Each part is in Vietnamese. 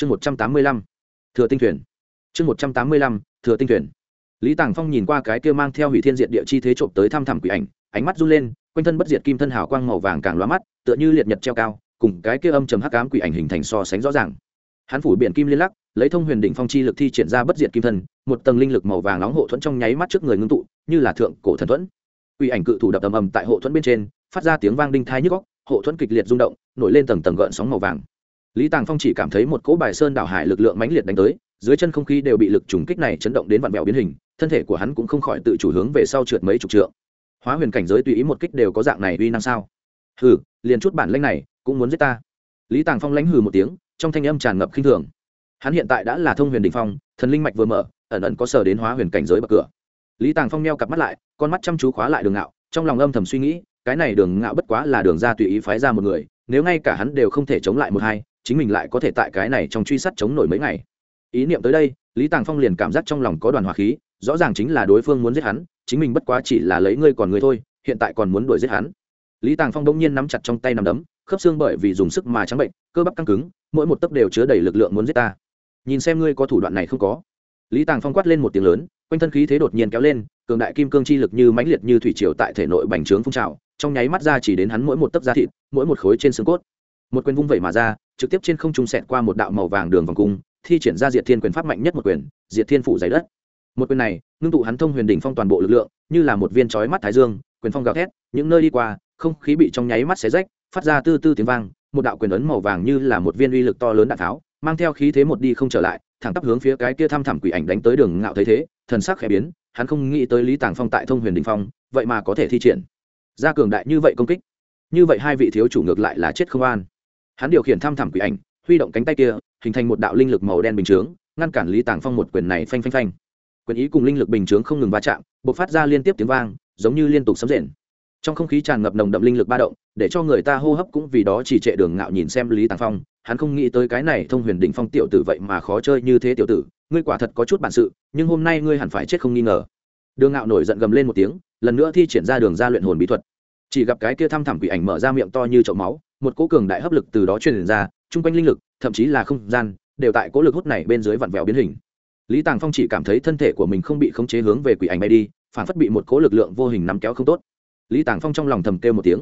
chương một trăm tám mươi lăm, thừa tinh thuyền. Chương một trăm tám mươi lăm, thừa tinh thuyền. Lý tàng phong nhìn qua cái kia mang theo hủy thiên diện địa chi thế trộm tới thăm thẳm quỷ ảnh, ánh mắt run lên, quanh thân bất diệt kim thân hào quang màu vàng càng lóa mắt, tựa như liệt nhật treo cao, cùng cái kia âm trầm hắc ám quỷ ảnh hình thành so sánh rõ ràng. Hắn phủ biển kim liên lắc, lấy thông huyền đỉnh phong chi lực thi triển ra bất diệt kim thân, một tầng linh lực màu vàng nóng hộ thuẫn trong nháy mắt trước người ngưng tụ, như là thượng cổ thần thuẫn. Quỷ ảnh cự thủ đập ầm ầm tại hộ thuẫn bên trên, phát ra tiếng vang đinh thai nhức góc hộ thuẫn kịch liệt rung động, nổi lên tầng tầng gợn sóng màu vàng lý tàng phong chỉ cảm thấy một cỗ bài sơn đảo hải lực lượng mãnh liệt đánh tới, dưới chân không khí đều bị lực trùng kích này chấn động đến vặn vẹo biến hình, thân thể của hắn cũng không khỏi tự chủ hướng về sau trượt mấy chục trượng. Hóa huyền cảnh giới tùy ý một kích đều có dạng này uy năng sao? Hừ, liền chút bản lanh này cũng muốn giết ta. Lý tàng phong lãnh hừ một tiếng, trong thanh âm tràn ngập khinh thường. Hắn hiện tại đã là thông huyền đình phong, thần linh mạch vừa mở, ẩn ẩn có sở đến hóa huyền cảnh giới bậc cửa. Lý tàng phong neo cặp mắt lại, con mắt chăm chú khóa lại đường ngạo, trong lòng âm thầm suy nghĩ, cái này đường ngạo bất quá là đường ra tùy ý phái ra một người, nếu ngay cả hắn đều không thể chống lại một hai chính mình lại có thể tại cái này trong truy sát chống nổi mấy ngày. Ý niệm tới đây, lý tàng phong liền cảm giác trong lòng có đoàn hỏa khí, rõ ràng chính là đối phương muốn giết hắn, chính mình bất quá chỉ là lấy ngươi còn người thôi, hiện tại còn muốn đuổi giết hắn. Lý tàng phong đông nhiên nắm chặt trong tay nằm đấm, khớp xương bởi vì dùng sức mà trắng bệnh, cơ bắp căng cứng, mỗi một tấc đều chứa đầy lực lượng muốn giết ta. Nhìn xem ngươi có thủ đoạn này không có. Lý tàng phong quát lên một tiếng lớn, quanh thân khí thế đột nhiên kéo lên, cường đại kim cương chi lực như mãnh liệt như thủy triều tại thể nội bành trướng phun trào, trong nháy mắt ra chỉ đến hắn mỗi một tấc da thịt, mỗi một khối trên xương cốt một quyền vung vẩy mà ra, trực tiếp trên không trung xẹt qua một đạo màu vàng đường vòng cung, thi triển ra diệt thiên quyền pháp mạnh nhất một quyền, diệt thiên phủ dày đất. Một quyền này, ngưng tụ hắn thông huyền đỉnh phong toàn bộ lực lượng, như là một viên chói mắt thái dương, quyền phong gào thét, những nơi đi qua, không khí bị trong nháy mắt xé rách, phát ra tư tư tiếng vang, một đạo quyền ấn màu vàng như là một viên uy lực to lớn đạn tháo, mang theo khí thế một đi không trở lại, thẳng tắp hướng phía cái kia thăm thẳm quỷ ảnh đánh tới đường ngạo thấy thế, thần sắc khẽ biến, hắn không nghĩ tới lý tàng phong tại thông huyền đình phong, vậy mà có thể thi triển. Ra cường đại như vậy công kích, như vậy hai vị thiếu chủ ngược lại là chết không an hắn điều khiển thăm thẳm quỷ ảnh, huy động cánh tay kia, hình thành một đạo linh lực màu đen bình chướng, ngăn cản lý tàng phong một quyền này phanh phanh phanh. Quyền ý cùng linh lực bình chướng không ngừng va chạm b ộ c phát ra liên tiếp tiếng vang, giống như liên tục sấm rền. Trong không khí tràn ngập nồng đậm linh lực ba động, để cho người ta hô hấp cũng vì đó chỉ trệ đường ngạo nhìn xem lý tàng phong. Hắn không nghĩ tới cái này thông huyền đỉnh phong tiểu tử vậy mà khó chơi như thế tiểu tử, ngươi quả thật có chút bản sự, nhưng hôm nay ngươi hẳn phải chết không nghi ngờ. Đường ngạo nổi giận gầm lên một tiếng, lần nữa thi triển ra đường ra luyện hồn bí thuật. Chỉ gặp cái kia thăm thẳm quỷ ảnh mở ra miệng to như chậu máu một cỗ cường đại hấp lực từ đó truyền ra, chung quanh linh lực, thậm chí là không gian, đều tại cỗ lực hút này bên dưới vặn vẹo biến hình. Lý tàng phong chỉ cảm thấy thân thể của mình không bị khống chế hướng về quỷ ảnh bay đi, phản phất bị một cỗ lực lượng vô hình nắm kéo không tốt. Lý tàng phong trong lòng thầm kêu một tiếng.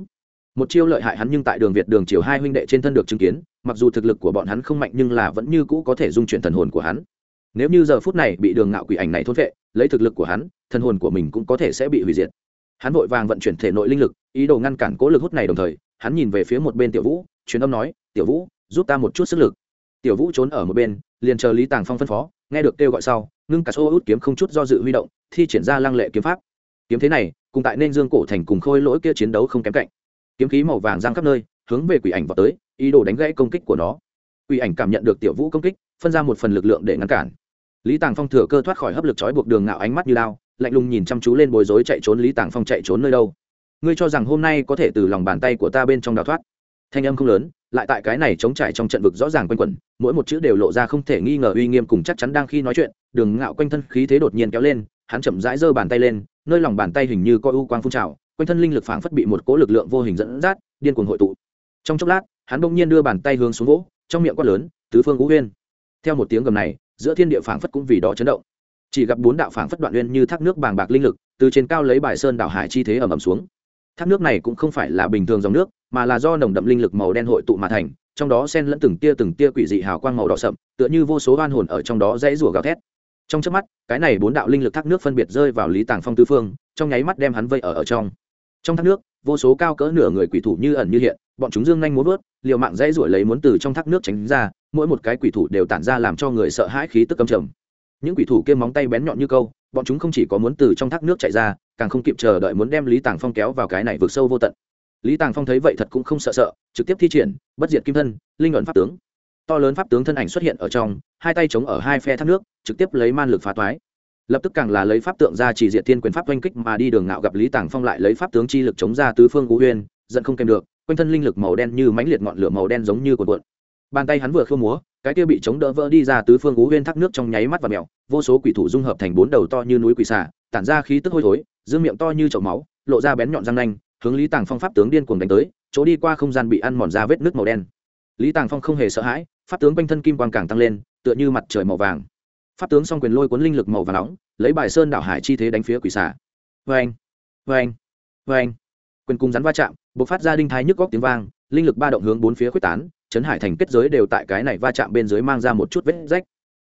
Một chiêu lợi hại hắn nhưng tại đường việt đường chiều hai huynh đệ trên thân được chứng kiến, mặc dù thực lực của bọn hắn không mạnh nhưng là vẫn như cũ có thể dung chuyển thần hồn của hắn. Nếu như giờ phút này bị đường ngạo quỷ ảnh này thốt vệ lấy thực lực của hắn, thần hồn của mình cũng có thể sẽ bị hủy diệt. Hắn vội vàng vận chuyển thể nội linh lực, ý đồ ngăn cản cố lực hút này đồng thời hắn nhìn về phía một bên tiểu vũ, truyền âm nói, tiểu vũ, giúp ta một chút sức lực. Tiểu vũ trốn ở một bên, liền chờ lý tàng phong phân phó, nghe được kêu gọi sau, ngưng cả xô út kiếm không chút do dự huy động, thi triển ra lăng lệ kiếm pháp. Kiếm thế này, cùng tại nên dương cổ thành cùng khôi lỗi kia chiến đấu không kém cạnh. Kiếm khí màu vàng giang khắp nơi, hướng về quỷ ảnh vào tới, ý đồ đánh gãy công kích của nó. Quỷ ảnh cảm nhận được tiểu vũ công kích, phân ra một phần lực lượng để ngăn cản. Lý tàng phong thừa cơ thoát khỏi hấp lực trói buộc đường ngạo ánh mắt như lao lạnh lùng nhìn chăm chú lên bối rối chạy trốn lý tàng phong chạy trốn nơi đâu ngươi cho rằng hôm nay có thể từ lòng bàn tay của ta bên trong đào thoát. Thanh âm không lớn, lại tại cái này chống trải trong trận vực rõ ràng quanh quẩn, mỗi một chữ đều lộ ra không thể nghi ngờ uy nghiêm cùng chắc chắn đang khi nói chuyện, đường ngạo quanh thân khí thế đột nhiên kéo lên, hắn chậm rãi giơ bàn tay lên, nơi lòng bàn tay hình như coi u quang phun trào, quanh thân linh lực phảng phất bị một cỗ lực lượng vô hình dẫn dắt, điên cuồng hội tụ. Trong chốc lát, hắn bỗng nhiên đưa bàn tay hướng xuống vỗ, trong miệng quát lớn, tứ phương ngũ huyên. Theo một tiếng gầm này, giữa thiên địa phảng phất cũng vì đó chấn động. Chỉ gặp bốn đạo phảng phất đoạn uyên như thác nước bàng bạc linh lực, từ trên cao lấy bài sơn đảo hải chi thế ầm ầm xuống thác nước này cũng không phải là bình thường dòng nước, mà là do nồng đậm linh lực màu đen hội tụ mà thành, trong đó xen lẫn từng tia từng tia quỷ dị hào quang màu đỏ sậm, tựa như vô số oan hồn ở trong đó dãy rủa gào thét. Trong trước mắt, cái này bốn đạo linh lực thác nước phân biệt rơi vào lý tàng phong tư phương, trong nháy mắt đem hắn vây ở ở trong. Trong thác nước, vô số cao cỡ nửa người quỷ thủ như ẩn như hiện, bọn chúng dương nhanh muốn vớt, liều mạng dãy ruổi lấy muốn từ trong thác nước tránh ra, mỗi một cái quỷ thủ đều tản ra làm cho người sợ hãi khí tức cầm trầm. Những quỷ thủ kia móng tay bén nhọn như câu bọn chúng không chỉ có muốn từ trong thác nước chạy ra, càng không kịp chờ đợi muốn đem lý tàng phong kéo vào cái này vượt sâu vô tận. Lý tàng phong thấy vậy thật cũng không sợ sợ, trực tiếp thi triển, bất diệt kim thân, linh luận pháp tướng. To lớn pháp tướng thân ảnh xuất hiện ở trong, hai tay chống ở hai phe thác nước, trực tiếp lấy man lực phá toái. Lập tức càng là lấy pháp tượng ra chỉ diệt thiên quyền pháp oanh kích mà đi đường ngạo gặp lý tàng phong lại lấy pháp tướng chi lực chống ra tứ phương cú huyên, giận không kèm được, quanh thân linh lực màu đen như mãnh liệt ngọn lửa màu đen giống như cột cuộn. Bàn tay hắn vừa khơ múa cái kia bị chống đỡ vỡ đi ra tứ phương ú huyên thác nước trong nháy mắt và mèo, vô số quỷ thủ dung hợp thành bốn đầu to như núi quỷ xà, tản ra khí tức hôi thối, dương miệng to như chậu máu, lộ ra bén nhọn răng nanh, hướng lý tàng phong pháp tướng điên cuồng đánh tới, chỗ đi qua không gian bị ăn mòn ra vết nước màu đen. Lý tàng phong không hề sợ hãi, pháp tướng quanh thân kim quang càng tăng lên, tựa như mặt trời màu vàng. Pháp tướng song quyền lôi cuốn linh lực màu và nóng, lấy bài sơn đảo hải chi thế đánh phía quỷ xà. Vê anh vê anh vê anh quyền cung rắn va chạm b ộ c phát ra đinh thái nhức góc tiếng vang, linh lực ba động hướng bốn phía quyết tán chấn hải thành kết giới đều tại cái này va chạm bên dưới mang ra một chút vết rách.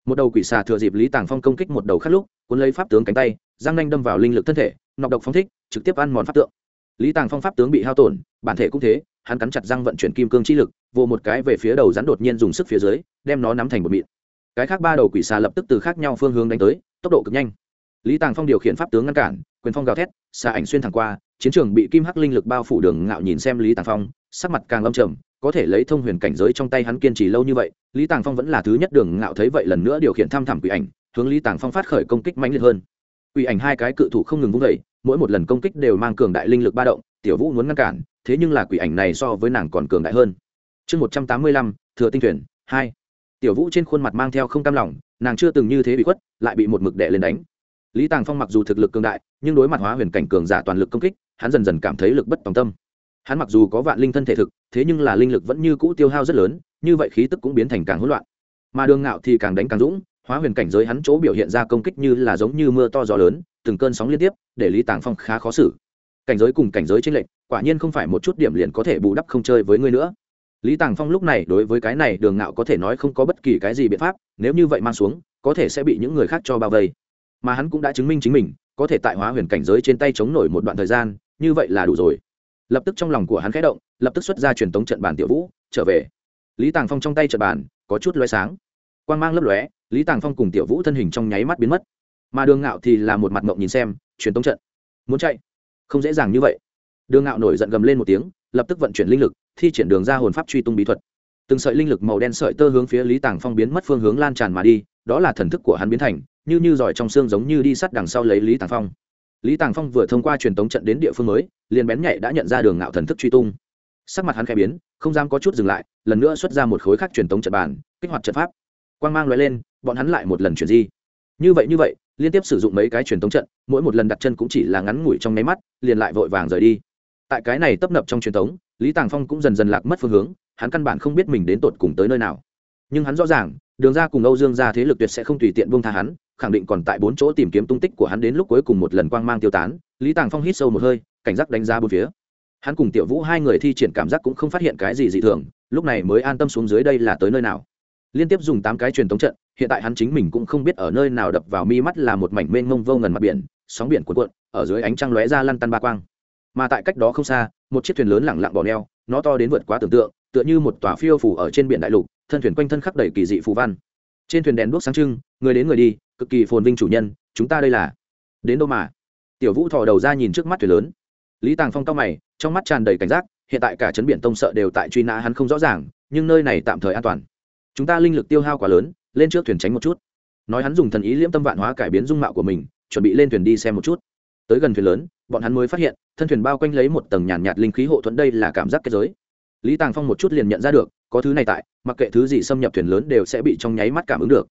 Một đầu quỷ xà thừa dịp lý tàng phong công kích một đầu khát lúc, cuốn lấy pháp tướng cánh tay, giang nanh đâm vào linh lực thân thể, nọc độc phong thích, trực tiếp ăn mòn pháp tượng. Lý tàng phong pháp tướng bị hao tổn, bản thể cũng thế, hắn cắn chặt răng vận chuyển kim cương chi lực, vô một cái về phía đầu rắn đột nhiên dùng sức phía dưới, đem nó nắm thành một mịn. Cái khác ba đầu quỷ xà lập tức từ khác nhau phương hướng đánh tới, tốc độ cực nhanh. Lý tàng phong điều khiển pháp tướng ngăn cản, quyền phong gào thét, xà ảnh xuyên thẳng qua, chiến trường bị kim hắc linh lực bao phủ đường ngạo nhìn xem lý tàng phong, sắc mặt càng lâm trầm có thể lấy thông huyền cảnh giới trong tay hắn kiên trì lâu như vậy, lý tàng phong vẫn là thứ nhất đường ngạo thấy vậy lần nữa điều khiển tham thẳm quỷ ảnh, hướng lý tàng phong phát khởi công kích mạnh liệt hơn. Quỷ ảnh hai cái cự thủ không ngừng vung vẩy mỗi một lần công kích đều mang cường đại linh lực ba động, tiểu vũ muốn ngăn cản, thế nhưng là quỷ ảnh này so với nàng còn cường đại hơn. Chương một trăm tám mươi lăm, thừa tinh thuyền hai. Tiểu vũ trên khuôn mặt mang theo không cam lòng, nàng chưa từng như thế bị khuất, lại bị một mực đệ lên đánh. Lý tàng phong mặc dù thực lực cường đại, nhưng đối mặt hóa huyền cảnh cường giả toàn lực công kích, hắn dần dần cảm thấy lực bất tòng tâm hắn mặc dù có vạn linh thân thể thực, thế nhưng là linh lực vẫn như cũ tiêu hao rất lớn, như vậy khí tức cũng biến thành càng hỗn loạn. Mà đường ngạo thì càng đánh càng dũng, hóa huyền cảnh giới hắn chỗ biểu hiện ra công kích như là giống như mưa to gió lớn, từng cơn sóng liên tiếp, để lý tàng phong khá khó xử. Cảnh giới cùng cảnh giới tranh lệch, quả nhiên không phải một chút điểm liền có thể bù đắp không chơi với ngươi nữa. Lý tàng phong lúc này đối với cái này đường ngạo có thể nói không có bất kỳ cái gì biện pháp, nếu như vậy mang xuống, có thể sẽ bị những người khác cho bao vây. Mà hắn cũng đã chứng minh chính mình, có thể tại hóa huyền cảnh giới trên tay chống nổi một đoạn thời gian, như vậy là đủ rồi lập tức trong lòng của hắn khẽ động, lập tức xuất ra truyền tống trận bản tiểu vũ, trở về. Lý tàng phong trong tay trận bản có chút loé sáng. Quan g mang lấp lóe, lý tàng phong cùng tiểu vũ thân hình trong nháy mắt biến mất. Mà đường ngạo thì là một mặt mộng nhìn xem, truyền tống trận. Muốn chạy? Không dễ dàng như vậy. Đường ngạo nổi giận gầm lên một tiếng, lập tức vận chuyển linh lực, thi triển đường ra hồn pháp truy tung bí thuật. Từng sợi linh lực màu đen sợi tơ hướng phía lý tàng phong biến mất phương hướng lan tràn mà đi, đó là thần thức của hắn biến thành, như như giỏi trong xương giống như đi sắt đằng sau lấy lý tàng phong lý tàng phong vừa thông qua truyền tống trận đến địa phương mới, liền bén nhạy đã nhận ra đường ngạo thần thức truy tung. Sắc mặt hắn khẽ biến, không dám có chút dừng lại, lần nữa xuất ra một khối khác truyền tống trận bàn, kích hoạt trận pháp. Quang mang loại lên, bọn hắn lại một lần chuyển di. Như vậy như vậy, liên tiếp sử dụng mấy cái truyền tống trận, mỗi một lần đặt chân cũng chỉ là ngắn ngủi trong nháy mắt, liền lại vội vàng rời đi. Tại cái này tấp nập trong truyền tống, lý tàng phong cũng dần dần lạc mất phương hướng, hắn căn bản không biết mình đến tột cùng tới nơi nào. Nhưng hắn rõ ràng, đường ra cùng âu dương ra thế lực tuyệt sẽ không tùy tiện buông tha hắn khẳng định còn tại bốn chỗ tìm kiếm tung tích của hắn đến lúc cuối cùng một lần quang mang tiêu tán, lý tàng phong hít sâu một hơi, cảnh giác đánh giá bốn phía. Hắn cùng tiểu vũ hai người thi triển cảm giác cũng không phát hiện cái gì dị thường, lúc này mới an tâm xuống dưới đây là tới nơi nào. Liên tiếp dùng tám cái truyền tống trận, hiện tại hắn chính mình cũng không biết ở nơi nào đập vào mi mắt là một mảnh mênh mông vô ngần mặt biển, sóng biển cuộn cuộn, ở dưới ánh trăng lóe ra lăn tăn ba quang. Mà tại cách đó không xa, một chiếc thuyền lớn lẳng lặng bỏ neo, nó to đến vượt quá tưởng tượng, tựa như một tòa phiêu phủ ở trên biển đại lục, thân thuyền quanh thân khắc đầy kỳ dị phù văn. Trên thuyền đèn đuốc sáng trưng, người đến người đi cực kỳ phồn vinh chủ nhân chúng ta đây là. Đến đâu mà? Tiểu vũ thò đầu ra nhìn trước mắt thuyền lớn. Lý tàng phong cao mày trong mắt tràn đầy cảnh giác hiện tại cả chấn biển tông sợ đều tại truy nã hắn không rõ ràng nhưng nơi này tạm thời an toàn. Chúng ta linh lực tiêu hao quá lớn lên trước thuyền tránh một chút. Nói hắn dùng thần ý liễm tâm vạn hóa cải biến dung mạo của mình chuẩn bị lên thuyền đi xem một chút. Tới gần thuyền lớn bọn hắn mới phát hiện thân thuyền bao quanh lấy một tầng nhàn nhạt, nhạt linh khí hộ thuẫn đây là cảm giác kết giới. Lý tàng phong một chút liền nhận ra được có thứ này tại mặc kệ thứ gì xâm nhập thuyền lớn đều sẽ bị trong nháy mắt cảm ứng được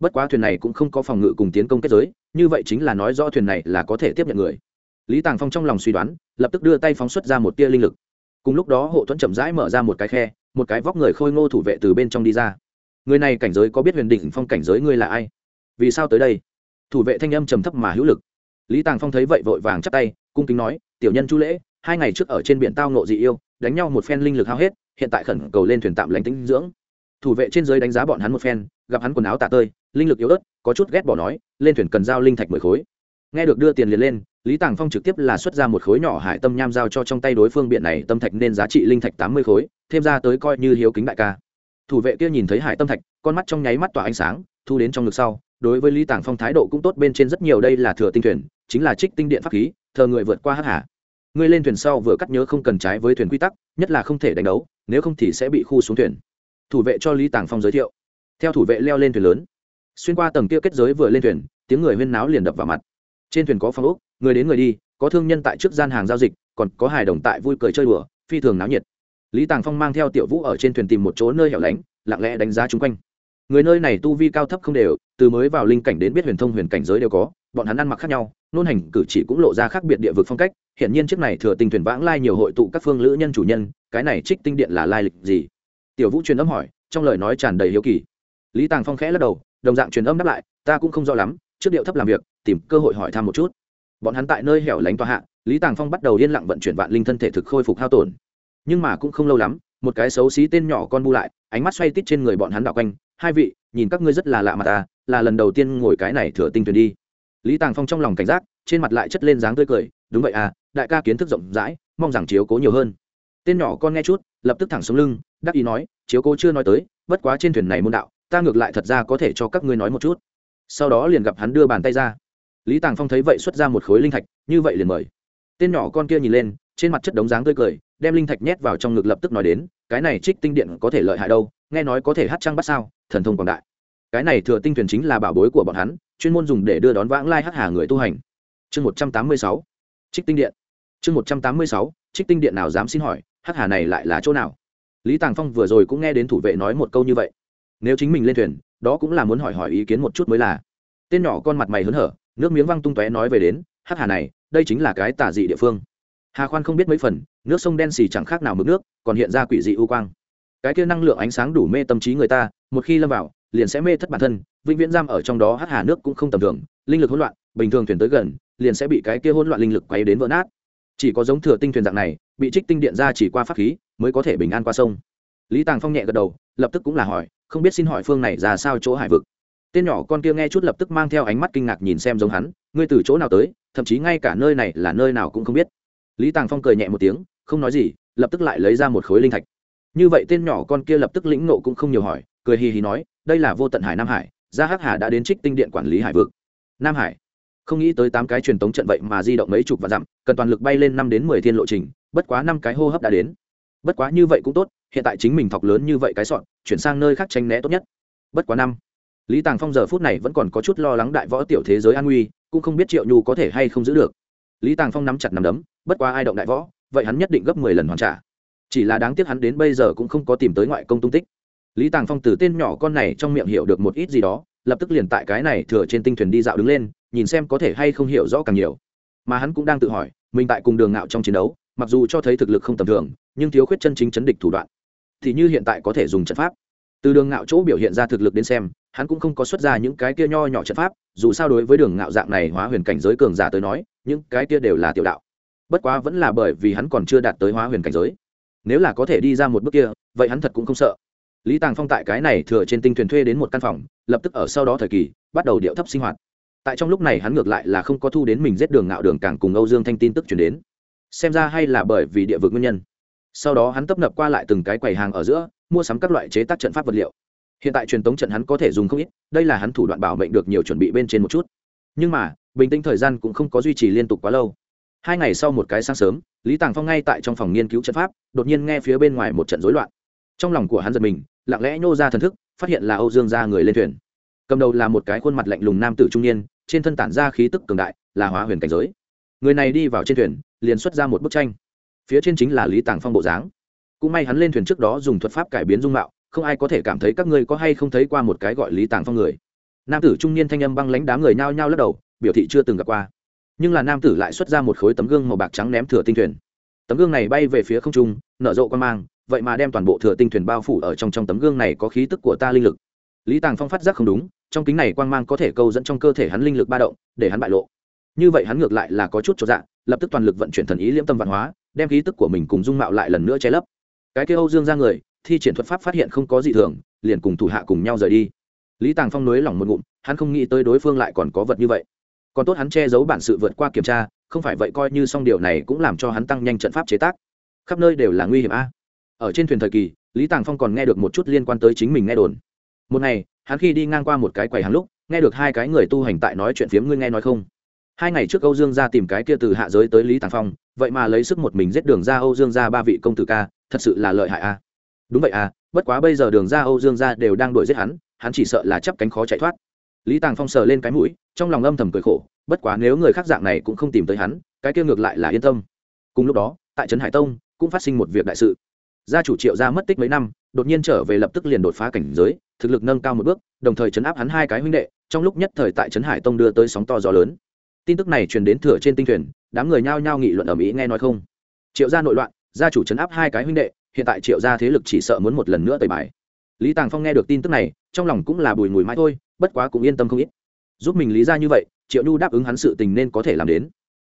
bất quá thuyền này cũng không có phòng ngự cùng tiến công kết giới, như vậy chính là nói rõ thuyền này là có thể tiếp nhận người. Lý tàng phong trong lòng suy đoán, lập tức đưa tay phóng xuất ra một tia linh lực. Cùng lúc đó hộ thuẫn chậm rãi mở ra một cái khe, một cái vóc người khôi ngô thủ vệ từ bên trong đi ra. Người này cảnh giới có biết huyền đỉnh phong cảnh giới ngươi là ai? Vì sao tới đây? Thủ vệ thanh âm trầm thấp mà hữu lực. Lý tàng phong thấy vậy vội vàng chắp tay, cung kính nói, tiểu nhân chu lễ, hai ngày trước ở trên biển tao nộ dị yêu, đánh nhau một phen linh lực hao hết, hiện tại khẩn cầu lên thuyền tạm lánh tính dưỡng thủ vệ trên giới đánh giá bọn hắn một phen, gặp hắn quần áo tạ tơi, linh lực yếu ớt, có chút ghét bỏ nói, lên thuyền cần giao linh thạch mười khối. Nghe được đưa tiền liền lên, lý tàng phong trực tiếp là xuất ra một khối nhỏ hải tâm nham giao cho trong tay đối phương biện này tâm thạch nên giá trị linh thạch tám mươi khối, thêm ra tới coi như hiếu kính đại ca. Thủ vệ kia nhìn thấy hải tâm thạch, con mắt trong nháy mắt tỏa ánh sáng, thu đến trong ngực sau, đối với lý tàng phong thái độ cũng tốt bên trên rất nhiều, đây là thừa tinh thuyền, chính là trích tinh điện pháp khí, thờ người vượt qua hắc hà. Ngươi lên thuyền sau vừa cắt nhớ không cần trái với thuyền quy tắc, nhất là không thể đánh đấu, nếu không thì sẽ bị khu xuống thuyền thủ vệ cho lý tàng phong giới thiệu. Theo thủ vệ leo lên thuyền lớn, xuyên qua tầng kia kết giới vừa lên thuyền, tiếng người huyên náo liền đập vào mặt. Trên thuyền có phong ốc, người đến người đi, có thương nhân tại trước gian hàng giao dịch, còn có hài đồng tại vui cười chơi đùa, phi thường náo nhiệt. Lý tàng phong mang theo tiểu vũ ở trên thuyền tìm một chỗ nơi hẻo lánh, lặng lẽ đánh giá chung quanh. Người nơi này tu vi cao thấp không đều, từ mới vào linh cảnh đến biết huyền thông huyền cảnh giới đều có, bọn hắn ăn mặc khác nhau, nôn hành cử chỉ cũng lộ ra khác biệt địa vực phong cách hiện nhiên chiếc này thừa tình thuyền vãng lai nhiều hội tụ các phương lữ nhân chủ nhân, cái này trích tinh điện là lai lịch gì? Tiểu vũ truyền âm hỏi, trong lời nói tràn đầy hiếu kỳ. Lý tàng phong khẽ lắc đầu, đồng dạng truyền âm đáp lại, ta cũng không rõ lắm, trước điệu thấp làm việc, tìm cơ hội hỏi thăm một chút. Bọn hắn tại nơi hẻo lánh tòa hạ, lý tàng phong bắt đầu yên lặng vận chuyển vạn linh thân thể thực khôi phục hao tổn. Nhưng mà cũng không lâu lắm, một cái xấu xí tên nhỏ con bu lại, ánh mắt xoay tít trên người bọn hắn đảo quanh, hai vị, nhìn các ngươi rất là lạ mặt ta, là lần đầu tiên ngồi cái này thừa tinh thuyền đi. Lý tàng phong trong lòng cảnh giác, trên mặt lại chất lên dáng tươi cười, đúng vậy à đại ca kiến thức rộng rãi, mong rằng chiếu cố nhiều hơn. Tên nhỏ con nghe chút lập tức thẳng xuống lưng, đắc ý nói, chiếu cố chưa nói tới, bất quá trên thuyền này môn đạo, ta ngược lại thật ra có thể cho các ngươi nói một chút. Sau đó liền gặp hắn đưa bàn tay ra. Lý tàng phong thấy vậy xuất ra một khối linh thạch, như vậy liền mời. Tên nhỏ con kia nhìn lên, trên mặt chất đống dáng tươi cười, đem linh thạch nhét vào trong ngực lập tức nói đến, cái này trích tinh điện có thể lợi hại đâu, nghe nói có thể hát trăng bắt sao, thần thông quảng đại. Cái này thừa tinh thuyền chính là bảo bối của bọn hắn, chuyên môn dùng để đưa đón vãng lai hát hà người tu hành. Chương một trăm tám mươi sáu, trích tinh điện. Chương một trăm tám mươi sáu, trích tinh điện nào dám xin hỏi hát hà này lại là chỗ nào? Lý tàng phong vừa rồi cũng nghe đến thủ vệ nói một câu như vậy. Nếu chính mình lên thuyền, đó cũng là muốn hỏi hỏi ý kiến một chút mới là. Tên nhỏ con mặt mày hớn hở, nước miếng văng tung tóe nói về đến hát hà này, đây chính là cái tả dị địa phương. Hà khoan không biết mấy phần, nước sông đen xì chẳng khác nào mực nước, còn hiện ra quỷ dị u quang. Cái kia năng lượng ánh sáng đủ mê tâm trí người ta, một khi lâm vào, liền sẽ mê thất bản thân, vĩnh viễn giam ở trong đó hát hà nước cũng không tầm thường, linh lực hỗn loạn, bình thường thuyền tới gần, liền sẽ bị cái kia hỗn loạn linh lực quay đến vỡ nát. Chỉ có giống thừa tinh thuyền dạng này bị trích tinh điện ra chỉ qua pháp khí, mới có thể bình an qua sông. Lý tàng phong nhẹ gật đầu, lập tức cũng là hỏi, không biết xin hỏi phương này ra sao chỗ hải vực. Tên nhỏ con kia nghe chút lập tức mang theo ánh mắt kinh ngạc nhìn xem giống hắn, ngươi từ chỗ nào tới, thậm chí ngay cả nơi này là nơi nào cũng không biết. Lý tàng phong cười nhẹ một tiếng, không nói gì, lập tức lại lấy ra một khối linh thạch. Như vậy tên nhỏ con kia lập tức lĩnh nộ cũng không nhiều hỏi, cười hì hì nói, đây là vô tận hải nam hải, gia hắc hà đã đến trích tinh điện quản lý hải vực. Nam hải không nghĩ tới tám cái truyền tống trận vậy mà di động mấy chục và dặm, cần toàn lực bay lên năm đến mười thiên lộ trình, bất quá năm cái hô hấp đã đến. Bất quá như vậy cũng tốt, hiện tại chính mình thọc lớn như vậy cái sọn chuyển sang nơi khác tranh né tốt nhất. Bất quá năm, lý tàng phong giờ phút này vẫn còn có chút lo lắng đại võ tiểu thế giới an nguy, cũng không biết triệu nhu có thể hay không giữ được. Lý tàng phong nắm chặt nắm đấm, bất quá ai động đại võ, vậy hắn nhất định gấp mười lần hoàn trả. Chỉ là đáng tiếc hắn đến bây giờ cũng không có tìm tới ngoại công tung tích. Lý tàng phong từ tên nhỏ con này trong miệng hiểu được một ít gì đó lập tức liền tại cái này thừa trên tinh thuyền đi dạo đứng lên, nhìn xem có thể hay không hiểu rõ càng nhiều. Mà hắn cũng đang tự hỏi, mình tại cùng đường ngạo trong chiến đấu, mặc dù cho thấy thực lực không tầm thường, nhưng thiếu khuyết chân chính chấn địch thủ đoạn, thì như hiện tại có thể dùng trận pháp. Từ đường ngạo chỗ biểu hiện ra thực lực đến xem, hắn cũng không có xuất ra những cái kia nho nhỏ trận pháp, dù sao đối với đường ngạo dạng này hóa huyền cảnh giới cường giả tới nói, những cái kia đều là tiểu đạo. Bất quá vẫn là bởi vì hắn còn chưa đạt tới hóa huyền cảnh giới. Nếu là có thể đi ra một bước kia, vậy hắn thật cũng không sợ lý tàng phong tại cái này thừa trên tinh thuyền thuê đến một căn phòng, lập tức ở sau đó thời kỳ, bắt đầu điệu thấp sinh hoạt. Tại trong lúc này hắn ngược lại là không có thu đến mình giết đường ngạo đường càng cùng âu dương thanh tin tức chuyển đến. Xem ra hay là bởi vì địa vực nguyên nhân. Sau đó hắn tấp nập qua lại từng cái quầy hàng ở giữa, mua sắm các loại chế tác trận pháp vật liệu. Hiện tại truyền thống trận hắn có thể dùng không ít, đây là hắn thủ đoạn bảo mệnh được nhiều chuẩn bị bên trên một chút. Nhưng mà, bình tĩnh thời gian cũng không có duy trì liên tục quá lâu. Hai ngày sau một cái sáng sớm, lý tàng phong ngay tại trong phòng nghiên cứu trận pháp, đột nhiên nghe phía bên ngoài một trận rối loạn trong lòng của hắn giật mình, lặng lẽ nhô ra thần thức, phát hiện là âu dương gia người lên thuyền. Cầm đầu là một cái khuôn mặt lạnh lùng nam tử trung niên, trên thân tản ra khí tức cường đại, là hóa huyền cảnh giới. Người này đi vào trên thuyền, liền xuất ra một bức tranh. Phía trên chính là lý tàng phong bộ dáng. Cũng may hắn lên thuyền trước đó dùng thuật pháp cải biến dung mạo, không ai có thể cảm thấy các ngươi có hay không thấy qua một cái gọi lý tàng phong người. Nam tử trung niên thanh âm băng lãnh đám người nhao nhao lắc đầu, biểu thị chưa từng gặp qua. Nhưng là nam tử lại xuất ra một khối tấm gương màu bạc trắng ném thừa tinh thuyền. Tấm gương này bay về phía không trung, nở rộ quan mang vậy mà đem toàn bộ thừa tinh thuyền bao phủ ở trong trong tấm gương này có khí tức của ta linh lực. Lý tàng phong phát giác không đúng, trong kính này quang mang có thể câu dẫn trong cơ thể hắn linh lực ba động, để hắn bại lộ. Như vậy hắn ngược lại là có chút cho dạ lập tức toàn lực vận chuyển thần ý liễm tâm văn hóa, đem khí tức của mình cùng dung mạo lại lần nữa che lấp. Cái kêu âu dương ra người, thi triển thuật pháp phát hiện không có gì thường, liền cùng thủ hạ cùng nhau rời đi. Lý tàng phong nới lỏng một ngụm, hắn không nghĩ tới đối phương lại còn có vật như vậy. Còn tốt hắn che giấu bản sự vượt qua kiểm tra, không phải vậy coi như xong điều này cũng làm cho hắn tăng nhanh trận pháp chế tác. Khắp nơi đều là nguy hiểm a ở trên thuyền thời kỳ, lý tàng phong còn nghe được một chút liên quan tới chính mình nghe đồn. Một ngày, hắn khi đi ngang qua một cái quầy hàng lúc, nghe được hai cái người tu hành tại nói chuyện phiếm ngươi nghe nói không? Hai ngày trước âu dương ra tìm cái kia từ hạ giới tới lý tàng phong, vậy mà lấy sức một mình giết đường ra âu dương ra ba vị công tử ca, thật sự là lợi hại a đúng vậy à bất quá bây giờ đường ra âu dương ra đều đang đuổi giết hắn hắn chỉ sợ là chắp cánh khó chạy thoát. Lý tàng phong sờ lên cái mũi, trong lòng âm thầm cười khổ, bất quá nếu người khác dạng này cũng không tìm tới hắn, cái kia ngược lại là yên tâm. Cùng lúc đó, tại trấn hải tông, cũng phát sinh một việc đại sự gia chủ triệu gia mất tích mấy năm, đột nhiên trở về lập tức liền đột phá cảnh giới, thực lực nâng cao một bước, đồng thời chấn áp hắn hai cái huynh đệ, trong lúc nhất thời tại trấn hải tông đưa tới sóng to gió lớn. Tin tức này truyền đến thừa trên tinh thuyền, đám người nhao nhao nghị luận ở mỹ nghe nói không. Triệu gia nội loạn, gia chủ chấn áp hai cái huynh đệ, hiện tại triệu gia thế lực chỉ sợ muốn một lần nữa tẩy bài. Lý tàng phong nghe được tin tức này, trong lòng cũng là bùi ngùi mãi thôi, bất quá cũng yên tâm không ít. Giúp mình lý ra như vậy, triệu nhu đáp ứng hắn sự tình nên có thể làm đến.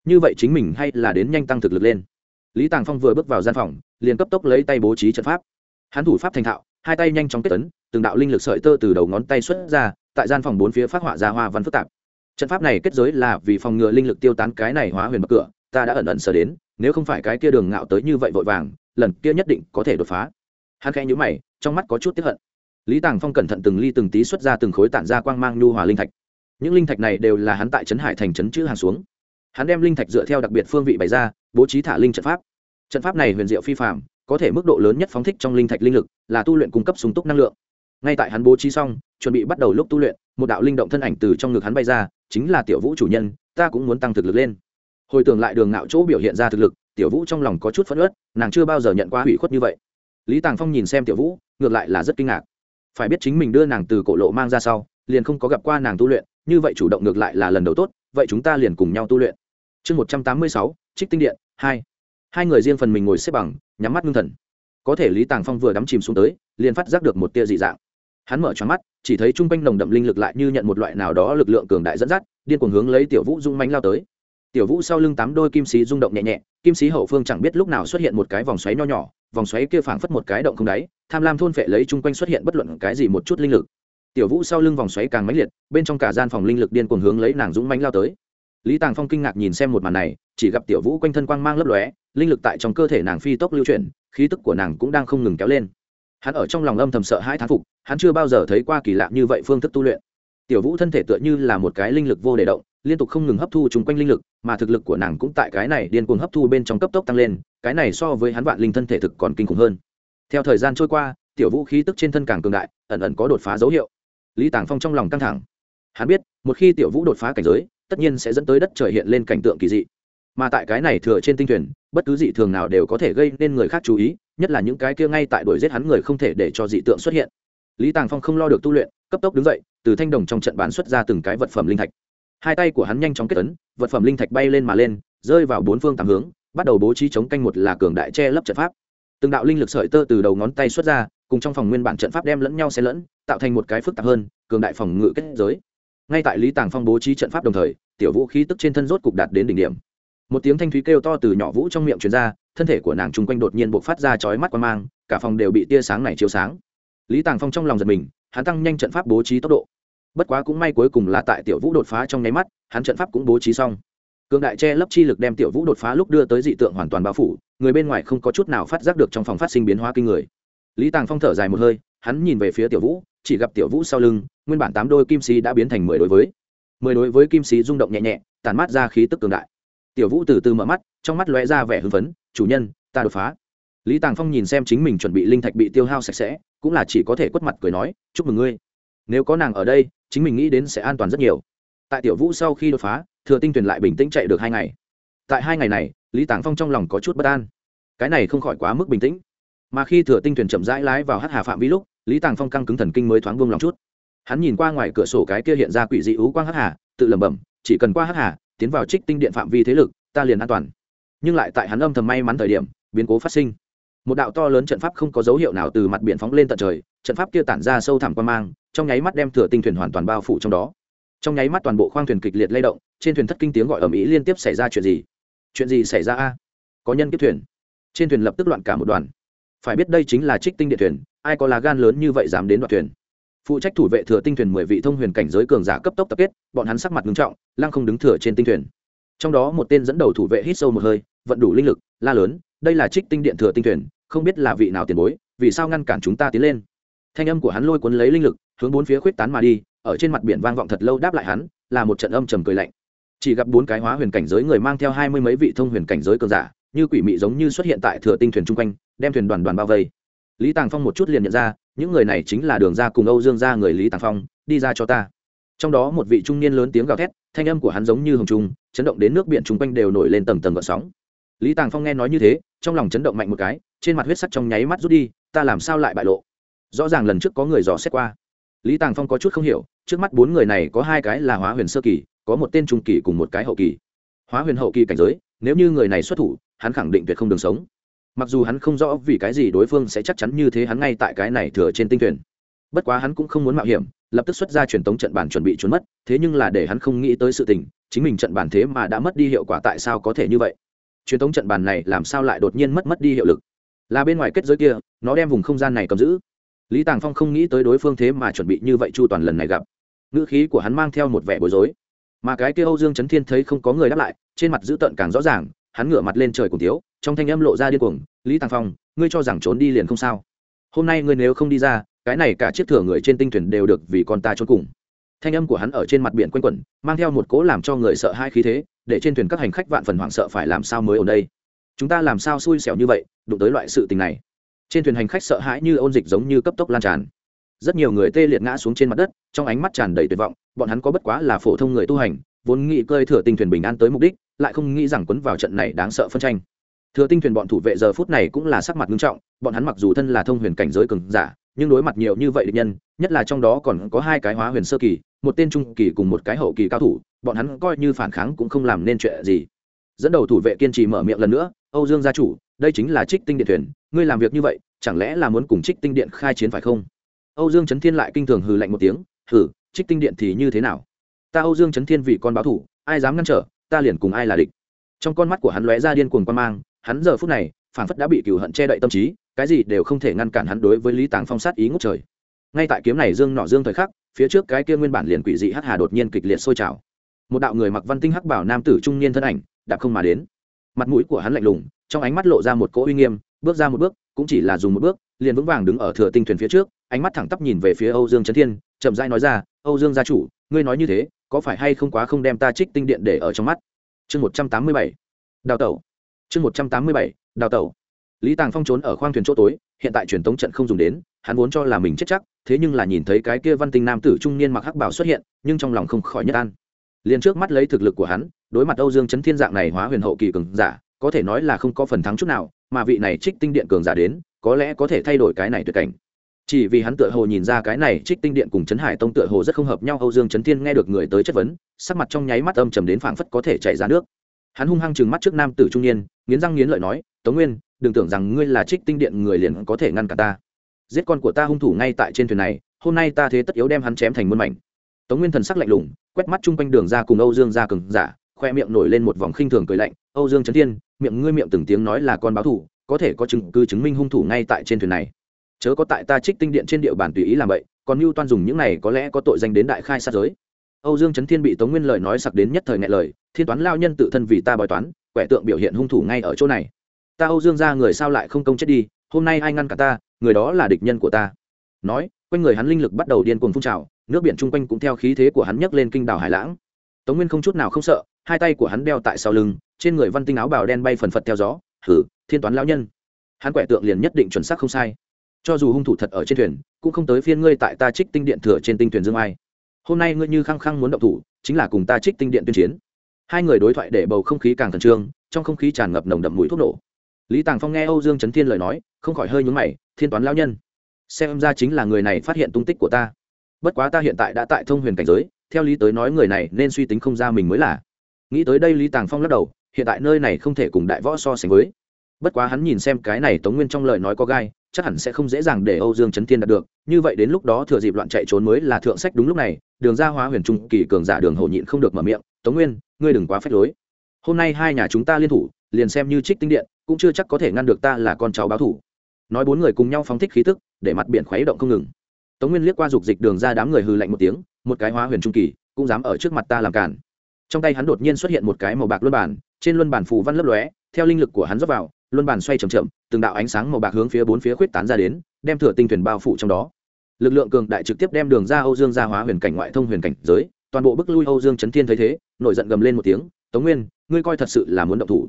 Như vậy chính mình hay là đến nhanh tăng thực lực lên lý tàng phong vừa bước vào gian phòng, liền cấp tốc lấy tay bố trí trận pháp. Hắn thủ pháp thành thạo, hai tay nhanh chóng kết tấn từng đạo linh lực sợi tơ từ đầu ngón tay xuất ra, tại gian phòng bốn phía phát họa ra hoa văn phức tạp. Trận pháp này kết giới là vì phòng ngừa linh lực tiêu tán cái này hóa huyền bậc cửa, ta đã ẩn ẩn sờ đến, nếu không phải cái kia đường ngạo tới như vậy vội vàng, lần kia nhất định có thể đột phá. Hắn khẽ nhũ mày, trong mắt có chút tiếp hận. Lý tàng phong cẩn thận từng ly từng tí xuất ra từng khối tản ra quang mang nhu hòa linh thạch. Những linh thạch này đều là hắn tại trấn hải thành trấn chữ hàng xuống hắn đem linh thạch dựa theo đặc biệt phương vị bày ra, bố trí thả linh trận pháp. Trận pháp này huyền diệu phi phạm có thể mức độ lớn nhất phóng thích trong linh thạch linh lực, là tu luyện cung cấp sung túc năng lượng. Ngay tại hắn bố trí xong, chuẩn bị bắt đầu lúc tu luyện, một đạo linh động thân ảnh từ trong ngực hắn bay ra, chính là tiểu vũ chủ nhân, ta cũng muốn tăng thực lực lên. Hồi tưởng lại đường ngạo chỗ biểu hiện ra thực lực, tiểu vũ trong lòng có chút phất ớt nàng chưa bao giờ nhận qua hủy khuất như vậy. Lý tàng phong nhìn xem tiểu vũ, ngược lại là rất kinh ngạc. Phải biết chính mình đưa nàng từ cổ lộ mang ra sau, liền không có gặp qua nàng tu luyện, như vậy chủ động ngược lại là lần đầu tốt, vậy chúng ta liền cùng nhau tu luyện chương một trăm tám mươi sáu, trích tinh điện, hai. Hai người riêng phần mình ngồi xếp bằng, nhắm mắt ngưng thần. Có thể lý tàng phong vừa đắm chìm xuống tới, liền phát giác được một tia dị dạng. Hắn mở choáng mắt, chỉ thấy chung quanh nồng đậm linh lực lại như nhận một loại nào đó lực lượng cường đại dẫn dắt, điên cuồng hướng lấy tiểu vũ dung mánh lao tới. Tiểu vũ sau lưng tám đôi kim sĩ rung động nhẹ nhẹ, kim sĩ hậu phương chẳng biết lúc nào xuất hiện một cái vòng xoáy nho nhỏ, vòng xoáy kia phảng phất một cái động không đáy, tham lam thôn phệ lấy chung quanh xuất hiện bất luận cái gì một chút linh lực. Tiểu vũ sau lưng vòng xoáy càng mãnh liệt, bên trong cả gian phòng linh lực điên cuồng hướng lấy nàng dũng mánh lao tới lý tàng phong kinh ngạc nhìn xem một màn này, chỉ gặp tiểu vũ quanh thân quang mang lấp lóe, linh lực tại trong cơ thể nàng phi tốc lưu chuyển, khí tức của nàng cũng đang không ngừng kéo lên. Hắn ở trong lòng âm thầm sợ hai thán phục, hắn chưa bao giờ thấy qua kỳ lạ như vậy phương thức tu luyện. Tiểu vũ thân thể tựa như là một cái linh lực vô đề động, liên tục không ngừng hấp thu chung quanh linh lực, mà thực lực của nàng cũng tại cái này điên cuồng hấp thu bên trong cấp tốc tăng lên, cái này so với hắn vạn linh thân thể thực còn kinh khủng hơn. Theo thời gian trôi qua, tiểu vũ khí tức trên thân càng cường đại, ẩn ẩn có đột phá dấu hiệu. Lý tàng phong trong lòng căng thẳng. Hắn biết, một khi tiểu vũ đột phá cảnh giới tất nhiên sẽ dẫn tới đất trời hiện lên cảnh tượng kỳ dị. Mà tại cái này thừa trên tinh thuyền bất cứ dị thường nào đều có thể gây nên người khác chú ý nhất là những cái kia ngay tại đuổi giết hắn người không thể để cho dị tượng xuất hiện. Lý tàng phong không lo được tu luyện cấp tốc đứng dậy từ thanh đồng trong trận bán xuất ra từng cái vật phẩm linh thạch. Hai tay của hắn nhanh chóng kết tấn, vật phẩm linh thạch bay lên mà lên rơi vào bốn phương tám hướng bắt đầu bố trí chống canh một là cường đại che lấp trận pháp. Từng đạo linh lực sợi tơ từ đầu ngón tay xuất ra cùng trong phòng nguyên bản trận pháp đem lẫn nhau xen lẫn tạo thành một cái phức tạp hơn cường đại phòng ngự kết giới ngay tại lý tàng phong bố trí trận pháp đồng thời, tiểu vũ khí tức trên thân rốt cục đạt đến đỉnh điểm. Một tiếng thanh thúy kêu to từ nhỏ vũ trong miệng truyền ra, thân thể của nàng chung quanh đột nhiên buộc phát ra chói mắt qua mang, cả phòng đều bị tia sáng này chiếu sáng. Lý tàng phong trong lòng giật mình, hắn tăng nhanh trận pháp bố trí tốc độ. Bất quá cũng may cuối cùng là tại tiểu vũ đột phá trong nháy mắt, hắn trận pháp cũng bố trí xong. Cường đại che lấp chi lực đem tiểu vũ đột phá lúc đưa tới dị tượng hoàn toàn bao phủ, người bên ngoài không có chút nào phát giác được trong phòng phát sinh biến hóa kinh người. Lý tàng phong thở dài một hơi, hắn nhìn về phía tiểu vũ chỉ gặp tiểu vũ sau lưng, nguyên bản tám đôi kim sĩ đã biến thành mười đối với. Mười đối với kim sĩ rung động nhẹ nhẹ tàn mát ra khí tức cường đại. Tiểu vũ từ từ mở mắt, trong mắt lóe ra vẻ hưng phấn, chủ nhân, ta đột phá. Lý tàng phong nhìn xem chính mình chuẩn bị linh thạch bị tiêu hao sạch sẽ, cũng là chỉ có thể quất mặt cười nói, chúc mừng ngươi. Nếu có nàng ở đây, chính mình nghĩ đến sẽ an toàn rất nhiều. Tại tiểu vũ sau khi đột phá, thừa tinh tuyền lại bình tĩnh chạy được hai ngày. Tại hai ngày này, lý tàng phong trong lòng có chút bất an. Cái này không khỏi quá mức bình tĩnh. Mà khi thừa tinh thuyền chậm rãi lái vào hát hà phạm vi lúc lý tàng phong căng cứng thần kinh mới thoáng buông lòng chút. Hắn nhìn qua ngoài cửa sổ cái kia hiện ra quỷ dị ú quang hắc hà, tự lẩm bẩm, chỉ cần qua hắc hà, tiến vào trích tinh điện phạm vi thế lực, ta liền an toàn. Nhưng lại tại hắn âm thầm may mắn thời điểm, biến cố phát sinh. Một đạo to lớn trận pháp không có dấu hiệu nào từ mặt biển phóng lên tận trời, trận pháp kia tản ra sâu thẳm quan mang, trong nháy mắt đem thừa tinh thuyền hoàn toàn bao phủ trong đó. Trong nháy mắt toàn bộ khoang thuyền kịch liệt lay động, trên thuyền thất kinh tiếng gọi ầm ĩ liên tiếp xảy ra chuyện gì? Chuyện gì xảy ra a? Có nhân kiếp thuyền. Trên thuyền lập tức loạn cả một đoàn phải biết đây chính là trích tinh điện thuyền, ai có lá gan lớn như vậy dám đến đoạn thuyền. Phụ trách thủ vệ thừa tinh thuyền mười vị thông huyền cảnh giới cường giả cấp tốc tập kết, bọn hắn sắc mặt nghiêm trọng, lăng không đứng thừa trên tinh thuyền. Trong đó một tên dẫn đầu thủ vệ hít sâu một hơi, vận đủ linh lực, la lớn, đây là trích tinh điện thừa tinh thuyền, không biết là vị nào tiền bối, vì sao ngăn cản chúng ta tiến lên. Thanh âm của hắn lôi cuốn lấy linh lực, hướng bốn phía khuyết tán mà đi, ở trên mặt biển vang vọng thật lâu đáp lại hắn, là một trận âm trầm cười lạnh. Chỉ gặp bốn cái hóa huyền cảnh giới người mang theo hai mươi mấy vị thông huyền cảnh giới cường giả như quỷ mị giống như xuất hiện tại thừa tinh thuyền chung quanh, đem thuyền đoàn đoàn bao vây. Lý tàng phong một chút liền nhận ra, những người này chính là đường ra cùng âu dương gia người lý tàng phong, đi ra cho ta. Trong đó một vị trung niên lớn tiếng gào thét, thanh âm của hắn giống như hồng trung chấn động đến nước biển chung quanh đều nổi lên tầng tầng gợn sóng. Lý tàng phong nghe nói như thế, trong lòng chấn động mạnh một cái, trên mặt huyết sắc trong nháy mắt rút đi, ta làm sao lại bại lộ? Rõ ràng lần trước có người dò xét qua. Lý tàng phong có chút không hiểu, trước mắt bốn người này có hai cái là hóa huyền sơ kỳ, có một tên trung kỳ cùng một cái hậu kỳ. Hóa huyền hậu kỳ cảnh giới, nếu như người này xuất thủ hắn khẳng định tuyệt không đường sống. Mặc dù hắn không rõ vì cái gì đối phương sẽ chắc chắn như thế hắn ngay tại cái này thừa trên tinh thuyền. Bất quá hắn cũng không muốn mạo hiểm, lập tức xuất ra truyền tống trận bản chuẩn bị trốn mất, thế nhưng là để hắn không nghĩ tới sự tình, chính mình trận bản thế mà đã mất đi hiệu quả tại sao có thể như vậy? Truyền tống trận bản này làm sao lại đột nhiên mất mất đi hiệu lực? Là bên ngoài kết giới kia, nó đem vùng không gian này cầm giữ. Lý tàng phong không nghĩ tới đối phương thế mà chuẩn bị như vậy chu toàn lần này gặp. Ngữ khí của hắn mang theo một vẻ bối rối. Mà cái kia âu dương trấn thiên thấy không có người đáp lại, trên mặt dữ tợn càng rõ ràng hắn ngửa mặt lên trời cùng tiếu trong thanh âm lộ ra điên cuồng, lý tàng phong, ngươi cho rằng trốn đi liền không sao? Hôm nay ngươi nếu không đi ra, cái này cả chiếc thửa người trên tinh thuyền đều được vì con ta trốn cùng. Thanh âm của hắn ở trên mặt biển quanh quẩn, mang theo một cố làm cho người sợ hai khí thế, để trên thuyền các hành khách vạn phần hoảng sợ phải làm sao mới ở đây? Chúng ta làm sao xui xẻo như vậy, đụng tới loại sự tình này? Trên thuyền hành khách sợ hãi như ôn dịch giống như cấp tốc lan tràn. Rất nhiều người tê liệt ngã xuống trên mặt đất, trong ánh mắt tràn đầy tuyệt vọng, bọn hắn có bất quá là phổ thông người tu hành, vốn nghĩ cơi thừa tinh thuyền bình an tới mục đích lại không nghĩ rằng quấn vào trận này đáng sợ phân tranh. Thừa tinh thuyền bọn thủ vệ giờ phút này cũng là sắc mặt nghiêm trọng, bọn hắn mặc dù thân là thông huyền cảnh giới cường giả, nhưng đối mặt nhiều như vậy địch nhân, nhất là trong đó còn có hai cái hóa huyền sơ kỳ, một tên trung kỳ cùng một cái hậu kỳ cao thủ, bọn hắn coi như phản kháng cũng không làm nên chuyện gì. Dẫn đầu thủ vệ kiên trì mở miệng lần nữa, âu dương gia chủ, đây chính là trích tinh điện thuyền, ngươi làm việc như vậy, chẳng lẽ là muốn cùng trích tinh điện khai chiến phải không? Âu dương trấn thiên lại kinh thường hừ lạnh một tiếng, hừ, trích tinh điện thì như thế nào? Ta âu dương trấn thiên vì con báo thủ, ai dám ngăn trở ta liền cùng ai là địch. Trong con mắt của hắn lóe ra điên cuồng quan mang, hắn giờ phút này phản phất đã bị cửu hận che đậy tâm trí, cái gì đều không thể ngăn cản hắn đối với lý tàng phong sát ý ngốc trời. Ngay tại kiếm này dương nọ dương thời khắc, phía trước cái kia nguyên bản liền quỷ dị hắc hà đột nhiên kịch liệt sôi trào. Một đạo người mặc văn tinh hắc bảo nam tử trung niên thân ảnh, đạp không mà đến. Mặt mũi của hắn lạnh lùng, trong ánh mắt lộ ra một cỗ uy nghiêm, bước ra một bước, cũng chỉ là dùng một bước, liền vững vàng đứng ở thừa tinh thuyền phía trước, ánh mắt thẳng tắp nhìn về phía âu dương trấn thiên, chậm rãi nói ra, âu dương gia chủ, ngươi nói như thế có phải hay không quá không đem ta trích tinh điện để ở trong mắt? Chương một trăm tám mươi bảy. Đào tẩu. Chương một trăm tám mươi bảy, đào tẩu. Lý tàng phong trốn ở khoang thuyền chỗ tối, hiện tại truyền tống trận không dùng đến, hắn vốn cho là mình chết chắc, thế nhưng là nhìn thấy cái kia văn tinh nam tử trung niên mặc hắc bảo xuất hiện, nhưng trong lòng không khỏi nhất an. Liền trước mắt lấy thực lực của hắn, đối mặt âu dương chấn thiên dạng này hóa huyền hậu kỳ cường giả, có thể nói là không có phần thắng chút nào, mà vị này trích tinh điện cường giả đến, có lẽ có thể thay đổi cái này tuyệt cảnh chỉ vì hắn tựa hồ nhìn ra cái này trích tinh điện cùng trấn hải tông tựa hồ rất không hợp nhau, âu dương trấn thiên nghe được người tới chất vấn, sắc mặt trong nháy mắt âm trầm đến phảng phất có thể chạy ra nước. Hắn hung hăng chừng mắt trước nam tử trung niên, nghiến răng nghiến lợi nói, tống nguyên, đừng tưởng rằng ngươi là trích tinh điện người liền có thể ngăn cả ta. Giết con của ta hung thủ ngay tại trên thuyền này, hôm nay ta thế tất yếu đem hắn chém thành muôn mảnh. Tống nguyên thần sắc lạnh lùng, quét mắt chung quanh đường ra cùng âu dương ra cường giả, khoe miệng nổi lên một vòng khinh thường cười lạnh, âu dương trấn thiên, miệng ngươi miệng từng tiếng nói là con báo thủ, có thể có chứng cứ chứng minh hung thủ ngay tại trên thuyền này chớ có tại ta trích tinh điện trên địa bàn tùy ý làm vậy, còn mưu toan dùng những này có lẽ có tội danh đến đại khai sát giới. Âu dương trấn thiên bị tống nguyên lời nói sặc đến nhất thời ngại lời, thiên toán lao nhân tự thân vì ta bói toán, quẻ tượng biểu hiện hung thủ ngay ở chỗ này. Ta âu dương ra người sao lại không công chết đi, hôm nay ai ngăn cả ta, người đó là địch nhân của ta. Nói, quanh người hắn linh lực bắt đầu điên cuồng phun trào, nước biển chung quanh cũng theo khí thế của hắn nhấc lên kinh đảo hải lãng. Tống nguyên không chút nào không sợ, hai tay của hắn đeo tại sau lưng, trên người văn tinh áo bào đen bay phần phật theo gió. Hử, thiên toán lão nhân. Hắn quẻ tượng liền nhất định chuẩn xác không sai cho dù hung thủ thật ở trên thuyền, cũng không tới phiên ngươi tại ta trích tinh điện thừa trên tinh thuyền dương ai. Hôm nay ngươi như khăng khăng muốn động thủ, chính là cùng ta trích tinh điện tuyên chiến. Hai người đối thoại để bầu không khí càng khẩn trương, trong không khí tràn ngập nồng đậm mùi thuốc nổ. Lý tàng phong nghe âu dương trấn thiên lời nói, không khỏi hơi nhúng mày, thiên toán lão nhân, xem ra chính là người này phát hiện tung tích của ta. Bất quá ta hiện tại đã tại thông huyền cảnh giới, theo lý tới nói người này nên suy tính không ra mình mới là. Nghĩ tới đây lý tàng phong lắc đầu, hiện tại nơi này không thể cùng đại võ so sánh với. Bất quá hắn nhìn xem cái này tống nguyên trong lời nói có gai chắc hẳn sẽ không dễ dàng để âu dương Chấn thiên đạt được. Như vậy đến lúc đó thừa dịp loạn chạy trốn mới là thượng sách đúng lúc này, đường Gia hóa huyền trung kỳ cường giả đường hổ nhịn không được mở miệng, tống nguyên, ngươi đừng quá phép lối. Hôm nay hai nhà chúng ta liên thủ, liền xem như trích tinh điện, cũng chưa chắc có thể ngăn được ta là con cháu báo thủ. Nói bốn người cùng nhau phóng thích khí tức, để mặt biển khuấy động không ngừng. Tống nguyên liếc qua dục dịch đường Gia đám người hừ lạnh một tiếng, một cái hóa huyền trung kỳ, cũng dám ở trước mặt ta làm cản. Trong tay hắn đột nhiên xuất hiện một cái màu bạc luân bản trên luân bản phù văn lấp lóe, theo linh lực của hắn rót vào luân bàn xoay c h ậ m chậm, từng đạo ánh sáng màu bạc hướng phía bốn phía khuyết tán ra đến, đem thừa tinh thuyền bao phủ trong đó. Lực lượng cường đại trực tiếp đem đường ra âu dương gia hóa huyền cảnh ngoại thông huyền cảnh giới, toàn bộ bức lui âu dương trấn thiên thấy thế, nổi giận gầm lên một tiếng, tống nguyên, ngươi coi thật sự là muốn động thủ.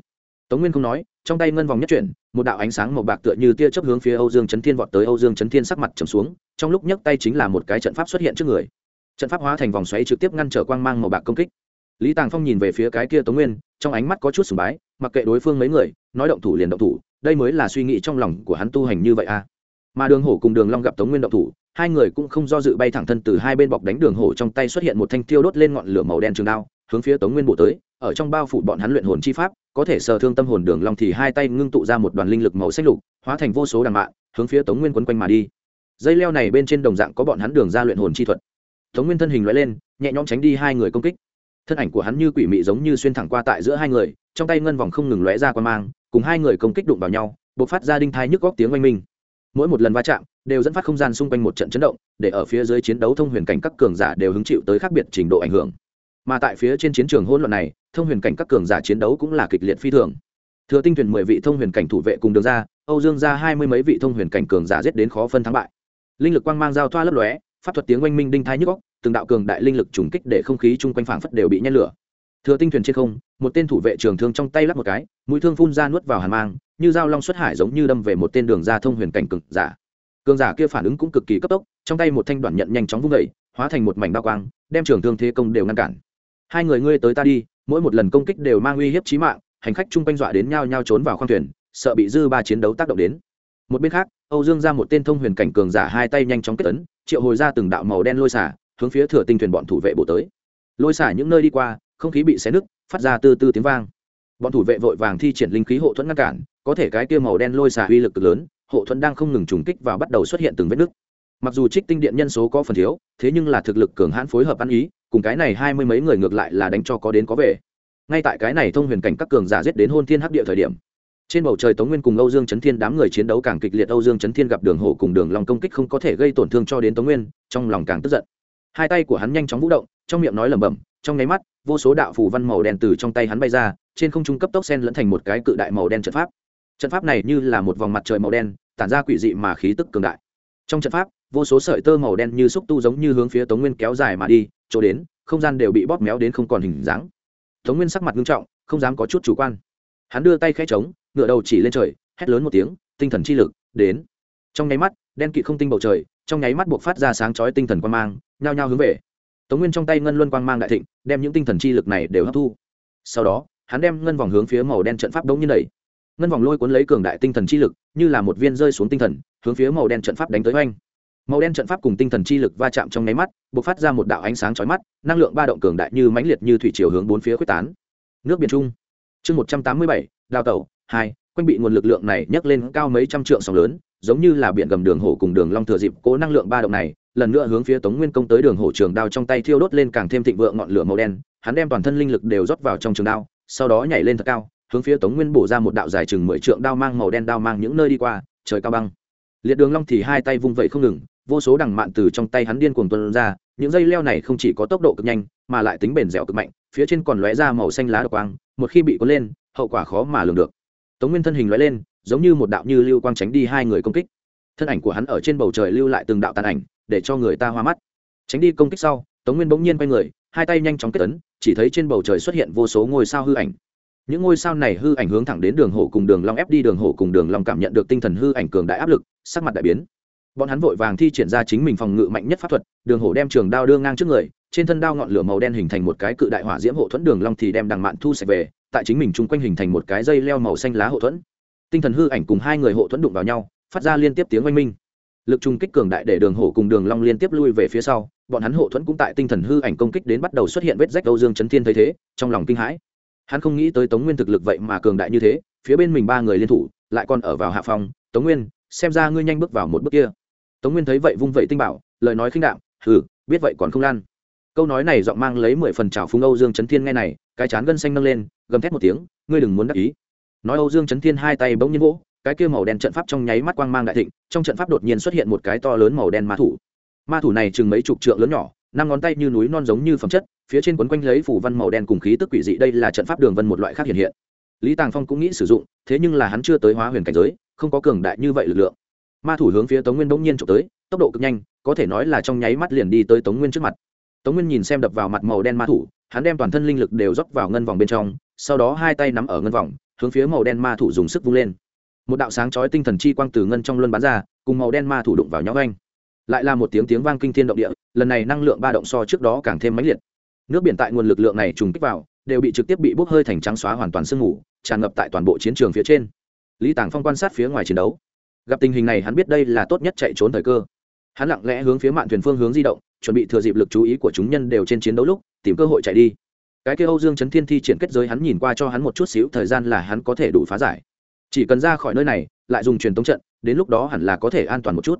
Tống nguyên không nói, trong tay ngân vòng nhất chuyển, một đạo ánh sáng màu bạc tựa như tia chớp hướng phía âu dương trấn thiên vọt tới âu dương trấn thiên sắc mặt trầm xuống, trong lúc nhấc tay chính là một cái trận pháp xuất hiện trước người. Trận pháp hóa thành vòng xoáy trực tiếp ngăn trở quang mang màu bạc công kích. Lý tàng phong nhìn về phía cái kia tống nguyên, trong ánh mắt có chút sùng bái, mặc kệ đối phương mấy người nói động thủ liền động thủ, đây mới là suy nghĩ trong lòng của hắn tu hành như vậy à. Mà đường hổ cùng đường long gặp tống nguyên động thủ, hai người cũng không do dự bay thẳng thân từ hai bên bọc đánh đường hổ trong tay xuất hiện một thanh tiêu đốt lên ngọn lửa màu đen trường đao, hướng phía tống nguyên bộ tới, ở trong bao phủ bọn hắn luyện hồn chi pháp, có thể sờ thương tâm hồn đường long thì hai tay ngưng tụ ra một đoàn linh lực màu xanh lục, hóa thành vô số đằng mạ, hướng phía tống nguyên quấn quanh mà đi. Dây leo này bên trên đồng dạng có bọn hắn đường ra luyện hồn chi thuật. Tống nguyên thân hình loại lên, nhẹ nhõm tránh đi hai người công kích. Thân ảnh của hắn như quỷ mị giống như xuyên thẳng qua tại giữa hai người, trong tay ngân vòng không ngừng lóe ra qua mang cùng hai người công kích đụng vào nhau b ộ c phát ra đinh thai nhức góc tiếng oanh minh. Mỗi một lần va chạm, đều dẫn phát không gian xung quanh một trận chấn động, để ở phía dưới chiến đấu thông huyền cảnh các cường giả đều hứng chịu tới khác biệt trình độ ảnh hưởng. Mà tại phía trên chiến trường hỗn loạn này, thông huyền cảnh các cường giả chiến đấu cũng là kịch liệt phi thường. Thừa tinh thuyền mười vị thông huyền cảnh thủ vệ cùng đường ra, âu dương ra hai mươi mấy vị thông huyền cảnh cường giả giết đến khó phân thắng bại. Linh lực quang mang giao thoa lấp lóe, pháp thuật tiếng oanh minh đinh thai nhức góc, từng đạo cường đại linh lực trùng kích để không khí chung quanh phảng phất đều bị nhen lửa thừa tinh thuyền trên không, một tên thủ vệ trường thương trong tay lắp một cái, mũi thương phun ra nuốt vào hàn mang, như dao long xuất hải giống như đâm về một tên đường ra thông huyền cảnh cực giả. Cường giả kia phản ứng cũng cực kỳ cấp tốc, trong tay một thanh đoạn nhận nhanh chóng vung vẩy hóa thành một mảnh bao quang, đem trường thương thế công đều ngăn cản. Hai người ngươi tới ta đi, mỗi một lần công kích đều mang uy hiếp chí mạng, hành khách chung quanh dọa đến nhau nhau trốn vào khoang thuyền, sợ bị dư ba chiến đấu tác động đến. Một bên khác, âu dương ra một tên thông huyền cảnh cường giả hai tay nhanh chóng kết ấn, triệu hồi ra từng đạo màu đen lôi xả, hướng phía thừa tinh thuyền bọn thủ vệ bổ tới. Lôi xả những nơi đi qua không khí bị xé nứt, phát ra từ từ tiếng vang. Bọn thủ vệ vội vàng thi triển linh khí hộ thuẫn ngăn cản, có thể cái kia màu đen lôi xà uy lực cực lớn, hộ thuẫn đang không ngừng trùng kích và bắt đầu xuất hiện từng vết nứt. Mặc dù trích tinh điện nhân số có phần thiếu, thế nhưng là thực lực cường hãn phối hợp ăn ý, cùng cái này hai mươi mấy người ngược lại là đánh cho có đến có về. Ngay tại cái này thông huyền cảnh các cường giả giết đến hôn thiên hắc địa thời điểm, trên bầu trời tống nguyên cùng âu dương chấn thiên đám người chiến đấu càng kịch liệt, âu dương chấn thiên gặp đường hổ cùng đường lòng công kích không có thể gây tổn thương cho đến tống nguyên, trong lòng càng tức giận. Hai tay của hắn nhanh chóng vũ động, trong miệng nói lẩm bẩm trong nháy mắt, vô số đạo phù văn màu đen từ trong tay hắn bay ra, trên không trung cấp tốc sen lẫn thành một cái cự đại màu đen trận pháp. Trận pháp này như là một vòng mặt trời màu đen, tản ra quỷ dị mà khí tức cường đại. Trong trận pháp, vô số sợi tơ màu đen như xúc tu giống như hướng phía tống nguyên kéo dài mà đi, chỗ đến, không gian đều bị bóp méo đến không còn hình dáng. Tống nguyên sắc mặt nghiêm trọng, không dám có chút chủ quan. Hắn đưa tay khẽ trống ngựa đầu chỉ lên trời, hét lớn một tiếng, tinh thần chi lực, đến. Trong nháy mắt, đen kịt không tinh bầu trời, trong nháy mắt buộc phát ra sáng chói tinh thần quang mang, nhao nhao hướng về tống nguyên trong tay ngân luân quang mang đại thịnh, đem những tinh thần chi lực này đều hấp thu. Sau đó, hắn đem ngân vòng hướng phía màu đen trận pháp đống như đẩy. Ngân vòng lôi cuốn lấy cường đại tinh thần chi lực, như là một viên rơi xuống tinh thần, hướng phía màu đen trận pháp đánh tới oanh. Màu đen trận pháp cùng tinh thần chi lực va chạm trong nháy mắt b ộ c phát ra một đạo ánh sáng chói mắt, năng lượng ba động cường đại như mãnh liệt như thủy chiều hướng bốn phía quyết tán. Nước biển trung. Chương một trăm tám mươi bảy, đào tẩu, hai, quanh bị nguồn lực lượng này nhấc lên cao mấy trăm trượng sóng lớn, giống như là biển gầm đường hổ cùng đường long thừa dịp cố năng lượng ba động này lần nữa hướng phía tống nguyên công tới đường hổ trường đao trong tay thiêu đốt lên càng thêm thịnh vượng ngọn lửa màu đen, hắn đem toàn thân linh lực đều rót vào trong trường đao, sau đó nhảy lên thật cao, hướng phía tống nguyên bổ ra một đạo dài chừng mười trượng đao mang màu đen đao mang những nơi đi qua, trời cao băng. Liệt đường long thì hai tay vung vẩy không ngừng, vô số đằng mạn từ trong tay hắn điên cuồng tuôn ra, những dây leo này không chỉ có tốc độ cực nhanh, mà lại tính bền dẻo cực mạnh, phía trên còn lóe ra màu xanh lá độc quang, một khi bị cuốn lên, hậu quả khó mà lường được. Tống nguyên thân hình lóe lên, giống như một đạo như lưu quang tránh đi hai người công kích. Thân ảnh của hắn ở trên bầu trời lưu lại từng đạo tàn ảnh để cho người ta hoa mắt. Tránh đi công kích sau, tống nguyên bỗng nhiên quay người, hai tay nhanh chóng kết ấn, chỉ thấy trên bầu trời xuất hiện vô số ngôi sao hư ảnh. Những ngôi sao này hư ảnh hướng thẳng đến đường hổ cùng đường long ép đi, đường hổ cùng đường long cảm nhận được tinh thần hư ảnh cường đại áp lực, sắc mặt đại biến. Bọn hắn vội vàng thi triển ra chính mình phòng ngự mạnh nhất pháp thuật, đường hổ đem trường đao đưa ngang trước người, trên thân đao ngọn lửa màu đen hình thành một cái cự đại hỏa diễm hộ thuẫn, đường long thì đem đằng mạn thu sạch về, tại chính mình chung quanh hình thành một cái dây leo màu xanh lá hộ thuẫn. Tinh thần hư ảnh cùng hai người hộ thuẫn đụng vào nhau, phát ra liên tiếp tiếng oanh minh lực trung kích cường đại để đường hổ cùng đường long liên tiếp lui về phía sau, bọn hắn hộ thuẫn cũng tại tinh thần hư ảnh công kích đến bắt đầu xuất hiện vết rách âu dương chấn thiên thấy thế, trong lòng kinh hãi. Hắn không nghĩ tới tống nguyên thực lực vậy mà cường đại như thế, phía bên mình ba người liên thủ, lại còn ở vào hạ phòng tống nguyên, xem ra ngươi nhanh bước vào một bước kia. Tống nguyên thấy vậy vung vậy tinh bảo, lời nói khinh đạm, hừ, biết vậy còn không lan câu nói này giọng mang lấy mười phần trào phúng âu dương chấn thiên nghe này, cái chán gân xanh nâng lên, gầm thét một tiếng, ngươi đừng muốn đắc ý. Nói âu dương chấn thiên hai tay bỗng nhiên vỗ cái kia màu đen trận pháp trong nháy mắt quang mang đại thịnh, trong trận pháp đột nhiên xuất hiện một cái to lớn màu đen ma thủ. Ma thủ này chừng mấy chục trượng lớn nhỏ, năm ngón tay như núi non giống như phẩm chất, phía trên quấn quanh lấy phủ văn màu đen cùng khí tức quỷ dị, đây là trận pháp đường vân một loại khác hiện hiện. Lý tàng phong cũng nghĩ sử dụng, thế nhưng là hắn chưa tới hóa huyền cảnh giới, không có cường đại như vậy lực lượng. Ma thủ hướng phía tống nguyên bỗng nhiên trộm tới, tốc độ cực nhanh, có thể nói là trong nháy mắt liền đi tới tống nguyên trước mặt. Tống nguyên nhìn xem đập vào mặt màu đen ma thủ, hắn đem toàn thân linh lực đều dốc vào ngân vòng bên trong, sau đó hai tay nắm ở ngân vòng, hướng phía màu đen ma thủ dùng sức vung lên một đạo sáng chói tinh thần chi quang từ ngân trong luân bắn ra, cùng màu đen ma thủ đụng vào nhau anh lại là một tiếng tiếng vang kinh thiên động địa, lần này năng lượng ba động so trước đó càng thêm mãnh liệt. Nước biển tại nguồn lực lượng này trùng kích vào, đều bị trực tiếp bị bốc hơi thành trắng xóa hoàn toàn sương mù, tràn ngập tại toàn bộ chiến trường phía trên. Lý tàng phong quan sát phía ngoài chiến đấu. Gặp tình hình này hắn biết đây là tốt nhất chạy trốn thời cơ. Hắn lặng lẽ hướng phía mạn thuyền phương hướng di động, chuẩn bị thừa dịp lực chú ý của chúng nhân đều trên chiến đấu lúc, tìm cơ hội chạy đi. Cái kia âu dương chấn thiên thi triển kết giới hắn nhìn qua cho hắn một chút xíu, thời gian là hắn có thể đủ phá giải chỉ cần ra khỏi nơi này, lại dùng truyền tống trận, đến lúc đó hẳn là có thể an toàn một chút.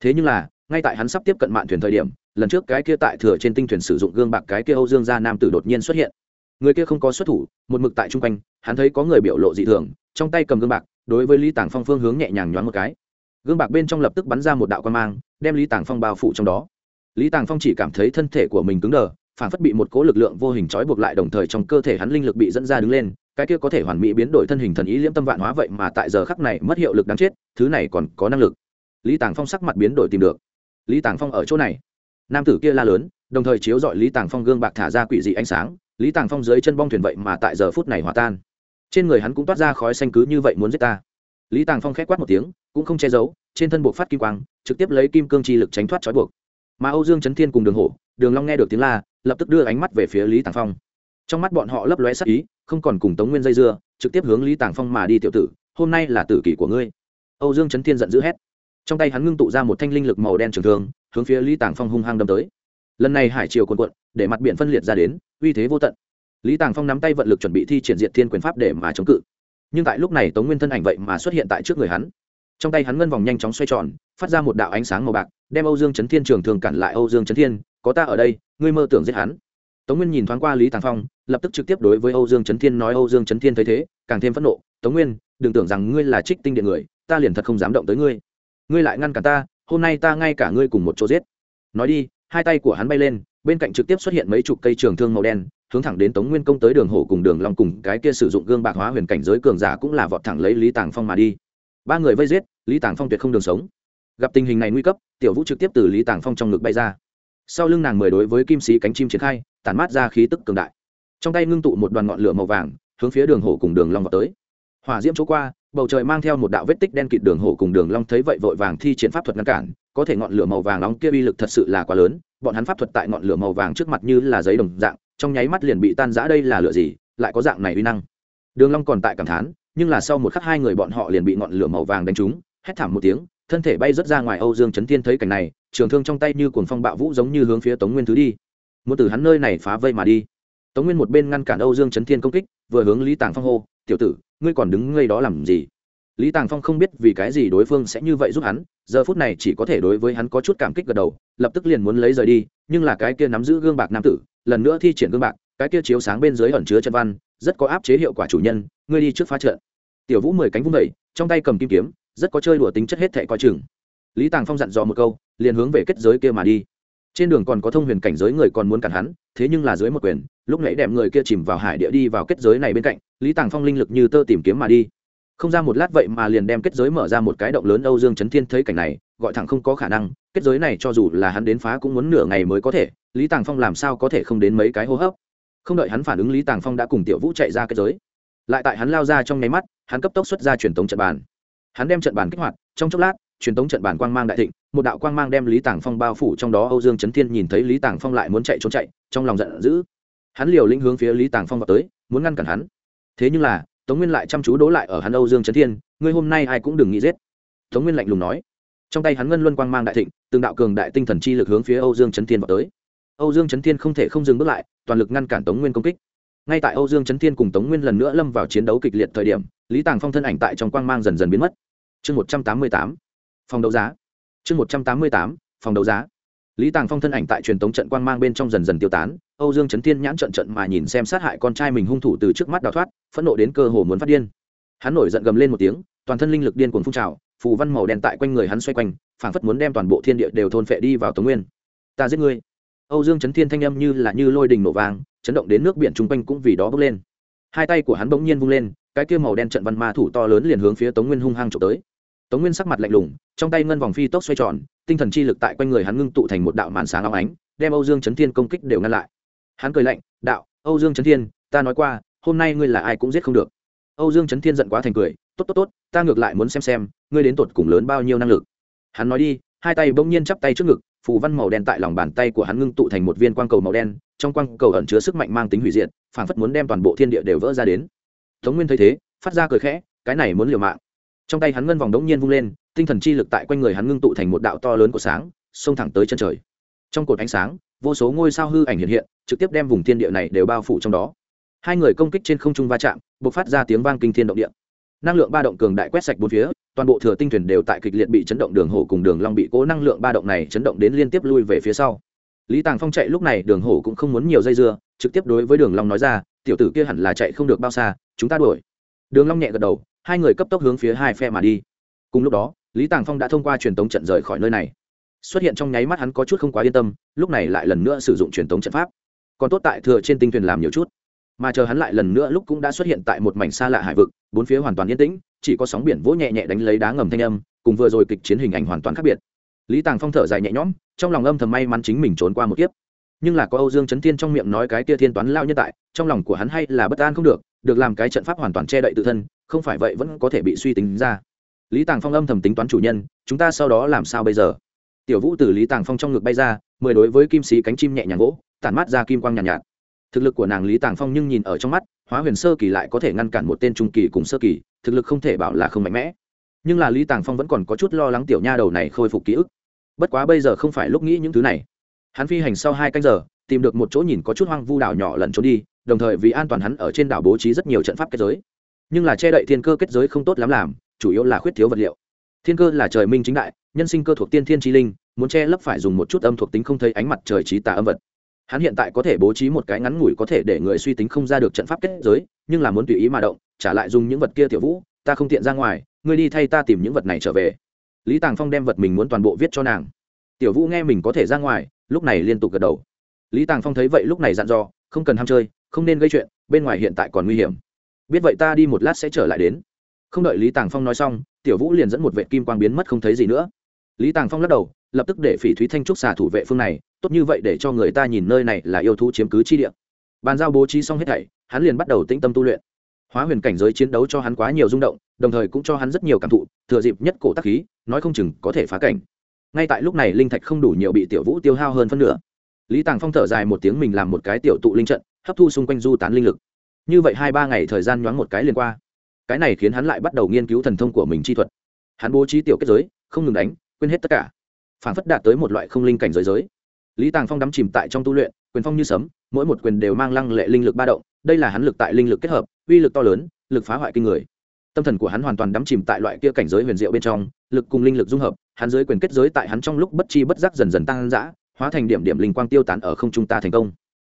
Thế nhưng là, ngay tại hắn sắp tiếp cận mạn thuyền thời điểm, lần trước cái kia tại thừa trên tinh thuyền sử dụng gương bạc cái kia âu dương gia nam tử đột nhiên xuất hiện. Người kia không có xuất thủ, một mực tại chung quanh, hắn thấy có người biểu lộ dị thường, trong tay cầm gương bạc, đối với lý tàng phong phương hướng nhẹ nhàng nhoáng một cái. Gương bạc bên trong lập tức bắn ra một đạo quan mang, đem lý tàng phong bao phủ trong đó. Lý tàng phong chỉ cảm thấy thân thể của mình cứng đờ, phản phất bị một cố lực lượng vô hình trói buộc lại đồng thời trong cơ thể hắn linh lực bị dẫn ra đứng lên cái kia có thể hoàn mỹ biến đổi thân hình thần ý liễm tâm vạn hóa vậy mà tại giờ khắc này mất hiệu lực đáng chết, thứ này còn có năng lực. Lý tàng phong sắc mặt biến đổi tìm được. Lý tàng phong ở chỗ này. Nam tử kia la lớn, đồng thời chiếu dọi lý tàng phong gương bạc thả ra quỷ dị ánh sáng, lý tàng phong dưới chân bong thuyền vậy mà tại giờ phút này hòa tan. Trên người hắn cũng toát ra khói xanh cứ như vậy muốn giết ta. Lý tàng phong k h é quát một tiếng, cũng không che giấu, trên thân buộc phát kim quang, trực tiếp lấy kim cương chi lực tránh thoát trói buộc. Mà âu dương trấn thiên cùng đường hổ, đường long nghe được tiếng la, lập tức đưa ánh mắt về phía lý tàng phong trong mắt bọn họ lấp lóe sắc ý, không còn cùng tống nguyên dây dưa, trực tiếp hướng lý tàng phong mà đi tiểu tử, hôm nay là tử kỷ của ngươi. Âu dương trấn thiên giận dữ hét. Trong tay hắn ngưng tụ ra một thanh linh lực màu đen trường thương, hướng phía lý tàng phong hung hăng đâm tới. Lần này hải triều quần quận để mặt biển phân liệt ra đến, uy thế vô tận. Lý tàng phong nắm tay vận lực chuẩn bị thi triển diện thiên quyền pháp để mà chống cự. Nhưng tại lúc này tống nguyên thân ảnh vậy mà xuất hiện tại trước người hắn. Trong tay hắn ngân vòng nhanh chóng xoay tròn, phát ra một đạo ánh sáng màu bạc, đem âu dương trấn thiên trường thường cản lại. Âu dương trấn thiên, có ta ở đây, ngươi mơ tưởng giết hắn tống nguyên nhìn thoáng qua lý tàng phong, lập tức trực tiếp đối với âu dương trấn thiên nói, âu dương trấn thiên thấy thế, càng thêm phẫn nộ. Tống nguyên, đừng tưởng rằng ngươi là trích tinh điện người, ta liền thật không dám động tới ngươi. Ngươi lại ngăn cản ta, hôm nay ta ngay cả ngươi cùng một chỗ giết. Nói đi, hai tay của hắn bay lên, bên cạnh trực tiếp xuất hiện mấy chục cây trường thương màu đen, hướng thẳng đến tống nguyên công tới đường hổ cùng đường long cùng cái kia sử dụng gương bạc hóa huyền cảnh giới cường giả cũng là vọt thẳng lấy lý tàng phong mà đi. Ba người vây giết, lý tàng phong tuyệt không đường sống. Gặp tình hình này nguy cấp, tiểu vũ trực tiếp từ lý tàng phong trong ngực bay ra. Sau lưng nàng mười đối với kim sĩ cánh chim triển khai tản mát ra khí tức cường đại. Trong tay ngưng tụ một đoàn ngọn lửa màu vàng, hướng phía đường hổ cùng đường long vào tới. Hỏa diễm chỗ qua, bầu trời mang theo một đạo vết tích đen kịt đường hổ cùng đường long thấy vậy vội vàng thi triển pháp thuật ngăn cản, có thể ngọn lửa màu vàng nóng kia uy lực thật sự là quá lớn, bọn hắn pháp thuật tại ngọn lửa màu vàng trước mặt như là giấy đồng dạng, trong nháy mắt liền bị tan rã đây là lửa gì, lại có dạng này uy năng. Đường long còn tại cảm thán, nhưng là sau một khắc hai người bọn họ liền bị ngọn lửa màu vàng đánh trúng, hét thảm một tiếng, thân thể bay rất ra ngoài âu dương chấn thiên thấy cảnh này, trường thương trong tay như cuồng phong bạo vũ giống như hướng phía tống nguyên thứ đi muốn từ hắn nơi này phá vây mà đi. Tống nguyên một bên ngăn cản âu dương chấn thiên công kích, vừa hướng lý tàng phong hô, tiểu tử, ngươi còn đứng ngây đó làm gì? Lý tàng phong không biết vì cái gì đối phương sẽ như vậy giúp hắn, giờ phút này chỉ có thể đối với hắn có chút cảm kích gật đầu, lập tức liền muốn lấy rời đi, nhưng là cái kia nắm giữ gương bạc nam tử, lần nữa thi triển gương bạc, cái kia chiếu sáng bên dưới ẩn chứa chân văn, rất có áp chế hiệu quả chủ nhân, ngươi đi trước phá trận. Tiểu vũ mười cánh vung vẩy trong tay cầm kim kiếm, rất có chơi đùa tính chất hết thệ coi chừng. Lý tàng phong dặn dò một câu, liền hướng về kết giới kia mà đi trên đường còn có thông huyền cảnh giới người còn muốn cản hắn, thế nhưng là dưới một quyền, lúc nãy đẹp người kia chìm vào hải địa đi vào kết giới này bên cạnh, lý tàng phong linh lực như tơ tìm kiếm mà đi. Không ra một lát vậy mà liền đem kết giới mở ra một cái động lớn âu dương trấn thiên thấy cảnh này, gọi thẳng không có khả năng, kết giới này cho dù là hắn đến phá cũng muốn nửa ngày mới có thể, lý tàng phong làm sao có thể không đến mấy cái hô hấp? Không đợi hắn phản ứng lý tàng phong đã cùng tiểu vũ chạy ra kết giới. Lại tại hắn lao ra trong nháy mắt, hắn cấp tốc xuất ra truyền tống trận bàn. Hắn đem trận bàn kích hoạt, trong chốc lát, truyền tống trận bàn quang mang đại thịnh một đạo quang mang đem lý tàng phong bao phủ trong đó, âu dương trấn thiên nhìn thấy lý tàng phong lại muốn chạy trốn chạy, trong lòng giận dữ. Hắn liều lĩnh hướng phía lý tàng phong vào tới, muốn ngăn cản hắn. Thế nhưng là, tống nguyên lại chăm chú đố lại ở hắn âu dương trấn thiên, ngươi hôm nay ai cũng đừng nghĩ giết. Tống nguyên lạnh lùng nói. Trong tay hắn ngân luân quang mang đại thịnh, từng đạo cường đại tinh thần chi lực hướng phía âu dương trấn thiên vào tới. Âu dương trấn thiên không thể không dừng bước lại, toàn lực ngăn cản tống nguyên công kích. Ngay tại âu dương trấn thiên cùng tống nguyên lần nữa lâm vào chiến đấu kịch liệt thời điểm, lý tàng phong thân ảnh tại trong quang mang dần dần biến mất. Chương một trăm tám mươi tám, phòng đấu giá chương một trăm tám mươi tám, phòng đấu giá. Lý tàng phong thân ảnh tại truyền tống trận quang mang bên trong dần dần tiêu tán, âu dương trấn thiên nhãn trận trận mà nhìn xem sát hại con trai mình hung thủ từ trước mắt đào thoát, phẫn nộ đến cơ hồ muốn phát điên. Hắn nổi giận gầm lên một tiếng, toàn thân linh lực điên cuồng phun trào, phù văn màu đen tại quanh người hắn xoay quanh, phảng phất muốn đem toàn bộ thiên địa đều thôn phệ đi vào tống nguyên. Ta giết ngươi. Âu dương trấn thiên thanh âm như là như lôi đình nổ vang, chấn động đến nước biển chung quanh cũng vì đó bốc lên. Hai tay của hắn bỗng nhiên vung lên, cái kia màu đen trận văn ma thủ to lớn liền hướng phía tống nguyên hung hăng trộm tới tống nguyên sắc mặt lạnh lùng, trong tay ngân vòng phi tốc xoay tròn, tinh thần chi lực tại quanh người hắn ngưng tụ thành một đạo màn sáng óng ánh, đem âu dương Chấn thiên công kích đều ngăn lại. Hắn cười lạnh, đạo, âu dương Chấn thiên, ta nói qua, hôm nay ngươi là ai cũng giết không được. Âu dương Chấn thiên giận quá thành cười, tốt tốt tốt, ta ngược lại muốn xem xem, ngươi đến tột cùng lớn bao nhiêu năng lực. Hắn nói đi, hai tay bỗng nhiên chắp tay trước ngực, phù văn màu đen tại lòng bàn tay của hắn ngưng tụ thành một viên quang cầu màu đen, trong quang cầu ẩn chứa sức mạnh mang tính hủy diệt, phảng phất muốn đem toàn bộ thiên địa đều vỡ ra đến. Tống nguyên thấy thế, phát ra cười khẽ, cái này muốn liều mạng trong tay hắn ngân vòng đống nhiên vung lên, tinh thần chi lực tại quanh người hắn ngưng tụ thành một đạo to lớn của sáng, xông thẳng tới chân trời. Trong cột ánh sáng, vô số ngôi sao hư ảnh hiện hiện, trực tiếp đem vùng thiên địa này đều bao phủ trong đó. Hai người công kích trên không trung va chạm b ộ c phát ra tiếng vang kinh thiên động địa. Năng lượng ba động cường đại quét sạch bốn phía, toàn bộ thừa tinh thuyền đều tại kịch liệt bị chấn động đường hổ cùng đường long bị cố năng lượng ba động này chấn động đến liên tiếp lui về phía sau. Lý tàng phong chạy lúc này, đường hổ cũng không muốn nhiều dây dưa, trực tiếp đối với đường long nói ra, tiểu tử kia hẳn là chạy không được bao xa, chúng ta đuổi. Đường long nhẹ gật đầu hai người cấp tốc hướng phía hai phe mà đi. Cùng lúc đó, lý tàng phong đã thông qua truyền tống trận rời khỏi nơi này. Xuất hiện trong nháy mắt hắn có chút không quá yên tâm, lúc này lại lần nữa sử dụng truyền tống trận pháp. Còn tốt tại thừa trên tinh thuyền làm nhiều chút. Mà chờ hắn lại lần nữa lúc cũng đã xuất hiện tại một mảnh xa lạ hải vực, bốn phía hoàn toàn yên tĩnh, chỉ có sóng biển vỗ nhẹ nhẹ đánh lấy đá ngầm thanh âm, cùng vừa rồi kịch chiến hình ảnh hoàn toàn khác biệt. Lý tàng phong thở dài nhẹ nhõm, trong lòng âm thầm may mắn chính mình trốn qua một kiếp. Nhưng là có âu dương chấn thiên trong miệng nói cái kia thiên toán lao nhân tại, trong lòng của hắn hay là bất an không được được làm cái trận pháp hoàn toàn che đậy tự thân không phải vậy vẫn có thể bị suy tính ra. Lý tàng phong âm thầm tính toán chủ nhân chúng ta sau đó làm sao bây giờ? Tiểu vũ từ lý tàng phong trong ngực bay ra mười đối với kim sĩ cánh chim nhẹ nhàng gỗ tản mát ra kim quang nhàn nhạt, nhạt. Thực lực của nàng lý tàng phong nhưng nhìn ở trong mắt hóa huyền sơ kỳ lại có thể ngăn cản một tên trung kỳ cùng sơ kỳ thực lực không thể bảo là không mạnh mẽ. Nhưng là lý tàng phong vẫn còn có chút lo lắng tiểu nha đầu này khôi phục ký ức. Bất quá bây giờ không phải lúc nghĩ những thứ này. Hắn phi hành sau hai canh giờ tìm được một chỗ nhìn có chút hoang vu đảo nhỏ lẩn trốn đi đồng thời vì an toàn hắn ở trên đảo bố trí rất nhiều trận pháp kết giới. Nhưng là che đậy thiên cơ kết giới không tốt lắm làm, chủ yếu là khuyết thiếu vật liệu. Thiên cơ là trời minh chính đại, nhân sinh cơ thuộc tiên thiên tri linh, muốn che lấp phải dùng một chút âm thuộc tính không thấy ánh mặt trời trí tà âm vật. Hắn hiện tại có thể bố trí một cái ngắn ngủi có thể để người suy tính không ra được trận pháp kết giới, nhưng là muốn tùy ý mà động, trả lại dùng những vật kia tiểu vũ, ta không tiện ra ngoài, ngươi đi thay ta tìm những vật này trở về. Lý tàng phong đem vật mình muốn toàn bộ viết cho nàng. Tiểu vũ nghe mình có thể ra ngoài, lúc này liên tục gật đầu. Lý tàng phong thấy vậy lúc này dặn dò, không cần ham chơi không nên gây chuyện, bên ngoài hiện tại còn nguy hiểm. Biết vậy ta đi một lát sẽ trở lại đến. Không đợi lý tàng phong nói xong, tiểu vũ liền dẫn một vệ kim quang biến mất không thấy gì nữa. Lý tàng phong lắc đầu, lập tức để phỉ thúy thanh trúc xà thủ vệ phương này, tốt như vậy để cho người ta nhìn nơi này là yêu thú chiếm cứ chi địa. Bàn giao bố trí xong hết thảy, hắn liền bắt đầu tĩnh tâm tu luyện. Hóa huyền cảnh giới chiến đấu cho hắn quá nhiều rung động, đồng thời cũng cho hắn rất nhiều cảm thụ, thừa dịp nhất cổ tắc khí, nói không chừng có thể phá cảnh. Ngay tại lúc này linh thạch không đủ nhiều bị tiểu vũ tiêu hao hơn phân nửa lý tàng phong thở dài một tiếng mình làm một cái tiểu tụ linh trận, hấp thu xung quanh du tán linh lực. Như vậy hai ba ngày thời gian nhoáng một cái liền qua. Cái này khiến hắn lại bắt đầu nghiên cứu thần thông của mình chi thuật. Hắn bố trí tiểu kết giới, không ngừng đánh, quên hết tất cả. Phản phất đạt tới một loại không linh cảnh giới giới. Lý tàng phong đắm chìm tại trong tu luyện, quyền phong như sấm, mỗi một quyền đều mang lăng lệ linh lực ba động, đây là hắn lực tại linh lực kết hợp, uy lực to lớn, lực phá hoại kinh người. Tâm thần của hắn hoàn toàn đắm chìm tại loại kia cảnh giới huyền diệu bên trong, lực cùng linh lực dung hợp, hắn giới quyền kết giới tại hắn trong lúc bất chi bất giác dần dần tăng dã hóa thành điểm điểm linh quang tiêu tán ở không trung ta thành công.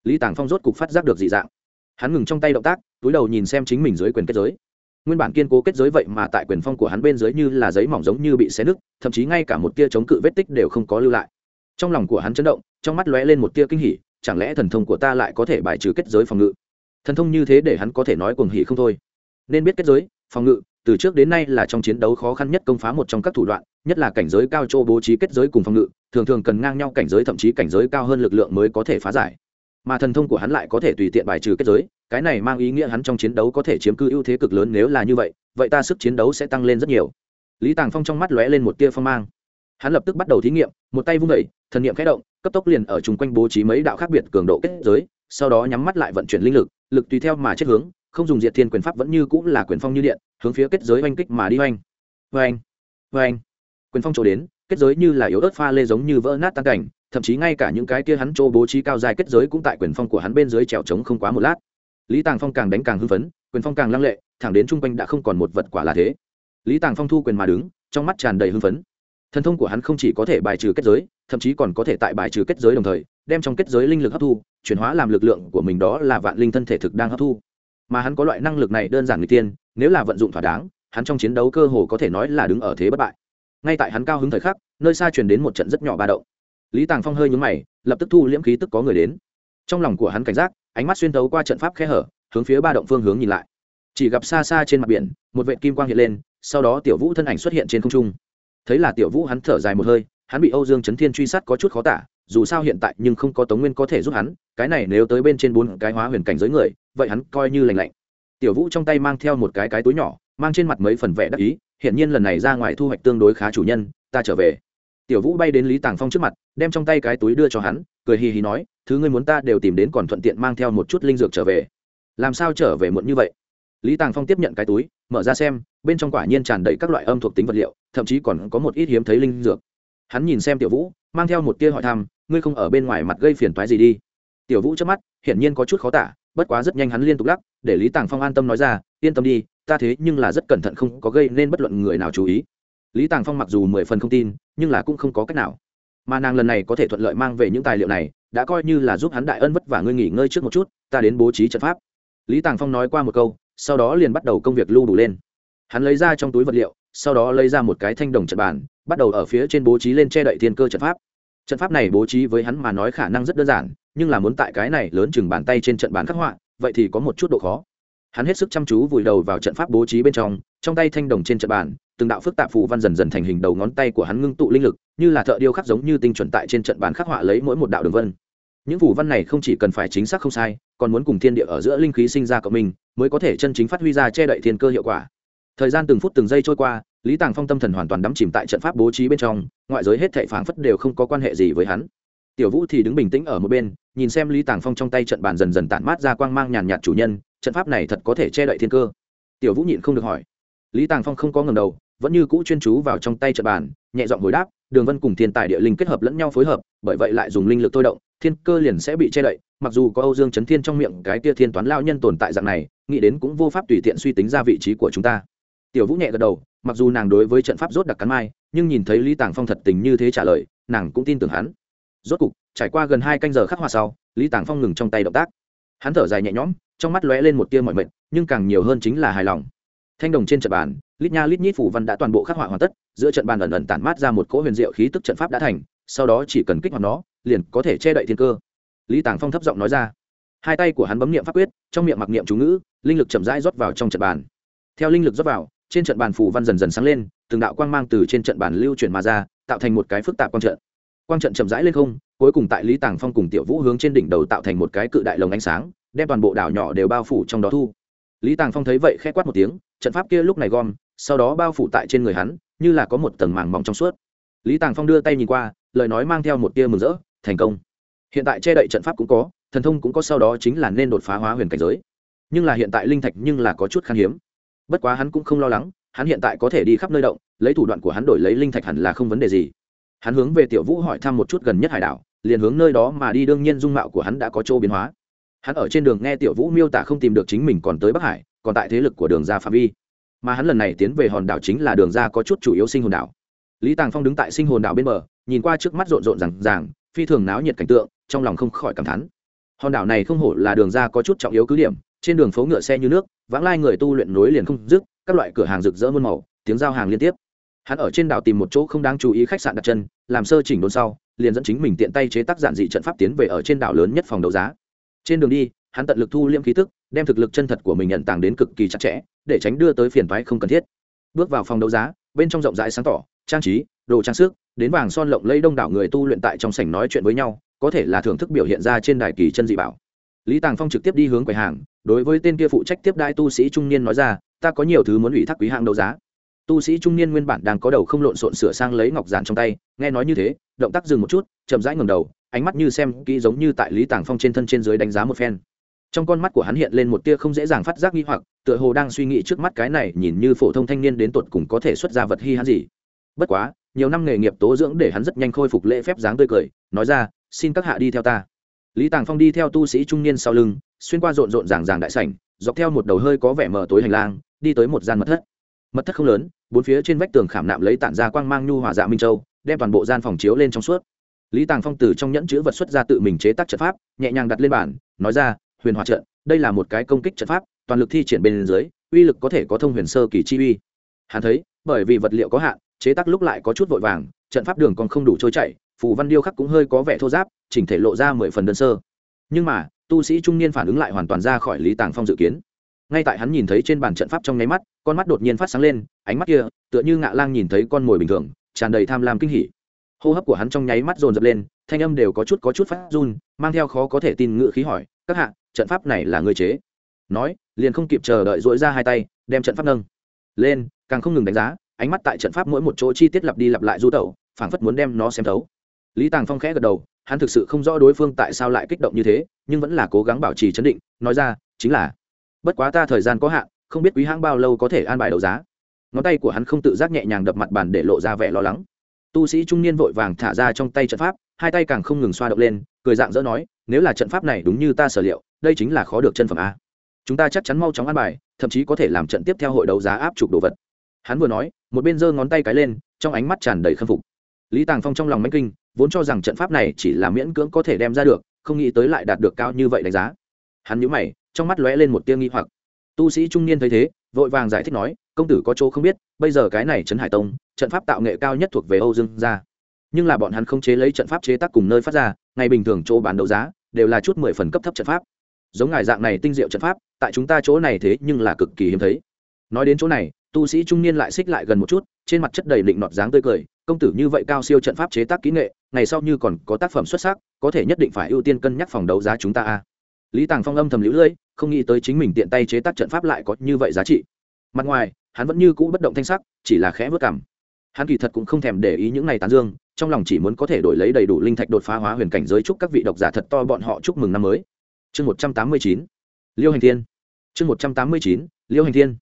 Lý tàng phong rốt cục phát giác được dị dạng. Hắn ngừng trong tay động tác, túi đầu nhìn xem chính mình dưới quyền kết giới. Nguyên bản kiên cố kết giới vậy mà tại quyền phong của hắn bên dưới như là giấy mỏng giống như bị xé nứt, thậm chí ngay cả một tia chống cự vết tích đều không có lưu lại. Trong lòng của hắn chấn động, trong mắt lóe lên một tia kinh hỉ, chẳng lẽ thần thông của ta lại có thể bài trừ kết giới phòng ngự? Thần thông như thế để hắn có thể nói cuồng hỉ không thôi. Nên biết kết giới, phòng ngự từ trước đến nay là trong chiến đấu khó khăn nhất công phá một trong các thủ đoạn, nhất là cảnh giới cao chỗ bố trí kết giới cùng phòng ngự, thường thường cần ngang nhau cảnh giới thậm chí cảnh giới cao hơn lực lượng mới có thể phá giải. Mà thần thông của hắn lại có thể tùy tiện bài trừ kết giới, cái này mang ý nghĩa hắn trong chiến đấu có thể chiếm cư ưu thế cực lớn nếu là như vậy vậy ta sức chiến đấu sẽ tăng lên rất nhiều. Lý tàng phong trong mắt lóe lên một tia phong mang. Hắn lập tức bắt đầu thí nghiệm, một tay vung vẩy thần nghiệm khẽ động, cấp tốc liền ở chung quanh bố trí mấy đạo khác biệt cường độ kết giới, sau đó nhắm mắt lại vận chuyển linh lực lực tùy theo mà chết hướng không dùng diệt thiên quyền pháp vẫn như cũng là quyền phong như điện, hướng phía kết giới oanh kích mà đi oanh. Oanh oanh. Quyền phong chỗ đến, kết giới như là yếu ớt pha lê giống như vỡ nát tan cảnh, thậm chí ngay cả những cái kia hắn chỗ bố trí cao dài kết giới cũng tại quyền phong của hắn bên dưới trèo trống không quá một lát. Lý tàng phong càng đánh càng hưng phấn, quyền phong càng lăng lệ, thẳng đến chung quanh đã không còn một vật quả là thế. Lý tàng phong thu quyền mà đứng, trong mắt tràn đầy hưng phấn. Thần thông của hắn không chỉ có thể bài trừ kết giới, thậm chí còn có thể tại bài trừ kết giới đồng thời, đem trong kết giới linh lực hấp thu, chuyển hóa làm lực lượng của mình đó là vạn linh thân thể thực đang hấp thu mà hắn có loại năng lực này đơn giản người tiên, nếu là vận dụng thỏa đáng, hắn trong chiến đấu cơ hồ có thể nói là đứng ở thế bất bại. Ngay tại hắn cao hứng thời khắc, nơi xa truyền đến một trận rất nhỏ ba động. Lý tàng phong hơi nhúng mày, lập tức thu liễm khí tức có người đến. Trong lòng của hắn cảnh giác, ánh mắt xuyên tấu qua trận pháp khe hở, hướng phía ba động phương hướng nhìn lại. Chỉ gặp xa xa trên mặt biển, một vệ kim quang hiện lên, sau đó tiểu vũ thân ảnh xuất hiện trên không trung. Thấy là tiểu vũ hắn thở dài một hơi, hắn bị âu dương chấn thiên truy sát có chút khó tả, dù sao hiện tại nhưng không có tống nguyên có thể giúp hắn, cái này nếu tới bên trên bốn cái hóa huyền cảnh giới người vậy hắn coi như lành lạnh. Tiểu vũ trong tay mang theo một cái cái túi nhỏ, mang trên mặt mấy phần vẻ đắc ý hiện nhiên lần này ra ngoài thu hoạch tương đối khá chủ nhân, ta trở về. Tiểu vũ bay đến lý tàng phong trước mặt, đem trong tay cái túi đưa cho hắn, cười hì hì nói, thứ ngươi muốn ta đều tìm đến còn thuận tiện mang theo một chút linh dược trở về. Làm sao trở về muộn như vậy? Lý tàng phong tiếp nhận cái túi, mở ra xem, bên trong quả nhiên tràn đầy các loại âm thuộc tính vật liệu, thậm chí còn có một ít hiếm thấy linh dược. Hắn nhìn xem tiểu vũ, mang theo một tia hỏi thăm, ngươi không ở bên ngoài mặt gây phiền toái gì đi? Tiểu vũ trước mắt, hiển nhiên có chút khó tả bất quá rất nhanh hắn liên tục lắc, để lý tàng phong an tâm nói ra, yên tâm đi, ta thế nhưng là rất cẩn thận không có gây nên bất luận người nào chú ý. Lý tàng phong mặc dù mười phần không tin, nhưng là cũng không có cách nào. Mà nàng lần này có thể thuận lợi mang về những tài liệu này, đã coi như là giúp hắn đại ân vất vả ngươi nghỉ ngơi trước một chút, ta đến bố trí trận pháp. Lý tàng phong nói qua một câu, sau đó liền bắt đầu công việc lưu đủ lên. Hắn lấy ra trong túi vật liệu, sau đó lấy ra một cái thanh đồng trận bàn, bắt đầu ở phía trên bố trí lên che đậy thiên cơ trận pháp. Trận pháp này bố trí với hắn mà nói khả năng rất đơn giản nhưng là muốn tại cái này lớn chừng bàn tay trên trận bàn khắc họa, vậy thì có một chút độ khó. Hắn hết sức chăm chú vùi đầu vào trận pháp bố trí bên trong trong tay thanh đồng trên trận bàn, từng đạo phức tạp phù văn dần dần thành hình đầu ngón tay của hắn ngưng tụ linh lực, như là thợ điêu khắc giống như tinh chuẩn tại trên trận bàn khắc họa lấy mỗi một đạo đường vân. Những phù văn này không chỉ cần phải chính xác không sai, còn muốn cùng thiên địa ở giữa linh khí sinh ra cộng mình mới có thể chân chính phát huy ra che đậy thiên cơ hiệu quả. Thời gian từng phút từng giây trôi qua, lý tàng phong tâm thần hoàn toàn đắm chìm tại trận pháp bố trí bên trong, ngoại giới hết thệ phảng phất đều không có quan hệ gì với hắn tiểu vũ thì đứng bình tĩnh ở một bên, nhìn xem lý tàng phong trong tay trận bàn dần dần tản mát ra quang mang nhàn nhạt chủ nhân, trận pháp này thật có thể che đậy thiên cơ. Tiểu vũ nhịn không được hỏi. Lý tàng phong không có ngầm đầu, vẫn như cũ chuyên chú vào trong tay trận bàn, nhẹ giọng hồi đáp, đường vân cùng thiên tài địa linh kết hợp lẫn nhau phối hợp, bởi vậy lại dùng linh lực thôi động, thiên cơ liền sẽ bị che đậy, mặc dù có âu dương chấn thiên trong miệng cái tia thiên toán lao nhân tồn tại dạng này, nghĩ đến cũng vô pháp tùy tiện suy tính ra vị trí của chúng ta. Tiểu vũ nhẹ gật đầu, mặc dù nàng đối với trận pháp rốt đặc cắn mai, nhưng nhìn thấy lý tàng phong thật tình như thế trả lời, nàng cũng tin tưởng hắn rốt cục, trải qua gần hai canh giờ khắc họa sau, lý tàng phong ngừng trong tay động tác. Hắn thở dài nhẹ nhõm, trong mắt lóe lên một tia mọi mệnh nhưng càng nhiều hơn chính là hài lòng. Thanh đồng trên trận bàn, lít nha lít nhít phủ văn đã toàn bộ khắc họa hoàn tất, giữa trận bàn ẩn ẩn tản mát ra một cỗ huyền diệu khí tức trận pháp đã thành, sau đó chỉ cần kích hoạt nó, liền có thể che đậy thiên cơ. Lý tàng phong thấp giọng nói ra. Hai tay của hắn bấm niệm pháp quyết, trong miệng mặc niệm chú ngữ, linh lực chậm rãi rót vào trong trận bàn. Theo linh lực rót vào, trên trận bàn phủ văn dần dần sáng lên, từng đạo quang mang từ trên trận bàn lưu chuyển mà ra, tạo thành một cái phức tạp quang trận quang trận chậm rãi lên không, cuối cùng tại lý tàng phong cùng tiểu vũ hướng trên đỉnh đầu tạo thành một cái cự đại lồng ánh sáng, đem toàn bộ đảo nhỏ đều bao phủ trong đó thu. Lý tàng phong thấy vậy k h ẽ quát một tiếng, trận pháp kia lúc này gom, sau đó bao phủ tại trên người hắn, như là có một tầng màng mỏng trong suốt. Lý tàng phong đưa tay nhìn qua, lời nói mang theo một tia mừng rỡ, thành công. Hiện tại che đậy trận pháp cũng có, thần thông cũng có sau đó chính là nên đột phá hóa huyền cảnh giới. Nhưng là hiện tại linh thạch nhưng là có chút khan hiếm. Bất quá hắn cũng không lo lắng, hắn hiện tại có thể đi khắp nơi động, lấy thủ đoạn của hắn đổi lấy linh thạch hẳn là không vấn đề gì hắn hướng về tiểu vũ hỏi thăm một chút gần nhất hải đảo, liền hướng nơi đó mà đi, đương nhiên dung mạo của hắn đã có chỗ biến hóa. Hắn ở trên đường nghe tiểu vũ miêu tả không tìm được chính mình còn tới bắc hải, còn tại thế lực của đường ra phạm vi. Mà hắn lần này tiến về hòn đảo chính là đường ra có chút chủ yếu sinh hồn đảo. Lý tàng phong đứng tại sinh hồn đảo bên bờ, nhìn qua trước mắt rộn rộn rằng ràng, phi thường náo nhiệt cảnh tượng, trong lòng không khỏi cảm thán. Hòn đảo này không hổ là đường ra có chút trọng yếu cứ điểm, trên đường phố ngựa xe như nước, vãng lai người tu luyện nối liền không dứt, các loại cửa hàng rực rỡ muôn màu, tiếng giao hàng liên tiếp hắn ở trên đảo tìm một chỗ không đáng chú ý khách sạn đặt chân, làm sơ chỉnh đốn sau, liền dẫn chính mình tiện tay chế tác giản dị trận pháp tiến về ở trên đảo lớn nhất phòng đấu giá. Trên đường đi, hắn tận lực thu liễm khí tức, đem thực lực chân thật của mình nhận tàng đến cực kỳ chặt chẽ, để tránh đưa tới phiền thoái không cần thiết. Bước vào phòng đấu giá, bên trong rộng rãi sáng tỏ, trang trí, đồ trang sức, đến vàng son lộng lẫy đông đảo người tu luyện tại trong sảnh nói chuyện với nhau, có thể là thưởng thức biểu hiện ra trên đài kỳ chân dị bảo. Lý tàng phong trực tiếp đi hướng quầy hàng, đối với tên kia phụ trách tiếp đai tu sĩ trung niên nói ra, ta có nhiều thứ muốn ủy thác quý hạng đấu giá tu sĩ trung niên nguyên bản đang có đầu không lộn xộn sửa sang lấy ngọc giản trong tay, nghe nói như thế, động tác dừng một chút, chậm rãi ngầm đầu, ánh mắt như xem kỹ giống như tại lý tàng phong trên thân trên dưới đánh giá một phen. Trong con mắt của hắn hiện lên một tia không dễ dàng phát giác nghi hoặc, tựa hồ đang suy nghĩ trước mắt cái này nhìn như phổ thông thanh niên đến tột cùng có thể xuất ra vật hi hắn gì. Bất quá, nhiều năm nghề nghiệp tố dưỡng để hắn rất nhanh khôi phục lễ phép dáng tươi cười, nói ra, xin các hạ đi theo ta. Lý tàng phong đi theo tu sĩ trung niên sau lưng, xuyên qua rộn rộn ràng ràng đại sảnh, dọc theo một đầu hơi có vẻ mờ tối hành lang, đi tới một gian mật thất. Mật thất không lớn bốn phía trên vách tường khảm nạm lấy tản ra quang mang nhu hòa dạ minh châu, đem toàn bộ gian phòng chiếu lên trong suốt. Lý tàng phong từ trong nhẫn chữ vật xuất ra tự mình chế tác trận pháp, nhẹ nhàng đặt lên bàn, nói ra, huyền hòa trận, đây là một cái công kích trận pháp, toàn lực thi triển bên dưới, uy lực có thể có thông huyền sơ kỳ chi uy. Hắn thấy, bởi vì vật liệu có hạn, chế tác lúc lại có chút vội vàng, trận pháp đường còn không đủ trôi chảy, phù văn điêu khắc cũng hơi có vẻ thô giáp, chỉnh thể lộ ra mười phần đơn sơ. Nhưng mà, tu sĩ trung niên phản ứng lại hoàn toàn ra khỏi lý tàng phong dự kiến ngay tại hắn nhìn thấy trên bàn trận pháp trong nháy mắt, con mắt đột nhiên phát sáng lên, ánh mắt kia, tựa như ngạ lang nhìn thấy con mồi bình thường, tràn đầy tham lam kinh hỉ. Hô hấp của hắn trong nháy mắt dồn dập lên, thanh âm đều có chút có chút phát run, mang theo khó có thể tin ngự khí hỏi, các hạ, trận pháp này là ngươi chế? Nói, liền không kịp chờ đợi dỗi ra hai tay, đem trận pháp nâng lên, càng không ngừng đánh giá, ánh mắt tại trận pháp mỗi một chỗ chi tiết lặp đi lặp lại du tẩu, phảng phất muốn đem nó xem thấu. Lý tàng phong khẽ gật đầu, hắn thực sự không rõ đối phương tại sao lại kích động như thế, nhưng vẫn là cố gắng bảo trì chấn định, nói ra, chính là bất quá ta thời gian có hạn, không biết quý hãng bao lâu có thể an bài đấu giá. Ngón tay của hắn không tự giác nhẹ nhàng đập mặt bàn để lộ ra vẻ lo lắng. Tu sĩ trung niên vội vàng thả ra trong tay trận pháp, hai tay càng không ngừng xoa động lên, cười dạng dỡ nói, nếu là trận pháp này đúng như ta sở liệu, đây chính là khó được chân phẩm a. Chúng ta chắc chắn mau chóng an bài, thậm chí có thể làm trận tiếp theo hội đấu giá áp trục đồ vật. Hắn vừa nói, một bên giơ ngón tay cái lên, trong ánh mắt tràn đầy khâm phục. Lý tàng phong trong lòng mánh kinh, vốn cho rằng trận pháp này chỉ là miễn cưỡng có thể đem ra được, không nghĩ tới lại đạt được cao như vậy đánh giá. Hắn nhíu mày trong mắt lóe lên một tia nghi hoặc. Tu sĩ trung niên thấy thế, vội vàng giải thích nói, công tử có chỗ không biết, bây giờ cái này trấn hải tông, trận pháp tạo nghệ cao nhất thuộc về âu dương gia. Nhưng là bọn hắn không chế lấy trận pháp chế tác cùng nơi phát ra, ngày bình thường chỗ bán đấu giá, đều là chút mười phần cấp thấp trận pháp. Giống ngài dạng này tinh diệu trận pháp, tại chúng ta chỗ này thế nhưng là cực kỳ hiếm thấy. Nói đến chỗ này, tu sĩ trung niên lại xích lại gần một chút, trên mặt chất đầy định nọt dáng tươi cười, công tử như vậy cao siêu trận pháp chế tác kỹ nghệ, ngày sau như còn có tác phẩm xuất sắc, có thể nhất định phải ưu tiên cân nhắc phòng đấu giá chúng ta a lý tàng phong âm thầm lũ lưỡi không nghĩ tới chính mình tiện tay chế tác trận pháp lại có như vậy giá trị. Mặt ngoài, hắn vẫn như cũ bất động thanh sắc, chỉ là khẽ vớt cảm. Hắn kỳ thật cũng không thèm để ý những này tán dương, trong lòng chỉ muốn có thể đổi lấy đầy đủ linh thạch đột phá hóa huyền cảnh giới chúc các vị độc giả thật to bọn họ chúc mừng năm mới. Chương một trăm tám mươi chín, liêu hành thiên. Chương một trăm tám mươi chín, liêu hành thiên.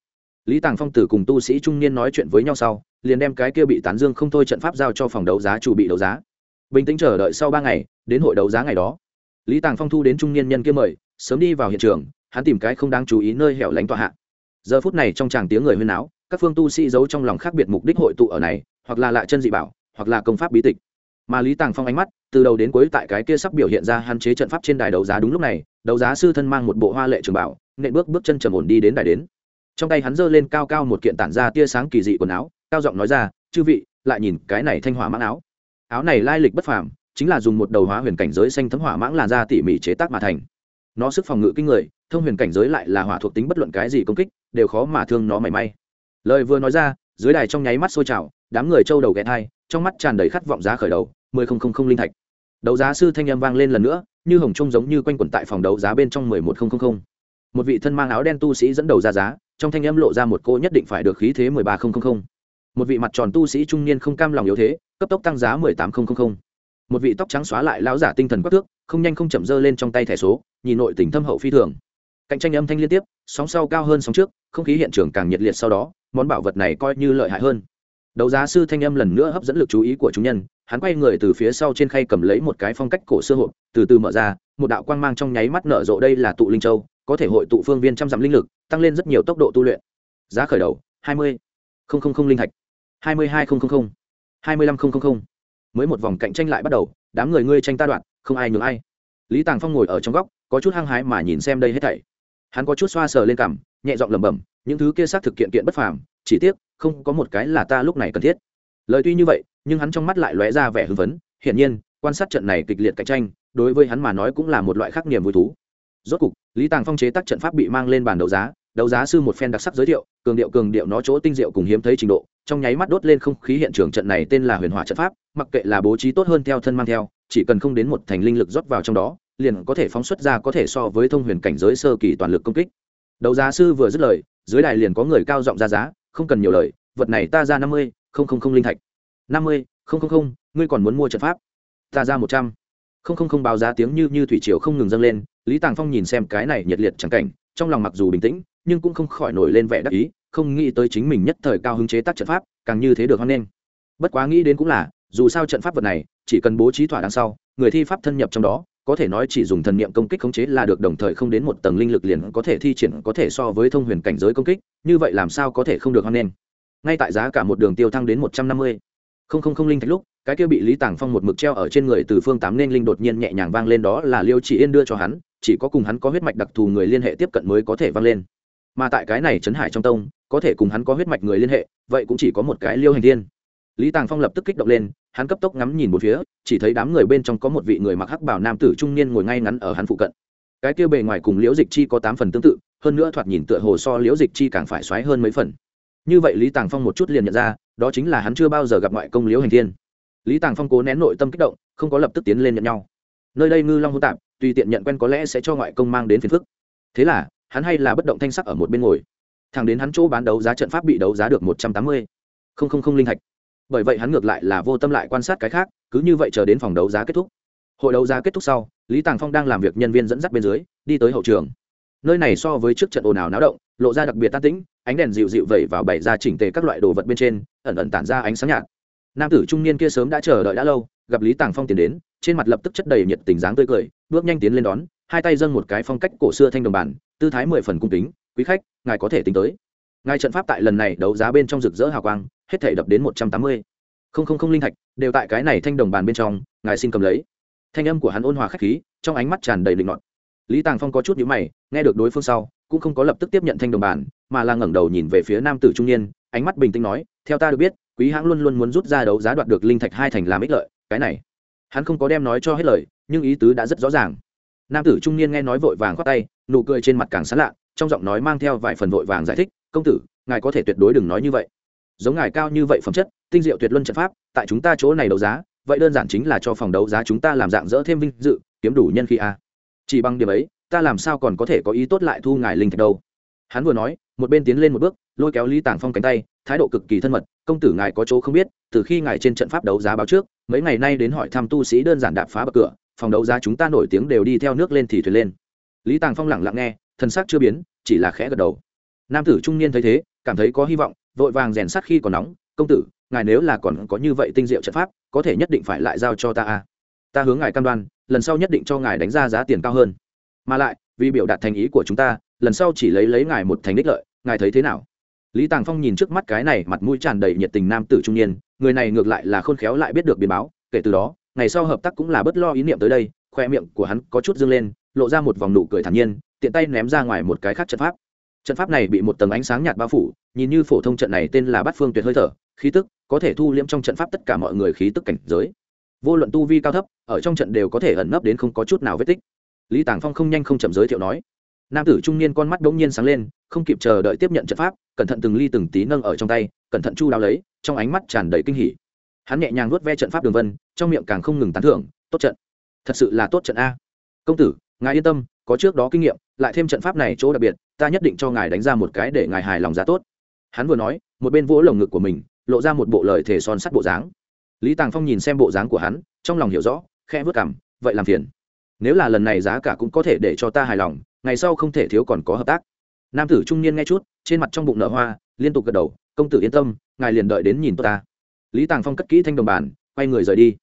Lý tàng phong tử cùng tu sĩ trung niên nói chuyện với nhau sau, liền đem cái kia bị tán dương không thôi trận pháp giao cho phòng đấu giá chủ bị đấu giá. Bình tĩnh chờ đợi sau ba ngày, đến hội đấu giá ngày đó lý tàng phong thu đến trung niên nhân kia mời, sớm đi vào hiện trường, hắn tìm cái không đáng chú ý nơi hẻo lánh tọa hạ. Giờ phút này trong tràng tiếng người huyên áo các phương tu sĩ giấu trong lòng khác biệt mục đích hội tụ ở này, hoặc là lạ chân dị bảo, hoặc là công pháp bí tịch. Mà lý tàng phong ánh mắt, từ đầu đến cuối tại cái kia sắp biểu hiện ra hạn chế trận pháp trên đài đấu giá đúng lúc này, đấu giá sư thân mang một bộ hoa lệ trường bảo, nện bước bước chân trầm ổn đi đến đài đến. Trong tay hắn giơ lên cao cao một kiện tản ra tia sáng kỳ dị quần áo, cao giọng nói ra, chư vị, lại nhìn cái này thanh hỏa mãn áo. Áo này lai lịch bất phàm chính là dùng một đầu hóa huyền cảnh giới xanh thấm hỏa mãng làn ra tỉ mỉ chế tác mà thành. Nó sức phòng ngự kinh người, thông huyền cảnh giới lại là hỏa thuộc tính bất luận cái gì công kích, đều khó mà thương nó mảy may. Lời vừa nói ra, dưới đài trong nháy mắt sôi trào, đám người trâu đầu ghé thai trong mắt tràn đầy khát vọng giá khởi đầu, mười không không không linh thạch. Đấu giá sư thanh âm vang lên lần nữa, như hồng trung giống như quanh quẩn tại phòng đấu giá bên trong mười một không không không. Một vị thân mang áo đen tu sĩ dẫn đầu ra giá, trong thanh âm lộ ra một cô nhất định phải được khí thế mười ba không không không. Một vị mặt tròn tu sĩ trung niên không cam lòng yếu thế, cấp tốc tăng giá mười tám không không không một vị tóc trắng xóa lại lão giả tinh thần quắc thước, không nhanh không chậm dơ lên trong tay thẻ số, nhìn nội tình thâm hậu phi thường. Cạnh tranh âm thanh liên tiếp, sóng sau cao hơn sóng trước, không khí hiện trường càng nhiệt liệt sau đó, món bảo vật này coi như lợi hại hơn. Đấu giá sư thanh âm lần nữa hấp dẫn lực chú ý của chúng nhân, hắn quay người từ phía sau trên khay cầm lấy một cái phong cách cổ xưa hộp, từ từ mở ra, một đạo quang mang trong nháy mắt nở rộ đây là tụ linh châu, có thể hội tụ phương viên trăm dặm linh lực, tăng lên rất nhiều tốc độ tu luyện. Giá khởi đầu, hai mươi linh thạch, hai mươi hai hai mươi lăm mới một vòng cạnh tranh lại bắt đầu, đám người ngươi tranh ta đoạn không ai nhường ai. Lý tàng phong ngồi ở trong góc, có chút hăng hái mà nhìn xem đây hết thảy. Hắn có chút xoa sờ lên cằm, nhẹ giọng lẩm bẩm, những thứ kia xác thực kiện kiện bất phàm, chỉ tiếc, không có một cái là ta lúc này cần thiết. Lời tuy như vậy, nhưng hắn trong mắt lại lóe ra vẻ hưng phấn, hiển nhiên, quan sát trận này kịch liệt cạnh tranh, đối với hắn mà nói cũng là một loại khác niềm vui thú. Rốt cục, lý tàng phong chế tác trận pháp bị mang lên bàn đấu giá đấu giá sư một phen đặc sắc giới thiệu, cường điệu cường điệu nó chỗ tinh diệu cùng hiếm thấy trình độ, trong nháy mắt đốt lên không khí hiện trường trận này tên là huyền hỏa trận pháp, mặc kệ là bố trí tốt hơn theo thân mang theo, chỉ cần không đến một thành linh lực rót vào trong đó, liền có thể phóng xuất ra có thể so với thông huyền cảnh giới sơ kỳ toàn lực công kích. Đấu giá sư vừa dứt lời, dưới đài liền có người cao giọng ra giá, không cần nhiều lời, vật này ta ra năm mươi, không không không linh thạch. Năm mươi, không không không, ngươi còn muốn mua trận pháp? Ta ra một trăm. Không không không báo giá tiếng như như thủy triều không ngừng dâng lên, lý tàng phong nhìn xem cái này nhiệt liệt chẳng cảnh, trong lòng mặc dù bình tĩnh nhưng cũng không khỏi nổi lên vẻ đắc ý, không nghĩ tới chính mình nhất thời cao hứng chế tác trận pháp, càng như thế được hoan nghênh. Bất quá nghĩ đến cũng là, dù sao trận pháp vật này, chỉ cần bố trí thỏa đằng sau, người thi pháp thân nhập trong đó, có thể nói chỉ dùng thần niệm công kích khống chế là được, đồng thời không đến một tầng linh lực liền có thể thi triển, có thể so với thông huyền cảnh giới công kích, như vậy làm sao có thể không được hoan nghênh? Ngay tại giá cả một đường tiêu thăng đến một trăm năm mươi. Không không không linh thạch lúc, cái kia bị lý tàng phong một mực treo ở trên người từ phương tám nên linh đột nhiên nhẹ nhàng vang lên đó là liêu chỉ yên đưa cho hắn, chỉ có cùng hắn có huyết mạch đặc thù người liên hệ tiếp cận mới có thể vang lên mà tại cái này trấn hải trong tông, có thể cùng hắn có huyết mạch người liên hệ, vậy cũng chỉ có một cái liêu hành thiên. Lý tàng phong lập tức kích động lên, hắn cấp tốc ngắm nhìn một phía, chỉ thấy đám người bên trong có một vị người mặc hắc bảo nam tử trung niên ngồi ngay ngắn ở hắn phụ cận. Cái kia bề ngoài cùng liễu dịch chi có tám phần tương tự, hơn nữa thoạt nhìn tựa hồ so liễu dịch chi càng phải xoáy hơn mấy phần. Như vậy lý tàng phong một chút liền nhận ra, đó chính là hắn chưa bao giờ gặp ngoại công liễu hành thiên. Lý tàng phong cố nén nội tâm kích động, không có lập tức tiến lên nhận nhau. Nơi đây ngư long hô tạp, tùy tiện nhận quen có lẽ sẽ cho ngoại công mang đến phiền phức. Thế là hắn hay là bất động thanh sắc ở một bên ngồi. Thằng đến hắn chỗ bán đấu giá trận pháp bị đấu giá được một trăm tám mươi. Không không không linh thạch. Bởi vậy hắn ngược lại là vô tâm lại quan sát cái khác, cứ như vậy chờ đến phòng đấu giá kết thúc. Hội đấu giá kết thúc sau, lý tàng phong đang làm việc nhân viên dẫn dắt bên dưới, đi tới hậu trường. Nơi này so với trước trận ồn ào náo động, lộ ra đặc biệt tan tĩnh, ánh đèn dịu dịu vẩy vào bày ra chỉnh tề các loại đồ vật bên trên, ẩn ẩn tản ra ánh sáng nhạt. Nam tử trung niên kia sớm đã chờ đợi đã lâu, gặp lý tàng phong tiến đến, trên mặt lập tức chất đầy nhiệt tình dáng tươi cười, bước nhanh tiến lên đón, hai tay dâng một cái phong cách cổ xưa thanh đồng bản tư thái mười phần cung kính, quý khách, ngài có thể tính tới. Ngài trận pháp tại lần này đấu giá bên trong rực rỡ hào quang, hết thể đập đến một trăm tám mươi. Không không không linh thạch, đều tại cái này thanh đồng bàn bên trong, ngài xin cầm lấy. Thanh âm của hắn ôn hòa khách khí, trong ánh mắt tràn đầy linh ngọt lý tàng phong có chút nhữ mày, nghe được đối phương sau, cũng không có lập tức tiếp nhận thanh đồng bàn, mà là ngẩng đầu nhìn về phía nam tử trung niên, ánh mắt bình tĩnh nói, theo ta được biết, quý hãng luôn luôn muốn rút ra đấu giá đoạt được linh thạch hai thành làm ích lợi, cái này. Hắn không có đem nói cho hết lời, nhưng ý tứ đã rất rõ ràng. Nam tử trung niên nghe nói vội vàng khoát tay nụ cười trên mặt càng sán lạ, trong giọng nói mang theo vài phần vội vàng giải thích, công tử, ngài có thể tuyệt đối đừng nói như vậy. Giống ngài cao như vậy phẩm chất, tinh diệu tuyệt luân trận pháp, tại chúng ta chỗ này đấu giá, vậy đơn giản chính là cho phòng đấu giá chúng ta làm dạng dỡ thêm vinh dự, kiếm đủ nhân khí a. Chỉ bằng điểm ấy, ta làm sao còn có thể có ý tốt lại thu ngài linh thạch đâu. Hắn vừa nói, một bên tiến lên một bước, lôi kéo lý tàng phong cánh tay, thái độ cực kỳ thân mật, công tử ngài có chỗ không biết, từ khi ngài trên trận pháp đấu giá báo trước, mấy ngày nay đến hỏi thăm tu sĩ đơn giản đạp phá bậc cửa, phòng đấu giá chúng ta nổi tiếng đều đi theo nước lên thì thuyền lên lý tàng phong lẳng lặng nghe thân xác chưa biến, chỉ là khẽ gật đầu. Nam tử trung niên thấy thế, cảm thấy có hy vọng, vội vàng rèn sát khi còn nóng, công tử, ngài nếu là còn có như vậy tinh diệu trận pháp, có thể nhất định phải lại giao cho ta a ta hướng ngài cam đoan, lần sau nhất định cho ngài đánh ra giá tiền cao hơn. Mà lại, vì biểu đạt thành ý của chúng ta, lần sau chỉ lấy lấy ngài một thành đích lợi, ngài thấy thế nào? Lý tàng phong nhìn trước mắt cái này mặt mũi tràn đầy nhiệt tình nam tử trung niên, người này ngược lại là khôn khéo lại biết được biến báo, kể từ đó, ngày sau hợp tác cũng là bất lo ý niệm tới đây, khoe miệng của hắn có chút dâng lên lộ ra một vòng nụ cười thản nhiên, tiện tay ném ra ngoài một cái khác trận pháp. Trận pháp này bị một tầng ánh sáng nhạt bao phủ, nhìn như phổ thông trận này tên là bát phương tuyệt hơi thở, khí tức có thể thu liễm trong trận pháp tất cả mọi người khí tức cảnh giới. Vô luận tu vi cao thấp, ở trong trận đều có thể ẩn nấp đến không có chút nào vết tích. Lý tàng phong không nhanh không chậm giới thiệu nói. Nam tử trung niên con mắt đ n g nhiên sáng lên, không kịp chờ đợi tiếp nhận trận pháp, cẩn thận từng ly từng tí nâng ở trong tay, cẩn thận chu đáo lấy, trong ánh mắt tràn đầy kinh hỉ. Hắn nhẹ nhàng nuốt ve trận pháp đường vân, trong miệng càng không ngừng tán thưởng, tốt trận. Thật sự là tốt trận a. Công tử ngài yên tâm, có trước đó kinh nghiệm, lại thêm trận pháp này chỗ đặc biệt, ta nhất định cho ngài đánh ra một cái để ngài hài lòng giá tốt. Hắn vừa nói, một bên vỗ lồng ngực của mình, lộ ra một bộ lời thể son sắt bộ dáng. Lý tàng phong nhìn xem bộ dáng của hắn, trong lòng hiểu rõ khe vớt cảm vậy làm phiền. Nếu là lần này giá cả cũng có thể để cho ta hài lòng, ngày sau không thể thiếu còn có hợp tác. Nam tử trung niên nghe chút, trên mặt trong bụng nở hoa, liên tục gật đầu, công tử yên tâm, ngài liền đợi đến nhìn tôi ta. Lý tàng phong cất kỹ thanh đồng bàn, quay người rời đi.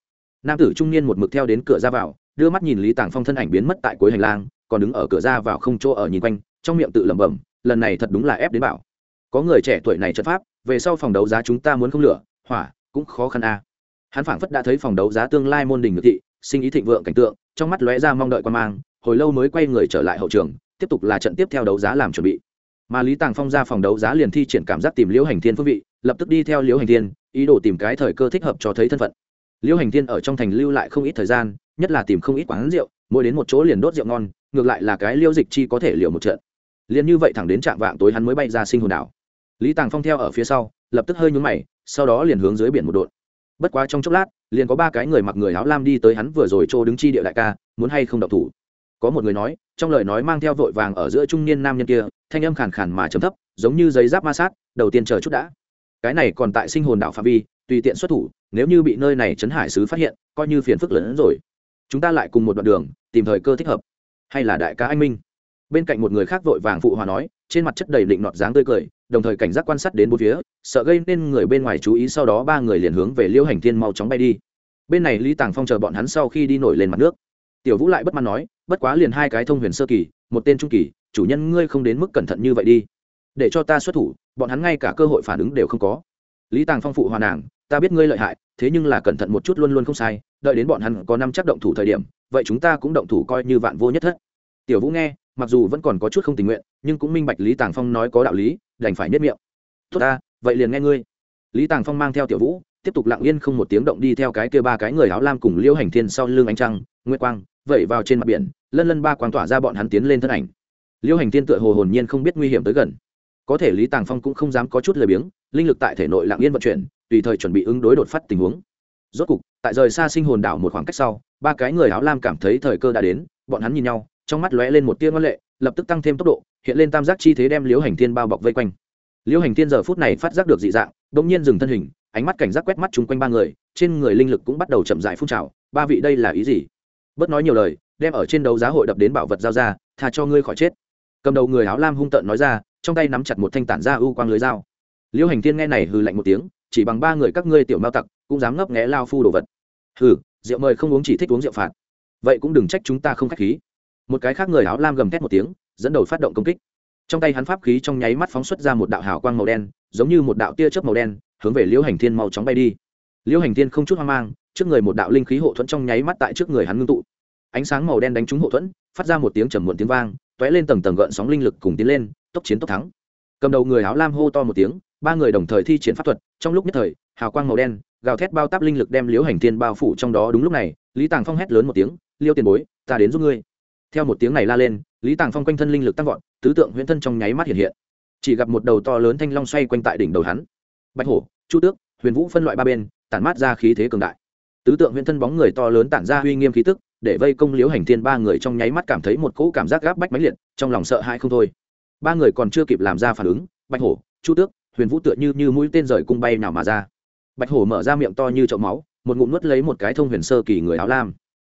Nam tử trung niên một mực theo đến cửa ra vào đưa mắt nhìn lý tàng phong thân ảnh biến mất tại cuối hành lang, còn đứng ở cửa ra vào không chỗ ở nhìn quanh, trong miệng tự lẩm bẩm, lần này thật đúng là ép đến bảo. Có người trẻ tuổi này chất pháp, về sau phòng đấu giá chúng ta muốn không lửa, hỏa, cũng khó khăn a. Hắn phảng phất đã thấy phòng đấu giá tương lai môn đình ngự thị, sinh ý thịnh vượng cảnh tượng, trong mắt lóe ra mong đợi quan mang, hồi lâu mới quay người trở lại hậu trường, tiếp tục là trận tiếp theo đấu giá làm chuẩn bị. Mà lý tàng phong ra phòng đấu giá liền thi triển cảm giác tìm liễu hành thiên phương vị, lập tức đi theo liễu hành thiên, ý đồ tìm cái thời cơ thích hợp cho thấy thân phận. Liễu hành thiên ở trong thành lưu lại không ít thời gian nhất là tìm không ít quán rượu, mỗi đến một chỗ liền đốt rượu ngon, ngược lại là cái liêu dịch chi có thể liều một trận. Liền như vậy thẳng đến trạm vạng tối hắn mới bay ra sinh hồn đảo. Lý tàng phong theo ở phía sau, lập tức hơi nhún mày, sau đó liền hướng dưới biển một đội. Bất quá trong chốc lát, liền có ba cái người mặc người áo lam đi tới hắn vừa rồi trô đứng chi địa đại ca, muốn hay không đậu thủ. Có một người nói, trong lời nói mang theo vội vàng ở giữa trung niên nam nhân kia, thanh âm khàn khàn mà chấm thấp, giống như giấy giáp ma sát, đầu tiên chờ chút đã. Cái này còn tại sinh hồn đảo phạm vi, tùy tiện xuất thủ, nếu như bị nơi này chấn hải sứ phát hiện, coi như phiền phức lớn hơn rồi chúng ta lại cùng một đoạn đường, tìm thời cơ thích hợp. Hay là đại ca anh minh? Bên cạnh một người khác vội vàng phụ hòa nói, trên mặt chất đầy định nọt dáng tươi cười, đồng thời cảnh giác quan sát đến bốn phía, sợ gây nên người bên ngoài chú ý sau đó ba người liền hướng về liêu hành thiên mau chóng bay đi. Bên này lý tàng phong chờ bọn hắn sau khi đi nổi lên mặt nước. Tiểu vũ lại bất mãn nói, bất quá liền hai cái thông huyền sơ kỳ, một tên trung kỳ, chủ nhân ngươi không đến mức cẩn thận như vậy đi. Để cho ta xuất thủ, bọn hắn ngay cả cơ hội phản ứng đều không có. Lý tàng phong phụ hòa nàng, ta biết ngươi lợi hại, thế nhưng là cẩn thận một chút luôn luôn không sai đợi đến bọn hắn có năm chắc động thủ thời điểm, vậy chúng ta cũng động thủ coi như vạn vô nhất thất. Tiểu vũ nghe, mặc dù vẫn còn có chút không tình nguyện, nhưng cũng minh bạch lý tàng phong nói có đạo lý, đành phải nhất miệng. Tốt ta, vậy liền nghe ngươi. Lý tàng phong mang theo tiểu vũ, tiếp tục lặng yên không một tiếng động đi theo cái kia ba cái người áo lam cùng liêu hành thiên sau lưng ánh trăng, nguyệt quang, vẩy vào trên mặt biển, lân lân ba quang tỏa ra bọn hắn tiến lên thân ảnh. Liêu hành thiên tựa hồ hồn nhiên không biết nguy hiểm tới gần. Có thể lý tàng phong cũng không dám có chút lười biếng, linh lực tại thể nội lặng yên vận chuyển, tùy thời chuẩn bị ứng đối đột phát tình huống rốt cục, tại rời xa sinh hồn đảo một khoảng cách sau, ba cái người áo lam cảm thấy thời cơ đã đến, bọn hắn nhìn nhau, trong mắt lóe lên một tia ngân lệ, lập tức tăng thêm tốc độ, hiện lên tam giác chi thế đem liễu hành thiên bao bọc vây quanh. Liễu hành thiên giờ phút này phát giác được dị dạng đ ỗ n g nhiên dừng thân hình, ánh mắt cảnh giác quét mắt chung quanh ba người, trên người linh lực cũng bắt đầu chậm dại phun trào, ba vị đây là ý gì? Bớt nói nhiều lời, đem ở trên đấu giá hội đập đến bảo vật giao ra thà cho ngươi khỏi chết. Cầm đầu người áo lam hung tợn nói ra, trong tay nắm chặt một thanh tản ra ưu quang lưới dao. Liễu hành thiên nghe này hừ lạnh một tiếng, chỉ bằng ba người các ngươi tiểu mao tặc cũng dám ngấp nghé lao phu đồ vật. Hừ, rượu mời không uống chỉ thích uống rượu phạt. Vậy cũng đừng trách chúng ta không k h á c h khí. Một cái khác người áo lam gầm thét một tiếng, dẫn đầu phát động công kích. Trong tay hắn pháp khí trong nháy mắt phóng xuất ra một đạo hào quang màu đen, giống như một đạo tia chớp màu đen, hướng về liễu hành thiên mau chóng bay đi. Liễu hành thiên không chút hoang mang, trước người một đạo linh khí hộ thuẫn trong nháy mắt tại trước người hắn ngưng tụ. Ánh sáng màu đen đánh trúng hộ thuẫn, phát ra một tiếng trầm muộn tiếng vang t ó é lên tầng tầng gợn sóng linh lực cùng tiến lên, tốc chiến tốc thắng. Cầm đầu người áo lam hô to một tiếng, ba người đồng thời thi triển pháp thuật, trong lúc nhất thời, hào quang màu đen gào thét bao táp linh lực đem liễu hành thiên bao phủ trong đó đúng lúc này, lý tàng phong hét lớn một tiếng, liêu tiền bối, ta đến giúp ngươi. Theo một tiếng này la lên, lý tàng phong quanh thân linh lực tăng vọt, tứ tượng huyễn thân trong nháy mắt hiện hiện. Chỉ gặp một đầu to lớn thanh long xoay quanh tại đỉnh đầu hắn. Bạch hổ, chu tước, huyền vũ phân loại ba bên, tản mát ra khí thế cường đại. Tứ tượng huyễn thân bóng người to lớn tản ra uy nghiêm khí tức, để vây công liễu hành thiên ba người trong nháy mắt cảm thấy một cỗ cảm giác gáp bách mãnh liệt, trong lòng sợ hãi không thôi. Ba người còn chưa kịp làm ra phản ứng, bạch hổ, chu tước, huyền vũ tựa như như mũi tên rời cung bay nào mà ra bạch hổ mở ra miệng to như chậu máu, một ngụm nuốt lấy một cái thông huyền sơ kỳ người áo lam.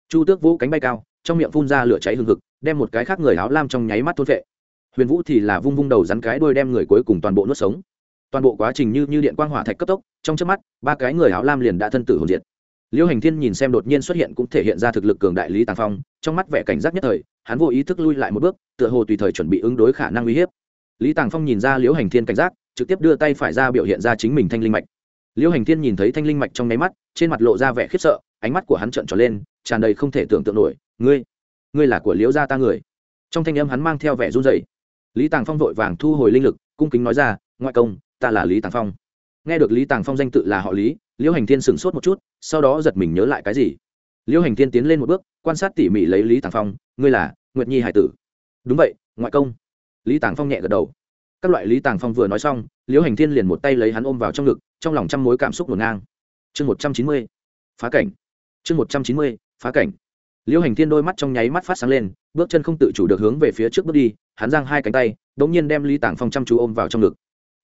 Chu tước vũ cánh bay cao, trong miệng phun ra lửa cháy hừng hực, đem một cái khác người áo lam trong nháy mắt thôn vệ huyền vũ thì là vung vung đầu rắn cái đuôi đem người cuối cùng toàn bộ nuốt sống. Toàn bộ quá trình như như điện quang hỏa thạch cấp tốc, trong trước mắt, ba cái người áo lam liền đã thân tử hồn diệt. Liêu hành thiên nhìn xem đột nhiên xuất hiện cũng thể hiện ra thực lực cường đại lý tàng phong, trong mắt vẻ cảnh giác nhất thời, hắn vô ý thức lui lại một bước, tựa hồ tùy thời chuẩn bị ứng đối khả năng uy hiếp. Lý tàng phong nhìn ra liễu hành thiên cảnh giác, trực tiếp đưa tay phải ra biểu hiện ra chính mình thanh linh mạch liễu hành thiên nhìn thấy thanh linh mạch trong nháy mắt, trên mặt lộ ra vẻ khiếp sợ, ánh mắt của hắn trợn tròn lên, tràn đầy không thể tưởng tượng nổi. Ngươi ngươi là của liễu gia ta người? Trong thanh âm hắn mang theo vẻ run rẩy. Lý tàng phong vội vàng thu hồi linh lực, cung kính nói ra, ngoại công, ta là lý tàng phong. Nghe được lý tàng phong danh tự là họ lý liễu hành thiên sửng sốt một chút, sau đó giật mình nhớ lại cái gì. Liễu hành thiên tiến lên một bước, quan sát tỉ mỉ lấy lý tàng phong, ngươi là nguyệt nhi hải tử. Đúng vậy, ngoại công. Lý tàng phong nhẹ gật đầu. Các loại lý tàng phong vừa nói xong liễu hành thiên liền một tay lấy hắn ôm vào trong ngực trong lòng trăm mối cảm xúc ngổn ngang. Chương một trăm chín mươi, phá cảnh. Chương một trăm chín mươi, phá cảnh. Liễu hành thiên đôi mắt trong nháy mắt phát sáng lên, bước chân không tự chủ được hướng về phía trước bước đi, hắn giang hai cánh tay đ ỗ n g nhiên đem lý tàng phong chăm chú ôm vào trong ngực.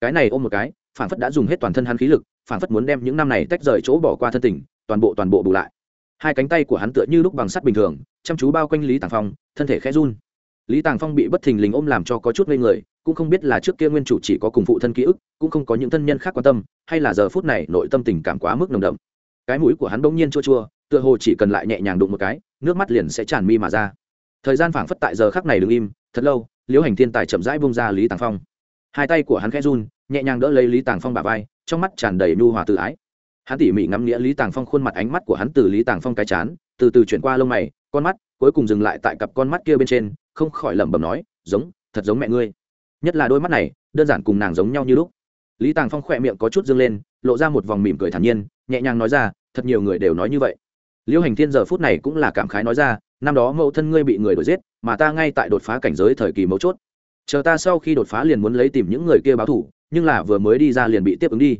Cái này ôm một cái, phản phất đã dùng hết toàn thân hắn khí lực, phản phất muốn đem những năm này tách rời chỗ bỏ qua thân tình, toàn bộ toàn bộ bù lại. Hai cánh tay của hắn tựa như lúc bằng sắt bình thường, chăm chú bao quanh lý tàng phong, thân thể khẽ run lý tàng phong bị bất thình lình ôm làm cho có chút ngây người, cũng không biết là trước kia nguyên chủ chỉ có cùng phụ thân ký ức, cũng không có những thân nhân khác quan tâm, hay là giờ phút này nội tâm tình cảm quá mức nồng đậm. Cái mũi của hắn bỗng nhiên chua chua, tựa hồ chỉ cần lại nhẹ nhàng đụng một cái, nước mắt liền sẽ tràn mi mà ra. Thời gian phảng phất tại giờ khắc này đ ứ n g im, thật lâu, liễu hành thiên tài chậm rãi bung ra lý tàng phong. Hai tay của hắn khẽ run, nhẹ nhàng đỡ lấy lý tàng phong bà vai, trong mắt tràn đầy nu hòa tự ái. Hắn tỉ mỉ ngắm nghĩa lý tàng phong khuôn mặt ánh mắt của hắn từ lý tàng phong cái chán từ từ chuyển qua lông mày, con mắt cuối cùng dừng lại tại cặp con mắt kia bên trên, không khỏi lẩm bẩm nói, giống, thật giống mẹ ngươi. Nhất là đôi mắt này, đơn giản cùng nàng giống nhau như lúc. Lý tàng phong khỏe miệng có chút dâng lên, lộ ra một vòng mỉm cười thản nhiên, nhẹ nhàng nói ra, thật nhiều người đều nói như vậy. Liêu hành thiên giờ phút này cũng là cảm khái nói ra, năm đó mẫu thân ngươi bị người đuổi giết, mà ta ngay tại đột phá cảnh giới thời kỳ mấu chốt. Chờ ta sau khi đột phá liền muốn lấy tìm những người kia báo thủ nhưng là vừa mới đi ra liền bị tiếp ứng đi.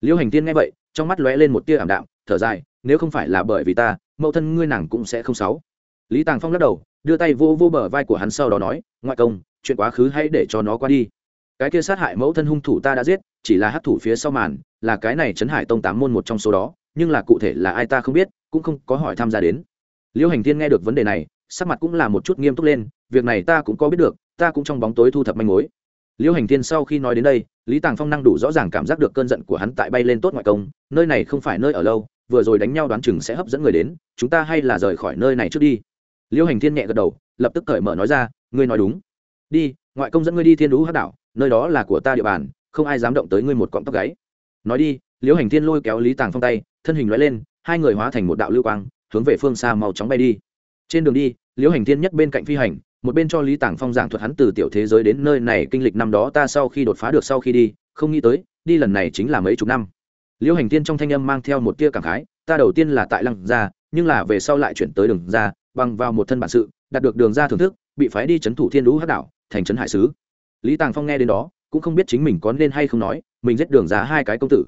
Liêu hành thiên nghe vậy, trong mắt lóe lên một tia ảm đạm, thở dài, nếu không phải là bởi vì ta mẫu thân ngươi nàng cũng sẽ không sáu lý tàng phong lắc đầu, đưa tay vô vô bờ vai của hắn sau đó nói, ngoại công, chuyện quá khứ hãy để cho nó qua đi. Cái kia sát hại mẫu thân hung thủ ta đã giết, chỉ là hát thủ phía sau màn, là cái này trấn hải tông tám môn một trong số đó, nhưng là cụ thể là ai ta không biết, cũng không có hỏi tham gia đến. Liêu hành thiên nghe được vấn đề này, sắc mặt cũng là một chút nghiêm túc lên, việc này ta cũng có biết được, ta cũng trong bóng tối thu thập manh mối. Liêu hành thiên sau khi nói đến đây, lý tàng phong năng đủ rõ ràng cảm giác được cơn giận của hắn tại bay lên tốt ngoại công, nơi này không phải nơi ở lâu vừa rồi đánh nhau đoán chừng sẽ hấp dẫn người đến, chúng ta hay là rời khỏi nơi này trước đi. Liêu hành thiên nhẹ gật đầu, lập tức cởi mở nói ra, ngươi nói đúng. Đi, ngoại công dẫn ngươi đi thiên đũ hát đảo, nơi đó là của ta địa bàn, không ai dám động tới ngươi một cọng tóc gáy. Nói đi, liêu hành thiên lôi kéo lý tàng phong tay, thân hình loại lên, hai người hóa thành một đạo lưu quang, hướng về phương xa màu chóng bay đi. Trên đường đi, liêu hành thiên nhất bên cạnh phi hành, một bên cho lý tàng phong giảng thuật hắn từ tiểu thế giới đến nơi này kinh lịch năm đó ta sau khi đột phá được sau khi đi, không nghĩ tới, đi lần này chính là mấy chục năm liêu hành thiên trong thanh âm mang theo một tia cảm khái, ta đầu tiên là tại lăng gia, nhưng là về sau lại chuyển tới đường ra bằng vào một thân bản sự, đạt được đường ra thưởng thức, bị phái đi c h ấ n thủ thiên lũ hát đảo, thành trấn hải sứ. Lý tàng phong nghe đến đó, cũng không biết chính mình có nên hay không nói, mình giết đường ra hai cái công tử.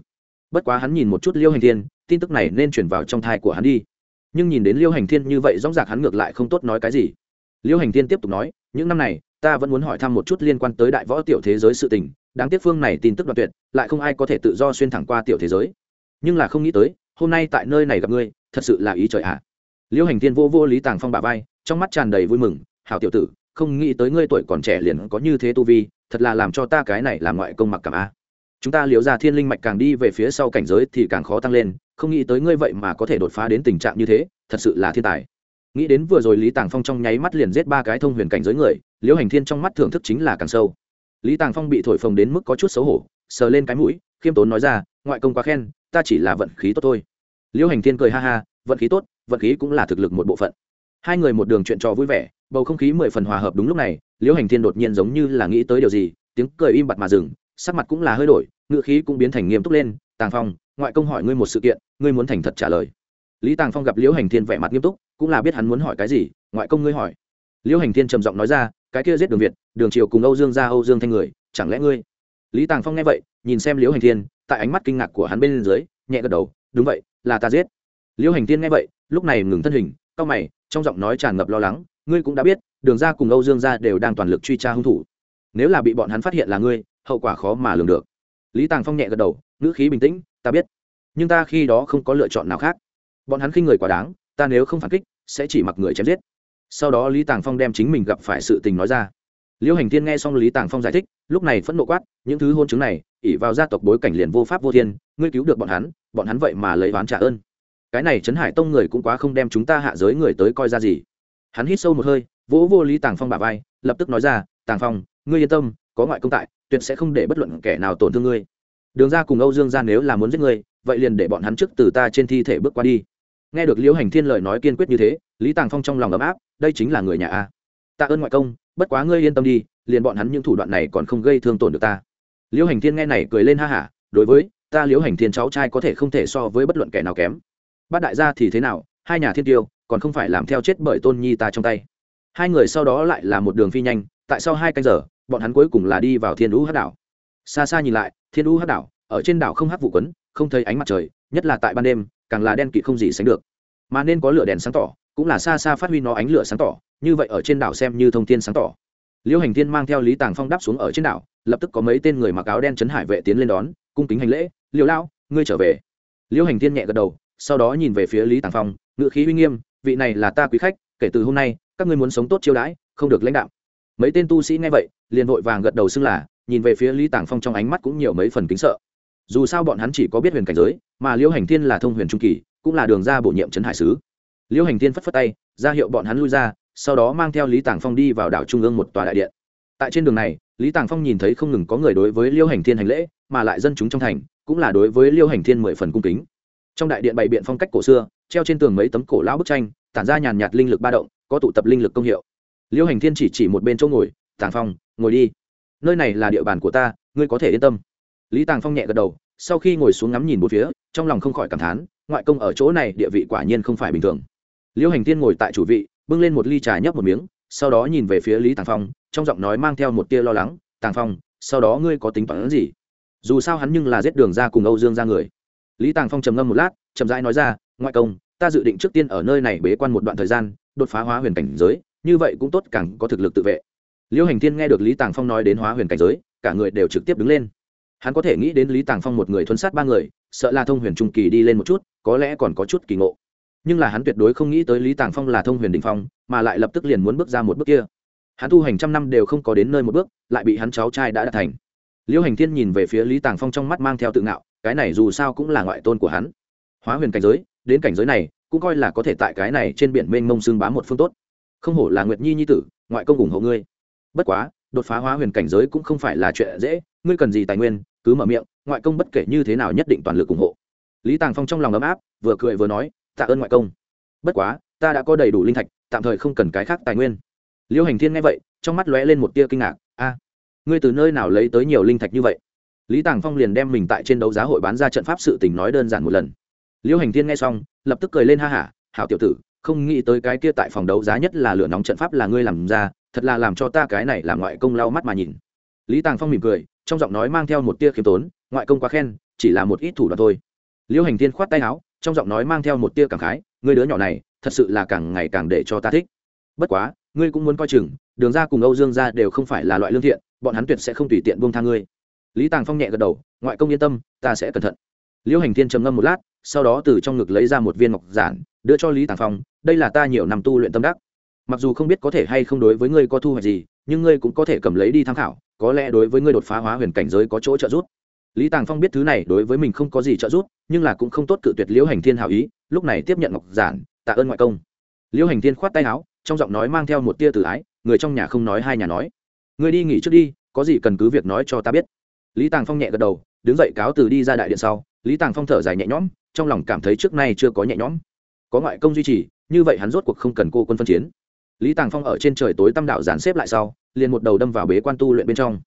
Bất quá hắn nhìn một chút liêu hành thiên, tin tức này nên chuyển vào trong thai của hắn đi. Nhưng nhìn đến liêu hành thiên như vậy, rõ ràng hắn ngược lại không tốt nói cái gì. Liêu hành thiên tiếp tục nói, những năm này, ta vẫn muốn hỏi thăm một chút liên quan tới đại võ tiểu thế giới sự tình đáng tiếc phương này tin tức đoạn tuyệt, lại không ai có thể tự do xuyên thẳng qua tiểu thế giới. Nhưng là không nghĩ tới, hôm nay tại nơi này gặp ngươi, thật sự là ý trời ạ. À liêu hành thiên vô vô lý tàng phong bà vai, trong mắt tràn đầy vui mừng, hảo tiểu tử, không nghĩ tới ngươi tuổi còn trẻ liền có như thế tu vi, thật là làm cho ta cái này làm ngoại công mặc cảm a. Chúng ta liễu ra thiên linh mạch càng đi về phía sau cảnh giới thì càng khó tăng lên, không nghĩ tới ngươi vậy mà có thể đột phá đến tình trạng như thế, thật sự là thiên tài. Nghĩ đến vừa rồi lý tàng phong trong nháy mắt liền giết ba cái thông huyền cảnh giới người liễu hành thiên trong mắt thưởng thức chính là càng sâu lý tàng phong bị thổi phồng đến mức có chút xấu hổ, sờ lên cái mũi, khiêm tốn nói ra, ngoại công quá khen, ta chỉ là vận khí tốt thôi. Liễu hành thiên cười ha ha, vận khí tốt, vận khí cũng là thực lực một bộ phận. Hai người một đường chuyện trò vui vẻ, bầu không khí mười phần hòa hợp đúng lúc này liễu hành thiên đột nhiên giống như là nghĩ tới điều gì, tiếng cười im bặt mà dừng, sắc mặt cũng là hơi đổi ngựa khí cũng biến thành nghiêm túc lên, tàng phong, ngoại công hỏi ngươi một sự kiện, ngươi muốn thành thật trả lời. Lý tàng phong gặp liễu hành thiên vẻ mặt nghiêm túc, cũng là biết hắn muốn hỏi cái gì, ngoại công ngươi hỏi. Liễu hành thiên trầm giọng nói ra cái kia giết đường việt, đường triều cùng âu dương ra âu dương thanh người, chẳng lẽ ngươi? Lý tàng phong nghe vậy, nhìn xem liễu hành thiên, tại ánh mắt kinh ngạc của hắn bên dưới, nhẹ gật đầu, đúng vậy, là ta giết. Liễu hành thiên nghe vậy, lúc này ngừng thân hình, cau mày, trong giọng nói tràn ngập lo lắng, ngươi cũng đã biết, đường ra cùng âu dương ra đều đang toàn lực truy tra hung thủ. Nếu là bị bọn hắn phát hiện là ngươi, hậu quả khó mà lường được. Lý tàng phong nhẹ gật đầu, ngữ khí bình tĩnh, ta biết. Nhưng ta khi đó không có lựa chọn nào khác. Bọn hắn khinh người quá đáng, ta nếu không phản kích, sẽ chỉ mặc người chém giết sau đó lý tàng phong đem chính mình gặp phải sự tình nói ra. Liêu hành tiên nghe xong lý tàng phong giải thích, lúc này phẫn nộ quát, những thứ hôn chứng này ỉ vào gia tộc bối cảnh liền vô pháp vô thiên, ngươi cứu được bọn hắn bọn hắn vậy mà lấy oán trả ơn. Cái này trấn hải tông người cũng quá không đem chúng ta hạ giới người tới coi ra gì. Hắn hít sâu một hơi, vỗ vô lý tàng phong bà vai, lập tức nói ra, tàng phong, ngươi yên tâm, có ngoại công tại, tuyệt sẽ không để bất luận kẻ nào tổn thương ngươi. Đường ra cùng âu dương ra nếu là muốn giết ngươi, vậy liền để bọn hắn trước từ ta trên thi thể bước qua đi nghe được liễu hành thiên lời nói kiên quyết như thế, lý tàng phong trong lòng ấm áp, đây chính là người nhà a. Tạ ơn ngoại công, bất quá ngươi yên tâm đi, liền bọn hắn những thủ đoạn này còn không gây thương tổn được ta. Liễu hành thiên nghe này cười lên ha hả, đối với, ta liễu hành thiên cháu trai có thể không thể so với bất luận kẻ nào kém. Bát đại gia thì thế nào, hai nhà thiên tiêu, còn không phải làm theo chết bởi tôn nhi ta trong tay. Hai người sau đó lại là một đường phi nhanh, tại sau hai canh giờ, bọn hắn cuối cùng là đi vào thiên lũ hát đảo. Xa xa nhìn lại, thiên lũ hát đảo, ở trên đảo không hát vụ quấn, không thấy ánh mặt trời, nhất là tại ban đêm càng là đen kịt không gì sánh được. Mà nên có lửa đèn sáng tỏ, cũng là xa xa phát huy nó ánh lửa sáng tỏ, như vậy ở trên đảo xem như thông tin sáng tỏ. Liêu hành thiên mang theo lý tàng phong đáp xuống ở trên đảo, lập tức có mấy tên người mặc áo đen chấn hải vệ tiến lên đón, cung kính hành lễ, liêu lao ngươi trở về. Liêu hành thiên nhẹ gật đầu, sau đó nhìn về phía lý tàng phong, ngự khí uy nghiêm, vị này là ta quý khách, kể từ hôm nay, các ngươi muốn sống tốt chiêu đãi, không được lãnh đạo mấy tên tu sĩ nghe vậy, liền vội vàng gật đầu xưng là, nhìn về phía lý tàng phong trong ánh mắt cũng nhiều mấy phần kính sợ dù sao bọn hắn chỉ có biết huyền cảnh giới, mà liễu hành thiên là thông huyền trung kỳ, cũng là đường ra bổ nhiệm trấn hải sứ. Liễu hành thiên phất phất tay, ra hiệu bọn hắn lui ra, sau đó mang theo lý tàng phong đi vào đảo trung ương một tòa đại điện. Tại trên đường này, lý tàng phong nhìn thấy không ngừng có người đối với Liêu hành thiên hành lễ, mà lại dân chúng trong thành, cũng là đối với Liêu hành thiên mười phần cung kính. Trong đại điện bày biện phong cách cổ xưa, treo trên tường mấy tấm cổ lão bức tranh, tản ra nhàn nhạt linh lực ba động, có tụ tập linh lực công hiệu. Liêu hành thiên chỉ chỉ một bên chỗ ngồi, tàng phong, ngồi đi. Nơi này là địa bàn của ta, ngươi có thể yên tâm lý tàng phong nhẹ gật đầu, sau khi ngồi xuống ngắm nhìn một phía, trong lòng không khỏi cảm thán, ngoại công ở chỗ này địa vị quả nhiên không phải bình thường. Liêu hành thiên ngồi tại chủ vị, bưng lên một ly trà nhấp một miếng, sau đó nhìn về phía lý tàng phong, trong giọng nói mang theo một tia lo lắng, tàng phong, sau đó ngươi có tính toán gì? Dù sao hắn nhưng là giết đường ra cùng âu dương ra người. Lý tàng phong trầm ngâm một lát, chậm rãi nói ra, ngoại công, ta dự định trước tiên ở nơi này bế quan một đoạn thời gian, đột phá hóa huyền cảnh giới, như vậy cũng tốt càng có thực lực tự vệ. Liêu hành thiên nghe được lý tàng phong nói đến hóa huyền cảnh giới, cả người đều trực tiếp đứng lên hắn có thể nghĩ đến lý tàng phong một người thuấn sát ba người, sợ là thông huyền trung kỳ đi lên một chút, có lẽ còn có chút kỳ ngộ. Nhưng là hắn tuyệt đối không nghĩ tới lý tàng phong là thông huyền đình phong, mà lại lập tức liền muốn bước ra một bước kia. Hắn tu hành trăm năm đều không có đến nơi một bước, lại bị hắn cháu trai đã đạt thành. Liễu hành thiên nhìn về phía lý tàng phong trong mắt mang theo tự ngạo, cái này dù sao cũng là ngoại tôn của hắn. Hóa huyền cảnh giới, đến cảnh giới này, cũng coi là có thể tại cái này trên biển mênh mông xương bám một phương tốt. Không hổ là nguyệt nhi nhi tử, ngoại công ủng hộ ngươi. Bất quá, đột phá hóa huyền cảnh giới cũng không phải là chuyện dễ ngươi cần gì tài nguyên, cứ mở miệng, ngoại công bất kể như thế nào nhất định toàn lực ủng hộ. Lý tàng phong trong lòng ấm áp, vừa cười vừa nói, tạ ơn ngoại công. Bất quá, ta đã có đầy đủ linh thạch, tạm thời không cần cái khác tài nguyên. Liêu hành thiên nghe vậy, trong mắt lóe lên một tia kinh ngạc, a, ngươi từ nơi nào lấy tới nhiều linh thạch như vậy? Lý tàng phong liền đem mình tại trên đấu giá hội bán ra trận pháp sự tình nói đơn giản một lần. Liêu hành thiên nghe xong, lập tức cười lên ha hả, hảo tiểu tử, không nghĩ tới cái kia tại phòng đấu giá nhất là lửa nóng trận pháp là ngươi làm ra, thật là làm cho ta cái này làm ngoại công lau mắt mà nhìn. Lý tàng phong mỉm cười trong giọng nói mang theo một tia khiêm tốn, ngoại công quá khen, chỉ là một ít thủ đoạn thôi. Liêu hành thiên khoát tay áo, trong giọng nói mang theo một tia cảm khái người đứa nhỏ này, thật sự là càng ngày càng để cho ta thích. Bất quá, ngươi cũng muốn coi chừng, đường ra cùng âu dương ra đều không phải là loại lương thiện, bọn hắn tuyệt sẽ không tùy tiện buông tha ngươi. Lý tàng phong nhẹ gật đầu, ngoại công yên tâm, ta sẽ cẩn thận. Liêu hành thiên trầm ngâm một lát, sau đó từ trong ngực lấy ra một viên ngọc giản, đưa cho lý tàng phong, đây là ta nhiều năm tu luyện tâm đắc. Mặc dù không biết có thể hay không đối với ngươi có thu hoạch gì, nhưng ngươi cũng có thể cầm lấy đi tham khảo có lẽ đối với ngươi đột phá hóa huyền cảnh giới có chỗ trợ giúp. Lý tàng phong biết thứ này đối với mình không có gì trợ giúp, nhưng là cũng không tốt cự tuyệt liễu hành thiên hảo ý, lúc này tiếp nhận ngọc giản, tạ ơn ngoại công. Liễu hành thiên khoát tay áo, trong giọng nói mang theo một tia tự ái, người trong nhà không nói hai nhà nói. Người đi nghỉ trước đi, có gì cần cứ việc nói cho ta biết. Lý tàng phong nhẹ gật đầu, đứng dậy cáo từ đi ra đại điện sau, lý tàng phong thở dài nhẹ nhõm, trong lòng cảm thấy trước nay chưa có nhẹ nhõm. Có ngoại công duy trì, như vậy hắn rốt cuộc không cần cô quân phân chiến lý tàng phong ở trên trời tối tâm đạo dàn xếp lại sau, liền một đầu đâm vào bế quan tu luyện bên trong.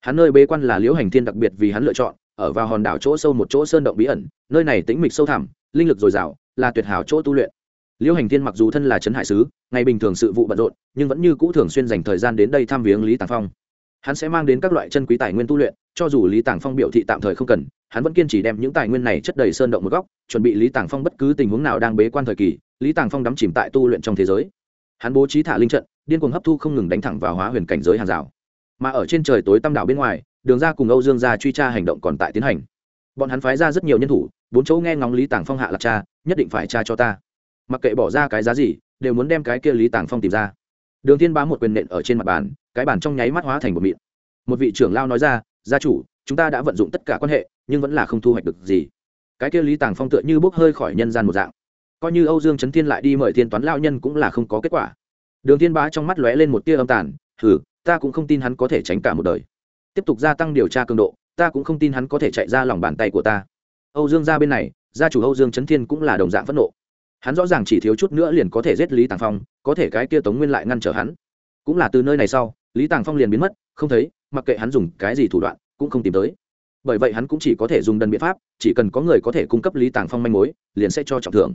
Hắn nơi bế quan là liễu hành thiên đặc biệt vì hắn lựa chọn, ở vào hòn đảo chỗ sâu một chỗ sơn động bí ẩn, nơi này tĩnh mịch sâu thẳm, linh lực dồi dào, là tuyệt hảo chỗ tu luyện. Liễu hành thiên mặc dù thân là trấn hải sứ, ngày bình thường sự vụ bận rộn, nhưng vẫn như cũ thường xuyên dành thời gian đến đây thăm viếng lý tàng phong. Hắn sẽ mang đến các loại chân quý tài nguyên tu luyện, cho dù lý tàng phong biểu thị tạm thời không cần, hắn vẫn kiên trì đem những tài nguyên này chất đầy sơn động một góc, chuẩn bị lý tàng phong bất cứ tình huống nào đang bế quan thời kỳ, lý tàng phong đắm chìm tại tu luyện trong thế giới hắn bố trí thả linh trận, điên cuồng hấp thu không ngừng đánh thẳng vào hóa huyền cảnh giới hàng rào. Mà ở trên trời tối tam đảo bên ngoài, đường ra cùng âu dương gia truy tra hành động còn tại tiến hành. Bọn hắn phái ra rất nhiều nhân thủ, bốn chỗ nghe ngóng lý tàng phong hạ lạc cha nhất định phải tra cho ta. Mặc kệ bỏ ra cái giá gì, đều muốn đem cái kia lý tàng phong tìm ra. Đường thiên bá một quyền nện ở trên mặt bàn, cái bàn trong nháy mắt hóa thành một mịn. Một vị trưởng lao nói ra, gia chủ, chúng ta đã vận dụng tất cả quan hệ, nhưng vẫn là không thu hoạch được gì. Cái kia lý tàng phong tựa như bốc hơi khỏi nhân gian một dạng coi như âu dương trấn thiên lại đi mời thiên toán lao nhân cũng là không có kết quả. Đường thiên bá trong mắt lóe lên một tia âm tàn thử ta cũng không tin hắn có thể tránh cả một đời. Tiếp tục gia tăng điều tra cường độ, ta cũng không tin hắn có thể chạy ra lòng bàn tay của ta. Âu dương ra bên này, gia chủ âu dương trấn thiên cũng là đồng dạng phẫn nộ. Hắn rõ ràng chỉ thiếu chút nữa liền có thể giết lý tàng phong, có thể cái kia tống nguyên lại ngăn trở hắn. Cũng là từ nơi này sau, lý tàng phong liền biến mất, không thấy, mặc kệ hắn dùng cái gì thủ đoạn, cũng không tìm tới. Bởi vậy hắn cũng chỉ có thể dùng đần biện pháp, chỉ cần có người có thể cung cấp lý tàng phong manh mối, liền sẽ cho trọng thưởng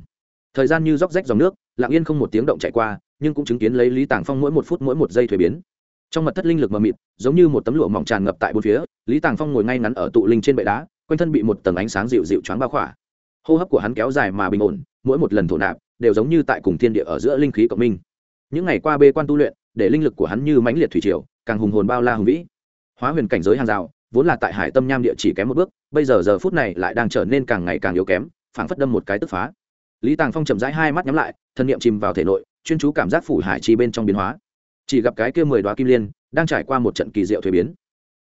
thời gian như róc rách dòng nước, lặng yên không một tiếng động chạy qua, nhưng cũng chứng kiến lấy lý tàng phong mỗi một phút mỗi một giây thuế biến. Trong mật thất linh lực mờ mịt, giống như một tấm lụa mỏng tràn ngập tại bốn phía, lý tàng phong ngồi ngay ngắn ở tụ linh trên bệ đá, quanh thân bị một tầng ánh sáng dịu dịu choáng bao khỏa. Hô hấp của hắn kéo dài mà bình ổn, mỗi một lần thổ nạp đều giống như tại cùng thiên địa ở giữa linh khí cộng minh. Những ngày qua bê quan tu luyện, để linh lực của hắn như mãnh liệt thủy triều, càng hùng hồn bao la hùng vĩ. Hóa huyền cảnh giới hàng rào, vốn là tại hải tâm nham địa chỉ kém một bước, bây giờ giờ phút này lại đang trở nên càng ngày càng yếu kém, phảng phất đâm một cái tức phá lý tàng phong chậm rãi hai mắt nhắm lại, thân nhiệm chìm vào thể nội, chuyên chú cảm giác phủ hải chi bên trong biến hóa. Chỉ gặp cái kia mười đoá kim liên đang trải qua một trận kỳ diệu thuế biến.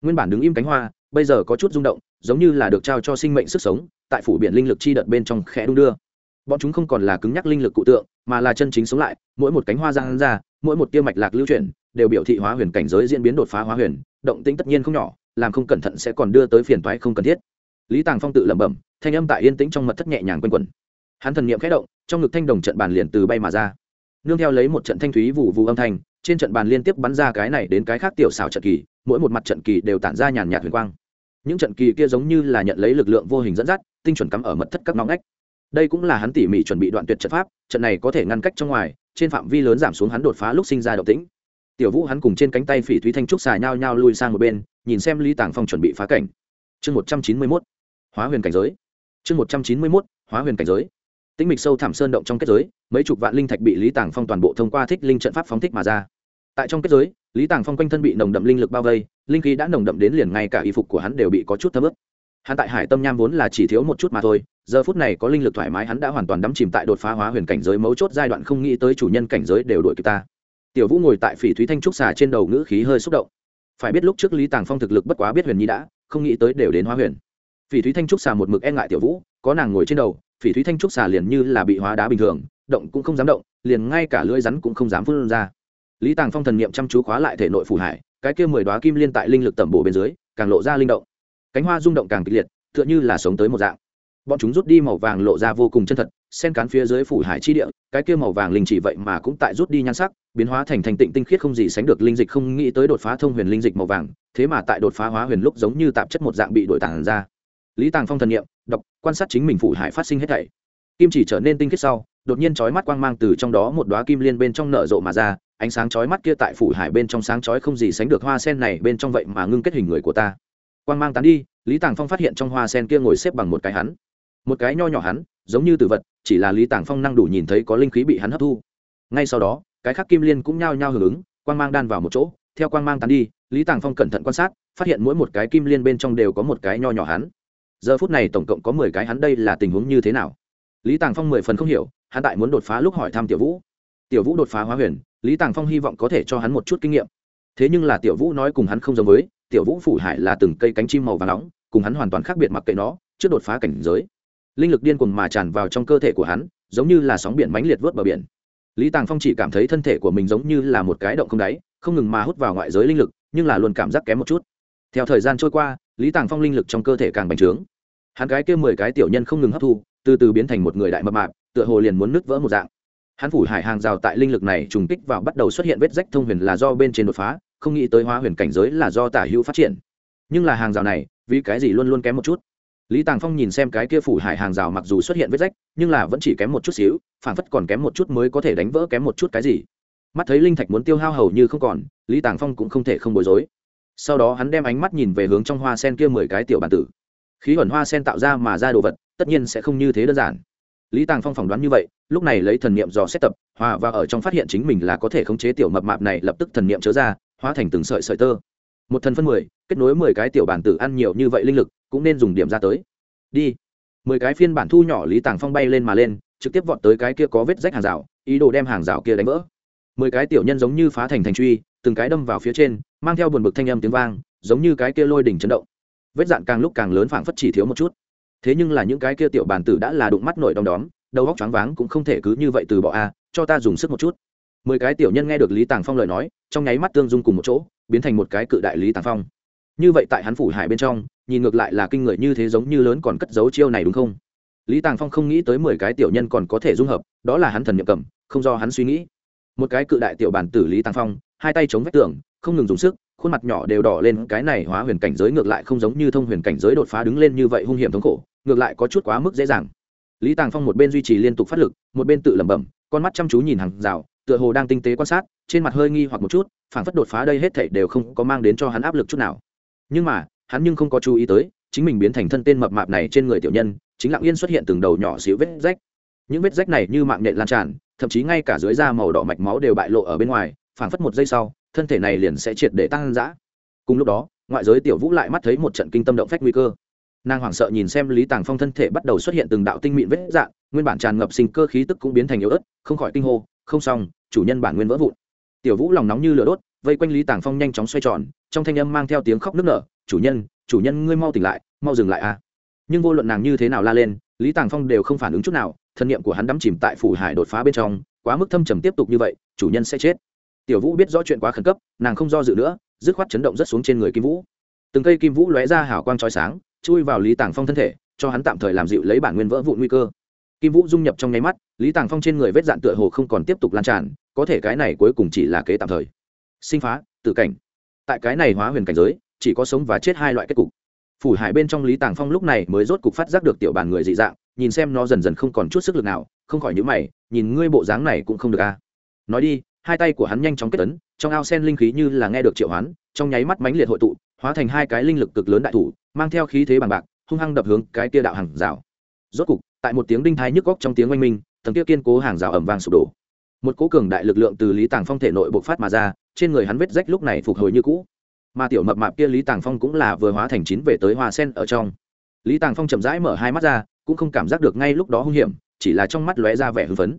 Nguyên bản đứng im cánh hoa, bây giờ có chút rung động, giống như là được trao cho sinh mệnh sức sống, tại phủ biển linh lực chi đợt bên trong khẽ đung đưa. Bọn chúng không còn là cứng nhắc linh lực cụ tượng, mà là chân chính sống lại, mỗi một cánh hoa giang ra, mỗi một tia mạch lạc lưu chuyển, đều biểu thị hóa huyền cảnh giới diễn biến đột phá hóa huyền, động tĩnh tất nhiên không nhỏ, làm không cẩn thận sẽ còn đưa tới phiền toái không cần thiết. Lý tàng phong tự lẩm bẩm, thanh âm tại yên tĩnh trong mật thất nhẹ nhàng quanh quẩn hắn thần niệm khẽ động, trong ngực thanh đồng trận bàn liền từ bay mà ra. Nương theo lấy một trận thanh thúy vụ vụ âm thanh, trên trận bàn liên tiếp bắn ra cái này đến cái khác tiểu xảo trận kỳ, mỗi một mặt trận kỳ đều tản ra nhàn nhạt huyền quang. Những trận kỳ kia giống như là nhận lấy lực lượng vô hình dẫn dắt, tinh chuẩn cắm ở mật thất các nóng ngách. Đây cũng là hắn tỉ mỉ chuẩn bị đoạn tuyệt trận pháp, trận này có thể ngăn cách trong ngoài, trên phạm vi lớn giảm xuống hắn đột phá lúc sinh ra động tĩnh. Tiểu vũ hắn cùng trên cánh tay phỉ thúy thanh trúc xà nhau nhau lui sang một bên, nhìn xem lý tàng phong chuẩn bị phá cảnh. Chương một trăm chín mươi mốt, hóa huyền cảnh giới. Chương một trăm chín mươi mốt, hóa huyền cảnh giới tĩnh mịch sâu thẳm sơn động trong kết giới, mấy chục vạn linh thạch bị lý tàng phong toàn bộ thông qua thích linh trận pháp phóng thích mà ra. Tại trong kết giới, lý tàng phong quanh thân bị nồng đậm linh lực bao vây, linh khí đã nồng đậm đến liền ngay cả y phục của hắn đều bị có chút thấm ướp hắn tại hải tâm nham vốn là chỉ thiếu một chút mà thôi, giờ phút này có linh lực thoải mái hắn đã hoàn toàn đắm chìm tại đột phá hóa huyền cảnh giới mấu chốt giai đoạn không nghĩ tới chủ nhân cảnh giới đều đuổi kịp ta. Tiểu vũ ngồi tại phỉ thúy thanh trúc xà trên đầu ngữ khí hơi xúc động. Phải biết lúc trước lý tàng phong thực lực bất quá biết huyền nhi đã, không nghĩ tới đều đến hóa huyền. Phỉ thúy thanh trúc xà một mực e ngại tiểu vũ, có nàng ngồi trên đầu phỉ thúy thanh trúc xà liền như là bị hóa đá bình thường, động cũng không dám động, liền ngay cả lưỡi rắn cũng không dám phun ra. Lý tàng phong thần niệm chăm chú khóa lại thể nội phủ hải, cái kia mười đoá kim liên tại linh lực tẩm bổ bên dưới, càng lộ ra linh động. Cánh hoa rung động càng kịch liệt, tựa như là sống tới một dạng. Bọn chúng rút đi màu vàng lộ ra vô cùng chân thật sen cán phía dưới phủ hải chi địa, cái kia màu vàng linh chỉ vậy mà cũng tại rút đi nhan sắc, biến hóa thành thành tịnh tinh khiết không gì sánh được linh dịch không nghĩ tới đột phá thông huyền linh dịch màu vàng, thế mà tại đột phá hóa huyền lúc giống như tạp chất một dạng bị đổi tản ra lý tàng phong thần nghiệm đọc, quan sát chính mình phủ hải phát sinh hết thảy. Kim chỉ trở nên tinh khiết sau, đột nhiên chói mắt quang mang từ trong đó một đóa kim liên bên trong nở rộ mà ra, ánh sáng chói mắt kia tại phủ hải bên trong sáng chói không gì sánh được hoa sen này bên trong vậy mà ngưng kết hình người của ta. Quang mang tán đi, lý tàng phong phát hiện trong hoa sen kia ngồi xếp bằng một cái hắn. Một cái nho nhỏ hắn, giống như từ vật, chỉ là lý tàng phong năng đủ nhìn thấy có linh khí bị hắn hấp thu. Ngay sau đó, cái khác kim liên cũng nhao nhao hưởng ứng, quang mang đan vào một chỗ, theo quang mang tán đi, lý tàng phong cẩn thận quan sát, phát hiện mỗi một cái kim liên bên trong đều có một cái nho nhỏ hắn giờ phút này tổng cộng có mười cái hắn đây là tình huống như thế nào? Lý tàng phong mười phần không hiểu, hắn tại muốn đột phá lúc hỏi thăm tiểu vũ. Tiểu vũ đột phá hóa huyền, lý tàng phong hy vọng có thể cho hắn một chút kinh nghiệm. Thế nhưng là tiểu vũ nói cùng hắn không giống với, tiểu vũ phủ hải là từng cây cánh chim màu và nóng, cùng hắn hoàn toàn khác biệt mặc kệ nó, trước đột phá cảnh giới. Linh lực điên cuồng mà tràn vào trong cơ thể của hắn, giống như là sóng biển mãnh liệt vớt bờ biển. Lý tàng phong chỉ cảm thấy thân thể của mình giống như là một cái động không đáy, không ngừng mà hút vào ngoại giới linh lực, nhưng là luôn cảm giác kém một chút. Theo thời gian trôi qua, lý tàng phong linh lực trong cơ thể càng bành trướng hắn gái kia mười cái tiểu nhân không ngừng hấp thu, từ từ biến thành một người đại mập mạp, tựa hồ liền muốn nứt vỡ một dạng. Hắn phủ hải hàng rào tại linh lực này trùng kích vào bắt đầu xuất hiện vết rách thông huyền là do bên trên đột phá, không nghĩ tới hóa huyền cảnh giới là do tả hữu phát triển. Nhưng là hàng rào này, vì cái gì luôn luôn kém một chút? Lý tàng phong nhìn xem cái kia phủ hải hàng rào mặc dù xuất hiện vết rách, nhưng là vẫn chỉ kém một chút xíu, phản phất còn kém một chút mới có thể đánh vỡ kém một chút cái gì. Mắt thấy linh thạch muốn tiêu hao hầu như không còn, lý tàng phong cũng không thể không bối rối. Sau đó hắn đem ánh mắt nhìn về hướng trong hoa sen kia mười cái tiểu bản tử khí ẩn hoa sen tạo ra mà ra đồ vật, tất nhiên sẽ không như thế đơn giản. Lý tàng phong phỏng đoán như vậy, lúc này lấy thần niệm dò xét tập, hòa và ở trong phát hiện chính mình là có thể khống chế tiểu mập mạp này lập tức thần niệm chớ ra, hóa thành từng sợi sợi tơ. Một thần phân mười, kết nối mười cái tiểu bản tử ăn nhiều như vậy linh lực, cũng nên dùng điểm ra tới. Đi. Mười cái phiên bản thu nhỏ lý tàng phong bay lên mà lên, trực tiếp vọt tới cái kia có vết rách hàng rào, ý đồ đem hàng rào kia đánh vỡ. Mười cái tiểu nhân giống như phá thành thành truy, từng cái đâm vào phía trên, mang theo buồn bực thanh âm tiếng vang, giống như cái kia lôi đỉnh chấn động vết dạn càng lúc càng lớn phảng phất chỉ thiếu một chút. Thế nhưng là những cái kia tiểu bàn tử đã là đụng mắt nổi đom đóm, đầu góc choáng váng cũng không thể cứ như vậy từ bỏ a, cho ta dùng sức một chút. Mười cái tiểu nhân nghe được lý tàng phong lời nói, trong nháy mắt tương dung cùng một chỗ, biến thành một cái cự đại lý tàng phong. Như vậy tại hắn phủ hải bên trong, nhìn ngược lại là kinh người như thế giống như lớn còn cất giấu chiêu này đúng không? Lý tàng phong không nghĩ tới mười cái tiểu nhân còn có thể dung hợp, đó là hắn thần nhiệm cầm, không do hắn suy nghĩ. Một cái cự đại tiểu bản tử lý tàng phong, hai tay chống vách tường, không ngừng dùng sức khuôn mặt nhỏ đều đỏ lên, cái này hóa huyền cảnh giới ngược lại không giống như thông huyền cảnh giới đột phá đứng lên như vậy hung hiểm thống khổ, ngược lại có chút quá mức dễ dàng. Lý tàng phong một bên duy trì liên tục phát lực, một bên tự lẩm bẩm, con mắt chăm chú nhìn hàng rào, tựa hồ đang tinh tế quan sát, trên mặt hơi nghi hoặc một chút, phảng phất đột phá đây hết thảy đều không có mang đến cho hắn áp lực chút nào. Nhưng mà, hắn nhưng không có chú ý tới, chính mình biến thành thân tên mập mạp này trên người tiểu nhân, chính lặng yên xuất hiện từng đầu nhỏ xíu vết rách. Những vết rách này như mạng nhện lan tràn, thậm chí ngay cả dưới da màu đỏ mạch máu đều bại lộ ở bên ngoài, phảng phất một giây sau thân thể này liền sẽ triệt để tăng dã. Cùng lúc đó, ngoại giới tiểu vũ lại mắt thấy một trận kinh tâm động phách nguy cơ. Nàng hoảng sợ nhìn xem lý tàng phong thân thể bắt đầu xuất hiện từng đạo tinh mịn vết dạng, nguyên bản tràn ngập sinh cơ khí tức cũng biến thành yếu ớt, không khỏi kinh hô, không xong, chủ nhân bản nguyên vỡ vụn. Tiểu vũ lòng nóng như lửa đốt, vây quanh lý tàng phong nhanh chóng xoay tròn, trong thanh âm mang theo tiếng khóc nức nở, chủ nhân chủ nhân ngươi mau tỉnh lại, mau dừng lại a. Nhưng vô luận nàng như thế nào la lên, lý tàng phong đều không phản ứng chút nào, thân nhiệm của hắn đắm chìm tại phủ hải đột phá bên trong, quá mức thâm trầm tiếp tục như vậy, chủ nhân sẽ chết tiểu vũ biết rõ chuyện quá khẩn cấp, nàng không do dự nữa, dứt khoát chấn động rất xuống trên người kim vũ. Từng cây kim vũ lóe ra hào quang trói sáng, chui vào lý tàng phong thân thể, cho hắn tạm thời làm dịu lấy bản nguyên vỡ vụ nguy cơ. Kim vũ dung nhập trong nháy mắt, lý tàng phong trên người vết dạn tựa hồ không còn tiếp tục lan tràn, có thể cái này cuối cùng chỉ là kế tạm thời. Sinh phá tự cảnh. Tại cái này hóa huyền cảnh giới, chỉ có sống và chết hai loại kết cục. Phủ hải bên trong lý tàng phong lúc này mới rốt cục phát giác được tiểu bản người dị dạng, nhìn xem nó dần dần không còn chút sức lực nào, không khỏi nhữ mày, nhìn ngươi bộ dáng này cũng không được a nói đi hai tay của hắn nhanh chóng kết tấn, trong ao sen linh khí như là nghe được triệu hoán, trong nháy mắt mãnh liệt hội tụ, hóa thành hai cái linh lực cực lớn đại thủ, mang theo khí thế bằng bạc, hung hăng đập hướng cái kia đạo hàng rào. Rốt cục, tại một tiếng đinh thái nhức góc trong tiếng oanh minh, tầng kia kiên cố hàng rào ẩm vang sụp đổ. Một cố cường đại lực lượng từ lý tàng phong thể nội bộc phát mà ra, trên người hắn vết rách lúc này phục hồi như cũ. Mà tiểu mập mạp kia lý tàng phong cũng là vừa hóa thành chín về tới hoa sen ở trong. Lý tàng phong chậm rãi mở hai mắt ra, cũng không cảm giác được ngay lúc đó hung hiểm, chỉ là trong mắt lóe ra vẻ hưng phấn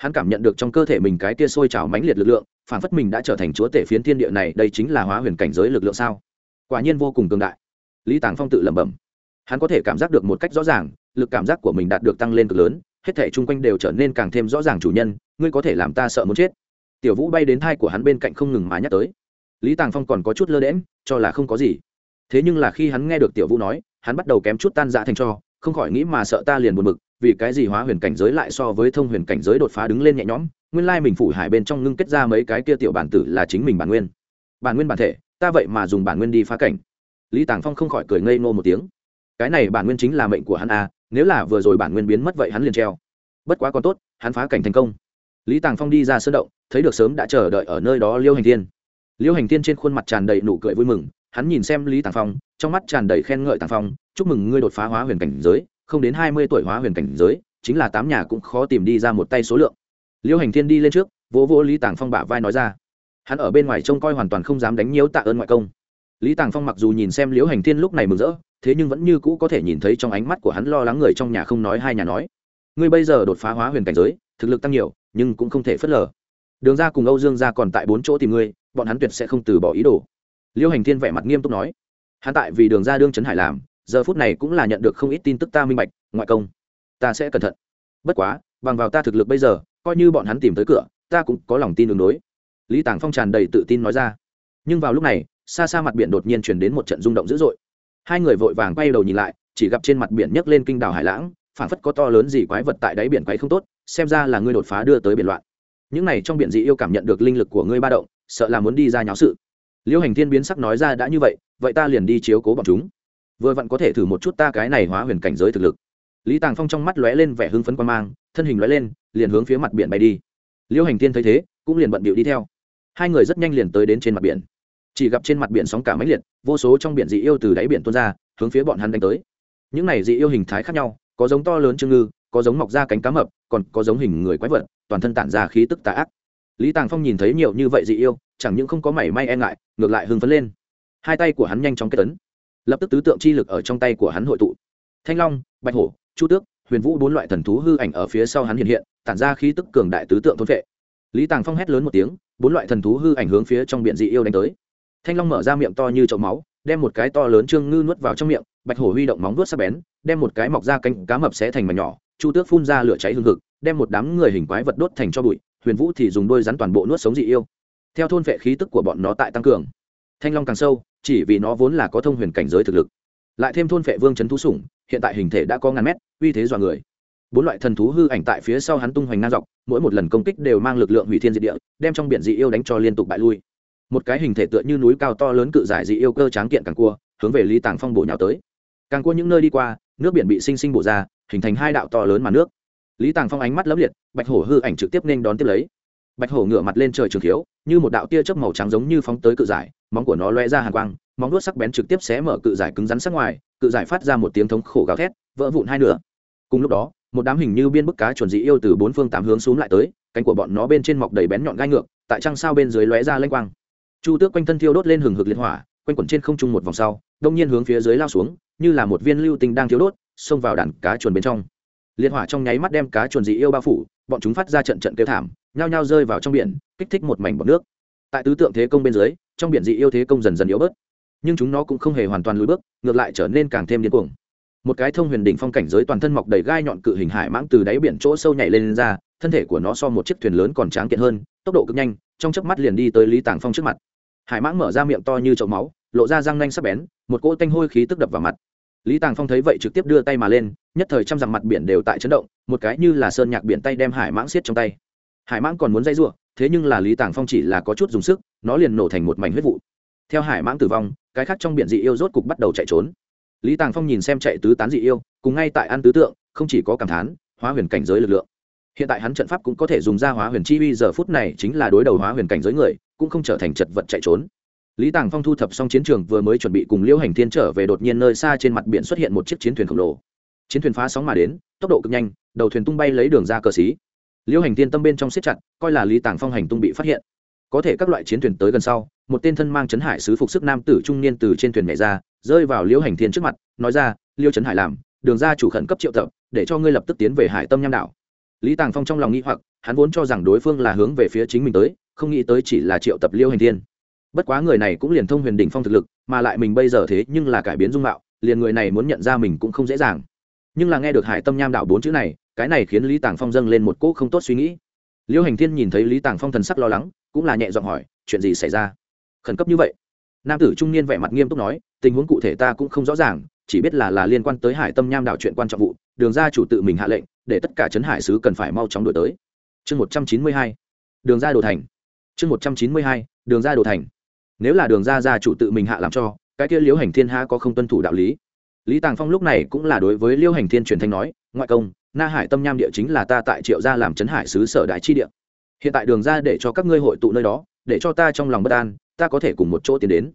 hắn cảm nhận được trong cơ thể mình cái kia sôi trào mãnh liệt lực lượng phản phất mình đã trở thành chúa tể phiến thiên địa này, đây chính là hóa huyền cảnh giới lực lượng sao? Quả nhiên vô cùng cường đại. Lý tàng phong tự lẩm bẩm. Hắn có thể cảm giác được một cách rõ ràng, lực cảm giác của mình đạt được tăng lên cực lớn, hết thể chung quanh đều trở nên càng thêm rõ ràng chủ nhân, ngươi có thể làm ta sợ muốn chết. Tiểu vũ bay đến thai của hắn bên cạnh không ngừng mà nhắc tới. Lý tàng phong còn có chút lơ đễm cho là không có gì. Thế nhưng là khi hắn nghe được tiểu vũ nói, hắn bắt đầu kém chút tan dã thành cho không khỏi nghĩ mà sợ ta liền buồn bực vì cái gì hóa huyền cảnh giới lại so với thông huyền cảnh giới đột phá đứng lên nhẹ nhõm? Nguyên lai mình phủ hải bên trong ngưng kết ra mấy cái kia tiểu bản tử là chính mình bản nguyên. Bản nguyên bản thể, ta vậy mà dùng bản nguyên đi phá cảnh. Lý tàng phong không khỏi cười ngây ngô một tiếng. Cái này bản nguyên chính là mệnh của hắn à nếu là vừa rồi bản nguyên biến mất vậy hắn liền treo. Bất quá còn tốt, hắn phá cảnh thành công. Lý tàng phong đi ra sân động, thấy được sớm đã chờ đợi ở nơi đó liêu hành thiên. Liêu hành thiên trên khuôn mặt tràn đầy nụ cười vui mừng, hắn nhìn xem lý tàng phong, trong mắt tràn đầy khen ngợi tàng phong, chúc mừng ngươi đột phá hóa huyền cảnh giới không đến hai mươi tuổi hóa huyền cảnh giới, chính là tám nhà cũng khó tìm đi ra một tay số lượng. Liêu hành thiên đi lên trước, vỗ vỗ lý tàng phong bả vai nói ra. Hắn ở bên ngoài trông coi hoàn toàn không dám đánh nhiễu tạ ơn ngoại công. Lý tàng phong mặc dù nhìn xem liễu hành thiên lúc này mừng rỡ, thế nhưng vẫn như cũ có thể nhìn thấy trong ánh mắt của hắn lo lắng người trong nhà không nói hai nhà nói. Ngươi bây giờ đột phá hóa huyền cảnh giới, thực lực tăng nhiều, nhưng cũng không thể phớt lờ. Đường ra cùng âu dương ra còn tại bốn chỗ tìm ngươi, bọn hắn tuyệt sẽ không từ bỏ ý đồ. Liêu hành thiên vẻ mặt nghiêm túc nói. Hắn tại vì đường ra đương trấn hải làm giờ phút này cũng là nhận được không ít tin tức ta minh bạch, ngoại công. Ta sẽ cẩn thận. Bất quá, bằng vào ta thực lực bây giờ, coi như bọn hắn tìm tới cửa, ta cũng có lòng tin đường đối. Lý tàng phong tràn đầy tự tin nói ra. Nhưng vào lúc này, xa xa mặt biển đột nhiên chuyển đến một trận rung động dữ dội. Hai người vội vàng quay đầu nhìn lại, chỉ gặp trên mặt biển nhấc lên kinh đảo hải lãng phản phất có to lớn gì quái vật tại đáy biển quấy không tốt, xem ra là ngươi đột phá đưa tới biển loạn. Những này trong biển dị yêu cảm nhận được linh lực của ngươi ba động, sợ là muốn đi ra nháo sự. Liêu hành thiên biến sắc nói ra đã như vậy vậy ta liền đi chiếu cố bọn chúng vừa vặn có thể thử một chút ta cái này hóa huyền cảnh giới thực lực. Lý tàng phong trong mắt lóe lên vẻ hưng phấn quan mang, thân hình lóe lên, liền hướng phía mặt biển bay đi. Liêu hành thiên thấy thế, cũng liền bận bịu đi theo. Hai người rất nhanh liền tới đến trên mặt biển. Chỉ gặp trên mặt biển sóng cả máy liệt, vô số trong biển dị yêu từ đáy biển tuôn ra, hướng phía bọn hắn đánh tới. Những này dị yêu hình thái khác nhau, có giống to lớn chương ngư, có giống mọc ra cánh cá mập, còn có giống hình người quái vật, toàn thân tản ra khí tức tà ác. Lý tàng phong nhìn thấy nhiều như vậy dị yêu, chẳng những không có mảy may e ngại, ngược lại hưng phấn lên. Hai tay của hắn nhanh chóng kết tấn lập tức tứ tượng chi lực ở trong tay của hắn hội tụ. Thanh long, bạch hổ, chu tước, huyền vũ bốn loại thần thú hư ảnh ở phía sau hắn hiện hiện, tản ra khí tức cường đại tứ tượng thôn vệ. Lý tàng phong hét lớn một tiếng, bốn loại thần thú hư ảnh hướng phía trong biển dị yêu đánh tới. Thanh long mở ra miệng to như chậu máu, đem một cái to lớn trương ngư nuốt vào trong miệng, bạch hổ huy động móng nuốt sắc bén, đem một cái mọc ra cánh cá mập xé thành mảnh nhỏ, chu tước phun ra lửa cháy hương thực đem một đám người hình quái vật đốt thành cho bụi, huyền vũ thì dùng đôi rắn toàn bộ nuốt sống dị yêu. Theo thôn vệ khí tức của bọn nó tại tăng cường, thanh long càng sâu chỉ vì nó vốn là có thông huyền cảnh giới thực lực. Lại thêm thôn vệ vương chấn thú sủng, hiện tại hình thể đã có ngàn mét, uy thế dọa người. Bốn loại thần thú hư ảnh tại phía sau hắn tung hoành ngang dọc, mỗi một lần công kích đều mang lực lượng hủy thiên diệt địa, đem trong biển dị yêu đánh cho liên tục bại lui. Một cái hình thể tựa như núi cao to lớn cự giải dị yêu cơ tráng kiện càng cua, hướng về lý tàng phong bổ nhào tới. Càng cua những nơi đi qua, nước biển bị sinh sinh bổ ra, hình thành hai đạo to lớn mà nước. Lý tàng phong ánh mắt lấp liệt, bạch hổ hư ảnh trực tiếp nên đón tiếp lấy bạch hổ ngửa mặt lên trời trường khiếu, như một đạo tia chớp màu trắng giống như phóng tới cự giải, móng của nó loe ra hàng quang, móng đuốt sắc bén trực tiếp xé mở cự giải cứng rắn sắc ngoài, cự giải phát ra một tiếng thống khổ gào thét, vỡ vụn hai nửa. Cùng lúc đó, một đám hình như biên bức cá chuẩn dị yêu từ bốn phương tám hướng xuống lại tới, cánh của bọn nó bên trên mọc đầy bén nhọn gai ngược, tại trăng sao bên dưới lóe ra lênh quang. Chu tước quanh thân thiêu đốt lên hừng hực liên hỏa, quanh quẩn trên không trung một vòng sau, đông nhiên hướng phía dưới lao xuống, như là một viên lưu tinh đang thiêu đốt, xông vào đàn cá chuồn bên trong. Liên hỏa trong nháy mắt đem cá chuồn dị yêu bao phủ, bọn chúng phát ra trận trận kêu thảm nhao nhao rơi vào trong biển kích thích một mảnh bọt nước. Tại tứ tượng thế công bên dưới trong biển dị yêu thế công dần dần yếu bớt. Nhưng chúng nó cũng không hề hoàn toàn lùi bước ngược lại trở nên càng thêm điên cuồng. Một cái thông huyền đỉnh phong cảnh giới toàn thân mọc đầy gai nhọn cự hình hải mãng từ đáy biển chỗ sâu nhảy lên, lên ra thân thể của nó so một chiếc thuyền lớn còn tráng kiện hơn tốc độ cực nhanh trong chớp mắt liền đi tới lý tàng phong trước mặt. Hải mãng mở ra miệng to như chậu máu lộ ra răng nanh sắc bén một cỗ tanh hôi khí tức đập vào mặt. Lý tàng phong thấy vậy trực tiếp đưa tay mà lên nhất thời trăm dặm mặt biển đều tại chấn động một cái như là sơn nhạc biển tay đem hải mãng xiết trong tay hải mãng còn muốn dây giụa thế nhưng là lý tàng phong chỉ là có chút dùng sức, nó liền nổ thành một mảnh huyết vụ. Theo hải mãng tử vong, cái khác trong biển dị yêu rốt cục bắt đầu chạy trốn. Lý tàng phong nhìn xem chạy tứ tán dị yêu, cùng ngay tại ăn tứ tượng, không chỉ có cảm thán, hóa huyền cảnh giới lực lượng. Hiện tại hắn trận pháp cũng có thể dùng ra hóa huyền chi uy, giờ phút này chính là đối đầu hóa huyền cảnh giới người, cũng không trở thành chật vật chạy trốn. Lý tàng phong thu thập xong chiến trường vừa mới chuẩn bị cùng liễu hành thiên trở về, đột nhiên nơi xa trên mặt biển xuất hiện một chiếc chiến thuyền khổng lồ. Chiến thuyền phá sóng mà đến, tốc độ cực nhanh, đầu thuyền tung bay lấy đường ra cờ xí liễu hành thiên tâm bên trong siết chặt, coi là lý tàng phong hành tung bị phát hiện. Có thể các loại chiến thuyền tới gần sau, một tên thân mang chấn hải sứ phục sức nam tử trung niên từ trên thuyền nhảy ra, rơi vào liễu hành thiên trước mặt, nói ra, liêu trấn hải làm, đường ra chủ khẩn cấp triệu tập, để cho ngươi lập tức tiến về hải tâm nham đảo. Lý tàng phong trong lòng nghĩ hoặc, hắn vốn cho rằng đối phương là hướng về phía chính mình tới, không nghĩ tới chỉ là triệu tập liêu hành thiên. Bất quá người này cũng liền thông huyền đỉnh phong thực lực, mà lại mình bây giờ thế nhưng là cải biến dung mạo, liền người này muốn nhận ra mình cũng không dễ dàng nhưng là nghe được hải tâm nham đạo bốn chữ này, cái này khiến lý tàng phong dâng lên một cỗ không tốt suy nghĩ. Liêu hành thiên nhìn thấy lý tàng phong thần sắc lo lắng, cũng là nhẹ giọng hỏi, chuyện gì xảy ra? Khẩn cấp như vậy. Nam tử trung niên vẻ mặt nghiêm túc nói, tình huống cụ thể ta cũng không rõ ràng, chỉ biết là là liên quan tới hải tâm nham đạo chuyện quan trọng vụ, đường ra chủ tự mình hạ lệnh, để tất cả trấn hải sứ cần phải mau chóng đổi tới. Chương một trăm chín mươi hai, đường ra đồ thành. Chương một trăm chín mươi hai, đường ra đồ thành. Nếu là đường ra gia chủ tự mình hạ làm cho, cái kia liễu hành thiên ha có không tuân thủ đạo lý? Lý tàng phong lúc này cũng là đối với liêu hành thiên truyền thanh nói, ngoại công, na hải tâm nham địa chính là ta tại triệu gia làm trấn hải sứ sở đại chi địa. Hiện tại đường ra để cho các ngươi hội tụ nơi đó, để cho ta trong lòng bất an, ta có thể cùng một chỗ tiến đến.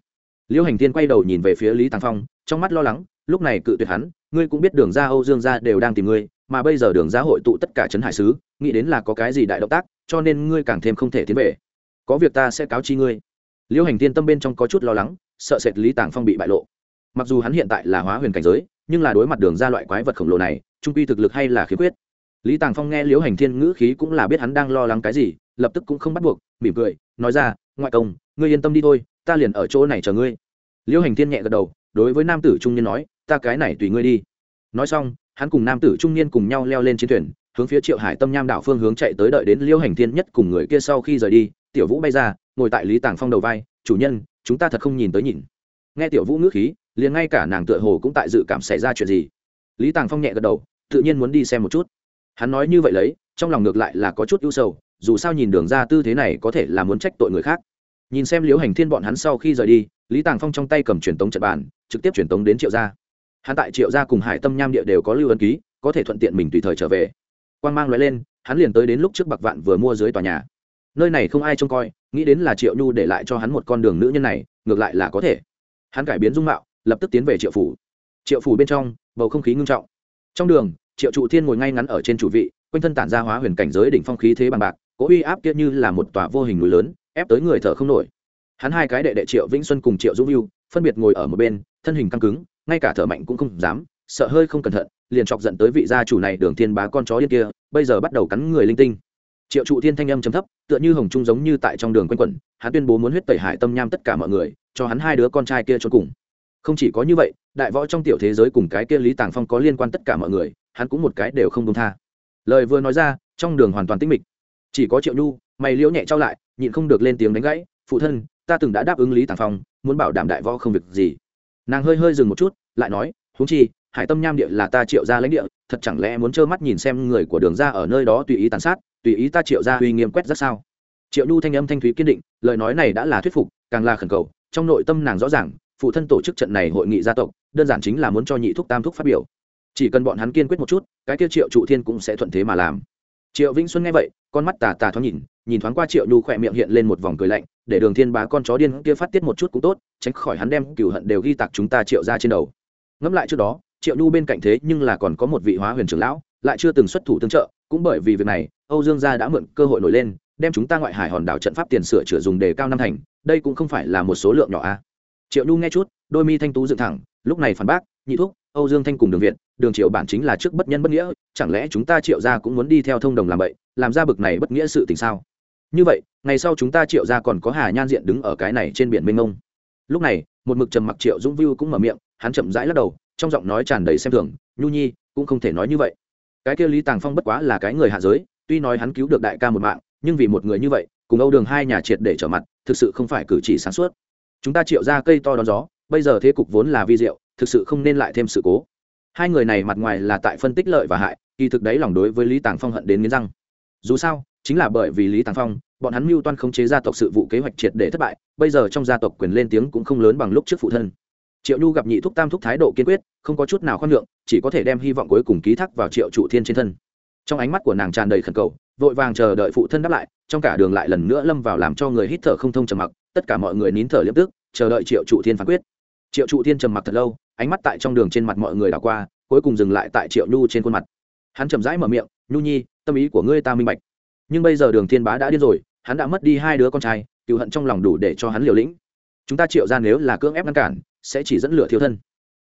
Liêu hành thiên quay đầu nhìn về phía lý tàng phong, trong mắt lo lắng, lúc này cự tuyệt hắn, ngươi cũng biết đường ra âu dương gia đều đang tìm ngươi, mà bây giờ đường ra hội tụ tất cả trấn hải sứ, nghĩ đến là có cái gì đại động tác, cho nên ngươi càng thêm không thể tiến về. Có việc ta sẽ cáo chi ngươi. Liêu hành tiên tâm bên trong có chút lo lắng, sợ sệt lý tàng phong bị bại lộ mặc dù hắn hiện tại là hóa huyền cảnh giới, nhưng là đối mặt đường ra loại quái vật khổng lồ này, trung quy thực lực hay là khiếm khuyết. Lý tàng phong nghe liễu hành thiên ngữ khí cũng là biết hắn đang lo lắng cái gì, lập tức cũng không bắt buộc, mỉm cười, nói ra, ngoại công, ngươi yên tâm đi thôi, ta liền ở chỗ này chờ ngươi. Liễu hành thiên nhẹ gật đầu, đối với nam tử trung niên nói, ta cái này tùy ngươi đi. Nói xong, hắn cùng nam tử trung niên cùng nhau leo lên chiến thuyền, hướng phía triệu hải tâm nham đảo phương hướng chạy tới đợi đến liêu hành thiên nhất cùng người kia sau khi rời đi, tiểu vũ bay ra, ngồi tại lý tàng phong đầu vai, chủ nhân, chúng ta thật không nhìn tới nhìn. Nghe tiểu vũ ngữ khí liền ngay cả nàng tựa hồ cũng tại dự cảm xảy ra chuyện gì. Lý tàng phong nhẹ gật đầu, tự nhiên muốn đi xem một chút. Hắn nói như vậy lấy, trong lòng ngược lại là có chút ưu sầu, dù sao nhìn đường ra tư thế này có thể là muốn trách tội người khác. Nhìn xem liễu hành thiên bọn hắn sau khi rời đi, lý tàng phong trong tay cầm truyền tống trận bàn, trực tiếp truyền tống đến triệu gia. Hắn tại triệu gia cùng hải tâm nham địa đều có lưu ân ký, có thể thuận tiện mình tùy thời trở về. Quan g mang loại lên, hắn liền tới đến lúc trước bạc vạn vừa mua dưới tòa nhà. Nơi này không ai trông coi, nghĩ đến là triệu nhu để lại cho hắn một con đường nữ nhân này, ngược lại là có thể. Hắn cải biến dung mạo lập tức tiến về triệu phủ. Triệu phủ bên trong, bầu không khí ngưng trọng. Trong đường, triệu trụ thiên ngồi ngay ngắn ở trên chủ vị, quanh thân tản ra hóa huyền cảnh giới đỉnh phong khí thế bằng bạc, cố uy áp kia như là một tòa vô hình núi lớn, ép tới người thở không nổi. Hắn hai cái đệ đệ triệu vĩnh xuân cùng triệu dũng viu phân biệt ngồi ở một bên, thân hình căng cứng, ngay cả thở mạnh cũng không dám, sợ hơi không cẩn thận, liền chọc giận tới vị gia chủ này đường thiên bá con chó điên kia, bây giờ bắt đầu cắn người linh tinh. Triệu trụ thiên thanh âm trầm thấp, tựa như hồng trung giống như tại trong đường quanh quẩn, hắn tuyên bố muốn huyết tẩy hải tâm nham tất cả mọi người, cho hắn hai đứa con trai kia cho cùng không chỉ có như vậy, đại võ trong tiểu thế giới cùng cái kia lý tàng phong có liên quan tất cả mọi người, hắn cũng một cái đều không công tha. Lời vừa nói ra, trong đường hoàn toàn tĩnh mịch. Chỉ có triệu nhu, mày liễu nhẹ trao lại, nhịn không được lên tiếng đánh gãy, phụ thân, ta từng đã đáp ứng lý tàng phong, muốn bảo đảm đại võ không việc gì. Nàng hơi hơi dừng một chút, lại nói, huống chi, hải tâm nham địa là ta triệu ra lãnh địa, thật chẳng lẽ muốn trơ mắt nhìn xem người của đường ra ở nơi đó tùy ý tàn sát, tùy ý ta triệu ra uy nghiêm quét rất sao? Triệu nhu thanh âm thanh thúy kiên định, lời nói này đã là thuyết phục, càng là khẩn cầu, trong nội tâm nàng rõ ràng phụ thân tổ chức trận này hội nghị gia tộc, đơn giản chính là muốn cho nhị thúc tam thúc phát biểu. Chỉ cần bọn hắn kiên quyết một chút, cái tiêu triệu trụ thiên cũng sẽ thuận thế mà làm. Triệu vĩnh xuân nghe vậy, con mắt tà tà thoáng nhìn nhìn thoáng qua triệu nhu khỏe miệng hiện lên một vòng cười lạnh, để đường thiên bá con chó điên kia phát tiết một chút cũng tốt, tránh khỏi hắn đem cửu hận đều ghi tạc chúng ta triệu ra trên đầu. Ngẫm lại trước đó, triệu nhu bên cạnh thế nhưng là còn có một vị hóa huyền trưởng lão, lại chưa từng xuất thủ tương trợ, cũng bởi vì việc này, âu dương gia đã mượn cơ hội nổi lên, đem chúng ta ngoại hải hòn đảo trận pháp tiền sửa chữa dùng để cao năm thành, đây cũng không phải là một số lượng nhỏ a triệu nhu nghe chút, đôi mi thanh tú dựng thẳng, lúc này phản bác, nhị thúc, âu dương thanh cùng đường viện đường triệu bản chính là trước bất nhân bất nghĩa, chẳng lẽ chúng ta triệu gia cũng muốn đi theo thông đồng làm vậy làm ra bực này bất nghĩa sự tình sao? Như vậy, ngày sau chúng ta triệu gia còn có hà nhan diện đứng ở cái này trên biển mênh mông. Lúc này, một mực trầm mặc triệu dũng vưu cũng mở miệng, hắn chậm rãi lắc đầu, trong giọng nói tràn đầy xem thường, nhu nhi, cũng không thể nói như vậy. Cái kia lý tàng phong bất quá là cái người hạ giới, tuy nói hắn cứu được đại ca một mạng, nhưng vì một người như vậy, cùng âu đường hai nhà triệt để trở mặt, thực sự không phải cử chỉ sáng suốt chúng ta triệu ra cây to đón gió, bây giờ thế cục vốn là vi diệu, thực sự không nên lại thêm sự cố. Hai người này mặt ngoài là tại phân tích lợi và hại, kỳ thực đấy lòng đối với lý tàng phong hận đến nghiến răng. Dù sao, chính là bởi vì lý tàng phong, bọn hắn mưu toan khống chế gia tộc sự vụ kế hoạch triệt để thất bại, bây giờ trong gia tộc quyền lên tiếng cũng không lớn bằng lúc trước phụ thân. Triệu nhu gặp nhị thúc tam thúc thái độ kiên quyết, không có chút nào khoan nhượng, chỉ có thể đem hy vọng cuối cùng ký thác vào triệu trụ thiên trên thân. Trong ánh mắt của nàng tràn đầy khẩn cầu, vội vàng chờ đợi phụ thân đáp lại, trong cả đường lại lần nữa lâm vào làm cho người hít thở không thông trầm mặc, tất cả mọi người nín thở liếp tức chờ đợi triệu trụ thiên phán quyết. Triệu trụ thiên trầm mặc thật lâu, ánh mắt tại trong đường trên mặt mọi người đảo qua, cuối cùng dừng lại tại triệu nhu trên khuôn mặt. Hắn chậm rãi mở miệng, nhu nhi, tâm ý của ngươi ta minh bạch. Nhưng bây giờ đường thiên bá đã điên rồi, hắn đã mất đi hai đứa con trai cựu hận trong lòng đủ để cho hắn liều lĩnh. Chúng ta triệu ra nếu là cưỡng ép ngăn cản, sẽ chỉ dẫn lửa thiếu thân.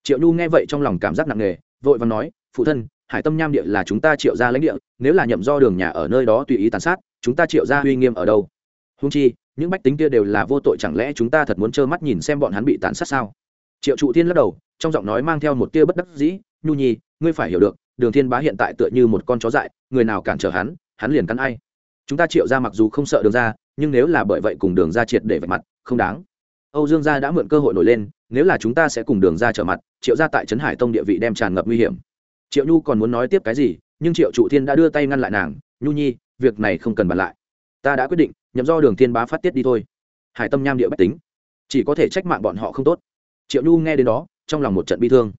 Triệu nhu nghe vậy trong lòng cảm giác nặng nề, vội và nói, phụ thân, hải tâm nham địa là chúng ta triệu ra lãnh địa, nếu là nhậm do đường nhà ở nơi đó tùy ý tàn sát, chúng ta triệu ra uy nghiêm ở đâu? Húng chi những bách tính kia đều là vô tội, chẳng lẽ chúng ta thật muốn trơ mắt nhìn xem bọn hắn bị tàn sát sao? Triệu trụ thiên lắc đầu, trong giọng nói mang theo một tia bất đắc dĩ, nhu nhi, ngươi phải hiểu được, đường thiên bá hiện tại tựa như một con chó dại, người nào cản trở hắn hắn liền cắn ai. Chúng ta triệu ra mặc dù không sợ đường ra nhưng nếu là bởi vậy cùng đường ra triệt để vạch mặt, không đáng. Âu dương gia đã mượn cơ hội nổi lên, nếu là chúng ta sẽ cùng đường ra trở mặt, triệu ra tại trấn hải tông địa vị đem tràn ngập nguy hiểm. Triệu nhu còn muốn nói tiếp cái gì, nhưng triệu trụ thiên đã đưa tay ngăn lại nàng, nhu nhi, việc này không cần bàn lại ta đã quyết định, nhậm do đường thiên bá phát tiết đi thôi. Hải tâm nham địa bách tính, chỉ có thể trách mạng bọn họ không tốt. Triệu nhu nghe đến đó, trong lòng một trận bi thương.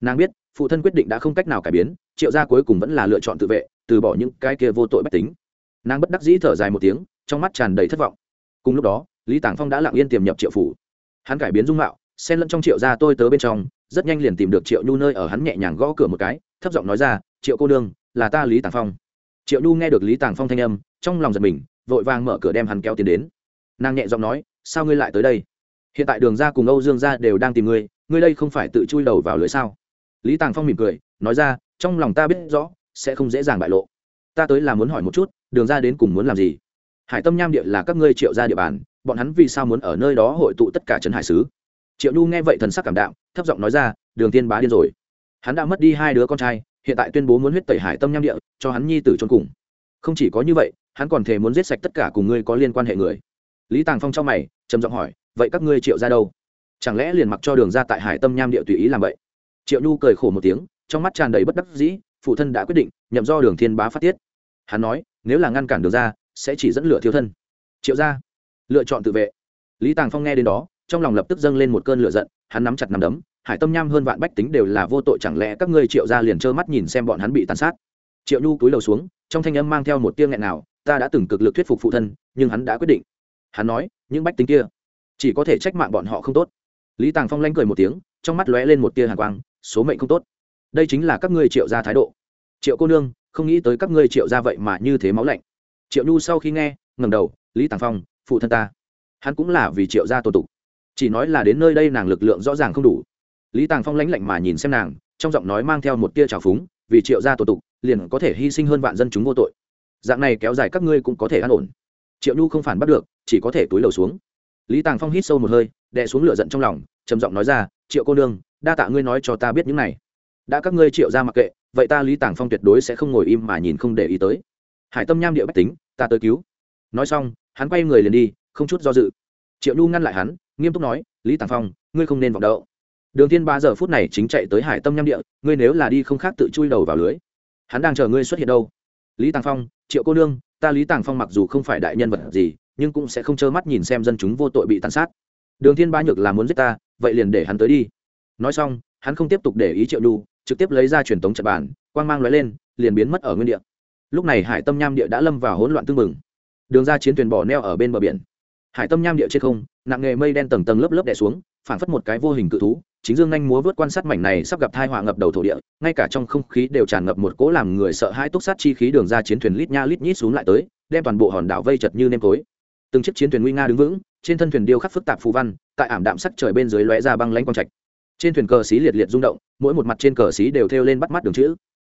Nàng biết, phụ thân quyết định đã không cách nào cải biến, triệu gia cuối cùng vẫn là lựa chọn tự vệ, từ bỏ những cái kia vô tội bách tính. Nàng bất đắc dĩ thở dài một tiếng, trong mắt tràn đầy thất vọng. Cùng lúc đó, lý tàng phong đã lặng yên tiềm nhập triệu phủ. Hắn cải biến dung mạo, xen lẫn trong triệu gia tôi tớ bên trong, rất nhanh liền tìm được triệu nhu nơi ở hắn nhẹ nhàng gõ cửa một cái, thấp giọng nói ra, triệu cô đương là ta lý tàng phong. Triệu nhu nghe được lý tàng phong thanh âm, trong lòng giật mình vội vàng mở cửa đem hắn kéo tiến đến. Nàng nhẹ giọng nói, sao ngươi lại tới đây? Hiện tại đường ra cùng âu dương gia đều đang tìm ngươi ngươi đây không phải tự chui đầu vào lưới sao? Lý tàng phong mỉm cười, nói ra, trong lòng ta biết rõ, sẽ không dễ dàng bại lộ. Ta tới là muốn hỏi một chút, đường ra đến cùng muốn làm gì? Hải tâm nham địa là các ngươi triệu ra địa bàn, bọn hắn vì sao muốn ở nơi đó hội tụ tất cả trấn hải sứ? Triệu nhu nghe vậy thần sắc cảm đạo thấp giọng nói ra, đường tiên bá điên rồi. Hắn đã mất đi hai đứa con trai, hiện tại tuyên bố muốn huyết tẩy hải tâm nham địa, cho hắn nhi tử trốn cùng không chỉ có như vậy, hắn còn thề muốn giết sạch tất cả cùng ngươi có liên quan hệ người. Lý tàng phong trong mày, trầm giọng hỏi, vậy các ngươi triệu ra đâu? Chẳng lẽ liền mặc cho đường ra tại hải tâm nham địa tùy ý làm vậy? Triệu nhu cười khổ một tiếng, trong mắt tràn đầy bất đắc dĩ, phụ thân đã quyết định, nhậm do đường thiên bá phát tiết. Hắn nói, nếu là ngăn cản đường ra, sẽ chỉ dẫn lửa thiếu thân. Triệu ra. Lựa chọn tự vệ. Lý tàng phong nghe đến đó, trong lòng lập tức dâng lên một cơn lửa giận, hắn nắm chặt nắm đấm, hải tâm nham hơn vạn bách tính đều là vô tội, chẳng lẽ các ngươi triệu ra liền trơ mắt nhìn xem bọn hắn bị tàn sát? Triệu nhu cúi đầu xuống, trong thanh âm mang theo một tiếng nghẹn nào, ta đã từng cực lực thuyết phục phụ thân, nhưng hắn đã quyết định. Hắn nói, những bách tính kia, chỉ có thể trách mạng bọn họ không tốt. Lý tàng phong lanh cười một tiếng, trong mắt lóe lên một tia hàn quang, số mệnh không tốt. Đây chính là các ngươi triệu ra thái độ. Triệu cô nương, không nghĩ tới các ngươi triệu ra vậy mà như thế máu lạnh. Triệu nhu sau khi nghe ngầm đầu, lý tàng phong, phụ thân ta, hắn cũng là vì triệu gia tổ tục chỉ nói là đến nơi đây nàng lực lượng rõ ràng không đủ. Lý tàng phong lãnh lạnh mà nhìn xem nàng, trong giọng nói mang theo một tia trào phúng, vì triệu gia tổ tục liền có thể hy sinh hơn vạn dân chúng vô tội. Dạng này kéo dài các ngươi cũng có thể an ổn. Triệu nhu không phản bắt được, chỉ có thể túi lầu xuống. Lý tàng phong hít sâu một hơi, đè xuống lửa giận trong lòng, trầm giọng nói ra, triệu cô nương, đa tạ ngươi nói cho ta biết những này. Đã các ngươi triệu ra mặc kệ, vậy ta lý tàng phong tuyệt đối sẽ không ngồi im mà nhìn không để ý tới. Hải tâm nham địa bách tính, ta tới cứu. Nói xong, hắn quay người liền đi, không chút do dự. Triệu nhu ngăn lại hắn, nghiêm túc nói, lý tàng phong, ngươi không nên vọng đậu. Đường thiên ba giờ phút này chính chạy tới hải tâm nham địa, ngươi nếu là đi không khác tự chui đầu vào lưới hắn đang chờ ngươi xuất hiện đâu? Lý tàng phong triệu cô nương ta lý tàng phong mặc dù không phải đại nhân vật gì nhưng cũng sẽ không trơ mắt nhìn xem dân chúng vô tội bị tàn sát. Đường thiên ba nhược là muốn giết ta vậy liền để hắn tới đi. Nói xong hắn không tiếp tục để ý triệu nhu trực tiếp lấy ra truyền tống trận bản, quang mang lóe lên liền biến mất ở nguyên địa. Lúc này hải tâm nham địa đã lâm vào hỗn loạn tương mừng đường ra chiến thuyền bỏ neo ở bên bờ biển. Hải tâm nham địa trên không nặng nghề mây đen tầng tầng lớp lớp đè xuống phảng phất một cái vô hình cự thú chính dương nhanh múa vớt quan sát mảnh này sắp gặp thai họa ngập đầu thổ địa, ngay cả trong không khí đều tràn ngập một cỗ làm người sợ hãi túc sát chi khí đường ra chiến thuyền lít nha lít nhít xuống lại tới, đem toàn bộ hòn đảo vây chật như nêm tối. Từng chiếc chiến thuyền nguy nga đứng vững, trên thân thuyền điêu khắc phức tạp phù văn, tại ảm đạm sắc trời bên dưới lóe ra băng lãnh quang trạch. Trên thuyền cờ xí liệt liệt rung động, mỗi một mặt trên cờ xí đều thêu lên bắt mắt đường chữ.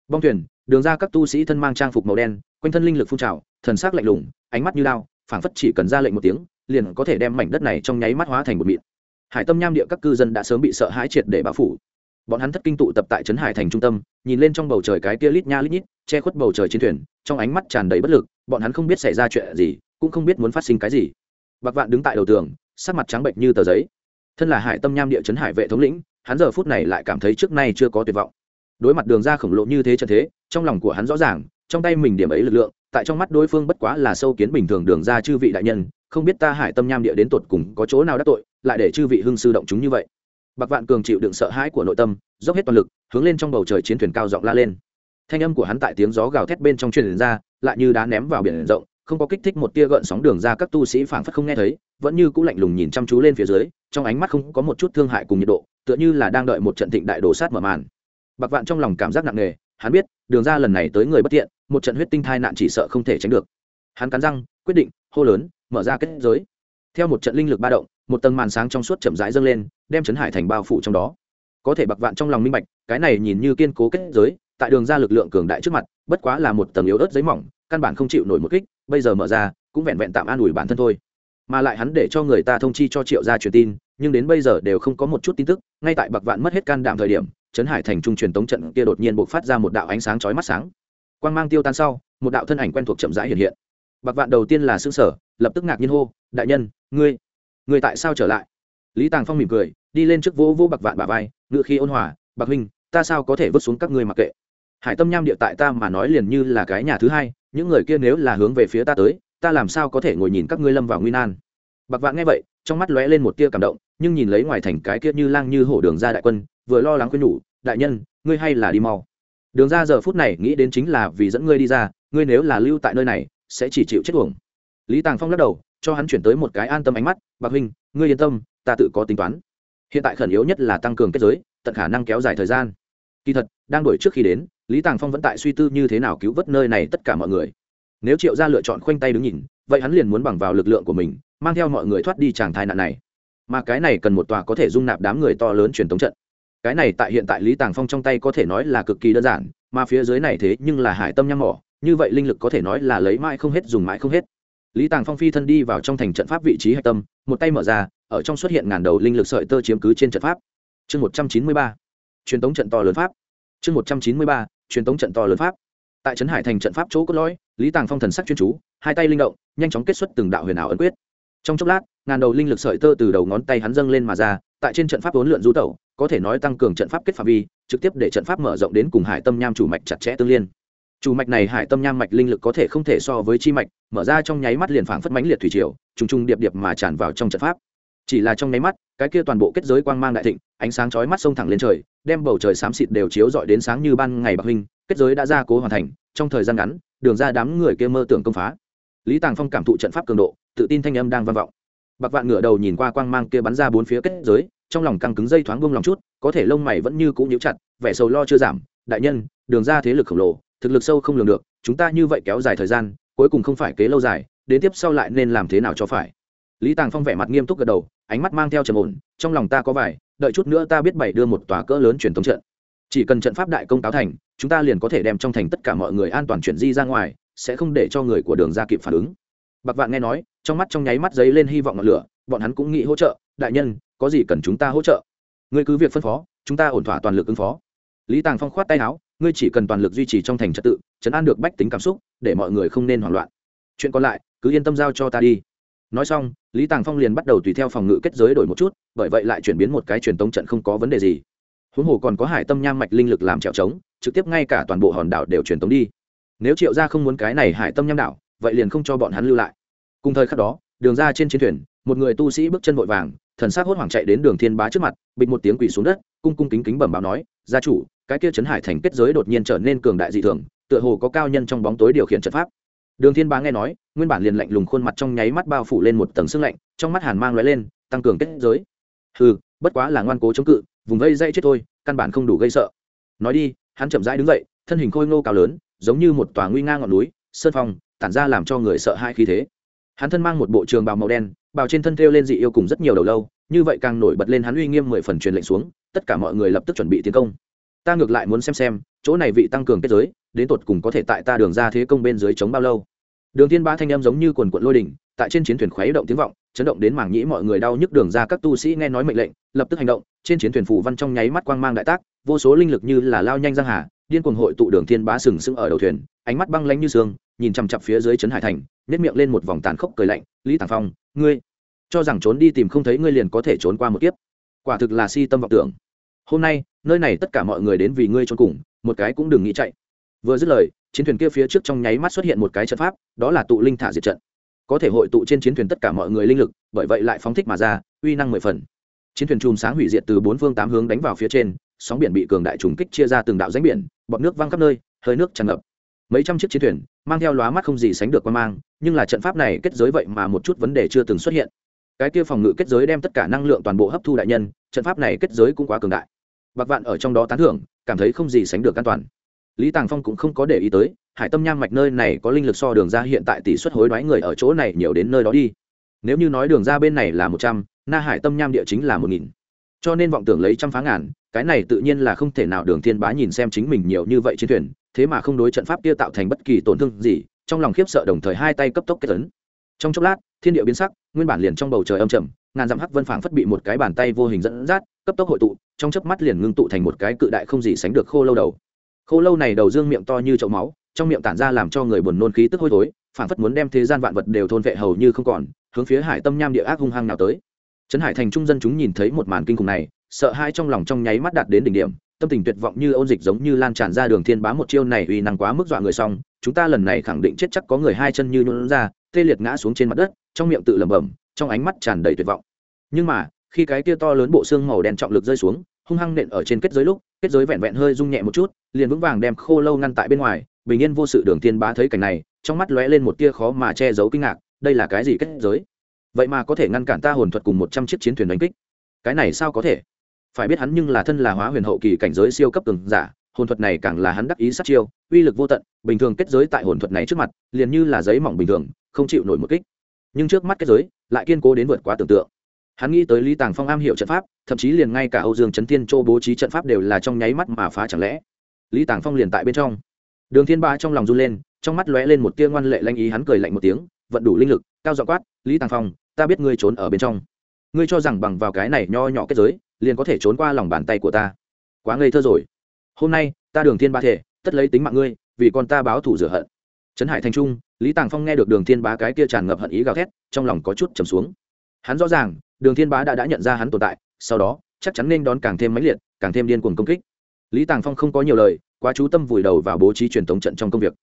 Bong thuyền, đường ra các tu sĩ thân mang trang phục màu đen, quanh thân linh lực phun trào, thần sắc lạnh lùng, ánh mắt như lao phảng phất chỉ cần ra lệnh một tiếng, liền có thể đem mảnh đất này trong nháy mắt hóa thành một mịn hải tâm nham địa các cư dân đã sớm bị sợ hãi triệt để bao phủ. Bọn hắn thất kinh tụ tập tại trấn hải thành trung tâm, nhìn lên trong bầu trời cái kia lít nha lít nhít, che khuất bầu trời trên thuyền, trong ánh mắt tràn đầy bất lực, bọn hắn không biết xảy ra chuyện gì, cũng không biết muốn phát sinh cái gì. Bạc vạn đứng tại đầu tường, sắc mặt trắng bệnh như tờ giấy. Thân là hải tâm nham địa chấn hải vệ thống lĩnh, hắn giờ phút này lại cảm thấy trước nay chưa có tuyệt vọng. Đối mặt đường ra khổng lộ như thế trận thế, trong lòng của hắn rõ ràng, trong tay mình điểm ấy lực lượng, tại trong mắt đối phương bất quá là sâu kiến bình thường đường ra chư vị đại nhân không biết ta hải tâm nham địa đến tột cùng có chỗ nào đắc tội, lại để chư vị hưng sư động chúng như vậy. Bạc vạn cường chịu đựng sợ hãi của nội tâm, dốc hết toàn lực, hướng lên trong bầu trời chiến thuyền cao giọng la lên. Thanh âm của hắn tại tiếng gió gào thét bên trong truyền ra, lại như đá ném vào biển rộng, không có kích thích một tia gợn sóng đường ra, các tu sĩ phảng phất không nghe thấy, vẫn như cũ lạnh lùng nhìn chăm chú lên phía dưới, trong ánh mắt không có một chút thương hại cùng nhiệt độ, tựa như là đang đợi một trận thịnh đại đổ sát mở màn. Bạc vạn trong lòng cảm giác nặng nề, hắn biết, đường ra lần này tới người bất tiện, một trận huyết tinh thai nạn chỉ sợ không thể tránh được. Hắn cắn răng quyết định, hô lớn, mở ra kết giới. Theo một trận linh lực ba động, một tầng màn sáng trong suốt chậm rãi dâng lên, đem trấn hải thành bao phủ trong đó. Có thể bạc vạn trong lòng minh bạch, cái này nhìn như kiên cố kết giới, tại đường ra lực lượng cường đại trước mặt, bất quá là một tầng yếu ớt giấy mỏng, căn bản không chịu nổi một kích, bây giờ mở ra, cũng vẹn vẹn tạm an ủi bản thân thôi. Mà lại hắn để cho người ta thông chi cho triệu gia truyền tin, nhưng đến bây giờ đều không có một chút tin tức, ngay tại bạc vạn mất hết can đảm thời điểm, trấn hải thành trung truyền tống trận kia đột nhiên buộc phát ra một đạo ánh sáng chói mắt sáng. Quang mang tiêu tan sau, một đạo thân ảnh quen thuộc chậm rãi hiện hiện bạc vạn đầu tiên là xương sở lập tức ngạc nhiên hô, đại nhân, ngươi ngươi tại sao trở lại? Lý tàng phong mỉm cười, đi lên trước vỗ vỗ bạc vạn bà vai, ngựa khi ôn hòa, bạc huynh, ta sao có thể vứt xuống các ngươi mặc kệ? Hải tâm nham địa tại ta mà nói liền như là cái nhà thứ hai, những người kia nếu là hướng về phía ta tới, ta làm sao có thể ngồi nhìn các ngươi lâm vào nguy nan? Bạc vạn nghe vậy, trong mắt lóe lên một tia cảm động, nhưng nhìn lấy ngoài thành cái kia như lang như hổ đường ra đại quân, vừa lo lắng khuyên nhủ, đại nhân, ngươi hay là đi mau. Đường ra giờ phút này nghĩ đến chính là vì dẫn ngươi đi ra, ngươi nếu là lưu tại nơi này sẽ chỉ chịu chết uổng. Lý tàng phong lắc đầu, cho hắn chuyển tới một cái an tâm ánh mắt, bạc huynh, ngươi yên tâm, ta tự có tính toán. Hiện tại khẩn yếu nhất là tăng cường kết giới, tận khả năng kéo dài thời gian. Kỳ thật, đang đổi trước khi đến, lý tàng phong vẫn tại suy tư như thế nào cứu vớt nơi này tất cả mọi người. Nếu triệu gia lựa chọn khoanh tay đứng nhìn, vậy hắn liền muốn bằng vào lực lượng của mình, mang theo mọi người thoát đi tràng thai nạn này. Mà cái này cần một tòa có thể dung nạp đám người to lớn truyền thống trận. Cái này tại hiện tại lý tàng phong trong tay có thể nói là cực kỳ đơn giản, mà phía dưới này thế nhưng là hải tâm nhăng mỏ như vậy linh lực có thể nói là lấy mãi không hết dùng mãi không hết. Lý tàng phong phi thân đi vào trong thành trận pháp vị trí hạch tâm, một tay mở ra, ở trong xuất hiện ngàn đầu linh lực sợi tơ chiếm cứ trên trận pháp. Chương một trăm chín mươi ba, truyền tống trận to lớn pháp. Chương một trăm chín mươi ba, truyền tống trận to lớn pháp. Tại trấn hải thành trận pháp chỗ cốt lõi, lý tàng phong thần sắc chuyên chú, hai tay linh động, nhanh chóng kết xuất từng đạo huyền ảo ấn quyết. Trong chốc lát, ngàn đầu linh lực sợi tơ từ đầu ngón tay hắn dâng lên mà ra, tại trên trận pháp vốn lượn du tẩu, có thể nói tăng cường trận pháp kết phạm vi, trực tiếp để trận pháp mở rộng đến cùng hải tâm nham chủ mạch chặt chẽ tương liên chủ mạch này hải tâm nham mạch linh lực có thể không thể so với chi mạch, mở ra trong nháy mắt liền phảng phất mãnh liệt thủy triều, trùng trùng điệp điệp mà tràn vào trong trận pháp. Chỉ là trong nháy mắt, cái kia toàn bộ kết giới quang mang đại thịnh, ánh sáng chói mắt sông thẳng lên trời, đem bầu trời xám xịt đều chiếu rọi đến sáng như ban ngày bạc huynh kết giới đã ra cố hoàn thành, trong thời gian ngắn, đường ra đám người kia mơ tưởng công phá. Lý tàng phong cảm thụ trận pháp cường độ, tự tin thanh âm đang vang vọng. Bạc vạn ngửa đầu nhìn qua quang mang kia bắn ra bốn phía kết giới, trong lòng căng cứng dây thoáng bông lòng chút, có thể lông mày vẫn như cũ nhíu chặt, vẻ sầu lo chưa giảm. Đại nhân, đường ra thế lực khổng lồ thực lực sâu không lường được, chúng ta như vậy kéo dài thời gian, cuối cùng không phải kế lâu dài, đến tiếp sau lại nên làm thế nào cho phải? Lý tàng phong vẻ mặt nghiêm túc gật đầu, ánh mắt mang theo trầm ổn, trong lòng ta có vài, đợi chút nữa ta biết bảy đưa một tòa cỡ lớn truyền thống trận. Chỉ cần trận pháp đại công táo thành, chúng ta liền có thể đem trong thành tất cả mọi người an toàn chuyển di ra ngoài, sẽ không để cho người của đường ra kịp phản ứng. Bạc vạn nghe nói, trong mắt trong nháy mắt giấy lên hy vọng ngọn lửa, bọn hắn cũng nghĩ hỗ trợ, đại nhân, có gì cần chúng ta hỗ trợ? Ngươi cứ việc phân phó, chúng ta ổn thỏa toàn lực ứng phó. Lý tàng phong khoát tay áo ngươi chỉ cần toàn lực duy trì trong thành trật tự, chấn an được bách tính cảm xúc, để mọi người không nên hoảng loạn. Chuyện còn lại, cứ yên tâm giao cho ta đi. Nói xong, lý tàng phong liền bắt đầu tùy theo phòng ngự kết giới đổi một chút, bởi vậy lại chuyển biến một cái truyền tống trận không có vấn đề gì. Huống hồ còn có hải tâm nham mạch linh lực làm trèo trống, trực tiếp ngay cả toàn bộ hòn đảo đều truyền tống đi. Nếu triệu gia không muốn cái này hải tâm nham đảo, vậy liền không cho bọn hắn lưu lại. Cùng thời khắc đó, đường ra trên chiến thuyền, một người tu sĩ bước chân vội vàng, thần s á c hốt hoảng chạy đến đường thiên bá trước mặt, bịch một tiếng quỳ xuống đất, cung cung kính kính bẩm báo nói, gia chủ cái kia trấn hải thành kết giới đột nhiên trở nên cường đại dị thường, tựa hồ có cao nhân trong bóng tối điều khiển trận pháp. Đường thiên bá nghe nói, nguyên bản liền lạnh lùng khuôn mặt trong nháy mắt bao phủ lên một tầng sương lạnh, trong mắt hàn mang lóe lên, tăng cường kết giới. Ừ bất quá là ngoan cố chống cự, vùng vây dây chết thôi, căn bản không đủ gây sợ. Nói đi, hắn chậm rãi đứng dậy, thân hình khôi ngô cao lớn, giống như một tòa nguy nga ngọn núi, sơn phong, tản ra làm cho người sợ hai khí thế. Hắn thân mang một bộ trường bào màu đen, bào trên thân thêu lên dị yêu cùng rất nhiều đầu lâu, như vậy càng nổi bật lên hắn uy nghiêm mười phần truyền lệnh xuống, tất cả mọi người lập tức chuẩn bị tiến công ta ngược lại muốn xem xem, chỗ này vị tăng cường kết giới, đến tột cùng có thể tại ta đường ra thế công bên dưới chống bao lâu. Đường thiên ba thanh em giống như quần quận lôi đỉnh, tại trên chiến thuyền khuấy động tiếng vọng, chấn động đến mảng nhĩ mọi người đau nhức đường ra các tu sĩ nghe nói mệnh lệnh, lập tức hành động, trên chiến thuyền phủ văn trong nháy mắt quang mang đại tác, vô số linh lực như là lao nhanh giang hà, điên cuồng hội tụ đường thiên bá sừng sững ở đầu thuyền, ánh mắt băng lãnh như sương, nhìn chằm chằm phía dưới trấn hải thành nét miệng lên một vòng tàn khốc cười lạnh, lý tàng phong, ngươi cho rằng trốn đi tìm không thấy ngươi liền có thể trốn qua một kiếp. Quả thực là si tâm vọng tưởng hôm nay, nơi này tất cả mọi người đến vì ngươi cho cùng, một cái cũng đừng nghĩ chạy. Vừa dứt lời, chiến thuyền kia phía trước trong nháy mắt xuất hiện một cái trận pháp, đó là tụ linh thả diệt trận. Có thể hội tụ trên chiến thuyền tất cả mọi người linh lực, bởi vậy lại phóng thích mà ra, uy năng mười phần. Chiến thuyền chùm sáng hủy diệt từ bốn phương tám hướng đánh vào phía trên, sóng biển bị cường đại trùng kích chia ra từng đạo rãnh biển, bọt nước văng khắp nơi, hơi nước tràn ngập. Mấy trăm chiếc chiến thuyền, mang theo lóa mắt không gì sánh được qua mang, nhưng là trận pháp này kết giới vậy mà một chút vấn đề chưa từng xuất hiện. Cái kia phòng ngự kết giới đem tất cả năng lượng toàn bộ hấp thu đại nhân, trận pháp này kết giới cũng quá cường đại bạc vạn ở trong đó tán thưởng, cảm thấy không gì sánh được an toàn. Lý tàng phong cũng không có để ý tới, hải tâm nham mạch nơi này có linh lực so đường ra hiện tại tỷ suất hối đoái người ở chỗ này nhiều đến nơi đó đi. Nếu như nói đường ra bên này là một trăm, na hải tâm nham địa chính là một nghìn. Cho nên vọng tưởng lấy trăm phá ngàn, cái này tự nhiên là không thể nào đường thiên bá nhìn xem chính mình nhiều như vậy trên thuyền, thế mà không đối trận pháp kia tạo thành bất kỳ tổn thương gì, trong lòng khiếp sợ đồng thời hai tay cấp tốc kết tấn trong chốc lát, thiên địa biến sắc, nguyên bản liền trong bầu trời âm trầm ngàn dặm hắc vân phảng phất bị một cái bàn tay vô hình dẫn dắt, cấp tốc hội tụ, trong chớp mắt liền ngưng tụ thành một cái cự đại không gì sánh được khô lâu đầu. Khô lâu này đầu dương miệng to như chậu máu, trong miệng tản ra làm cho người buồn nôn khí tức hôi thối, phảng phất muốn đem thế gian vạn vật đều thôn vệ hầu như không còn, hướng phía hải tâm nham địa ác hung hăng nào tới. Trấn hải thành trung dân chúng nhìn thấy một màn kinh khủng này, sợ hai trong lòng trong nháy mắt đạt đến đỉnh điểm, tâm tình tuyệt vọng như ôn dịch giống như lan tràn ra đường thiên bá một chiêu này uy năng quá mức dọa người xong, chúng ta lần này khẳng định chết chắc có người hai chân như nhún ra, tê liệt ngã xuống trên mặt đất, trong miệng tự lẩm bẩm, trong ánh mắt tràn đầy tuyệt vọng nhưng mà, khi cái kia to lớn bộ xương màu đen trọng lực rơi xuống, hung hăng nện ở trên kết giới lúc, kết giới vẹn vẹn hơi rung nhẹ một chút, liền vững vàng đem khô lâu ngăn tại bên ngoài, bình yên vô sự đường tiên bá thấy cảnh này, trong mắt lóe lên một tia khó mà che giấu kinh ngạc, đây là cái gì kết giới? Vậy mà có thể ngăn cản ta hồn thuật cùng một trăm chiếc chiến thuyền đánh kích. Cái này sao có thể? Phải biết hắn nhưng là thân là hóa huyền hậu kỳ cảnh giới siêu cấp cường giả, hồn thuật này càng là hắn đắc ý sát chiêu, uy lực vô tận, bình thường kết giới tại hồn thuật này trước mặt, liền như là giấy mỏng bình thường, không chịu nổi một kích. Nhưng trước mắt kết giới, lại kiên cố đến vượt quá tưởng tượng hắn nghĩ tới lý tàng phong am hiểu trận pháp, thậm chí liền ngay cả âu dương trấn thiên châu bố trí trận pháp đều là trong nháy mắt mà phá chẳng lẽ. Lý tàng phong liền tại bên trong. Đường thiên ba trong lòng run lên, trong mắt lóe lên một tia ngoan lệ lanh ý, hắn cười lạnh một tiếng, vận đủ linh lực, cao dọ quát, lý tàng phong, ta biết ngươi trốn ở bên trong. Ngươi cho rằng bằng vào cái này nho nhỏ kết giới, liền có thể trốn qua lòng bàn tay của ta. Quá ngây thơ rồi. Hôm nay, ta đường thiên ba thể, tất lấy tính mạng ngươi, vì con ta báo thủ rửa hận. Trấn hải thành trung, lý tàng phong nghe được đường thiên bá cái kia tràn ngập hận ý gào thét, trong lòng có chút trầm xuống. Hắn rõ ràng đường thiên bá đã đã nhận ra hắn tồn tại, sau đó, chắc chắn nên đón càng thêm mãnh liệt, càng thêm điên cuồng công kích. Lý tàng phong không có nhiều lời, quá chú tâm vùi đầu vào bố trí truyền thống trận trong công việc.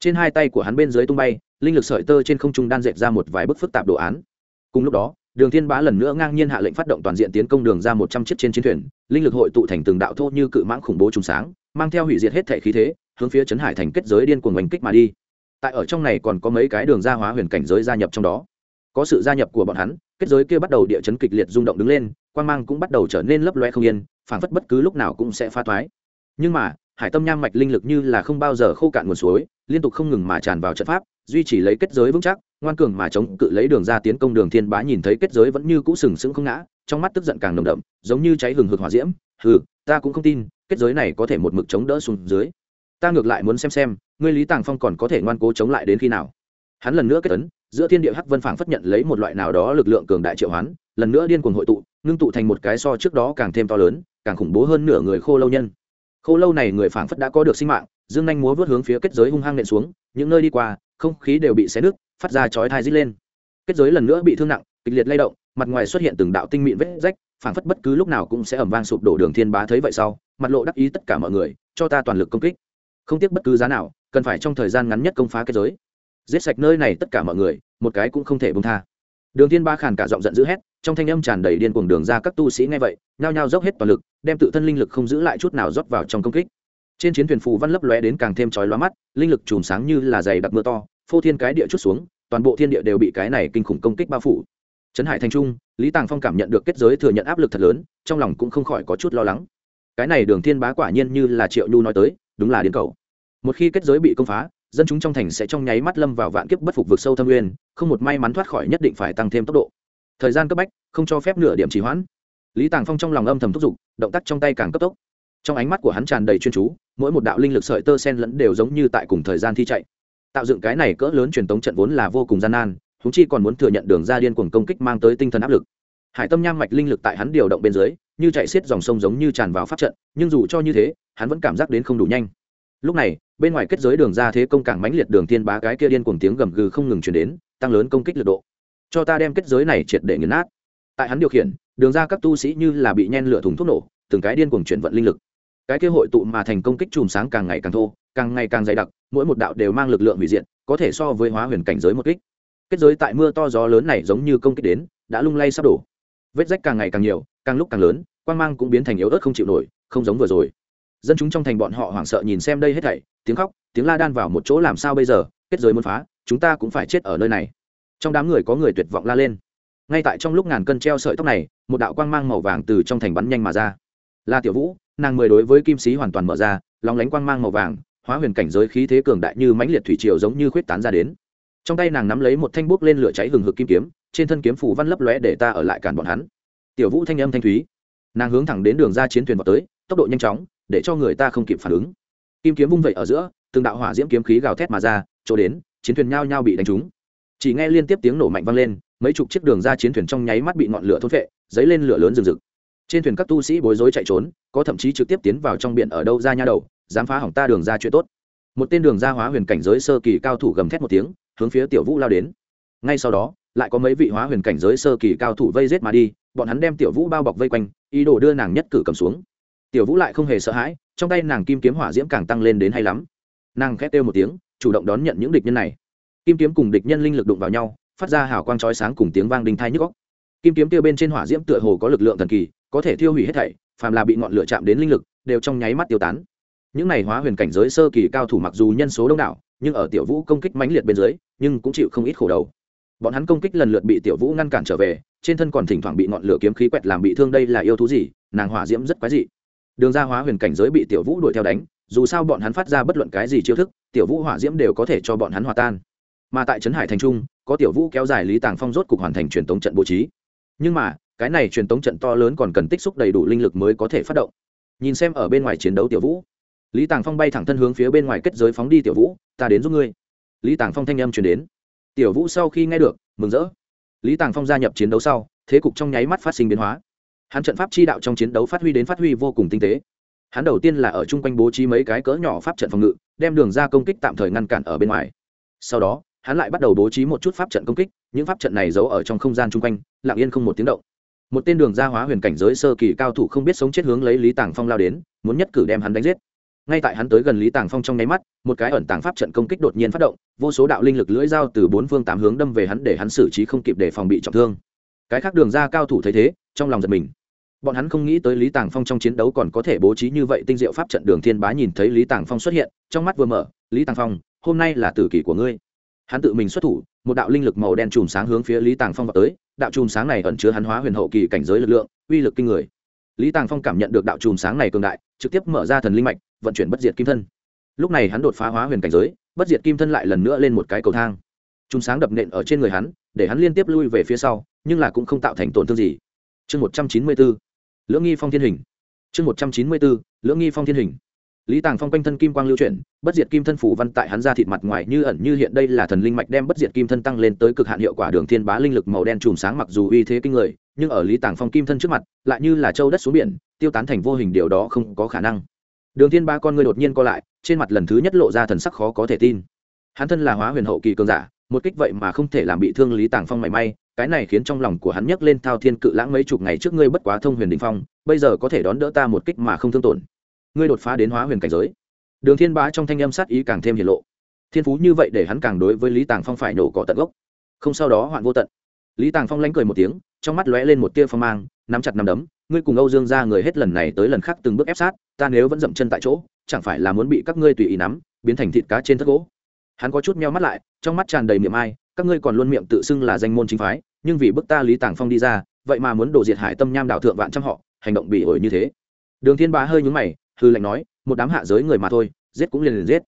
Trên hai tay của hắn bên dưới tung bay, linh lực sợi tơ trên không trung đan dệt ra một vài bức phức tạp đồ án. Cùng lúc đó, đường thiên bá lần nữa ngang nhiên hạ lệnh phát động toàn diện tiến công đường ra một trăm chiếc trên chiến thuyền, linh lực hội tụ thành từng đạo thô như cự mãng khủng bố trùng sáng, mang theo hủy diệt hết thể khí thế, hướng phía Trấn hải thành kết giới điên cuồng oanh kích mà đi. Tại ở trong này còn có mấy cái đường ra hóa huyền cảnh giới gia nhập trong đó có sự gia nhập của bọn hắn, kết giới kia bắt đầu địa chấn kịch liệt rung động đứng lên, quang mang cũng bắt đầu trở nên lấp loe không yên, phảng phất bất cứ lúc nào cũng sẽ phá thoái. Nhưng mà, hải tâm nham mạch linh lực như là không bao giờ khô cạn nguồn suối, liên tục không ngừng mà tràn vào trận pháp, duy trì lấy kết giới vững chắc, ngoan cường mà chống cự lấy đường ra tiến công đường thiên bá nhìn thấy kết giới vẫn như cũ sừng sững không ngã, trong mắt tức giận càng nồng đậm, giống như cháy hừng hực hỏa diễm, hừ, ta cũng không tin, kết giới này có thể một mực chống đỡ xuống dưới. Ta ngược lại muốn xem xem, ngươi lý tàng phong còn có thể ngoan cố chống lại đến khi nào? Hắn lần nữa kết tấn giữa thiên địa hắc vân phảng phất nhận lấy một loại nào đó lực lượng cường đại triệu hoán, lần nữa điên cuồng hội tụ, ngưng tụ thành một cái so trước đó càng thêm to lớn, càng khủng bố hơn nửa người khô lâu nhân. Khô lâu này người phảng phất đã có được sinh mạng, dương nhanh múa vớt hướng phía kết giới hung hăng nện xuống, những nơi đi qua, không khí đều bị xé nứt, phát ra chói thai rít lên. Kết giới lần nữa bị thương nặng, kịch liệt lay động, mặt ngoài xuất hiện từng đạo tinh mịn vết rách, phảng phất bất cứ lúc nào cũng sẽ ẩm vang sụp đổ đường thiên bá thấy vậy sau, mặt lộ đắc ý tất cả mọi người, cho ta toàn lực công kích. Không tiếc bất cứ giá nào, cần phải trong thời gian ngắn nhất công phá kết giới giết sạch nơi này tất cả mọi người, một cái cũng không thể bông tha. Đường thiên ba khàn cả giọng giận dữ hét, trong thanh âm tràn đầy điên cuồng đường ra các tu sĩ nghe vậy, nhao nhao dốc hết toàn lực, đem tự thân linh lực không giữ lại chút nào rót vào trong công kích. Trên chiến thuyền phù văn lấp lóe đến càng thêm chói lóa mắt, linh lực chùm sáng như là dày đặc mưa to, phô thiên cái địa chút xuống, toàn bộ thiên địa đều bị cái này kinh khủng công kích bao phủ. Trấn hải thành trung, lý tàng phong cảm nhận được kết giới thừa nhận áp lực thật lớn, trong lòng cũng không khỏi có chút lo lắng. Cái này đường thiên bá quả nhiên như là triệu nhu nói tới, đúng là điên cầu. Một khi kết giới bị công phá dân chúng trong thành sẽ trong nháy mắt lâm vào vạn kiếp bất phục vực sâu thâm nguyên, không một may mắn thoát khỏi nhất định phải tăng thêm tốc độ. Thời gian cấp bách, không cho phép nửa điểm trì hoãn. Lý tàng phong trong lòng âm thầm thúc giục, động tác trong tay càng cấp tốc. Trong ánh mắt của hắn tràn đầy chuyên chú, mỗi một đạo linh lực sợi tơ sen lẫn đều giống như tại cùng thời gian thi chạy. Tạo dựng cái này cỡ lớn truyền tống trận vốn là vô cùng gian nan húng chi còn muốn thừa nhận đường ra điên cuồng công kích mang tới tinh thần áp lực. Hải tâm nham mạch linh lực tại hắn điều động bên dưới, như chạy xiết dòng sông giống như tràn vào pháp trận, nhưng dù cho như thế, hắn vẫn cảm giác đến không đủ nhanh lúc này, bên ngoài kết giới đường ra thế công càng mãnh liệt đường tiên bá cái kia điên cuồng tiếng gầm gừ không ngừng chuyển đến, tăng lớn công kích lực độ. Cho ta đem kết giới này triệt để nghiền nát. Tại hắn điều khiển, đường ra các tu sĩ như là bị nhen lửa thùng thuốc nổ, từng cái điên cuồng chuyển vận linh lực. Cái kia hội tụ mà thành công kích chùm sáng càng ngày càng thô, càng ngày càng dày đặc, mỗi một đạo đều mang lực lượng hủy diệt, có thể so với hóa huyền cảnh giới một kích. Kết giới tại mưa to gió lớn này giống như công kích đến, đã lung lay sắp đổ. Vết rách càng ngày càng nhiều, càng lúc càng lớn quan g mang cũng biến thành yếu ớt không chịu nổi, không giống vừa rồi dân chúng trong thành bọn họ hoảng sợ nhìn xem đây hết thảy, tiếng khóc, tiếng la đan vào một chỗ làm sao bây giờ, kết giới muốn phá, chúng ta cũng phải chết ở nơi này. Trong đám người có người tuyệt vọng la lên. Ngay tại trong lúc ngàn cân treo sợi tóc này, một đạo quang mang màu vàng từ trong thành bắn nhanh mà ra. La tiểu vũ, nàng mười đối với kim sĩ hoàn toàn mở ra, lóng lánh quang mang màu vàng, hóa huyền cảnh giới khí thế cường đại như mãnh liệt thủy triều giống như khuyết tán ra đến. Trong tay nàng nắm lấy một thanh bút lên lửa cháy hừng hực kim kiếm, trên thân kiếm phủ văn lấp lóe để ta ở lại cản bọn hắn. Tiểu vũ thanh âm thanh thúy. Nàng hướng thẳng đến đường ra chiến thuyền vào tới, tốc độ nhanh chóng để cho người ta không kịp phản ứng. Kim kiếm vung vẩy ở giữa, từng đạo hỏa diễm kiếm khí gào thét mà ra, chỗ đến, chiến thuyền nhao nhao bị đánh trúng. Chỉ nghe liên tiếp tiếng nổ mạnh vang lên, mấy chục chiếc đường ra chiến thuyền trong nháy mắt bị ngọn lửa thốt vệ dấy lên lửa lớn rừng rực. Trên thuyền các tu sĩ bối rối chạy trốn, có thậm chí trực tiếp tiến vào trong biển ở đâu ra nha đầu, dám phá hỏng ta đường ra chuyện tốt. Một tên đường ra hóa huyền cảnh giới sơ kỳ cao thủ gầm thét một tiếng, hướng phía tiểu vũ lao đến. Ngay sau đó, lại có mấy vị hóa huyền cảnh giới sơ kỳ cao thủ vây rết mà đi, bọn hắn đem tiểu vũ bao bọc vây quanh, ý đồ đưa nàng nhất cử cầm xuống tiểu vũ lại không hề sợ hãi, trong tay nàng kim kiếm hỏa diễm càng tăng lên đến hay lắm. Nàng khét kêu một tiếng, chủ động đón nhận những địch nhân này. Kim kiếm cùng địch nhân linh lực đụng vào nhau, phát ra hào quang chói sáng cùng tiếng vang đinh thai nhức góc kim kiếm tiêu bên trên hỏa diễm tựa hồ có lực lượng thần kỳ, có thể thiêu hủy hết thảy, phàm là bị ngọn lửa chạm đến linh lực, đều trong nháy mắt tiêu tán. Những này hóa huyền cảnh giới sơ kỳ cao thủ mặc dù nhân số đông đảo, nhưng ở tiểu vũ công kích mãnh liệt bên dưới, nhưng cũng chịu không ít khổ đầu. Bọn hắn công kích lần lượt bị tiểu vũ ngăn cản trở về, trên thân còn thỉnh thoảng bị ngọn lửa kiếm khí quẹt làm bị thương đây là yêu thú gì, nàng hỏa diễm rất quái dị đường ra hóa huyền cảnh giới bị tiểu vũ đuổi theo đánh, dù sao bọn hắn phát ra bất luận cái gì chiêu thức, tiểu vũ hỏa diễm đều có thể cho bọn hắn hòa tan. Mà tại trấn hải thành trung, có tiểu vũ kéo dài lý tàng phong rốt cục hoàn thành truyền tống trận bố trí. Nhưng mà, cái này truyền tống trận to lớn còn cần tích xúc đầy đủ linh lực mới có thể phát động. Nhìn xem ở bên ngoài chiến đấu tiểu vũ, lý tàng phong bay thẳng thân hướng phía bên ngoài kết giới phóng đi tiểu vũ, ta đến giúp ngươi. Lý tàng phong thanh âm truyền đến. Tiểu vũ sau khi nghe được, mừng rỡ. Lý tàng phong gia nhập chiến đấu sau, thế cục trong nháy mắt phát sinh biến hóa hắn trận pháp chi đạo trong chiến đấu phát huy đến phát huy vô cùng tinh tế. Hắn đầu tiên là ở chung quanh bố trí mấy cái cỡ nhỏ pháp trận phòng ngự, đem đường ra công kích tạm thời ngăn cản ở bên ngoài. Sau đó, hắn lại bắt đầu bố trí một chút pháp trận công kích, những pháp trận này giấu ở trong không gian chung quanh, lặng yên không một tiếng động. Một tên đường ra hóa huyền cảnh giới sơ kỳ cao thủ không biết sống chết hướng lấy lý tàng phong lao đến, muốn nhất cử đem hắn đánh giết. Ngay tại hắn tới gần lý tàng phong trong nháy mắt, một cái ẩn tàng pháp trận công kích đột nhiên phát động, vô số đạo linh lực lưỡi dao từ bốn phương tám hướng đâm về hắn để hắn xử trí không kịp để phòng bị trọng thương. Cái khác đường ra cao thủ thấy thế trong lòng giật mình. Bọn hắn không nghĩ tới lý tàng phong trong chiến đấu còn có thể bố trí như vậy tinh diệu pháp trận đường thiên bá nhìn thấy lý tàng phong xuất hiện, trong mắt vừa mở, lý tàng phong, hôm nay là tử kỷ của ngươi. Hắn tự mình xuất thủ, một đạo linh lực màu đen chùm sáng hướng phía lý tàng phong vào tới, đạo chùm sáng này ẩn chứa hắn hóa huyền hậu kỳ cảnh giới lực lượng, uy lực kinh người. Lý tàng phong cảm nhận được đạo chùm sáng này cường đại, trực tiếp mở ra thần linh mạch, vận chuyển bất diệt kim thân. Lúc này hắn đột phá hóa huyền cảnh giới, bất diệt kim thân lại lần nữa lên một cái cầu thang. Chùm sáng đập nện ở trên người hắn, để hắn liên tiếp lui về phía sau, nhưng là cũng không tạo thành tổn thương gì chương một trăm chín mươi bốn, lưỡng nghi phong thiên hình. Chương một trăm chín mươi bốn, lưỡng nghi phong thiên hình. Lý tàng phong quanh thân kim quang lưu chuyển, bất diệt kim thân phủ văn tại hắn ra thịt mặt ngoài như ẩn như hiện đây là thần linh mạch đem bất diệt kim thân tăng lên tới cực hạn hiệu quả đường thiên bá linh lực màu đen chùm sáng mặc dù uy thế kinh người, nhưng ở lý tàng phong kim thân trước mặt, lại như là châu đất xuống biển, tiêu tán thành vô hình điều đó không có khả năng. Đường thiên ba con người đột nhiên co lại, trên mặt lần thứ nhất lộ ra thần sắc khó có thể tin. Hắn thân là hóa huyền hậu kỳ cường giả, một kích vậy mà không thể làm bị thương lý tàng phong mảy may cái này khiến trong lòng của hắn nhấc lên thao thiên cự lãng mấy chục ngày trước ngươi bất quá thông huyền đình phong, bây giờ có thể đón đỡ ta một kích mà không thương tổn. Ngươi đột phá đến hóa huyền cảnh giới. Đường thiên bá trong thanh âm sát ý càng thêm hiển lộ. Thiên phú như vậy để hắn càng đối với lý tàng phong phải nổ cỏ tận gốc. Không sau đó hoạn vô tận. Lý tàng phong lánh cười một tiếng, trong mắt lóe lên một tia phong mang, nắm chặt nắm đấm, ngươi cùng âu dương ra người hết lần này tới lần khác từng bước ép sát, ta nếu vẫn dậm chân tại chỗ, chẳng phải là muốn bị các ngươi tùy ý nắm, biến thành thịt cá trên thất gỗ? Hắn có chút meo mắt lại, trong mắt tràn đầy miệng ai các ngươi còn luôn miệng tự xưng là danh môn chính phái, nhưng vì bức ta lý tàng phong đi ra, vậy mà muốn đổ diệt hải tâm nham đạo thượng vạn trăm họ, hành động bị ổi như thế. Đường thiên bá hơi nhướng mày hư lệnh nói, một đám hạ giới người mà thôi, giết cũng liền liền giết.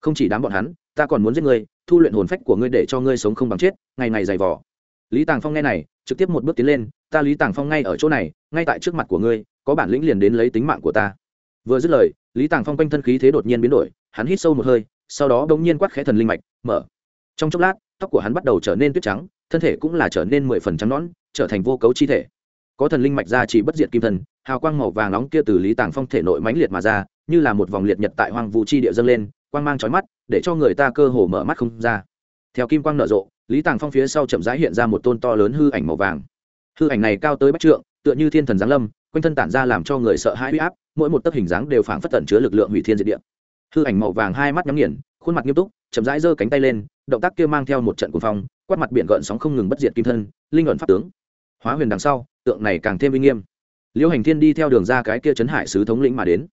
Không chỉ đám bọn hắn, ta còn muốn giết ngươi, thu luyện hồn phách của ngươi để cho ngươi sống không bằng chết, ngày ngày dày vò. Lý tàng phong nghe này, trực tiếp một bước tiến lên, ta lý tàng phong ngay ở chỗ này, ngay tại trước mặt của ngươi, có bản lĩnh liền đến lấy tính mạng của ta. Vừa dứt lời, lý tàng phong quanh thân khí thế đột nhiên biến đổi, hắn hít sâu một hơi, sau đó bỗng nhiên quát khẽ thần linh mạch, mở. Trong chốc lát tóc của hắn bắt đầu trở nên tuyết trắng thân thể cũng là trở nên mười phần trắng nõn trở thành vô cấu chi thể. Có thần linh mạch ra chỉ bất diệt kim thần, hào quang màu vàng nóng kia từ lý tàng phong thể nội mãnh liệt mà ra như là một vòng liệt nhật tại hoang vu chi địa dâng lên quang mang trói mắt để cho người ta cơ hồ mở mắt không ra. Theo kim quang nở rộ lý tàng phong phía sau chậm rãi hiện ra một tôn to lớn hư ảnh màu vàng. Hư ảnh này cao tới bách trượng tựa như thiên thần giáng lâm quanh thân tản ra làm cho người sợ hãi huy áp mỗi một tấc hình dáng đều phảng phất tẩn chứa lực lượng hủy thiên diệt địa. Hư ảnh màu vàng hai mắt nhắm nghiền khuôn mặt nghiêm túc chậm rãi giơ cánh tay lên, động tác kia mang theo một trận cuồng phong, quát mặt biển gợn sóng không ngừng bất diệt kim thân, linh ẩn pháp tướng. Hóa huyền đằng sau, tượng này càng thêm uy nghiêm. Liễu hành thiên đi theo đường ra cái kia chấn hải sứ thống lĩnh mà đến.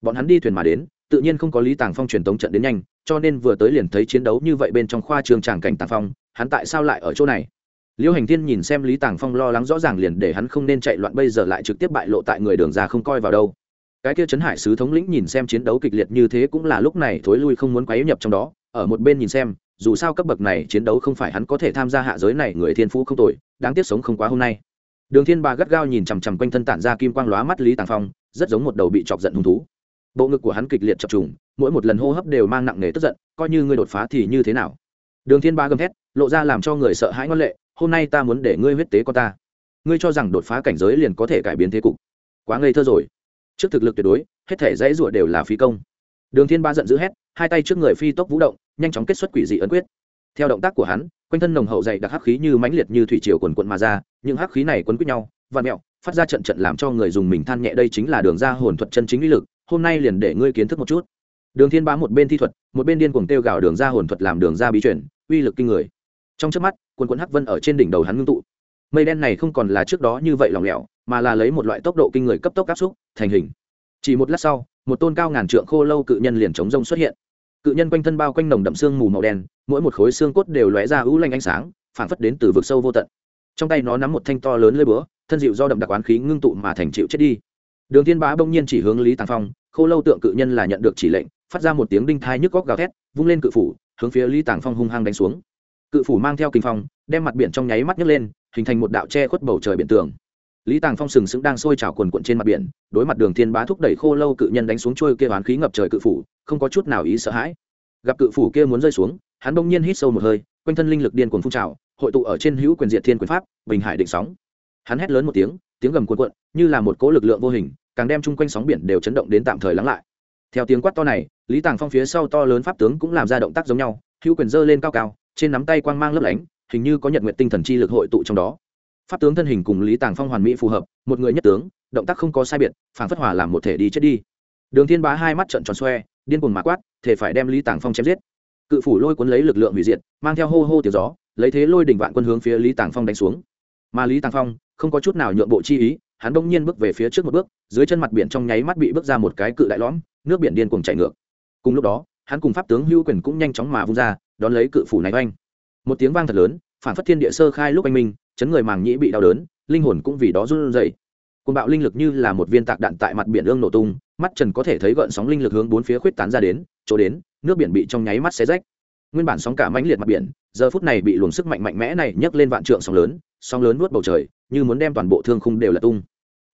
Bọn hắn đi thuyền mà đến, tự nhiên không có lý tàng phong truyền tống trận đến nhanh, cho nên vừa tới liền thấy chiến đấu như vậy bên trong khoa trường tràng cảnh tàng phong, hắn tại sao lại ở chỗ này? Liễu hành thiên nhìn xem lý tàng phong lo lắng rõ ràng liền để hắn không nên chạy loạn bây giờ lại trực tiếp bại lộ tại người đường ra không coi vào đâu. Cái kia trấn hải sứ thống lĩnh nhìn xem chiến đấu kịch liệt như thế cũng là lúc này thối lui không muốn quấy nhập trong đó ở một bên nhìn xem, dù sao cấp bậc này chiến đấu không phải hắn có thể tham gia hạ giới này, người thiên phú không tội đáng tiếc sống không quá hôm nay. Đường thiên ba gắt gao nhìn chằm chằm quanh thân tản ra kim quang lóa mắt lý tàng phong, rất giống một đầu bị chọc giận hung thú. Bộ ngực của hắn kịch liệt chập trùng, mỗi một lần hô hấp đều mang nặng nề tức giận, coi như ngươi đột phá thì như thế nào? Đường thiên ba gầm thét, lộ ra làm cho người sợ hãi ngoan lệ, hôm nay ta muốn để ngươi huyết tế con ta. Ngươi cho rằng đột phá cảnh giới liền có thể cải biến thế cục. Quá ngây thơ rồi. Trước thực lực tuyệt đối, hết thể dãy rủa đều là phí công. Đường thiên ba giận dữ hét, hai tay trước người phi tốc vũ động nhanh chóng kết xuất quỷ dị ấn quyết. Theo động tác của hắn, quanh thân nồng hậu dày đặc hắc khí như mãnh liệt như thủy triều quần quận mà ra, những hắc khí này quấn quýt nhau và mẹo, phát ra trận trận làm cho người dùng mình than nhẹ đây chính là đường ra hồn thuật chân chính uy lực, hôm nay liền để ngươi kiến thức một chút. Đường thiên bá một bên thi thuật, một bên điên cuồng tiêu gạo đường ra hồn thuật làm đường ra bí chuyển uy lực kinh người. Trong chớp mắt, quần quần hắc vân ở trên đỉnh đầu hắn ngưng tụ. Mây đen này không còn là trước đó như vậy lỏng lẻo, mà là lấy một loại tốc độ kinh người cấp tốc áp xúc, thành hình. Chỉ một lát sau, một tôn cao ngàn trượng khô lâu cự nhân liền chống rông xuất hiện cự nhân quanh thân bao quanh nồng đậm xương mù màu đen, mỗi một khối xương cốt đều lóe ra ưu lanh ánh sáng phản phất đến từ vực sâu vô tận. Trong tay nó nắm một thanh to lớn lơi búa, thân dịu do đậm đặc oán khí ngưng tụ mà thành chịu chết đi. Đường thiên bá bỗng nhiên chỉ hướng lý tàng phong, khô lâu tượng cự nhân là nhận được chỉ lệnh, phát ra một tiếng đinh thai nhức góc gào thét, vung lên cự phủ, hướng phía lý tàng phong hung hăng đánh xuống. Cự phủ mang theo kinh phong, đem mặt biển trong nháy mắt nhấc lên, hình thành một đạo che khuất bầu trời biển tường lý tàng phong sừng sững đang sôi trào quần quận trên mặt biển, đối mặt đường thiên bá thúc đẩy khô lâu cự nhân đánh xuống trôi kia oán khí ngập trời cự phủ, không có chút nào ý sợ hãi. Gặp cự phủ kia muốn rơi xuống, hắn đông nhiên hít sâu một hơi, quanh thân linh lực điên cuồng phun trào, hội tụ ở trên hữu quyền diệt thiên quyền pháp, bình hải định sóng. Hắn hét lớn một tiếng tiếng gầm cuộn cuộn, như là một cỗ lực lượng vô hình, càng đem chung quanh sóng biển đều chấn động đến tạm thời lắng lại. Theo tiếng quát to này, lý tàng phong phía sau to lớn pháp tướng cũng làm ra động tác giống nhau, hữu quyền dơ lên cao cao, trên nắm tay quang mang lấp lánh, hình như có nhật nguyện tinh thần chi lực hội tụ trong đó pháp tướng thân hình cùng lý tàng phong hoàn mỹ phù hợp, một người nhất tướng, động tác không có sai biệt, phản phất hòa làm một thể đi chết đi. Đường thiên bá hai mắt trợn tròn xoe, điên cuồng mã quát, thể phải đem lý tàng phong chém giết. Cự phủ lôi cuốn lấy lực lượng hủy diệt, mang theo hô hô tiếng gió, lấy thế lôi đỉnh vạn quân hướng phía lý tàng phong đánh xuống. Mà lý tàng phong, không có chút nào nhượng bộ chi ý, hắn đung nhiên bước về phía trước một bước, dưới chân mặt biển trong nháy mắt bị bước ra một cái cự đại lõm, nước biển điên cuồng chảy ngược. Cùng lúc đó, hắn cùng pháp tướng hữu quyền cũng nhanh chóng mà vung ra, đón lấy cự phủ này oanh. Một tiếng vang thật lớn, phản phất thiên địa sơ khai lúc anh minh chấn người màng nhĩ bị đau đớn, linh hồn cũng vì đó run rẩy. Côn bạo linh lực như là một viên tạc đạn tại mặt biển ương nổ tung, mắt trần có thể thấy gợn sóng linh lực hướng bốn phía khuyết tán ra đến, chỗ đến, nước biển bị trong nháy mắt xé rách. Nguyên bản sóng cả mãnh liệt mặt biển, giờ phút này bị luồng sức mạnh mạnh mẽ này nhấc lên vạn trượng sóng lớn sóng lớn nuốt bầu trời, như muốn đem toàn bộ thương khung đều là tung.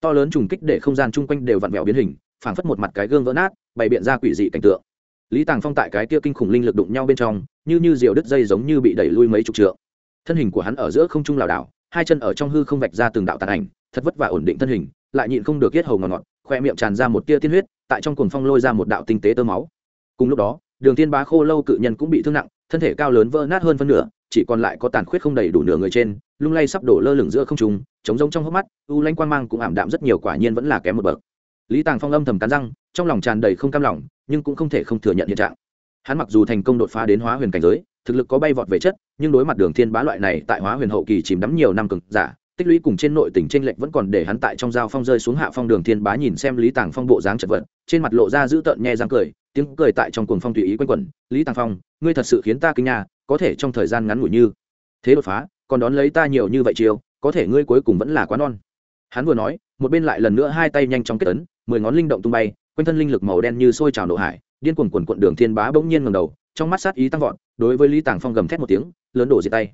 To lớn trùng kích để không gian chung quanh đều vặn vẹo biến hình, phảng phất một mặt cái gương vỡ nát, bày biện ra quỷ dị cảnh tượng. Lý tàng phong tại cái kia kinh khủng linh lực đụng nhau bên trong, như như diều đứt dây giống như bị đẩy lui mấy chục trượng. Thân hình của hắn ở giữa không trung lảo đảo hai chân ở trong hư không vạch ra từng đạo tàn ảnh, thật vất vả ổn định thân hình, lại nhịn không được yết hầu ngọt ngọt, khoe miệng tràn ra một tia tiên huyết, tại trong cuồng phong lôi ra một đạo tinh tế tơ máu. Cùng lúc đó, đường tiên bá khô lâu cự nhân cũng bị thương nặng, thân thể cao lớn vỡ nát hơn phân nửa, chỉ còn lại có tàn khuyết không đầy đủ nửa người trên, lung lay sắp đổ lơ lửng giữa không trung chống rông trong hốc mắt, u lanh quang mang cũng ảm đạm rất nhiều, quả nhiên vẫn là kém một bậc. Lý tàng phong âm thầm cắn răng, trong lòng tràn đầy không cam lòng, nhưng cũng không thể không thừa nhận hiện trạng. Hắn mặc dù thành công đột phá đến hóa huyền cảnh giới thực lực có bay vọt về chất, nhưng đối mặt đường thiên bá loại này tại hóa huyền hậu kỳ chìm đắm nhiều năm cực giả, tích lũy cùng trên nội tình trên lệnh vẫn còn để hắn tại trong giao phong rơi xuống hạ phong đường thiên bá nhìn xem lý tàng phong bộ dáng chật vật, trên mặt lộ ra giữ tợn nhe răng cười, tiếng cười tại trong cuồng phong tùy ý quanh quẩn, lý tàng phong, ngươi thật sự khiến ta kinh nha có thể trong thời gian ngắn ngủi như thế đột phá, còn đón lấy ta nhiều như vậy chiều có thể ngươi cuối cùng vẫn là quá non. Hắn vừa nói, một bên lại lần nữa hai tay nhanh chóng kết ấn, mười ngón linh động tung bay, quanh thân linh lực màu đen như sôi trào nổ hải, điên cuồng quần quận đường thiên bá bỗng nhiên ngẩng đầu trong mắt sát ý tăng vọt, đối với lý tàng phong gầm thét một tiếng, lớn đổ diệt tay.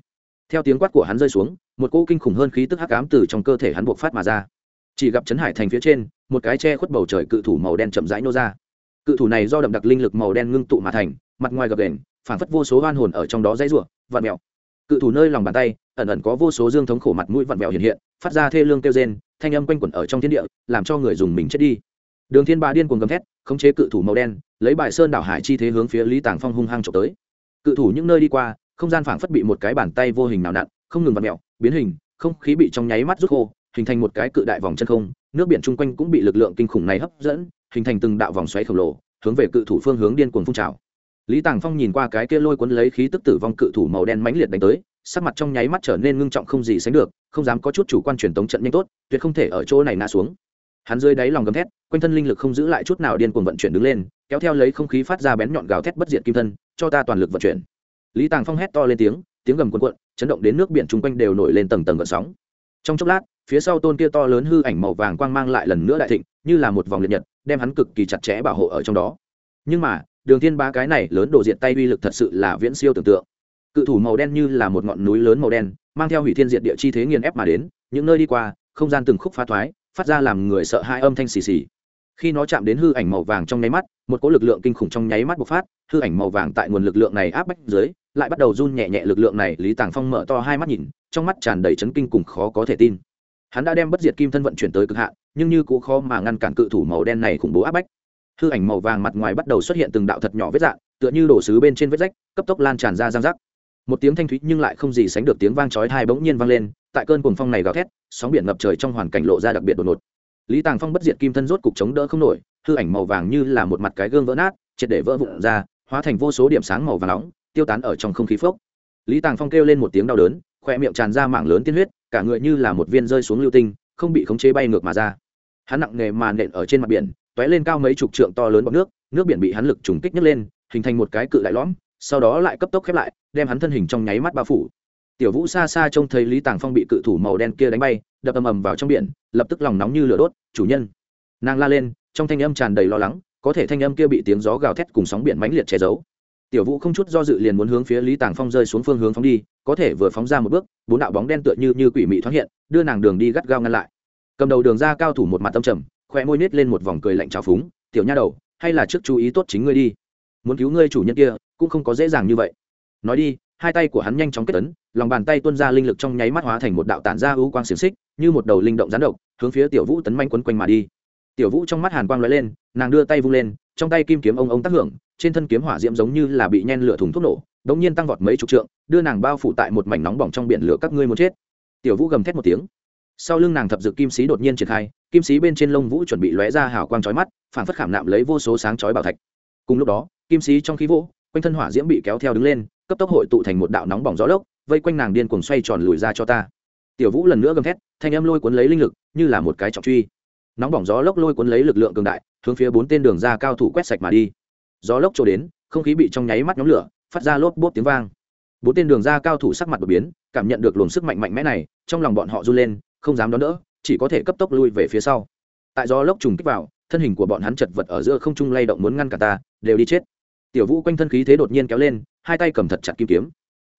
Theo tiếng quát của hắn rơi xuống, một cỗ kinh khủng hơn khí tức hắc ám từ trong cơ thể hắn buộc phát mà ra. Chỉ gặp trấn hải thành phía trên, một cái che khuất bầu trời cự thủ màu đen chậm rãi nô ra. Cự thủ này do đậm đặc linh lực màu đen ngưng tụ mà thành, mặt ngoài gập đền phản phất vô số oan hồn ở trong đó dãy rủa, vặn mèo. Cự thủ nơi lòng bàn tay, ẩn ẩn có vô số dương thống khổ mặt mũi vặn vẹo hiện hiện, phát ra thê lương kêu rên, thanh âm quanh quẩn ở trong thiên địa, làm cho người dùng mình chết đi đường thiên ba điên cuồng gầm thét, khống chế cự thủ màu đen, lấy bài sơn đảo hải chi thế hướng phía lý tàng phong hung hăng trộm tới. Cự thủ những nơi đi qua, không gian phảng phất bị một cái bàn tay vô hình nào nặn, không ngừng vặn mẹo biến hình, không khí bị trong nháy mắt rút khô, hình thành một cái cự đại vòng chân không, nước biển chung quanh cũng bị lực lượng kinh khủng này hấp dẫn, hình thành từng đạo vòng xoáy khổng lồ, hướng về cự thủ phương hướng điên cuồng phun trào. Lý tàng phong nhìn qua cái kia lôi cuốn lấy khí tức tử vong cự thủ màu đen mãnh liệt đánh tới, sắc mặt trong nháy mắt trở nên ngưng trọng không gì sánh được, không dám có chút chủ quan truyền tống trận nhanh tốt, tuyệt không thể ở chỗ này ngã xuống hắn dưới đáy lòng gầm thét, quanh thân linh lực không giữ lại chút nào điên cuồng vận chuyển đứng lên, kéo theo lấy không khí phát ra bén nhọn gào thét bất diệt kim thân, cho ta toàn lực vận chuyển. Lý tàng phong hét to lên tiếng tiếng gầm cuộn cuộn, chấn động đến nước biển chung quanh đều nổi lên tầng tầng gợn sóng. Trong chốc lát, phía sau tôn kia to lớn hư ảnh màu vàng quang mang lại lần nữa đại thịnh, như là một vòng liệt nhật, đem hắn cực kỳ chặt chẽ bảo hộ ở trong đó. Nhưng mà, đường thiên ba cái này lớn đổ diện tay uy lực thật sự là viễn siêu tưởng tượng. Cự thủ màu đen như là một ngọn núi lớn màu đen, mang theo hủy thiên diệt địa chi thế nghiền ép mà đến, những nơi đi qua, không gian từng khúc phá thoái phát ra làm người sợ hai âm thanh xì xì. Khi nó chạm đến hư ảnh màu vàng trong nháy mắt, một cỗ lực lượng kinh khủng trong nháy mắt bộc phát, hư ảnh màu vàng tại nguồn lực lượng này áp bách dưới, lại bắt đầu run nhẹ nhẹ lực lượng này, lý tàng phong mở to hai mắt nhìn, trong mắt tràn đầy chấn kinh cùng khó có thể tin. Hắn đã đem bất diệt kim thân vận chuyển tới cực hạn, nhưng như cũng khó mà ngăn cản cự thủ màu đen này khủng bố áp bách. Hư ảnh màu vàng mặt ngoài bắt đầu xuất hiện từng đạo thật nhỏ vết dạng, tựa như đổ xứ bên trên vết rách, cấp tốc lan tràn ra giang rắc. Một tiếng thanh thúy nhưng lại không gì sánh được tiếng vang chói tai bỗng nhiên vang lên tại cơn cuồng phong này gào thét, sóng biển ngập trời trong hoàn cảnh lộ ra đặc biệt đột ngột. Lý tàng phong bất diệt kim thân rốt cục chống đỡ không nổi, hư ảnh màu vàng như là một mặt cái gương vỡ nát, triệt để vỡ vụn ra, hóa thành vô số điểm sáng màu vàng nóng, tiêu tán ở trong không khí phốc. Lý tàng phong kêu lên một tiếng đau đớn, khoe miệng tràn ra mảng lớn tiên huyết, cả người như là một viên rơi xuống lưu tinh, không bị khống chế bay ngược mà ra. Hắn nặng nề mà nện ở trên mặt biển t lên cao mấy chục trượng to lớn bọc nước nước biển bị hắn lực trùng kích nhấc lên, hình thành một cái cự đại lõm, sau đó lại cấp tốc khép lại, đem hắn thân hình trong nháy mắt bao phủ tiểu vũ xa xa trông thấy lý tàng phong bị cự thủ màu đen kia đánh bay, đập ầm ầm vào trong biển, lập tức lòng nóng như lửa đốt, chủ nhân! Nàng la lên, trong thanh âm tràn đầy lo lắng, có thể thanh âm kia bị tiếng gió gào thét cùng sóng biển mãnh liệt che giấu. Tiểu vũ không chút do dự liền muốn hướng phía lý tàng phong rơi xuống phương hướng phóng đi, có thể vừa phóng ra một bước, bốn đạo bóng đen tựa như như quỷ mị thoát hiện, đưa nàng đường đi gắt gao ngăn lại. Cầm đầu đường ra cao thủ một mặt tâm trầm, khoe môi nết lên một vòng cười lạnh trào phúng, tiểu nha đầu, hay là trước chú ý tốt chính ngươi đi. Muốn cứu ngươi chủ nhân kia, cũng không có dễ dàng như vậy. Nói đi hai tay của hắn nhanh chóng kết tấn lòng bàn tay tuôn ra linh lực trong nháy mắt hóa thành một đạo tản ra ưu quang xiềng xích, như một đầu linh động gián độc, hướng phía tiểu vũ tấn manh quấn quanh mà đi. Tiểu vũ trong mắt hàn quang lóe lên, nàng đưa tay vung lên, trong tay kim kiếm ông ông tác hưởng, trên thân kiếm hỏa diễm giống như là bị nhen lửa thùng thuốc nổ đống nhiên tăng vọt mấy chục trượng, đưa nàng bao phủ tại một mảnh nóng bỏng trong biển lửa các ngươi muốn chết. Tiểu vũ gầm thét một tiếng. Sau lưng nàng thập dự kim sĩ đột nhiên triển khai, kim sĩ bên trên lông vũ chuẩn bị lóe ra hào quang chói mắt, phản phất khảm nạm lấy vô số sáng chói bảo thạch. Cùng lúc đó, kim sĩ trong khí vỗ quanh thân hỏa diễm bị kéo theo đứng lên, cấp tốc hội tụ thành một đạo nóng bỏng gió lốc, vây quanh nàng điên cuồng xoay tròn lùi ra cho ta. Tiểu vũ lần nữa gầm thét, thanh âm lôi cuốn lấy linh lực, như là một cái trọng truy. Nóng bỏng gió lốc lôi cuốn lấy lực lượng cường đại, hướng phía bốn tên đường ra cao thủ quét sạch mà đi. Gió lốc trổ đến, không khí bị trong nháy mắt nhóm lửa, phát ra lốp bốp tiếng vang. Bốn tên đường ra cao thủ sắc mặt đột biến, cảm nhận được luồng sức mạnh mạnh mẽ này, trong lòng bọn họ run lên, không dám đón đỡ, chỉ có thể cấp tốc lui về phía sau. Tại gió lốc trùng kích vào, thân hình của bọn hắn chật vật ở giữa không trung lay động muốn ngăn cả ta, đều đi chết tiểu vũ quanh thân khí thế đột nhiên kéo lên, hai tay cầm thật chặt kim kiếm.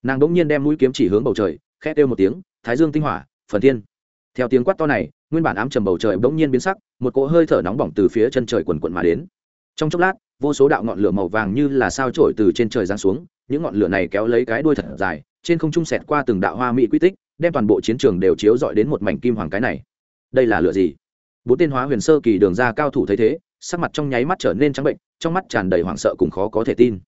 Nàng đ ỗ n g nhiên đem mũi kiếm chỉ hướng bầu trời, khẽ kêu một tiếng, thái dương tinh hỏa, phần thiên. Theo tiếng quát to này, nguyên bản ám trầm bầu trời bỗng nhiên biến sắc, một cỗ hơi thở nóng bỏng từ phía chân trời quần quận mà đến. Trong chốc lát, vô số đạo ngọn lửa màu vàng như là sao trổi từ trên trời giáng xuống, những ngọn lửa này kéo lấy cái đuôi thật dài, trên không trung sẹt qua từng đạo hoa mỹ quy tích, đem toàn bộ chiến trường đều chiếu dọi đến một mảnh kim hoàng cái này. Đây là lửa gì? Bốn tên hóa huyền sơ kỳ đường ra cao thủ thấy thế sắc mặt trong nháy mắt trở nên trắng bệnh, trong mắt tràn đầy hoảng sợ cùng khó có thể tin.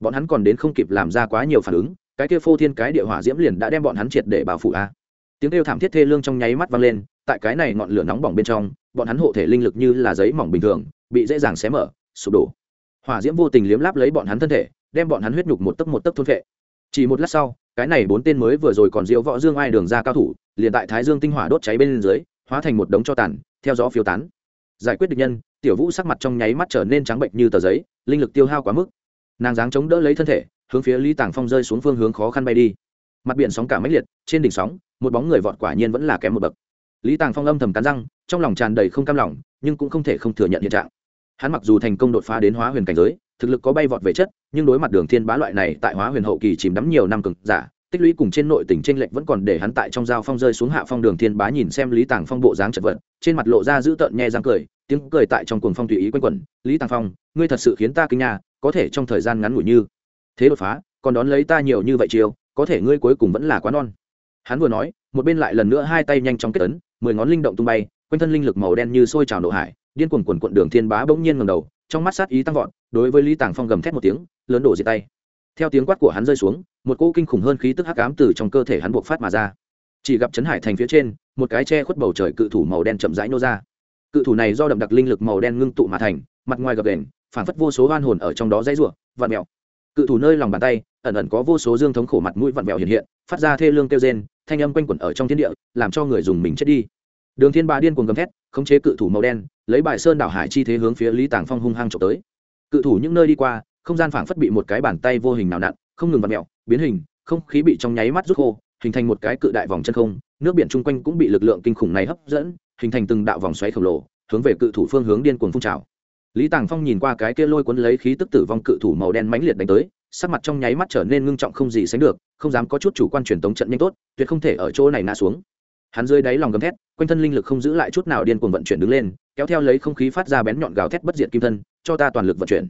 Bọn hắn còn đến không kịp làm ra quá nhiều phản ứng, cái kia phô thiên cái địa hỏa diễm liền đã đem bọn hắn triệt để bao phủ a. Tiếng kêu thảm thiết thê lương trong nháy mắt vang lên, tại cái này ngọn lửa nóng bỏng bên trong, bọn hắn hộ thể linh lực như là giấy mỏng bình thường, bị dễ dàng xé mở, sụp đổ. Hỏa diễm vô tình liếm láp lấy bọn hắn thân thể, đem bọn hắn huyết nhục một tấc một tấc thôn vệ. Chỉ một lát sau, cái này bốn tên mới vừa rồi còn diễu võ dương ai đường ra cao thủ, liền tại thái dương tinh hỏa đốt cháy bên dưới, hóa thành một đống cho tàn, theo gió phiêu tán. Giải quyết địch nhân tiểu vũ sắc mặt trong nháy mắt trở nên trắng bệnh như tờ giấy, linh lực tiêu hao quá mức. Nàng dáng chống đỡ lấy thân thể, hướng phía lý tàng phong rơi xuống phương hướng khó khăn bay đi. Mặt biển sóng cả máy liệt, trên đỉnh sóng, một bóng người vọt quả nhiên vẫn là kém một bậc. Lý tàng phong âm thầm cắn răng, trong lòng tràn đầy không cam lòng, nhưng cũng không thể không thừa nhận hiện trạng. Hắn mặc dù thành công đột phá đến hóa huyền cảnh giới, thực lực có bay vọt về chất, nhưng đối mặt đường thiên bá loại này tại hóa huyền hậu kỳ chìm đắm nhiều năm cực giả, tích lũy cùng trên nội tình trên lệnh vẫn còn để hắn tại trong giao phong rơi xuống hạ phong đường thiên bá nhìn xem lý tàng phong bộ dáng chật vật, trên mặt lộ ra dữ tợn nhe răng cười tiếng cười tại trong cuồng phong tùy ý quanh quẩn, lý tàng phong, ngươi thật sự khiến ta kinh nha có thể trong thời gian ngắn ngủi như thế đột phá, còn đón lấy ta nhiều như vậy chiều có thể ngươi cuối cùng vẫn là quá non. Hắn vừa nói, một bên lại lần nữa hai tay nhanh chóng kết ấn, mười ngón linh động tung bay, quanh thân linh lực màu đen như sôi trào nộ hải, điên cuồng quần quận đường thiên bá bỗng nhiên ngầm đầu, trong mắt sát ý tăng vọt, đối với lý tàng phong gầm thét một tiếng, lớn đổ diệt tay. Theo tiếng quát của hắn rơi xuống, một cỗ kinh khủng hơn khí tức hắc ám từ trong cơ thể hắn buộc phát mà ra. Chỉ gặp trấn hải thành phía trên, một cái che khuất bầu trời cự thủ màu đen chậm rãi nô ra cự thủ này do đậm đặc linh lực màu đen ngưng tụ mà thành, mặt ngoài gập đền phản phất vô số oan hồn ở trong đó dãy rủa, vặn mèo. Cự thủ nơi lòng bàn tay, ẩn ẩn có vô số dương thống khổ mặt mũi vặn mèo hiện hiện, phát ra thê lương kêu rên, thanh âm quanh quẩn ở trong thiên địa, làm cho người dùng mình chết đi. Đường thiên ba điên cuồng gầm thét, khống chế cự thủ màu đen, lấy bài sơn đảo hải chi thế hướng phía lý tàng phong hung hăng trộm tới. Cự thủ những nơi đi qua, không gian phảng phất bị một cái bàn tay vô hình nào nặn, không ngừng vặn mèo, biến hình, không khí bị trong nháy mắt rút khô, hình thành một cái cự đại vòng chân không, nước biển chung quanh cũng bị lực lượng kinh khủng này hấp dẫn hình thành từng đạo vòng xoáy khổng lồ, hướng về cự thủ phương hướng điên cuồng phun trào. Lý tàng phong nhìn qua cái kia lôi cuốn lấy khí tức tử vong cự thủ màu đen mãnh liệt đánh tới, sắc mặt trong nháy mắt trở nên ngưng trọng không gì sánh được, không dám có chút chủ quan truyền tống trận nhanh tốt, tuyệt không thể ở chỗ này nã xuống. Hắn rơi đáy lòng gầm thét, quanh thân linh lực không giữ lại chút nào điên cuồng vận chuyển đứng lên, kéo theo lấy không khí phát ra bén nhọn gào thét bất diệt kim thân, cho ta toàn lực vận chuyển.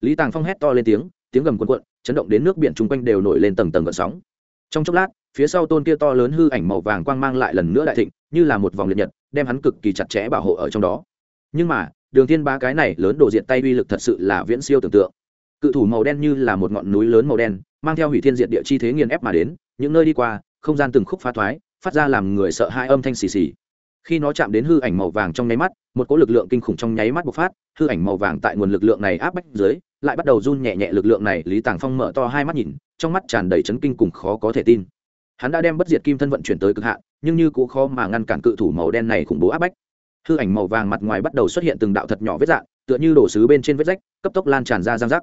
Lý tàng phong hét to lên tiếng tiếng gầm cuộn cuộn, chấn động đến nước biển chung quanh đều nổi lên tầng tầng gợn sóng. Trong chốc lát, phía sau tôn kia to lớn hư ảnh màu vàng quang mang lại lần nữa đại thịnh, như là một vòng liệt nhật đem hắn cực kỳ chặt chẽ bảo hộ ở trong đó. Nhưng mà, đường thiên ba cái này lớn đổ diện tay uy lực thật sự là viễn siêu tưởng tượng. Cự thủ màu đen như là một ngọn núi lớn màu đen, mang theo hủy thiên diện địa chi thế nghiền ép mà đến, những nơi đi qua, không gian từng khúc phá thoái, phát ra làm người sợ hai âm thanh xì xì. Khi nó chạm đến hư ảnh màu vàng trong nháy mắt, một cỗ lực lượng kinh khủng trong nháy mắt bộc phát, hư ảnh màu vàng tại nguồn lực lượng này áp bách dưới, lại bắt đầu run nhẹ nhẹ lực lượng này, lý tàng phong mở to hai mắt nhìn, trong mắt tràn đầy chấn kinh cùng khó có thể tin hắn đã đem bất diệt kim thân vận chuyển tới cực hạn, nhưng như cũng khó mà ngăn cản cự thủ màu đen này khủng bố áp bách. Hư ảnh màu vàng mặt ngoài bắt đầu xuất hiện từng đạo thật nhỏ vết dạng, tựa như đổ xứ bên trên vết rách, cấp tốc lan tràn ra giang rắc.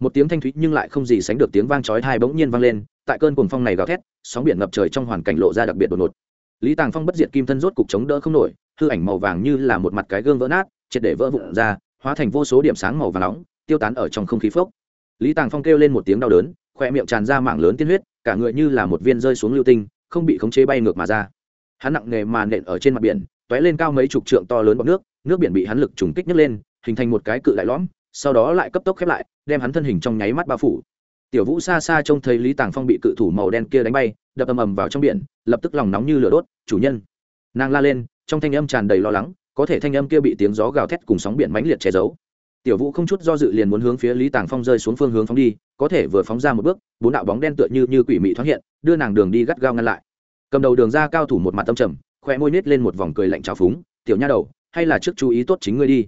Một tiếng thanh thúy nhưng lại không gì sánh được tiếng vang chói tai bỗng nhiên vang lên, tại cơn cuồng phong này gào thét, sóng biển ngập trời trong hoàn cảnh lộ ra đặc biệt đột ngột. Lý tàng phong bất diệt kim thân rốt cục chống đỡ không nổi, hư ảnh màu vàng như là một mặt cái gương vỡ nát, triệt để vỡ vụn ra, hóa thành vô số điểm sáng màu vàng nóng, tiêu tán ở trong không khí phốc. Lý tàng phong kêu lên một tiếng đau đớn, khoe miệng tràn ra mảng lớn tiên huyết cả người như là một viên rơi xuống lưu tinh, không bị khống chế bay ngược mà ra. Hắn nặng nề mà nện ở trên mặt biển, t lên cao mấy chục trượng to lớn bọc nước nước biển bị hắn lực trùng kích nhấc lên, hình thành một cái cự đại lõm, sau đó lại cấp tốc khép lại, đem hắn thân hình trong nháy mắt bao phủ. Tiểu vũ xa xa trông thấy lý tàng phong bị cự thủ màu đen kia đánh bay, đập ầm ầm vào trong biển, lập tức lòng nóng như lửa đốt, chủ nhân! Nàng la lên, trong thanh âm tràn đầy lo lắng, có thể thanh âm kia bị tiếng gió gào thét cùng sóng biển mãnh liệt che giấu tiểu vũ không chút do dự liền muốn hướng phía lý tàng phong rơi xuống phương hướng phóng đi có thể vừa phóng ra một bước bốn đạo bóng đen tựa như như quỷ mị thoát hiện đưa nàng đường đi gắt gao ngăn lại. Cầm đầu đường ra cao thủ một mặt tâm trầm khoe môi nết lên một vòng cười lạnh trào phúng tiểu nha đầu hay là trước chú ý tốt chính ngươi đi.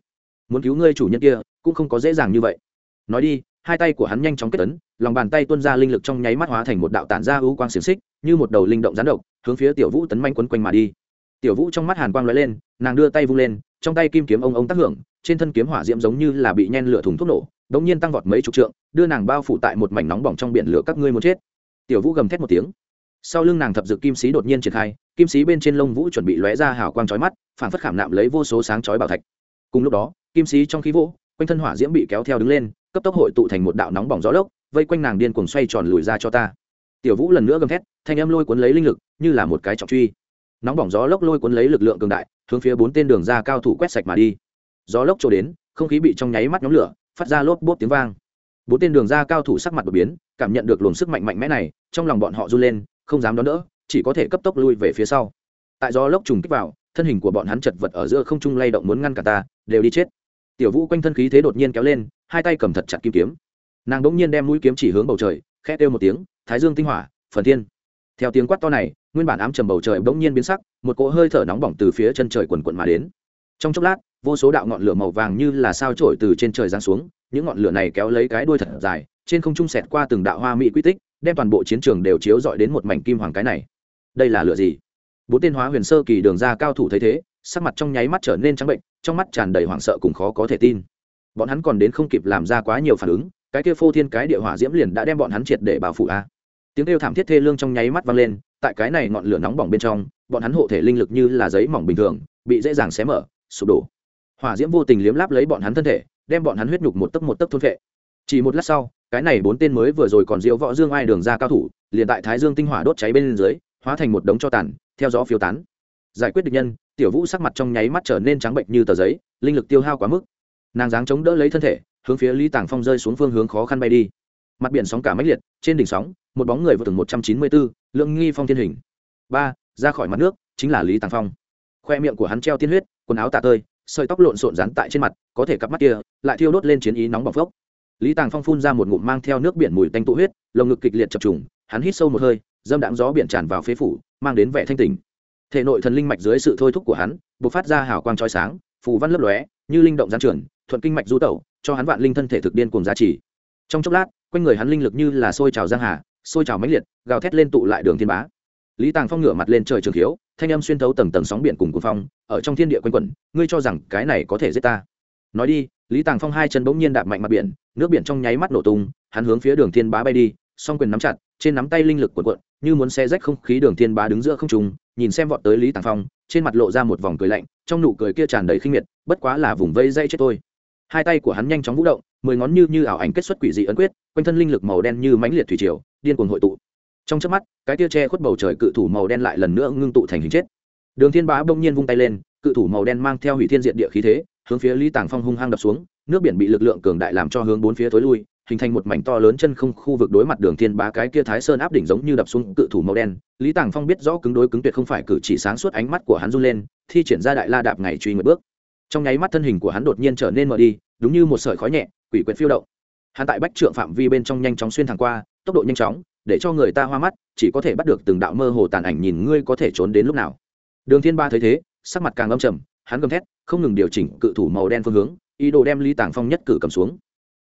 Muốn cứu ngươi chủ nhân kia cũng không có dễ dàng như vậy. Nói đi hai tay của hắn nhanh chóng kết tấn, lòng bàn tay tuôn ra linh lực trong nháy mắt hóa thành một đạo tản ra ưu quang xiềng xích như một đầu linh động rán độc hướng phía tiểu vũ tấn manh quấn quanh mà đi. Tiểu vũ trong mắt hàn quang lóe lên nàng đưa tay vung lên trong tay kim kiếm ông ông tác hưởng trên thân kiếm hỏa diễm giống như là bị nhen lửa thùng thuốc nổ đống nhiên tăng vọt mấy chục trượng, đưa nàng bao phủ tại một mảnh nóng bỏng trong biển lửa các ngươi muốn chết. Tiểu vũ gầm thét một tiếng. Sau lưng nàng thập dự kim sĩ đột nhiên triển khai, kim sĩ bên trên lông vũ chuẩn bị lóe ra hào quang chói mắt, phản phất khảm nạm lấy vô số sáng chói bảo thạch. Cùng lúc đó, kim sĩ trong khí vỗ, quanh thân hỏa diễm bị kéo theo đứng lên, cấp tốc hội tụ thành một đạo nóng bỏng gió lốc, vây quanh nàng điên cuồng xoay tròn lùi ra cho ta. Tiểu vũ lần nữa gầm thét, thanh âm lôi cuốn lấy linh lực, như là một cái trọng truy. Nóng bỏng gió lốc lôi cuốn lấy lực lượng cường đại, hướng phía bốn tên đường ra cao thủ quét sạch mà đi gió lốc trổ đến, không khí bị trong nháy mắt nhóm lửa, phát ra lốp bốp tiếng vang. Bốn tên đường ra cao thủ sắc mặt đột biến, cảm nhận được luồng sức mạnh mạnh mẽ này, trong lòng bọn họ run lên, không dám đón đỡ, chỉ có thể cấp tốc lui về phía sau. Tại gió lốc trùng kích vào, thân hình của bọn hắn chật vật ở giữa không trung lay động muốn ngăn cả ta, đều đi chết. Tiểu vũ quanh thân khí thế đột nhiên kéo lên, hai tay cầm thật chặt kim kiếm. Nàng đỗng nhiên đem mũi kiếm chỉ hướng bầu trời, khẽ kêu một tiếng, thái dương tinh hỏa, phần thiên. Theo tiếng quát to này, nguyên bản ám trầm bầu trời bỗng nhiên biến sắc, một cỗ hơi thở nóng bỏng từ phía chân trời quần quận mà đến. Trong chốc lát vô số đạo ngọn lửa màu vàng như là sao trổi từ trên trời giáng xuống, những ngọn lửa này kéo lấy cái đuôi thật dài, trên không trung sẹt qua từng đạo hoa mỹ quy tích, đem toàn bộ chiến trường đều chiếu dọi đến một mảnh kim hoàng cái này. Đây là lửa gì? Bốn tên hóa huyền sơ kỳ đường ra cao thủ thấy thế, sắc mặt trong nháy mắt trở nên trắng bệnh, trong mắt tràn đầy hoảng sợ cùng khó có thể tin. Bọn hắn còn đến không kịp làm ra quá nhiều phản ứng, cái kia phô thiên cái địa hỏa diễm liền đã đem bọn hắn triệt để bảo phủ a. Tiếng kêu thảm thiết thê lương trong nháy mắt vang lên, tại cái này ngọn lửa nóng bỏng bên trong, bọn hắn hộ thể linh lực như là giấy mỏng bình thường, bị dễ dàng xé mở, sụp đổ hỏa diễm vô tình liếm láp lấy bọn hắn thân thể, đem bọn hắn huyết nhục một tấc một tấc thôn vệ chỉ một lát sau, cái này bốn tên mới vừa rồi còn diễu võ dương ai đường ra cao thủ, liền tại thái dương tinh hỏa đốt cháy bên dưới, hóa thành một đống cho tàn, theo gió phiêu tán. Giải quyết địch nhân, tiểu vũ sắc mặt trong nháy mắt trở nên trắng bệnh như tờ giấy, linh lực tiêu hao quá mức. Nàng dáng chống đỡ lấy thân thể, hướng phía lý tàng phong rơi xuống phương hướng khó khăn bay đi. Mặt biển sóng cả máy liệt, trên đỉnh sóng, một bóng người vượt từng một trăm chín mươi bốn lượng nghi phong thiên hình. Ba, ra khỏi mặt nước, chính là lý tàng phong. Khoe miệng của hắn treo tiên huyết, quần áo tạ tơi sợi tóc lộn xộn rán tại trên mặt, có thể cặp mắt kia lại thiêu đốt lên chiến ý nóng bỏng phốc. Lý tàng phong phun ra một ngụm mang theo nước biển mùi tanh tụ huyết, lồng ngực kịch liệt chập trùng, hắn hít sâu một hơi, dâm đãng gió biển tràn vào phế phủ, mang đến vẻ thanh tình thể nội thần linh mạch dưới sự thôi thúc của hắn, bộc phát ra hào quang trói sáng, phù văn lấp lóe, như linh động gián trưởng, thuận kinh mạch du tẩu, cho hắn vạn linh thân thể thực điên cùng giá trị. Trong chốc lát, quanh người hắn linh lực như là sôi trào giang hà, sôi trào mãnh liệt, gào thét lên tụ lại đường thiên bá. Lý tàng phong ngửa mặt lên trời trường khiếu thanh âm xuyên thấu tầng tầng sóng biển cùng cuồng phong, ở trong thiên địa quanh quẩn, ngươi cho rằng cái này có thể giết ta? Nói đi, lý tàng phong hai chân bỗng nhiên đạp mạnh mặt biển, nước biển trong nháy mắt nổ tung, hắn hướng phía đường thiên bá bay đi, song quyền nắm chặt, trên nắm tay linh lực cuộn cuộn, như muốn xé rách không khí đường thiên bá đứng giữa không trung, nhìn xem vọt tới lý tàng phong, trên mặt lộ ra một vòng cười lạnh, trong nụ cười kia tràn đầy khinh miệt, bất quá là vùng vây dây chết tôi hai tay của hắn nhanh chóng vũ động, mười ngón như như ảo ảnh kết xuất quỷ dị ấn quyết, quanh thân linh lực màu đen như mãnh liệt thủy triều, điên cuồng hội tụ trong chớp mắt, cái tia tre khuất bầu trời cự thủ màu đen lại lần nữa ngưng tụ thành hình chết. Đường thiên bá bỗng nhiên vung tay lên, cự thủ màu đen mang theo hủy thiên diện địa khí thế, hướng phía lý tàng phong hung hăng đập xuống, nước biển bị lực lượng cường đại làm cho hướng bốn phía tối lui, hình thành một mảnh to lớn chân không khu vực đối mặt đường thiên bá cái kia thái sơn áp đỉnh giống như đập xuống cự thủ màu đen. Lý tàng phong biết rõ cứng đối cứng tuyệt không phải cử chỉ sáng suốt ánh mắt của hắn run lên, thi triển ra đại la đạp ngày truy nguyệt bước. Trong nháy mắt thân hình của hắn đột nhiên trở nên mờ đi, đúng như một sợi khói nhẹ, quỷ quyệt phiêu động. Hắn tại bách trượng phạm vi bên trong nhanh chóng xuyên thẳng qua, tốc độ nhanh chóng để cho người ta hoa mắt, chỉ có thể bắt được từng đạo mơ hồ tàn ảnh nhìn ngươi có thể trốn đến lúc nào. Đường thiên ba thấy thế, sắc mặt càng âm trầm, hắn gầm thét, không ngừng điều chỉnh cự thủ màu đen phương hướng, ý đồ đem lý tàng phong nhất cử cầm xuống.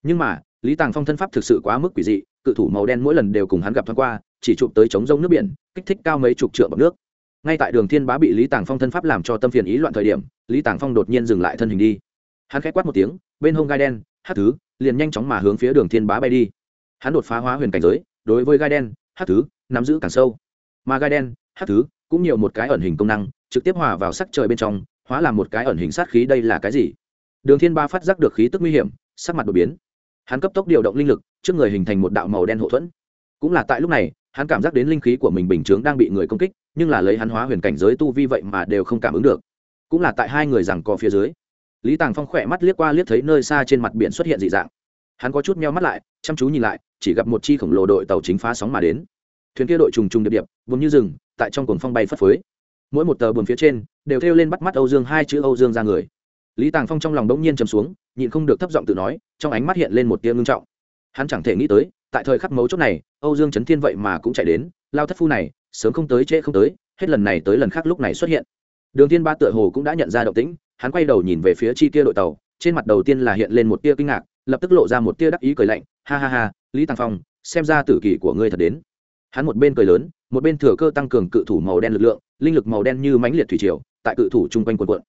Nhưng mà, lý tàng phong thân pháp thực sự quá mức quỷ dị, cự thủ màu đen mỗi lần đều cùng hắn gặp thoáng qua, chỉ chụp tới chống rông nước biển, kích thích cao mấy chục trượng bọc nước. Ngay tại đường thiên bá bị lý tàng phong thân pháp làm cho tâm phiền ý loạn thời điểm, lý tàng phong đột nhiên dừng lại thân hình đi. Hắn khẽ quát một tiếng, bên hông gai đen hát thứ, liền nhanh chóng mà hướng phía đường thiên bá bay đi. Hắn đột phá hóa huyền cảnh giới đối với gai đen, hát thứ, nắm giữ càng sâu. Mà gai đen, hát thứ, cũng nhiều một cái ẩn hình công năng, trực tiếp hòa vào sắc trời bên trong, hóa làm một cái ẩn hình sát khí đây là cái gì? Đường thiên ba phát giác được khí tức nguy hiểm, sắc mặt đột biến. Hắn cấp tốc điều động linh lực, trước người hình thành một đạo màu đen hộ thuẫn. Cũng là tại lúc này, hắn cảm giác đến linh khí của mình bình chướng đang bị người công kích, nhưng là lấy hắn hóa huyền cảnh giới tu vi vậy mà đều không cảm ứng được. Cũng là tại hai người rằng co phía dưới. Lý tàng phong khỏe mắt liếc qua liếc thấy nơi xa trên mặt biển xuất hiện dị dạng. Hắn có chút meo mắt lại, chăm chú nhìn lại chỉ gặp một chi khổng lồ đội tàu chính phá sóng mà đến. Thuyền kia đội trùng trùng điệp điệp vùng như rừng, tại trong cồn phong bay phất phới. Mỗi một tờ buồn phía trên, đều thêu lên bắt mắt âu dương, hai chữ âu dương ra người. Lý tàng phong trong lòng đống nhiên chầm xuống, nhịn không được thấp giọng tự nói, trong ánh mắt hiện lên một tia ngưng trọng. Hắn chẳng thể nghĩ tới, tại thời khắc mấu chốt này, âu dương trấn thiên vậy mà cũng chạy đến, lao thất phu này, sớm không tới trễ không tới, hết lần này tới lần khác lúc này xuất hiện. Đường thiên ba tựa hồ cũng đã nhận ra động tĩnh, hắn quay đầu nhìn về phía chi kia đội tàu, trên mặt đầu tiên là hiện lên một tia kinh ngạc, lập tức lộ ra một tia đắc ý cười lạnh, ha ha ha lý tàng phong, xem ra tử kỳ của ngươi thật đến. Hắn một bên cười lớn, một bên thừa cơ tăng cường cự thủ màu đen lực lượng, linh lực màu đen như mãnh liệt thủy triều, tại cự thủ chung quanh quần quận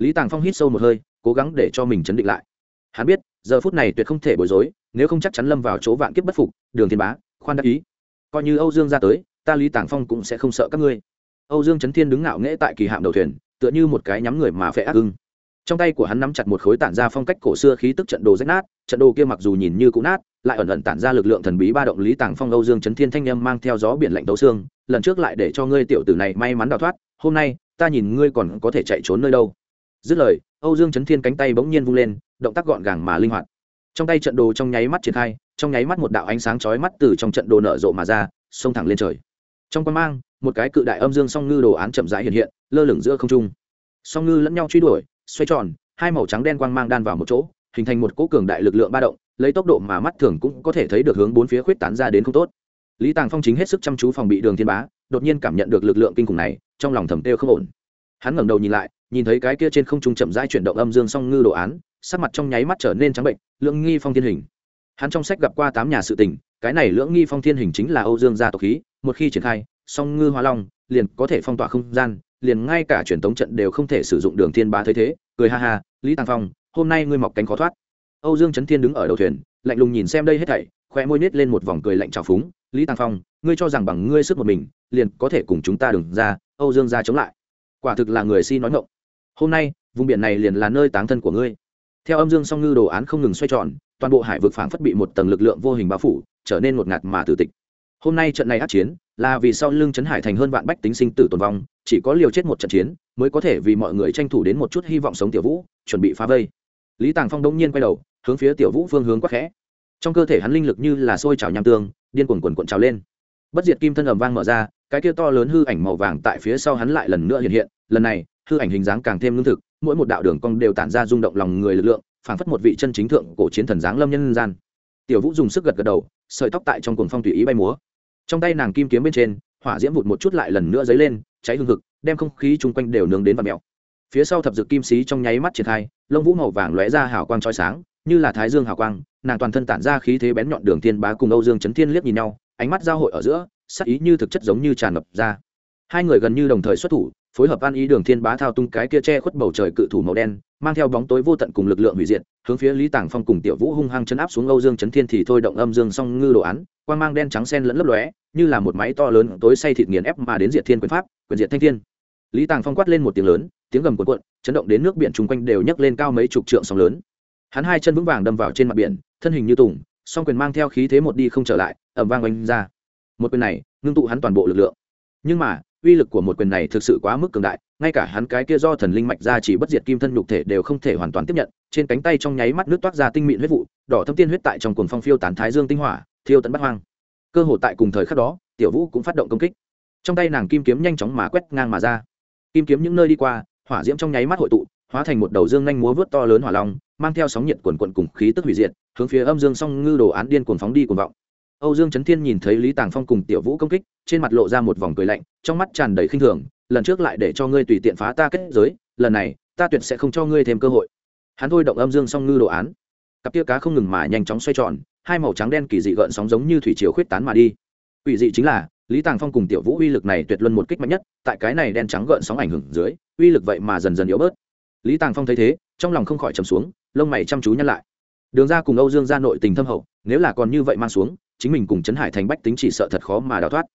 lý tàng phong hít sâu một hơi, cố gắng để cho mình chấn định lại. Hắn biết, giờ phút này tuyệt không thể bối rối, nếu không chắc chắn lâm vào chỗ vạn kiếp bất phục, đường thiên bá, khoan đắc ý. Coi như âu dương ra tới, ta lý tàng phong cũng sẽ không sợ các ngươi. Âu dương trấn thiên đứng ngạo nghễ tại kỳ hạm đầu thuyền, tựa như một cái nhắm người mà phệ ác ưng trong tay của hắn nắm chặt một khối tản ra phong cách cổ xưa khí tức trận đồ rách nát, trận đồ kia mặc dù nhìn như cũ nát, lại ẩn ẩn tản ra lực lượng thần bí ba động lý tàng phong, âu dương chấn thiên thanh â mang theo gió biển lạnh tấu xương, lần trước lại để cho ngươi tiểu tử này may mắn đào thoát, hôm nay, ta nhìn ngươi còn có thể chạy trốn nơi đâu. Dứt lời, âu dương chấn thiên cánh tay bỗng nhiên vung lên, động tác gọn gàng mà linh hoạt. Trong tay trận đồ trong nháy mắt triển khai, trong nháy mắt một đạo ánh sáng chói mắt từ trong trận đồ nở rộ mà ra, xông thẳng lên trời. Trong quan mang, một cái cự đại âm dương song ngư đồ án chậm rãi hiện hiện, lơ lửng giữa không trung. Song ngư lẫn nhau truy đuổi xoay tròn, hai màu trắng đen quang mang đan vào một chỗ, hình thành một cỗ cường đại lực lượng ba động, lấy tốc độ mà mắt thường cũng có thể thấy được hướng bốn phía khuyết tán ra đến không tốt. Lý tàng phong chính hết sức chăm chú phòng bị đường thiên bá, đột nhiên cảm nhận được lực lượng kinh khủng này, trong lòng thầm têu không ổn. Hắn ngẩng đầu nhìn lại, nhìn thấy cái kia trên không trung chậm rãi chuyển động âm dương song ngư đồ án, sắc mặt trong nháy mắt trở nên trắng bệnh lượng nghi phong thiên hình. Hắn trong sách gặp qua tám nhà sự tình, cái này lưỡng nghi phong thiên hình chính là âu dương gia tộc khí, một khi triển khai, song ngư hóa long, liền có thể phong tỏa không gian liền ngay cả truyền tống trận đều không thể sử dụng đường thiên bá thấy thế, cười ha ha, lý tàng phong, hôm nay ngươi mọc cánh khó thoát. Âu dương trấn thiên đứng ở đầu thuyền, lạnh lùng nhìn xem đây hết thảy khoe môi nết lên một vòng cười lạnh trào phúng, lý tàng phong, ngươi cho rằng bằng ngươi sức một mình, liền có thể cùng chúng ta đừng ra, âu dương ra chống lại. Quả thực là người si nói ngộng hôm nay, vùng biển này liền là nơi táng thân của ngươi. Theo âm dương song ngư đồ án không ngừng xoay tròn, toàn bộ hải vực phảng phất bị một tầng lực lượng vô hình bao phủ, trở nên ngột ngạt mà tử tịch. Hôm nay trận này át chiến là vì sau lưng trấn hải thành hơn vạn bách tính sinh tử tồn vong, chỉ có liều chết một trận chiến mới có thể vì mọi người tranh thủ đến một chút hy vọng sống tiểu vũ, chuẩn bị phá vây. Lý tàng phong đông nhiên quay đầu, hướng phía tiểu vũ phương hướng quắc khẽ. Trong cơ thể hắn linh lực như là sôi trào nham tương, điên cuồn cuộn cuộn trào lên. Bất diệt kim thân ầm vang mở ra, cái kia to lớn hư ảnh màu vàng tại phía sau hắn lại lần nữa hiện hiện, lần này, hư ảnh hình dáng càng thêm lương thực, mỗi một đạo đường cong đều tản ra rung động lòng người lực lượng, phảng phất một vị chân chính thượng cổ chiến thần dáng lâm nhân gian. Tiểu vũ dùng sức gật gật đầu, sợi tóc tại trong cuồng phong tùy ý bay múa trong tay nàng kim kiếm bên trên, hỏa diễm vụt một chút lại lần nữa dấy lên, cháy hương thực đem không khí chung quanh đều nướng đến và mèo. Phía sau thập dực kim sĩ trong nháy mắt triển khai, lông vũ màu vàng lóe ra hào quang trói sáng, như là thái dương hào quang, nàng toàn thân tản ra khí thế bén nhọn đường thiên bá cùng âu dương chấn thiên liếc nhìn nhau, ánh mắt giao hội ở giữa, sắc ý như thực chất giống như tràn ngập ra. Hai người gần như đồng thời xuất thủ, phối hợp an ý đường thiên bá thao tung cái kia che khuất bầu trời cự thủ màu đen, mang theo bóng tối vô tận cùng lực lượng hủy diệt, hướng phía lý tàng phong cùng tiểu vũ hung hăng chấn áp xuống âu dương chấn thiên thì thôi động âm dương song ngư đồ án, quang mang đen trắng sen lẫn lấp lóe như là một máy to lớn tối say thịt nghiền ép mà đến diệt thiên quyền pháp, quyền diệt thanh thiên. Lý tàng phong quát lên một tiếng lớn, tiếng gầm cuộn cuộn, chấn động đến nước biển chung quanh đều nhấc lên cao mấy chục trượng sóng lớn. Hắn hai chân vững vàng đâm vào trên mặt biển, thân hình như tùng, song quyền mang theo khí thế một đi không trở lại ẩm vang oanh ra. Một quyền này, ngưng tụ hắn toàn bộ lực lượng. Nhưng mà, uy lực của một quyền này thực sự quá mức cường đại, ngay cả hắn cái kia do thần linh mạch ra chỉ bất diệt kim thân nhục thể đều không thể hoàn toàn tiếp nhận, trên cánh tay trong nháy mắt nước toát ra tinh mịn huyết vụ, đỏ thâm tiên huyết tại trong cuồng phong phiêu tán thái dương tinh hỏa, thiêu tận bắt hoang cơ hội tại cùng thời khắc đó, tiểu vũ cũng phát động công kích. Trong tay nàng kim kiếm nhanh chóng mà quét ngang mà ra. Kim kiếm những nơi đi qua, hỏa diễm trong nháy mắt hội tụ, hóa thành một đầu dương nhanh múa vớt to lớn hỏa long, mang theo sóng nhiệt quần quận cùng khí tức hủy diệt, hướng phía âm dương song ngư đồ án điên cuồng phóng đi cuồng vọng. Âu dương trấn thiên nhìn thấy lý tàng phong cùng tiểu vũ công kích, trên mặt lộ ra một vòng cười lạnh, trong mắt tràn đầy khinh thường, lần trước lại để cho ngươi tùy tiện phá ta kết giới, lần này, ta tuyệt sẽ không cho ngươi thêm cơ hội. Hắn thôi động âm dương song ngư đồ án. Cặp tia cá không ngừng mà nhanh chóng xoay tròn hai màu trắng đen kỳ dị gợn sóng giống như thủy chiều khuyết tán mà đi. Ủy dị chính là, lý tàng phong cùng tiểu vũ uy lực này tuyệt luân một kích mạnh nhất, tại cái này đen trắng gợn sóng ảnh hưởng dưới, uy lực vậy mà dần dần yếu bớt. Lý tàng phong thấy thế, trong lòng không khỏi trầm xuống, lông mày chăm chú nhăn lại. Đường ra cùng âu dương ra nội tình thâm hậu, nếu là còn như vậy mang xuống, chính mình cùng trấn hải thành bách tính chỉ sợ thật khó mà đào thoát.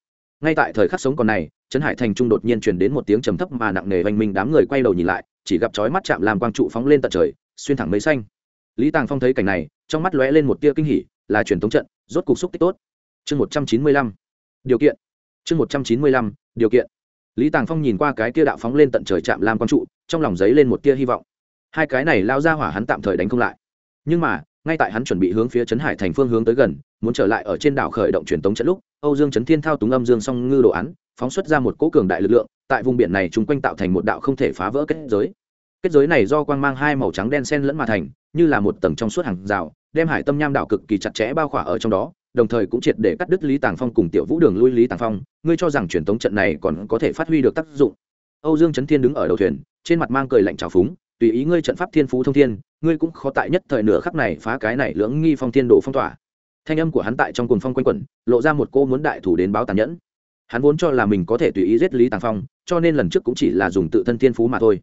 Ngay tại thời khắc sống còn này, trấn hải thành trung đột nhiên truyền đến một tiếng trầm thấp mà nặng nề oanh minh đám người quay đầu nhìn lại, chỉ gặp chói mắt chạm làm quang trụ phóng lên tận trời, xuyên thẳng mây xanh. Lý tàng phong thấy cảnh này, trong mắt lóe lên một tia kinh hỉ là truyền thống trận, rốt cục xúc tích tốt. Chương một trăm chín mươi lăm. Điều kiện. Chương một trăm chín mươi lăm, điều kiện. Lý tàng phong nhìn qua cái tia đạo phóng lên tận trời chạm lam quang trụ, trong lòng giấy lên một tia hy vọng. Hai cái này lao ra hỏa hắn tạm thời đánh không lại. Nhưng mà, ngay tại hắn chuẩn bị hướng phía trấn hải thành phương hướng tới gần, muốn trở lại ở trên đảo khởi động truyền tống trận lúc, âu dương trấn thiên thao túng âm dương song ngư đồ án, phóng xuất ra một cỗ cường đại lực lượng, tại vùng biển này chung quanh tạo thành một đạo không thể phá vỡ kết giới. Kết giới này do quang mang hai màu trắng đen xen lẫn mà thành, như là một tầng trong suốt hàng rào đem hải tâm nham đạo cực kỳ chặt chẽ bao khỏa ở trong đó, đồng thời cũng triệt để cắt đứt lý tàng phong cùng tiểu vũ đường lui lý tàng phong, ngươi cho rằng truyền thống trận này còn có thể phát huy được tác dụng. Âu dương trấn thiên đứng ở đầu thuyền, trên mặt mang cười lạnh trào phúng, tùy ý ngươi trận pháp thiên phú thông thiên, ngươi cũng khó tại nhất thời nửa khắc này phá cái này lưỡng nghi phong thiên độ phong tỏa. Thanh âm của hắn tại trong cuồng phong quanh quẩn, lộ ra một cô muốn đại thủ đến báo tàn nhẫn. Hắn vốn cho là mình có thể tùy ý giết lý tàng phong, cho nên lần trước cũng chỉ là dùng tự thân thiên phú mà thôi.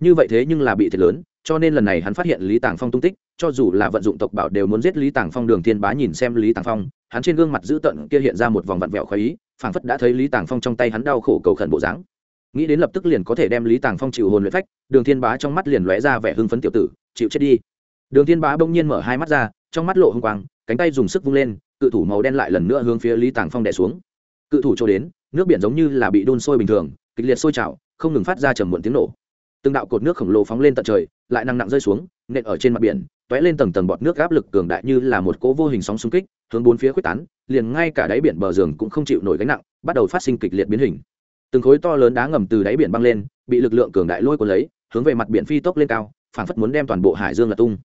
Như vậy thế nhưng là bị thiệt lớn cho nên lần này hắn phát hiện lý tàng phong tung tích, cho dù là vận dụng tộc bảo đều muốn giết lý tàng phong đường thiên bá nhìn xem lý tàng phong, hắn trên gương mặt dữ tợn kia hiện ra một vòng vặn vẹo khoái ý, phảng phất đã thấy lý tàng phong trong tay hắn đau khổ cầu khẩn bộ dáng. Nghĩ đến lập tức liền có thể đem lý tàng phong chịu hồn luyện phách, đường thiên bá trong mắt liền lóe ra vẻ hưng phấn tiểu tử, chịu chết đi. Đường thiên bá bỗng nhiên mở hai mắt ra, trong mắt lộ hung quang, cánh tay dùng sức vung lên, cự thủ màu đen lại lần nữa hướng phía lý tàng phong đè xuống. Cự thủ cho đến, nước biển giống như là bị đun sôi bình thường, kịch liệt sôi trào, không ngừng phát ra trầm muộn tiếng nổ từng đạo cột nước khổng lồ phóng lên tận trời, lại nặng nặng rơi xuống, nện ở trên mặt biển t ó é lên tầng tầng bọt nước áp lực cường đại như là một cỗ vô hình sóng xung kích, hướng bốn phía quyết tán, liền ngay cả đáy biển bờ giường cũng không chịu nổi gánh nặng, bắt đầu phát sinh kịch liệt biến hình. Từng khối to lớn đá ngầm từ đáy biển băng lên, bị lực lượng cường đại lôi cuốn lấy, hướng về mặt biển phi tốc lên cao phảng phất muốn đem toàn bộ hải dương là tung.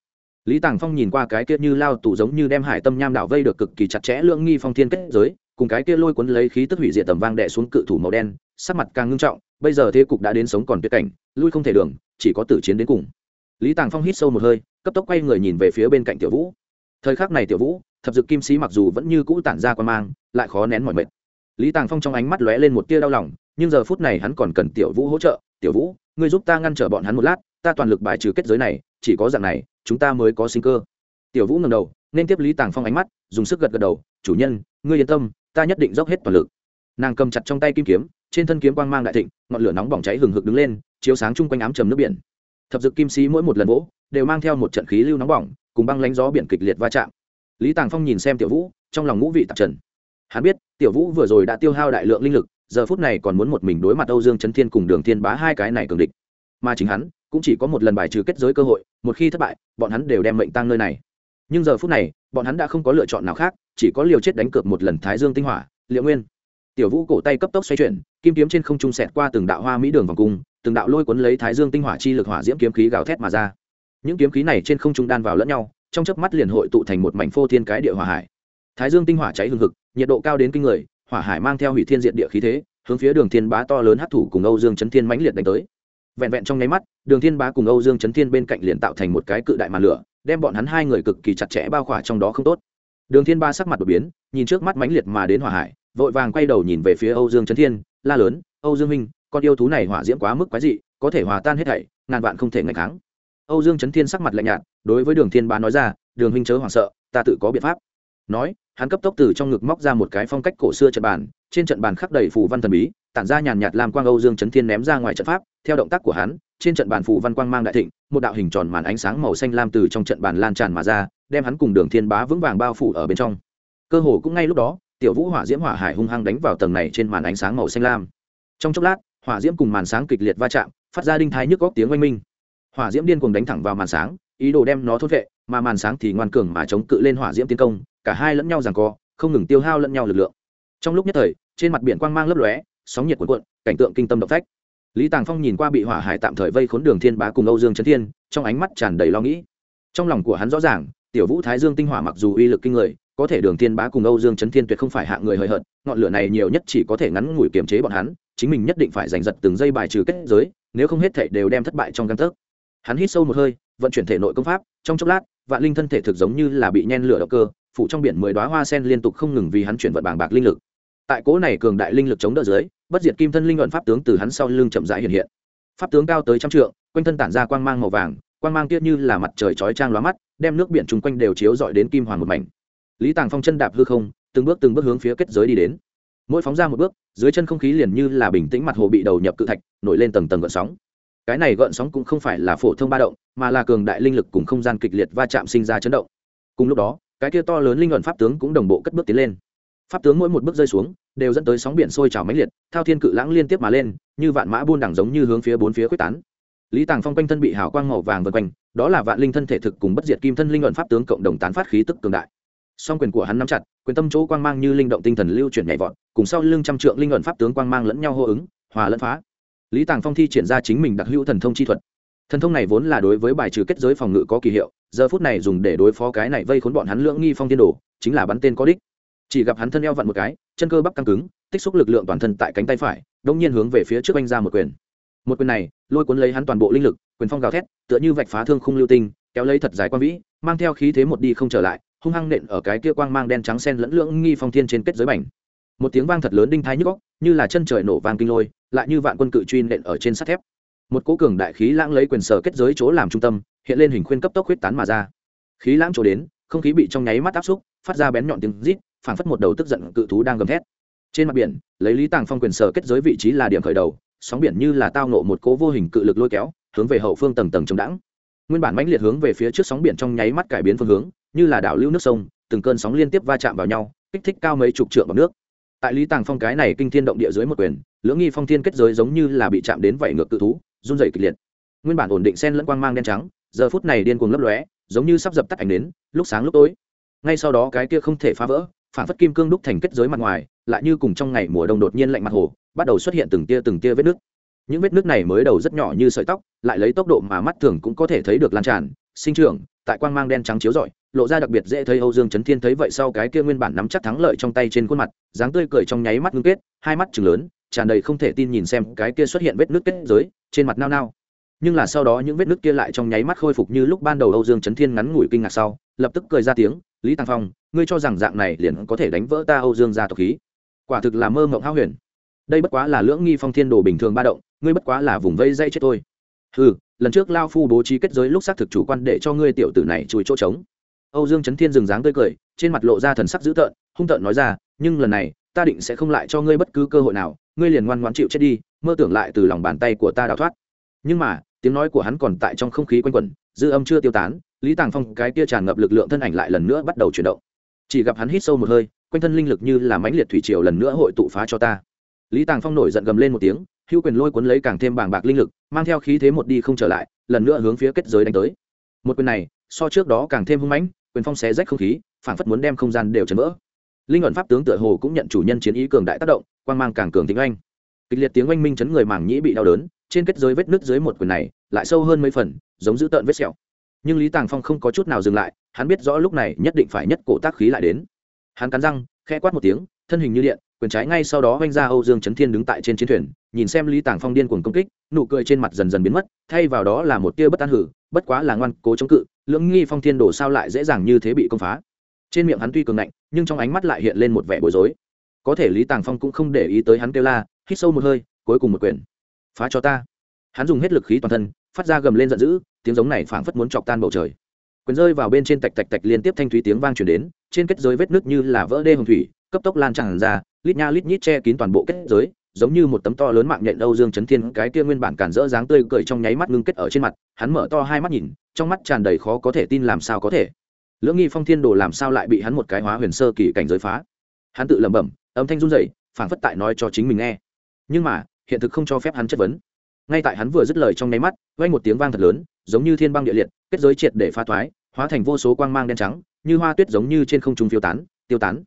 Lý tàng phong nhìn qua cái kia như lao tủ giống như đem hải tâm nham đảo vây được cực kỳ chặt chẽ lưỡng nghi phong thiên kết giới cùng cái kia lôi cuốn lấy khí tức hủy diệt tầm vang đè xuống cự thủ màu đen, sắc mặt càng ngưng trọng, bây giờ thế cục đã đến sống còn tuyệt cảnh, lui không thể đường, chỉ có tử chiến đến cùng. Lý tàng phong hít sâu một hơi, cấp tốc quay người nhìn về phía bên cạnh tiểu vũ. Thời khắc này tiểu vũ, thập dực kim sĩ mặc dù vẫn như cũ tản ra quan mang, lại khó nén mọi mệt. Lý tàng phong trong ánh mắt lóe lên một tia đau lòng, nhưng giờ phút này hắn còn cần tiểu vũ hỗ trợ, tiểu vũ, ngươi giúp ta ngăn trở bọn hắn một lát, ta toàn lực bài trừ kết giới này, chỉ có dạng này, chúng ta mới có sinh cơ. Tiểu vũ ngẩng đầu, nên tiếp lý tàng phong ánh mắt, dùng sức gật gật đầu, chủ nhân, ngươi yên tâm ta nhất định dốc hết toàn lực. Nàng cầm chặt trong tay kim kiếm, trên thân kiếm quang mang đại thịnh, ngọn lửa nóng bỏng cháy hừng hực đứng lên, chiếu sáng chung quanh ám trầm nước biển. Thập dực kim sĩ mỗi một lần vỗ, đều mang theo một trận khí lưu nóng bỏng, cùng băng lánh gió biển kịch liệt va chạm. Lý tàng phong nhìn xem tiểu vũ, trong lòng ngũ vị tạp trần. Hắn biết, tiểu vũ vừa rồi đã tiêu hao đại lượng linh lực, giờ phút này còn muốn một mình đối mặt âu dương trấn thiên cùng đường thiên bá hai cái này cường địch. Mà chính hắn, cũng chỉ có một lần bài trừ kết giới cơ hội, một khi thất bại, bọn hắn đều đem mệnh tăng nơi này nhưng giờ phút này, bọn hắn đã không có lựa chọn nào khác, chỉ có liều chết đánh cược một lần thái dương tinh hỏa liệu nguyên. Tiểu vũ cổ tay cấp tốc xoay chuyển, kim kiếm trên không trung sẹt qua từng đạo hoa mỹ đường vòng cung, từng đạo lôi cuốn lấy thái dương tinh hỏa chi lực hỏa diễm kiếm khí gào thét mà ra. Những kiếm khí này trên không trung đan vào lẫn nhau, trong chớp mắt liền hội tụ thành một mảnh phô thiên cái địa hỏa hải. Thái dương tinh hỏa cháy hừng hực, nhiệt độ cao đến kinh người, hỏa hải mang theo hủy thiên diện địa khí thế, hướng phía đường thiên bá to lớn hấp thủ cùng âu dương chấn thiên mãnh liệt đánh tới. Vẹn vẹn trong nháy mắt, đường thiên bá cùng âu dương chấn thiên bên cạnh liền tạo thành một cái cự đại màn lửa đem bọn hắn hai người cực kỳ chặt chẽ bao khỏa trong đó không tốt. Đường thiên ba sắc mặt đột biến, nhìn trước mắt mãnh liệt mà đến hỏa hải, vội vàng quay đầu nhìn về phía âu dương chấn thiên, la lớn, âu dương minh con yêu thú này hỏa diễm quá mức quái dị, có thể hòa tan hết thảy, ngàn vạn không thể ngạch kháng. Âu dương chấn thiên sắc mặt lạnh nhạt, đối với đường thiên Ba nói ra, đường huynh chớ hoảng sợ, ta tự có biện pháp. Nói, hắn cấp tốc từ trong ngực móc ra một cái phong cách cổ xưa trận bàn, trên trận bàn khắc đầy phù văn thần bí, tản ra nhàn nhạt làm quang âu dương chấn thiên ném ra ngoài trận pháp, theo động tác của hắn, trên trận bàn phù văn quang mang đại thịnh một đạo hình tròn màn ánh sáng màu xanh lam từ trong trận bàn lan tràn mà ra, đem hắn cùng đường thiên bá vững vàng bao phủ ở bên trong. Cơ hồ cũng ngay lúc đó, tiểu vũ hỏa diễm hỏa hải hung hăng đánh vào tầng này trên màn ánh sáng màu xanh lam. Trong chốc lát, hỏa diễm cùng màn sáng kịch liệt va chạm, phát ra đinh thái nhức góc tiếng oanh minh. Hỏa diễm điên cuồng đánh thẳng vào màn sáng, ý đồ đem nó thốt vệ, mà màn sáng thì ngoan cường mà chống cự lên hỏa diễm tiến công, cả hai lẫn nhau giằng co, không ngừng tiêu hao lẫn nhau lực lượng. Trong lúc nhất thời, trên mặt biển quang mang lấp lóe, sóng nhiệt cuộn cuộn, cảnh tượng kinh tâm động phách lý tàng phong nhìn qua bị hỏa hải tạm thời vây khốn đường thiên bá cùng âu dương trấn thiên, trong ánh mắt tràn đầy lo nghĩ. Trong lòng của hắn rõ ràng, tiểu vũ thái dương tinh hỏa mặc dù uy lực kinh người, có thể đường thiên bá cùng âu dương trấn thiên tuyệt không phải hạ người hời hợt, ngọn lửa này nhiều nhất chỉ có thể ngắn ngủi kiềm chế bọn hắn, chính mình nhất định phải giành giật từng giây bài trừ kết giới, nếu không hết thể đều đem thất bại trong căn tấc. Hắn hít sâu một hơi, vận chuyển thể nội công pháp, trong chốc lát, vạn linh thân thể thực giống như là bị nhen lửa động cơ, phủ trong biển mười đoá hoa sen liên tục không ngừng vì hắn chuyển vận bảng bạc linh lực. Tại cố này cường đại linh lực chống đỡ dưới bất diệt kim thân linh luận pháp tướng từ hắn sau lưng chậm rãi hiện hiện. Pháp tướng cao tới trăm trượng, quanh thân tản ra quang mang màu vàng, quang mang tiết như là mặt trời chói trang lóa mắt, đem nước biển chung quanh đều chiếu dọi đến kim hoàng một mảnh. Lý tàng phong chân đạp hư không, từng bước từng bước hướng phía kết giới đi đến. Mỗi phóng ra một bước, dưới chân không khí liền như là bình tĩnh mặt hồ bị đầu nhập cự thạch, nổi lên tầng tầng gợn sóng. Cái này gợn sóng cũng không phải là phổ thông ba động, mà là cường đại linh lực cùng không gian kịch liệt va chạm sinh ra chấn động. Cùng lúc đó, cái kia to lớn linh luận pháp tướng cũng đồng bộ cất bước tiến lên. Pháp tướng mỗi một bước rơi xuống đều dẫn tới sóng biển sôi trào mãnh liệt, thao thiên cự lãng liên tiếp mà lên, như vạn mã buôn đẳng giống như hướng phía bốn phía quyết tán. Lý tàng phong quanh thân bị hào quang màu vàng vây quanh, đó là vạn linh thân thể thực cùng bất diệt kim thân linh luận pháp tướng cộng đồng tán phát khí tức cường đại. Song quyền của hắn nắm chặt, quyền tâm chỗ quang mang như linh động tinh thần lưu chuyển nhảy vọt, cùng sau lưng trăm trượng linh luận pháp tướng quang mang lẫn nhau hô ứng, hòa lẫn phá. Lý tàng phong thi triển ra chính mình đặc hữu thần thông chi thuật. Thần thông này vốn là đối với bài trừ kết giới phòng ngự có kỳ hiệu, giờ phút này dùng để đối phó cái này vây khốn bọn hắn lưỡng nghi phong tiên đồ, chính là bắn tên có đích chỉ gặp hắn thân eo vặn một cái, chân cơ bắp căng cứng, tích xúc lực lượng toàn thân tại cánh tay phải đông nhiên hướng về phía trước anh ra một quyền. Một quyền này, lôi cuốn lấy hắn toàn bộ linh lực, quyền phong gào thét, tựa như vạch phá thương khung lưu tinh, kéo lấy thật dài quan vĩ, mang theo khí thế một đi không trở lại, hung hăng nện ở cái kia quang mang đen trắng sen lẫn lưỡng nghi phong thiên trên kết giới bành. Một tiếng vang thật lớn đinh thái nhức góc như là chân trời nổ vang kinh lôi, lại như vạn quân cự truy nện ở trên sắt thép. Một cỗ cường đại khí lãng lấy quyền sở kết giới chỗ làm trung tâm, hiện lên hình khuyên cấp tốc huyết tán mà ra. Khí lãng chỗ đến, không khí bị trong nháy mắt áp xúc, phát ra bén nhọn tiếng rít phảng phất một đầu tức giận cự thú đang gầm thét. Trên mặt biển, lấy lý tàng phong quyền sở kết giới vị trí là điểm khởi đầu, sóng biển như là tao nộ một cố vô hình cự lực lôi kéo, hướng về hậu phương tầng tầng chống đãng. Nguyên bản mãnh liệt hướng về phía trước sóng biển trong nháy mắt cải biến phương hướng, như là đảo lưu nước sông, từng cơn sóng liên tiếp va chạm vào nhau, kích thích cao mấy chục trượng bằng nước. Tại lý tàng phong cái này kinh thiên động địa dưới một quyền, lưỡng nghi phong thiên kết giới giống như là bị chạm đến vảy ngược cự thú, run rẩy kịch liệt. Nguyên bản ổn định sen lẫn quang mang đen trắng, giờ phút này điên cuồng lấp lóe, giống như sắp dập tắt ánh đến lúc sáng lúc tối. Ngay sau đó cái kia không thể phá vỡ phản phất kim cương đúc thành kết giới mặt ngoài, lại như cùng trong ngày mùa đông đột nhiên lạnh mặt hồ, bắt đầu xuất hiện từng tia từng tia vết nước. Những vết nước này mới đầu rất nhỏ như sợi tóc, lại lấy tốc độ mà mắt thường cũng có thể thấy được lan tràn, sinh trưởng, tại quang mang đen trắng chiếu rọi, lộ ra đặc biệt dễ thấy âu dương trấn thiên thấy vậy sau cái kia nguyên bản nắm chắc thắng lợi trong tay trên khuôn mặt, dáng tươi cười trong nháy mắt ngưng kết, hai mắt chừng lớn, tràn đầy không thể tin nhìn xem cái kia xuất hiện vết nước kết giới, trên mặt nao nao. Nhưng là sau đó những vết nước kia lại trong nháy mắt khôi phục như lúc ban đầu âu dương trấn thiên ngắn ngủi kinh ngạc sau, lập tức cười ra tiếng, lý tăng phong ngươi cho rằng dạng này liền có thể đánh vỡ ta âu dương gia tộc khí. Quả thực là mơ mộng hao huyền. Đây bất quá là lưỡng nghi phong thiên đồ bình thường ba động, ngươi bất quá là vùng vây dây chết thôi. Ừ lần trước lao phu bố trí kết giới lúc xác thực chủ quan để cho ngươi tiểu tử này chùi chỗ trống. Âu dương trấn thiên dừng dáng tươi cười, trên mặt lộ ra thần sắc dữ tợn, hung tợn nói ra, nhưng lần này, ta định sẽ không lại cho ngươi bất cứ cơ hội nào, ngươi liền ngoan ngoãn chịu chết đi, mơ tưởng lại từ lòng bàn tay của ta đào thoát. Nhưng mà, tiếng nói của hắn còn tại trong không khí quanh quẩn, dư âm chưa tiêu tán, lý tàng phong cái kia tràn ngập lực lượng thân ảnh lại lần nữa bắt đầu chuyển động chỉ gặp hắn hít sâu một hơi, quanh thân linh lực như là mãnh liệt thủy triều lần nữa hội tụ phá cho ta. Lý tàng phong nổi giận gầm lên một tiếng, hữu quyền lôi cuốn lấy càng thêm bàng bạc linh lực, mang theo khí thế một đi không trở lại, lần nữa hướng phía kết giới đánh tới. Một quyền này, so trước đó càng thêm hung mãnh, quyền phong xé rách không khí phản phất muốn đem không gian đều chấn vỡ. Linh ẩn pháp tướng tựa hồ cũng nhận chủ nhân chiến ý cường đại tác động, quang mang càng cường tính oanh. Kịch liệt tiếng oanh minh chấn người màng nhĩ bị đau đớn, trên kết giới vết nứt dưới một quyền này, lại sâu hơn mấy phần, giống dữ tợn vết sẹo nhưng lý tàng phong không có chút nào dừng lại hắn biết rõ lúc này nhất định phải nhất cổ tác khí lại đến hắn cắn răng khe quát một tiếng thân hình như điện quyền trái ngay sau đó oanh ra âu dương trấn thiên đứng tại trên chiến thuyền nhìn xem lý tàng phong điên cuồng công kích nụ cười trên mặt dần dần biến mất thay vào đó là một tia bất an hử bất quá là ngoan cố chống cự lưỡng nghi phong thiên đổ sao lại dễ dàng như thế bị công phá trên miệng hắn tuy cường ngạnh nhưng trong ánh mắt lại hiện lên một vẻ bối rối có thể lý tàng phong cũng không để ý tới hắn kêu la hít sâu một hơi cuối cùng một quyền phá cho ta hắn dùng hết lực khí toàn thân, phát ra gầm lên giận dữ, tiếng giống này phảng phất muốn chọc tan bầu trời. Quyền rơi vào bên trên tạch tạch tạch liên tiếp thanh thúy tiếng vang chuyển đến, trên kết giới vết nứt như là vỡ đê hồng thủy, cấp tốc lan tràn ra, lít nha lít nhít che kín toàn bộ kết giới, giống như một tấm to lớn mạng nhện âu dương chấn thiên, cái kia nguyên bản cản rỡ dáng tươi cười trong nháy mắt ngưng kết ở trên mặt, hắn mở to hai mắt nhìn, trong mắt tràn đầy khó có thể tin làm sao có thể. Lưỡng nghi phong thiên đồ làm sao lại bị hắn một cái hóa huyền sơ kỳ cảnh giới phá? Hắn tự lẩm bẩm, âm thanh run rẩy, phảng phất tại nói cho chính mình nghe. Nhưng mà, hiện thực không cho phép hắn chất vấn ngay tại hắn vừa dứt lời trong nháy mắt, vang một tiếng vang thật lớn, giống như thiên băng địa liệt, kết giới triệt để pha thoái, hóa thành vô số quang mang đen trắng, như hoa tuyết giống như trên không trung phiêu tán, tiêu tán.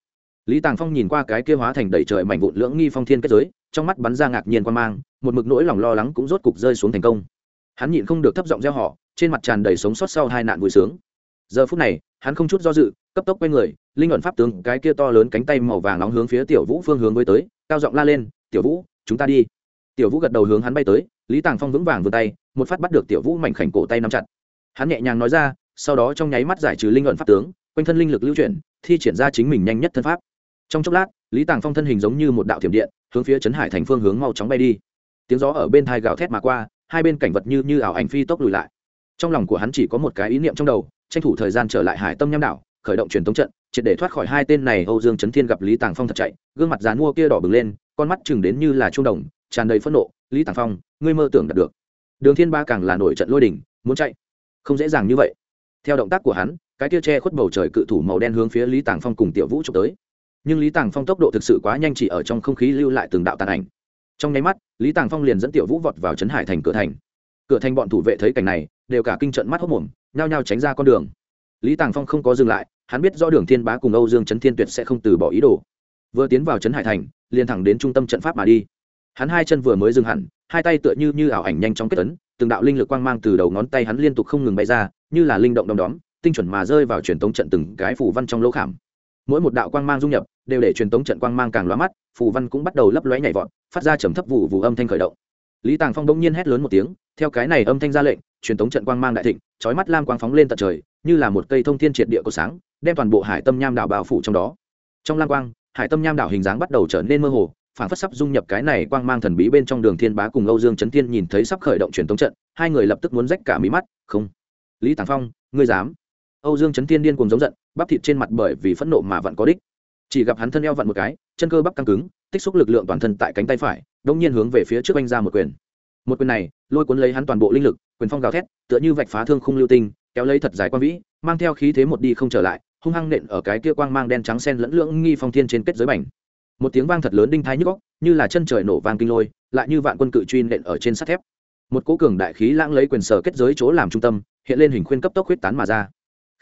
Lý tàng phong nhìn qua cái kia hóa thành đầy trời mảnh vụn lưỡng nghi phong thiên kết giới, trong mắt bắn ra ngạc nhiên quang mang, một mực nỗi lòng lo lắng cũng rốt cục rơi xuống thành công. Hắn nhịn không được thấp giọng gieo họ trên mặt tràn đầy sống sót sau hai nạn vui sướng. Giờ phút này, hắn không chút do dự, cấp tốc quay người, linh luận pháp tướng, cái kia to lớn cánh tay màu vàng nóng hướng phía tiểu vũ phương hướng với tới, cao giọng la lên, tiểu vũ, chúng ta đi tiểu vũ gật đầu hướng hắn bay tới, lý tàng phong vững vàng vươn tay, một phát bắt được tiểu vũ mảnh khảnh cổ tay nắm chặt. Hắn nhẹ nhàng nói ra, sau đó trong nháy mắt giải trừ linh luận pháp tướng, quanh thân linh lực lưu chuyển, thi triển ra chính mình nhanh nhất thân pháp. Trong chốc lát, lý tàng phong thân hình giống như một đạo thiểm điện, hướng phía trấn hải thành phương hướng mau chóng bay đi. Tiếng gió ở bên thai gào thét mà qua, hai bên cảnh vật như như ảo ảnh phi tốc lùi lại. Trong lòng của hắn chỉ có một cái ý niệm trong đầu, tranh thủ thời gian trở lại hải tâm nham đảo, khởi động truyền thống trận triệt để thoát khỏi hai tên này âu dương trấn thiên gặp lý tàng phong thật chạy gương mặt dàn mua kia đỏ bừng lên con mắt chừng đến như là trung đồng tràn đầy phẫn nộ. Lý tàng phong ngươi mơ tưởng đạt được. Đường thiên ba càng là nổi trận lôi đình, muốn chạy. Không dễ dàng như vậy. Theo động tác của hắn cái tia che khuất bầu trời cự thủ màu đen hướng phía lý tàng phong cùng tiểu vũ trục tới. Nhưng lý tàng phong tốc độ thực sự quá nhanh chỉ ở trong không khí lưu lại từng đạo tàn ảnh. Trong nháy mắt lý tàng phong liền dẫn tiểu vũ vọt vào trấn hải thành cửa thành. Cửa thành bọn thủ vệ thấy cảnh này đều cả kinh trận mắt hốc mồm nhao nhao tránh ra con đường. Lý tàng phong không có dừng lại hắn biết do đường thiên bá cùng âu dương trấn thiên tuyệt sẽ không từ bỏ ý đồ. Vừa tiến vào trấn hải thành, liền thẳng đến trung tâm trận pháp mà đi. Hắn hai chân vừa mới dừng hẳn, hai tay tựa như như ảo ảnh nhanh chóng kết tấn từng đạo linh lực quang mang từ đầu ngón tay hắn liên tục không ngừng bay ra, như là linh động đom đóm, tinh chuẩn mà rơi vào truyền tống trận từng cái phủ văn trong lỗ khảm. Mỗi một đạo quang mang dung nhập, đều để truyền tống trận quang mang càng lóa mắt, phù văn cũng bắt đầu lấp lóe nhảy vọt, phát ra trầm thấp vụ vụ âm thanh khởi động. Lý tàng phong bỗng nhiên hét lớn một tiếng, theo cái này âm thanh ra lệnh, truyền tống trận quang mang đại thịnh, chói mắt lam quang phóng lên tận trời như là một cây thông thiên triệt địa của sáng, đem toàn bộ hải tâm nham đảo bao phủ trong đó. Trong lang quang, hải tâm nham đảo hình dáng bắt đầu trở nên mơ hồ phản phất sắp dung nhập cái này quang mang thần bí bên trong đường thiên bá cùng âu dương trấn thiên nhìn thấy sắp khởi động truyền tống trận, hai người lập tức muốn rách cả mí mắt, không. Lý tàng phong, ngươi dám? Âu dương trấn thiên điên cùng giống giận, bắp thịt trên mặt bởi vì phẫn nộ mà vẫn có đích. Chỉ gặp hắn thân eo vặn một cái, chân cơ bắp căng cứng, tích xúc lực lượng toàn thân tại cánh tay phải đông nhiên hướng về phía trước anh ra một quyền. Một quyền này, lôi cuốn lấy hắn toàn bộ linh lực, quyền phong gào thét, tựa như vạch phá thương khung lưu tinh kéo lấy thật dài quan vĩ, mang theo khí thế một đi không trở lại, hung hăng nện ở cái kia quang mang đen trắng sen lẫn lưỡng nghi phong thiên trên kết giới bành. Một tiếng vang thật lớn đinh thái nhức góc như là chân trời nổ vang kinh lôi, lại như vạn quân cự truy nện ở trên sắt thép. Một cố cường đại khí lãng lấy quyền sở kết giới chỗ làm trung tâm, hiện lên hình khuyên cấp tốc huyết tán mà ra.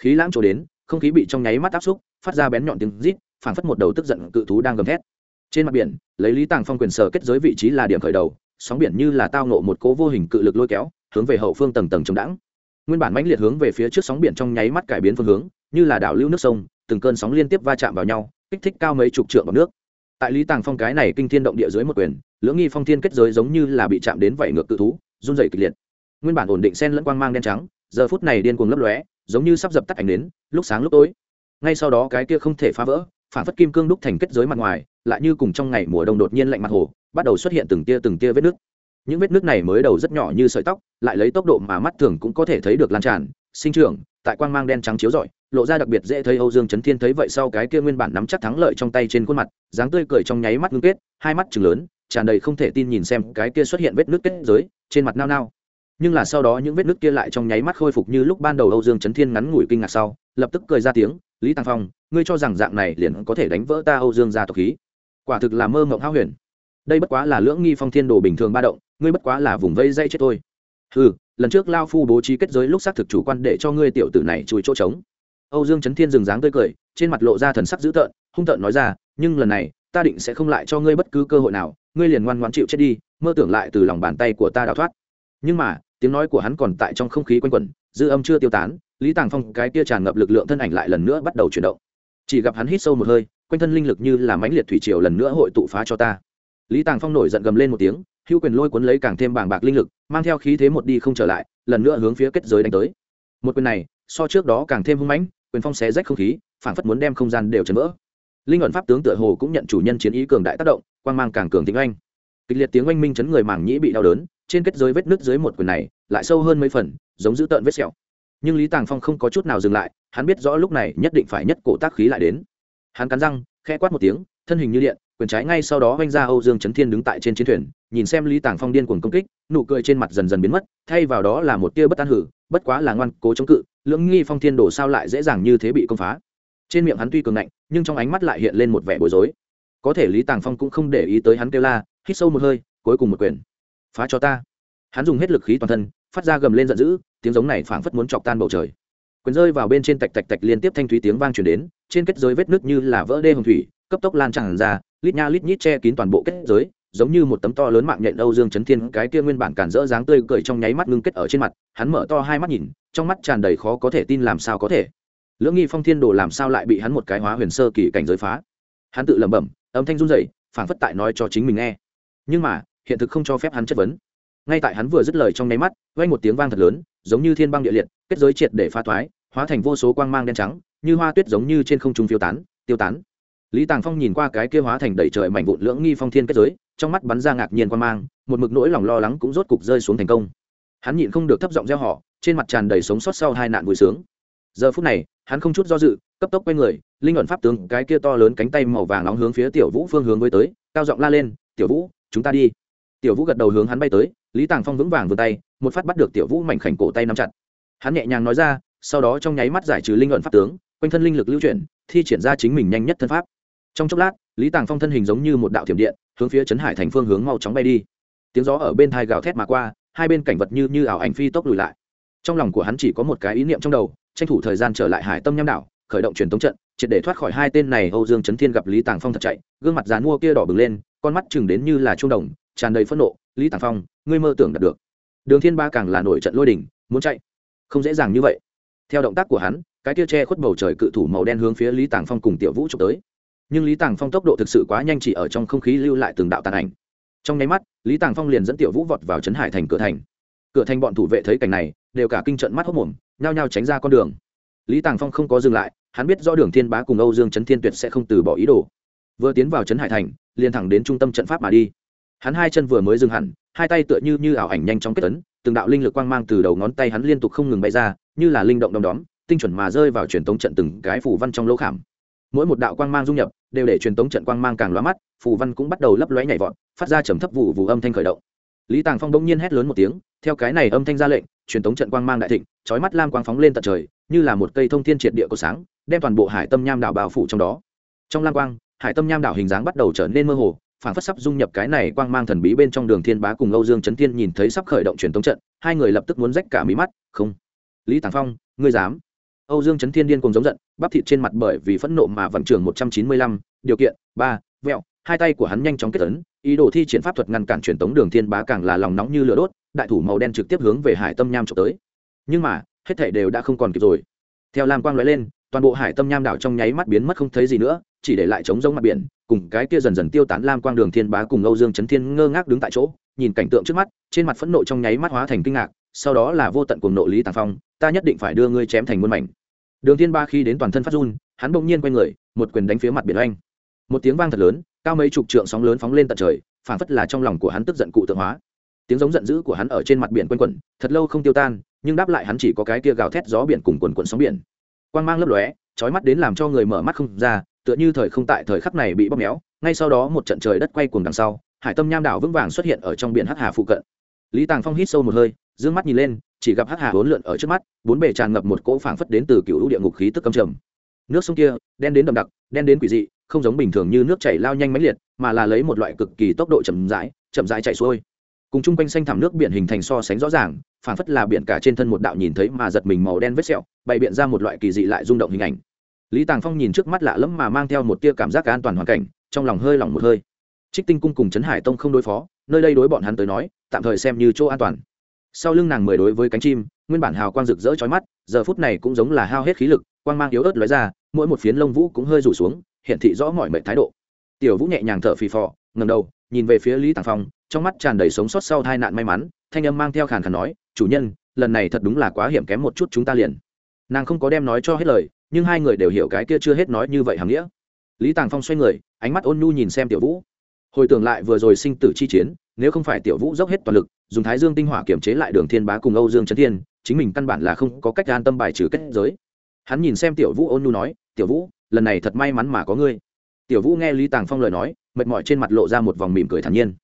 Khí lãng chỗ đến, không khí bị trong nháy mắt áp xúc, phát ra bén nhọn tiếng rít, phảng phất một đầu tức giận cự thú đang gầm thét. Trên mặt biển, lấy lý tàng phong quyền sở kết giới vị trí là điểm khởi đầu, sóng biển như là tao nộ một cố vô hình cự lực lôi kéo, hướng về hậu phương tầng tầng chống đẳng nguyên bản mãnh liệt hướng về phía trước sóng biển trong nháy mắt cải biến phương hướng, như là đảo lưu nước sông, từng cơn sóng liên tiếp va chạm vào nhau, kích thích cao mấy chục trượng bằng nước. Tại lý tàng phong cái này kinh thiên động địa dưới một quyền, lưỡng nghi phong thiên kết giới giống như là bị chạm đến vảy ngược cự thú, run dày kịch liệt. Nguyên bản ổn định sen lẫn quang mang đen trắng, giờ phút này điên cuồng lấp lóe, giống như sắp dập tắt ảnh đến lúc sáng lúc tối. Ngay sau đó cái kia không thể phá vỡ, phản phất kim cương đúc thành kết giới mặt ngoài, lại như cùng trong ngày mùa đông đột nhiên lạnh mặt hồ, bắt đầu xuất hiện từng tia từng tia vết nước những vết nước này mới đầu rất nhỏ như sợi tóc, lại lấy tốc độ mà mắt thường cũng có thể thấy được lan tràn, sinh trưởng, tại quang mang đen trắng chiếu rọi, lộ ra đặc biệt dễ thấy âu dương trấn thiên thấy vậy sau cái kia nguyên bản nắm chắc thắng lợi trong tay trên khuôn mặt, dáng tươi cười trong nháy mắt ngưng kết, hai mắt chừng lớn, tràn đầy không thể tin nhìn xem cái kia xuất hiện vết nước kết giới, trên mặt nao nao. Nhưng là sau đó những vết nước kia lại trong nháy mắt khôi phục như lúc ban đầu âu dương trấn thiên ngắn ngủi kinh ngạc sau, lập tức cười ra tiếng, lý tăng phong, ngươi cho rằng dạng này liền có thể đánh vỡ ta âu dương gia tộc khí? Quả thực là mơ mộng hao huyền. Đây bất quá là lưỡng nghi phong thiên đồ bình thường ba động ngươi bất quá là vùng vây dây chết thôi. Ừ lần trước lao phu bố trí kết giới lúc xác thực chủ quan để cho ngươi tiểu tử này chui chỗ trống. Âu dương trấn thiên dừng dáng tươi cười, trên mặt lộ ra thần sắc dữ tợn, hung tợn nói ra, nhưng lần này, ta định sẽ không lại cho ngươi bất cứ cơ hội nào, ngươi liền ngoan ngoãn chịu chết đi, mơ tưởng lại từ lòng bàn tay của ta đào thoát. Nhưng mà, tiếng nói của hắn còn tại trong không khí quanh quẩn, dư âm chưa tiêu tán, lý tàng phong cái kia tràn ngập lực lượng thân ảnh lại lần nữa bắt đầu chuyển động. Chỉ gặp hắn hít sâu một hơi, quanh thân linh lực như là mãnh liệt thủy triều lần nữa hội tụ phá cho ta. Lý tàng phong nổi giận gầm lên một tiếng hữu quyền lôi cuốn lấy càng thêm bàng bạc linh lực, mang theo khí thế một đi không trở lại, lần nữa hướng phía kết giới đánh tới. Một quyền này, so trước đó càng thêm hung mãnh, quyền phong xé rách không khí, phản phất muốn đem không gian đều chấn vỡ. Linh ẩn pháp tướng tựa hồ cũng nhận chủ nhân chiến ý cường đại tác động, quang mang càng cường tính oanh. Kịch liệt tiếng oanh minh chấn người mảng nhĩ bị đau đớn, trên kết giới vết nứt dưới một quyền này, lại sâu hơn mấy phần, giống dữ tợn vết sẹo. Nhưng lý tàng phong không có chút nào dừng lại, hắn biết rõ lúc này nhất định phải nhất cổ tác khí lại đến. Hắn cắn răng, khẽ quát một tiếng, thân hình như điện quyền trái ngay sau đó oanh ra âu dương trấn thiên đứng tại trên chiến thuyền, nhìn xem lý tàng phong điên cuồng công kích, nụ cười trên mặt dần dần biến mất, thay vào đó là một tia bất an hử, bất quá là ngoan, cố chống cự, lưỡng nghi phong thiên đổ sao lại dễ dàng như thế bị công phá. Trên miệng hắn tuy cường ngạnh, nhưng trong ánh mắt lại hiện lên một vẻ bối rối. Có thể lý tàng phong cũng không để ý tới hắn kêu la, hít sâu một hơi, cuối cùng một quyền. Phá cho ta. Hắn dùng hết lực khí toàn thân, phát ra gầm lên giận dữ, tiếng giống này phảng phất muốn chọc tan bầu trời. Quyền rơi vào bên trên tạch tạch tạch liên tiếp thanh thúy tiếng vang truyền đến, trên kết giới vết nước như là vỡ đê hồng thủy cấp tốc lan tràn ra, lít nha lít nhít che kín toàn bộ kết giới, giống như một tấm to lớn mạng nhện âu dương chấn thiên, cái kia nguyên bản cản rỡ dáng tươi cười trong nháy mắt ngưng kết ở trên mặt, hắn mở to hai mắt nhìn, trong mắt tràn đầy khó có thể tin làm sao có thể. Lưỡng nghi phong thiên đồ làm sao lại bị hắn một cái hóa huyền sơ kỳ cảnh giới phá? Hắn tự lẩm bẩm, âm thanh run rẩy, phảng phất tại nói cho chính mình nghe. Nhưng mà, hiện thực không cho phép hắn chất vấn. Ngay tại hắn vừa dứt lời trong nháy mắt, vang một tiếng vang thật lớn, giống như thiên băng địa liệt, kết giới triệt để phá thoái, hóa thành vô số quang mang đen trắng, như hoa tuyết giống như trên không trung phiêu tán, tiêu tán lý tàng phong nhìn qua cái kia hóa thành đầy trời mảnh vụn lưỡng nghi phong thiên kết giới, trong mắt bắn ra ngạc nhiên quan mang, một mực nỗi lòng lo lắng cũng rốt cục rơi xuống thành công. Hắn nhịn không được thấp giọng gieo họ, trên mặt tràn đầy sống sót sau hai nạn vui sướng. Giờ phút này, hắn không chút do dự, cấp tốc quay người, linh luận pháp tướng cái kia to lớn cánh tay màu vàng nóng hướng phía tiểu vũ phương hướng với tới, cao giọng la lên, tiểu vũ, chúng ta đi. Tiểu vũ gật đầu hướng hắn bay tới, lý tàng phong vững vàng vươn tay, một phát bắt được tiểu vũ mảnh khảnh cổ tay nắm chặt. Hắn nhẹ nhàng nói ra, sau đó trong nháy mắt giải trừ linh luận pháp tướng, quanh thân linh lực lưu chuyển, thi triển ra chính mình nhanh nhất thân pháp trong chốc lát, lý tàng phong thân hình giống như một đạo thiểm điện, hướng phía trấn hải thành phương hướng mau chóng bay đi. Tiếng gió ở bên thai gào thét mà qua, hai bên cảnh vật như như ảo ảnh phi tốc lùi lại. Trong lòng của hắn chỉ có một cái ý niệm trong đầu, tranh thủ thời gian trở lại hải tâm nham đảo, khởi động truyền tống trận, triệt để thoát khỏi hai tên này âu dương trấn thiên gặp lý tàng phong thật chạy, gương mặt dán mua kia đỏ bừng lên, con mắt chừng đến như là trung đồng, tràn đầy phẫn nộ, lý tàng phong, ngươi mơ tưởng đạt được. Đường thiên ba càng là nổi trận lôi đình, muốn chạy. Không dễ dàng như vậy. Theo động tác của hắn, cái tia che khuất bầu trời cự thủ màu đen hướng phía lý tàng phong cùng tiểu vũ trục tới nhưng lý tàng phong tốc độ thực sự quá nhanh chỉ ở trong không khí lưu lại từng đạo tàn ảnh trong nháy mắt lý tàng phong liền dẫn tiểu vũ vọt vào trấn hải thành cửa thành cửa thành bọn thủ vệ thấy cảnh này đều cả kinh trận mắt hốc mồm nhao nhao tránh ra con đường lý tàng phong không có dừng lại hắn biết do đường thiên bá cùng âu dương trấn thiên tuyệt sẽ không từ bỏ ý đồ vừa tiến vào trấn hải thành liền thẳng đến trung tâm trận pháp mà đi hắn hai chân vừa mới dừng hẳn hai tay tựa như như ảo ảnh nhanh chóng kết tấn từng đạo linh lực quang mang từ đầu ngón tay hắn liên tục không ngừng bay ra như là linh động đom đóm tinh chuẩn mà rơi vào truyền tống trận từng cái phủ văn trong lỗ khảm mỗi một đạo quang mang dung nhập, đều để truyền tống trận quang mang càng lóa mắt, phù văn cũng bắt đầu lấp lóe nhảy vọt, phát ra trầm thấp vụ vụ âm thanh khởi động. Lý tàng phong bỗng nhiên hét lớn một tiếng, theo cái này âm thanh ra lệnh, truyền tống trận quang mang đại thịnh, chói mắt lam quang phóng lên tận trời, như là một cây thông thiên triệt địa của sáng, đem toàn bộ hải tâm nham đảo bao phủ trong đó. Trong lam quang, hải tâm nham đảo hình dáng bắt đầu trở nên mơ hồ phản phất sắp dung nhập cái này quang mang thần bí bên trong đường thiên bá cùng âu dương trấn thiên nhìn thấy sắp khởi động truyền tống trận, hai người lập tức muốn rách cả mí mắt, không. Lý tàng phong, ngươi dám? Âu dương Chấn thiên điên cùng giống giận, bắp thịt trên mặt bởi vì phẫn nộ mà vận trưởng một trăm chín mươi lăm, điều kiện, ba, vẹo, hai tay của hắn nhanh chóng kết ấn, ý đồ thi triển pháp thuật ngăn cản truyền tống đường thiên bá càng là lòng nóng như lửa đốt, đại thủ màu đen trực tiếp hướng về hải tâm nham chụp tới. Nhưng mà, hết thảy đều đã không còn kịp rồi. Theo lam quang lóe lên, toàn bộ hải tâm nham đảo trong nháy mắt biến mất không thấy gì nữa, chỉ để lại trống rỗng mặt biển, cùng cái kia dần dần tiêu tán lam quang đường thiên bá cùng âu dương Chấn thiên ngơ ngác đứng tại chỗ, nhìn cảnh tượng trước mắt, trên mặt phẫn nộ trong nháy mắt hóa thành kinh ngạc, sau đó là vô tận cuồng nộ lý tàng phong, ta nhất định phải đưa ngươi chém thành muôn mảnh đường thiên ba khi đến toàn thân phát run, hắn bỗng nhiên quay người, một quyền đánh phía mặt biển oanh. Một tiếng vang thật lớn, cao mấy chục trượng sóng lớn phóng lên tận trời, phảng phất là trong lòng của hắn tức giận cụ tượng hóa. Tiếng giống giận dữ của hắn ở trên mặt biển quanh quẩn, thật lâu không tiêu tan, nhưng đáp lại hắn chỉ có cái kia gào thét gió biển cùng quần quần sóng biển. Quang mang lấp lóe, chói mắt đến làm cho người mở mắt không ra, tựa như thời không tại thời khắc này bị bóp méo. Ngay sau đó một trận trời đất quay cuồng đằng sau, hải tâm nham đảo vững vàng xuất hiện ở trong biển hắc hà phụ cận. Lý tàng phong hít sâu một hơi d mắt nhìn lên chỉ gặp hắc hà hỗn lượn ở trước mắt, bốn bề tràn ngập một cỗ phảng phất đến từ cựu lũ địa ngục khí tức cầm trầm. Nước sông kia, đen đến đậm đặc, đen đến quỷ dị, không giống bình thường như nước chảy lao nhanh mãnh liệt, mà là lấy một loại cực kỳ tốc độ chậm rãi chậm rãi chảy xuôi. Cùng chung quanh xanh thẳm nước biển hình thành so sánh rõ ràng, phảng phất là biển cả trên thân một đạo nhìn thấy mà giật mình màu đen vết sẹo, bày biện ra một loại kỳ dị lại rung động hình ảnh. Lý tàng phong nhìn trước mắt lạ lẫm mà mang theo một tia cảm giác an toàn hoàn cảnh, trong lòng hơi lỏng một hơi. Trích tinh cung cùng trấn hải tông không đối phó, nơi đây đối bọn hắn tới nói, tạm thời xem như chỗ an toàn sau lưng nàng mười đối với cánh chim, nguyên bản hào quang rực rỡ trói mắt, giờ phút này cũng giống là hao hết khí lực, quang mang yếu ớt lóe ra, mỗi một phiến lông vũ cũng hơi rủ xuống hiện thị rõ mọi mệnh thái độ. Tiểu vũ nhẹ nhàng thở phì phò ngầm đầu, nhìn về phía lý tàng phong, trong mắt tràn đầy sống sót sau tai nạn may mắn, thanh âm mang theo khàn khàn nói, chủ nhân, lần này thật đúng là quá hiểm kém một chút chúng ta liền. Nàng không có đem nói cho hết lời, nhưng hai người đều hiểu cái kia chưa hết nói như vậy hàm nghĩa. Lý tàng phong xoay người, ánh mắt ôn nhu nhìn xem tiểu vũ. Hồi tưởng lại vừa rồi sinh tử chi chiến nếu không phải tiểu vũ dốc hết toàn lực, dùng thái dương tinh hỏa kiểm chế lại đường thiên bá cùng âu dương trấn thiên, chính mình căn bản là không có cách an tâm bài trừ kết giới. Hắn nhìn xem tiểu vũ ôn nhu nói, tiểu vũ, lần này thật may mắn mà có ngươi. Tiểu vũ nghe lý tàng phong lời nói, mệt mỏi trên mặt lộ ra một vòng mỉm cười thản nhiên.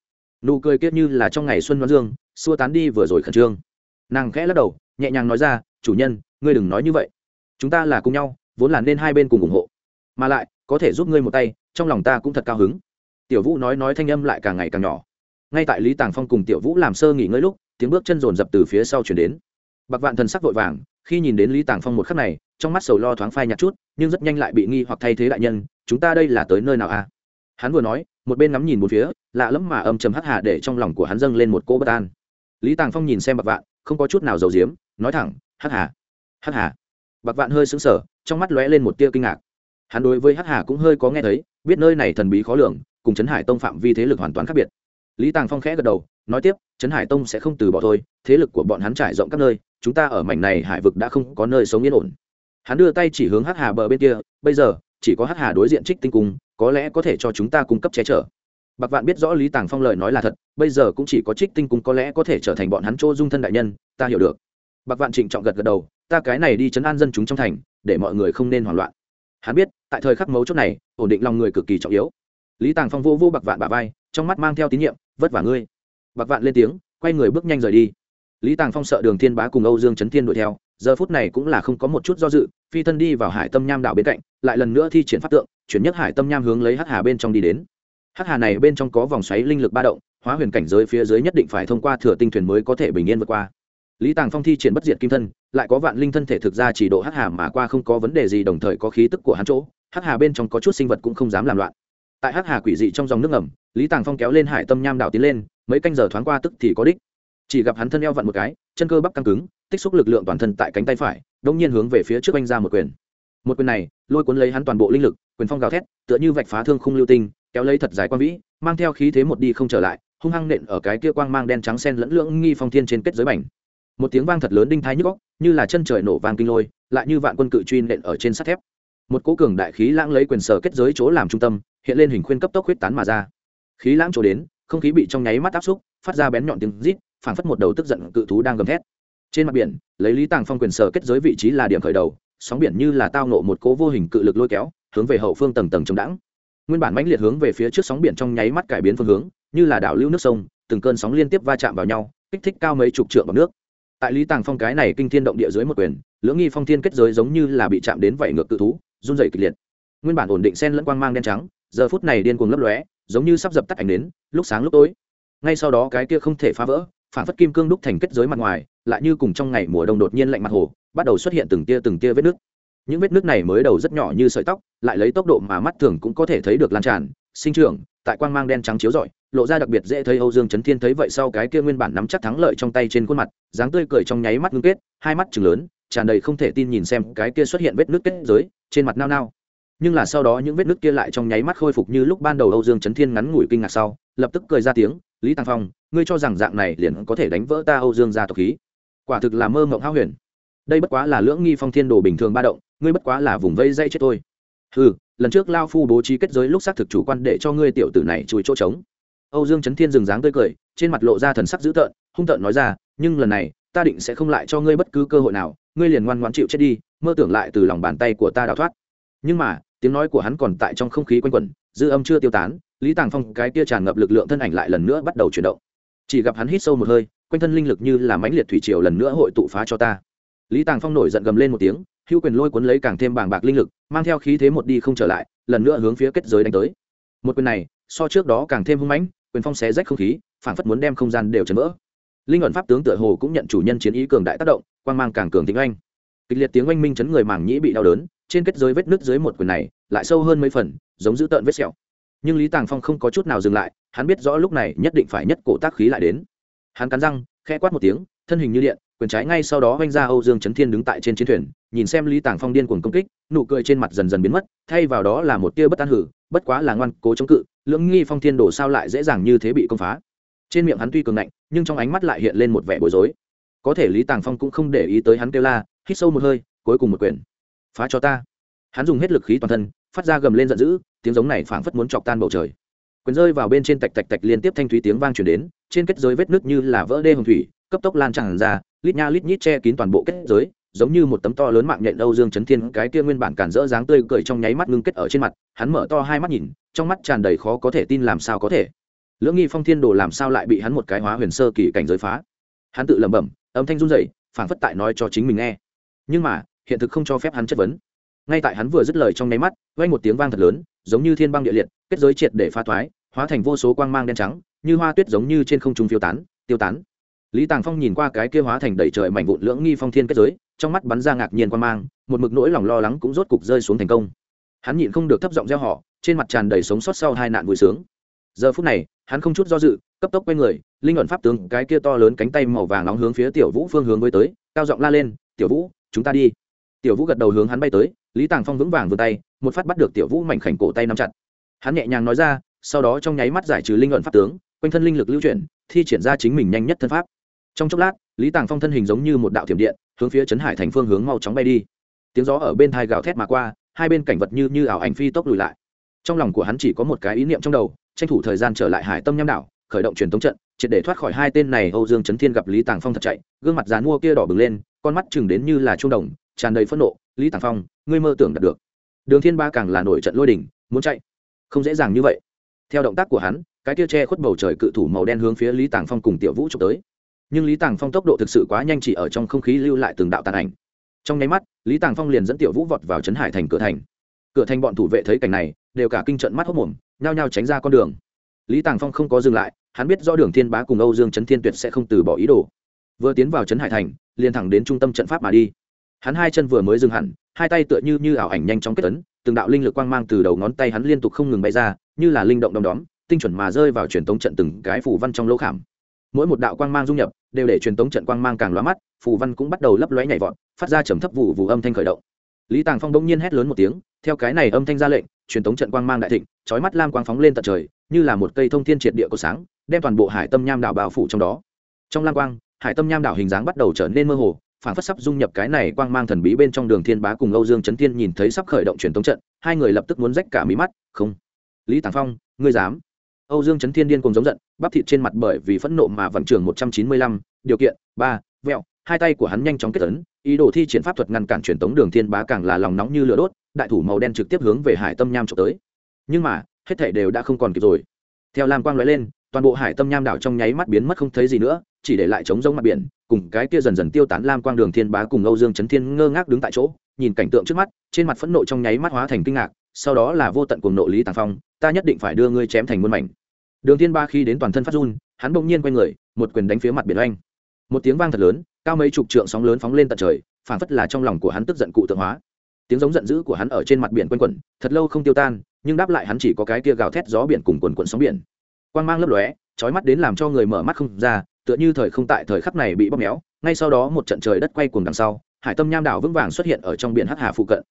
Nụ cười kiết như là trong ngày xuân văn dương, xua tán đi vừa rồi khẩn trương. Nàng khẽ lắc đầu, nhẹ nhàng nói ra, chủ nhân, ngươi đừng nói như vậy. Chúng ta là cùng nhau, vốn là nên hai bên cùng ủng hộ. Mà lại, có thể giúp ngươi một tay, trong lòng ta cũng thật cao hứng. Tiểu vũ nói nói thanh âm lại càng ngày càng nhỏ ngay tại lý tàng phong cùng tiểu vũ làm sơ nghỉ ngơi lúc, tiếng bước chân rồn rập từ phía sau chuyển đến. Bạc vạn thần sắc vội vàng, khi nhìn đến lý tàng phong một khắc này, trong mắt sầu lo thoáng phai nhạt chút, nhưng rất nhanh lại bị nghi hoặc thay thế đại nhân, chúng ta đây là tới nơi nào à? Hắn vừa nói, một bên ngắm nhìn một phía, lạ lẫm mà âm chầm hắc hà để trong lòng của hắn dâng lên một cỗ bất an. Lý tàng phong nhìn xem bạc vạn, không có chút nào giàu diếm nói thẳng, hắc hà hắc hà. Bạc vạn hơi sững sờ, trong mắt lóe lên một tia kinh ngạc. Hắn đối với hắc hà cũng hơi có nghe thấy, biết nơi này thần bí khó lường, cùng trấn hải tông phạm vi thế lực hoàn toàn khác biệt lý tàng phong khẽ gật đầu, nói tiếp, trấn hải tông sẽ không từ bỏ thôi, thế lực của bọn hắn trải rộng các nơi, chúng ta ở mảnh này hải vực đã không có nơi sống yên ổn. Hắn đưa tay chỉ hướng hắc hà bờ bên kia, bây giờ, chỉ có hắc hà đối diện trích tinh cung, có lẽ có thể cho chúng ta cung cấp che chở. Bạc vạn biết rõ lý tàng phong lời nói là thật, bây giờ cũng chỉ có trích tinh cung có lẽ có thể trở thành bọn hắn chỗ dung thân đại nhân, ta hiểu được. Bạc vạn trịnh trọng gật gật đầu, ta cái này đi chấn an dân chúng trong thành, để mọi người không nên hoảng loạn. Hắn biết, tại thời khắc mấu chốt này, ổn định lòng người cực kỳ trọng yếu. Lý tàng phong vô vô bạc vạn bà vai, trong mắt mang theo tín nhiệm vất vả ngươi. Bạc vạn lên tiếng, quay người bước nhanh rời đi. Lý tàng phong sợ đường thiên bá cùng âu dương trấn thiên đuổi theo, giờ phút này cũng là không có một chút do dự, phi thân đi vào hải tâm nham đảo bên cạnh, lại lần nữa thi triển pháp tượng, chuyển nhất hải tâm nham hướng lấy hắc hà bên trong đi đến. Hắc hà này bên trong có vòng xoáy linh lực ba động, hóa huyền cảnh giới phía dưới nhất định phải thông qua thừa tinh thuyền mới có thể bình yên vượt qua. Lý tàng phong thi triển bất diệt kim thân, lại có vạn linh thân thể thực ra chỉ độ hắc hà mà qua không có vấn đề gì, đồng thời có khí tức của hắn chỗ, hắc hà bên trong có chút sinh vật cũng không dám làm loạn. Tại hắc hà quỷ dị trong dòng nước ngầm lý tàng phong kéo lên hải tâm nham đảo tiến lên, mấy canh giờ thoáng qua tức thì có đích. Chỉ gặp hắn thân eo vặn một cái, chân cơ bắp căng cứng, tích xúc lực lượng toàn thân tại cánh tay phải, đông nhiên hướng về phía trước anh ra một quyền. Một quyền này, lôi cuốn lấy hắn toàn bộ linh lực, quyền phong gào thét, tựa như vạch phá thương khung lưu tinh, kéo lấy thật dài quan vĩ, mang theo khí thế một đi không trở lại, hung hăng nện ở cái kia quang mang đen trắng sen lẫn lưỡng nghi phong thiên trên kết giới bành. Một tiếng vang thật lớn đinh thái nhức góc như là chân trời nổ vang kinh lôi, lại như vạn quân cự truy nện ở trên sắt thép. Một cố cường đại khí lãng lấy quyền sở kết giới chỗ làm trung tâm, hiện lên hình khuyên cấp tốc huyết tán mà ra khí lãng chỗ đến, không khí bị trong nháy mắt áp xúc, phát ra bén nhọn tiếng rít, phảng phất một đầu tức giận cự thú đang gầm thét. Trên mặt biển, lấy lý tàng phong quyền sở kết giới vị trí là điểm khởi đầu, sóng biển như là tao nộ một cố vô hình cự lực lôi kéo, hướng về hậu phương tầng tầng chống đẳng nguyên bản mãnh liệt hướng về phía trước sóng biển trong nháy mắt cải biến phương hướng, như là đảo lưu nước sông, từng cơn sóng liên tiếp va chạm vào nhau, kích thích cao mấy chục trượng bằng nước. Tại lý tàng phong cái này kinh thiên động địa dưới một quyền, lưỡng nghi phong thiên kết giới giống như là bị chạm đến vảy ngược cự thú, run rẩy kịch liệt. Nguyên bản ổn định sen lẫn quang mang đen trắng, giờ phút này điên cuồng lấp lóe giống như sắp dập tắt ánh đến lúc sáng lúc tối. Ngay sau đó cái kia không thể phá vỡ, phản phất kim cương đúc thành kết giới mặt ngoài, lại như cùng trong ngày mùa đông đột nhiên lạnh mặt hồ, bắt đầu xuất hiện từng tia từng tia vết nước. Những vết nước này mới đầu rất nhỏ như sợi tóc, lại lấy tốc độ mà mắt thường cũng có thể thấy được lan tràn. Sinh trưởng, tại quang mang đen trắng chiếu rọi, lộ ra đặc biệt dễ thấy âu dương trấn thiên thấy vậy sau cái kia nguyên bản nắm chắc thắng lợi trong tay trên khuôn mặt, dáng tươi cười trong nháy mắt ngưng kết, hai mắt chừng lớn, tràn đầy không thể tin nhìn xem cái kia xuất hiện vết nước kết giới, trên mặt nao nao nhưng là sau đó những vết nứt kia lại trong nháy mắt khôi phục như lúc ban đầu âu dương trấn thiên ngắn ngủi kinh ngạc sau, lập tức cười ra tiếng, lý tăng phong, ngươi cho rằng dạng này liền có thể đánh vỡ ta âu dương gia tộc khí? Quả thực là mơ mộng hao huyền. Đây bất quá là lưỡng nghi phong thiên đồ bình thường ba động, ngươi bất quá là vùng vây dây chết tôi ừ lần trước lao phu bố trí kết giới lúc xác thực chủ quan để cho ngươi tiểu tử này chùi chỗ trống. Âu dương trấn thiên dừng dáng tươi cười, trên mặt lộ ra thần sắc dữ tợn, hung tợn nói ra, nhưng lần này, ta định sẽ không lại cho ngươi bất cứ cơ hội nào, ngươi liền ngoan ngoãn chịu chết đi, mơ tưởng lại từ lòng bàn tay của ta đào thoát. Nhưng mà tiếng nói của hắn còn tại trong không khí quanh quẩn, dư âm chưa tiêu tán, lý tàng phong cái kia tràn ngập lực lượng thân ảnh lại lần nữa bắt đầu chuyển động. Chỉ gặp hắn hít sâu một hơi, quanh thân linh lực như là mãnh liệt thủy triều lần nữa hội tụ phá cho ta. Lý tàng phong nổi giận gầm lên một tiếng, hữu quyền lôi cuốn lấy càng thêm bàng bạc linh lực, mang theo khí thế một đi không trở lại, lần nữa hướng phía kết giới đánh tới. Một quyền này, so trước đó càng thêm hung mãnh, quyền phong xé rách không khí, phản phất muốn đem không gian đều chấn vỡ. Linh ẩn pháp tướng tựa hồ cũng nhận chủ nhân chiến ý cường đại tác động, quang mang càng cường tính oanh. Kịch liệt tiếng oanh minh chấn người màng nhĩ bị đau đớn trên kết giới vết nứt dưới một quyền này, lại sâu hơn mấy phần, giống dữ tợn vết sẹo. Nhưng lý tàng phong không có chút nào dừng lại, hắn biết rõ lúc này nhất định phải nhất cổ tác khí lại đến. Hắn cắn răng, khẽ quát một tiếng, thân hình như điện, quyền trái ngay sau đó oanh ra âu dương trấn thiên đứng tại trên chiến thuyền, nhìn xem lý tàng phong điên cuồng công kích, nụ cười trên mặt dần dần biến mất, thay vào đó là một tia bất an hử, bất quá là ngoan, cố chống cự, lưỡng nghi phong thiên đổ sao lại dễ dàng như thế bị công phá. Trên miệng hắn tuy cường ngạnh, nhưng trong ánh mắt lại hiện lên một vẻ bối rối. Có thể lý tàng phong cũng không để ý tới hắn kêu la, hít sâu một hơi, cuối cùng một quyền phá cho ta. Hắn dùng hết lực khí toàn thân, phát ra gầm lên giận dữ, tiếng giống này phảng phất muốn chọc tan bầu trời. Quyền rơi vào bên trên tạch tạch tạch liên tiếp thanh thúy tiếng vang chuyển đến, trên kết giới vết nước như là vỡ đê hồng thủy, cấp tốc lan tràn ra, lít nha lít nhít che kín toàn bộ kết giới, giống như một tấm to lớn mạng nhện âu dương chấn thiên, cái kia nguyên bản cản rỡ dáng tươi cười trong nháy mắt ngưng kết ở trên mặt, hắn mở to hai mắt nhìn, trong mắt tràn đầy khó có thể tin làm sao có thể. Lưỡng nghi phong thiên đồ làm sao lại bị hắn một cái hóa huyền sơ kỳ cảnh giới phá? Hắn tự lẩm bẩm, âm thanh run rẩy, phảng phất tại nói cho chính mình nghe. Nhưng mà hiện thực không cho phép hắn chất vấn. Ngay tại hắn vừa dứt lời trong nháy mắt, vang một tiếng vang thật lớn, giống như thiên băng địa liệt, kết giới triệt để pha thoái, hóa thành vô số quang mang đen trắng, như hoa tuyết giống như trên không trung phiêu tán, tiêu tán. Lý tàng phong nhìn qua cái kia hóa thành đầy trời mảnh vụn lưỡng nghi phong thiên kết giới, trong mắt bắn ra ngạc nhiên quan mang, một mực nỗi lòng lo lắng cũng rốt cục rơi xuống thành công. Hắn nhịn không được thấp giọng gieo họ trên mặt tràn đầy sống sót sau hai nạn vui sướng. Giờ phút này, hắn không chút do dự, cấp tốc quay người, linh luận pháp tướng, cái kia to lớn cánh tay màu vàng nóng hướng phía tiểu vũ phương hướng với tới, cao giọng la lên, tiểu vũ, chúng ta đi tiểu vũ gật đầu hướng hắn bay tới, lý tàng phong vững vàng vươn tay, một phát bắt được tiểu vũ mảnh khảnh cổ tay nắm chặt. Hắn nhẹ nhàng nói ra, sau đó trong nháy mắt giải trừ linh luận pháp tướng, quanh thân linh lực lưu chuyển, thi triển ra chính mình nhanh nhất thân pháp. Trong chốc lát, lý tàng phong thân hình giống như một đạo thiểm điện, hướng phía trấn hải thành phương hướng mau chóng bay đi. Tiếng gió ở bên thai gào thét mà qua, hai bên cảnh vật như như ảo ảnh phi tốc lùi lại. Trong lòng của hắn chỉ có một cái ý niệm trong đầu, tranh thủ thời gian trở lại hải tâm nham đảo, khởi động truyền thống trận, triệt để thoát khỏi hai tên này âu dương trấn thiên gặp lý tàng phong thật chạy, gương mặt dán mua kia đỏ bừng lên, con mắt chừng đến như là trung đồng tràn đầy phẫn nộ lý tàng phong ngươi mơ tưởng đạt được. Đường thiên ba càng là nổi trận lôi đình, muốn chạy. Không dễ dàng như vậy. Theo động tác của hắn cái tia che khuất bầu trời cự thủ màu đen hướng phía lý tàng phong cùng tiểu vũ trục tới. Nhưng lý tàng phong tốc độ thực sự quá nhanh chỉ ở trong không khí lưu lại từng đạo tàn ảnh. Trong nháy mắt lý tàng phong liền dẫn tiểu vũ vọt vào trấn hải thành cửa thành. Cửa thành bọn thủ vệ thấy cảnh này đều cả kinh trận mắt hốc mồm nhao nhao tránh ra con đường. Lý tàng phong không có dừng lại hắn biết do đường thiên bá cùng âu dương trấn thiên tuyệt sẽ không từ bỏ ý đồ. Vừa tiến vào trấn hải thành liền thẳng đến trung tâm trận pháp mà đi hắn hai chân vừa mới dừng hẳn, hai tay tựa như như ảo ảnh nhanh chóng kết tấn từng đạo linh lực quang mang từ đầu ngón tay hắn liên tục không ngừng bay ra, như là linh động đom đóm, tinh chuẩn mà rơi vào truyền tống trận từng cái phù văn trong lỗ khảm. Mỗi một đạo quang mang dung nhập, đều để truyền tống trận quang mang càng lóa mắt, phù văn cũng bắt đầu lấp lóe nhảy vọt, phát ra trầm thấp vụ vụ âm thanh khởi động. Lý tàng phong đông nhiên hét lớn một tiếng, theo cái này âm thanh ra lệnh, truyền tống trận quang mang đại thịnh, chói mắt lam quang phóng lên tận trời, như là một cây thông thiên triệt địa của sáng, đem toàn bộ hải tâm nham đảo bao phủ trong đó. Trong lam quang, hải tâm nham đảo hình dáng bắt đầu trở nên mơ hồ phản phất sắp dung nhập cái này quang mang thần bí bên trong đường thiên bá cùng âu dương trấn thiên nhìn thấy sắp khởi động truyền tống trận, hai người lập tức muốn rách cả mí mắt, không, lý tàng phong, ngươi dám? Âu dương trấn thiên điên cùng giống giận, bắp thịt trên mặt bởi vì phẫn nộ mà vận trưởng một trăm chín mươi lăm, điều kiện, ba, vẹo, hai tay của hắn nhanh chóng kết tấn ý đồ thi triển pháp thuật ngăn cản truyền tống đường thiên bá càng là lòng nóng như lửa đốt, đại thủ màu đen trực tiếp hướng về hải tâm nham trộm tới. Nhưng mà, hết thảy đều đã không còn kịp rồi. Theo lam quang lóe lên toàn bộ hải tâm nham đảo trong nháy mắt biến mất không thấy gì nữa, chỉ để lại trống rỗng mặt biển, cùng cái kia dần dần tiêu tán lam quang đường thiên bá cùng âu dương trấn thiên ngơ ngác đứng tại chỗ, nhìn cảnh tượng trước mắt, trên mặt phẫn nộ trong nháy mắt hóa thành kinh ngạc, sau đó là vô tận cuồng nộ lý tàng phong, ta nhất định phải đưa ngươi chém thành muôn mảnh. Đường thiên ba khi đến toàn thân phát run, hắn bỗng nhiên quay người, một quyền đánh phía mặt biển oanh. Một tiếng vang thật lớn, cao mấy chục trượng sóng lớn phóng lên tận trời phản phất là trong lòng của hắn tức giận cụ tượng hóa. Tiếng giống giận dữ của hắn ở trên mặt biển quanh quẩn, thật lâu không tiêu tan, nhưng đáp lại hắn chỉ có cái kia gào thét gió biển cùng quần quần sóng biển quang mang lấp lóe, chói mắt đến làm cho người mở mắt không ra, tựa như thời không tại thời khắc này bị bóp méo. Ngay sau đó một trận trời đất quay cuồng đằng sau, hải tâm nham đảo vững vàng xuất hiện ở trong biển hắc hà phụ cận.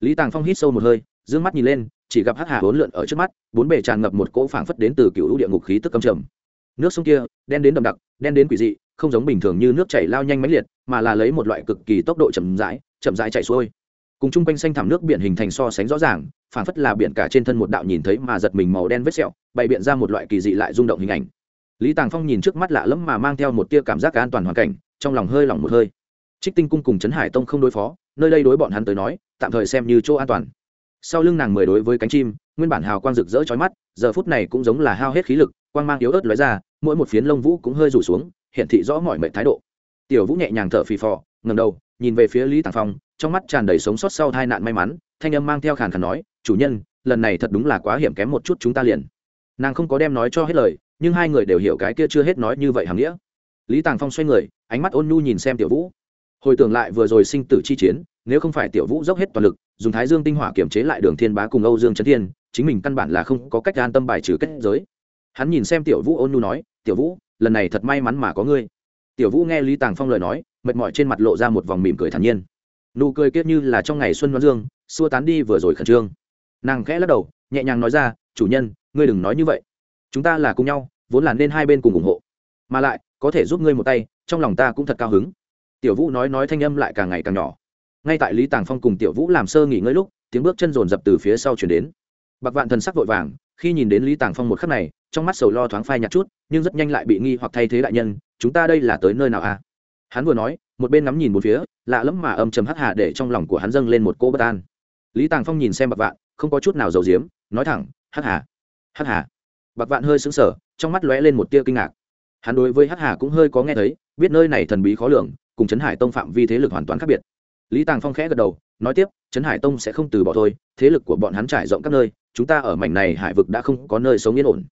Lý tàng phong hít sâu một hơi d mắt nhìn lên, chỉ gặp hắc hà bốn lượn ở trước mắt, bốn bề tràn ngập một cỗ phảng phất đến từ cựu địa ngục khí tức cầm trầm. Nước sông kia, đen đến đậm đặc, đen đến quỷ dị, không giống bình thường như nước chảy lao nhanh mãnh liệt, mà là lấy một loại cực kỳ tốc độ chậm rãi chậm rãi chảy xuôi cùng chung quanh xanh thảm nước biển hình thành so sánh rõ ràng, phảng phất là biển cả trên thân một đạo nhìn thấy mà giật mình màu đen vết sẹo, bày biện ra một loại kỳ dị lại rung động hình ảnh. Lý tàng phong nhìn trước mắt lạ lẫm mà mang theo một tia cảm giác an toàn hoàn cảnh, trong lòng hơi lỏng một hơi. Trích tinh cung cùng trấn hải tông không đối phó, nơi đây đối bọn hắn tới nói, tạm thời xem như chỗ an toàn. Sau lưng nàng mười đối với cánh chim, nguyên bản hào quang rực rỡ trói mắt, giờ phút này cũng giống là hao hết khí lực, quang mang yếu ớt lóe ra, mỗi một phiến lông vũ cũng hơi rủ xuống hiện thị rõ mọi mệnh thái độ. Tiểu vũ nhẹ nhàng thở phì phò ngầm đầu, nhìn về phía lý tàng phong trong mắt tràn đầy sống sót sau tai nạn may mắn, thanh âm mang theo khàn khàn nói, chủ nhân, lần này thật đúng là quá hiểm kém một chút chúng ta liền. Nàng không có đem nói cho hết lời, nhưng hai người đều hiểu cái kia chưa hết nói như vậy hàm nghĩa. Lý tàng phong xoay người, ánh mắt ôn nhu nhìn xem tiểu vũ. Hồi tưởng lại vừa rồi sinh tử chi chiến, nếu không phải tiểu vũ dốc hết toàn lực, dùng thái dương tinh hỏa kiểm chế lại đường thiên bá cùng âu dương trấn thiên, chính mình căn bản là không có cách an tâm bài trừ kết giới. Hắn nhìn xem tiểu vũ ôn nhu nói, tiểu vũ, lần này thật may mắn mà có ngươi. Tiểu vũ nghe lý tàng phong lời nói, mệt mỏi trên mặt lộ ra một vòng mỉm cười thản nhiên nụ cười kiết như là trong ngày xuân đoán dương, xua tán đi vừa rồi khẩn trương. Nàng khẽ lắc đầu, nhẹ nhàng nói ra, chủ nhân, ngươi đừng nói như vậy. Chúng ta là cùng nhau, vốn là nên hai bên cùng ủng hộ. Mà lại, có thể giúp ngươi một tay, trong lòng ta cũng thật cao hứng. Tiểu vũ nói nói thanh âm lại càng ngày càng nhỏ. Ngay tại lý tàng phong cùng tiểu vũ làm sơ nghỉ ngơi lúc, tiếng bước chân rồn rập từ phía sau chuyển đến. Bạc vạn thần sắc vội vàng, khi nhìn đến lý tàng phong một khắc này, trong mắt sầu lo thoáng phai nhạt chút, nhưng rất nhanh lại bị nghi hoặc thay thế đại nhân, chúng ta đây là tới nơi nào à? Hắn vừa nói, một bên ngắm nhìn một phía lạ lẫm mà âm trầm hắc hà để trong lòng của hắn dâng lên một cỗ bất an. Lý tàng phong nhìn xem bạc vạn, không có chút nào giàu diếm nói thẳng, hắc hà hắc hà. Bạc vạn hơi sững sờ, trong mắt lóe lên một tia kinh ngạc. Hắn đối với hắc hà cũng hơi có nghe thấy, biết nơi này thần bí khó lường, cùng trấn hải tông phạm vi thế lực hoàn toàn khác biệt. Lý tàng phong khẽ gật đầu, nói tiếp, trấn hải tông sẽ không từ bỏ thôi, thế lực của bọn hắn trải rộng các nơi, chúng ta ở mảnh này hải vực đã không có nơi sống yên ổn.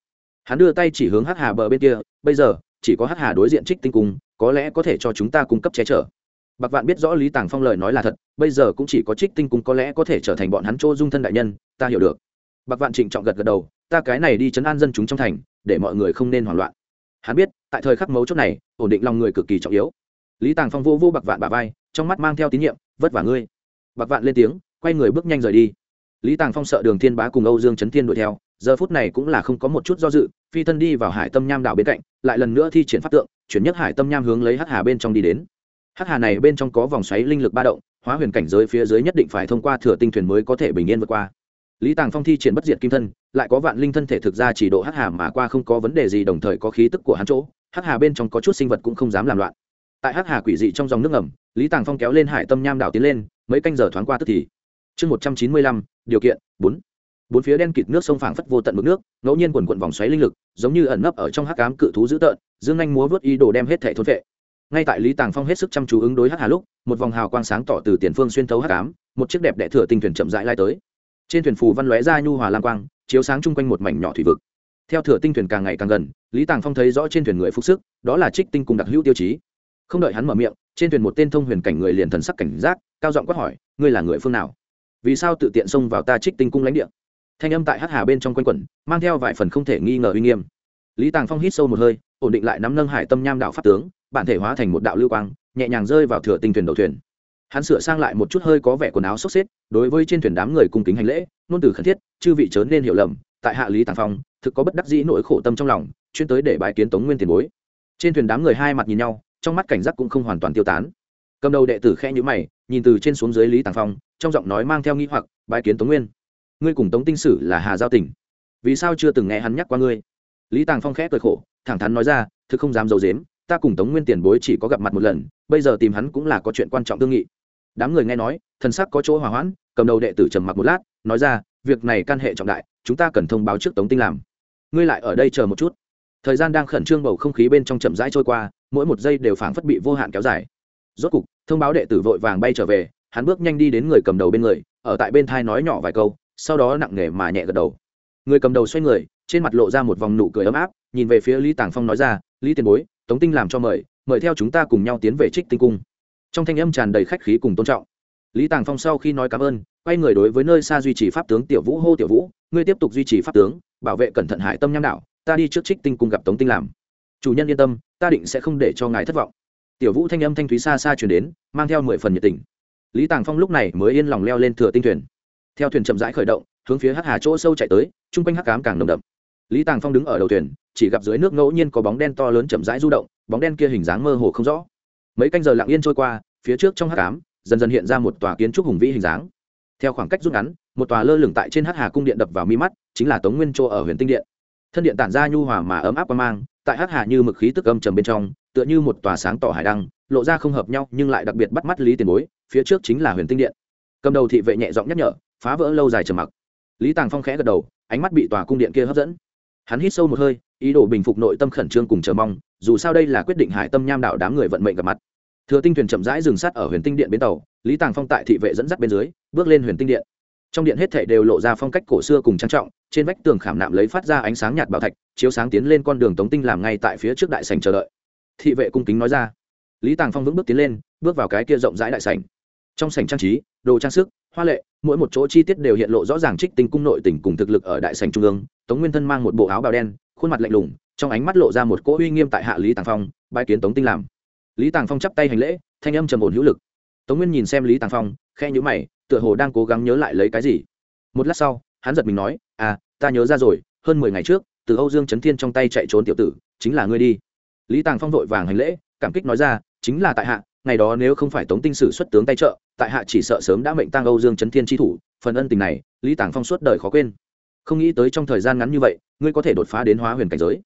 Hắn đưa tay chỉ hướng hắc hà bờ bên kia, bây giờ, chỉ có hắc hà đối diện trích tinh cung, có lẽ có thể cho chúng ta cung cấp che chở bạc vạn biết rõ lý tàng phong lời nói là thật, bây giờ cũng chỉ có trích tinh cung có lẽ có thể trở thành bọn hắn chỗ dung thân đại nhân, ta hiểu được. Bạc vạn trịnh trọng gật gật đầu, ta cái này đi chấn an dân chúng trong thành, để mọi người không nên hoảng loạn. Hắn biết, tại thời khắc mấu chốt này, ổn định lòng người cực kỳ trọng yếu. Lý tàng phong vô vô bạc vạn bà vai, trong mắt mang theo tín nhiệm, vất vả ngươi. Bạc vạn lên tiếng, quay người bước nhanh rời đi. Lý tàng phong sợ đường thiên bá cùng âu dương trấn thiên đuổi theo, giờ phút này cũng là không có một chút do dự, phi thân đi vào hải tâm nham đảo bên cạnh, lại lần nữa thi triển pháp tượng, chuyển nhất hải tâm nham hướng lấy hắc hà bên trong đi đến hắc hà này bên trong có vòng xoáy linh lực ba động, hóa huyền cảnh giới phía dưới nhất định phải thông qua thừa tinh thuyền mới có thể bình yên vượt qua. Lý tàng phong thi triển bất diệt kim thân, lại có vạn linh thân thể thực ra chỉ độ hắc hà mà qua không có vấn đề gì, đồng thời có khí tức của hắn chỗ, hắc hà bên trong có chút sinh vật cũng không dám làm loạn. Tại hắc hà quỷ dị trong dòng nước ngầm, lý tàng phong kéo lên hải tâm nham đảo tiến lên, mấy canh giờ thoáng qua tức thì. Chương một trăm chín mươi lăm, điều kiện, bốn. Bốn phía đen kịt nước sông phảng phất vô tận mực nước, ngẫu nhiên quần quận vòng xoáy linh lực, giống như ẩn nấp ở trong hắc cám cự thú dữ tợn, dương anh múa vớt ý đồ đem hết thể thôn vệ ngay tại lý tàng phong hết sức chăm chú ứng đối hắc hà lúc, một vòng hào quang sáng tỏ từ tiền phương xuyên thấu hắc cám một chiếc đẹp đẽ thừa tinh thuyền chậm rãi lai tới. Trên thuyền phù văn lóe ra nhu hòa lang quang, chiếu sáng chung quanh một mảnh nhỏ thủy vực. Theo thừa tinh thuyền càng ngày càng gần, lý tàng phong thấy rõ trên thuyền người phục sức, đó là trích tinh cùng đặc hữu tiêu chí. Không đợi hắn mở miệng, trên thuyền một tên thông huyền cảnh người liền thần sắc cảnh giác, cao giọng quát hỏi, ngươi là người phương nào? Vì sao tự tiện xông vào ta trích tinh cung lãnh địa? Thanh âm tại hắc hà bên trong quanh quẩn, mang theo vài phần không thể nghi ngờ uy nghiêm. Lý tàng phong hít sâu một hơi, ổn định lại nắm nâng hải tâm nham đạo pháp tướng bản thể hóa thành một đạo lưu quang, nhẹ nhàng rơi vào thừa tinh thuyền đầu thuyền. Hắn sửa sang lại một chút hơi có vẻ quần áo xốc xếp, đối với trên thuyền đám người cung kính hành lễ nôn từ khẩn thiết, chư vị chớ nên hiểu lầm, tại hạ lý tàng phong, thực có bất đắc dĩ nỗi khổ tâm trong lòng, chuyên tới để bái kiến tống nguyên tiền bối. Trên thuyền đám người hai mặt nhìn nhau, trong mắt cảnh giác cũng không hoàn toàn tiêu tán. Cầm đầu đệ tử khe nhữ mày, nhìn từ trên xuống dưới lý tàng phong, trong giọng nói mang theo nghi hoặc, bái kiến tống nguyên. Ngươi cùng tống tinh sử là hà giao tỉnh. Vì sao chưa từng nghe hắn nhắc qua ngươi? Lý tàng phong khẽ cười khổ, thẳng thắn nói ra, thực không dám d i ấ u dếm ta cùng tống nguyên tiền bối chỉ có gặp mặt một lần, bây giờ tìm hắn cũng là có chuyện quan trọng thương nghị. Đám người nghe nói, thần sắc có chỗ hòa hoãn, cầm đầu đệ tử trầm mặc một lát, nói ra, việc này căn hệ trọng đại, chúng ta cần thông báo trước tống tinh làm. Ngươi lại ở đây chờ một chút. Thời gian đang khẩn trương bầu không khí bên trong chậm rãi trôi qua, mỗi một giây đều phảng phất bị vô hạn kéo dài. Rốt cục, thông báo đệ tử vội vàng bay trở về, hắn bước nhanh đi đến người cầm đầu bên người, ở tại bên thai nói nhỏ vài câu, sau đó nặng nề mà nhẹ gật đầu. Người cầm đầu xoay người, trên mặt lộ ra một vòng nụ cười ấm áp, nhìn về phía lý tàng phong nói ra, lý tiền bối tống tinh làm cho mời mời theo chúng ta cùng nhau tiến về trích tinh cung. Trong thanh âm tràn đầy khách khí cùng tôn trọng. Lý tàng phong sau khi nói cảm ơn, quay người đối với nơi xa duy trì pháp tướng tiểu vũ hô tiểu vũ, ngươi tiếp tục duy trì pháp tướng, bảo vệ cẩn thận hải tâm nham đạo, ta đi trước trích tinh cung gặp tống tinh làm. Chủ nhân yên tâm, ta định sẽ không để cho ngài thất vọng. Tiểu vũ thanh âm thanh thúy xa xa chuyển đến, mang theo mười phần nhiệt tình. Lý tàng phong lúc này mới yên lòng leo lên thừa tinh thuyền. Theo thuyền chậm rãi khởi động, hướng phía hắc hà chỗ sâu chạy tới, chung quanh hắc cám càng nồng đậm lý tàng phong đứng ở đầu thuyền, chỉ gặp dưới nước ngẫu nhiên có bóng đen to lớn chậm rãi du động, bóng đen kia hình dáng mơ hồ không rõ. Mấy canh giờ lặng yên trôi qua, phía trước trong hát cám dần dần hiện ra một tòa kiến trúc hùng vĩ hình dáng. Theo khoảng cách rút ngắn, một tòa lơ lửng tại trên hát hà cung điện đập vào mi mắt, chính là tống nguyên chỗ ở huyền tinh điện. Thân điện tản ra nhu hòa mà ấm áp qua mang, tại hát hà như mực khí tức âm trầm bên trong, tựa như một tòa sáng tỏ hải đăng, lộ ra không hợp nhau nhưng lại đặc biệt bắt mắt lý tiền bối, phía trước chính là huyền tinh điện. Cầm đầu thị vệ nhẹ giọng nhắc nhở, phá vỡ lâu dài trầm mặc. Lý tàng phong khẽ gật đầu, ánh mắt bị tòa cung điện kia hấp dẫn hắn hít sâu một hơi, ý đồ bình phục nội tâm khẩn trương cùng chờ mong, dù sao đây là quyết định hải tâm nham đạo đám người vận mệnh gặp mặt. Thừa tinh thuyền chậm rãi dừng sát ở huyền tinh điện bến tàu, lý tàng phong tại thị vệ dẫn dắt bên dưới, bước lên huyền tinh điện. Trong điện hết thể đều lộ ra phong cách cổ xưa cùng trang trọng, trên vách tường khảm nạm lấy phát ra ánh sáng nhạt bảo thạch, chiếu sáng tiến lên con đường tống tinh làm ngay tại phía trước đại sành chờ đợi. Thị vệ cung kính nói ra. Lý tàng phong vững bước tiến lên, bước vào cái kia rộng rãi đại sành trong sành trang trí, đồ trang sức hoa lệ, mỗi một chỗ chi tiết đều hiện lộ rõ ràng trích tinh cung nội tỉnh cùng thực lực ở đại sành trung ương. Tống nguyên thân mang một bộ áo bào đen, khuôn mặt lạnh lùng, trong ánh mắt lộ ra một cỗ uy nghiêm tại hạ lý tàng phong bãi kiến tống tinh làm. Lý tàng phong chắp tay hành lễ, thanh âm trầm ổn hữu lực. Tống nguyên nhìn xem lý tàng phong khe nhữ mày, tựa hồ đang cố gắng nhớ lại lấy cái gì. Một lát sau, hắn giật mình nói à ta nhớ ra rồi, hơn mười ngày trước, từ âu dương trấn thiên trong tay chạy trốn tiểu tử, chính là ngươi đi. Lý tàng phong vội vàng hành lễ, cảm kích nói ra, chính là tại hạ, ngày đó nếu không phải tống tinh sử xuất tướng tay trợ tại hạ chỉ sợ sớm đã mệnh tăng âu dương trấn thiên tri thủ, phần ân tình này, lý tàng phong suốt đời khó quên. Không nghĩ tới trong thời gian ngắn như vậy, ngươi có thể đột phá đến hóa huyền cảnh giới.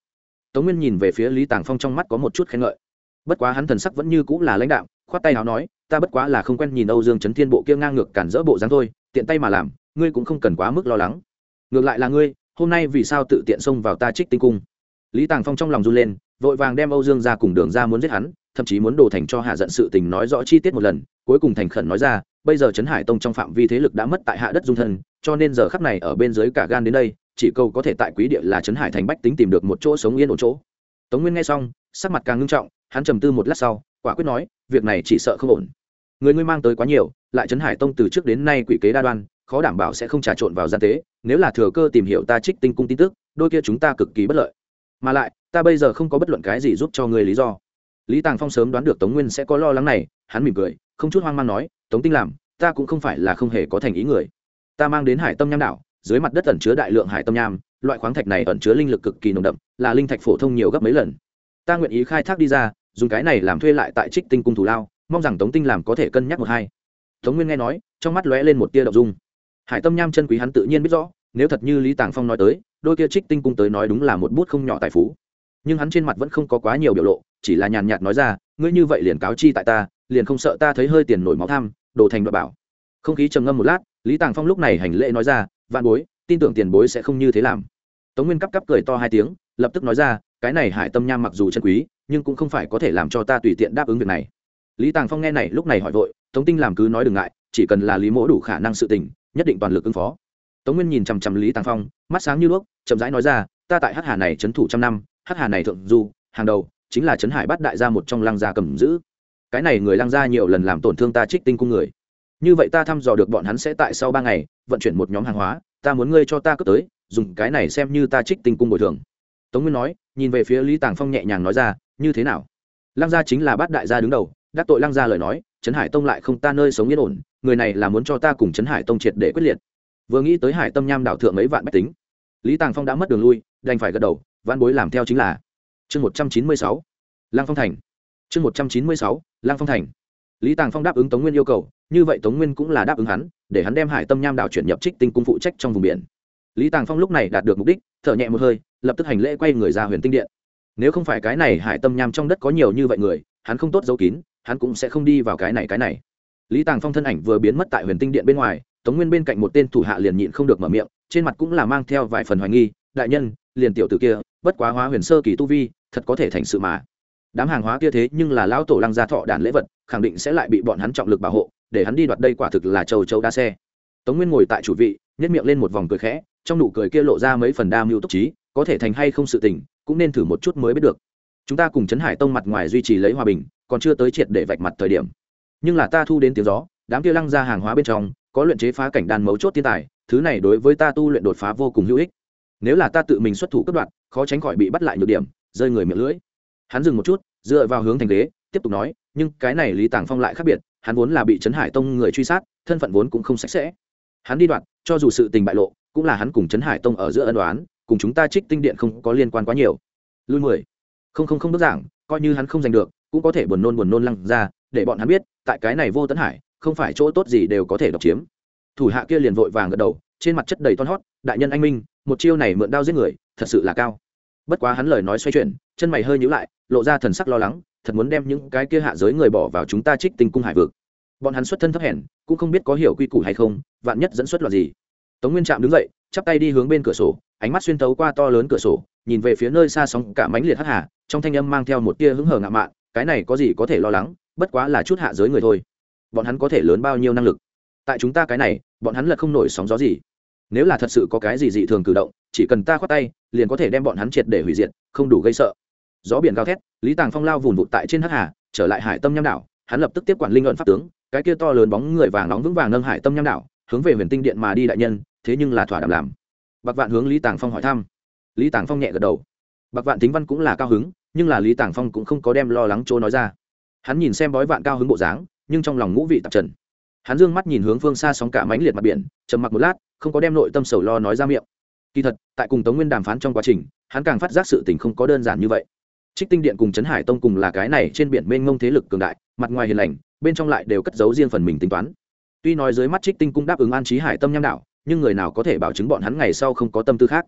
Tống nguyên nhìn về phía lý tàng phong trong mắt có một chút khen ngợi. Bất quá hắn thần sắc vẫn như cũng là lãnh đạo khoát tay áo nói, ta bất quá là không quen nhìn âu dương trấn thiên bộ kia ngang ngược cản rỡ bộ dáng thôi, tiện tay mà làm, ngươi cũng không cần quá mức lo lắng. Ngược lại là ngươi, hôm nay vì sao tự tiện xông vào ta trích tinh cung? Lý tàng phong trong lòng run lên vội vàng đem âu dương ra cùng đường ra muốn giết hắn, thậm chí muốn đồ thành cho hạ giận sự tình nói rõ chi tiết một lần, cuối cùng thành khẩn nói ra, bây giờ trấn hải tông trong phạm vi thế lực đã mất tại hạ đất dung thân, cho nên giờ khắp này ở bên dưới cả gan đến đây, chỉ câu có thể tại quý địa là trấn hải thành bách tính tìm được một chỗ sống yên ổn chỗ. Tống nguyên nghe xong, sắc mặt càng ngưng trọng, hắn trầm tư một lát sau, quả quyết nói, việc này chỉ sợ không ổn. Người ngươi mang tới quá nhiều, lại trấn hải tông từ trước đến nay quỷ kế đa đoan, khó đảm bảo sẽ không trà trộn vào gian tế, nếu là thừa cơ tìm hiểu ta trích tinh cung tin tức, đôi kia chúng ta cực kỳ bất lợi mà lại, ta bây giờ không có bất luận cái gì giúp cho người lý do. Lý tàng phong sớm đoán được tống nguyên sẽ có lo lắng này, hắn mỉm cười, không chút hoang mang nói, tống tinh làm, ta cũng không phải là không hề có thành ý người. Ta mang đến hải tâm nham đảo, dưới mặt đất ẩn chứa đại lượng hải tâm nham, loại khoáng thạch này ẩn chứa linh lực cực kỳ nồng đậm, là linh thạch phổ thông nhiều gấp mấy lần. Ta nguyện ý khai thác đi ra, dùng cái này làm thuê lại tại trích tinh cung thủ lao, mong rằng tống tinh làm có thể cân nhắc một hai. Tống nguyên nghe nói, trong mắt lóe lên một tia đậu dung. Hải tâm nham chân quý hắn tự nhiên biết rõ nếu thật như lý tàng phong nói tới, đôi kia trích tinh cung tới nói đúng là một bút không nhỏ tài phú. Nhưng hắn trên mặt vẫn không có quá nhiều biểu lộ, chỉ là nhàn nhạt nói ra, ngươi như vậy liền cáo chi tại ta, liền không sợ ta thấy hơi tiền nổi máu tham, đồ thành đoạt bảo. Không khí trầm ngâm một lát, lý tàng phong lúc này hành lễ nói ra, vạn bối, tin tưởng tiền bối sẽ không như thế làm. Tống nguyên cắp cắp cười to hai tiếng, lập tức nói ra, cái này hải tâm nham mặc dù chân quý, nhưng cũng không phải có thể làm cho ta tùy tiện đáp ứng việc này. Lý tàng phong nghe này lúc này hỏi vội, tống tinh làm cứ nói đừng ngại, chỉ cần là lý mỗ đủ khả năng sự tình, nhất định toàn lực ứng phó tống nguyên nhìn chằm chằm lý tàng phong, mắt sáng như đuốc, chậm rãi nói ra, ta tại hát hà này trấn thủ trăm năm hát hà này thượng du, hàng đầu, chính là trấn hải bắt đại gia một trong lăng gia cầm giữ. Cái này người lăng gia nhiều lần làm tổn thương ta trích tinh cung người. Như vậy ta thăm dò được bọn hắn sẽ tại sau ba ngày, vận chuyển một nhóm hàng hóa, ta muốn ngươi cho ta cướp tới, dùng cái này xem như ta trích tinh cung bồi thường. Tống nguyên nói, nhìn về phía lý tàng phong nhẹ nhàng nói ra, như thế nào? Lăng gia chính là bát đại gia đứng đầu, đắc tội lăng gia lời nói, trấn hải tông lại không ta nơi sống yên ổn, người này là muốn cho ta cùng trấn hải tông triệt để quyết liệt vừa nghĩ tới hải tâm nham đảo thượng mấy vạn bách tính lý tàng phong đã mất đường lui đành phải gật đầu văn bối làm theo chính là chương một trăm chín mươi sáu lang phong thành chương một trăm chín mươi sáu lang phong thành lý tàng phong đáp ứng tống nguyên yêu cầu như vậy tống nguyên cũng là đáp ứng hắn để hắn đem hải tâm nham đảo chuyển nhập trích tinh cung phụ trách trong vùng biển lý tàng phong lúc này đạt được mục đích thở nhẹ một hơi lập tức hành lễ quay người ra huyền tinh điện nếu không phải cái này hải tâm nham trong đất có nhiều như vậy người hắn không tốt giấu kín hắn cũng sẽ không đi vào cái này cái này lý tàng phong thân ảnh vừa biến mất tại huyền tinh điện bên ngoài tống nguyên bên cạnh một tên thủ hạ liền nhịn không được mở miệng, trên mặt cũng là mang theo vài phần hoài nghi, đại nhân, liền tiểu t ử kia, bất quá hóa huyền sơ kỳ tu vi, thật có thể thành sự mà. Đám hàng hóa kia thế nhưng là lão tổ lăng gia thọ đàn lễ vật, khẳng định sẽ lại bị bọn hắn trọng lực bảo hộ, để hắn đi đoạt đây quả thực là châu châu đa xe. Tống nguyên ngồi tại chủ vị nhét miệng lên một vòng cười khẽ, trong nụ cười kia lộ ra mấy phần đa mưu túc trí, có thể thành hay không sự tình, cũng nên thử một chút mới biết được. Chúng ta cùng chấn hải tông mặt ngoài duy trì lấy hòa bình, còn chưa tới triệt để vạch mặt thời điểm. Nhưng là ta thu đến tiếng gió đám kia lăng ra hàng hóa bên trong, có luyện chế phá cảnh đan mấu chốt thiên tài, thứ này đối với ta tu luyện đột phá vô cùng hữu ích. Nếu là ta tự mình xuất thủ cấp đoạn khó tránh khỏi bị bắt lại nhược điểm, rơi người miệng lưỡi. Hắn dừng một chút, dựa vào hướng thành ghế, tiếp tục nói, nhưng cái này lý tàng phong lại khác biệt, hắn vốn là bị trấn hải tông người truy sát, thân phận vốn cũng không sạch sẽ. Hắn đi đoạn cho dù sự tình bại lộ, cũng là hắn cùng trấn hải tông ở giữa ân đoán cùng chúng ta trích tinh điện không có liên quan quá nhiều. Lui mười. Không không không đơn giản coi như hắn không giành được, cũng có thể buồn nôn buồn nôn lăng ra, để bọn hắn biết, tại cái này vô tấn hải không phải chỗ tốt gì đều có thể độc chiếm. Thủ hạ kia liền vội vàng gật đầu, trên mặt chất đầy toan hót, đại nhân anh minh, một chiêu này mượn đao giết người, thật sự là cao. Bất quá hắn lời nói xoay chuyển, chân mày hơi nhíu lại, lộ ra thần sắc lo lắng, thật muốn đem những cái kia hạ giới người bỏ vào chúng ta trích tinh cung hải vực. Bọn hắn xuất thân thấp hèn, cũng không biết có hiểu quy củ hay không, vạn nhất dẫn xuất loạt gì. Tống nguyên trạm đứng dậy, chắp tay đi hướng bên cửa sổ, ánh mắt xuyên tấu qua to lớn cửa sổ, nhìn về phía nơi xa sóng cả mánh liệt hắc hà, trong thanh âm mang theo một tia hứng hờ ngạo mạn, cái này có gì có thể lo lắng, bất quá là chút hạ giới người thôi bọn hắn có thể lớn bao nhiêu năng lực? Tại chúng ta cái này, bọn hắn lật không nổi sóng gió gì. Nếu là thật sự có cái gì dị thường cử động, chỉ cần ta khoát tay, liền có thể đem bọn hắn triệt để hủy diệt, không đủ gây sợ. Gió biển cao thét, lý tàng phong lao vùn vụt tại trên hắc hà, trở lại hải tâm nham đảo, hắn lập tức tiếp quản linh luận pháp tướng, cái kia to lớn bóng người vàng nóng vững vàng nâng hải tâm nham đảo, hướng về huyền tinh điện mà đi đại nhân, thế nhưng là thỏa đảm làm. Bạc vạn hướng lý tàng phong hỏi thăm. Lý tàng phong nhẹ gật đầu. Bạc vạn tính văn cũng là cao hứng, nhưng là lý tàng phong cũng không có đem lo lắng chỗ nói ra. Hắn nhìn xem bói vạn cao hứng bộ dáng nhưng trong lòng ngũ vị tạp trần. Hắn dương mắt nhìn hướng phương xa sóng cả mánh liệt mặt biển, trầm mặc một lát, không có đem nội tâm sầu lo nói ra miệng. Kỳ thật, tại cùng tống nguyên đàm phán trong quá trình, hắn càng phát giác sự tình không có đơn giản như vậy. Trích tinh điện cùng trấn hải tông cùng là cái này trên biển mênh mông thế lực cường đại, mặt ngoài hiền lành, bên trong lại đều cất giấu riêng phần mình tính toán. Tuy nói dưới mắt trích tinh cũng đáp ứng an trí hải tâm nham đạo nhưng người nào có thể bảo chứng bọn hắn ngày sau không có tâm tư khác.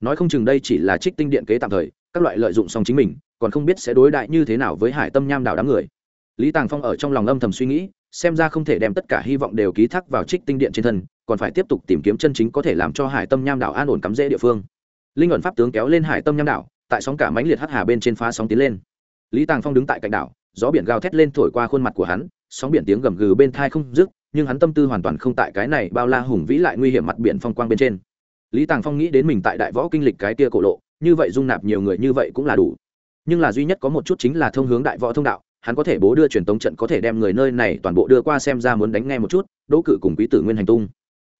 Nói không chừng đây chỉ là trích tinh điện kế tạm thời, các loại lợi dụng xong chính mình, còn không biết sẽ đối đại như thế nào với hải tâm nham đảo đám người lý tàng phong ở trong lòng âm thầm suy nghĩ, xem ra không thể đem tất cả hy vọng đều ký thác vào trích tinh điện trên thân, còn phải tiếp tục tìm kiếm chân chính có thể làm cho hải tâm nham đảo an ổn cắm rễ địa phương. Linh ẩn pháp tướng kéo lên hải tâm nham đảo, tại sóng cả mãnh liệt hắc hà bên trên phá sóng tiến lên. Lý tàng phong đứng tại cạnh đảo, gió biển gào thét lên thổi qua khuôn mặt của hắn, sóng biển tiếng gầm gừ bên thai không dứt, nhưng hắn tâm tư hoàn toàn không tại cái này bao la hùng vĩ lại nguy hiểm mặt biển phong quang bên trên. Lý tàng phong nghĩ đến mình tại đại võ kinh lịch cái kia cổ lộ, như vậy dung nạp nhiều người như vậy cũng là đủ. Nhưng là duy nhất có một chút chính là thông hướng đại võ thông đạo hắn có thể bố đưa truyền tống trận có thể đem người nơi này toàn bộ đưa qua xem ra muốn đánh nghe một chút, đỗ cử cùng quý tử nguyên hành tung.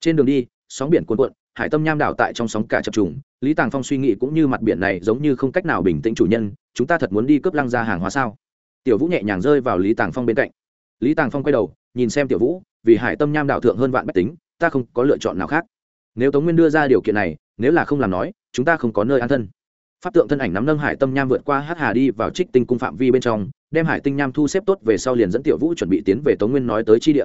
Trên đường đi, sóng biển cuồn cuộn, hải tâm nham đảo tại trong sóng cả chập trùng, lý tàng phong suy nghĩ cũng như mặt biển này giống như không cách nào bình tĩnh chủ nhân, chúng ta thật muốn đi cướp lăng ra hàng hóa sao? Tiểu vũ nhẹ nhàng rơi vào lý tàng phong bên cạnh. Lý tàng phong quay đầu, nhìn xem tiểu vũ, vì hải tâm nham đảo thượng hơn vạn bách tính, ta không có lựa chọn nào khác. Nếu tống nguyên đưa ra điều kiện này, nếu là không làm nói, chúng ta không có nơi an thân. Pháp tượng thân ảnh nắm nâng hải tâm nham vượt qua hát hà đi vào trích tinh cung phạm vi bên trong đem hải tinh nham thu xếp tốt về sau liền dẫn tiểu vũ chuẩn bị tiến về tống nguyên nói tới chi địa.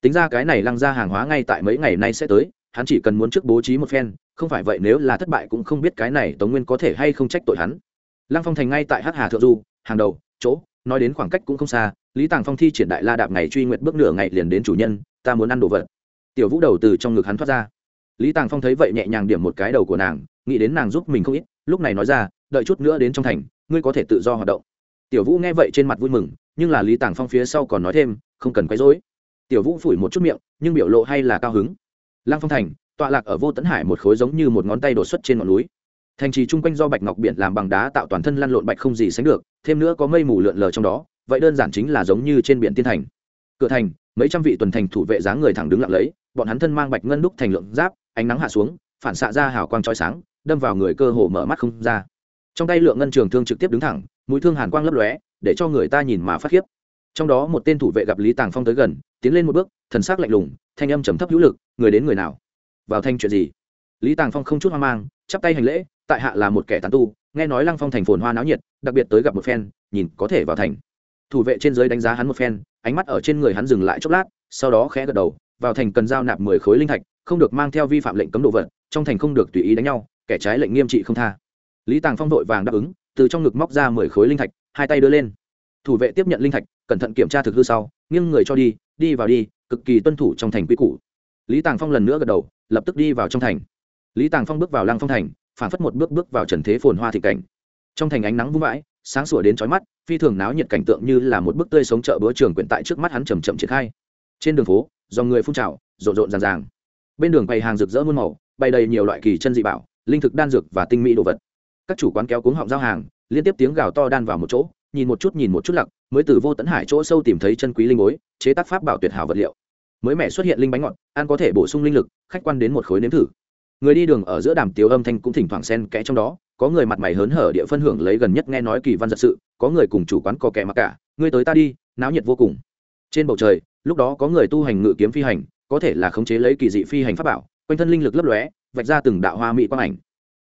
Tính ra cái này lăng ra hàng hóa ngay tại mấy ngày nay sẽ tới, hắn chỉ cần muốn trước bố trí một phen, không phải vậy nếu là thất bại cũng không biết cái này tống nguyên có thể hay không trách tội hắn. Lăng phong thành ngay tại hát hà thượng du, hàng đầu, chỗ, nói đến khoảng cách cũng không xa, lý tàng phong thi triển đại la đạp ngày truy nguyện bước nửa ngày liền đến chủ nhân, ta muốn ăn đồ vật. Tiểu vũ đầu từ trong ngực hắn thoát ra. Lý tàng phong thấy vậy nhẹ nhàng điểm một cái đầu của nàng, nghĩ đến nàng giúp mình không ít, lúc này nói ra, đợi chút nữa đến trong thành, ngươi có thể tự do hoạt động tiểu vũ nghe vậy trên mặt vui mừng, nhưng là lý tàng phong phía sau còn nói thêm, không cần quấy dối tiểu vũ phủi một chút miệng, nhưng biểu lộ hay là cao hứng. Lăng phong thành, tọa lạc ở vô tấn hải một khối giống như một ngón tay đột xuất trên ngọn núi. Thành trì chung quanh do bạch ngọc biển làm bằng đá tạo toàn thân lăn lộn bạch không gì sánh được, thêm nữa có mây mù lượn lờ trong đó, vậy đơn giản chính là giống như trên biển tiên thành. Cửa thành, mấy trăm vị tuần thành thủ vệ dáng người thẳng đứng lặng lấy bọn hắn thân mang bạch ngân đúc thành lượng giáp, ánh nắng hạ xuống, phản xạ ra hào quang trói sáng, đâm vào người cơ hồ mở mắt không ra. Trong tay lượng ngân trường thương trực tiếp đứng thẳng mũi thương hàn quang lấp lóe, để cho người ta nhìn mà phát khiếp. Trong đó một tên thủ vệ gặp lý tàng phong tới gần, tiến lên một bước, thần s ắ c lạnh lùng, thanh âm trầm thấp hữu lực, người đến người nào? Vào thanh chuyện gì? Lý tàng phong không chút hoang mang, chắp tay hành lễ, tại hạ là một kẻ tàn tu, nghe nói lăng phong thành phồn hoa náo nhiệt, đặc biệt tới gặp một phen, nhìn có thể vào thành. Thủ vệ trên giới đánh giá hắn một phen, ánh mắt ở trên người hắn dừng lại chốc lát, sau đó khẽ gật đầu, vào thành cần giao nạp mười khối linh thạch, không được mang theo vi phạm lệnh cấm đồ vật, trong thành không được tùy ý đánh nhau, kẻ trái lệnh nghiêm trị không tha. Lý tàng phong vội vàng đáp ứng từ trong ngực móc ra mười khối linh thạch, hai tay đưa lên. Thủ vệ tiếp nhận linh thạch, cẩn thận kiểm tra thực hư sau, nghiêng người cho đi đi vào đi, cực kỳ tuân thủ trong thành quy củ. Lý tàng phong lần nữa gật đầu, lập tức đi vào trong thành. Lý tàng phong bước vào lăng phong thành, phản phất một bước bước vào trần thế phồn hoa thị cảnh. Trong thành ánh nắng vung vãi, sáng sủa đến trói mắt, phi thường náo nhiệt cảnh tượng như là một bức tươi sống chợ bữa trường quyện tại trước mắt hắn chầm chậm triển khai. Trên đường phố dòng người phun trào, rộn rộn ràng ràng. Bên đường bày hàng rực rỡ muôn màu, bày đầy nhiều loại kỳ chân dị bảo, linh thực đan dược và tinh mỹ đồ vật các chủ quán kéo cuống họng giao hàng, liên tiếp tiếng gào to đan vào một chỗ, nhìn một chút nhìn một chút lặc, mới từ vô tấn hải chỗ sâu tìm thấy chân quý linh mối chế tác pháp bảo tuyệt hảo vật liệu. Mới mẻ xuất hiện linh bánh ngọt, ăn có thể bổ sung linh lực, khách quan đến một khối nếm thử. Người đi đường ở giữa đàm tiếu âm thanh cũng thỉnh thoảng xen kẽ trong đó, có người mặt mày hớn hở địa phân hưởng lấy gần nhất nghe nói kỳ văn giật sự, có người cùng chủ quán có kẻ mặc cả người tới ta đi, náo nhiệt vô cùng. Trên bầu trời, lúc đó có người tu hành ngự kiếm phi hành, có thể là khống chế lấy kỳ dị phi hành pháp bảo, quanh thân linh lực lấp lóe, vạch ra từng đạo hoa mỹ quang ảnh.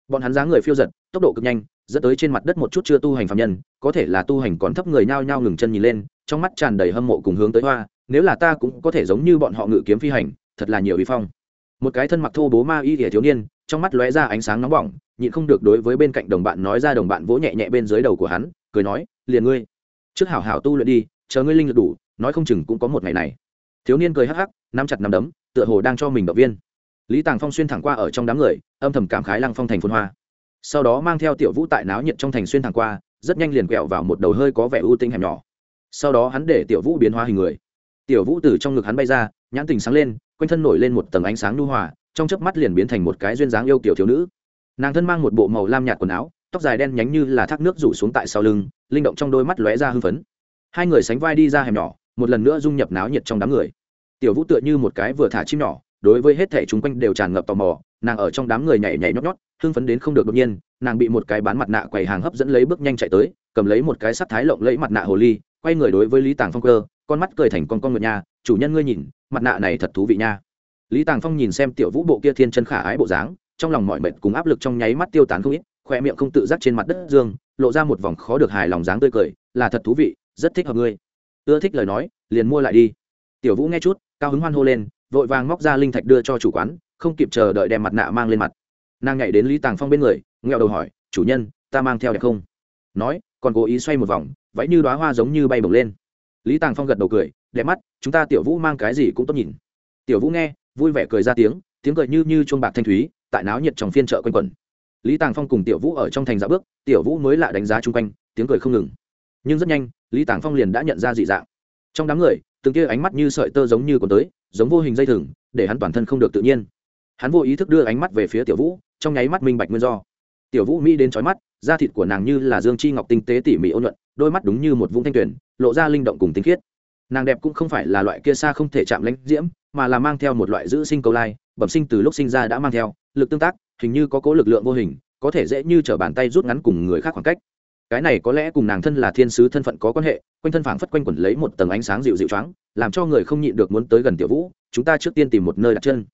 Bọn hắn dáng người phiêu giật tốc độ cực nhanh, dẫn tới trên mặt đất một chút chưa tu hành phạm nhân, có thể là tu hành còn thấp người nhao nhao ngừng chân nhìn lên, trong mắt tràn đầy hâm mộ cùng hướng tới hoa, nếu là ta cũng có thể giống như bọn họ ngự kiếm phi hành, thật là nhiều uy phong. Một cái thân mặc thô bố ma y thể thiếu niên, trong mắt lóe ra ánh sáng nóng bỏng, nhịn không được đối với bên cạnh đồng bạn nói ra đồng bạn vỗ nhẹ nhẹ bên dưới đầu của hắn, cười nói, liền ngươi, trước hảo hảo tu luyện đi, chờ ngươi linh lực đủ, nói không chừng cũng có một ngày này. Thiếu niên cười hắc hắc, nắm chặt nắm đấm, tựa hồ đang cho mình động viên. Lý tàng phong xuyên thẳng qua ở trong đám người, âm thầm cảm khái lăng phong thành phun hoa sau đó mang theo tiểu vũ tại náo nhiệt trong thành xuyên thẳng qua, rất nhanh liền quẹo vào một đầu hơi có vẻ ưu tinh hẻm nhỏ. Sau đó hắn để tiểu vũ biến hóa hình người. Tiểu vũ từ trong ngực hắn bay ra, nhãn tình sáng lên, quanh thân nổi lên một tầng ánh sáng nu hòa, trong chớp mắt liền biến thành một cái duyên dáng yêu kiểu thiếu nữ. Nàng thân mang một bộ màu lam nhạt quần áo, tóc dài đen nhánh như là thác nước rủ xuống tại sau lưng, linh động trong đôi mắt lóe ra hưng phấn. Hai người sánh vai đi ra hẻm nhỏ, một lần nữa dung nhập náo nhiệt trong đám người. Tiểu vũ tựa như một cái vừa thả chim nhỏ, đối với hết thể chúng quanh đều tràn ngập tò mò nàng ở trong đám người nhảy nhảy nhót nhót, hưng phấn đến không được đột nhiên, nàng bị một cái bán mặt nạ quầy hàng hấp dẫn lấy bước nhanh chạy tới, cầm lấy một cái sắt thái lộng lấy mặt nạ hồ ly, quay người đối với lý tàng phong cơ, con mắt cười thành con con ngựa nha, chủ nhân ngươi nhìn, mặt nạ này thật thú vị nha. Lý tàng phong nhìn xem tiểu vũ bộ kia thiên chân khả ái bộ dáng, trong lòng mọi mệt cùng áp lực trong nháy mắt tiêu tán không ít, khoe miệng không tự giác trên mặt đất dương, lộ ra một vòng khó được hài lòng dáng tươi cười, là thật thú vị, rất thích hợp ngươi. Ưa thích lời nói, liền mua lại đi. Tiểu vũ nghe chút, cao hứng hoan hô lên, vội vàng móc ra linh thạch đưa cho chủ quán không kịp chờ đợi đem mặt nạ mang lên mặt. Nàng nhảy đến lý tàng phong bên người, nghẹo đầu hỏi, chủ nhân, ta mang theo đẹp không? Nói, còn cố ý xoay một vòng vẫy như đoá hoa giống như bay bổng lên. Lý tàng phong gật đầu cười, đẹp mắt, chúng ta tiểu vũ mang cái gì cũng tốt nhìn. Tiểu vũ nghe, vui vẻ cười ra tiếng tiếng cười như như chuông bạc thanh thúy, tại náo nhiệt trong phiên chợ quanh quẩn. Lý tàng phong cùng tiểu vũ ở trong thành dạ bước, tiểu vũ mới lạ đánh giá chung quanh, tiếng cười không ngừng. Nhưng rất nhanh, lý tàng phong liền đã nhận ra dị dạng. Trong đám người, từng kia ánh mắt như sợi tơ giống như còn tới, giống vô hình dây thừng, để hắn toàn thân không được tự nhiên hắn vô ý thức đưa ánh mắt về phía tiểu vũ, trong nháy mắt minh bạch nguyên do. Tiểu vũ mỹ đến trói mắt, da thịt của nàng như là dương chi ngọc tinh tế tỉ mỉ ôn nhuận, đôi mắt đúng như một vũng thanh tuyển lộ ra linh động cùng tinh khiết. Nàng đẹp cũng không phải là loại kia xa không thể chạm lãnh diễm, mà là mang theo một loại giữ sinh câu lai, bẩm sinh từ lúc sinh ra đã mang theo, lực tương tác, hình như có cố lực lượng vô hình, có thể dễ như t r ở bàn tay rút ngắn cùng người khác khoảng cách. Cái này có lẽ cùng nàng thân là thiên sứ thân phận có quan hệ, quanh thân phảng phất quanh quẩn lấy một tầng ánh sáng dịu dịu choáng, làm cho người không nhịn được muốn tới gần tiểu vũ, chúng ta trước tiên tìm một nơi đặt chân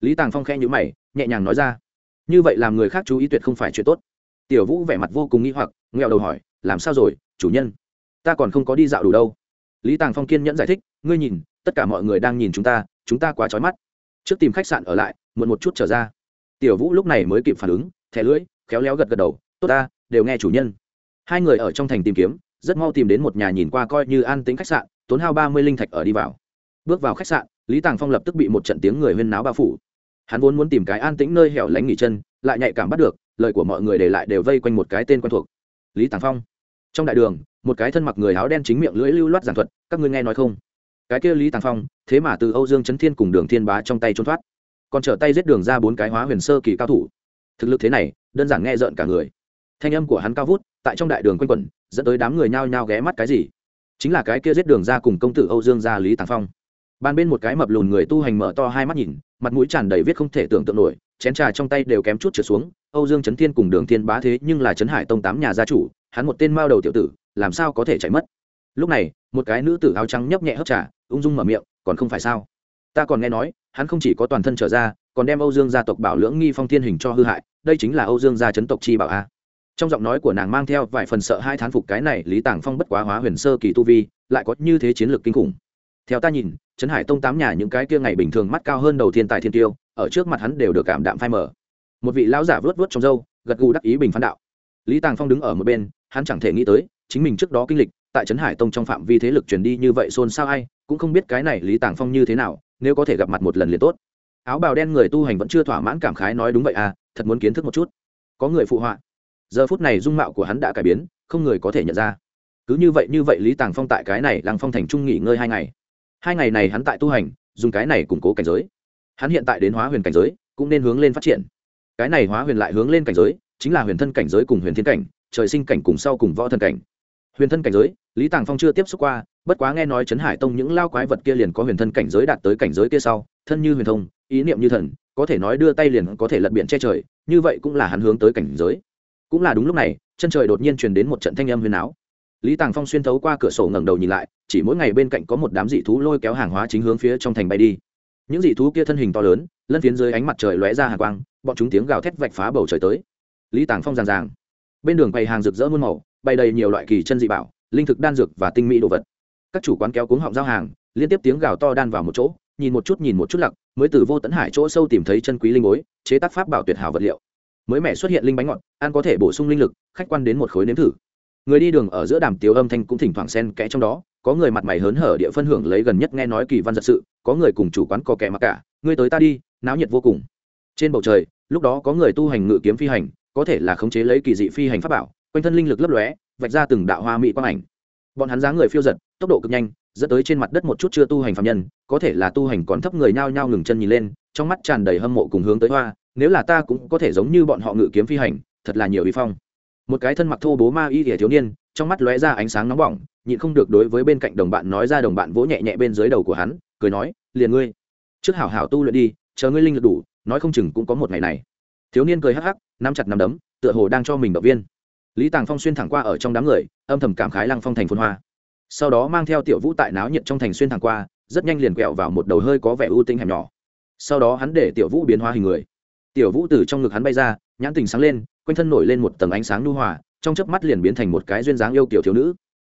lý tàng phong khẽ nhữ mày, nhẹ nhàng nói ra, như vậy làm người khác chú ý tuyệt không phải chuyện tốt. Tiểu vũ vẻ mặt vô cùng nghi hoặc, nghẹo đầu hỏi, làm sao rồi, chủ nhân? Ta còn không có đi dạo đủ đâu. Lý tàng phong kiên nhẫn giải thích, ngươi nhìn, tất cả mọi người đang nhìn chúng ta chúng ta quá trói mắt. Trước tìm khách sạn ở lại, muộn một chút trở ra. Tiểu vũ lúc này mới kịp phản ứng, thẻ lưỡi, khéo léo gật gật đầu, tốt ta, đều nghe chủ nhân. Hai người ở trong thành tìm kiếm, rất mau tìm đến một nhà nhìn qua coi như an tính khách sạn, tốn hao ba mươi linh thạch ở đi vào. Bước vào khách sạn, lý tàng phong lập tức bị một trận tiếng người huyên náo bao phủ hắn vốn muốn tìm cái an tĩnh nơi hẻo lánh nghỉ chân, lại nhạy cảm bắt được, lời của mọi người để lại đều vây quanh một cái tên quen thuộc. Lý tàng phong. Trong đại đường, một cái thân mặc người áo đen chính miệng lưỡi lưu loát giản thuật, các ngươi nghe nói không? Cái kia lý tàng phong, thế mà từ âu dương trấn thiên cùng đường thiên bá trong tay trốn thoát. Còn trở tay giết đường ra bốn cái hóa huyền sơ kỳ cao thủ. Thực lực thế này, đơn giản nghe rợn cả người. Thanh âm của hắn cao vút, tại trong đại đường quanh quẩn, dẫn tới đám người nhao nhao ghé mắt cái gì? Chính là cái kia giết đường ra cùng công tử âu dương gia lý tàng phong ban bên một cái mập lùn người tu hành mở to hai mắt nhìn, mặt mũi tràn đầy viết không thể tưởng tượng nổi, chén trà trong tay đều kém chút trượt xuống, âu dương trấn thiên cùng đường thiên bá thế nhưng là trấn hải tông tám nhà gia chủ, hắn một tên mao đầu tiểu tử, làm sao có thể chạy mất? Lúc này, một cái nữ tử áo trắng nhấp nhẹ hấp trà, ung dung mở miệng, còn không phải sao? Ta còn nghe nói, hắn không chỉ có toàn thân trở ra, còn đem âu dương gia tộc bảo lưỡng nghi phong thiên hình cho hư hại, đây chính là âu dương gia chấn tộc chi bảo a. Trong giọng nói của nàng mang theo vài phần sợ hai thán phục cái này lý tàng phong bất quá hóa huyền sơ kỳ tu vi, lại có như thế chiến lược kinh khủng theo ta nhìn, trấn hải tông tám nhà những cái kia ngày bình thường mắt cao hơn đầu thiên tài thiên tiêu, ở trước mặt hắn đều được cảm đạm phai mở một vị lão giả vớt vớt trong râu, gật gù đắc ý bình phán đạo. Lý tàng phong đứng ở một bên, hắn chẳng thể nghĩ tới, chính mình trước đó kinh lịch, tại trấn hải tông trong phạm vi thế lực truyền đi như vậy xôn xao ai, cũng không biết cái này lý tàng phong như thế nào, nếu có thể gặp mặt một lần liền tốt. Áo bào đen người tu hành vẫn chưa thỏa mãn cảm khái nói đúng vậy à thật muốn kiến thức một chút. Có người phụ họa. Giờ phút này dung mạo của hắn đã cải biến, không người có thể nhận ra. Cứ như vậy như vậy lý tàng phong tại cái này lăng phong thành trung nghỉ ngơi hai ngày hai ngày này hắn tại tu hành, dùng cái này củng cố cảnh giới. Hắn hiện tại đến hóa huyền cảnh giới, cũng nên hướng lên phát triển. Cái này hóa huyền lại hướng lên cảnh giới, chính là huyền thân cảnh giới cùng huyền thiên cảnh, trời sinh cảnh cùng sau cùng võ thân cảnh. Huyền thân cảnh giới, lý tàng phong chưa tiếp xúc qua, bất quá nghe nói trấn hải tông những lao quái vật kia liền có huyền thân cảnh giới đạt tới cảnh giới kia sau, thân như huyền thông, ý niệm như thần, có thể nói đưa tay liền có thể lật biển che trời, như vậy cũng là hắn hướng tới cảnh giới. Cũng là đúng lúc này, chân trời đột nhiên truyền đến một trận thanh âm huyền áo lý tàng phong xuyên thấu qua cửa sổ ngẩng đầu nhìn lại, chỉ mỗi ngày bên cạnh có một đám dị thú lôi kéo hàng hóa chính hướng phía trong thành bay đi. Những dị thú kia thân hình to lớn, lân phiến dưới ánh mặt trời lóe ra hàng quang, bọn chúng tiếng gào thét vạch phá bầu trời tới. Lý tàng phong ràng ràng. Bên đường bày hàng rực rỡ muôn màu, bày đầy nhiều loại kỳ chân dị bảo, linh thực đan dược và tinh mỹ đồ vật. Các chủ quán kéo cuống họng giao hàng, liên tiếp tiếng gào to đan vào một chỗ, nhìn một chút nhìn một chút lặc mới từ vô tấn hải chỗ sâu tìm thấy chân quý linh bối, chế tác pháp bảo tuyệt hảo vật liệu. Mới mẻ xuất hiện linh bánh ngọt, ăn có thể bổ sung linh lực, khách quan đến một khối nếm thử người đi đường ở giữa đàm tiếu âm thanh cũng thỉnh thoảng xen kẽ trong đó, có người mặt mày hớn hở địa phân hưởng lấy gần nhất nghe nói kỳ văn giật sự, có người cùng chủ quán có kẻ mặc cả, ngươi tới ta đi, náo nhiệt vô cùng. Trên bầu trời, lúc đó có người tu hành ngự kiếm phi hành, có thể là khống chế lấy kỳ dị phi hành pháp bảo, quanh thân linh lực lấp lóe, vạch ra từng đạo hoa mỹ quang ảnh. Bọn hắn dáng người phiêu giật, tốc độ cực nhanh, dẫn tới trên mặt đất một chút chưa tu hành phạm nhân, có thể là tu hành còn thấp người nhao nhao ngừng chân nhìn lên, trong mắt tràn đầy hâm mộ cùng hướng tới hoa, nếu là ta cũng có thể giống như bọn họ ngự kiếm phi hành, thật là nhiều uy phong một cái thân mặc thô bố ma y thể thiếu niên, trong mắt lóe ra ánh sáng nóng bỏng, nhịn không được đối với bên cạnh đồng bạn nói ra đồng bạn vỗ nhẹ nhẹ bên dưới đầu của hắn, cười nói, liền ngươi, trước hảo hảo tu luyện đi, chờ ngươi linh lực đủ, nói không chừng cũng có một ngày này. Thiếu niên cười hắc hắc, nắm chặt nắm đấm, tựa hồ đang cho mình động viên. Lý tàng phong xuyên thẳng qua ở trong đám người, âm thầm cảm khái lăng phong thành phun hoa. Sau đó mang theo tiểu vũ tại náo nhiệt trong thành xuyên thẳng qua, rất nhanh liền quẹo vào một đầu hơi có vẻ ưu tinh hẻm nhỏ. Sau đó hắn để tiểu vũ biến hóa hình người. Tiểu vũ từ trong ngực hắn bay ra nhãn tình sáng lên, quanh thân nổi lên một tầng ánh sáng nhu hòa, trong chớp mắt liền biến thành một cái duyên dáng yêu kiểu thiếu nữ.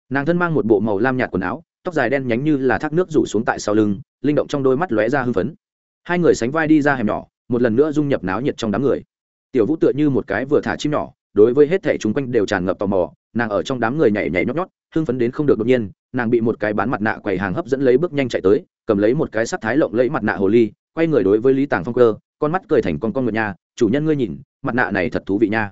Nàng thân mang một bộ màu lam nhạt quần áo, tóc dài đen nhánh như là thác nước rủ xuống tại sau lưng, linh động trong đôi mắt lóe ra hưng phấn. Hai người sánh vai đi ra hẻm nhỏ, một lần nữa dung nhập náo nhiệt trong đám người. Tiểu vũ tựa như một cái vừa thả chim nhỏ, đối với hết thể chúng quanh đều tràn ngập tò mò, nàng ở trong đám người nhảy nhảy nhót nhót, hưng phấn đến không được đột nhiên, nàng bị một cái bán mặt nạ quầy hàng hấp dẫn lấy bước nhanh chạy tới, cầm lấy một cái sắt thái lộng lấy mặt nạ hồ ly, quay người đối với lý tàng phong cơ, con mắt cười thành con con ngựa nhà, chủ nhân ngươi nhìn mặt nạ này thật thú vị nha.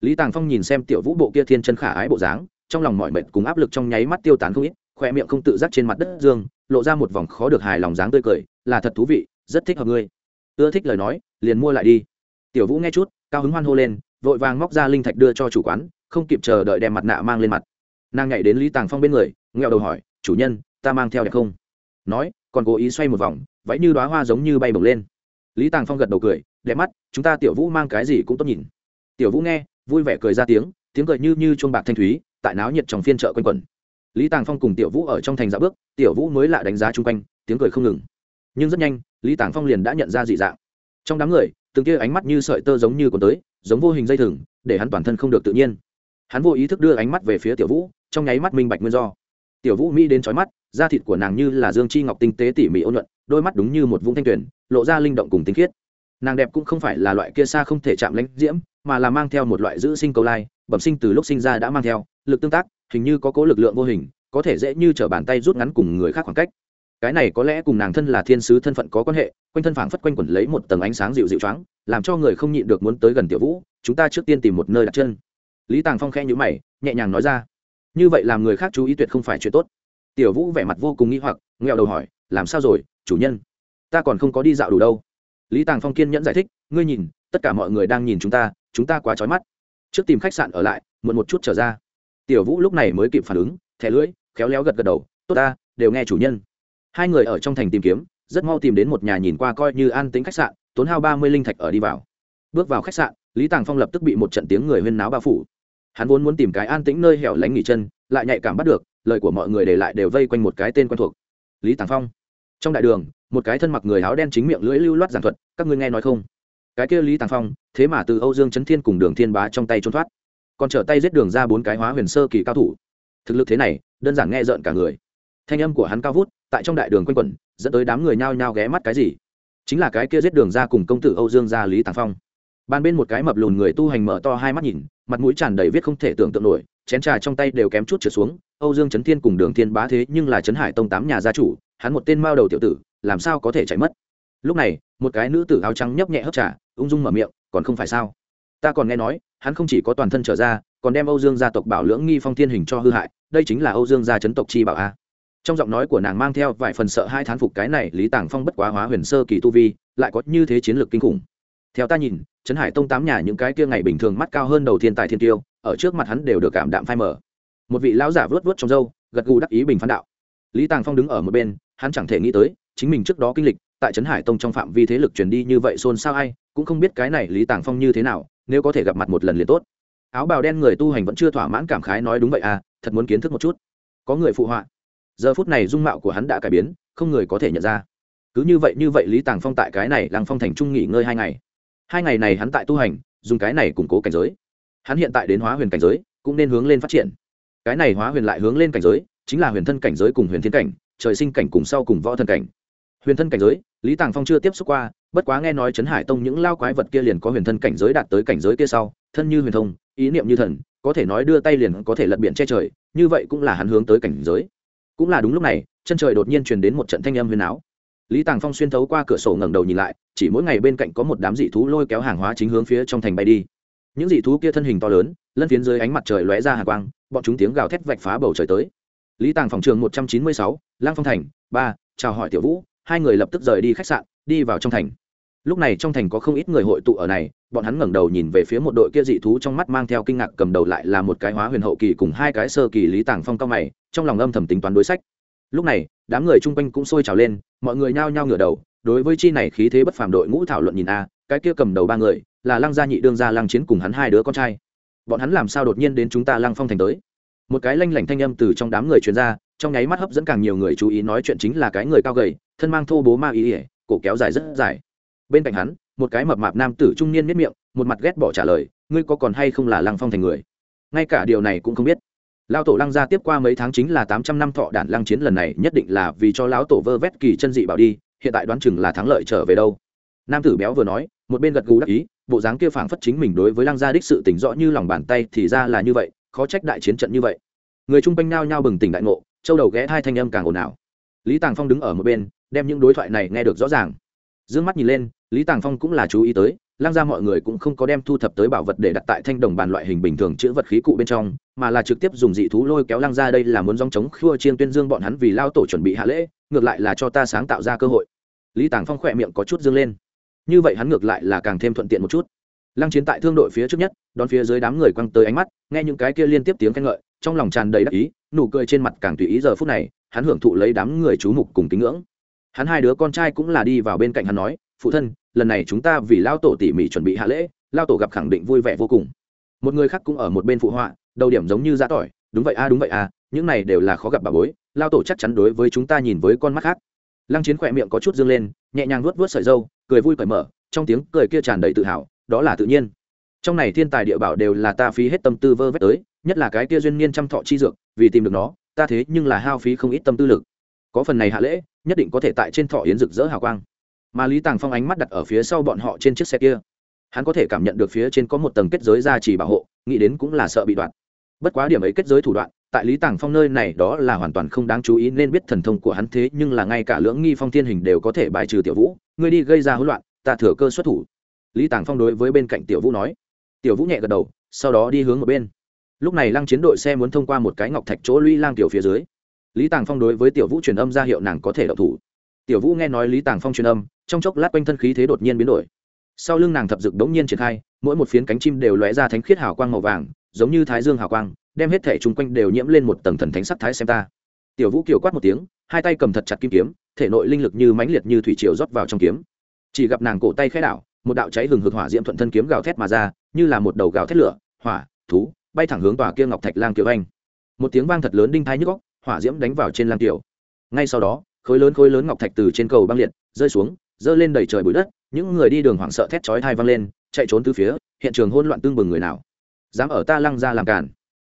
Lý tàng phong nhìn xem tiểu vũ bộ kia thiên chân khả ái bộ dáng, trong lòng mọi mệt cùng áp lực trong nháy mắt tiêu tán không ít khoe miệng không tự giác trên mặt đất dương, lộ ra một vòng khó được hài lòng dáng tươi cười, là thật thú vị, rất thích hợp ngươi. Ưa thích lời nói, liền mua lại đi. Tiểu vũ nghe chút, cao hứng hoan hô lên, vội vàng móc ra linh thạch đưa cho chủ quán, không kịp chờ đợi đem mặt nạ mang lên mặt. Nàng nhảy đến lý tàng phong bên người, nghẹo đầu hỏi, chủ nhân, ta mang theo đẹp không? Nói, còn cố ý xoay một vòng vẫy như đoá hoa giống như bay bổng lên. Lý tàng phong gật đầu cười đẹp mắt, chúng ta tiểu vũ mang cái gì cũng tốt nhìn. Tiểu vũ nghe, vui vẻ cười ra tiếng tiếng cười như như chuông bạc thanh thúy, tại náo nhiệt trong phiên chợ quanh quẩn. Lý tàng phong cùng tiểu vũ ở trong thành dạ bước, tiểu vũ mới lạ đánh giá chung quanh, tiếng cười không ngừng. Nhưng rất nhanh, lý tàng phong liền đã nhận ra dị dạng. Trong đám người, từng kia ánh mắt như sợi tơ giống như còn tới, giống vô hình dây thừng, để hắn toàn thân không được tự nhiên. Hắn vô ý thức đưa ánh mắt về phía tiểu vũ, trong nháy mắt minh bạch nguyên do. Tiểu vũ mỹ đến trói mắt, da thịt của nàng như là dương chi ngọc tinh tế tỉ mỉ ôn nhuận, đôi mắt đúng như một vũng thanh tuyển lộ ra linh động cùng tinh khiết nàng đẹp cũng không phải là loại kia xa không thể chạm lãnh diễm, mà là mang theo một loại giữ sinh câu lai, bẩm sinh từ lúc sinh ra đã mang theo, lực tương tác, hình như có cố lực lượng vô hình, có thể dễ như t r ở bàn tay rút ngắn cùng người khác khoảng cách. Cái này có lẽ cùng nàng thân là thiên sứ thân phận có quan hệ, quanh thân phảng phất quanh quẩn lấy một tầng ánh sáng dịu dịu choáng, làm cho người không nhịn được muốn tới gần tiểu vũ, chúng ta trước tiên tìm một nơi đặt chân. Lý tàng phong khe nhữ mày, nhẹ nhàng nói ra. Như vậy làm người khác chú ý tuyệt không phải chuyện tốt. Tiểu vũ vẻ mặt vô cùng nghĩ hoặc nghèo đầu hỏi, làm sao rồi, chủ nhân? Ta còn không có đi dạo đủ đâu lý tàng phong kiên nhẫn giải thích, ngươi nhìn, tất cả mọi người đang nhìn chúng ta chúng ta quá trói mắt. Trước tìm khách sạn ở lại, muộn một chút trở ra. Tiểu vũ lúc này mới kịp phản ứng, thẻ lưỡi, khéo léo gật gật đầu, tốt ta, đều nghe chủ nhân. Hai người ở trong thành tìm kiếm, rất mau tìm đến một nhà nhìn qua coi như an tính khách sạn, tốn hao ba mươi linh thạch ở đi vào. Bước vào khách sạn, lý tàng phong lập tức bị một trận tiếng người huyên náo bao phủ. Hắn vốn muốn tìm cái an tĩnh nơi hẻo lánh nghỉ chân, lại nhạy cảm bắt được, lời của mọi người để lại đều vây quanh một cái tên quen thuộc. Lý tàng phong. Trong đại đường một cái thân mặc người áo đen chính miệng lưỡi lưu loát giảng thuật, các ngươi nghe nói không? Cái kia lý tàng phong, thế mà từ âu dương trấn thiên cùng đường thiên bá trong tay trốn thoát, còn trở tay giết đường ra bốn cái hóa huyền sơ kỳ cao thủ. Thực lực thế này, đơn giản nghe rợn cả người. Thanh âm của hắn cao vút, tại trong đại đường quanh quẩn, dẫn tới đám người nhao nhao ghé mắt cái gì? Chính là cái kia giết đường ra cùng công tử âu dương gia lý tàng phong. Ban bên một cái mập lùn người tu hành mở to hai mắt nhìn, mặt mũi tràn đầy viết không thể tưởng tượng nổi, chén trà trong tay đều kém chút trượt xuống, âu dương trấn thiên cùng đường thiên bá thế nhưng là trấn hải tông tám nhà gia chủ, hắn một tên mao đầu tiểu tử làm sao có thể chạy mất? Lúc này, một cái nữ tử áo trắng nhấp nhẹ hấp trà, ung dung mở miệng, còn không phải sao? Ta còn nghe nói, hắn không chỉ có toàn thân trở ra, còn đem âu dương gia tộc bảo lưỡng nghi phong thiên hình cho hư hại, đây chính là âu dương gia chấn tộc chi bảo a. Trong giọng nói của nàng mang theo vài phần sợ hai thán phục cái này, lý tàng phong bất quá hóa huyền sơ kỳ tu vi, lại có như thế chiến lược kinh khủng. Theo ta nhìn, trấn hải tông tám nhà những cái kia ngày bình thường mắt cao hơn đầu thiên tài thiên tiêu, ở trước mặt hắn đều được cảm đạm phai mở một vị lão giả vớt vớt trong râu, gật gù đắc ý bình phán đạo. Lý tàng phong đứng ở một bên, hắn chẳng thể nghĩ tới chính mình trước đó kinh lịch, tại trấn hải tông trong phạm vi thế lực truyền đi như vậy xôn xao ai, cũng không biết cái này lý tàng phong như thế nào, nếu có thể gặp mặt một lần liền tốt. Áo bào đen người tu hành vẫn chưa thỏa mãn cảm khái nói đúng vậy à thật muốn kiến thức một chút. Có người phụ họa. Giờ phút này dung mạo của hắn đã cải biến, không người có thể nhận ra. Cứ như vậy như vậy lý tàng phong tại cái này làng phong thành trung nghỉ ngơi hai ngày. Hai ngày này hắn tại tu hành, dùng cái này củng cố cảnh giới. Hắn hiện tại đến hóa huyền cảnh giới, cũng nên hướng lên phát triển. Cái này hóa huyền lại hướng lên cảnh giới, chính là huyền thân cảnh giới cùng huyền thiên cảnh, trời sinh cảnh cùng sau cùng võ thần cảnh huyền thân cảnh giới, lý tàng phong chưa tiếp xúc qua, bất quá nghe nói trấn hải tông những lao quái vật kia liền có huyền thân cảnh giới đạt tới cảnh giới kia sau, thân như huyền thông, ý niệm như thần, có thể nói đưa tay liền có thể lật biển che trời, như vậy cũng là hắn hướng tới cảnh giới. Cũng là đúng lúc này, chân trời đột nhiên truyền đến một trận thanh âm huyền áo. Lý tàng phong xuyên thấu qua cửa sổ ngẩng đầu nhìn lại, chỉ mỗi ngày bên cạnh có một đám dị thú lôi kéo hàng hóa chính hướng phía trong thành bay đi. Những dị thú kia thân hình to lớn, lân phiến dưới ánh mặt trời lóe ra hàng quang, bọn chúng tiếng gào thét vạch phá bầu trời tới. Lý tàng phòng trường một trăm chín mươi sáu lang phong thành, ba, chào hỏi tiểu vũ hai người lập tức rời đi khách sạn, đi vào trong thành. Lúc này trong thành có không ít người hội tụ ở này, bọn hắn ngẩng đầu nhìn về phía một đội kia dị thú trong mắt mang theo kinh ngạc cầm đầu lại là một cái hóa huyền hậu kỳ cùng hai cái sơ kỳ lý tàng phong cao mày, trong lòng âm thầm tính toán đối sách. Lúc này, đám người chung quanh cũng sôi trào lên, mọi người nhao nhao ngửa đầu, đối với chi này khí thế bất phàm đội ngũ thảo luận nhìn a, cái kia cầm đầu ba người, là lăng gia nhị đương gia lăng chiến cùng hắn hai đứa con trai. Bọn hắn làm sao đột nhiên đến chúng ta lăng phong thành tới? Một cái lanh lảnh thanh âm từ trong đám người truyền ra, trong nháy mắt hấp dẫn càng nhiều người chú ý nói chuyện chính là cái người cao gầy thân mang thô bố ma ý ỉa, cổ kéo dài rất dài. Bên cạnh hắn, một cái mập mạp nam tử trung niên miết miệng, một mặt ghét bỏ trả lời, ngươi có còn hay không là lăng phong thành người? Ngay cả điều này cũng không biết. Lao tổ lăng gia tiếp qua mấy tháng chính là tám trăm năm thọ đản lăng chiến lần này, nhất định là vì cho lão tổ vơ vét kỳ chân dị bảo đi, hiện tại đoán chừng là thắng lợi trở về đâu. Nam tử béo vừa nói, một bên gật gù đắc ý, bộ dáng kia phảng phất chính mình đối với lăng gia đích sự tỉnh rõ như lòng bàn tay thì ra là như vậy, khó trách đại chiến trận như vậy. Người chung quanh nao nhao bừng tỉnh đại ngộ, châu đầu ghé hai thanh âm càng ồn ào. Lý tàng phong đứng ở một bên đem những đối thoại này nghe được rõ ràng. D ư ơ n g mắt nhìn lên, lý tàng phong cũng là chú ý tới lăng ra mọi người cũng không có đem thu thập tới bảo vật để đặt tại thanh đồng bàn loại hình bình thường chữ vật khí cụ bên trong, mà là trực tiếp dùng dị thú lôi kéo lăng ra đây là muốn dòng chống khua chiên tuyên dương bọn hắn vì lao tổ chuẩn bị hạ lễ, ngược lại là cho ta sáng tạo ra cơ hội. Lý tàng phong khỏe miệng có chút dương lên. Như vậy hắn ngược lại là càng thêm thuận tiện một chút. Lăng chiến tại thương đội phía trước nhất, đón phía dưới đám người quăng tới ánh mắt, nghe những cái kia liên tiếp tiếng khen ngợi, trong lòng tràn đầy đắc ý, nụ cười trên mặt càng tùy ý giờ phút này, hắn hưởng thụ lấy đám người chú mục cùng kính ngưỡng hắn hai đứa con trai cũng là đi vào bên cạnh hắn nói, phụ thân, lần này chúng ta vì lao tổ tỉ mỉ chuẩn bị hạ lễ lao tổ gặp khẳng định vui vẻ vô cùng. Một người khác cũng ở một bên phụ họa, đầu điểm giống như giã tỏi, đúng vậy a, đúng vậy a, những này đều là khó gặp bà bối lao tổ chắc chắn đối với chúng ta nhìn với con mắt khác. Lăng chiến khỏe miệng có chút dương lên, nhẹ nhàng nuốt vớt sợi dâu cười vui cởi mở, trong tiếng cười kia tràn đầy tự hào, đó là tự nhiên. Trong này thiên tài địa bảo đều là ta phí hết tâm tư vơ vét tới, nhất là cái kia duyên niên trăm thọ chi dược, vì tìm được nó, ta thế nhưng là hao phí không ít tâm tư lực có phần này hạ lễ, nhất định có thể tại trên thọ yến rực rỡ hào quang. Mà lý tàng phong ánh mắt đặt ở phía sau bọn họ trên chiếc xe kia. Hắn có thể cảm nhận được phía trên có một tầng kết giới ra chỉ bảo hộ, nghĩ đến cũng là sợ bị đoạn bất quá điểm ấy kết giới thủ đoạn, tại lý tàng phong nơi này đó là hoàn toàn không đáng chú ý nên biết thần thông của hắn thế nhưng là ngay cả lưỡng nghi phong thiên hình đều có thể bài trừ tiểu vũ, ngươi đi gây ra hỗn loạn, ta thừa cơ xuất thủ. Lý tàng phong đối với bên cạnh tiểu vũ nói. Tiểu vũ nhẹ gật đầu, sau đó đi hướng ở bên. Lúc này lăng chiến đội xe muốn thông qua một cái ngọc thạch chỗ lũy lang tiểu phía dưới lý tàng phong đối với tiểu vũ truyền âm ra hiệu nàng có thể đậu thủ. Tiểu vũ nghe nói lý tàng phong truyền âm, trong chốc lát quanh thân khí thế đột nhiên biến đổi. Sau lưng nàng thập dực đống nhiên triển khai, mỗi một phiến cánh chim đều lóe ra thánh khiết hào quang màu vàng, giống như thái dương hào quang, đem hết thể chung quanh đều nhiễm lên một tầng thần thánh sắc thái xem ta. Tiểu vũ kiều quát một tiếng, hai tay cầm thật chặt kim kiếm, thể nội linh lực như mãnh liệt như thủy triều rót vào trong kiếm. Chỉ gặp nàng cổ tay khẽ đảo, một đạo cháy hừng hực hỏa diễm thuận thân kiếm gào thét mà ra, như là một đầu gào thét lửa, hỏa, thú, bay thẳng hướng tòa kia ngọc thạch lang kiều anh. Một tiếng vang thật lớn đinh thái nhức góc hỏa diễm đánh vào trên lang tiểu. Ngay sau đó, khối lớn khối lớn ngọc thạch từ trên cầu băng liệt, rơi xuống rơi lên đầy trời bụi đất, những người đi đường hoảng sợ thét chói thai vang lên, chạy trốn từ phía, hiện trường hỗn loạn tương bừng người nào. Dám ở ta lăng ra làm cản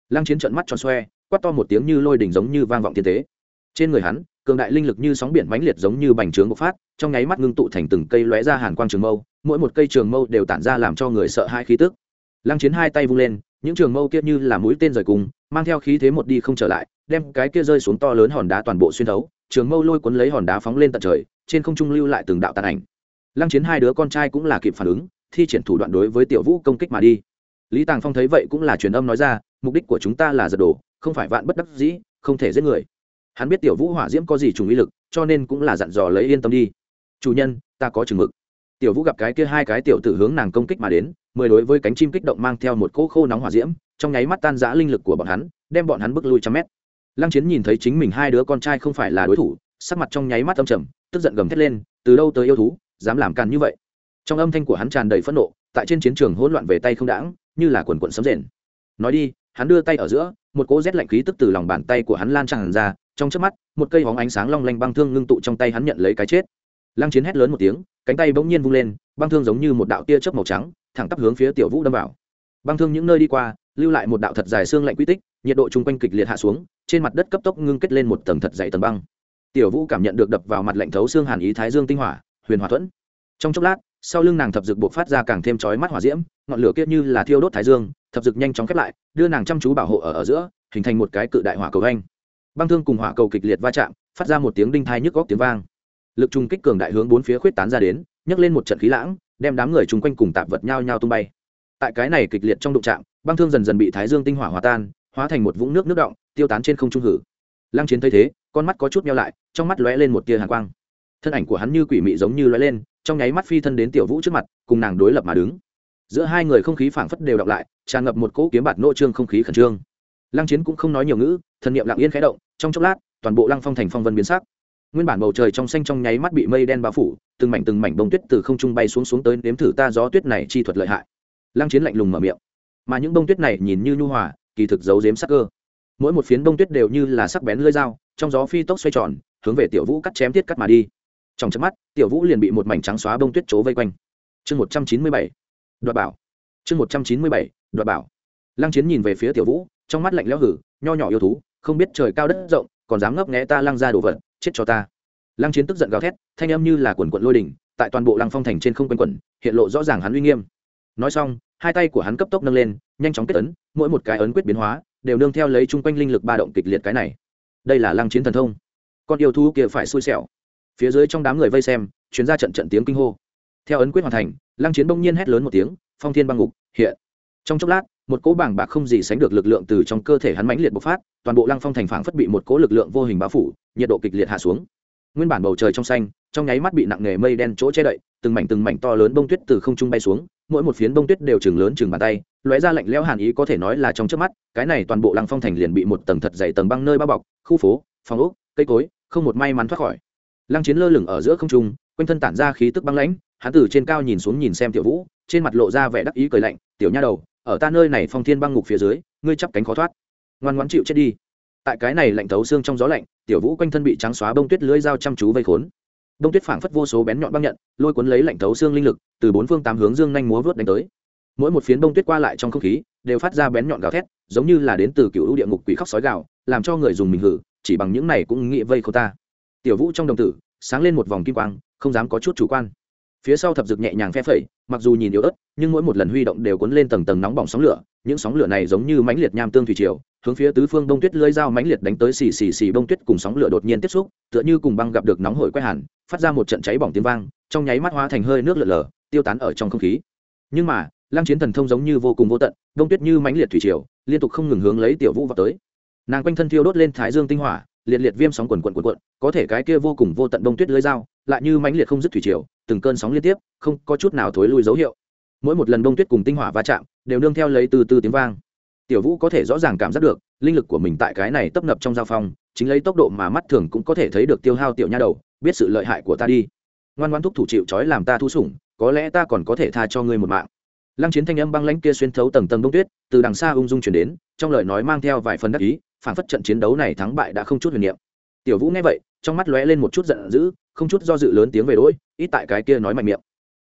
lăng chiến trận mắt tròn xoe, quát to một tiếng như lôi đỉnh giống như vang vọng thiên tế trên người hắn, cường đại linh lực như sóng biển mãnh liệt giống như bành trướng bộc phát, trong nháy mắt ngưng tụ thành từng cây lóe ra hàn quang trường mâu, mỗi một cây trường mâu đều tản ra làm cho người sợ hai khí tức. Lăng chiến hai tay vung lên, những trường mâu kia như là mũi tên rời cùng, mang theo khí thế một đi không trở lại đem cái kia rơi xuống to lớn hòn đá toàn bộ xuyên thấu, trường mâu lôi cuốn lấy hòn đá phóng lên tận trời, trên không trung lưu lại từng đạo tàn ảnh. Lăng chiến hai đứa con trai cũng là kịp phản ứng, thi triển thủ đoạn đối với tiểu vũ công kích mà đi. Lý tàng phong thấy vậy cũng là truyền âm nói ra, mục đích của chúng ta là giật đổ, không phải vạn bất đắc dĩ, không thể giết người. Hắn biết tiểu vũ hỏa diễm có gì trùng uy lực, cho nên cũng là dặn dò lấy yên tâm đi. Chủ nhân, ta có chừng mực. Tiểu vũ gặp cái kia hai cái tiểu tử hướng nàng công kích mà đến, mười đối với cánh chim kích động mang theo một cỗ khô nóng hỏa diễm, trong nháy mắt tan giã linh lực của bọn hắn, đem bọn hắn bước lui trăm mét lăng chiến nhìn thấy chính mình hai đứa con trai không phải là đối thủ, sắc mặt trong nháy mắt âm trầm, tức giận gầm thét lên, từ đâu tới yêu thú, dám làm càn như vậy? Trong âm thanh của hắn tràn đầy phẫn nộ, tại trên chiến trường hỗn loạn về tay không đãng, như là quần quận sấm rền. Nói đi, hắn đưa tay ở giữa, một cỗ rét lạnh khí tức từ lòng bàn tay của hắn lan tràn ra, trong chớp mắt, một cây hóng ánh sáng long lanh băng thương ngưng tụ trong tay hắn nhận lấy cái chết. Lăng chiến hét lớn một tiếng, cánh tay bỗng nhiên vung lên, băng thương giống như một đạo tia chớp màu trắng, thẳng tắp hướng phía tiểu vũ đâm vào. Băng thương những nơi đi qua lưu lại một đạo thật dài xương lạnh quy tích, nhiệt độ chung quanh kịch liệt hạ xuống, trên mặt đất cấp tốc ngưng kết lên một tầng thật dày tầng băng. Tiểu vũ cảm nhận được đập vào mặt lạnh thấu xương hàn ý thái dương tinh hỏa, huyền hòa thuẫn. Trong chốc lát, sau lưng nàng thập dực buộc phát ra càng thêm chói mắt hỏa diễm, ngọn lửa kia như là thiêu đốt thái dương, thập dực nhanh chóng khép lại, đưa nàng chăm chú bảo hộ ở ở giữa, hình thành một cái cự đại hỏa cầu anh băng thương cùng hỏa cầu kịch liệt va chạm, phát ra một tiếng đinh thai nhức góc tiếng vang. Lực trung kích cường đại hướng bốn phía khuyết tán ra đến, nhấc lên một trận khí lãng, đem đám người chung quanh cùng tạp vật nhau nhau tung bay tại cái này kịch liệt trong đụng trạm băng thương dần dần bị thái dương tinh hỏa hòa tan, hóa thành một vũng nước nước động tiêu tán trên không trung hử. Lăng chiến thấy thế, con mắt có chút nhau lại, trong mắt lóe lên một tia hàn quang. Thân ảnh của hắn như quỷ mị giống như lóe lên, trong nháy mắt phi thân đến tiểu vũ trước mặt, cùng nàng đối lập mà đứng. Giữa hai người không khí phảng phất đều đọc lại, tràn ngập một cỗ kiếm bạt nô trương không khí khẩn trương. Lăng chiến cũng không nói nhiều ngữ, thần niệm lặng yên khẽ động, trong chốc lát, toàn bộ lăng phong thành phong vân biến sắc. Nguyên bản bầu trời trong xanh trong nháy mắt bị mây đen bao phủ, từng mảnh từng mảnh bông tuyết từ không trung bay xuống xuống tới, nếm thử ta gió tuyết này chi thuật lợi hại lăng chiến lạnh lùng mở miệng. Mà những bông tuyết này nhìn như nhu hòa, kỳ thực giấu dếm sắc cơ. Mỗi một phiến bông tuyết đều như là sắc bén lưỡi dao, trong gió phi tốc xoay tròn, hướng về tiểu vũ cắt chém tiết cắt mà đi. Trong chớp mắt, tiểu vũ liền bị một mảnh trắng xóa bông tuyết trố vây quanh. Chương một trăm chín mươi bảy. Đoạt bảo. Chương một trăm chín mươi bảy. Đoạt bảo. Lăng chiến nhìn về phía tiểu vũ, trong mắt lạnh lẽo hử, nho nhỏ yêu thú, không biết trời cao đất rộng, còn dám ngấp nghé ta lăng ra đồ vật, chết cho ta. Lăng chiến tức giận gào thét, thanh âm như là quần quận lôi đỉnh, tại toàn bộ lăng phong thành trên không quanh quẩn, hiện lộ rõ ràng hắn uy nghiêm nói xong, hai tay của hắn cấp tốc nâng lên, nhanh chóng kết ấn, mỗi một cái ấn quyết biến hóa đều nương theo lấy chung quanh linh lực ba động kịch liệt cái này. Đây là lăng chiến thần thông. Con yêu thú kia phải xui xẻo. Phía dưới trong đám người vây xem chuyến ra trận trận tiếng kinh hô. Theo ấn quyết hoàn thành, lăng chiến bỗng nhiên hét lớn một tiếng, phong thiên băng ngục, hiện. Trong chốc lát, một cỗ bảng bạc không gì sánh được lực lượng từ trong cơ thể hắn mãnh liệt bộc phát, toàn bộ lăng phong thành phảng phất bị một cỗ lực lượng vô hình bao phủ, nhiệt độ kịch liệt hạ xuống. Nguyên bản bầu trời trong xanh, trong nháy mắt bị nặng nề mây đen chỗ che đậy từng mảnh từng mảnh to lớn bông tuyết từ không trung bay xuống, mỗi một phiến bông tuyết đều chừng lớn chừng bàn tay, lóe ra lạnh lẽo hàn ý có thể nói là trong trước mắt, cái này toàn bộ lăng phong thành liền bị một tầng thật dày tầng băng nơi bao bọc, khu phố, phòng ốc, cây cối, không một may mắn thoát khỏi. Lăng chiến lơ lửng ở giữa không trung, quanh thân tản ra khí tức băng lãnh, hắn từ trên cao nhìn xuống nhìn xem tiểu vũ, trên mặt lộ ra vẻ đắc ý cười lạnh, tiểu nha đầu, ở ta nơi này phong thiên băng ngục phía dưới, ngươi chắp cánh khó thoát. Ngoan ngoãn chịu chết đi. Tại cái này lạnh thấu xương trong gió lạnh, tiểu vũ quanh thân bị trắng xóa bông tuyết lưới dao chăm chú vây khốn. Đông tuyết phảng phất vô số bén nhọn băng nhận, lôi cuốn lấy lạnh thấu xương linh lực, từ bốn phương tám hướng dương nhanh múa vớt đánh tới. Mỗi một phiến Đông tuyết qua lại trong không khí, đều phát ra bén nhọn gào thét, giống như là đến từ cựu ưu địa ngục quỷ khóc sói gào, làm cho người dùng mình hử, chỉ bằng những này cũng nghĩ vây khâu ta. Tiểu vũ trong đồng tử, sáng lên một vòng kim quang, không dám có chút chủ quan. Phía sau thập dực nhẹ nhàng phe phẩy, mặc dù nhìn yếu ớt, nhưng mỗi một lần huy động đều cuốn lên tầng tầng nóng bỏng sóng lửa, những sóng lửa này giống như mãnh liệt nham tương thủy triều hướng phía tứ phương đông tuyết lưỡi dao mãnh liệt đánh tới xì xì xì bông tuyết cùng sóng lửa đột nhiên tiếp xúc, tựa như cùng băng gặp được nóng hổi quét hẳn, phát ra một trận cháy bỏng tiếng vang, trong nháy mắt hóa thành hơi nước lở lở, tiêu tán ở trong không khí. Nhưng mà, lăng chiến thần thông giống như vô cùng vô tận đông tuyết như mãnh liệt thủy triều, liên tục không ngừng hướng lấy tiểu vũ vào tới. Nàng quanh thân thiêu đốt lên thái dương tinh hỏa, liệt liệt viêm sóng quần quần quần quần, có thể cái kia vô cùng vô tận đông tuyết lưỡi dao, lại như mãnh liệt không dứt thủy triều, từng cơn sóng liên tiếp, không có chút nào thối lui dấu hiệu. Mỗi một lần đông tuyết cùng tinh hỏa va chạm, đều nương theo lấy từ từ tiếng vang tiểu vũ có thể rõ ràng cảm giác được, linh lực của mình tại cái này tấp nập trong giao phong, chính lấy tốc độ mà mắt thường cũng có thể thấy được tiêu hao tiểu nha đầu, biết sự lợi hại của ta đi. Ngoan ngoan thúc thủ chịu trói làm ta thu sủng, có lẽ ta còn có thể tha cho ngươi một mạng. Lăng chiến thanh âm băng lãnh kia xuyên thấu tầng tầng đông tuyết, từ đằng xa ung dung chuyển đến, trong lời nói mang theo vài phần đắc ý, phản phất trận chiến đấu này thắng bại đã không chút huyền niệm. Tiểu vũ nghe vậy, trong mắt lóe lên một chút giận dữ, không chút do dự lớn tiếng về đỗi ít tại cái kia nói mạnh miệng.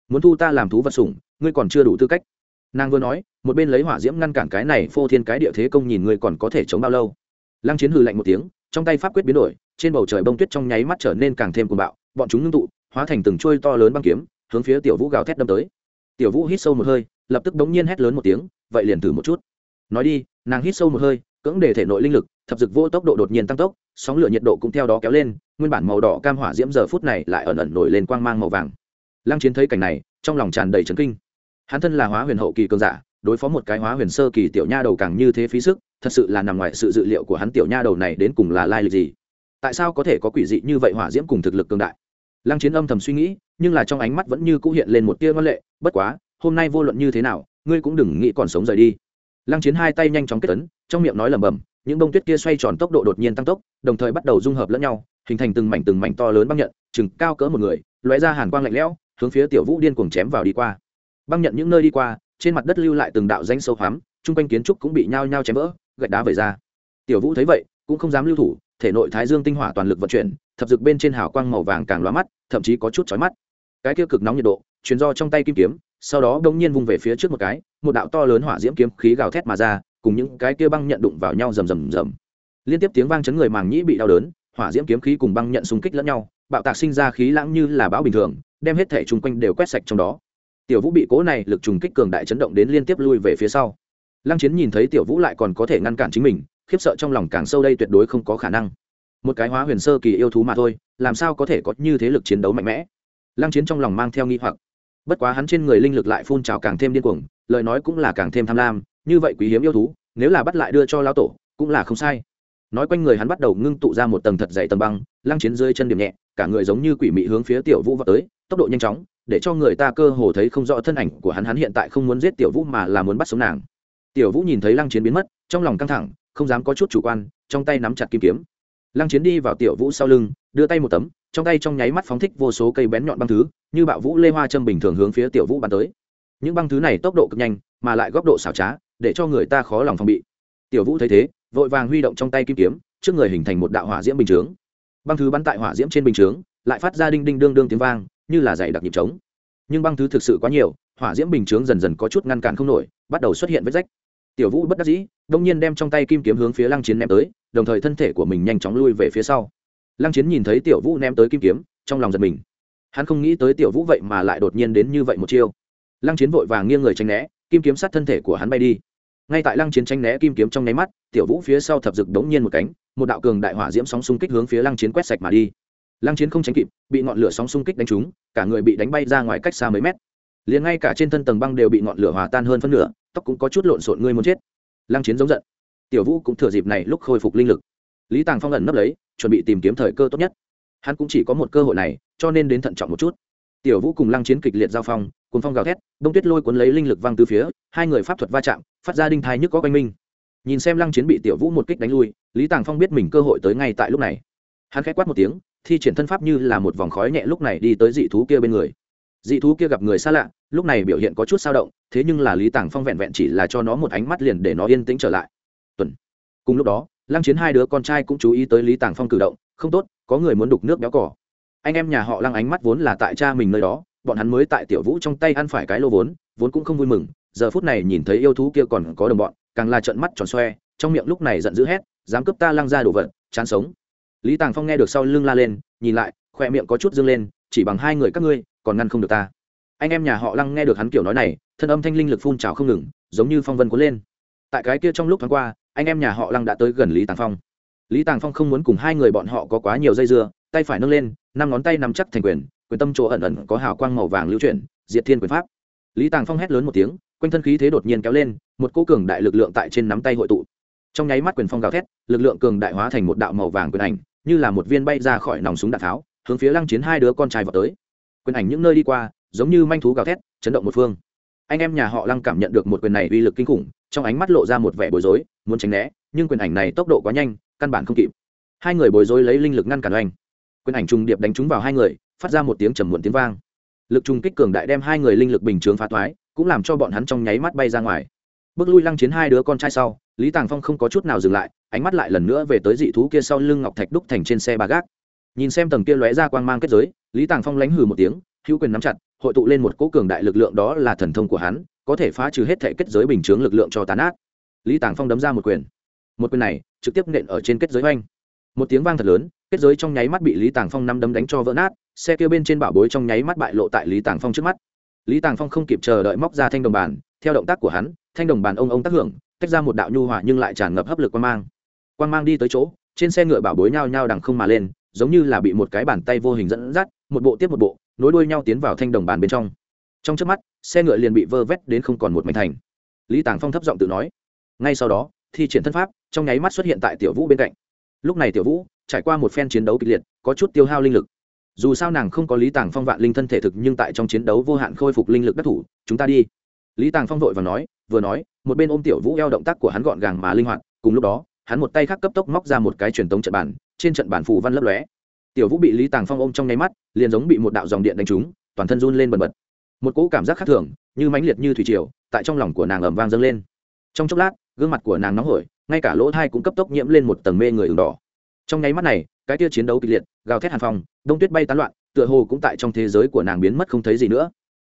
Muốn thu ta làm thú vật sủng, ngươi còn chưa đủ tư cách nàng vừa nói, một bên lấy hỏa diễm ngăn cản cái này phô thiên cái địa thế công nhìn ngươi còn có thể chống bao lâu. Lăng chiến hừ lạnh một tiếng, trong tay pháp quyết biến đổi, trên bầu trời bông tuyết trong nháy mắt trở nên càng thêm cuồng bạo, bọn chúng ngưng tụ, hóa thành từng trôi to lớn băng kiếm, hướng phía tiểu vũ gào thét đâm tới. Tiểu vũ hít sâu một hơi, lập tức đống nhiên hét lớn một tiếng, vậy liền thử một chút. Nói đi, nàng hít sâu một hơi, cưỡng để thể nội linh lực, thập dực vô tốc độ đột nhiên tăng tốc, sóng lửa nhiệt độ cũng theo đó kéo lên, nguyên bản màu đỏ cam hỏa diễm giờ phút này lại ẩn ẩn nổi lên quang mang màu vàng. Lăng chiến thấy cảnh này, trong lòng tràn đầy trấn kinh hắn thân là hóa huyền hậu kỳ cường giả, đối phó một cái hóa huyền sơ kỳ tiểu nha đầu càng như thế phí sức, thật sự là nằm ngoài sự dự liệu của hắn tiểu nha đầu này đến cùng là lai lịch gì. Tại sao có thể có quỷ dị như vậy hỏa diễm cùng thực lực cường đại? Lăng chiến âm thầm suy nghĩ, nhưng là trong ánh mắt vẫn như cũ hiện lên một tia ngoan lệ, bất quá, hôm nay vô luận như thế nào, ngươi cũng đừng nghĩ còn sống rời đi. Lăng chiến hai tay nhanh chóng kết tấn trong miệng nói lẩm bẩm, những bông tuyết kia xoay tròn tốc độ đột nhiên tăng tốc, đồng thời bắt đầu dung hợp lẫn nhau, hình thành từng mảnh từng mảnh to lớn băng nhận, chừng cao cỡ một người, lóe ra hàn quang lạnh lẽo, hướng phía tiểu vũ điên cuồng chém vào đi qua băng nhận những nơi đi qua, trên mặt đất lưu lại từng đạo danh sâu hoắm, chung quanh kiến trúc cũng bị nhao nhao chém vỡ, gạch đá vẩy ra. Tiểu vũ thấy vậy, cũng không dám lưu thủ, thể nội thái dương tinh hỏa toàn lực vận chuyển, thập dực bên trên hào quang màu vàng càng lóa mắt, thậm chí có chút chói mắt. Cái kia cực nóng nhiệt độ truyền do trong tay kim kiếm, sau đó đông nhiên vung về phía trước một cái, một đạo to lớn hỏa diễm kiếm khí gào thét mà ra, cùng những cái kia băng nhận đụng vào nhau rầm rầm rầm. Liên tiếp tiếng vang chấn người màng nhĩ bị đau đớn, hỏa diễm kiếm khí cùng băng nhận xung kích lẫn nhau, bạo tạc sinh ra khí lãng như là bão bình thường, đem hết thể chung quanh đều quét sạch trong đó tiểu vũ bị cố này lực trùng kích cường đại chấn động đến liên tiếp lui về phía sau. Lăng chiến nhìn thấy tiểu vũ lại còn có thể ngăn cản chính mình, khiếp sợ trong lòng càng sâu đây tuyệt đối không có khả năng. Một cái hóa huyền sơ kỳ yêu thú mà thôi, làm sao có thể có như thế lực chiến đấu mạnh mẽ? Lăng chiến trong lòng mang theo nghi hoặc. Bất quá hắn trên người linh lực lại phun trào càng thêm điên cuồng, lời nói cũng là càng thêm tham lam, như vậy quý hiếm yêu thú, nếu là bắt lại đưa cho lão tổ, cũng là không sai. Nói quanh người hắn bắt đầu ngưng tụ ra một tầng thật dày tầng băng, lăng chiến rơi chân điểm nhẹ, cả người giống như quỷ mị hướng phía tiểu vũ vào tới, tốc độ nhanh chóng để cho người ta cơ hồ thấy không rõ thân ảnh của hắn hắn hiện tại không muốn giết tiểu vũ mà là muốn bắt sống nàng. Tiểu vũ nhìn thấy lăng chiến biến mất, trong lòng căng thẳng, không dám có chút chủ quan, trong tay nắm chặt kim kiếm. Lăng chiến đi vào tiểu vũ sau lưng, đưa tay một tấm, trong tay trong nháy mắt phóng thích vô số cây bén nhọn băng thứ, như bạo vũ lê hoa châm bình thường hướng phía tiểu vũ bắn tới. Những băng thứ này tốc độ cực nhanh, mà lại góc độ xảo trá, để cho người ta khó lòng phòng bị. Tiểu vũ thấy thế, vội vàng huy động trong tay kim kiếm, trước người hình thành một đạo hỏa diễm bình chướng. Băng thứ bắn tại hỏa diễm trên bình chướng, lại phát ra đinh đinh đương đương tiếng vang như là dày đặc nhịp trống. Nhưng băng thứ thực sự quá nhiều, hỏa diễm bình chướng dần dần có chút ngăn cản không nổi, bắt đầu xuất hiện vết rách. Tiểu vũ bất đắc dĩ, đông nhiên đem trong tay kim kiếm hướng phía lăng chiến ném tới, đồng thời thân thể của mình nhanh chóng lui về phía sau. Lăng chiến nhìn thấy tiểu vũ ném tới kim kiếm, trong lòng giật mình. Hắn không nghĩ tới tiểu vũ vậy mà lại đột nhiên đến như vậy một chiêu. Lăng chiến vội vàng nghiêng người tranh né, kim kiếm sát thân thể của hắn bay đi. Ngay tại lăng chiến tranh né kim kiếm trong nháy mắt, tiểu vũ phía sau thập rực đống nhiên một cánh, một đạo cường đại hỏa diễm sóng xung kích hướng phía lăng chiến quét sạch mà đi lăng chiến không tránh kịp, bị ngọn lửa sóng xung kích đánh trúng, cả người bị đánh bay ra ngoài cách xa mấy mét. Liền ngay cả trên thân tầng băng đều bị ngọn lửa hòa tan hơn phân nửa, tóc cũng có chút lộn xộn ngươi muốn chết. Lăng chiến giống giận. Tiểu vũ cũng thừa dịp này lúc khôi phục linh lực. Lý tàng phong ẩn nấp lấy, chuẩn bị tìm kiếm thời cơ tốt nhất. Hắn cũng chỉ có một cơ hội này, cho nên đến thận trọng một chút. Tiểu vũ cùng lăng chiến kịch liệt giao phong cùng phong gào thét, đông tuyết lôi cuốn lấy linh lực văng từ phía, hai người pháp thuật va chạm, phát ra đinh thai nhức có quanh minh. Nhìn xem lăng chiến bị tiểu vũ một kích đánh lui, lý tàng phong biết mình cơ hội tới ngay tại lúc này. Hắn k h á c quát một tiếng thi triển thân pháp như là một vòng khói nhẹ lúc này đi tới dị thú kia bên người. Dị thú kia gặp người xa lạ, lúc này biểu hiện có chút sao động, thế nhưng là lý tàng phong vẹn vẹn chỉ là cho nó một ánh mắt liền để nó yên tĩnh trở lại. Tuần. Cùng lúc đó, lăng chiến hai đứa con trai cũng chú ý tới lý tàng phong cử động, không tốt, có người muốn đục nước béo cỏ. Anh em nhà họ lăng ánh mắt vốn là tại cha mình nơi đó, bọn hắn mới tại tiểu vũ trong tay ăn phải cái lô vốn vốn cũng không vui mừng, giờ phút này nhìn thấy yêu thú kia còn có đồng bọn, càng là trận mắt tròn xoe, trong miệng lúc này giận dữ hét, dám cướp ta lăng ra đồ vật, chán sống lý tàng phong nghe được sau lưng la lên, nhìn lại khoe miệng có chút dâng lên, chỉ bằng hai người các ngươi, còn ngăn không được ta. Anh em nhà họ lăng nghe được hắn kiểu nói này, thân âm thanh linh lực phun trào không ngừng, giống như phong vân cuốn lên. Tại cái kia trong lúc tháng qua, anh em nhà họ lăng đã tới gần lý tàng phong. Lý tàng phong không muốn cùng hai người bọn họ có quá nhiều dây dưa, tay phải nâng lên, năm ngón tay nắm chắc thành quyền quyền tâm chỗ ẩn ẩn có hào quang màu vàng lưu chuyển, diệt thiên quyền pháp. Lý tàng phong hét lớn một tiếng, quanh thân khí thế đột nhiên kéo lên, một cô cường đại lực lượng tại trên nắm tay hội tụ trong nháy mắt quyền phong gào thét, lực lượng cường đại hóa thành một đạo màu vàng quyền ảnh, như là một viên bay ra khỏi nòng súng đạn tháo, hướng phía lăng chiến hai đứa con trai vào tới. Quyền ảnh những nơi đi qua, giống như manh thú gào thét, chấn động một phương. Anh em nhà họ lăng cảm nhận được một quyền này uy lực kinh khủng, trong ánh mắt lộ ra một vẻ bối rối, muốn tránh né, nhưng quyền ảnh này tốc độ quá nhanh, căn bản không kịp. Hai người bối rối lấy linh lực ngăn cản oanh quyền ảnh trùng điệp đánh trúng vào hai người, phát ra một tiếng trầm muộn tiếng vang. Lực trùng kích cường đại đem hai người linh lực bình chướng phá thoái cũng làm cho bọn hắn trong nháy mắt bay ra ngoài. Bước lui lăng chiến hai đứa con trai sau lý tàng phong không có chút nào dừng lại, ánh mắt lại lần nữa về tới dị thú kia sau lưng ngọc thạch đúc thành trên xe ba gác. Nhìn xem tầng kia lóe ra quang mang kết giới, lý tàng phong lánh hừ một tiếng, hữu quyền nắm chặt, hội tụ lên một cỗ cường đại lực lượng đó là thần thông của hắn, có thể phá trừ hết thể kết giới bình chướng lực lượng cho tán ác. Lý tàng phong đấm ra một quyền. Một quyền này, trực tiếp nện ở trên kết giới oanh. Một tiếng vang thật lớn, kết giới trong nháy mắt bị lý tàng phong năm đấm đánh cho vỡ nát, xe kia bên trên bảo bối trong nháy mắt bại lộ tại lý tàng phong trước mắt. Lý tàng phong không kịp chờ đợi móc ra thanh đồng bàn, theo động tác của hắn, thanh đồng bàn ông ông tác hưởng tách ra một đạo nhu hòa nhưng lại tràn ngập hấp lực quan mang. Quan mang đi tới chỗ, trên xe ngựa bảo bối nhao nhao đằng không mà lên, giống như là bị một cái bàn tay vô hình dẫn dắt, một bộ tiếp một bộ, nối đuôi nhau tiến vào thanh đồng bàn bên trong. Trong trước mắt, xe ngựa liền bị vơ vét đến không còn một mảnh thành. Lý tàng phong thấp giọng tự nói, ngay sau đó, thi triển thân pháp, trong nháy mắt xuất hiện tại tiểu vũ bên cạnh. Lúc này tiểu vũ trải qua một phen chiến đấu kịch liệt, có chút tiêu hao linh lực. Dù sao nàng không có lý tàng phong vạn linh thân thể thực, nhưng tại trong chiến đấu vô hạn khôi phục linh lực đắc thủ, chúng ta đi. Lý tàng phong vội và nói vừa nói, một bên ôm tiểu vũ eo động tác của hắn gọn gàng mà linh hoạt, cùng lúc đó, hắn một tay khác cấp tốc móc ra một cái truyền tống trận bản trên trận bản phù văn lấp lóe. Tiểu vũ bị lý tàng phong ôm trong nháy mắt, liền giống bị một đạo dòng điện đánh trúng, toàn thân run lên bần bật. Một cỗ cảm giác khác thường, như mãnh liệt như thủy triều, tại trong lòng của nàng ầm vang dâng lên. Trong chốc lát, gương mặt của nàng nóng hổi, ngay cả lỗ thai cũng cấp tốc nhiễm lên một tầng mê người ửng đỏ. Trong nháy mắt này, cái tia chiến đấu kịch liệt, gào thét hàn phòng đông tuyết bay tán loạn, tựa hồ cũng tại trong thế giới của nàng biến mất không thấy gì nữa.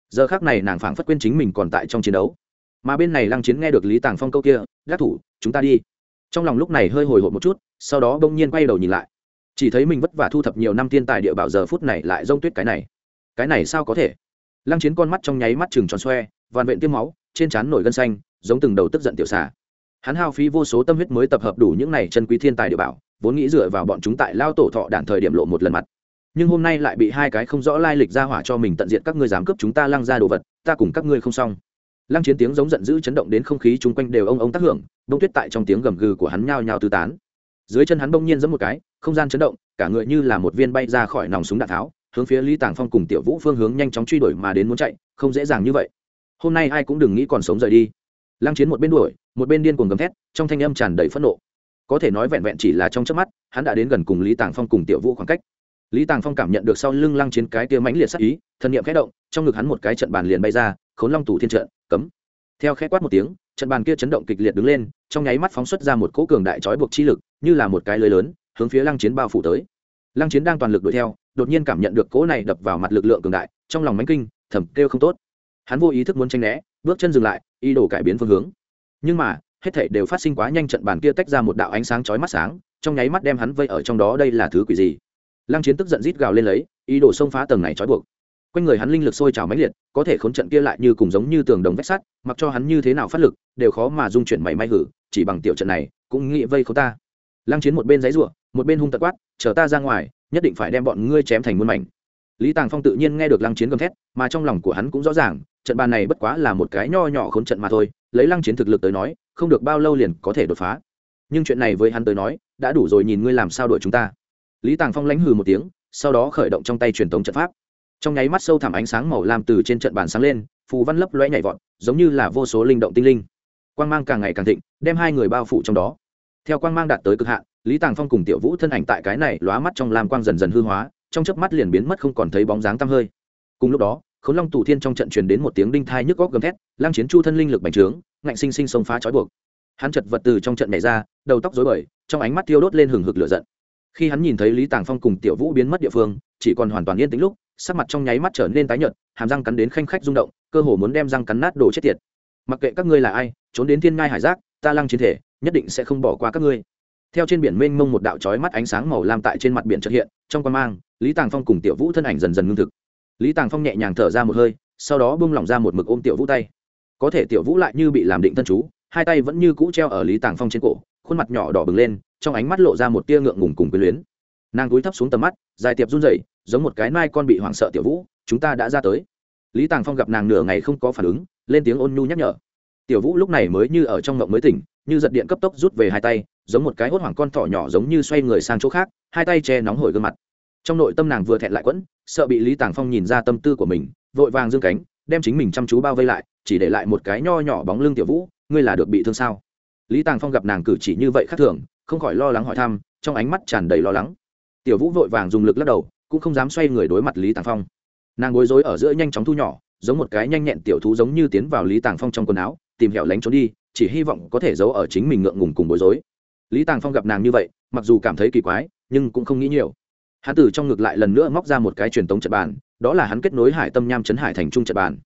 Giờ khác này nàng phảng phất quên chính mình còn tại trong chiến đấu mà bên này lăng chiến nghe được lý tàng phong câu kia gác thủ, chúng ta đi. Trong lòng lúc này hơi hồi hộp một chút, sau đó bỗng nhiên quay đầu nhìn lại. Chỉ thấy mình vất vả thu thập nhiều năm thiên tài địa bảo giờ phút này lại rông tuyết cái này. Cái này sao có thể? Lăng chiến con mắt trong nháy mắt chừng tròn xoe vằn vện tiêm máu, trên trán nổi gân xanh, giống từng đầu tức giận tiểu xà. Hắn hao phí vô số tâm huyết mới tập hợp đủ những này chân quý thiên tài địa bảo, vốn nghĩ dựa vào bọn chúng tại lao tổ thọ đản thời điểm lộ một lần mặt. Nhưng hôm nay lại bị hai cái không rõ lai lịch ra hỏa cho mình tận diện các ngươi dám cướp chúng ta lăng ra đồ vật, ta cùng các ngươi không xong lăng chiến tiếng giống giận dữ chấn động đến không khí chung quanh đều ông ông tác hưởng đông tuyết tại trong tiếng gầm gừ của hắn nhao nhao tứ tán. Dưới chân hắn bỗng nhiên giẫm một cái, không gian chấn động, cả người như là một viên bay ra khỏi nòng súng đạn tháo, hướng phía lý tàng phong cùng tiểu vũ phương hướng nhanh chóng truy đuổi mà đến muốn chạy, không dễ dàng như vậy. Hôm nay ai cũng đừng nghĩ còn sống rời đi. Lăng chiến một bên đuổi, một bên điên cuồng gầm thét, trong thanh âm tràn đầy phẫn nộ. Có thể nói vẹn vẹn chỉ là trong chớp mắt, hắn đã đến gần cùng lý tàng phong cùng tiểu vũ khoảng cách. Lý tàng phong cảm nhận được sau lưng lăng chiến cái tia mãnh liệt sắc ý, thân niệm khẽ động, trong ngực hắn một cái trận bàn liền bay ra khốn long tủ thiên trận, cấm. Theo khẽ quát một tiếng, trận bàn kia chấn động kịch liệt đứng lên, trong nháy mắt phóng xuất ra một cỗ cường đại trói buộc chi lực, như là một cái lưới lớn, hướng phía lăng chiến bao phủ tới. Lăng chiến đang toàn lực đuổi theo, đột nhiên cảm nhận được cỗ này đập vào mặt lực lượng cường đại, trong lòng mánh kinh, thầm kêu không tốt. Hắn vô ý thức muốn tranh né, bước chân dừng lại, ý đồ cải biến phương hướng. Nhưng mà, hết thảy đều phát sinh quá nhanh trận bàn kia tách ra một đạo ánh sáng chói mắt sáng, trong nháy mắt đem hắn vây ở trong đó đây là thứ quỷ gì? Lăng chiến tức giận rít gào lên lấy, ý đồ xông phá tầng này trói buộc quanh người hắn linh lực sôi trào mãnh liệt, có thể khốn trận kia lại như cùng giống như tường đồng vách sắt, mặc cho hắn như thế nào phát lực, đều khó mà dung chuyển mảy may hử, chỉ bằng tiểu trận này, cũng nghĩ vây khốn ta. Lăng chiến một bên giấy ruộng một bên hung tật quát, chờ ta ra ngoài, nhất định phải đem bọn ngươi chém thành muôn mảnh. Lý tàng phong tự nhiên nghe được lăng chiến gầm thét, mà trong lòng của hắn cũng rõ ràng, trận bàn này bất quá là một cái nho nhỏ khốn trận mà thôi, lấy lăng chiến thực lực tới nói, không được bao lâu liền có thể đột phá. Nhưng chuyện này với hắn tới nói, đã đủ rồi nhìn ngươi làm sao đuổi chúng ta. Lý tàng phong lãnh hừ một tiếng, sau đó khởi động trong tay truyền thống trận pháp trong nháy mắt sâu thẳm ánh sáng màu lam từ trên trận bàn sáng lên, phù văn lấp loe nhảy vọt, giống như là vô số linh động tinh linh. Quang mang càng ngày càng thịnh, đem hai người bao phủ trong đó. Theo quang mang đạt tới cực hạn, lý tàng phong cùng tiểu vũ thân ảnh tại cái này lóa mắt trong lam quang dần dần hư hóa, trong chớp mắt liền biến mất không còn thấy bóng dáng tăm hơi. Cùng lúc đó, khốn long tù thiên trong trận truyền đến một tiếng đinh thai nhức góc gầm thét lang chiến chu thân linh lực bành trướng, ngạnh sinh sinh xông phá trói buộc. Hắn chật vật từ trong trận này ra, đầu tóc rối bời, trong ánh mắt thiêu đốt lên hừng hực lửa giận. Khi hắn nhìn thấy lý tàng phong cùng tiểu vũ biến mất địa phương, chỉ còn hoàn toàn yên tĩnh lúc sắc mặt trong nháy mắt trở nên tái nhợt, hàm răng cắn đến khanh khách rung động, cơ hồ muốn đem răng cắn nát đồ chết tiệt. Mặc kệ các ngươi là ai, trốn đến thiên ngai hải giác, ta lăng chiến thể, nhất định sẽ không bỏ qua các ngươi. Theo trên biển mênh mông một đạo chói mắt ánh sáng màu lam tại trên mặt biển trật hiện, trong quan mang, lý tàng phong cùng tiểu vũ thân ảnh dần dần ngưng thực. Lý tàng phong nhẹ nhàng thở ra một hơi, sau đó bung lỏng ra một mực ôm tiểu vũ tay. Có thể tiểu vũ lại như bị làm định thân chú, hai tay vẫn như cũ treo ở lý tàng phong trên cổ, khuôn mặt nhỏ đỏ bừng lên, trong ánh mắt lộ ra một tia ngượng ngùng cùng quyền luyến. Nàng cúi thấp xuống tầm mắt, dài tiệp run rẩy giống một cái nai con bị hoảng sợ tiểu vũ, chúng ta đã ra tới. Lý tàng phong gặp nàng nửa ngày không có phản ứng, lên tiếng ôn nhu nhắc nhở. Tiểu vũ lúc này mới như ở trong ngộng mới tỉnh, như giật điện cấp tốc rút về hai tay, giống một cái hốt hoảng con thỏ nhỏ giống như xoay người sang chỗ khác, hai tay che nóng hổi gương mặt. Trong nội tâm nàng vừa thẹn lại quẫn, sợ bị lý tàng phong nhìn ra tâm tư của mình, vội vàng dương cánh, đem chính mình chăm chú bao vây lại, chỉ để lại một cái nho nhỏ bóng lưng tiểu vũ, ngươi là được bị thương sao? Lý tàng phong gặp nàng cử chỉ như vậy khác thường, không khỏi lo lắng hỏi thăm, trong ánh mắt tràn đầy lo lắng. Tiểu vũ vội vàng dùng lực lắc đầu cũng không dám xoay người đối mặt lý tàng phong. Nàng bối rối ở giữa nhanh chóng thu nhỏ, giống một cái nhanh nhẹn tiểu thú giống như tiến vào lý tàng phong trong quần áo, tìm hẻo lánh trốn đi, chỉ hy vọng có thể giấu ở chính mình ngượng ngùng cùng bối rối. Lý tàng phong gặp nàng như vậy, mặc dù cảm thấy kỳ quái, nhưng cũng không nghĩ nhiều. Hắn từ trong ngực lại lần nữa móc ra một cái truyền tống trận bàn, đó là hắn kết nối hải tâm nham chấn hải thành trung trận bàn.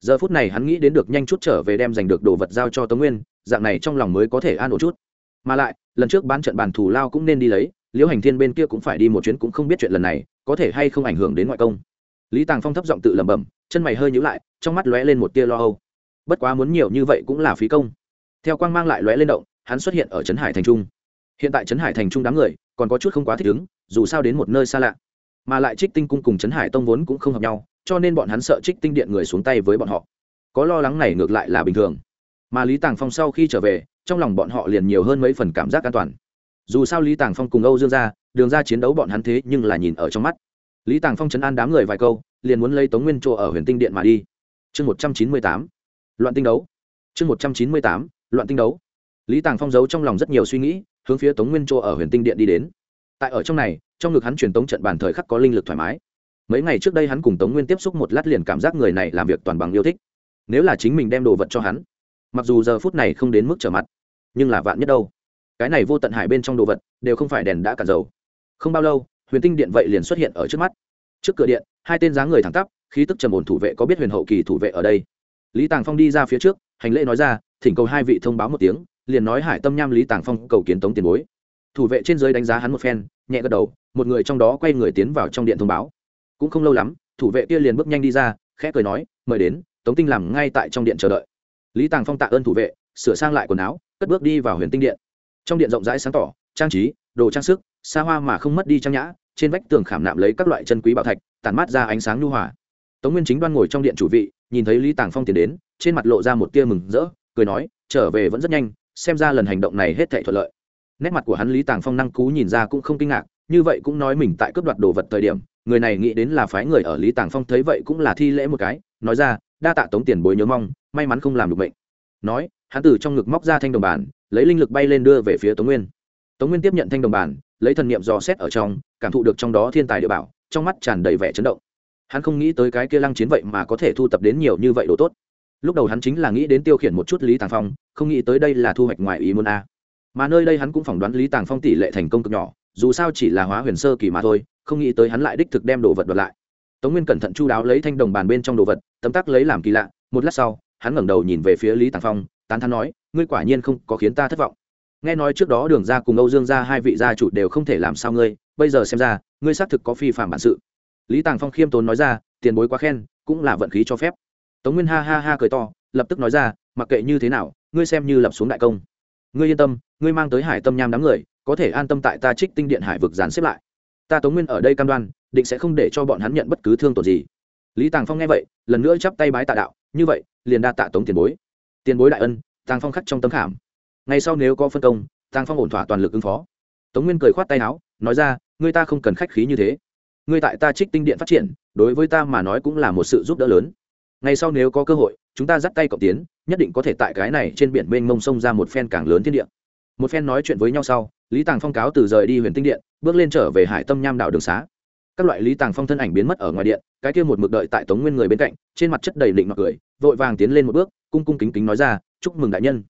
Giờ phút này hắn nghĩ đến được nhanh chút trở về đem giành được đồ vật giao cho tống nguyên, dạng này trong lòng mới có thể an ổn chút. Mà lại, lần trước bán trận bàn thù lao cũng nên đi lấy, liễu hành thiên bên kia cũng phải đi một chuyến cũng không biết chuyện lần này có thể hay không ảnh hưởng đến ngoại công. Lý tàng phong thấp giọng tự lẩm bẩm, chân mày hơi nhữ lại, trong mắt lóe lên một tia lo âu. Bất quá muốn nhiều như vậy cũng là phí công. Theo quang mang lại lóe lên động, hắn xuất hiện ở trấn hải thành trung. Hiện tại trấn hải thành trung đám người, còn có chút không quá thích ứng, dù sao đến một nơi xa lạ. Mà lại trích tinh cung cùng trấn hải tông vốn cũng không hợp nhau, cho nên bọn hắn sợ trích tinh điện người xuống tay với bọn họ. Có lo lắng này ngược lại là bình thường. Mà lý tàng phong sau khi trở về, trong lòng bọn họ liền nhiều hơn mấy phần cảm giác an toàn dù sao lý tàng phong cùng âu dương ra đường ra chiến đấu bọn hắn thế nhưng là nhìn ở trong mắt. Lý tàng phong chấn an đám người vài câu, liền muốn lấy tống nguyên chỗ ở huyền tinh điện mà đi. Chương một trăm chín mươi tám, loạn tinh đấu. Chương một trăm chín mươi tám, loạn tinh đấu. Lý tàng phong giấu trong lòng rất nhiều suy nghĩ, hướng phía tống nguyên chỗ ở huyền tinh điện đi đến. Tại ở trong này, trong ngực hắn truyền tống trận bàn thời khắc có linh lực thoải mái. Mấy ngày trước đây hắn cùng tống nguyên tiếp xúc một lát liền cảm giác người này làm việc toàn bằng yêu thích. Nếu là chính mình đem đồ vật cho hắn, mặc dù giờ phút này không đến mức trở mặt, nhưng là vạn nhất đâu cái này vô tận hải bên trong đồ vật đều không phải đèn đã cạn dầu. Không bao lâu, huyền tinh điện vậy liền xuất hiện ở trước mắt. Trước cửa điện, hai tên dáng người thẳng tắp, khí tức trầm ổn thủ vệ có biết huyền hậu kỳ thủ vệ ở đây. Lý tàng phong đi ra phía trước, hành lễ nói ra, thỉnh cầu hai vị thông báo một tiếng, liền nói hải tâm nham lý tàng phong cầu kiến tống tiền bối. Thủ vệ trên giới đánh giá hắn một phen, nhẹ gật đầu, một người trong đó quay người tiến vào trong điện thông báo. Cũng không lâu lắm, thủ vệ kia liền bước nhanh đi ra, khẽ cười nói, mời đến, tống tinh làm ngay tại trong điện chờ đợi. Lý tàng phong tạ ơn thủ vệ, sửa sang lại quần áo, cất bước đi vào huyền tinh điện trong điện rộng rãi sáng tỏ, trang trí, đồ trang sức, xa hoa mà không mất đi trang nhã, trên vách tường khảm nạm lấy các loại chân quý bảo thạch tàn mát ra ánh sáng nhu hòa. Tống nguyên chính đoan ngồi trong điện chủ vị, nhìn thấy lý tàng phong tiến đến, trên mặt lộ ra một tia mừng rỡ, cười nói, trở về vẫn rất nhanh, xem ra lần hành động này hết thể thuận lợi. Nét mặt của hắn lý tàng phong năng cú nhìn ra cũng không kinh ngạc, như vậy cũng nói mình tại cướp đoạt đồ vật thời điểm, người này nghĩ đến là phái người ở lý tàng phong thấy vậy cũng là thi lễ một cái, nói ra, đa tạ tống tiền bối nhớ mong, may mắn không làm được bệnh nói, hắn từ trong ngực móc ra thanh đồng bản lấy linh lực bay lên đưa về phía tống nguyên. Tống nguyên tiếp nhận thanh đồng bản, lấy thần niệm dò xét ở trong, cảm thụ được trong đó thiên tài địa bảo, trong mắt tràn đầy vẻ chấn động. Hắn không nghĩ tới cái kia lăng chiến vậy mà có thể thu tập đến nhiều như vậy đồ tốt. Lúc đầu hắn chính là nghĩ đến tiêu khiển một chút lý tàng phong, không nghĩ tới đây là thu hoạch ngoài ý môn a. Mà nơi đây hắn cũng phỏng đoán lý tàng phong tỷ lệ thành công cực nhỏ, dù sao chỉ là hóa huyền sơ kỳ mà thôi, không nghĩ tới hắn lại đích thực đem đồ vật đoạt lại. Tống nguyên cẩn thận chu đáo lấy thanh đồng bàn bên trong đồ vật, tấm tắc lấy làm kỳ lạ, một lát sau, hắn ngẩng đầu nhìn về phía lý tàng phong tán thán nói, ngươi quả nhiên không có khiến ta thất vọng. Nghe nói trước đó đường ra cùng âu dương ra hai vị gia chủ đều không thể làm sao ngươi, bây giờ xem ra, ngươi xác thực có phi phạm bản sự. Lý tàng phong khiêm tốn nói ra, tiền bối quá khen, cũng là vận khí cho phép. Tống nguyên ha ha ha cười to, lập tức nói ra, mặc kệ như thế nào, ngươi xem như lập xuống đại công. Ngươi yên tâm, ngươi mang tới hải tâm nham đám người, có thể an tâm tại ta trích tinh điện hải vực dàn xếp lại. Ta tống nguyên ở đây cam đoan, định sẽ không để cho bọn hắn nhận bất cứ thương tổn gì. Lý tàng phong nghe vậy, lần nữa chắp tay bái tạ đạo, như vậy, liền đa tạ tống tiền bối tiền bối đại ân, tàng phong khắc trong tấm khảm. Ngay sau nếu có phân công, tàng phong ổn thỏa toàn lực ứng phó. Tống nguyên cười khoát tay áo, nói ra ngươi ta không cần khách khí như thế. Ngươi tại ta trích tinh điện phát triển, đối với ta mà nói cũng là một sự giúp đỡ lớn. Ngay sau nếu có cơ hội, chúng ta dắt tay cộng tiến, nhất định có thể tại cái này trên biển mênh mông sông ra một phen càng lớn thiên địa. Một phen nói chuyện với nhau sau, lý tàng phong cáo từ rời đi huyền tinh điện, bước lên trở về hải tâm nham đảo đường xá các loại lý tàng phong thân ảnh biến mất ở ngoài điện, cái kia một mực đợi tại tống nguyên người bên cạnh, trên mặt chất đầy định mặc cười, vội vàng tiến lên một bước, cung cung kính kính nói ra, chúc mừng đại nhân.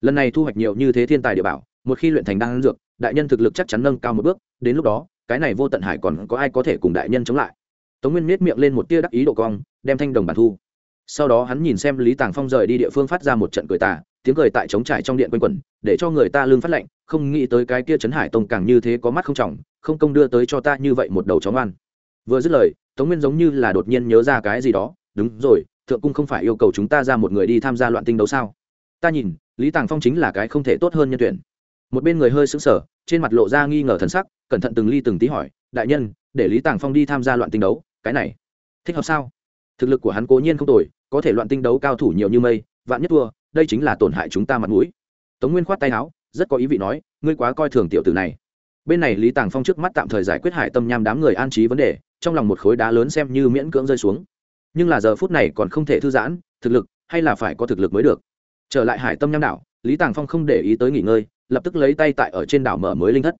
Lần này thu hoạch nhiều như thế thiên tài địa bảo, một khi luyện thành đan dược, đại nhân thực lực chắc chắn nâng cao một bước, đến lúc đó, cái này vô tận hải còn có ai có thể cùng đại nhân chống lại? Tống nguyên miết miệng lên một tia đắc ý độ cong, đem thanh đồng bản thu. Sau đó hắn nhìn xem lý tàng phong rời đi địa phương phát ra một trận cười tà, tiếng cười tại trống trải trong điện quanh quẩn, để cho người ta lương phát lệnh không nghĩ tới cái kia trấn hải tông càng như thế có mắt không trọng không công đưa tới cho ta như vậy một đầu chó ngoan. Vừa dứt lời, tống nguyên giống như là đột nhiên nhớ ra cái gì đó, đúng rồi, thượng cung không phải yêu cầu chúng ta ra một người đi tham gia loạn tinh đấu sao? Ta nhìn, lý tàng phong chính là cái không thể tốt hơn nhân tuyển. Một bên người hơi sững sờ, trên mặt lộ ra nghi ngờ thần sắc, cẩn thận từng ly từng tí hỏi, đại nhân, để lý tàng phong đi tham gia loạn tinh đấu, cái này thích hợp sao? Thực lực của hắn cố nhiên không tồi, có thể loạn tinh đấu cao thủ nhiều như mây, vạn nhất thua, đây chính là tổn hại chúng ta mặt mũi. Tống nguyên khoát tay áo, rất có ý vị nói, ngươi quá coi thường tiểu tử này bên này lý tàng phong trước mắt tạm thời giải quyết hải tâm nham đám người an trí vấn đề, trong lòng một khối đá lớn xem như miễn cưỡng rơi xuống. Nhưng là giờ phút này còn không thể thư giãn, thực lực, hay là phải có thực lực mới được. Trở lại hải tâm nham đảo, lý tàng phong không để ý tới nghỉ ngơi, lập tức lấy tay tại ở trên đảo mở mới linh thất.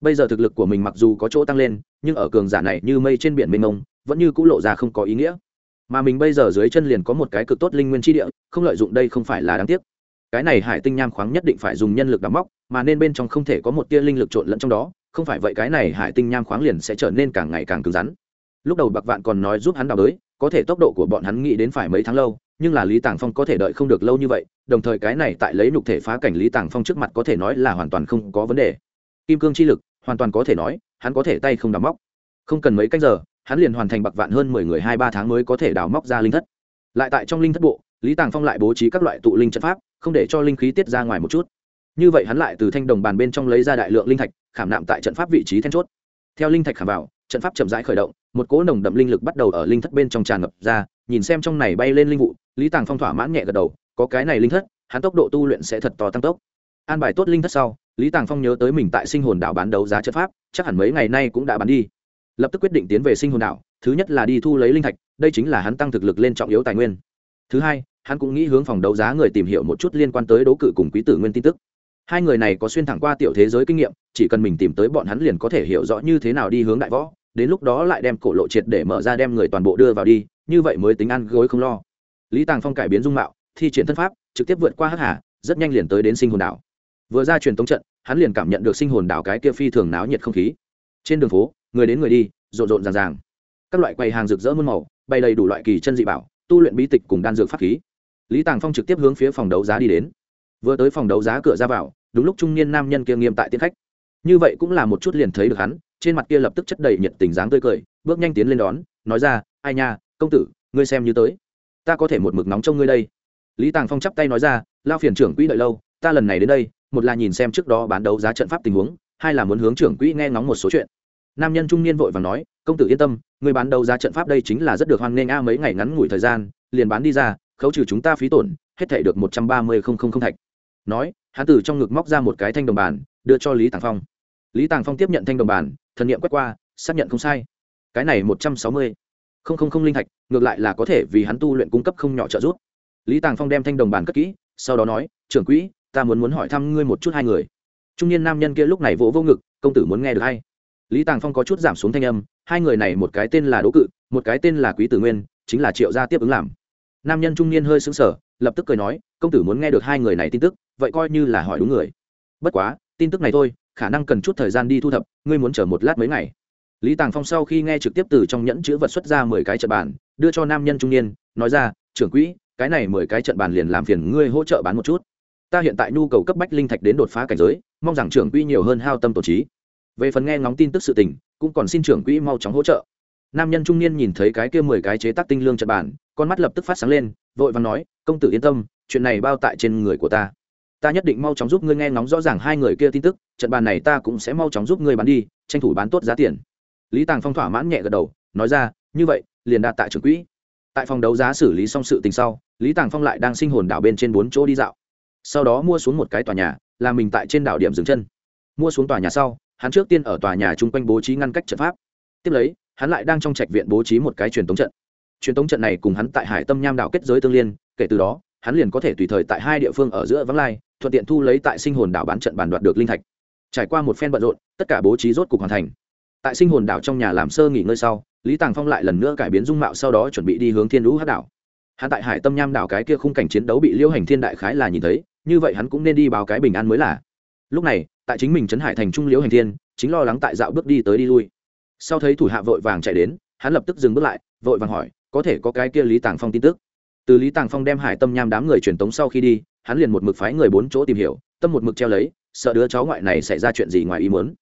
Bây giờ thực lực của mình mặc dù có chỗ tăng lên, nhưng ở cường giả này như mây trên biển mênh mông, vẫn như c ũ lộ ra không có ý nghĩa. Mà mình bây giờ dưới chân liền có một cái cực tốt linh nguyên tri địa, không lợi dụng đây không phải là đáng tiếc cái này hải tinh nham khoáng nhất định phải dùng nhân lực đắm móc, mà nên bên trong không thể có một tia linh lực trộn lẫn trong đó, không phải vậy cái này hải tinh nham khoáng liền sẽ trở nên càng ngày càng cứng rắn. Lúc đầu bạc vạn còn nói giúp hắn đào đới, có thể tốc độ của bọn hắn nghĩ đến phải mấy tháng lâu, nhưng là lý tàng phong có thể đợi không được lâu như vậy, đồng thời cái này tại lấy nhục thể phá cảnh lý tàng phong trước mặt có thể nói là hoàn toàn không có vấn đề. Kim cương chi lực, hoàn toàn có thể nói, hắn có thể tay không đào móc. Không cần mấy cách giờ, hắn liền hoàn thành bạc vạn hơn mười người hai ba tháng mới có thể đào móc ra linh thất. Lại tại trong linh thất bộ, lý tàng phong lại bố trí các loại tụ linh trận pháp không để cho linh khí tiết ra ngoài một chút. Như vậy hắn lại từ thanh đồng bàn bên trong lấy ra đại lượng linh thạch, khảm nạm tại trận pháp vị trí then chốt. Theo linh thạch khảm vào, trận pháp chậm rãi khởi động, một cỗ nồng đậm linh lực bắt đầu ở linh thất bên trong tràn ngập ra, nhìn xem trong này bay lên linh vụ, lý tàng phong thỏa mãn nhẹ gật đầu, có cái này linh thất, hắn tốc độ tu luyện sẽ thật to tăng tốc. An bài tốt linh thất sau, lý tàng phong nhớ tới mình tại sinh hồn đảo bán đấu giá chất pháp, chắc hẳn mấy ngày nay cũng đã bán đi. Lập tức quyết định tiến về sinh hồn đảo, thứ nhất là đi thu lấy linh thạch, đây chính là hắn tăng thực lực lên trọng yếu tài nguyên thứ hai, hắn cũng nghĩ hướng phòng đấu giá người tìm hiểu một chút liên quan tới đấu cự cùng quý tử nguyên tin tức. Hai người này có xuyên thẳng qua tiểu thế giới kinh nghiệm, chỉ cần mình tìm tới bọn hắn liền có thể hiểu rõ như thế nào đi hướng đại võ, đến lúc đó lại đem cổ lộ triệt để mở ra đem người toàn bộ đưa vào đi, như vậy mới tính ăn gối không lo. Lý tàng phong cải biến dung mạo, thi triển thân pháp, trực tiếp vượt qua hắc hà, rất nhanh liền tới đến sinh hồn đảo. Vừa ra truyền tống trận, hắn liền cảm nhận được sinh hồn đảo cái kia phi thường náo nhiệt không khí. Trên đường phố, người đến người đi, rộn rộn ràng ràng. Các loại quầy hàng rực rỡ muôn màu, bày đầy đủ loại kỳ chân dị bảo tu luyện bí tịch cùng đan dược pháp khí. Lý tàng phong trực tiếp hướng phía phòng đấu giá đi đến. Vừa tới phòng đấu giá cửa ra vào, đúng lúc trung niên nam nhân kia nghiêm tại tiến khách. Như vậy cũng là một chút liền thấy được hắn, trên mặt kia lập tức chất đầy nhiệt tình dáng tươi cười, bước nhanh tiến lên đón, nói ra, ai nha, công tử, ngươi xem như tới. Ta có thể một mực nóng trong ngươi đây. Lý tàng phong chắp tay nói ra, lao phiền trưởng quỹ đợi lâu, ta lần này đến đây, một là nhìn xem trước đó bán đấu giá trận pháp tình huống, hai là muốn hướng trưởng quỹ nghe ngóng một số chuyện. Nam nhân trung niên vội và nói công tử yên tâm, người bán đấu giá trận pháp đây chính là rất được hoan nghênh a, mấy ngày ngắn ngủi thời gian, liền bán đi ra, khấu trừ chúng ta phí tổn, hết thể được một trăm ba mươi không không không thạch. Nói hán tử trong ngực móc ra một cái thanh đồng bàn, đưa cho lý tàng phong. Lý tàng phong tiếp nhận thanh đồng bàn, thần nghiệm quét qua, xác nhận không sai. Cái này một trăm sáu mươi không không không linh thạch, ngược lại là có thể vì hắn tu luyện cung cấp không nhỏ trợ giúp. Lý tàng phong đem thanh đồng bàn cất kỹ, sau đó nói, trưởng quỹ, ta muốn muốn hỏi thăm ngươi một chút hai người. Trung niên nam nhân kia lúc này vỗ vô ngực, công tử muốn nghe được hay? Lý tàng phong có chút giảm xuống thanh âm, hai người này một cái tên là đỗ cự, một cái tên là quý tử nguyên, chính là triệu gia tiếp ứng làm. Nam nhân trung niên hơi xứng sở lập tức cười nói, công tử muốn nghe được hai người này tin tức, vậy coi như là hỏi đúng người. Bất quá, tin tức này thôi, khả năng cần chút thời gian đi thu thập, ngươi muốn chờ một lát mấy ngày. Lý tàng phong sau khi nghe trực tiếp từ trong nhẫn chữ vật xuất ra mười cái trận bàn, đưa cho nam nhân trung niên, nói ra, trưởng quỹ, cái này mười cái trận bàn liền làm phiền ngươi hỗ trợ bán một chút. Ta hiện tại nhu cầu cấp bách linh thạch đến đột phá cảnh giới, mong rằng trưởng quỹ nhiều hơn hao tâm tổ trí về phần nghe ngóng tin tức sự tình, cũng còn xin trưởng quỹ mau chóng hỗ trợ. Nam nhân trung niên nhìn thấy cái kia mười cái chế tác tinh lương trận bàn, con mắt lập tức phát sáng lên, vội vàng nói, công tử yên tâm, chuyện này bao tại trên người của ta. Ta nhất định mau chóng giúp ngươi nghe ngóng rõ ràng hai người kia tin tức, trận bàn này ta cũng sẽ mau chóng giúp ngươi bán đi, tranh thủ bán tốt giá tiền. Lý tàng phong thỏa mãn nhẹ gật đầu, nói ra, như vậy, liền đạt tại trưởng quỹ. Tại phòng đấu giá xử lý xong sự tình sau, lý tàng phong lại đang sinh hồn đảo bên trên bốn chỗ đi dạo. Sau đó mua xuống một cái tòa nhà, là mình tại trên đảo điểm dừng chân. Mua xuống tòa nhà sau hắn trước tiên ở tòa nhà chung quanh bố trí ngăn cách trận pháp. Tiếp lấy, hắn lại đang trong trạch viện bố trí một cái truyền tống trận. Truyền tống trận này cùng hắn tại hải tâm nham đảo kết giới tương liên, kể từ đó, hắn liền có thể tùy thời tại hai địa phương ở giữa vắng lai, thuận tiện thu lấy tại sinh hồn đảo bán trận bàn đoạt được linh thạch. Trải qua một phen bận rộn, tất cả bố trí rốt cục hoàn thành. Tại sinh hồn đảo trong nhà làm sơ nghỉ ngơi sau, lý tàng phong lại lần nữa cải biến dung mạo sau đó chuẩn bị đi hướng thiên lũ hát đảo. Hắn tại hải tâm nham đảo cái kia khung cảnh chiến đấu bị liêu hành thiên đại khái là nhìn thấy, như vậy hắn cũng nên đi báo cái bình an mới là. Lúc này tại chính mình trấn hải thành trung liễu hành thiên, chính lo lắng tại dạo bước đi tới đi lui. Sau thấy thủ hạ vội vàng chạy đến, hắn lập tức dừng bước lại, vội vàng hỏi, có thể có cái kia lý tàng phong tin tức? Từ lý tàng phong đem hải tâm nham đám người truyền tống sau khi đi, hắn liền một mực phái người bốn chỗ tìm hiểu, tâm một mực treo lấy, sợ đứa cháu ngoại này xảy ra chuyện gì ngoài ý muốn.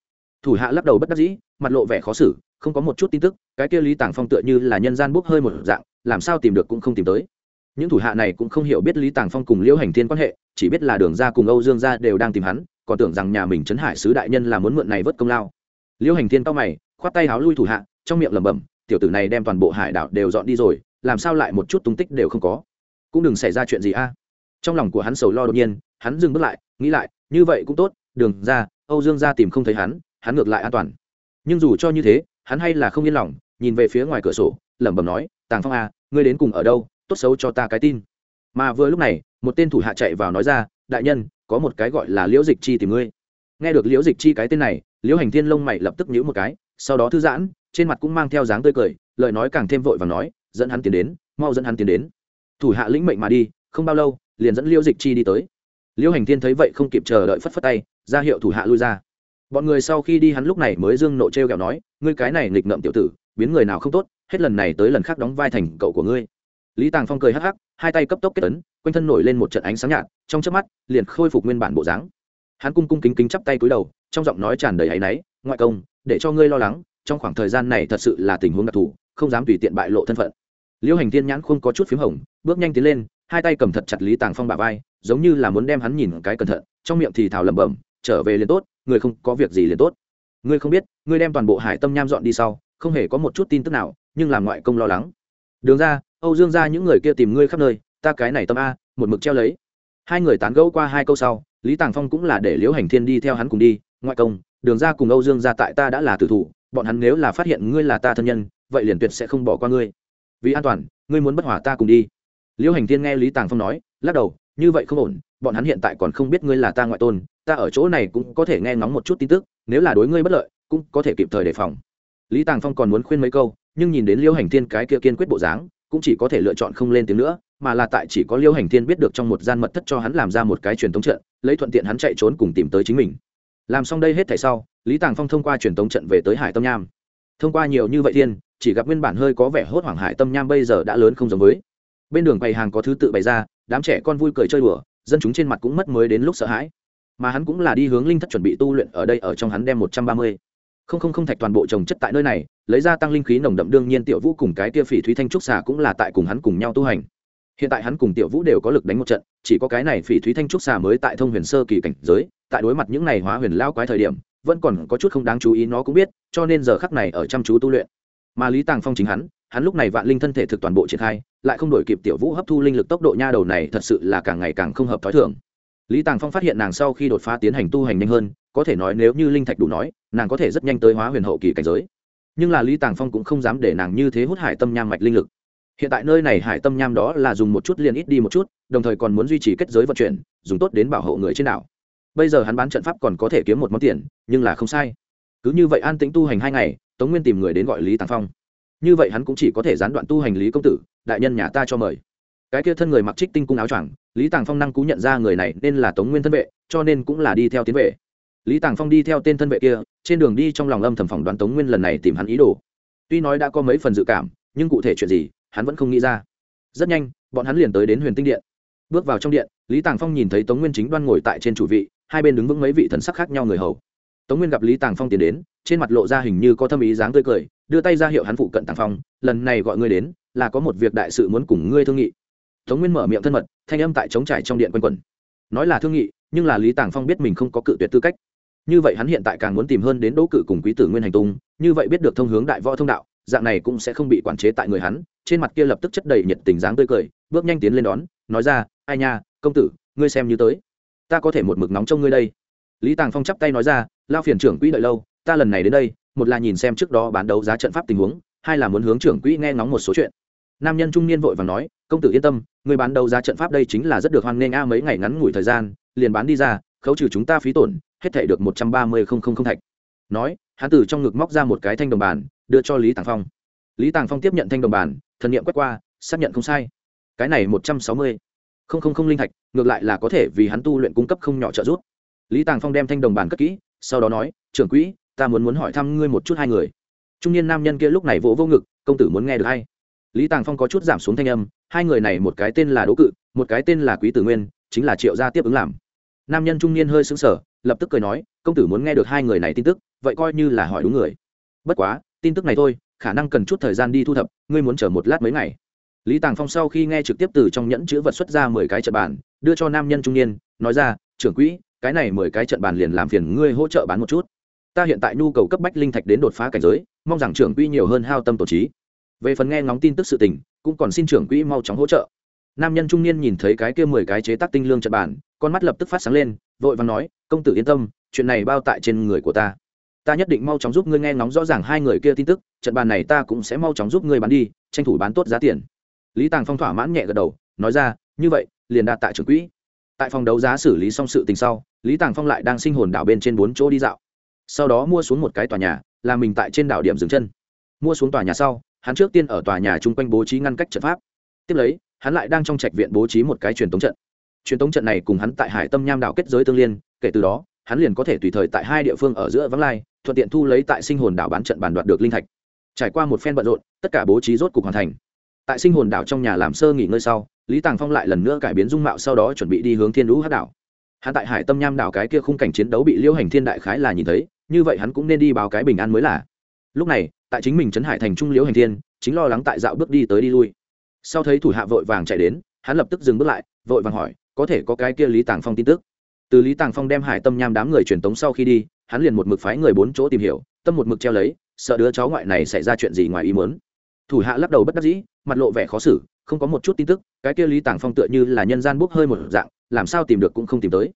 Thủ hạ lắc đầu bất đắc dĩ, mặt lộ vẻ khó xử, không có một chút tin tức, cái kia lý tàng phong tựa như là nhân gian bốc hơi một dạng, làm sao tìm được cũng không tìm tới. Những thủ hạ này cũng không hiểu biết lý tàng phong cùng liễu hành thiên quan hệ, chỉ biết là đường ra cùng âu dương gia đều đang tìm hắn còn tưởng rằng nhà mình trấn hải sứ đại nhân là muốn mượn này vớt công lao. Liễu hành thiên cao mày, khoát tay háo lui thủ hạ, trong miệng lẩm bẩm, tiểu tử này đem toàn bộ hải đảo đều dọn đi rồi, làm sao lại một chút tung tích đều không có? Cũng đừng xảy ra chuyện gì a. Trong lòng của hắn sầu lo đột nhiên, hắn dừng bước lại, nghĩ lại, như vậy cũng tốt, đường ra, âu dương ra tìm không thấy hắn hắn ngược lại an toàn. Nhưng dù cho như thế, hắn hay là không yên lòng, nhìn về phía ngoài cửa sổ, lẩm bẩm nói, tàng phong a, ngươi đến cùng ở đâu? Tốt xấu cho ta cái tin. Mà vừa lúc này, một tên thủ hạ chạy vào nói ra, đại nhân có một cái gọi là liễu dịch chi tìm ngươi. Nghe được liễu dịch chi cái tên này, liễu hành thiên lông mày lập tức nhíu một cái, sau đó thư giãn, trên mặt cũng mang theo dáng tươi cười, lời nói càng thêm vội và nói, dẫn hắn tiến đến, mau dẫn hắn tiến đến. Thủ hạ lĩnh mệnh mà đi, không bao lâu, liền dẫn liễu dịch chi đi tới. Liễu hành thiên thấy vậy không kịp chờ đợi phất phất tay, ra hiệu thủ hạ lui ra. Bọn người sau khi đi hắn lúc này mới dương nộ t r e o kẹo nói, ngươi cái này nghịch ngợm tiểu tử, biến người nào không tốt, hết lần này tới lần khác đóng vai thành cậu của ngươi lý tàng phong cười hắc hắc, hai tay cấp tốc kết tấn quanh thân nổi lên một trận ánh sáng nhạt, trong chớp mắt, liền khôi phục nguyên bản bộ dáng. Hắn cung cung kính kính chắp tay cúi đầu, trong giọng nói tràn đầy áy náy, ngoại công, để cho ngươi lo lắng, trong khoảng thời gian này thật sự là tình huống đặc thù, không dám tùy tiện bại lộ thân phận. Liêu hành thiên nhãn không có chút p h í m hồng, bước nhanh tiến lên, hai tay cầm thật chặt lý tàng phong bà vai, giống như là muốn đem hắn nhìn cái cẩn thận, trong miệng thì thào lẩm bẩm, trở về liền tốt, người không có việc gì liền tốt. Ngươi không biết, ngươi đem toàn bộ hải tâm nham dọn đi sau, không hề có một chút tin tức nào, nhưng làm ngoại công lo lắng. Đường ra âu dương ra những người kia tìm ngươi khắp nơi, ta cái này tâm a, một mực treo lấy. Hai người tán gẫu qua hai câu sau, lý tàng phong cũng là để liễu hành thiên đi theo hắn cùng đi, ngoại công, đường ra cùng âu dương ra tại ta đã là tử thủ, bọn hắn nếu là phát hiện ngươi là ta thân nhân, vậy liền tuyệt sẽ không bỏ qua ngươi. Vì an toàn, ngươi muốn bất hỏa ta cùng đi. Liễu hành thiên nghe lý tàng phong nói, lắc đầu, như vậy không ổn, bọn hắn hiện tại còn không biết ngươi là ta ngoại tôn, ta ở chỗ này cũng có thể nghe ngóng một chút tin tức, nếu là đối ngươi bất lợi, cũng có thể kịp thời đề phòng. Lý tàng phong còn muốn khuyên mấy câu, nhưng nhìn đến liễu hành thiên cái kia kiên quyết bộ dáng cũng chỉ có thể lựa chọn không lên tiếng nữa, mà là tại chỉ có liêu hành thiên biết được trong một gian mật thất cho hắn làm ra một cái truyền thống trận, lấy thuận tiện hắn chạy trốn cùng tìm tới chính mình. Làm xong đây hết thảy sau, lý tàng phong thông qua truyền thống trận về tới hải tâm nham. Thông qua nhiều như vậy thiên, chỉ gặp nguyên bản hơi có vẻ hốt hoảng hải tâm nham bây giờ đã lớn không giống với. Bên đường bày hàng có thứ tự bày ra, đám trẻ con vui cười chơi đùa, dân chúng trên mặt cũng mất mới đến lúc sợ hãi. Mà hắn cũng là đi hướng linh thất chuẩn bị tu luyện, ở đây, ở trong hắn đem một trăm ba mươi không không không thạch toàn bộ trồng chất tại nơi này, lấy ra tăng linh khí nồng đậm đương nhiên tiểu vũ cùng cái tia phỉ thúy thanh trúc xà cũng là tại cùng hắn cùng nhau tu hành. Hiện tại hắn cùng tiểu vũ đều có lực đánh một trận, chỉ có cái này phỉ thúy thanh trúc xà mới tại thông huyền sơ kỳ cảnh giới, tại đối mặt những này hóa huyền lao quái thời điểm, vẫn còn có chút không đáng chú ý nó cũng biết, cho nên giờ khắc này ở chăm chú tu luyện. Mà lý tàng phong chính hắn hắn lúc này vạn linh thân thể thực toàn bộ triển khai, lại không đổi kịp tiểu vũ hấp thu linh lực tốc độ nha đầu này thật sự là càng ngày càng không hợp t h ó i thường lý tàng phong phát hiện nàng sau khi đột phá tiến hành tu hành nhanh hơn, có thể nói nếu như linh thạch đủ nói, nàng có thể rất nhanh tới hóa huyền hậu kỳ cảnh giới. Nhưng là lý tàng phong cũng không dám để nàng như thế hút hải tâm nham mạch linh lực. Hiện tại nơi này hải tâm nham đó là dùng một chút liền ít đi một chút, đồng thời còn muốn duy trì kết giới vận chuyển, dùng tốt đến bảo hộ người trên đảo. Bây giờ hắn bán trận pháp còn có thể kiếm một món tiền, nhưng là không sai. Cứ như vậy an tĩnh tu hành hai ngày, tống nguyên tìm người đến gọi lý tàng phong. Như vậy hắn cũng chỉ có thể gián đoạn tu hành lý công tử, đại nhân nhà ta cho mời cái kia thân người mặc trích tinh cung áo choàng, lý tàng phong năng cú nhận ra người này nên là tống nguyên thân vệ, cho nên cũng là đi theo tiến vệ. Lý tàng phong đi theo tên thân vệ kia, trên đường đi trong lòng âm thầm phỏng đoán tống nguyên lần này tìm hắn ý đồ. Tuy nói đã có mấy phần dự cảm, nhưng cụ thể chuyện gì, hắn vẫn không nghĩ ra. Rất nhanh, bọn hắn liền tới đến huyền tinh điện. Bước vào trong điện, lý tàng phong nhìn thấy tống nguyên chính đoan ngồi tại trên chủ vị, hai bên đứng vững mấy vị thần sắc khác nhau người hầu. Tống nguyên gặp lý tàng phong tiến đến, trên mặt lộ ra hình như có thâm ý dáng tươi cười, đưa tay ra hiệu hắn phụ cận tàng phong, lần này gọi ngươi đến, là có một việc đại sự muốn cùng ngươi thương nghị tống nguyên mở miệng thân mật, thanh âm tại chống trải trong điện quanh quẩn. Nói là thương nghị, nhưng là lý tàng phong biết mình không có cự tuyệt tư cách. Như vậy hắn hiện tại càng muốn tìm hơn đến đỗ cự cùng quý tử nguyên hành tung, như vậy biết được thông hướng đại võ thông đạo, dạng này cũng sẽ không bị quản chế tại người hắn, trên mặt kia lập tức chất đầy nhiệt tình dáng tươi cười, bước nhanh tiến lên đón, nói ra, ai nha, công tử, ngươi xem như tới. Ta có thể một mực nóng trong ngươi đây. Lý tàng phong chắp tay nói ra, lao phiền trưởng quỹ đợi lâu, ta lần này đến đây, một là nhìn xem trước đó bán đấu giá trận pháp tình huống, hai là muốn hướng trưởng quỹ nghe ngóng một số chuyện. Nam nhân trung niên vội và nói công tử yên tâm, người bán đấu giá trận pháp đây chính là rất được hoan nghênh a mấy ngày ngắn ngủi thời gian, liền bán đi ra, khấu trừ chúng ta phí tổn, hết thể được một trăm ba mươi không không không thạch. Nói hán tử trong ngực móc ra một cái thanh đồng bàn, đưa cho lý tàng phong. Lý tàng phong tiếp nhận thanh đồng bàn, thần nghiệm quét qua, xác nhận không sai. Cái này một trăm sáu mươi không không không linh thạch, ngược lại là có thể vì hắn tu luyện cung cấp không nhỏ trợ giúp. Lý tàng phong đem thanh đồng bàn cất kỹ, sau đó nói, trưởng quỹ, ta muốn muốn hỏi thăm ngươi một chút hai người. Trung niên nam nhân kia lúc này vỗ vô ngực, công tử muốn nghe được hay? Lý tàng phong có chút giảm xuống thanh âm, hai người này một cái tên là đỗ cự, một cái tên là quý tử nguyên, chính là triệu gia tiếp ứng làm. Nam nhân trung niên hơi xứng sở lập tức cười nói, công tử muốn nghe được hai người này tin tức, vậy coi như là hỏi đúng người. Bất quá, tin tức này thôi, khả năng cần chút thời gian đi thu thập, ngươi muốn chờ một lát mấy ngày. Lý tàng phong sau khi nghe trực tiếp từ trong nhẫn chữ vật xuất ra mười cái trận bàn, đưa cho nam nhân trung niên, nói ra, trưởng quỹ, cái này mười cái trận bàn liền làm phiền ngươi hỗ trợ bán một chút. Ta hiện tại nhu cầu cấp bách linh thạch đến đột phá cảnh giới, mong rằng trưởng quỹ nhiều hơn hao tâm tổ trí về phần nghe ngóng tin tức sự tình, cũng còn xin trưởng quỹ mau chóng hỗ trợ. Nam nhân trung niên nhìn thấy cái kia mười cái chế tác tinh lương trận bàn, con mắt lập tức phát sáng lên, vội và nói, công tử yên tâm, chuyện này bao tại trên người của ta. Ta nhất định mau chóng giúp ngươi nghe ngóng rõ ràng hai người kia tin tức, trận bàn này ta cũng sẽ mau chóng giúp ngươi bán đi, tranh thủ bán tốt giá tiền. Lý tàng phong thỏa mãn nhẹ gật đầu, nói ra, như vậy, liền đạt tại trưởng quỹ. Tại phòng đấu giá xử lý xong sự tình sau, lý tàng phong lại đang sinh hồn đảo bên trên bốn chỗ đi dạo. Sau đó mua xuống một cái tòa nhà, là mình tại trên đảo điểm dừng chân. Mua xuống tòa nhà sau hắn trước tiên ở tòa nhà chung quanh bố trí ngăn cách trận pháp. Tiếp lấy, hắn lại đang trong trạch viện bố trí một cái truyền tống trận. Truyền tống trận này cùng hắn tại hải tâm nham đảo kết giới tương liên, kể từ đó, hắn liền có thể tùy thời tại hai địa phương ở giữa vắng lai, thuận tiện thu lấy tại sinh hồn đảo bán trận bàn đoạt được linh thạch. Trải qua một phen bận rộn, tất cả bố trí rốt cục hoàn thành. Tại sinh hồn đảo trong nhà làm sơ nghỉ ngơi sau, lý tàng phong lại lần nữa cải biến dung mạo sau đó chuẩn bị đi hướng thiên lũ hát đảo. Hắn tại hải tâm nham đảo cái kia khung cảnh chiến đấu bị liễu hành thiên đại khái là nhìn thấy, như vậy hắn cũng nên đi báo cái bình an mới là lúc này, tại chính mình trấn hải thành trung liễu hành thiên, chính lo lắng tại dạo bước đi tới đi lui. Sau thấy thủ hạ vội vàng chạy đến, hắn lập tức dừng bước lại, vội vàng hỏi, có thể có cái kia lý tàng phong tin tức? Từ lý tàng phong đem hải tâm nham đám người truyền tống sau khi đi, hắn liền một mực phái người bốn chỗ tìm hiểu, tâm một mực treo lấy, sợ đứa cháu ngoại này xảy ra chuyện gì ngoài ý muốn. Thủ hạ lắc đầu bất đắc dĩ, mặt lộ vẻ khó xử, không có một chút tin tức, cái kia lý tàng phong tựa như là nhân gian bốc hơi một dạng, làm sao tìm được cũng không tìm tới.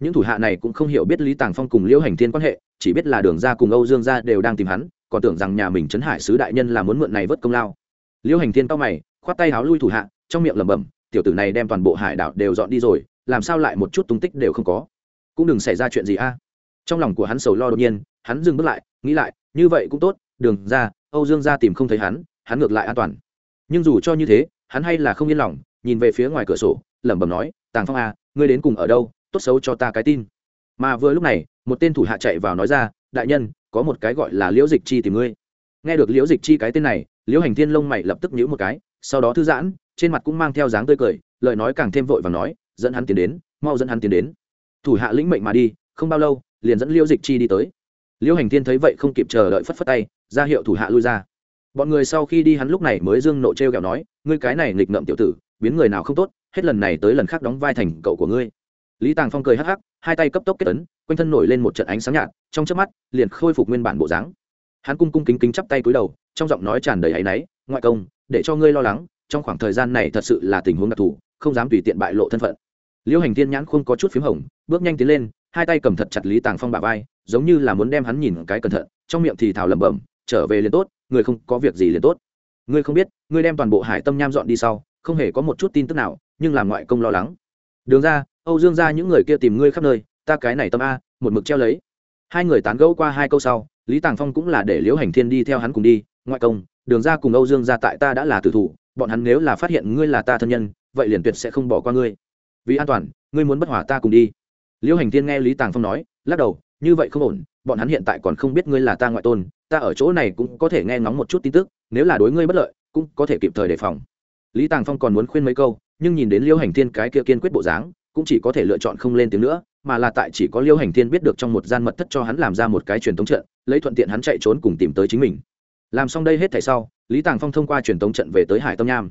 Những thủ hạ này cũng không hiểu biết lý tàng phong cùng liễu hành thiên quan hệ, chỉ biết là đường ra cùng âu dương gia đều đang tìm hắn còn tưởng rằng nhà mình trấn hải sứ đại nhân là muốn mượn này vớt công lao. Liêu hành thiên cao mày, khoát tay háo lui thủ hạ, trong miệng lẩm bẩm, tiểu tử này đem toàn bộ hải đảo đều dọn đi rồi, làm sao lại một chút tung tích đều không có? Cũng đừng xảy ra chuyện gì a. Trong lòng của hắn sầu lo đột nhiên, hắn dừng bước lại, nghĩ lại, như vậy cũng tốt, đường ra, âu dương ra tìm không thấy hắn hắn ngược lại an toàn. Nhưng dù cho như thế, hắn hay là không yên lòng, nhìn về phía ngoài cửa sổ, lẩm bẩm nói, tàng phong a ngươi đến cùng ở đâu? Tốt xấu cho ta cái tin. Mà vừa lúc này, một tên thủ hạ chạy vào nói ra, đại nhân có một cái gọi là liễu dịch chi tìm ngươi. Nghe được liễu dịch chi cái tên này, liễu hành thiên lông mày lập tức nhíu một cái, sau đó thư giãn, trên mặt cũng mang theo dáng tươi cười, lời nói càng thêm vội và nói, dẫn hắn tiến đến, mau dẫn hắn tiến đến. Thủ hạ lĩnh mệnh mà đi, không bao lâu, liền dẫn liễu dịch chi đi tới. Liễu hành thiên thấy vậy không kịp chờ đợi phất phất tay, ra hiệu thủ hạ lui ra. Bọn người sau khi đi hắn lúc này mới dương nộ t r e o kẹo nói, ngươi cái này nghịch ngợm tiểu tử, biến người nào không tốt, hết lần này tới lần khác đóng vai thành cậu của ngươi lý tàng phong cười hắc hắc, hai tay cấp tốc kết ấn, quanh thân nổi lên một trận ánh sáng nhạt, trong chớp mắt, liền khôi phục nguyên bản bộ dáng. Hắn cung cung kính kính chắp tay cúi đầu, trong giọng nói tràn đầy áy náy, ngoại công, để cho ngươi lo lắng, trong khoảng thời gian này thật sự là tình huống đặc thù, không dám tùy tiện bại lộ thân phận. Liêu hành thiên nhãn không có chút p h í m hồng, bước nhanh tiến lên, hai tay cầm thật chặt lý tàng phong bà vai, giống như là muốn đem hắn nhìn cái cẩn thận, trong miệng thì thào lẩm bẩm, trở về liền tốt, người không có việc gì liền tốt. Ngươi không biết, ngươi đem toàn bộ hải tâm nham dọn đi sau, không hề có một chút tin tức nào, nhưng làm ngoại công lo lắng. Đường ra âu dương ra những người kia tìm ngươi khắp nơi, ta cái này tâm a, một mực treo lấy. Hai người tán gẫu qua hai câu sau, lý tàng phong cũng là để liễu hành thiên đi theo hắn cùng đi. Ngoại công, đường ra cùng âu dương ra tại ta đã là tử thủ, bọn hắn nếu là phát hiện ngươi là ta thân nhân, vậy liền tuyệt sẽ không bỏ qua ngươi. Vì an toàn, ngươi muốn bất hỏa ta cùng đi. Liễu hành thiên nghe lý tàng phong nói, lắc đầu, như vậy không ổn, bọn hắn hiện tại còn không biết ngươi là ta ngoại tôn, ta ở chỗ này cũng có thể nghe ngóng một chút tin tức, nếu là đối ngươi bất lợi, cũng có thể kịp thời đề phòng. Lý tàng phong còn muốn khuyên mấy câu, nhưng nhìn đến liễu hành thiên cái kia kiên quyết bộ dáng cũng chỉ có thể lựa chọn không lên tiếng nữa, mà là tại chỉ có liêu hành thiên biết được trong một gian mật thất cho hắn làm ra một cái truyền thống trận, lấy thuận tiện hắn chạy trốn cùng tìm tới chính mình. Làm xong đây hết thảy sau, lý tàng phong thông qua truyền thống trận về tới hải tâm nham.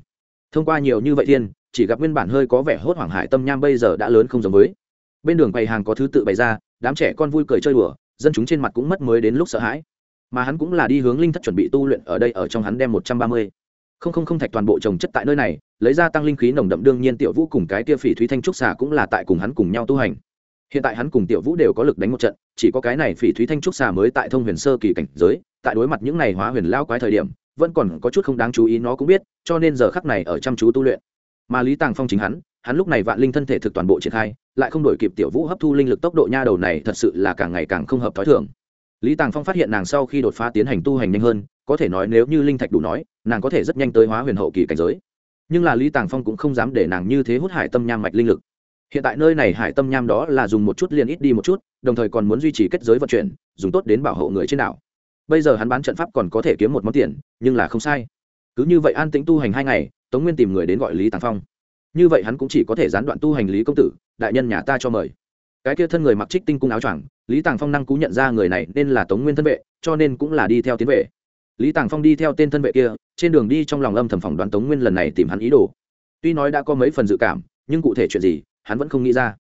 Thông qua nhiều như vậy thiên, chỉ gặp nguyên bản hơi có vẻ hốt hoảng hải tâm nham bây giờ đã lớn không giống với. Bên đường bày hàng có thứ tự bày ra, đám trẻ con vui cười chơi đùa, dân chúng trên mặt cũng mất mới đến lúc sợ hãi. Mà hắn cũng là đi hướng linh thất chuẩn bị tu luyện ở đây, ở trong hắn đem một trăm ba mươi không không không thạch toàn bộ trồng chất tại nơi này, lấy ra tăng linh khí nồng đậm đương nhiên tiểu vũ cùng cái kia phỉ thúy thanh trúc xà cũng là tại cùng hắn cùng nhau tu hành. Hiện tại hắn cùng tiểu vũ đều có lực đánh một trận, chỉ có cái này phỉ thúy thanh trúc xà mới tại thông huyền sơ kỳ cảnh giới, tại đối mặt những này hóa huyền lao quái thời điểm, vẫn còn có chút không đáng chú ý nó cũng biết, cho nên giờ khắc này ở chăm chú tu luyện. Mà lý tàng phong chính hắn hắn lúc này vạn linh thân thể thực toàn bộ triển khai, lại không đổi kịp tiểu vũ hấp thu linh lực tốc độ nha đầu này thật sự là càng ngày càng không hợp t h ó i thường. Lý tàng phong phát hiện nàng sau khi đột phá tiến hành tu hành nhanh hơn có thể nói nếu như linh thạch đủ nói, nàng có thể rất nhanh tới hóa huyền hậu kỳ cảnh giới. Nhưng là lý tàng phong cũng không dám để nàng như thế hút hải tâm nham mạch linh lực. Hiện tại nơi này hải tâm nham đó là dùng một chút liền ít đi một chút, đồng thời còn muốn duy trì kết giới vận chuyển, dùng tốt đến bảo hộ người trên đảo. Bây giờ hắn bán trận pháp còn có thể kiếm một món tiền, nhưng là không sai. Cứ như vậy an tĩnh tu hành hai ngày, tống nguyên tìm người đến gọi lý tàng phong. Như vậy hắn cũng chỉ có thể gián đoạn tu hành lý công tử, đại nhân nhà ta cho mời. Cái kia thân người mặc trích tinh cung áo choàng, lý tàng phong năng cú nhận ra người này nên là tống nguyên thân vệ, cho nên cũng là đi theo tiến vệ lý tàng phong đi theo tên thân vệ kia, trên đường đi trong lòng âm thầm phỏng đoán tống nguyên lần này tìm hắn ý đồ. Tuy nói đã có mấy phần dự cảm, nhưng cụ thể chuyện gì, hắn vẫn không nghĩ ra.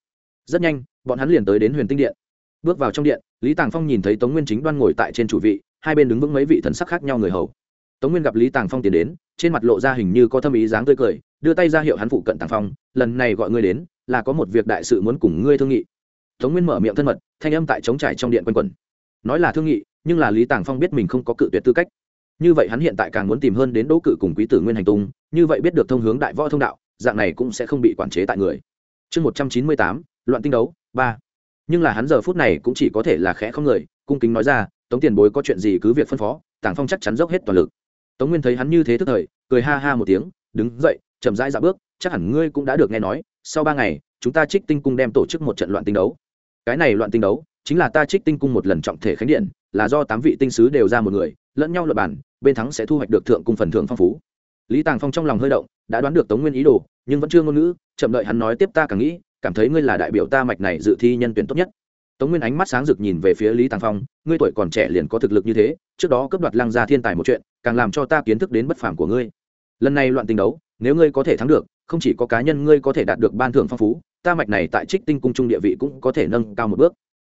Rất nhanh, bọn hắn liền tới đến huyền tinh điện. Bước vào trong điện, lý tàng phong nhìn thấy tống nguyên chính đoan ngồi tại trên chủ vị, hai bên đứng vững mấy vị thần sắc khác nhau người hầu. Tống nguyên gặp lý tàng phong tiến đến, trên mặt lộ ra hình như có thâm ý dáng tươi cười, đưa tay ra hiệu hắn phụ cận tàng phong, lần này gọi ngươi đến, là có một việc đại sự muốn cùng ngươi thương nghị. Tống nguyên mở miệng thân mật, thanh âm tại trống trải trong điện quanh quẩn. Nói là thương nghị, nhưng là lý tàng phong biết mình không có cự tuyệt tư cách như vậy hắn hiện tại càng muốn tìm hơn đến đỗ cự cùng quý tử nguyên hành tung, như vậy biết được thông hướng đại võ thông đạo, dạng này cũng sẽ không bị quản chế tại người. Chương một trăm chín mươi tám, loạn tinh đấu, ba. Nhưng là hắn giờ phút này cũng chỉ có thể là khẽ không người, cung kính nói ra, tống tiền bối có chuyện gì cứ việc phân phó, tàng phong chắc chắn dốc hết toàn lực. Tống nguyên thấy hắn như thế tức thời, cười ha ha một tiếng, đứng dậy, chậm rãi dạ bước, chắc hẳn ngươi cũng đã được nghe nói, sau ba ngày, chúng ta trích tinh cung đem tổ chức một trận loạn tinh đấu. Cái này loạn tinh đấu, chính là ta trích tinh cung một lần trọng thể khánh điện, là do tám vị tinh sứ đều ra một người, lẫn nhau luật bản bên thắng sẽ thu hoạch được thượng cung phần thưởng phong phú. Lý tàng phong trong lòng hơi động, đã đoán được tống nguyên ý đồ, nhưng vẫn chưa ngôn ngữ, chậm đợi hắn nói tiếp ta càng nghĩ, cảm thấy ngươi là đại biểu ta mạch này dự thi nhân tuyển tốt nhất. Tống nguyên ánh mắt sáng rực nhìn về phía lý tàng phong, ngươi tuổi còn trẻ liền có thực lực như thế, trước đó cấp đoạt lăng gia thiên tài một chuyện, càng làm cho ta kiến thức đến bất phàm của ngươi. Lần này loạn tình đấu, nếu ngươi có thể thắng được, không chỉ có cá nhân ngươi có thể đạt được ban thưởng phong phú, ta mạch này tại trích tinh cung trung địa vị cũng có thể nâng cao một bước.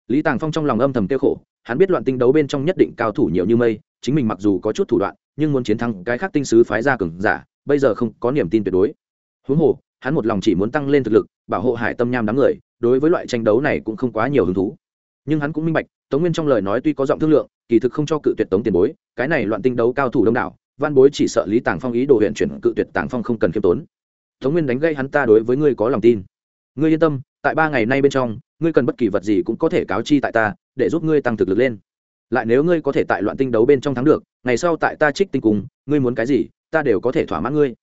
Lý tàng phong trong lòng âm thầm tiêu khổ, hắn biết loạn tinh đấu bên trong nhất định cao thủ nhiều như mây chính mình mặc dù có chút thủ đoạn, nhưng muốn chiến thắng cái khác tinh sứ phái ra cường giả, bây giờ không có niềm tin tuyệt đối. Huống hồ, hắn một lòng chỉ muốn tăng lên thực lực, bảo hộ hải tâm nham đám người, đối với loại tranh đấu này cũng không quá nhiều hứng thú. Nhưng hắn cũng minh bạch, tống nguyên trong lời nói tuy có giọng thương lượng, kỳ thực không cho cự tuyệt tống tiền bối, cái này loạn tinh đấu cao thủ đông đảo, văn bối chỉ sợ lý tàng phong ý đồ huyện chuyển cự tuyệt tàng phong không cần khiêm tốn. Tống nguyên đánh gây hắn ta đối với ngươi có lòng tin. Ngươi yên tâm, tại ba ngày nay bên trong, ngươi cần bất kỳ vật gì cũng có thể cáo chi tại ta, để giúp ngươi tăng thực lực lên lại nếu ngươi có thể tại loạn tinh đấu bên trong thắng được, ngày sau tại ta trích tinh cùng, ngươi muốn cái gì, ta đều có thể thỏa mãn ngươi.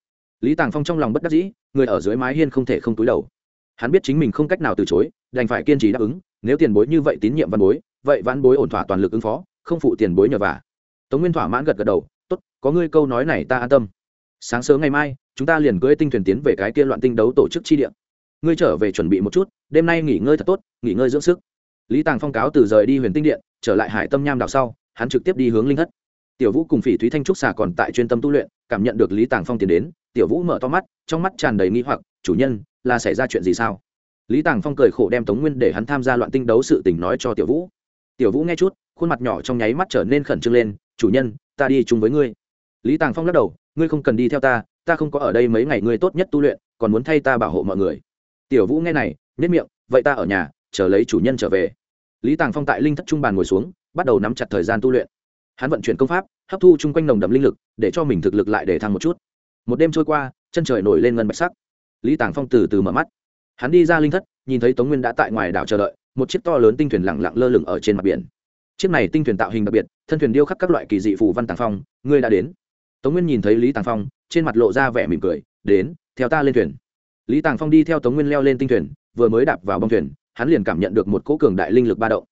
Lý tàng phong trong lòng bất đắc dĩ, người ở dưới mái hiên không thể không túi đầu. Hắn biết chính mình không cách nào từ chối, đành phải kiên trì đáp ứng, nếu tiền bối như vậy tín nhiệm văn bối, vậy văn bối ổn thỏa toàn lực ứng phó, không phụ tiền bối nhờ vả. Tống nguyên thỏa mãn gật gật đầu, tốt, có ngươi câu nói này ta an tâm. Sáng sớm ngày mai, chúng ta liền cưỡi tinh thuyền tiến về cái kia loạn tinh đấu tổ chức chi địa. Ngươi trở về chuẩn bị một chút, đêm nay nghỉ ngơi thật tốt, nghỉ ngơi dưỡng sức lý tàng phong cáo từ rời đi huyền tinh điện, trở lại hải tâm nham đảo sau, hắn trực tiếp đi hướng linh thất. Tiểu vũ cùng phỉ thúy thanh trúc xà còn tại chuyên tâm tu luyện, cảm nhận được lý tàng phong tiến đến, tiểu vũ mở to mắt, trong mắt tràn đầy nghi hoặc, chủ nhân, là xảy ra chuyện gì sao? Lý tàng phong cười khổ đem tống nguyên để hắn tham gia loạn tinh đấu sự tình nói cho tiểu vũ. Tiểu vũ nghe chút, khuôn mặt nhỏ trong nháy mắt trở nên khẩn trương lên, chủ nhân, ta đi chung với ngươi. Lý tàng phong lắc đầu, ngươi không cần đi theo ta ta không có ở đây mấy ngày ngươi tốt nhất tu luyện, còn muốn thay ta bảo hộ mọi người. Tiểu vũ nghe này nhất miệng, vậy ta ở nhà chờ lấy chủ nhân trở về. Lý tàng phong tại linh thất trung bàn ngồi xuống, bắt đầu nắm chặt thời gian tu luyện. Hắn vận chuyển công pháp, hấp thu chung quanh nồng đậm linh lực, để cho mình thực lực lại để thăng một chút. Một đêm trôi qua, chân trời nổi lên ngân bạch sắc. Lý tàng phong từ từ mở mắt. Hắn đi ra linh thất, nhìn thấy tống nguyên đã tại ngoài đảo chờ đợi, một chiếc to lớn tinh thuyền lẳng lặng lơ lửng ở trên mặt biển. Chiếc này tinh thuyền tạo hình đặc biệt, thân thuyền điêu khắc các loại kỳ dị phù văn tàng phong, ngươi đã đến. Tống nguyên nhìn thấy lý tàng phong, trên mặt lộ ra vẻ mỉm cười, đến, theo ta lên thuyền. Lý tàng phong đi theo tống nguyên leo lên tinh thuyền, vừa mới đạp vào bông thuyền hắn liền cảm nhận được một cỗ cường đại linh lực ba động.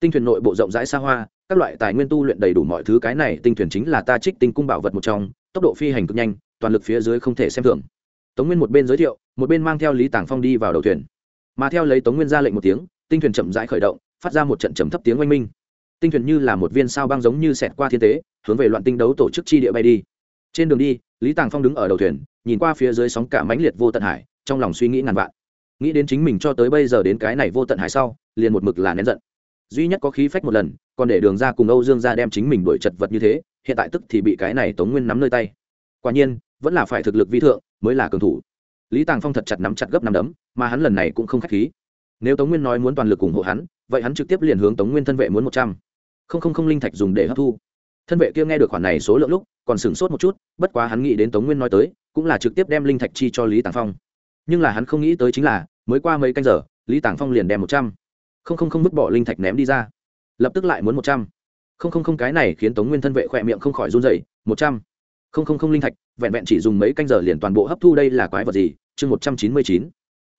Tinh thuyền nội bộ rộng rãi xa hoa, các loại tài nguyên tu luyện đầy đủ mọi thứ, cái này tinh thuyền chính là ta trích tinh cung bảo vật một trong, tốc độ phi hành cực nhanh, toàn lực phía dưới không thể xem thường. Tống nguyên một bên giới thiệu, một bên mang theo lý tàng phong đi vào đầu thuyền. Mà theo lấy tống nguyên ra lệnh một tiếng, tinh thuyền chậm rãi khởi động, phát ra một trận trầm thấp tiếng oanh minh. Tinh thuyền như là một viên sao băng giống như xẹt qua thiên tế, hướng về loạn tinh đấu tổ chức chi địa bay đi. Trên đường đi, lý tàng phong đứng ở đầu thuyền, nhìn qua phía dưới sóng cả mãnh liệt vô tận hải, trong lòng suy nghĩ ngàn vạn nghĩ đến chính mình cho tới bây giờ đến cái này vô tận hải sau, liền một mực là nén giận. Duy nhất có khí phách một lần, còn để đường ra cùng âu dương ra đem chính mình đuổi chật vật như thế, hiện tại tức thì bị cái này tống nguyên nắm nơi tay. Quả nhiên, vẫn là phải thực lực vi thượng, mới là cường thủ. Lý tàng phong thật chặt nắm chặt gấp năm đấm, mà hắn lần này cũng không k h á c h khí. Nếu tống nguyên nói muốn toàn lực ủng hộ hắn, vậy hắn trực tiếp liền hướng tống nguyên thân vệ muốn một trăm. Không không không linh thạch dùng để hấp thu. Thân vệ kia nghe được khoản này số lượng lúc, còn sửng sốt một chút, bất quá hắn nghĩ đến tống nguyên nói tới, cũng là trực tiếp đem linh thạch chi cho lý tàng phong nhưng là hắn không nghĩ tới chính là, mới qua mấy canh giờ, lý tàng phong liền đem một trăm. Không không không vứt bỏ linh thạch ném đi ra. Lập tức lại muốn một trăm. Không không không cái này khiến tống nguyên thân vệ khỏe miệng không khỏi run dày một trăm. Không không không linh thạch, vẹn vẹn chỉ dùng mấy canh giờ liền toàn bộ hấp thu đây là quái vật gì? Chương một trăm chín mươi chín.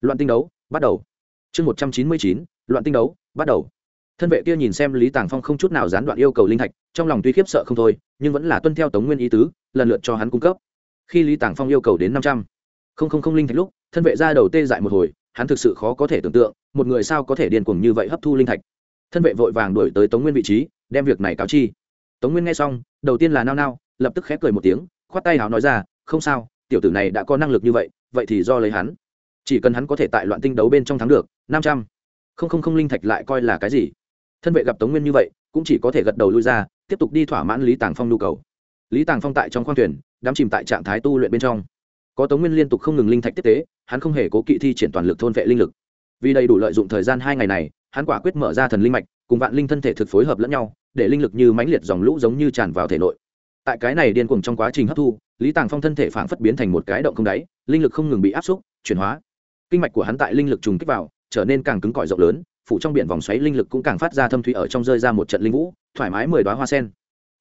Loạn tinh đấu, bắt đầu. Chương một trăm chín mươi chín, loạn tinh đấu, bắt đầu. Thân vệ kia nhìn xem lý tàng phong không chút nào gián đoạn yêu cầu linh thạch, trong lòng tuy khiếp sợ không thôi, nhưng vẫn là tuân theo tống nguyên ý tứ, lần lượt cho hắn cung cấp. Khi lý tàng phong yêu cầu đến năm trăm. Linh linh thạch lúc thân vệ ra đầu tê dại một hồi, hắn thực sự khó có thể tưởng tượng, một người sao có thể điên cuồng như vậy hấp thu linh thạch. Thân vệ vội vàng đuổi tới tống nguyên vị trí, đem việc này cáo chi. Tống nguyên nghe xong, đầu tiên là nao nao, lập tức khép cười một tiếng, khoát tay hào nói ra, không sao, tiểu tử này đã có năng lực như vậy vậy thì do lấy hắn. Chỉ cần hắn có thể tại loạn tinh đấu bên trong thắng được, năm trăm. Không không không linh thạch lại coi là cái gì? Thân vệ gặp tống nguyên như vậy, cũng chỉ có thể gật đầu lui ra, tiếp tục đi thỏa mãn lý tàng phong nhu cầu. Lý tàng phong tại trong khoang thuyền, đắm chìm tại trạng thái tu luyện bên trong có tống nguyên liên tục không ngừng linh thạch tiếp tế, hắn không hề cố kỵ thi triển toàn lực thôn vệ linh lực. Vì đầy đủ lợi dụng thời gian hai ngày này, hắn quả quyết mở ra thần linh mạch, cùng vạn linh thân thể thực phối hợp lẫn nhau, để linh lực như mãnh liệt dòng lũ giống như tràn vào thể nội. Tại cái này điên cuồng trong quá trình hấp thu, lý tàng phong thân thể phảng phất biến thành một cái động không đáy, linh lực không ngừng bị áp xúc, chuyển hóa. Kinh mạch của hắn tại linh lực trùng kích vào, trở nên càng cứng cỏi rộng lớn, phủ trong biển vòng xoáy linh lực cũng càng phát ra thâm thủy ở trong rơi ra một trận linh vũ, thoải mái mười đoá hoa sen.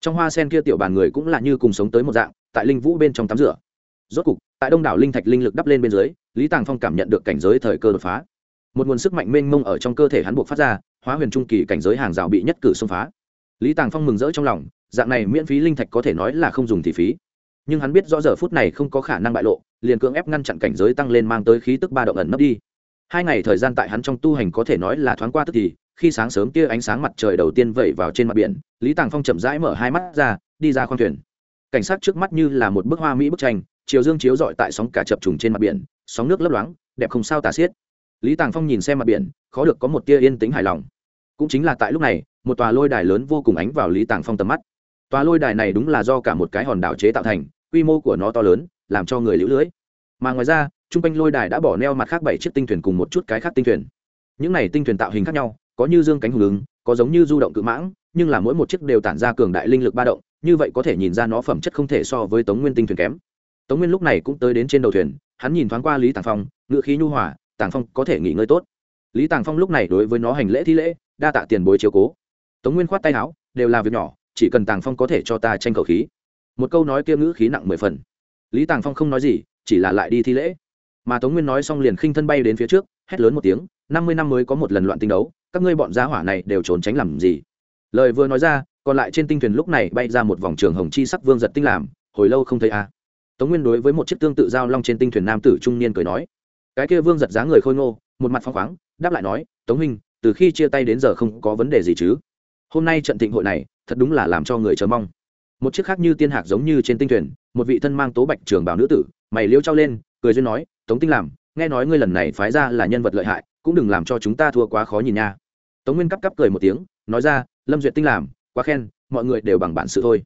Trong hoa sen kia tiểu bàn người cũng là như cùng sống tới một dạng, tại linh vũ bên trong tắm rửa. Rốt cục tại đông đảo linh thạch linh lực đắp lên bên dưới, lý tàng phong cảm nhận được cảnh giới thời cơ đột phá. Một nguồn sức mạnh mênh mông ở trong cơ thể hắn buộc phát ra, hóa huyền trung kỳ cảnh giới hàng rào bị nhất cử xông phá. Lý tàng phong mừng rỡ trong lòng, dạng này miễn phí linh thạch có thể nói là không dùng thì phí. Nhưng hắn biết rõ giờ phút này không có khả năng bại lộ, liền cưỡng ép ngăn chặn cảnh giới tăng lên mang tới khí tức ba động ẩn nấp đi. Hai ngày thời gian tại hắn trong tu hành có thể nói là thoáng qua tức thì, khi sáng sớm kia ánh sáng mặt trời đầu tiên vẩy vào trên mặt biển, lý tàng phong chậm rãi mở hai mắt ra, đi ra khoang thuyền. Cảnh sát trước mắt như là một bức hoa mỹ bức tranh chiều dương chiếu rọi tại sóng cả chập trùng trên mặt biển, sóng nước lấp loáng, đẹp không sao tả xiết. Lý tàng phong nhìn xem mặt biển, khó được có một tia yên tĩnh hài lòng. Cũng chính là tại lúc này, một tòa lôi đài lớn vô cùng ánh vào lý tàng phong tầm mắt. Tòa lôi đài này đúng là do cả một cái hòn đảo chế tạo thành, quy mô của nó to lớn, làm cho người lũ lưỡi mà ngoài ra t r u n g quanh lôi đài đã bỏ neo mặt khác bảy chiếc tinh thuyền cùng một chút cái khác tinh thuyền. Những này tinh thuyền tạo hình khác nhau, có như dương cánh hùng ứng, có giống như du động cự mãng, nhưng là mỗi một chiếc đều tản ra cường đại linh lực ba động, như vậy có thể nhìn ra nó phẩm chất không thể so với tống nguyên tinh thuyền kém tống nguyên lúc này cũng tới đến trên đầu thuyền, hắn nhìn thoáng qua lý tàng phong ngự khí nhu hòa, tàng phong có thể nghỉ ngơi tốt. Lý tàng phong lúc này đối với nó hành lễ thi lễ, đa tạ tiền bối chiếu cố. Tống nguyên khoát tay áo, đều là việc nhỏ, chỉ cần tàng phong có thể cho ta tranh khẩu khí. Một câu nói kia ngữ khí nặng mười phần. Lý tàng phong không nói gì, chỉ là lại đi thi lễ. Mà tống nguyên nói xong liền khinh thân bay đến phía trước, hét lớn một tiếng, năm mươi năm mới có một lần loạn tinh đấu, các ngươi bọn giá hỏa này đều trốn tránh làm gì? Lời vừa nói ra, còn lại trên tinh thuyền lúc này bay ra một vòng trường hồng chi sắc vương giật tinh làm, hồi lâu không thấy a. à tống nguyên đối với một chiếc tương tự giao long trên tinh thuyền nam tử trung niên cười nói. Cái kia vương giật dáng người khôi ngô, một mặt phong khoáng, đáp lại nói, tống huynh, từ khi chia tay đến giờ không có vấn đề gì chứ? Hôm nay trận thịnh hội này, thật đúng là làm cho người chờ mong. Một chiếc khác như tiên hạc giống như trên tinh thuyền, một vị thân mang tố bạch trường bảo nữ tử, mày liêu trao lên, cười duyên nói, tống tinh làm, nghe nói ngươi lần này phái ra là nhân vật lợi hại, cũng đừng làm cho chúng ta thua quá khó nhìn nha. Tống nguyên cắp cắp cười một tiếng, nói ra, lâm duyệt tinh làm, quá khen, mọi người đều bằng bản sự thôi.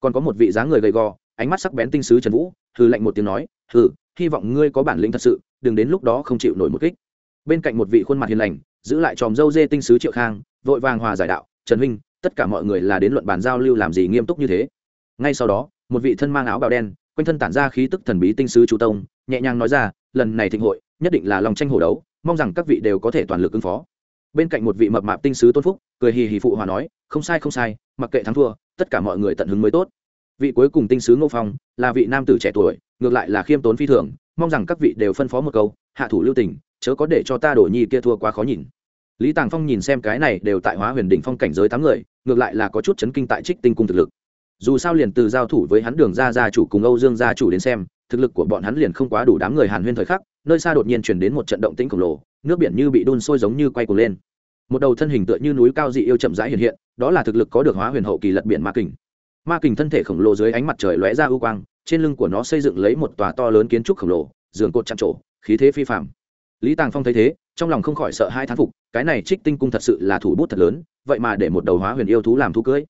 Còn có một vị dáng người gầy gò ánh mắt sắc bén tinh sứ trần vũ, hừ lạnh một tiếng nói, hừ, hy vọng ngươi có bản lĩnh thật sự, đừng đến lúc đó không chịu nổi một kích. Bên cạnh một vị khuôn mặt hiền lành, giữ lại tròm dâu dê tinh sứ triệu khang, vội vàng hòa giải đạo, trần huynh, tất cả mọi người là đến luận bàn giao lưu làm gì nghiêm túc như thế? Ngay sau đó, một vị thân mang áo bào đen, quanh thân tản ra khí tức thần bí tinh sứ chú tông, nhẹ nhàng nói ra, lần này thịnh hội, nhất định là lòng tranh hổ đấu, mong rằng các vị đều có thể toàn lực ứng phó. Bên cạnh một vị mập mạp tinh sứ tôn phúc, cười hì hì phụ hòa nói, không sai không sai, mặc kệ thắng thua, tất cả mọi người tận hứng mới tốt vị cuối cùng tinh sứ ngô phong, là vị nam tử trẻ tuổi, ngược lại là khiêm tốn phi thường, mong rằng các vị đều phân phó một câu, hạ thủ lưu tình, chớ có để cho ta đổ nhi kia thua quá khó nhìn. Lý tàng phong nhìn xem cái này đều tại hóa huyền đỉnh phong cảnh giới tám người, ngược lại là có chút chấn kinh tại trích tinh cung thực lực. Dù sao liền từ giao thủ với hắn đường ra gia chủ cùng âu dương gia chủ đến xem, thực lực của bọn hắn liền không quá đủ đám người hàn huyên thời khắc, nơi xa đột nhiên chuyển đến một trận động tĩnh khổng lồ, nước biển như bị đun sôi giống như quay cuồng lên. Một đầu thân hình tựa như núi cao dị yêu chậm rãi hiện hiện, đó là thực lực có được hóa huyền hậu kỳ lật biển ma kình ma kình thân thể khổng lồ dưới ánh mặt trời lóe ra ưu quang, trên lưng của nó xây dựng lấy một tòa to lớn kiến trúc khổng lồ, giường cột chạm trổ, khí thế phi phạm lý tàng phong thấy thế, trong lòng không khỏi sợ hai thán phục, cái này trích tinh cung thật sự là thủ bút thật lớn, vậy mà để một đầu hóa huyền yêu thú làm thú cưới.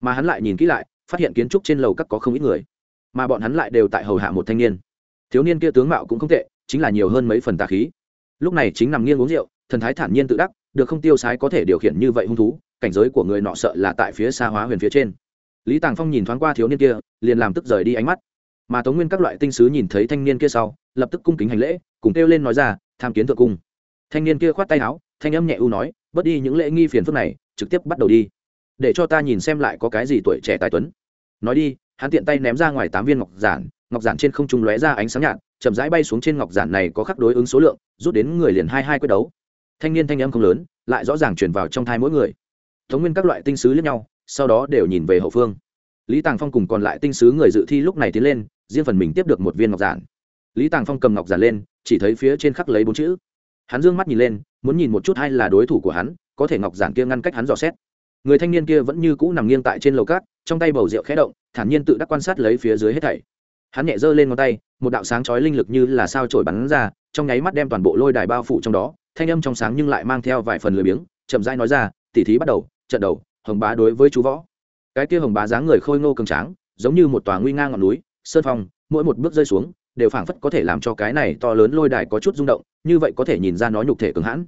Mà hắn lại nhìn kỹ lại, phát hiện kiến trúc trên lầu các có không ít người, mà bọn hắn lại đều tại hầu hạ một thanh niên. Thiếu niên kia tướng mạo cũng không tệ, chính là nhiều hơn mấy phần tà khí. Lúc này chính nằm nghiêng uống rượu, thần thái thản nhiên tự đắc, được không tiêu sái có thể điều khiển như vậy hung thú, cảnh giới của người nọ sợ là tại phía xa hóa huyền phía trên lý tàng phong nhìn thoáng qua thiếu niên kia, liền làm tức rời đi ánh mắt. Mà tống nguyên các loại tinh sứ nhìn thấy thanh niên kia sau, lập tức cung kính hành lễ, cùng kêu lên nói ra, tham kiến thượng cung. Thanh niên kia khoát tay áo, thanh âm nhẹ u nói, bớt đi những lễ nghi phiền phức này, trực tiếp bắt đầu đi. Để cho ta nhìn xem lại có cái gì tuổi trẻ tài tuấn. Nói đi, hắn tiện tay ném ra ngoài tám viên ngọc giản ngọc giản trên không trung lóe ra ánh sáng nhạt, chậm rãi bay xuống trên ngọc giản này có khắc đối ứng số lượng, rút đến người liền hai hai quyết đấu. Thanh niên thanh âm không lớn, lại rõ ràng chuyển vào trong thai mỗi người. Thống nguyên các loại tinh sứ lẫn nhau sau đó đều nhìn về hậu phương. Lý tàng phong cùng còn lại tinh sứ người dự thi lúc này tiến lên, riêng phần mình tiếp được một viên ngọc giản. Lý tàng phong cầm ngọc giản lên, chỉ thấy phía trên khắc lấy bốn chữ. Hắn d ư ơ n g mắt nhìn lên, muốn nhìn một chút hay là đối thủ của hắn, có thể ngọc giản kia ngăn cách hắn dò xét. Người thanh niên kia vẫn như cũ nằm nghiêng tại trên lầu cát, trong tay bầu rượu khẽ động, thản nhiên tự đắc quan sát lấy phía dưới hết thảy. Hắn nhẹ giơ lên ngón tay, một đạo sáng chói linh lực như là sao trổi bắn ra, trong nháy mắt đem toàn bộ lôi đài bao phủ trong đó, thanh âm trong sáng nhưng lại mang theo vài phần lười biếng, chậm rãi nói ra tỉ thí bắt đầu, trận đầu hồng bá đối với chú võ. Cái kia hồng bá dáng người khôi ngô cường tráng, giống như một tòa nguy ngang ngọn núi, sơn phong, mỗi một bước rơi xuống, đều phảng phất có thể làm cho cái này to lớn lôi đài có chút rung động, như vậy có thể nhìn ra nó nhục thể cường hãn.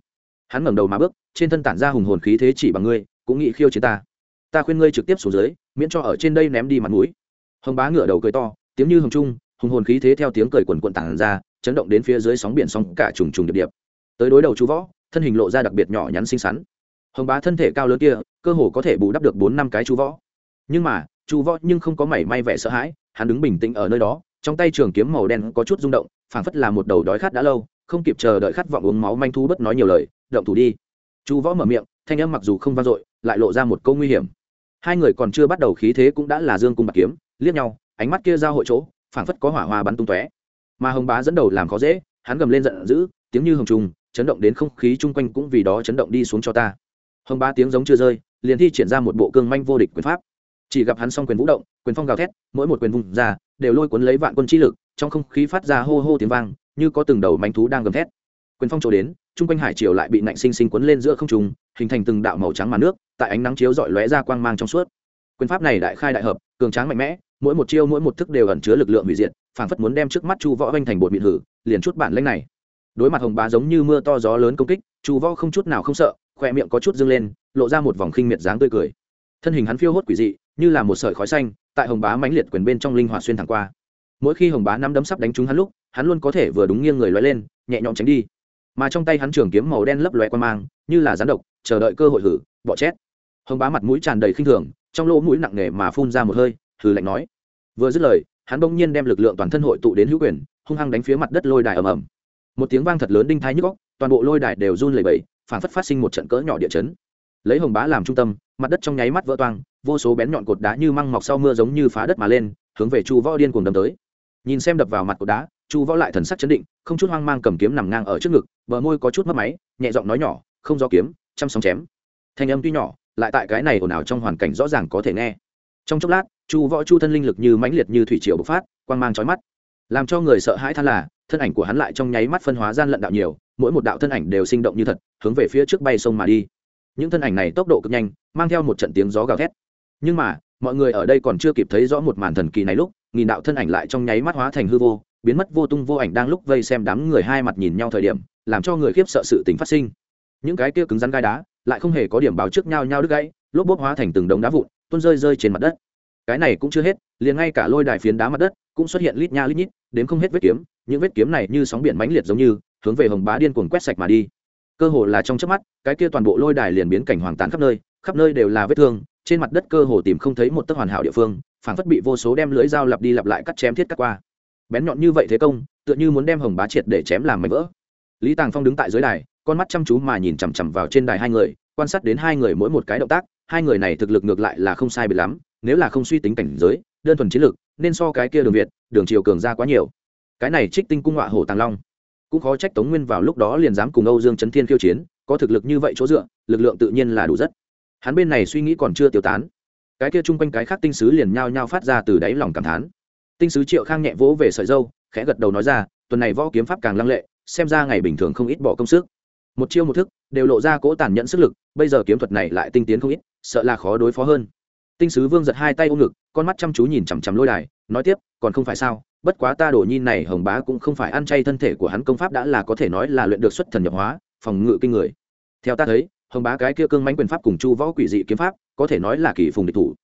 Hắn ngẩng đầu mà bước, trên thân tản ra hùng hồn khí thế chỉ bằng ngươi, cũng nghĩ khiêu chiến ta. Ta khuyên ngươi trực tiếp xuống dưới, miễn cho ở trên đây ném đi mặt mũi. Hồng bá ngửa đầu cười to, tiếng như hồng trung, hùng hồn khí thế theo tiếng cười quần quận tản ra, chấn động đến phía dưới sóng biển sóng cả trùng trùng điệp điệp. Tới đối đầu chú võ, thân hình lộ ra đặc biệt nhỏ nhắn xinh xắn hồng bá thân thể cao lớn kia cơ hồ có thể bù đắp được bốn năm cái chú võ. Nhưng mà chu võ nhưng không có mảy may vẻ sợ hãi hắn đứng bình tĩnh ở nơi đó trong tay trường kiếm màu đen có chút rung động phảng phất là một đầu đói khát đã lâu không kịp chờ đợi khát vọng uống máu manh thu, bất nói nhiều lời động thủ đi. Chu võ mở miệng thanh âm mặc dù không vang dội lại lộ ra một câu nguy hiểm. Hai người còn chưa bắt đầu khí thế cũng đã là dương cung bạc kiếm liếc nhau ánh mắt kia giao hội chỗ phảng phất có hỏa hoa bắn tung tóe. Mà hồng bá dẫn đầu làm khó dễ hắn gầm lên giận dữ tiếng như hồng trùng chấn động đến không khí chung quanh cũng vì đó chấn động đi xuống cho ta hồng bá tiếng giống chưa rơi, liền thi triển ra một bộ cương manh vô địch quyền pháp. Chỉ gặp hắn xong quyền vũ động, quyền phong gào thét, mỗi một quyền vùng ra, đều lôi cuốn lấy vạn quân chi lực, trong không khí phát ra hô hô tiếng vang, như có từng đầu manh thú đang gầm thét. Quyền phong trổ đến chung quanh hải triều lại bị nạnh sinh sinh cuốn lên giữa không trung, hình thành từng đạo màu trắng màn nước, tại ánh nắng chiếu dọi lóe ra quang mang trong suốt. Quyền pháp này đại khai đại hợp, cường tráng mạnh mẽ, mỗi một chiêu mỗi một thức đều ẩn chứa lực lượng hủy diệt, phảng phất muốn đem trước mắt chu võ oanh thành bột mịn hử, liền chút bản lanh này. Đối mặt hồng bá giống như mưa to gió lớn công kích, chu võ không chút nào không sợ khoe miệng có chút dâng lên, lộ ra một vòng khinh miệt dáng tươi cười. Thân hình hắn phiêu hốt quỷ dị, như là một sợi khói xanh, tại hồng bá mãnh liệt quyền bên trong linh hoạt xuyên thẳng qua. Mỗi khi hồng bá nắm đấm sắp đánh trúng hắn lúc, hắn luôn có thể vừa đúng nghiêng người lóe lên, nhẹ nhõm tránh đi. Mà trong tay hắn trường kiếm màu đen lấp lóe qua mang, như là rắn độc, chờ đợi cơ hội hử, bọ chét. Hồng bá mặt mũi tràn đầy khinh thường, trong lỗ mũi nặng nề mà phun ra một hơi, hừ lạnh nói. Vừa dứt lời, hắn bỗng nhiên đem lực lượng toàn thân hội tụ đến hữu quyền, hung hăng đánh phía mặt đất lôi đài ầm ầm. Một tiếng vang thật lớn đinh thái nhức góc toàn bộ lôi đài đều run lẩy bẩy phản phất phát sinh một trận cỡ nhỏ địa chấn. Lấy hồng bá làm trung tâm, mặt đất trong nháy mắt vỡ toang, vô số bén nhọn cột đá như măng mọc sau mưa giống như phá đất mà lên, hướng về chu võ điên cuồng đâm tới. Nhìn xem đập vào mặt cột đá, chu võ lại thần sắc chấn định, không chút hoang mang cầm kiếm nằm ngang ở trước ngực, bờ môi có chút mất máy, nhẹ giọng nói nhỏ, không do kiếm chăm sóng chém. Thanh âm tuy nhỏ, lại tại cái này ồn ào trong hoàn cảnh rõ ràng có thể nghe. Trong chốc lát, chu võ chu thân linh lực như mãnh liệt như thủy triều bộc phát, quang mang chói mắt. Làm cho người sợ hãi than là, thân ảnh của hắn lại trong nháy mắt phân hóa gian lận đạo nhiều mỗi một đạo thân ảnh đều sinh động như thật, hướng về phía trước bay sông mà đi. Những thân ảnh này tốc độ cực nhanh, mang theo một trận tiếng gió gào thét. Nhưng mà, mọi người ở đây còn chưa kịp thấy rõ một màn thần kỳ này lúc, nghìn đạo thân ảnh lại trong nháy mắt hóa thành hư vô, biến mất vô tung vô ảnh đang lúc vây xem đám người hai mặt nhìn nhau thời điểm, làm cho người khiếp sợ sự tình phát sinh. Những cái kia cứng rắn gai đá, lại không hề có điểm báo trước nhau nhau đứt gãy, lốp bốp hóa thành từng đống đá vụn, tuôn rơi rơi trên mặt đất. Cái này cũng chưa hết, liền ngay cả lôi đài phiến đá mặt đất cũng xuất hiện lít nha lít nhít đến không hết vết kiếm, những vết kiếm này như sóng biển mãnh liệt giống như hướng về hồng bá điên cuồng quét sạch mà đi. Cơ hồ là trong chớp mắt cái kia toàn bộ lôi đài liền biến cảnh hoàng tàn khắp nơi khắp nơi đều là vết thương trên mặt đất cơ hồ tìm không thấy một tấc hoàn hảo địa phương phảng phất bị vô số đem lưỡi dao lặp đi lặp lại cắt chém thiết cắt qua. Bén nhọn như vậy thế công tựa như muốn đem hồng bá triệt để chém làm mảnh vỡ. Lý tàng phong đứng tại dưới đài con mắt chăm chú mà nhìn chằm chằm vào trên đài hai người quan sát đến hai người mỗi một cái động tác hai người này thực lực ngược lại là không sai bị lắm nếu là không suy tính cảnh giới đơn thuần chiến lực, nên so cái kia đường việt đường triều cường ra quá nhiều. Cái này trích tinh cung họa hổ tàng long cũng khó trách tống nguyên vào lúc đó liền dám cùng âu dương trấn thiên khiêu chiến, có thực lực như vậy chỗ dựa, lực lượng tự nhiên là đủ rất. Hắn bên này suy nghĩ còn chưa tiêu tán. Cái kia chung quanh cái khác tinh sứ liền nhao nhao phát ra từ đáy lòng cảm thán. Tinh sứ triệu khang nhẹ vỗ về sợi dâu, khẽ gật đầu nói ra, tuần này võ kiếm pháp càng lăng lệ, xem ra ngày bình thường không ít bỏ công sức. Một chiêu một thức, đều lộ ra cỗ tàn nhẫn sức lực, bây giờ kiếm thuật này lại tinh tiến không ít, sợ là khó đối phó hơn. Tinh sứ vương giật hai tay ôm ngực, con mắt chăm chú nhìn chằm chằm lôi đài, nói tiếp, còn không phải sao? Bất quá ta đổ nhi này hồng bá cũng không phải ăn chay thân thể của hắn công pháp đã là có thể nói là luyện được xuất thần nhập hóa, phòng ngự kinh người. Theo ta thấy, hồng bá cái kia cương mánh quyền pháp cùng chu võ quỷ dị kiếm pháp, có thể nói là kỳ phùng địch thủ.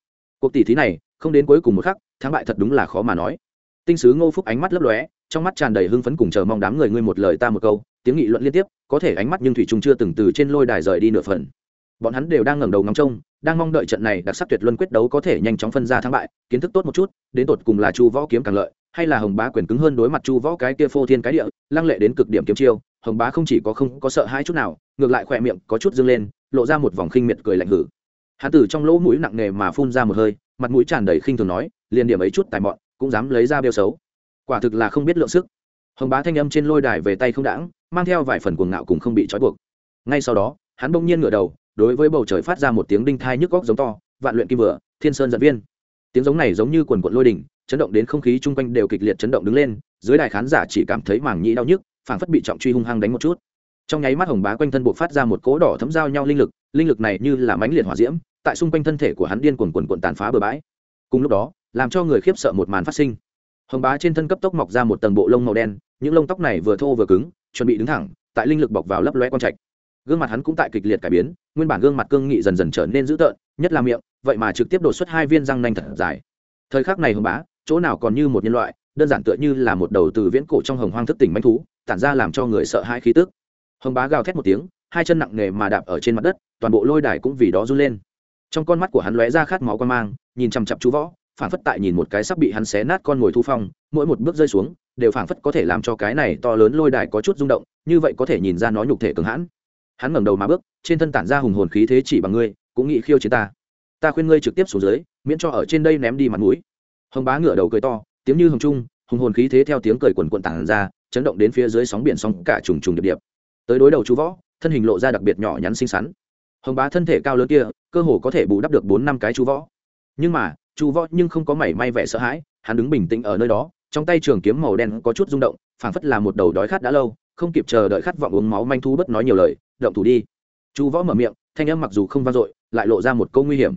Cuộc tỷ thí này, không đến cuối cùng một khắc, thắng bại thật đúng là khó mà nói. Tinh sứ ngô phúc ánh mắt lấp lóe, trong mắt tràn đầy hưng phấn cùng chờ mong đám người ngươi một lời ta một câu, tiếng nghị luận liên tiếp, có thể ánh mắt nhưng thủy trung chưa từng từ trên lôi đài rời đi nửa phần. Bọn hắn đều đang ngẩng đầu ngóng trông, đang mong đợi trận này đặc sắc tuyệt luân quyết đấu có thể nhanh chóng phân ra thắng bại, kiến thức tốt một chút, đến tột cùng là chu võ kiếm càng lợi hay là hồng bá quyền cứng hơn đối mặt chu võ cái kia phô thiên cái địa, lăng lệ đến cực điểm kiếm chiêu, hồng bá không chỉ có không có sợ hãi chút nào, ngược lại khỏe miệng có chút dâng lên, lộ ra một vòng khinh miệt cười lạnh hử. Hắn từ trong lỗ mũi nặng nề mà phun ra một hơi, mặt mũi tràn đầy khinh thường nói liền điểm ấy chút tài mọn, cũng dám lấy ra bêu xấu. Quả thực là không biết lượng sức. Hồng bá thanh âm trên lôi đài về tay không đãng, mang theo vài phần cuồng ngạo cùng không bị trói buộc. Ngay sau đó, hắn bỗng nhiên ngửa đầu, đối với bầu trời phát ra một tiếng đinh thai nhức góc giống to, vạn luyện kim vừa, thiên sơn giận viên. Tiếng giống này giống như quần quận lôi đỉnh chấn động đến không khí chung quanh đều kịch liệt chấn động đứng lên, dưới đài khán giả chỉ cảm thấy mảng nhĩ đau nhức, phảng phất bị trọng truy hung hăng đánh một chút. Trong nháy mắt hồng bá quanh thân buộc phát ra một cỗ đỏ thấm giao nhau linh lực linh lực này như là mánh liệt hỏa diễm, tại xung quanh thân thể của hắn điên cuồn cuồn cuộn tàn phá bừa bãi. Cùng lúc đó, làm cho người khiếp sợ một màn phát sinh. Hồng bá trên thân cấp tốc mọc ra một tầng bộ lông màu đen, những lông tóc này vừa thô vừa cứng, chuẩn bị đứng thẳng, tại linh lực bọc vào lấp loe con trạch. Gương mặt hắn cũng tại kịch liệt cải biến, nguyên bản gương mặt cương nghị dần dần trở nên dữ tợn, nhất là miệng, vậy mà trực tiếp đột xuất hai viên răng nanh thật dài. Thời khắc này hồng bá chỗ nào còn như một nhân loại, đơn giản tựa như là một đầu từ viễn cổ trong hồng hoang thức tỉnh manh thú, tản ra làm cho người sợ hãi khí tức. Hồng bá gào thét một tiếng, hai chân nặng nề mà đạp ở trên mặt đất, toàn bộ lôi đài cũng vì đó run lên. Trong con mắt của hắn lóe ra khát máu quan mang, nhìn chằm chặp chú võ, phảng phất tại nhìn một cái sắp bị hắn xé nát con ngồi thu phong, mỗi một bước rơi xuống, đều phảng phất có thể làm cho cái này to lớn lôi đài có chút rung động, như vậy có thể nhìn ra nó nhục thể cường hãn. Hắn ngẩng đầu mà bước, trên thân tản ra hùng hồn khí thế chỉ bằng ngươi, cũng nghĩ khiêu chiến ta. Ta khuyên ngươi trực tiếp xuống dưới, miễn cho ở trên đây ném đi mặt mũi hồng bá ngửa đầu cười to, tiếng như hồng trung, hùng hồn khí thế theo tiếng cười quần quần tản ra, chấn động đến phía dưới sóng biển sóng cả trùng trùng điệp điệp. Tới đối đầu chú võ, thân hình lộ ra đặc biệt nhỏ nhắn xinh xắn. Hồng bá thân thể cao lớn kia, cơ hồ có thể bù đắp được bốn năm cái chú võ. Nhưng mà, chú võ nhưng không có mảy may vẻ sợ hãi, hắn đứng bình tĩnh ở nơi đó, trong tay trường kiếm màu đen có chút rung động, phảng phất là một đầu đói khát đã lâu, không kịp chờ đợi khát vọng uống máu manh thu bất nói nhiều lời, động thủ đi. Chú võ mở miệng, thanh âm mặc dù không vang dội, lại lộ ra một câu nguy hiểm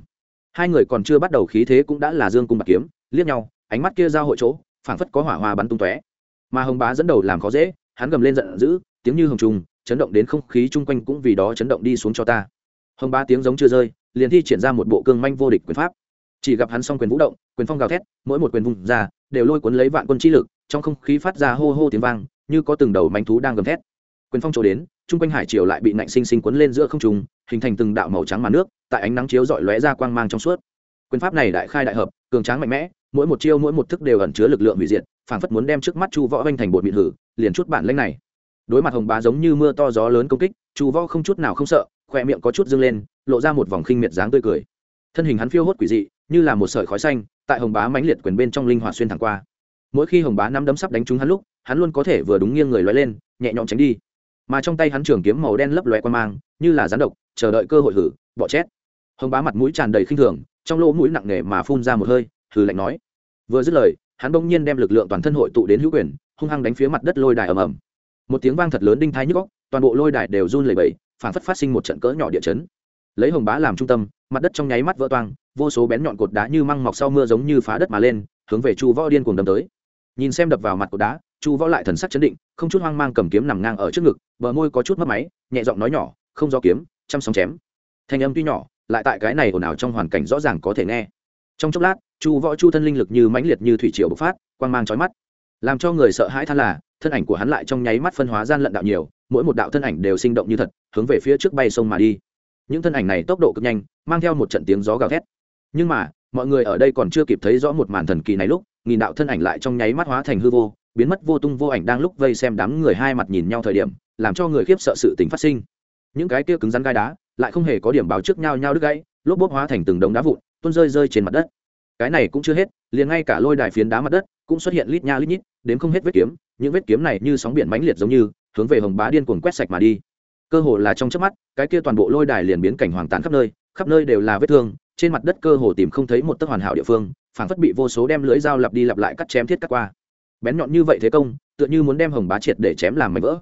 hai người còn chưa bắt đầu khí thế cũng đã là dương cung bạc kiếm, liếc nhau, ánh mắt kia giao hội chỗ, phảng phất có hỏa hoa bắn tung tóe. Mà hồng bá dẫn đầu làm khó dễ, hắn gầm lên giận dữ, tiếng như hồng trùng, chấn động đến không khí chung quanh cũng vì đó chấn động đi xuống cho ta. Hồng bá tiếng giống chưa rơi, liền thi triển ra một bộ cương manh vô địch quyền pháp. Chỉ gặp hắn xong quyền vũ động, quyền phong gào thét, mỗi một quyền vùng ra, đều lôi cuốn lấy vạn quân chi lực, trong không khí phát ra hô hô tiếng vang, như có từng đầu manh thú đang gầm thét. Quyền phong trổ đến, chung quanh hải triều lại bị nạnh sinh sinh cuốn lên giữa không trung hình thành từng đạo màu trắng màn nước, tại ánh nắng chiếu rọi lóe ra quang mang trong suốt. Quyền pháp này đại khai đại hợp, cường tráng mạnh mẽ, mỗi một chiêu mỗi một thức đều ẩn chứa lực lượng hủy diệt, phảng phất muốn đem trước mắt chu võ oanh thành bột mịn hử, liền chút bản lĩnh này. Đối mặt hồng bá giống như mưa to gió lớn công kích, chu võ không chút nào không sợ khoe miệng có chút dâng lên, lộ ra một vòng khinh miệt dáng tươi cười. Thân hình hắn phiêu hốt quỷ dị, như là một sợi khói xanh, tại hồng bá mãnh liệt quyền bên trong linh hoạt xuyên thẳng qua. Mỗi khi hồng bá nắm đấm sắp đánh trúng hắn lúc, hắn luôn có thể vừa đúng nghiêng người lóe lên, nhẹ nhõm tránh đi. Mà trong tay hắn trường kiếm màu đen lấp lóe qua mang, như là rắn độc chờ đợi cơ hội hử, bọ chét. Hồng bá mặt mũi tràn đầy khinh thường, trong lỗ mũi nặng nề mà phun ra một hơi, hừ lạnh nói. Vừa dứt lời, hắn bỗng nhiên đem lực lượng toàn thân hội tụ đến hữu quyền, hung hăng đánh phía mặt đất lôi đài ầm ầm. Một tiếng vang thật lớn đinh thái nhức góc toàn bộ lôi đài đều run lẩy bẩy, phản phất phát sinh một trận cỡ nhỏ địa chấn. Lấy hồng bá làm trung tâm, mặt đất trong nháy mắt vỡ toang, vô số bén nhọn cột đá như măng mọc sau mưa giống như phá đất mà lên, hướng về chu võ điên cuồng đâm tới. Nhìn xem đập vào mặt cột đá, chu võ lại thần sắc chấn định, không chút hoang mang cầm kiếm nằm ngang ở trước ngực, bờ môi có chút mất máy, nhẹ giọng nói nhỏ, không do kiếm chăm sóng chém. Thanh âm tuy nhỏ, lại tại cái này ồn ào trong hoàn cảnh rõ ràng có thể nghe. Trong chốc lát, chu võ chu thân linh lực như mãnh liệt như thủy triều bộc phát, quang mang trói mắt. Làm cho người sợ hãi than là, thân ảnh của hắn lại trong nháy mắt phân hóa gian lận đạo nhiều, mỗi một đạo thân ảnh đều sinh động như thật, hướng về phía trước bay sông mà đi. Những thân ảnh này tốc độ cực nhanh, mang theo một trận tiếng gió gào thét. Nhưng mà, mọi người ở đây còn chưa kịp thấy rõ một màn thần kỳ này lúc, nghìn đạo thân ảnh lại trong nháy mắt hóa thành hư vô, biến mất vô tung vô ảnh đang lúc vây xem đám người hai mặt nhìn nhau thời điểm, làm cho người khiếp sợ sự tình phát sinh những cái kia cứng rắn gai đá lại không hề có điểm báo trước nhau nhau đứt gãy, lốp bốp hóa thành từng đống đá vụn, tuôn rơi rơi trên mặt đất. Cái này cũng chưa hết, liền ngay cả lôi đài phiến đá mặt đất cũng xuất hiện lít nha lít nhít đến không hết vết kiếm, những vết kiếm này như sóng biển mãnh liệt giống như, hướng về hồng bá điên cuồng quét sạch mà đi. Cơ hồ là trong chớp mắt, cái kia toàn bộ lôi đài liền biến cảnh hoàng tàn khắp nơi khắp nơi đều là vết thương, trên mặt đất cơ hồ tìm không thấy một tấc hoàn hảo địa phương, phảng phất bị vô số đem lưỡi dao lặp đi lặp lại cắt chém thiết cắt qua. Bén nhọn như vậy thế công, tựa như muốn đem hồng bá triệt để chém làm mảnh vỡ.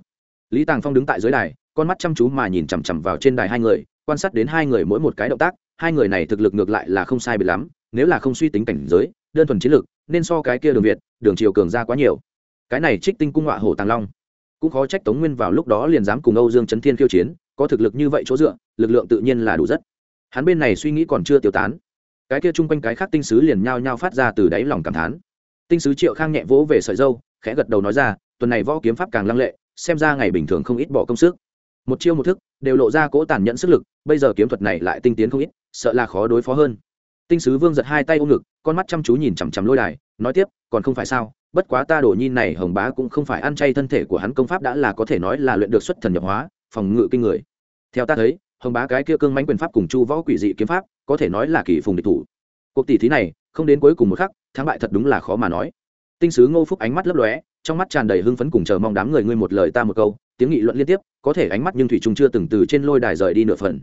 Lý tàng phong đứng tại dưới đài con mắt chăm chú mà nhìn chằm chằm vào trên đài hai người quan sát đến hai người mỗi một cái động tác hai người này thực lực ngược lại là không sai biệt lắm nếu là không suy tính cảnh giới đơn thuần chiến lực, nên so cái kia đường việt đường triều cường ra quá nhiều. Cái này trích tinh cung họa hổ tàng long. Cũng khó trách tống nguyên vào lúc đó liền dám cùng âu dương trấn thiên khiêu chiến có thực lực như vậy chỗ dựa lực lượng tự nhiên là đủ rất. Hắn bên này suy nghĩ còn chưa tiêu tán. Cái kia chung quanh cái khác tinh sứ liền nhao nhao phát ra từ đáy lòng cảm thán. Tinh sứ triệu khang nhẹ vỗ về sợi dâu khẽ gật đầu nói ra tuần này võ kiếm pháp càng lăng lệ xem ra ngày bình thường không ít bỏ công sức một chiêu một thức, đều lộ ra cỗ tàn nhẫn sức lực, bây giờ kiếm thuật này lại tinh tiến không ít, sợ là khó đối phó hơn. Tinh sứ vương giật hai tay ôm ngực, con mắt chăm chú nhìn chằm chằm lôi đài, nói tiếp, còn không phải sao, bất quá ta đổ nhi này hồng bá cũng không phải ăn chay thân thể của hắn công pháp đã là có thể nói là luyện được xuất thần nhập hóa, phòng ngự kinh người. Theo ta thấy, hồng bá cái kia cương mánh quyền pháp cùng chu võ quỷ dị kiếm pháp, có thể nói là kỳ phùng địch thủ. Cuộc tỷ thí này, không đến cuối cùng một khắc, thắng bại thật đúng là khó mà nói. Tinh sứ ngô phúc ánh mắt lấp lóe, trong mắt tràn đầy hưng phấn cùng chờ mong đám người ngươi một lời ta một câu tiếng nghị luận liên tiếp, có thể ánh mắt nhưng thủy trung chưa từng từ trên lôi đài rời đi nửa phần.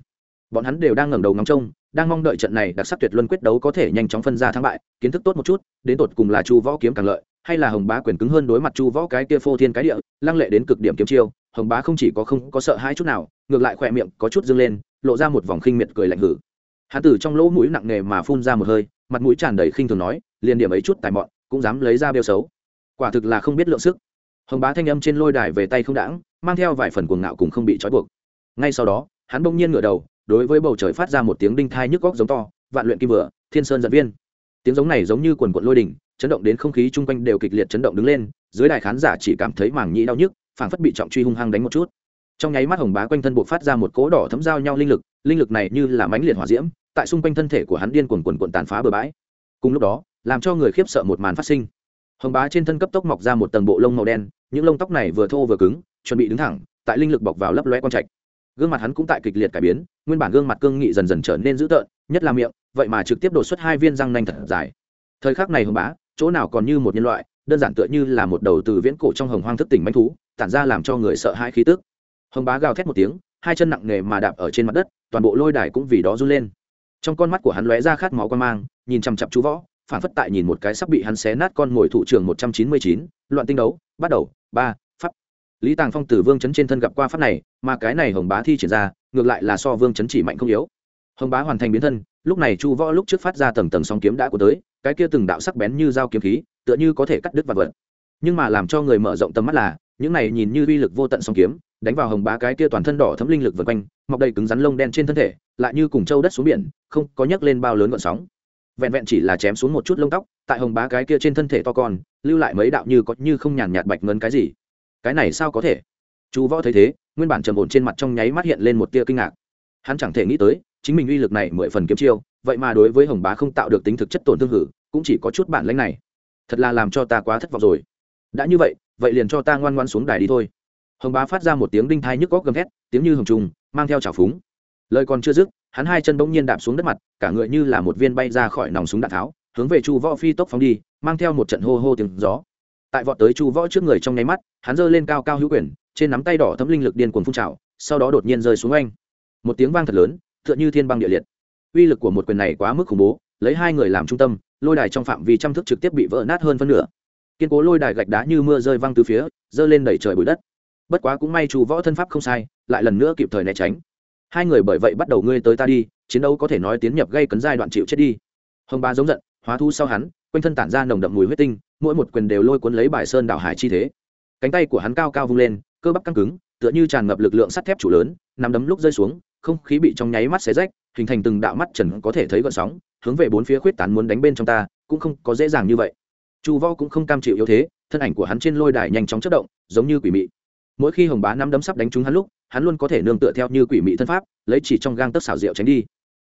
Bọn hắn đều đang ngẩng đầu ngắm trông, đang mong đợi trận này đặc sắc tuyệt luân quyết đấu có thể nhanh chóng phân ra thắng bại, kiến thức tốt một chút, đến tột cùng là chu võ kiếm càng lợi, hay là hồng bá quyền cứng hơn đối mặt chu võ cái kia phô thiên cái địa, lăng lệ đến cực điểm kiếm chiêu, hồng bá không chỉ có không có sợ hai chút nào, ngược lại khỏe miệng có chút dâng lên, lộ ra một vòng khinh miệt cười lạnh hử. Hắn tử trong lỗ mũi nặng nề mà phun ra một hơi, mặt mũi tràn đầy khinh thường nói, liền điểm ấy chút tài mọn, cũng dám lấy ra bêu xấu. Quả thực là không biết lượng sức hồng bá thanh âm trên lôi đài về tay không đãng, mang theo vài phần cuồng ngạo cùng không bị trói buộc. Ngay sau đó, hắn bỗng nhiên ngửa đầu, đối với bầu trời phát ra một tiếng đinh thai nhức góc giống to, vạn luyện kim vừa, thiên sơn giận viên. Tiếng giống này giống như quần quận lôi đỉnh, chấn động đến không khí chung quanh đều kịch liệt chấn động đứng lên, dưới đài khán giả chỉ cảm thấy mảng nhĩ đau nhức, phảng phất bị trọng truy hung hăng đánh một chút. Trong nháy mắt hồng bá quanh thân buộc phát ra một cỗ đỏ thấm giao nhau linh lực linh lực này như là mãnh liệt hỏa diễm, tại xung quanh thân thể của hắn điên cuồn cuồn cuộn tàn phá bừa bãi. Cùng lúc đó, làm cho người khiếp sợ một màn phát sinh hồng bá trên thân cấp tốc mọc ra một tầng bộ lông màu đen, những lông tóc này vừa thô vừa cứng, chuẩn bị đứng thẳng, tại linh lực bọc vào lấp loe con trạch. Gương mặt hắn cũng tại kịch liệt cải biến, nguyên bản gương mặt cương nghị dần dần trở nên dữ tợn, nhất là miệng, vậy mà trực tiếp đột xuất hai viên răng nanh thật dài. Thời khắc này hồng bá, chỗ nào còn như một nhân loại, đơn giản tựa như là một đầu từ viễn cổ trong hồng hoang thức tỉnh manh thú, tản ra làm cho người sợ hãi khí tức. Hồng bá gào thét một tiếng, hai chân nặng nề mà đạp ở trên mặt đất, toàn bộ lôi đài cũng vì đó run lên. Trong con mắt của hắn lóe ra khát máu quan mang, nhìn chằm chặp chú võ phản phất tại nhìn một cái sắp bị hắn xé nát con mồi thủ trưởng một trăm chín mươi chín, loạn tinh đấu, bắt đầu, ba, pháp. Lý tàng phong từ vương chấn trên thân gặp qua pháp này, mà cái này hồng bá thi triển ra, ngược lại là so vương chấn chỉ mạnh không yếu. Hồng bá hoàn thành biến thân, lúc này chu võ lúc trước phát ra tầng tầng sóng kiếm đã của tới, cái kia từng đạo sắc bén như dao kiếm khí, tựa như có thể cắt đứt vật vật. Nhưng mà làm cho người mở rộng tầm mắt là, những này nhìn như uy lực vô tận sóng kiếm, đánh vào hồng bá cái kia toàn thân đỏ thấm linh lực vần quanh, mọc đầy cứng rắn lông đen trên thân thể, lại như cùng châu đất xuống biển, không có nhấc lên bao lớn gọn sóng vẹn vẹn chỉ là chém xuống một chút lông tóc, tại hồng bá cái kia trên thân thể to con, lưu lại mấy đạo như có như không nhàn nhạt bạch ngân cái gì. Cái này sao có thể? Chú võ thấy thế, nguyên bản trầm ổn trên mặt trong nháy mắt hiện lên một tia kinh ngạc. Hắn chẳng thể nghĩ tới, chính mình uy lực này mười phần kiếm chiêu, vậy mà đối với hồng bá không tạo được tính thực chất tổn thương hử, cũng chỉ có chút bản lãnh này. Thật là làm cho ta quá thất vọng rồi. Đã như vậy vậy liền cho ta ngoan ngoan xuống đài đi thôi. Hồng bá phát ra một tiếng đinh thai nhức góc gầm thét, tiếng như hồng trùng, mang theo trào phúng lời còn chưa dứt, hắn hai chân bỗng nhiên đạp xuống đất mặt, cả người như là một viên bay ra khỏi nòng súng đạn tháo, hướng về chu võ phi tốc phóng đi, mang theo một trận hô hô tiếng gió. Tại vọt tới chu võ trước người trong nháy mắt, hắn giơ lên cao cao hữu quyền, trên nắm tay đỏ thấm linh lực điên cuồng phun trào, sau đó đột nhiên rơi xuống anh một tiếng vang thật lớn, tựa như thiên băng địa liệt. Uy lực của một quyền này quá mức khủng bố, lấy hai người làm trung tâm, lôi đài trong phạm vi trăm thức trực tiếp bị vỡ nát hơn phân nửa. Kiên cố lôi đài gạch đá như mưa rơi văng từ phía, giơ lên đẩy trời bụi đất. Bất quá cũng may chu võ thân pháp không sai, lại lần nữa kịp thời né tránh hai người bởi vậy bắt đầu ngươi tới ta đi, chiến đấu có thể nói tiến nhập gây cấn giai đoạn chịu chết đi. Hồng ba giống giận, hóa thu sau hắn, quanh thân tản ra nồng đậm mùi huyết tinh, mỗi một quyền đều lôi cuốn lấy bài sơn đảo hải chi thế. Cánh tay của hắn cao cao vung lên, cơ bắp căng cứng, tựa như tràn ngập lực lượng sắt thép chủ lớn, nằm đấm lúc rơi xuống, không khí bị trong nháy mắt xé rách, hình thành từng đạo mắt trần có thể thấy gọn sóng, hướng về bốn phía khuyết tán muốn đánh bên trong ta, cũng không có dễ dàng như vậy. Chu vo cũng không cam chịu yếu thế, thân ảnh của hắn trên lôi đài nhanh chóng chất động, giống như quỷ mị. Mỗi khi hồng bá năm đấm sắp đánh trúng hắn lúc hắn luôn có thể nương tựa theo như quỷ mị thân pháp, lấy chỉ trong gang tấc xảo diệu tránh đi.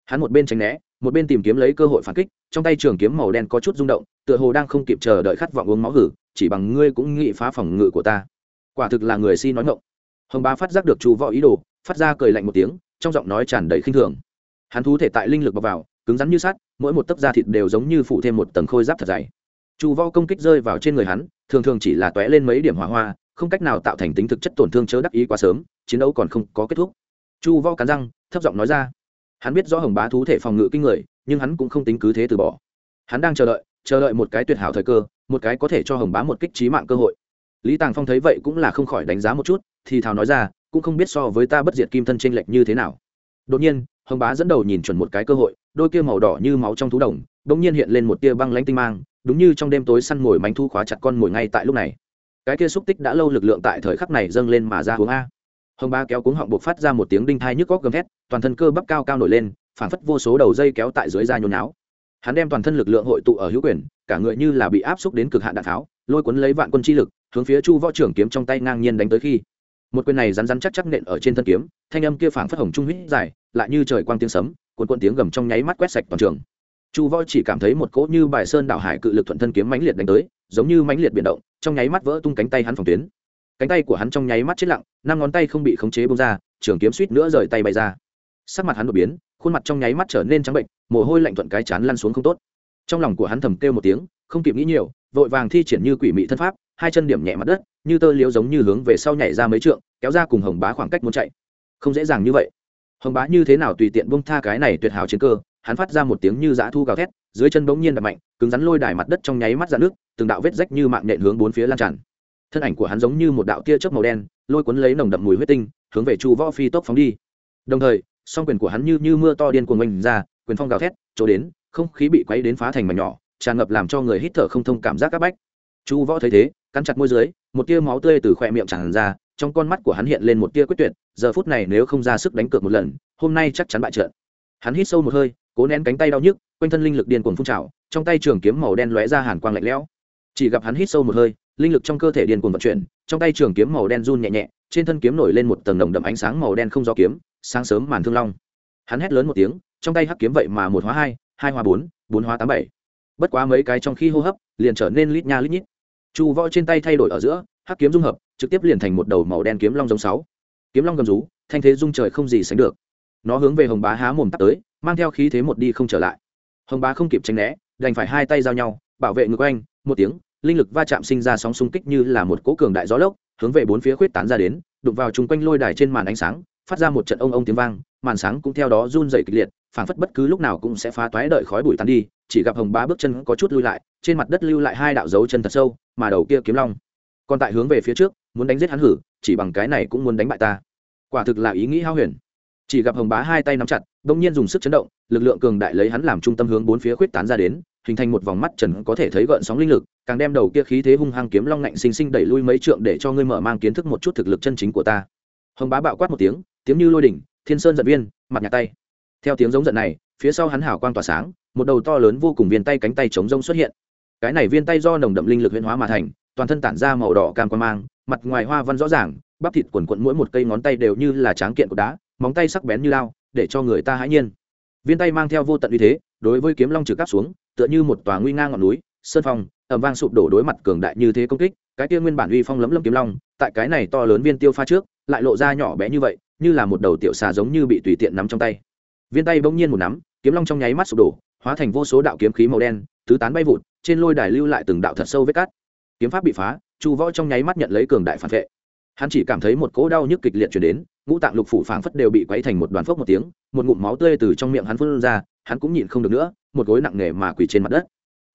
Hắn một bên tránh né, một bên tìm kiếm lấy cơ hội phản kích, trong tay trường kiếm màu đen có chút rung động, tựa hồ đang không kịp chờ đợi khát vọng uống máu hử, chỉ bằng ngươi cũng nghĩ phá phòng ngự của ta. Quả thực là người si nói ngộng hồng bá phát giác được chu võ ý đồ, phát ra cười lạnh một tiếng, trong giọng nói tràn đầy khinh thường. Hắn thú thể tại linh lực bọc vào, cứng rắn như sắt, mỗi một tấc da thịt đều giống như phụ thêm một tầng khôi giáp thật dày. Chu võ công kích rơi vào trên người hắn, thường thường chỉ là tóe lên mấy điểm hỏa hoa không cách nào tạo thành tính thực chất tổn thương chớ đắc ý quá sớm, chiến đấu còn không có kết thúc. Chu vo cắn răng, thấp giọng nói ra. Hắn biết rõ hồng bá thú thể phòng ngự kinh người, nhưng hắn cũng không tính cứ thế từ bỏ. Hắn đang chờ đợi chờ đợi một cái tuyệt hảo thời cơ, một cái có thể cho hồng bá một kích trí mạng cơ hội. Lý tàng phong thấy vậy cũng là không khỏi đánh giá một chút, thì thào nói ra, cũng không biết so với ta bất diệt kim thân t r ê n lệch như thế nào. Đột nhiên, hồng bá dẫn đầu nhìn chuẩn một cái cơ hội, đôi kia màu đỏ như máu trong thú đồng đ ỗ n g nhiên hiện lên một tia băng lánh tinh mang, đúng như trong đêm tối săn mồi mánh thu khóa chặt con mồi ngay tại lúc này cái kia xúc tích đã lâu lực lượng tại thời khắc này dâng lên mà ra hướng a. Hồng ba kéo cuống họng buộc phát ra một tiếng đinh thai nhức góc gầm thét, toàn thân cơ bắp cao cao nổi lên phản phất vô số đầu dây kéo tại dưới da nhôn não hắn đem toàn thân lực lượng hội tụ ở hữu quyền, cả người như là bị áp xúc đến cực hạn đạn tháo, lôi cuốn lấy vạn quân chi lực, hướng phía chu võ trưởng kiếm trong tay ngang nhiên đánh tới khi. Một quyền này rắn rắn chắc chắc nện ở trên thân kiếm, thanh âm kia phảng phất hồng trung huyết dài, lại như trời quang tiếng sấm, cuộn cuộn tiếng gầm trong nháy mắt quét sạch toàn trường chu võ chỉ cảm thấy một cỗ như bài sơn đảo hải cự lực thuận thân kiếm mãnh liệt đánh tới, giống như mãnh liệt biển động, trong nháy mắt vỡ tung cánh tay hắn phòng tuyến. Cánh tay của hắn trong nháy mắt chết lặng, năm ngón tay không bị khống chế bông ra, trường kiếm suýt nữa rời tay bay ra. Sắc mặt hắn đột biến, khuôn mặt trong nháy mắt trở nên trắng bệnh, mồ hôi lạnh thuận cái chán lăn xuống không tốt. Trong lòng của hắn thầm kêu một tiếng, không kịp nghĩ nhiều, vội vàng thi triển như quỷ mị thân pháp, hai chân điểm nhẹ mặt đất, như tơ liếu giống như hướng về sau nhảy ra mấy trượng, kéo ra cùng hồng bá khoảng cách muốn chạy. Không dễ dàng như vậy. Hồng bá như thế nào tùy tiện bông tha cái này tuyệt hảo chiến cơ hắn phát ra một tiếng như dã thu gào thét, dưới chân bỗng nhiên đập mạnh, cứng rắn lôi đài mặt đất trong nháy mắt ra nước từng đạo vết rách như mạng nhện hướng bốn phía lan tràn. Thân ảnh của hắn giống như một đạo tia chớp màu đen, lôi cuốn lấy nồng đậm mùi huyết tinh, hướng về chu võ phi tốc phóng đi. Đồng thời, song quyền của hắn như như mưa to điên cuồng oanh ra, quyền phong gào thét, chỗ đến, không khí bị quấy đến phá thành mảnh nhỏ, tràn ngập làm cho người hít thở không thông cảm giác các bách. Chu võ thấy thế, cắn chặt môi dưới, một tia máu tươi từ khoe miệng tràn ra, trong con mắt của hắn hiện lên một tia quyết tuyệt, giờ phút này nếu không ra sức đánh cược một lần, hôm nay chắc chắn bại trận. Hắn hít sâu một hơi cố nén cánh tay đau nhức, quanh thân linh lực điên cuồng phun trào, trong tay trường kiếm màu đen lóe ra hàn quang lạnh lẽo. Chỉ gặp hắn hít sâu một hơi, linh lực trong cơ thể điên cuồng vận chuyển, trong tay trường kiếm màu đen run nhẹ nhẹ, trên thân kiếm nổi lên một tầng đồng đậm ánh sáng màu đen không do kiếm, sáng sớm màn thương long. Hắn hét lớn một tiếng, trong tay hắc kiếm vậy mà một hóa hai hai hóa bốn bốn hóa tám bảy. Bất quá mấy cái trong khi hô hấp, liền trở nên lít nha lít nhít. Chu võ trên tay thay đổi ở giữa, hắc kiếm dung hợp, trực tiếp liền thành một đầu màu đen kiếm long giống sáu. Kiếm long gầm rú, thanh thế dung trời không gì sánh được nó hướng về hồng bá há mồm tắt tới, mang theo khí thế một đi không trở lại. Hồng bá không kịp tránh né, đành phải hai tay giao nhau, bảo vệ ngực oanh, một tiếng, linh lực va chạm sinh ra sóng xung kích như là một cỗ cường đại gió lốc, hướng về bốn phía khuyết tán ra đến, đụng vào chung quanh lôi đài trên màn ánh sáng, phát ra một trận ông ông tiếng vang, màn sáng cũng theo đó run dày kịch liệt, phảng phất bất cứ lúc nào cũng sẽ phá toái đợi khói bụi tán đi, chỉ gặp hồng bá bước chân có chút lui lại, trên mặt đất lưu lại hai đạo dấu chân thật sâu, mà đầu kia kiếm long còn tại hướng về phía trước, muốn đánh giết hắn hử, chỉ bằng cái này cũng muốn đánh bại ta. Quả thực là ý nghĩ hao huyền chỉ gặp hồng bá hai tay nắm chặt, bỗng nhiên dùng sức chấn động, lực lượng cường đại lấy hắn làm trung tâm hướng bốn phía khuyết tán ra đến, hình thành một vòng mắt trần có thể thấy gợn sóng linh lực, càng đem đầu kia khí thế hung hăng kiếm long ngạnh sinh sinh đẩy lui mấy trượng để cho ngươi mở mang kiến thức một chút thực lực chân chính của ta. Hồng bá bạo quát một tiếng tiếng như lôi đỉnh, thiên sơn giận viên, mặt nhạc tay. Theo tiếng giống giận này, phía sau hắn hảo quang tỏa sáng, một đầu to lớn vô cùng viên tay cánh tay chống rông xuất hiện. Cái này viên tay do nồng đậm linh lực huyễn hóa mà thành, toàn thân tản ra màu đỏ cam quan mang, mặt ngoài hoa văn rõ ràng, bắp thịt quần quận mỗi một cây ngón tay đều như là tráng kiện của đá móng tay sắc bén như lao, để cho người ta hãi nhiên. Viên tay mang theo vô tận uy thế, đối với kiếm long trực cắp xuống, tựa như một tòa nguy ngang ngọn núi, sơn phong ẩm vang sụp đổ đối mặt cường đại như thế công kích, cái kia nguyên bản uy phong lấm lấm kiếm long, tại cái này to lớn viên tiêu pha trước, lại lộ ra nhỏ bé như vậy, như là một đầu tiểu xà giống như bị tùy tiện nắm trong tay. Viên tay bỗng nhiên một nắm, kiếm long trong nháy mắt sụp đổ, hóa thành vô số đạo kiếm khí màu đen, tứ tán bay vụt, trên lôi đài lưu lại từng đạo thật sâu vết cát. kiếm pháp bị phá, chu võ trong nháy mắt nhận lấy cường đại phản vệ. Hắn chỉ cảm thấy một cỗ đau nhức kịch liệt chuyển đến ngũ tạng lục phủ phảng phất đều bị quấy thành một đoàn phốc một tiếng, một ngụm máu tươi từ trong miệng hắn phun ra, hắn cũng nhịn không được nữa, một gối nặng nề mà quỳ trên mặt đất.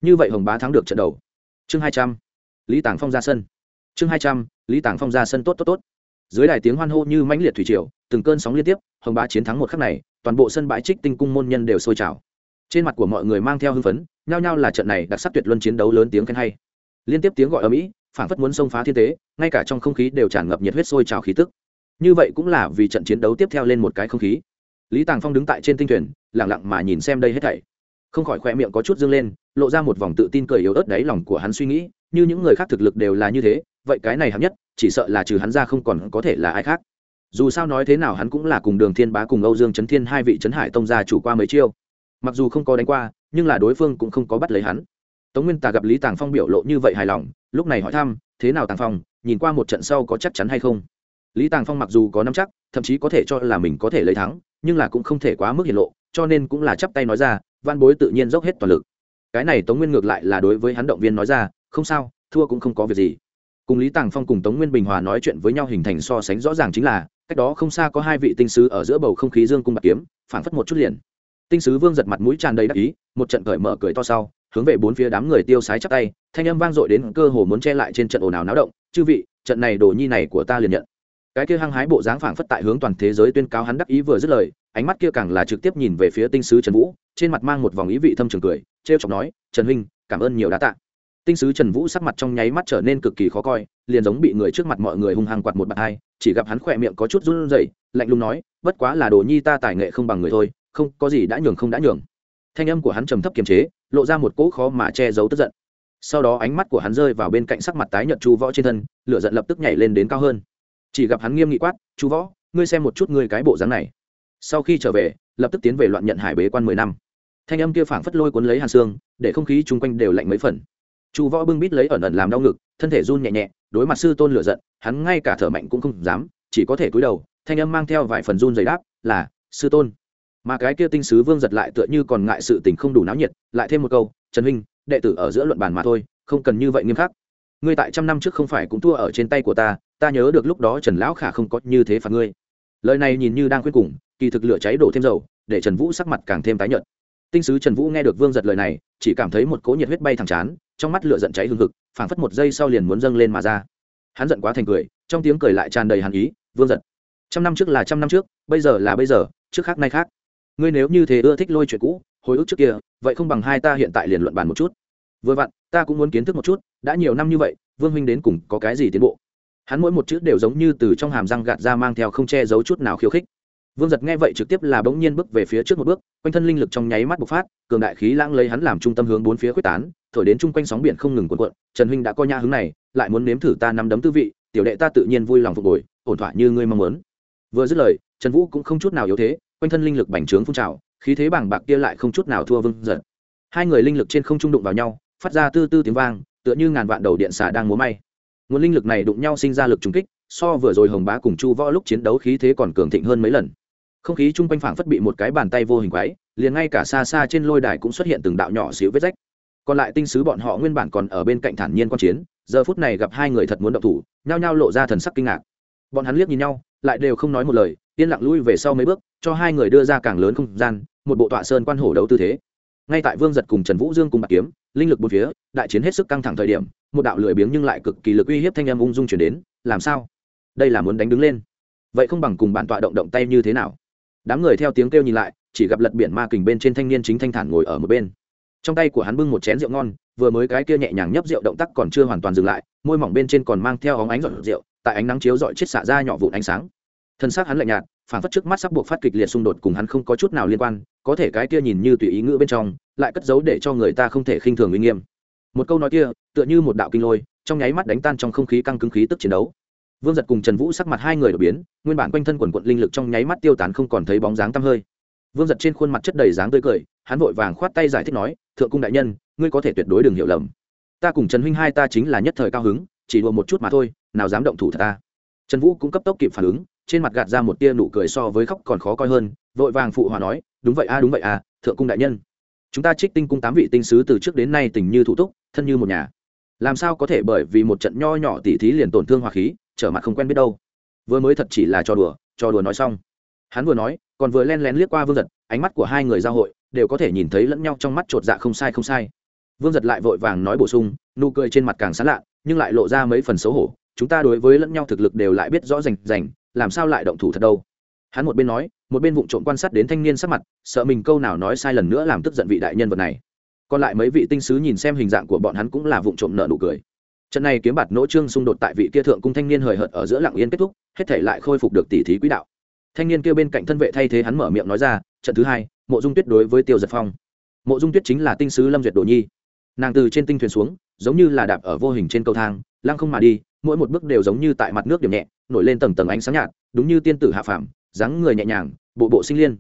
Như vậy hồng bá thắng được trận đầu. Chương hai trăm, lý tàng phong ra sân. Chương hai trăm, lý tàng phong ra sân tốt tốt tốt. Dưới đài tiếng hoan hô như mãnh liệt thủy triều, từng cơn sóng liên tiếp, hồng bá chiến thắng một khắc này, toàn bộ sân bãi trích tinh cung môn nhân đều sôi trào. Trên mặt của mọi người mang theo hưng phấn, nhao nhao là trận này đặc sắc tuyệt luân chiến đấu lớn tiếng khen hay. Liên tiếp tiếng gọi ở mỹ phản phất muốn xông phá thiên tế, ngay cả trong không khí đều tràn ngập nhiệt huyết sôi trào khí tức như vậy cũng là vì trận chiến đấu tiếp theo lên một cái không khí. Lý tàng phong đứng tại trên tinh thuyền lẳng lặng mà nhìn xem đây hết thảy. Không khỏi khoe miệng có chút dương lên, lộ ra một vòng tự tin cười yếu ớt đáy lòng của hắn suy nghĩ, như những người khác thực lực đều là như thế, vậy cái này hạng nhất, chỉ sợ là trừ hắn ra không còn có thể là ai khác. Dù sao nói thế nào hắn cũng là cùng đường thiên bá cùng âu dương trấn thiên hai vị trấn hải tông gia chủ qua mấy chiêu. Mặc dù không có đánh qua, nhưng là đối phương cũng không có bắt lấy hắn. Tống nguyên tà gặp lý tàng phong biểu lộ như vậy hài lòng, lúc này hỏi thăm, thế nào tàng phong, nhìn qua một trận sau có chắc chắn hay không? Lý tàng phong mặc dù có nắm chắc, thậm chí có thể cho là mình có thể lấy thắng, nhưng là cũng không thể quá mức hiển lộ, cho nên cũng là chắp tay nói ra văn bối tự nhiên dốc hết toàn lực. Cái này tống nguyên ngược lại là đối với hắn động viên nói ra, không sao, thua cũng không có việc gì. Cùng lý tàng phong cùng tống nguyên bình hòa nói chuyện với nhau hình thành so sánh rõ ràng chính là, cách đó không xa có hai vị tinh sứ ở giữa bầu không khí dương cung bạc kiếm, phảng phất một chút liền. Tinh sứ vương giật mặt mũi tràn đầy đắc ý, một trận cởi mở cười to sau, hướng về bốn phía đám người tiêu sái chắp tay, thanh âm vang dội đến cơ hồ muốn che lại trên trận ồn ào náo động, chư vị, trận này đồ nhi này của ta liền nhận cái kia hăng hái bộ dáng phảng phất tại hướng toàn thế giới tuyên cáo hắn đắc ý vừa dứt lời, ánh mắt kia càng là trực tiếp nhìn về phía tinh sứ trần vũ, trên mặt mang một vòng ý vị thâm trường cười, trêu chọc nói, trần huynh, cảm ơn nhiều đã tạ. Tinh sứ trần vũ sắc mặt trong nháy mắt trở nên cực kỳ khó coi, liền giống bị người trước mặt mọi người hung hăng quạt một bàn hai, chỉ gặp hắn khỏe miệng có chút run rẩy, lạnh lùng nói, bất quá là đồ nhi ta tài nghệ không bằng người thôi, không, có gì đã nhường không đã nhường. Thanh âm của hắn trầm thấp kiềm chế, lộ ra một cỗ khó mà che giấu tức giận. Sau đó ánh mắt của hắn rơi vào bên cạnh sắc mặt tái nhợt chu võ trên thân, lửa giận lập tức nhảy lên đến cao hơn chỉ gặp hắn nghiêm nghị quát chú võ, ngươi xem một chút ngươi cái bộ dáng này. Sau khi trở về, lập tức tiến về loạn nhận hải bế quan mười năm. Thanh âm kia phảng phất lôi cuốn lấy hàn xương, để không khí chung quanh đều lạnh mấy phần. Chu võ bưng bít lấy ẩn ẩn làm đau ngực, thân thể run nhẹ nhẹ, đối mặt sư tôn lửa giận, hắn ngay cả thở mạnh cũng không dám, chỉ có thể cúi đầu, thanh âm mang theo vài phần run dày đáp, là, sư tôn. Mà cái kia tinh sứ vương giật lại tựa như còn ngại sự tình không đủ náo nhiệt, lại thêm một câu, trần huynh, đệ tử ở giữa luận bàn mà thôi, không cần như vậy nghiêm khắc ngươi tại trăm năm trước không phải cũng thua ở trên tay của ta ta nhớ được lúc đó trần lão khả không có như thế phạt ngươi. Lời này nhìn như đang khuyên cùng, kỳ thực lửa cháy đổ thêm dầu, để trần vũ sắc mặt càng thêm tái nhợt. Tinh sứ trần vũ nghe được vương giật lời này, chỉ cảm thấy một cỗ nhiệt huyết bay thẳng chán, trong mắt lửa giận cháy hương hực, phảng phất một giây sau liền muốn dâng lên mà ra. Hắn giận quá thành cười, trong tiếng cười lại tràn đầy hàn ý, vương giật, trăm năm trước là trăm năm trước, bây giờ là bây giờ, trước khác nay khác. Ngươi nếu như thế ưa thích lôi chuyện cũ, hồi ức trước kia, vậy không bằng hai ta hiện tại liền luận bàn một chút vừa vặn, ta cũng muốn kiến thức một chút, đã nhiều năm như vậy, vương huynh đến cùng có cái gì tiến bộ? Hắn mỗi một chữ đều giống như từ trong hàm răng gạt ra mang theo không che giấu chút nào khiêu khích. Vương giật nghe vậy trực tiếp là bỗng nhiên bước về phía trước một bước, quanh thân linh lực trong nháy mắt bộc phát, cường đại khí lãng lấy hắn làm trung tâm hướng bốn phía quyết tán, thổi đến chung quanh sóng biển không ngừng cuộn cuộn. Trần huynh đã coi nhã hướng này, lại muốn nếm thử ta nắm đấm tư vị, tiểu đệ ta tự nhiên vui lòng phục hồi, ổn thỏa như ngươi mong muốn. Vừa dứt lời, trần vũ cũng không chút nào yếu thế, quanh thân linh lực bành trướng phun trào, khí thế bảng bạc kia lại không chút nào thua vương giật. Hai người linh lực trên không trung đụng vào nhau phát ra tư tư tiếng vang, tựa như ngàn vạn đầu điện xà đang múa may. Nguồn linh lực này đụng nhau sinh ra lực trùng kích, so vừa rồi hồng bá cùng chu võ lúc chiến đấu khí thế còn cường thịnh hơn mấy lần. Không khí chung quanh phảng phất bị một cái bàn tay vô hình quái liền ngay cả xa xa trên lôi đài cũng xuất hiện từng đạo nhỏ xíu vết rách. Còn lại tinh sứ bọn họ nguyên bản còn ở bên cạnh thản nhiên quan chiến, giờ phút này gặp hai người thật muốn động thủ, nhao nhao lộ ra thần sắc kinh ngạc. Bọn hắn liếc nhìn nhau, lại đều không nói một lời, yên lặng lui về sau mấy bước, cho hai người đưa ra càng lớn không gian, một bộ tọa sơn quan hổ đấu tư thế ngay tại vương giật cùng trần vũ dương cùng bạc kiếm, linh lực một phía, đại chiến hết sức căng thẳng thời điểm, một đạo lười biếng nhưng lại cực kỳ lực uy hiếp thanh em ung dung chuyển đến, làm sao? Đây là muốn đánh đứng lên? Vậy không bằng cùng bản tọa động động tay như thế nào? Đám người theo tiếng kêu nhìn lại, chỉ gặp lật biển ma kình bên trên thanh niên chính thanh thản ngồi ở một bên. Trong tay của hắn bưng một chén rượu ngon, vừa mới cái kia nhẹ nhàng nhấp rượu động tác còn chưa hoàn toàn dừng lại, môi mỏng bên trên còn mang theo óng ánh giọt rượu, tại ánh nắng chiếu dọi chết xạ ra nhỏ vụn ánh sáng. Thân xác hắn lạnh nhạt phản phất trước mắt sắp buộc phát kịch liệt xung đột cùng hắn không có chút nào liên quan, có thể cái kia nhìn như tùy ý ngữ bên trong, lại cất giấu để cho người ta không thể khinh thường uy nghiêm. Một câu nói kia, tựa như một đạo kinh lôi, trong nháy mắt đánh tan trong không khí căng cứng khí tức chiến đấu. Vương giật cùng trần vũ sắc mặt hai người đột biến, nguyên bản quanh thân quần quận linh lực trong nháy mắt tiêu tán không còn thấy bóng dáng tăm hơi. Vương giật trên khuôn mặt chất đầy dáng tươi cười, hắn vội vàng khoát tay giải thích nói, thượng cung đại nhân, ngươi có thể tuyệt đối đừng hiểu lầm. Ta cùng trần huynh hai ta chính là nhất thời cao hứng, chỉ đùa một chút mà thôi, nào dám động thủ thật ta. Trần vũ cũng cấp tốc kịp phản ứng trên mặt gạt ra một tia nụ cười so với khóc còn khó coi hơn, vội vàng phụ hòa nói, đúng vậy a, đúng vậy a, thượng cung đại nhân. Chúng ta trích tinh cung tám vị tinh sứ từ trước đến nay tình như thủ túc, thân như một nhà. Làm sao có thể bởi vì một trận nho nhỏ tỉ thí liền tổn thương hòa khí, trở mặt không quen biết đâu. Vừa mới thật chỉ là trò đùa trò đùa nói xong. Hắn vừa nói, còn vừa len lén liếc qua vương giật, ánh mắt của hai người giao hội đều có thể nhìn thấy lẫn nhau trong mắt chột dạ không sai không sai. Vương giật lại vội vàng nói bổ sung, nụ cười trên mặt càng sán lạ, nhưng lại lộ ra mấy phần xấu hổ. Chúng ta đối với lẫn nhau thực lực đều lại biết rõ rành rành làm sao lại động thủ thật đâu? Hắn một bên nói, một bên vụng trộm quan sát đến thanh niên sắc mặt, sợ mình câu nào nói sai lần nữa làm tức giận vị đại nhân vật này. Còn lại mấy vị tinh sứ nhìn xem hình dạng của bọn hắn cũng là vụng trộm nợ nụ cười. Trận này kiếm bạt nỗ trương xung đột tại vị kia thượng cung thanh niên hời hợt ở giữa lặng yên kết thúc, hết thể lại khôi phục được tỷ thí quỹ đạo. Thanh niên kia bên cạnh thân vệ thay thế hắn mở miệng nói ra, trận thứ hai, mộ dung tuyết đối với tiêu giật phong. Mộ dung tuyết chính là tinh sứ lâm duyệt đồ nhi. Nàng từ trên tinh thuyền xuống, giống như là đạp ở vô hình trên cầu thang, lăng không mà đi mỗi một bước đều giống như tại mặt nước điểm nhẹ, nổi lên tầng tầng ánh sáng nhạt, đúng như tiên tử hạ phàm, dáng người nhẹ nhàng, bộ bộ sinh liên.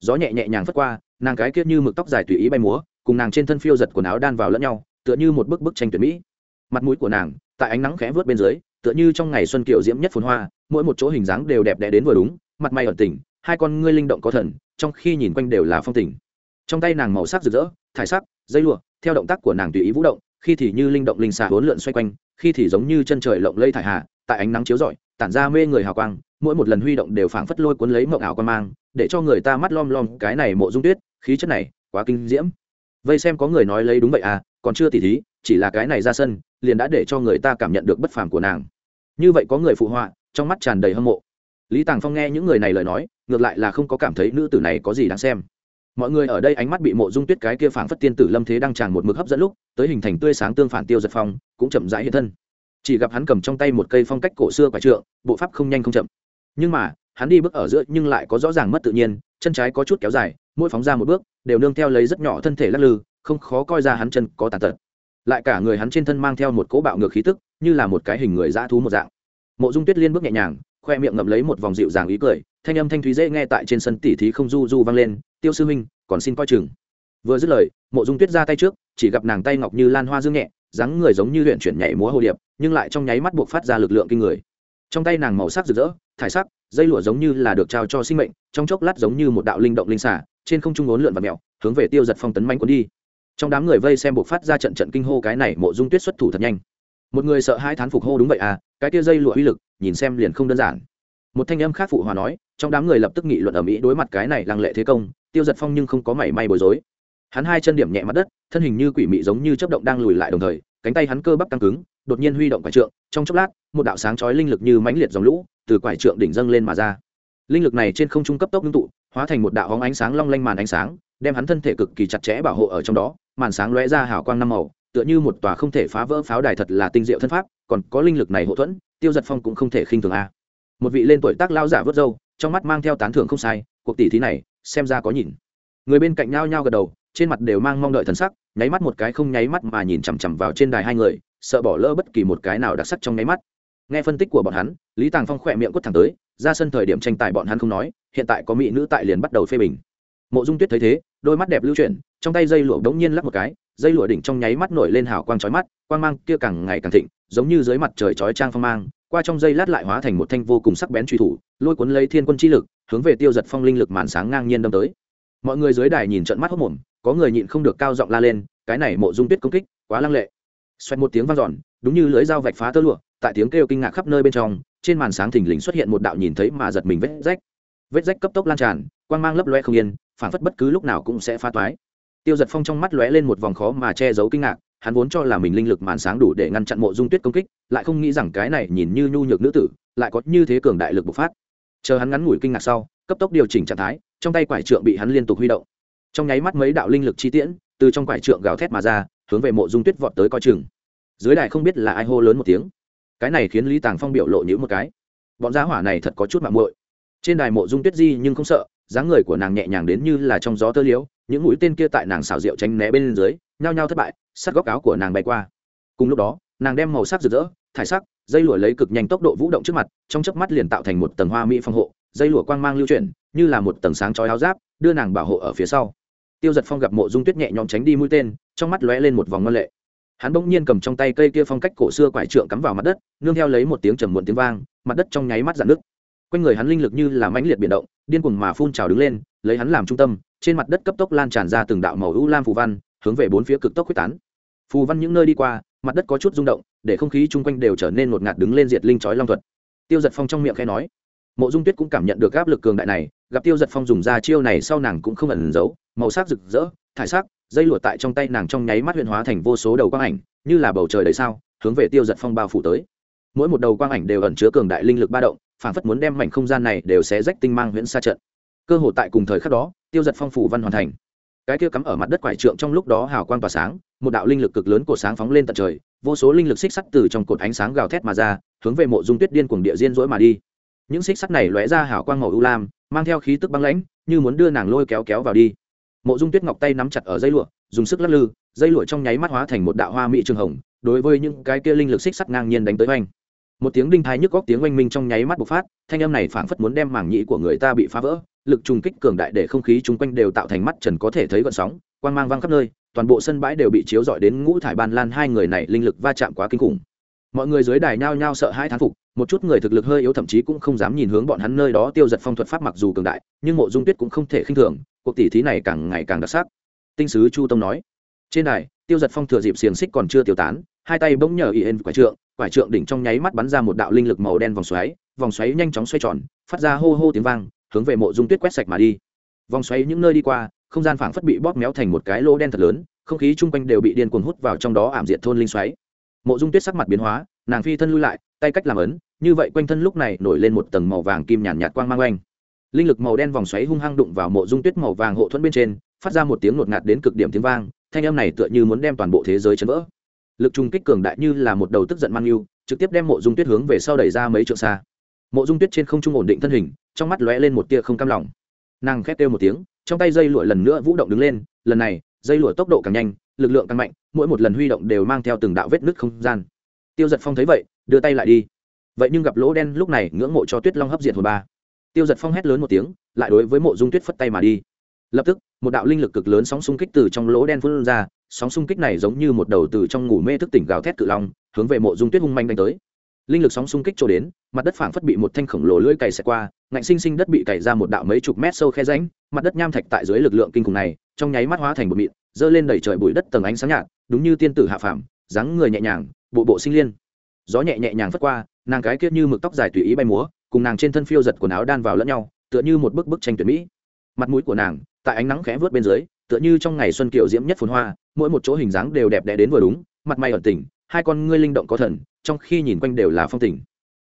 Gió nhẹ nhẹ nhàng phất qua, nàng cái kia như mực tóc dài tùy ý bay múa, cùng nàng trên thân phiêu giật quần áo đan vào lẫn nhau, tựa như một bức bức tranh tuyển mỹ. Mặt mũi của nàng, tại ánh nắng khẽ vớt bên dưới, tựa như trong ngày xuân kiều diễm nhất phồn hoa, mỗi một chỗ hình dáng đều đẹp đẽ đến vừa đúng, mặt mày ẩn tỉnh hai con ngươi linh động có thần, trong khi nhìn quanh đều là phong tình. Trong tay nàng màu sắc rực rỡ, thải sắc, dây lụa, theo động tác của nàng tùy ý vũ động, khi thì như linh động linh xà hỗn lượn xoay quanh khi thì giống như chân trời lộng lây thải hà, tại ánh nắng chiếu rọi, tản ra mê người hào quang, mỗi một lần huy động đều phảng phất lôi cuốn lấy mộng ảo quan mang, để cho người ta mắt lom lom, cái này mộ dung tuyết, khí chất này, quá kinh diễm. Vây xem có người nói lấy đúng vậy à còn chưa tỉ thí, chỉ là cái này ra sân, liền đã để cho người ta cảm nhận được bất phàm của nàng. Như vậy có người phụ họa, trong mắt tràn đầy hâm mộ. Lý tàng phong nghe những người này lời nói, ngược lại là không có cảm thấy nữ tử này có gì đáng xem mọi người ở đây ánh mắt bị mộ dung tuyết cái kia phảng phất tiên tử lâm thế đang tràn một mực hấp dẫn lúc, tới hình thành tươi sáng tương phản tiêu giật phong, cũng chậm rãi hiện thân. Chỉ gặp hắn cầm trong tay một cây phong cách cổ xưa quả trượng, bộ pháp không nhanh không chậm. Nhưng mà, hắn đi bước ở giữa nhưng lại có rõ ràng mất tự nhiên, chân trái có chút kéo dài, mỗi phóng ra một bước, đều nương theo lấy rất nhỏ thân thể lắc lư, không khó coi ra hắn chân có tàn tật. Lại cả người hắn trên thân mang theo một cỗ bạo ngược khí tức, như là một cái hình người dã thú một dạng. Mộ dung tuyết liên bước nhẹ nhàng khoe miệng ngậm lấy một vòng dịu dàng ý cười, thanh âm thanh thúy dễ nghe tại trên sân tỉ thí không du du vang lên, tiêu sư huynh, còn xin coi chừng. Vừa dứt lời, mộ dung tuyết ra tay trước, chỉ gặp nàng tay ngọc như lan hoa dương nhẹ, dáng người giống như luyện chuyển nhảy múa hồ điệp, nhưng lại trong nháy mắt buộc phát ra lực lượng kinh người. Trong tay nàng màu sắc rực rỡ, thải sắc, dây lụa giống như là được trao cho sinh mệnh, trong chốc lát giống như một đạo linh động linh xả, trên không trung ốn lượn và mèo, hướng về tiêu giật phong tấn manh cuốn đi. Trong đám người vây xem buộc phát ra trận trận kinh hô cái này mộ dung tuyết xuất thủ thật nhanh. Một người sợ hai thán phục hô, đúng vậy à cái tia dây lụa uy lực nhìn xem liền không đơn giản. Một thanh âm khác phụ hòa nói, trong đám người lập tức nghị luận ở mỹ đối mặt cái này lăng lệ thế công, tiêu giật phong nhưng không có mảy may bối rối. Hắn hai chân điểm nhẹ mặt đất, thân hình như quỷ mị giống như chấp động đang lùi lại đồng thời, cánh tay hắn cơ bắp căng cứng, đột nhiên huy động quải trượng, trong chốc lát, một đạo sáng chói linh lực như mãnh liệt dòng lũ, từ quải trượng đỉnh dâng lên mà ra. Linh lực này trên không trung cấp tốc ngưng tụ, hóa thành một đạo hóng ánh sáng long lanh màn ánh sáng, đem hắn thân thể cực kỳ chặt chẽ bảo hộ ở trong đó, màn sáng lóe ra hào quang năm màu, tựa như một tòa không thể phá vỡ pháo đài thật là tinh diệu thân pháp, còn có linh lực này hậu thuẫn tiêu giật phong cũng không thể khinh thường a. Một vị lên tuổi tác lao giả vớt râu, trong mắt mang theo tán thưởng không sai, cuộc tỷ thí này, xem ra có nhìn. Người bên cạnh nhao nhao gật đầu, trên mặt đều mang mong đợi thần sắc, nháy mắt một cái không nháy mắt mà nhìn chằm chằm vào trên đài hai người, sợ bỏ lỡ bất kỳ một cái nào đặc sắc trong nháy mắt. Nghe phân tích của bọn hắn, lý tàng phong khỏe miệng quất thẳng tới, ra sân thời điểm tranh tài bọn hắn không nói, hiện tại có mỹ nữ tại liền bắt đầu phê bình. Mộ dung tuyết thấy thế, đôi mắt đẹp lưu chuyển, trong tay dây lụa đống nhiên lắc một cái dây lụa đỉnh trong nháy mắt nổi lên hào quang chói mắt, quang mang kia càng ngày càng thịnh, giống như dưới mặt trời chói trang phong mang, qua trong dây lát lại hóa thành một thanh vô cùng sắc bén truy thủ, lôi cuốn lấy thiên quân chi lực, hướng về tiêu giật phong linh lực màn sáng ngang nhiên đâm tới. Mọi người dưới đài nhìn trận mắt hốc mồm, có người nhịn không được cao giọng la lên, cái này mộ dung tuyết công kích, quá lăng lệ. Xoẹt một tiếng vang dọn, đúng như lưỡi dao vạch phá tơ lụa, tại tiếng kêu kinh ngạc khắp nơi bên trong, trên màn sáng thình lình xuất hiện một đạo nhìn thấy mà giật mình vết rách. Vết rách cấp tốc lan tràn, quang mang lấp loe không yên, phản phất bất cứ lúc nào cũng sẽ phá toái tiêu giật phong trong mắt lóe lên một vòng khó mà che giấu kinh ngạc, hắn vốn cho là mình linh lực màn sáng đủ để ngăn chặn mộ dung tuyết công kích, lại không nghĩ rằng cái này nhìn như nhu nhược nữ tử, lại có như thế cường đại lực bộc phát. Chờ hắn ngắn ngủi kinh ngạc sau, cấp tốc điều chỉnh trạng thái, trong tay quải trượng bị hắn liên tục huy động. Trong nháy mắt mấy đạo linh lực chi tiễn, từ trong quải trượng gào thét mà ra, hướng về mộ dung tuyết vọt tới coi chừng. Dưới đài không biết là ai hô lớn một tiếng. Cái này khiến lý tàng phong biểu lộ nhữ một cái. Bọn giá hỏa này thật có chút mạng muội. Trên đài mộ dung tuyết di nhưng không sợ, dáng người của nàng nhẹ nhàng đến như là trong gió tơ liễu những mũi tên kia tại nàng xào rượu tránh né bên dưới, nhao nhao thất bại sát góc áo của nàng bay qua. Cùng lúc đó, nàng đem màu sắc rực rỡ, thải sắc, dây lụa lấy cực nhanh tốc độ vũ động trước mặt, trong chớp mắt liền tạo thành một tầng hoa mỹ phòng hộ, dây lụa quang mang lưu chuyển, như là một tầng sáng chói áo giáp, đưa nàng bảo hộ ở phía sau. Tiêu giật phong gặp mộ dung tuyết nhẹ nhõm tránh đi mũi tên, trong mắt lóe lên một vòng ngân lệ. Hắn bỗng nhiên cầm trong tay cây kia phong cách cổ xưa quải trượng cắm vào mặt đất, nương theo lấy một tiếng trầm muộn tiếng vang, mặt đất trong nháy mắt dạn nước quanh người hắn linh lực như là mãnh liệt biển động, điên cuồng mà phun trào đứng lên lấy hắn làm trung tâm, trên mặt đất cấp tốc lan tràn ra từng đạo màu u lam phù văn, hướng về bốn phía cực tốc quyết tán. Phù văn những nơi đi qua, mặt đất có chút rung động, để không khí chung quanh đều trở nên ngột ngạt đứng lên diệt linh chói long thuật. Tiêu giật phong trong miệng khẽ nói, mộ dung tuyết cũng cảm nhận được áp lực cường đại này, gặp tiêu giật phong dùng ra chiêu này sau nàng cũng không ẩn giấu, màu sắc rực rỡ, thải sắc, dây lụa tại trong tay nàng trong nháy mắt huyện hóa thành vô số đầu quang ảnh, như là bầu trời đầy sao, hướng về tiêu giật phong bao phủ tới. Mỗi một đầu quang ảnh đều ẩn chứa cường đại linh lực ba động, phản phất muốn đem mảnh không gian này đều sẽ rách tinh mang huyễn xa trận cơ hội tại cùng thời khắc đó, tiêu giật phong phủ văn hoàn thành. Cái kia cắm ở mặt đất quải trượng trong lúc đó hào quang tỏa sáng, một đạo linh lực cực lớn của sáng phóng lên tận trời, vô số linh lực xích sắt từ trong cột ánh sáng gào thét mà ra, hướng về mộ dung tuyết điên cuồng địa diên rỗi mà đi. Những xích sắt này lóe ra hào quang màu u lam, mang theo khí tức băng lãnh, như muốn đưa nàng lôi kéo kéo vào đi. Mộ dung tuyết ngọc tay nắm chặt ở dây lụa, dùng sức lắc lư, dây lụa trong nháy mắt hóa thành một đạo hoa mỹ trường hồng, đối với những cái kia linh lực xích sắt ngang nhiên đánh tới oanh. Một tiếng đinh thái nhức góc tiếng oanh minh trong nháy mắt bộc phát, thanh âm này phảng phất muốn đem mảng nhĩ của người ta bị phá vỡ lực trùng kích cường đại để không khí chung quanh đều tạo thành mắt trần có thể thấy gợn sóng, quang mang vang khắp nơi, toàn bộ sân bãi đều bị chiếu rọi đến ngũ thải ban lan, hai người này linh lực va chạm quá kinh khủng. Mọi người dưới đài nhao nhao sợ hai thán phục, một chút người thực lực hơi yếu thậm chí cũng không dám nhìn hướng bọn hắn nơi đó, tiêu giật phong thuật pháp mặc dù cường đại, nhưng mộ dung tuyết cũng không thể khinh thường, cuộc tỷ thí này càng ngày càng đặc sắc. Tinh sứ chu tông nói, trên đài, tiêu giật phong thừa dịp xiềng xích còn chưa tiêu tán, hai tay bỗng nhờ y ên quải trượng quải trượng đỉnh trong nháy mắt bắn ra một đạo linh lực màu đen vòng xoáy vòng xoáy nhanh chóng xoay tròn, phát ra hô hô tiếng vang hướng về mộ dung tuyết quét sạch mà đi. Vòng xoáy những nơi đi qua không gian phảng phất bị bóp méo thành một cái lỗ đen thật lớn không khí chung quanh đều bị điên cuồng hút vào trong đó ảm diện thôn linh xoáy. Mộ dung tuyết sắc mặt biến hóa nàng phi thân lui lại tay cách làm ấn như vậy quanh thân lúc này nổi lên một tầng màu vàng kim nhàn nhạt, quang mang oanh. Linh lực màu đen vòng xoáy hung hăng đụng vào mộ dung tuyết màu vàng hộ thuẫn bên trên phát ra một tiếng ngột ngạt đến cực điểm tiếng vang thanh âm này tựa như muốn đem toàn bộ thế giới chấn vỡ. Lực trùng kích cường đại như là một đầu tức giận mang yêu trực tiếp đem mộ dung tuyết hướng về sau đẩy ra mấy trượng xa mộ dung tuyết trên không trung ổn định thân hình, trong mắt lóe lên một tia không cam lòng. Nàng khét kêu một tiếng, trong tay dây lụa lần nữa vũ động đứng lên, lần này, dây lụa tốc độ càng nhanh, lực lượng càng mạnh, mỗi một lần huy động đều mang theo từng đạo vết nứt không gian. Tiêu giật phong thấy vậy, đưa tay lại đi. Vậy nhưng gặp lỗ đen lúc này ngưỡng mộ cho tuyết long hấp diệt hồi ba. Tiêu giật phong hét lớn một tiếng, lại đối với mộ dung tuyết phất tay mà đi. Lập tức, một đạo linh lực cực lớn sóng xung kích từ trong lỗ đen phun ra, sóng xung kích này giống như một đầu từ trong ngủ mê thức tỉnh gào thét cự long, hướng về mộ dung tuyết hung manh đánh tới linh lực sóng xung kích trổ đến, mặt đất phảng phất bị một thanh khổng lồ lưỡi cày xẹt qua, ngạnh sinh sinh đất bị cày ra một đạo mấy chục mét sâu khe ránh mặt đất nham thạch tại dưới lực lượng kinh khủng này, trong nháy mắt hóa thành bụi mịn dơ lên đẩy trời bụi đất tầng ánh sáng nhạt, đúng như tiên tử hạ phàm, dáng người nhẹ nhàng, bộ bộ sinh liên. Gió nhẹ nhẹ nhàng phất qua, nàng cái kia như mực tóc dài tùy ý bay múa, cùng nàng trên thân phiêu giật quần áo đan vào lẫn nhau, tựa như một bức bức tranh tuyệt mỹ. Mặt mũi của nàng, tại ánh nắng khẽ vớt bên dưới, tựa như trong ngày xuân kiều diễm nhất phồn hoa, mỗi một chỗ hình dáng đều đẹp đẽ đến vừa đúng, mặt mày ẩn tỉnh hai con ngươi linh động có thần trong khi nhìn quanh đều là phong tình.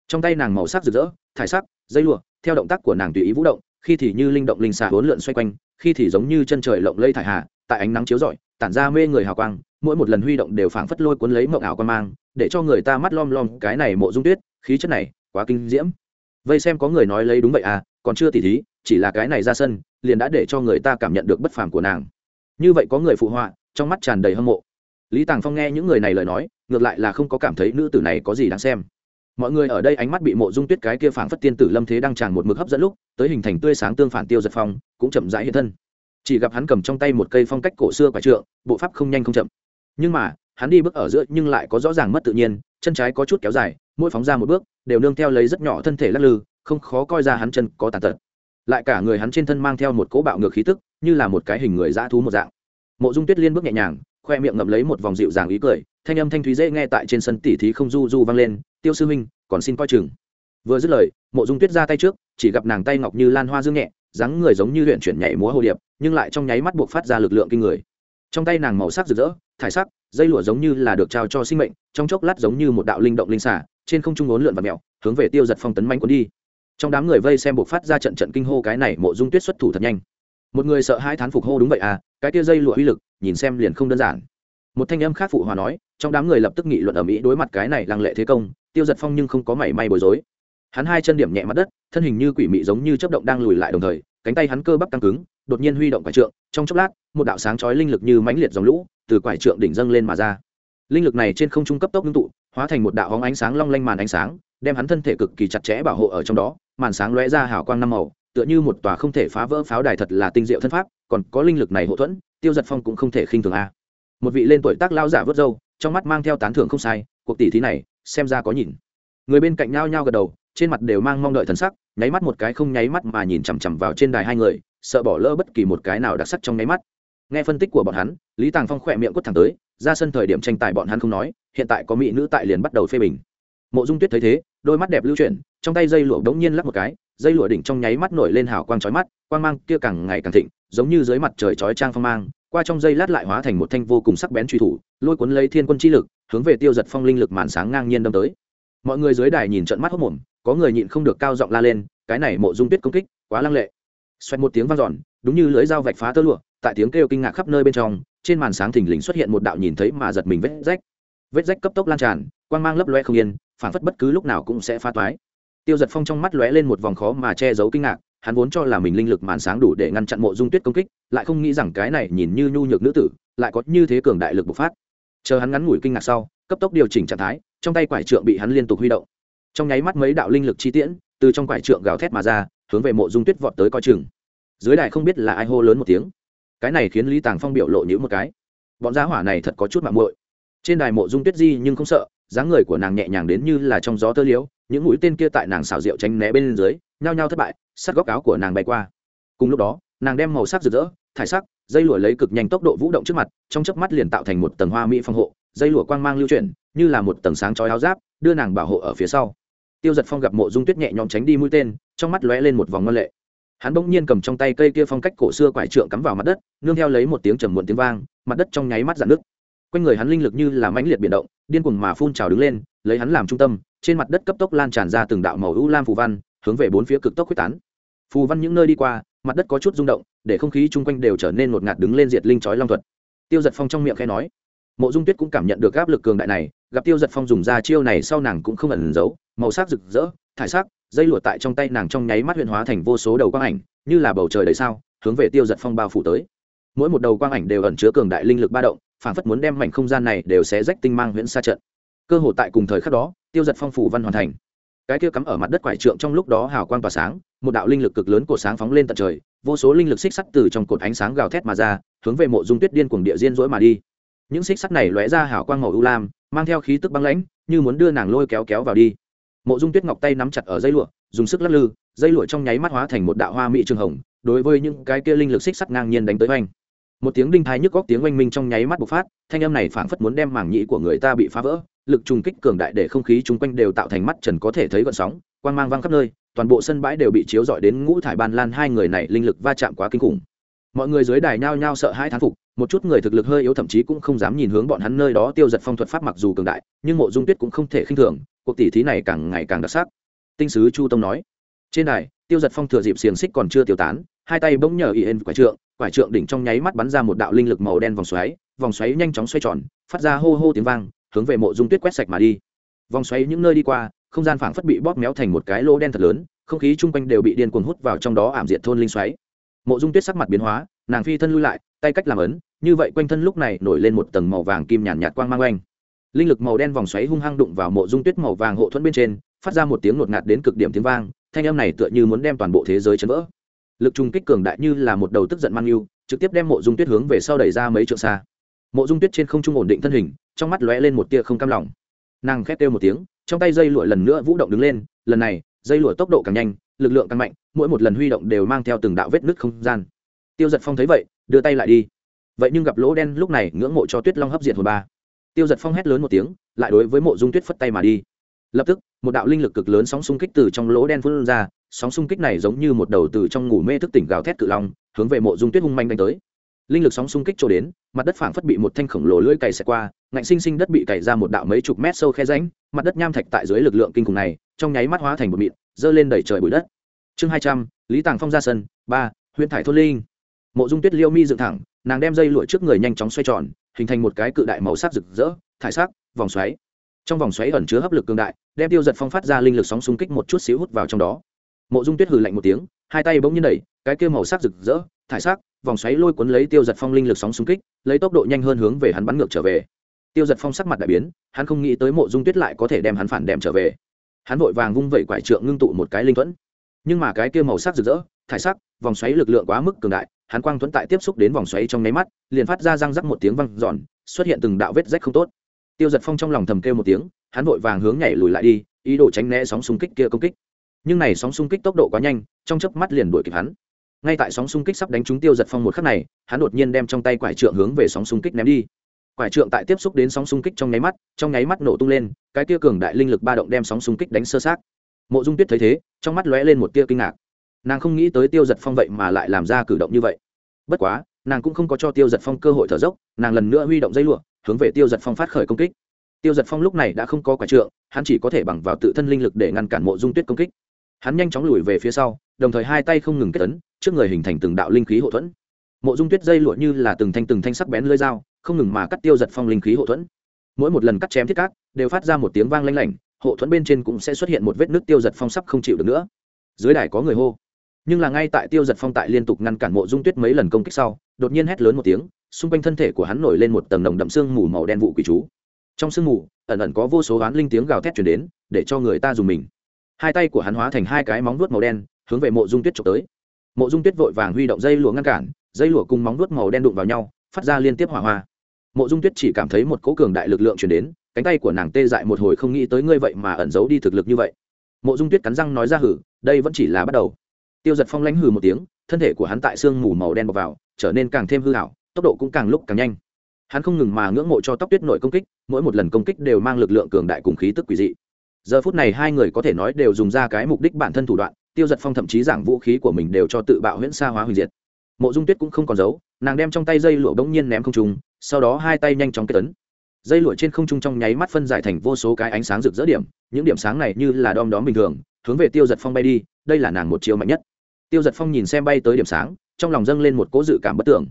Trong tay nàng màu sắc rực rỡ, thải sắc, dây lụa, theo động tác của nàng tùy ý vũ động, khi thì như linh động linh xà huấn lượn xoay quanh, khi thì giống như chân trời lộng lây thải hà, tại ánh nắng chiếu rọi, tản ra mê người hào quang, mỗi một lần huy động đều phảng phất lôi cuốn lấy mộng ảo quan mang, để cho người ta mắt lom lom, cái này mộ dung tuyết, khí chất này, quá kinh diễm. Vây xem có người nói lấy đúng vậy à còn chưa tỉ thí, chỉ là cái này ra sân, liền đã để cho người ta cảm nhận được bất phàm của nàng. Như vậy có người phụ họa, trong mắt tràn đầy hâm mộ. Lý tàng phong nghe những người này lời nói ngược lại là không có cảm thấy nữ tử này có gì đáng xem. Mọi người ở đây ánh mắt bị mộ dung tuyết cái kia phảng phất tiên tử lâm thế đang tràn một mực hấp dẫn lúc, tới hình thành tươi sáng tương phản tiêu giật phong, cũng chậm rãi hiện thân. Chỉ gặp hắn cầm trong tay một cây phong cách cổ xưa quả trượng, bộ pháp không nhanh không chậm. Nhưng mà, hắn đi bước ở giữa nhưng lại có rõ ràng mất tự nhiên, chân trái có chút kéo dài, mỗi phóng ra một bước, đều nương theo lấy rất nhỏ thân thể lắc lư, không khó coi ra hắn chân có tàn tật. Lại cả người hắn trên thân mang theo một cỗ bạo ngược khí tức, như là một cái hình người dã thú một dạng. Mộ dung tuyết liên bước nhẹ nhàng khoe miệng ngậm lấy một vòng dịu dàng ý cười, thanh âm thanh thúy dễ nghe tại trên sân tỉ thí không du du vang lên, tiêu sư huynh, còn xin coi chừng. Vừa dứt lời, mộ dung tuyết ra tay trước, chỉ gặp nàng tay ngọc như lan hoa dương nhẹ, dáng người giống như luyện chuyển nhảy múa hồ điệp, nhưng lại trong nháy mắt buộc phát ra lực lượng kinh người. Trong tay nàng màu sắc rực rỡ, thải sắc, dây lụa giống như là được trao cho sinh mệnh, trong chốc lát giống như một đạo linh động linh xả, trên không trung ốn lượn và mẹo hướng về tiêu giật phong tấn manh cuốn đi. Trong đám người vây xem buộc phát ra trận trận kinh hô cái này mộ dung tuyết xuất thủ thật nhanh. Một người sợ hai thán phục hô, đúng vậy à cái tia dây lụa uy lực nhìn xem liền không đơn giản. Một thanh âm khác phụ hòa nói, trong đám người lập tức nghị luận ở mỹ đối mặt cái này lăng lệ thế công, tiêu giật phong nhưng không có mảy may bối rối. Hắn hai chân điểm nhẹ mặt đất, thân hình như quỷ mị giống như chấp động đang lùi lại đồng thời, cánh tay hắn cơ bắp căng cứng, đột nhiên huy động quải trượng, trong chốc lát, một đạo sáng chói linh lực như mãnh liệt dòng lũ, từ quải trượng đỉnh dâng lên mà ra. Linh lực này trên không trung cấp tốc ngưng tụ, hóa thành một đạo hóng ánh sáng long lanh màn ánh sáng, đem hắn thân thể cực kỳ chặt chẽ bảo hộ ở trong đó, màn sáng lóe ra hào quang năm màu tựa như một tòa không thể phá vỡ pháo đài thật là tinh diệu thân pháp, còn có linh lực này hậu thuẫn, tiêu giật phong cũng không thể khinh thường a. Một vị lên tuổi tác lao giả vớt râu, trong mắt mang theo tán thưởng không sai, cuộc tỷ thí này, xem ra có nhìn. Người bên cạnh nhao nhao gật đầu, trên mặt đều mang mong đợi thần sắc, nháy mắt một cái không nháy mắt mà nhìn chằm chằm vào trên đài hai người, sợ bỏ lỡ bất kỳ một cái nào đặc sắc trong nháy mắt. Nghe phân tích của bọn hắn, lý tàng phong khỏe miệng quất thẳng tới, ra sân thời điểm tranh tài bọn hắn không nói, hiện tại có mỹ nữ tại liền bắt đầu phê bình. Mộ dung tuyết thấy thế, đôi mắt đẹp lưu chuyển, trong tay dây lụa đống nhiên lắp một cái dây lụa đỉnh trong nháy mắt nổi lên hào quang chói mắt, quang mang kia càng ngày càng thịnh, giống như dưới mặt trời chói trang phong mang, qua trong dây lát lại hóa thành một thanh vô cùng sắc bén truy thủ, lôi cuốn lấy thiên quân chi lực, hướng về tiêu giật phong linh lực màn sáng ngang nhiên đâm tới. Mọi người dưới đài nhìn trận mắt hốc mồm có người nhịn không được cao giọng la lên, cái này mộ dung tuyết công kích, quá lăng lệ. Xoẹt một tiếng vang dọn, đúng như lưới dao vạch phá tơ lụa, tại tiếng kêu kinh ngạc khắp nơi bên trong, trên màn sáng thình lình xuất hiện một đạo nhìn thấy mà giật mình vết rách. Vết rách cấp tốc lan tràn, quang mang lấp loe không yên, phản phất bất cứ lúc nào cũng sẽ phá toái tiêu giật phong trong mắt lóe lên một vòng khó mà che giấu kinh ngạc, hắn vốn cho là mình linh lực màn sáng đủ để ngăn chặn mộ dung tuyết công kích, lại không nghĩ rằng cái này nhìn như nhu nhược nữ tử, lại có như thế cường đại lực bộc phát. Chờ hắn ngắn ngủi kinh ngạc sau, cấp tốc điều chỉnh trạng thái, trong tay quải trượng bị hắn liên tục huy động. Trong nháy mắt mấy đạo linh lực chi tiễn, từ trong quải trượng gào thét mà ra, hướng về mộ dung tuyết vọt tới coi chừng. Dưới đài không biết là ai hô lớn một tiếng. Cái này khiến lý tàng phong biểu lộ nhữ một cái. Bọn giá hỏa này thật có chút mạng muội. Trên đài mộ dung tuyết di nhưng không sợ dáng người của nàng nhẹ nhàng đến như là trong gió tơ liễu, những mũi tên kia tại nàng xào rượu tránh né bên dưới, nhao nhao thất bại sát góc áo của nàng bay qua. Cùng lúc đó, nàng đem màu sắc rực rỡ, thải sắc, dây lụa lấy cực nhanh tốc độ vũ động trước mặt, trong chớp mắt liền tạo thành một tầng hoa mỹ phòng hộ, dây lụa quang mang lưu chuyển, như là một tầng sáng chói áo giáp, đưa nàng bảo hộ ở phía sau. Tiêu giật phong gặp mộ dung tuyết nhẹ nhõm tránh đi mũi tên, trong mắt lóe lên một vòng ngân lệ. Hắn bỗng nhiên cầm trong tay cây kia phong cách cổ xưa quải trượng cắm vào mặt đất, nương theo lấy một tiếng trầm muộn tiếng vang, mặt đất trong nháy mắt dạn nước quanh người hắn linh lực như là mãnh liệt biển động điên cuồng mà phun trào đứng lên, lấy hắn làm trung tâm, trên mặt đất cấp tốc lan tràn ra từng đạo màu u lam phù văn, hướng về bốn phía cực tốc quyết tán. Phù văn những nơi đi qua, mặt đất có chút rung động, để không khí chung quanh đều trở nên ngột ngạt đứng lên diệt linh chói long thuật. Tiêu giật phong trong miệng khai nói, mộ dung tuyết cũng cảm nhận được áp lực cường đại này, gặp tiêu giật phong dùng ra chiêu này sau nàng cũng không ẩn giấu, màu sắc rực rỡ, thải sắc, dây lụa tại trong tay nàng trong nháy mắt huyện hóa thành vô số đầu quang ảnh, như là bầu trời đầy sao, hướng về tiêu giật phong bao phủ tới. Mỗi một đầu quang ảnh đều ẩn chứa cường đại linh lực ba động phản phất muốn đem mảnh không gian này đều sẽ rách tinh mang huyễn xa trận. Cơ hội tại cùng thời khắc đó, tiêu giật phong phủ văn hoàn thành. Cái kia cắm ở mặt đất quải trượng trong lúc đó hào quang tỏa sáng, một đạo linh lực cực lớn của sáng phóng lên tận trời, vô số linh lực xích sắt từ trong cột ánh sáng gào thét mà ra, hướng về mộ dung tuyết điên cuồng địa diên rỗi mà đi. Những xích sắt này lóe ra hào quang màu u lam, mang theo khí tức băng lãnh, như muốn đưa nàng lôi kéo kéo vào đi. Mộ dung tuyết ngọc tay nắm chặt ở dây lụa, dùng sức lắc lư, dây lụa trong nháy mắt hóa thành một đạo hoa mỹ trường hồng, đối với những cái kia linh lực xích sắt ngang nhiên đánh tới oanh một tiếng đinh thái nhức góc tiếng oanh minh trong nháy mắt bộc phát, thanh âm này phảng phất muốn đem màng nhĩ của người ta bị phá vỡ, lực trùng kích cường đại để không khí chung quanh đều tạo thành mắt trần có thể thấy gọn sóng, quang mang văng khắp nơi, toàn bộ sân bãi đều bị chiếu rọi đến ngũ thải ban lan, hai người này linh lực va chạm quá kinh khủng. Mọi người dưới đài nhao nhao sợ hai thán phục, một chút người thực lực hơi yếu thậm chí cũng không dám nhìn hướng bọn hắn nơi đó tiêu giật phong thuật pháp mặc dù cường đại, nhưng mộ dung tuyết cũng không thể khinh thường, cuộc tỷ thí này càng ngày càng đặc sắc. Tinh sứ chu tông nói, trên đài, tiêu giật phong thừa dịp xiềng xích còn chưa tiêu tán, hai tay bỗng nhờ y ên quải trượng quải trượng đỉnh trong nháy mắt bắn ra một đạo linh lực màu đen vòng xoáy vòng xoáy nhanh chóng xoay tròn phát ra hô hô tiếng vang hướng về mộ dung tuyết quét sạch mà đi. Vòng xoáy những nơi đi qua không gian phảng phất bị bóp méo thành một cái lỗ đen thật lớn không khí chung quanh đều bị điên cuồng hút vào trong đó ảm diệt thôn linh xoáy. Mộ dung tuyết sắc mặt biến hóa nàng phi thân lui lại tay cách làm ấn như vậy quanh thân lúc này nổi lên một tầng màu vàng kim nhàn nhạt, nhạt quang mang oanh. Linh lực màu đen vòng xoáy hung hăng đụng vào mộ dung tuyết màu vàng hộ thuẫn bên trên phát ra một tiếng ngột ngạt đến cực điểm tiếng vang thanh âm này tựa như muốn đem toàn bộ thế giới chấn vỡ lực trung kích cường đại như là một đầu tức giận mang yêu, trực tiếp đem mộ dung tuyết hướng về sau đẩy ra mấy trượng xa. Mộ dung tuyết trên không trung ổn định thân hình, trong mắt lóe lên một tia không cam lòng. Nàng khét kêu một tiếng, trong tay dây lụa lần nữa vũ động đứng lên, lần này, dây lụa tốc độ càng nhanh, lực lượng càng mạnh, mỗi một lần huy động đều mang theo từng đạo vết nứt không gian. Tiêu giật phong thấy vậy, đưa tay lại đi. Vậy nhưng gặp lỗ đen lúc này ngưỡng mộ cho tuyết long hấp diện hồi ba. Tiêu giật phong hét lớn một tiếng, lại đối với mộ dung tuyết phất tay mà đi. Lập tức, một đạo linh lực cực lớn sóng xung kích từ trong lỗ đen phun ra sóng xung kích này giống như một đầu từ trong ngủ mê thức tỉnh gào thét cự long, hướng về mộ dung tuyết hung manh đánh tới. Linh lực sóng xung kích trôi đến, mặt đất phảng phất bị một thanh khổng lồ lưỡi cày xẹt qua, ngạnh sinh sinh đất bị cày ra một đạo mấy chục mét sâu khe ránh mặt đất nham thạch tại dưới lực lượng kinh khủng này, trong nháy mắt hóa thành một mịn, dơ lên đẩy trời bụi đất. Chương hai trăm, lý tàng phong ra sân, ba huyện thải thôn linh. Mộ dung tuyết liêu mi dựng thẳng, nàng đem dây lụa trước người nhanh chóng xoay tròn, hình thành một cái cự đại màu sắc rực rỡ, thải sắc, vòng xoáy. Trong vòng xoáy ẩn chứa hấp lực cường đại, đem tiêu giật phong phát ra linh lực sóng xung kích một chút xíu hút vào trong đó mộ dung tuyết hừ lạnh một tiếng, hai tay bỗng nhiên đẩy, cái kia màu sắc rực rỡ, thải sắc, vòng xoáy lôi cuốn lấy tiêu giật phong linh lực sóng xung kích, lấy tốc độ nhanh hơn hướng về hắn bắn ngược trở về. Tiêu giật phong sắc mặt đại biến, hắn không nghĩ tới mộ dung tuyết lại có thể đem hắn phản đem trở về. Hắn vội vàng vung vẩy quải trượng ngưng tụ một cái linh thuẫn. Nhưng mà cái kia màu sắc rực rỡ, thải sắc, vòng xoáy lực lượng quá mức cường đại, hắn quang thuẫn tại tiếp xúc đến vòng xoáy trong nháy mắt, liền phát ra răng rắc một tiếng văng giòn xuất hiện từng đạo vết rách không tốt. Tiêu giật phong trong lòng thầm kêu một tiếng, hắn vội vàng hướng nhảy lùi lại đi, ý đồ tránh né sóng xung kích kia công kích nhưng này sóng xung kích tốc độ quá nhanh, trong chớp mắt liền đuổi kịp hắn. Ngay tại sóng xung kích sắp đánh trúng tiêu giật phong một khắc này, hắn đột nhiên đem trong tay quải trượng hướng về sóng xung kích ném đi. Quải trượng tại tiếp xúc đến sóng xung kích trong nháy mắt, trong nháy mắt nổ tung lên, cái tia cường đại linh lực ba động đem sóng xung kích đánh sơ sát mộ dung tuyết thấy thế, trong mắt lóe lên một tia kinh ngạc. Nàng không nghĩ tới tiêu giật phong vậy mà lại làm ra cử động như vậy. Bất quá, nàng cũng không có cho tiêu giật phong cơ hội thở dốc, nàng lần nữa huy động dây lụa, hướng về tiêu giật phong phát khởi công kích. Tiêu giật phong lúc này đã không có quả trượng, hắn chỉ có thể bằng vào tự thân linh lực để ngăn cản mộ dung tuyết công kích hắn nhanh chóng lùi về phía sau, đồng thời hai tay không ngừng kết tấn trước người hình thành từng đạo linh khí hậu thuẫn. Mộ dung tuyết dây lụa như là từng thanh từng thanh sắc bén lưỡi dao, không ngừng mà cắt tiêu giật phong linh khí hậu thuẫn. Mỗi một lần cắt chém thiết cát, đều phát ra một tiếng vang lanh lảnh hộ thuẫn bên trên cũng sẽ xuất hiện một vết nước tiêu giật phong sắp không chịu được nữa. Dưới đài có người hô. Nhưng là ngay tại tiêu giật phong tại liên tục ngăn cản mộ dung tuyết mấy lần công kích sau, đột nhiên hét lớn một tiếng, xung quanh thân thể của hắn nổi lên một tầng nồng đậm sương mù màu đen vụ quỷ chú. Trong sương mù, ẩn ẩn có vô số oán linh tiếng gào thét chuyển đến, để cho người ta dùng mình hai tay của hắn hóa thành hai cái móng vuốt màu đen, hướng về mộ dung tuyết trộm tới. Mộ dung tuyết vội vàng huy động dây lụa ngăn cản, dây lụa cùng móng vuốt màu đen đụng vào nhau, phát ra liên tiếp hỏa hoa. Mộ dung tuyết chỉ cảm thấy một cỗ cường đại lực lượng chuyển đến, cánh tay của nàng tê dại một hồi không nghĩ tới ngươi vậy mà ẩn giấu đi thực lực như vậy. Mộ dung tuyết cắn răng nói ra hử, đây vẫn chỉ là bắt đầu. Tiêu giật phong lãnh hừ một tiếng, thân thể của hắn tại sương mù màu đen bọc vào, trở nên càng thêm hư hảo tốc độ cũng càng lúc càng nhanh. Hắn không ngừng mà ngưỡng mộ cho tóc tuyết nội công kích, mỗi một lần công kích đều mang lực lượng cường đại cùng khí tức quỷ dị giờ phút này hai người có thể nói đều dùng ra cái mục đích bản thân thủ đoạn, tiêu giật phong thậm chí giảng vũ khí của mình đều cho tự bạo huyễn xa hóa hủy diệt. Mộ dung tuyết cũng không còn giấu, nàng đem trong tay dây lụa bỗng nhiên ném không trùng sau đó hai tay nhanh chóng kết tấn dây lụa trên không trung trong nháy mắt phân giải thành vô số cái ánh sáng rực rỡ điểm, những điểm sáng này như là đom đóm bình thường, hướng về tiêu giật phong bay đi, đây là nàng một chiều mạnh nhất. Tiêu giật phong nhìn xem bay tới điểm sáng, trong lòng dâng lên một cố dự cảm bất tưởng.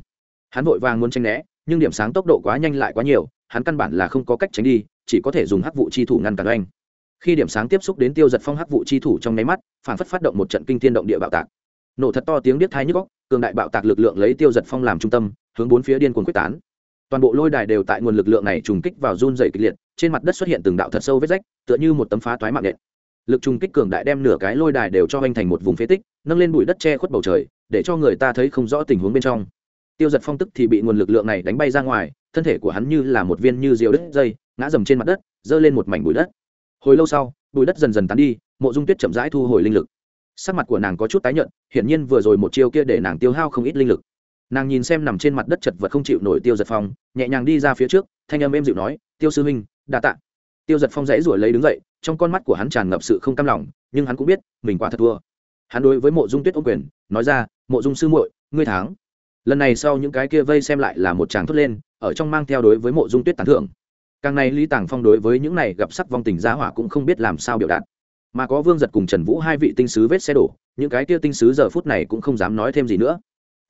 Hắn vội vàng muốn tranh né, nhưng điểm sáng tốc độ quá nhanh lại quá nhiều, hắn căn bản là không có cách tránh đi, chỉ có thể dùng hắc vụ chi thủ ngăn cản oanh khi điểm sáng tiếp xúc đến tiêu giật phong hắc vụ chi thủ trong nháy mắt phản phất phát động một trận kinh thiên động địa bạo tạc. Nổ thật to tiếng biết thai nhức góc cường đại bạo tạc lực lượng lấy tiêu giật phong làm trung tâm, hướng bốn phía điên cuồng quyết tán. Toàn bộ lôi đài đều tại nguồn lực lượng này trùng kích vào run dày kịch liệt, trên mặt đất xuất hiện từng đạo thật sâu vết rách, tựa như một tấm phá toái mạng nện. Lực trùng kích cường đại đem nửa cái lôi đài đều cho anh thành một vùng phế tích, nâng lên bụi đất che khuất bầu trời, để cho người ta thấy không rõ tình huống bên trong. Tiêu giật phong tức thì bị nguồn lực lượng này đánh bay ra ngoài, thân thể của hắn như là một viên như diều đất dây, ngã dầm trên mặt đất, giơ lên một mảnh bụi đất hồi lâu sau, bụi đất dần dần tán đi, mộ dung tuyết chậm rãi thu hồi linh lực. Sắc mặt của nàng có chút tái nhợt, hiển nhiên vừa rồi một chiêu kia để nàng tiêu hao không ít linh lực. Nàng nhìn xem nằm trên mặt đất chật vật không chịu nổi tiêu giật phong, nhẹ nhàng đi ra phía trước, thanh âm êm dịu nói, tiêu sư huynh, đa tạ. Tiêu giật phong dãy ruổi lấy đứng dậy, trong con mắt của hắn tràn ngập sự không cam lòng, nhưng hắn cũng biết, mình quá thật thua. Hắn đối với mộ dung tuyết ô quyền, nói ra, mộ dung sư muội, ngươi tháng lần này sau những cái kia vây xem lại là một tràng thốt lên, ở trong mang theo đối với mộ dung tuyết tán thưởng càng này lý tàng phong đối với những này gặp sắc vong tình gia hỏa cũng không biết làm sao biểu đạt. Mà có vương giật cùng trần vũ hai vị tinh sứ vết xe đổ, những cái kia tinh sứ giờ phút này cũng không dám nói thêm gì nữa.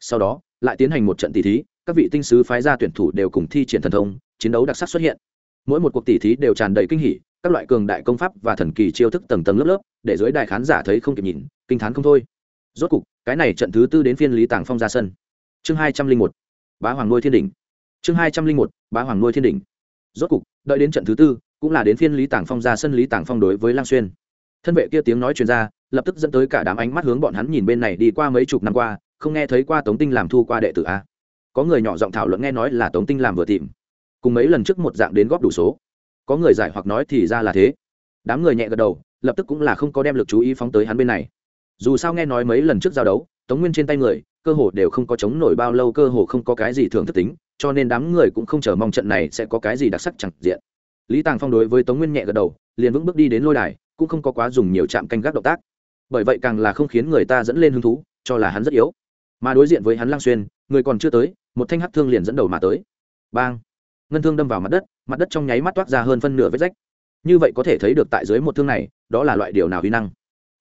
Sau đó, lại tiến hành một trận tỷ thí, các vị tinh sứ phái ra tuyển thủ đều cùng thi triển thần thông, chiến đấu đặc sắc xuất hiện. Mỗi một cuộc tỷ thí đều tràn đầy kinh hỉ, các loại cường đại công pháp và thần kỳ chiêu thức tầng tầng lớp lớp, để giới đại khán giả thấy không kịp nhìn, kinh t h á n không thôi. Rốt cục, cái này trận thứ tư đến phiên lý tàng phong ra sân. Chương hai trăm linh một, bá hoàng nuôi thiên đình chương hai trăm linh một, bá hoàng nuôi thiên đình rốt cục, đợi đến trận thứ tư, cũng là đến phiên lý tàng phong ra sân lý tàng phong đối với lang xuyên. Thân vệ kia tiếng nói chuyên r a lập tức dẫn tới cả đám ánh mắt hướng bọn hắn nhìn bên này đi qua mấy chục năm qua, không nghe thấy qua tống tinh làm thu qua đệ tử a. Có người nhỏ giọng thảo luận nghe nói là tống tinh làm vừa tìm. Cùng mấy lần trước một dạng đến góp đủ số. Có người giải hoặc nói thì ra là thế. Đám người nhẹ gật đầu, lập tức cũng là không có đem lực chú ý phóng tới hắn bên này. Dù sao nghe nói mấy lần trước giao đấu, tống nguyên trên tay người, cơ hồ đều không có chống nổi bao lâu, cơ hồ không có cái gì thường thất tính cho nên đám người cũng không chờ mong trận này sẽ có cái gì đặc sắc chẳng diện. Lý tàng phong đối với tống nguyên nhẹ gật đầu, liền vững bước đi đến lôi đài, cũng không có quá dùng nhiều chạm canh gác động tác. Bởi vậy càng là không khiến người ta dẫn lên hứng thú, cho là hắn rất yếu. Mà đối diện với hắn lang xuyên, người còn chưa tới, một thanh hắc thương liền dẫn đầu mà tới. Bang! Ngân thương đâm vào mặt đất mặt đất trong nháy mắt toát ra hơn phân nửa vết rách. Như vậy có thể thấy được tại dưới một thương này, đó là loại điều nào uy năng.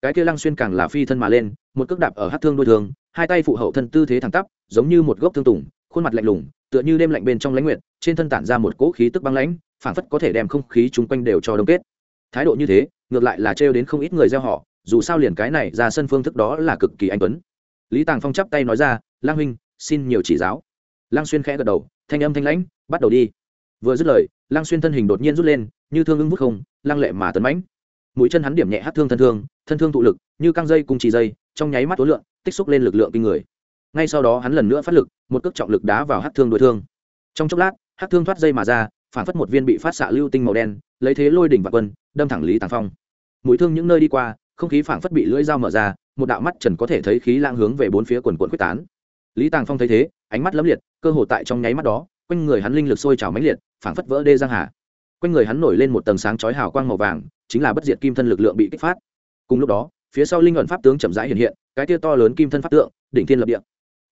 Cái kia lăng xuyên càng là phi thân mà lên, một cước đạp ở hát thương đôi thương, hai tay phụ hậu thân tư thế thẳng tắp, giống như một gốc thương tùng khuôn mặt lạnh lùng, tựa như đêm lạnh bên trong lãnh nguyện trên thân tản ra một cỗ khí tức băng lãnh, phảng phất có thể đem không khí chung quanh đều cho đông kết. Thái độ như thế, ngược lại là trêu đến không ít người gieo họ, dù sao liền cái này ra sân phương thức đó là cực kỳ anh tuấn. Lý tàng phong chắp tay nói ra, lang huynh, xin nhiều chỉ giáo. Lang xuyên khẽ gật đầu, thanh âm thanh lãnh, bắt đầu đi. Vừa dứt lời, lang xuyên thân hình đột nhiên rút lên, như thương ưng vút không, lăng lệ mà tấn mãnh. Mũi chân hắn điểm nhẹ hát thương thân thương thân thương tụ lực, như căng dây cùng chỉ dây, trong nháy mắt tối lượng tích xúc lên lực lượng kinh người ngay sau đó hắn lần nữa phát lực, một cước trọng lực đá vào hát thương đối thương. Trong chốc lát hát thương thoát dây mà ra, phản phất một viên bị phát xạ lưu tinh màu đen, lấy thế lôi đỉnh và quân, đâm thẳng lý tàng phong. Mũi thương những nơi đi qua, không khí phản phất bị lưỡi dao mở ra, một đạo mắt trần có thể thấy khí lang hướng về bốn phía quần quận quyết tán. Lý tàng phong thấy thế, ánh mắt lấm liệt, cơ hồ tại trong nháy mắt đó, quanh người hắn linh lực sôi trào mãnh liệt phảng phất vỡ đê giang hà. Quanh người hắn nổi lên một tầng sáng chói hào quang màu vàng, chính là bất diệt kim thân lực lượng bị kích phát. Cùng lúc đó, phía sau linh luận pháp tướng chậm rãi hiện hiện, cái tia to lớn kim thân pháp tượng, đỉnh thiên lập địa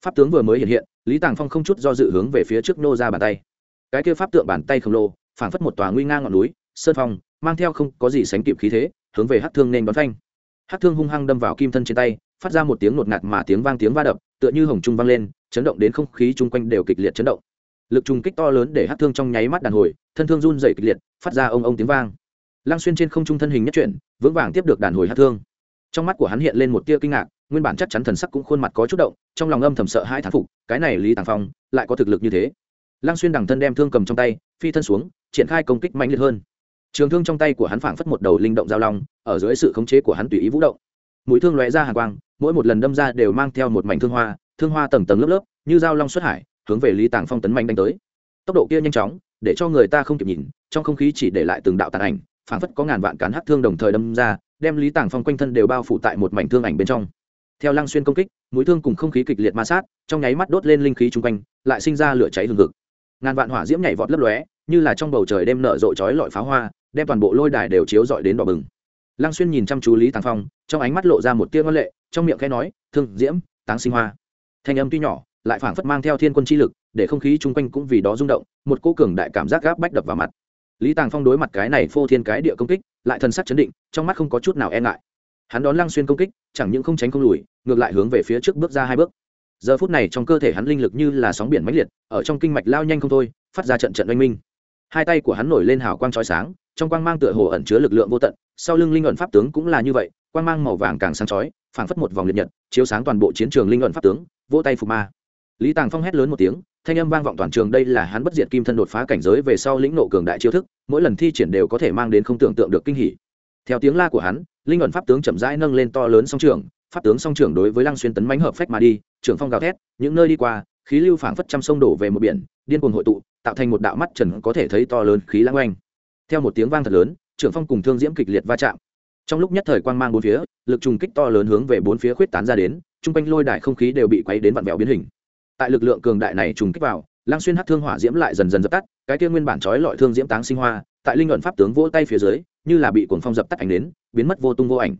pháp tướng vừa mới hiện hiện, lý tàng phong không chút do dự hướng về phía trước nô ra bàn tay. Cái kia pháp tượng bàn tay khổng lồ, phảng phất một tòa nguy ngang ngọn núi, sơn phong, mang theo không có gì sánh kịp khí thế, hướng về hát thương nên đón phanh. Hát thương hung hăng đâm vào kim thân trên tay, phát ra một tiếng ngột ngạt mà tiếng vang tiếng va đập, tựa như hồng trung vang lên, chấn động đến không khí chung quanh đều kịch liệt chấn động. Lực trùng kích to lớn để hát thương trong nháy mắt đàn hồi, thân thương run dày kịch liệt, phát ra ông ông tiếng vang. Lang xuyên trên không trung thân hình nhất chuyển, vững vàng tiếp được đàn hồi hát thương trong mắt của hắn hiện lên một tia kinh ngạc, nguyên bản chắc chắn thần sắc cũng khuôn mặt có chút động, trong lòng âm thầm sợ hai thán phục, cái này lý tàng phong, lại có thực lực như thế. Lang xuyên đằng thân đem thương cầm trong tay, phi thân xuống, triển khai công kích mạnh liệt hơn. Trường thương trong tay của hắn phảng phất một đầu linh động giao long, ở dưới sự khống chế của hắn tùy ý vũ động. Mũi thương lóe ra hàng quang, mỗi một lần đâm ra đều mang theo một mảnh thương hoa thương hoa tầng tầng lớp lớp, như dao long xuất hải, hướng về lý tàng phong tấn mạnh đánh tới. Tốc độ kia nhanh chóng, để cho người ta không kịp nhìn, trong không khí chỉ để lại từng đạo tàn ảnh phảng phất có ngàn vạn cán hắc thương đồng thời đâm ra, đem lý tàng phong quanh thân đều bao phủ tại một mảnh thương ảnh bên trong. Theo lăng xuyên công kích, mũi thương cùng không khí kịch liệt ma sát, trong nháy mắt đốt lên linh khí chung quanh, lại sinh ra lửa cháy hừng hực. Ngàn vạn hỏa diễm nhảy vọt lấp lóe, như là trong bầu trời đêm nở rộ chói lọi pháo hoa, đem toàn bộ lôi đài đều chiếu rọi đến đỏ bừng. Lăng xuyên nhìn chăm chú lý tàng phong, trong ánh mắt lộ ra một tia ngân lệ, trong miệng khẽ nói, thương, diễm, táng sinh hoa. Thanh âm tuy nhỏ, lại phảng phất mang theo thiên quân chi lực, để không khí chung quanh cũng vì đó rung động, một cô cường đại cảm giác gáp bách đập vào mặt lý tàng phong đối mặt cái này phô thiên cái địa công kích, lại thân sắc chấn định, trong mắt không có chút nào e ngại. Hắn đón lăng xuyên công kích, chẳng những không tránh không lùi, ngược lại hướng về phía trước bước ra hai bước. Giờ phút này trong cơ thể hắn linh lực như là sóng biển mãnh liệt, ở trong kinh mạch lao nhanh không thôi, phát ra trận trận oanh minh. Hai tay của hắn nổi lên hào quang trói sáng, trong quang mang tựa hồ ẩn chứa lực lượng vô tận, sau lưng linh luận pháp tướng cũng là như vậy, quang mang màu vàng càng sáng chói, phảng phất một vòng liệt nhật, chiếu sáng toàn bộ chiến trường linh luận pháp tướng, vỗ tay phục ma lý tàng phong hét lớn một tiếng, thanh âm vang vọng toàn trường, đây là hắn bất diệt kim thân đột phá cảnh giới về sau lĩnh nộ cường đại chiêu thức, mỗi lần thi triển đều có thể mang đến không tưởng tượng được kinh hỉ. Theo tiếng la của hắn, linh ẩn pháp tướng chậm rãi nâng lên to lớn song trường, pháp tướng song trường đối với lăng xuyên tấn mãnh hợp phách mà đi, trưởng phong gào thét, những nơi đi qua, khí lưu phảng phất trăm sông đổ về một biển, điên cuồng hội tụ, tạo thành một đạo mắt trần có thể thấy to lớn khí lãng oanh. Theo một tiếng vang thật lớn, trưởng phong cùng thương diễm kịch liệt va chạm. Trong lúc nhất thời quang mang bốn phía, lực trùng kích to lớn hướng về bốn phía khuyết tán ra đến, chung quanh lôi đài không khí đều bị quấy đến vặn vẹo biến hình tại lực lượng cường đại này trùng kích vào lang xuyên hát thương hỏa diễm lại dần dần dập tắt, cái kia nguyên bản trói lọi thương diễm táng sinh hoa, tại linh luận pháp tướng vỗ tay phía dưới, như là bị cuồng phong dập tắt ảnh đến biến mất vô tung vô ảnh.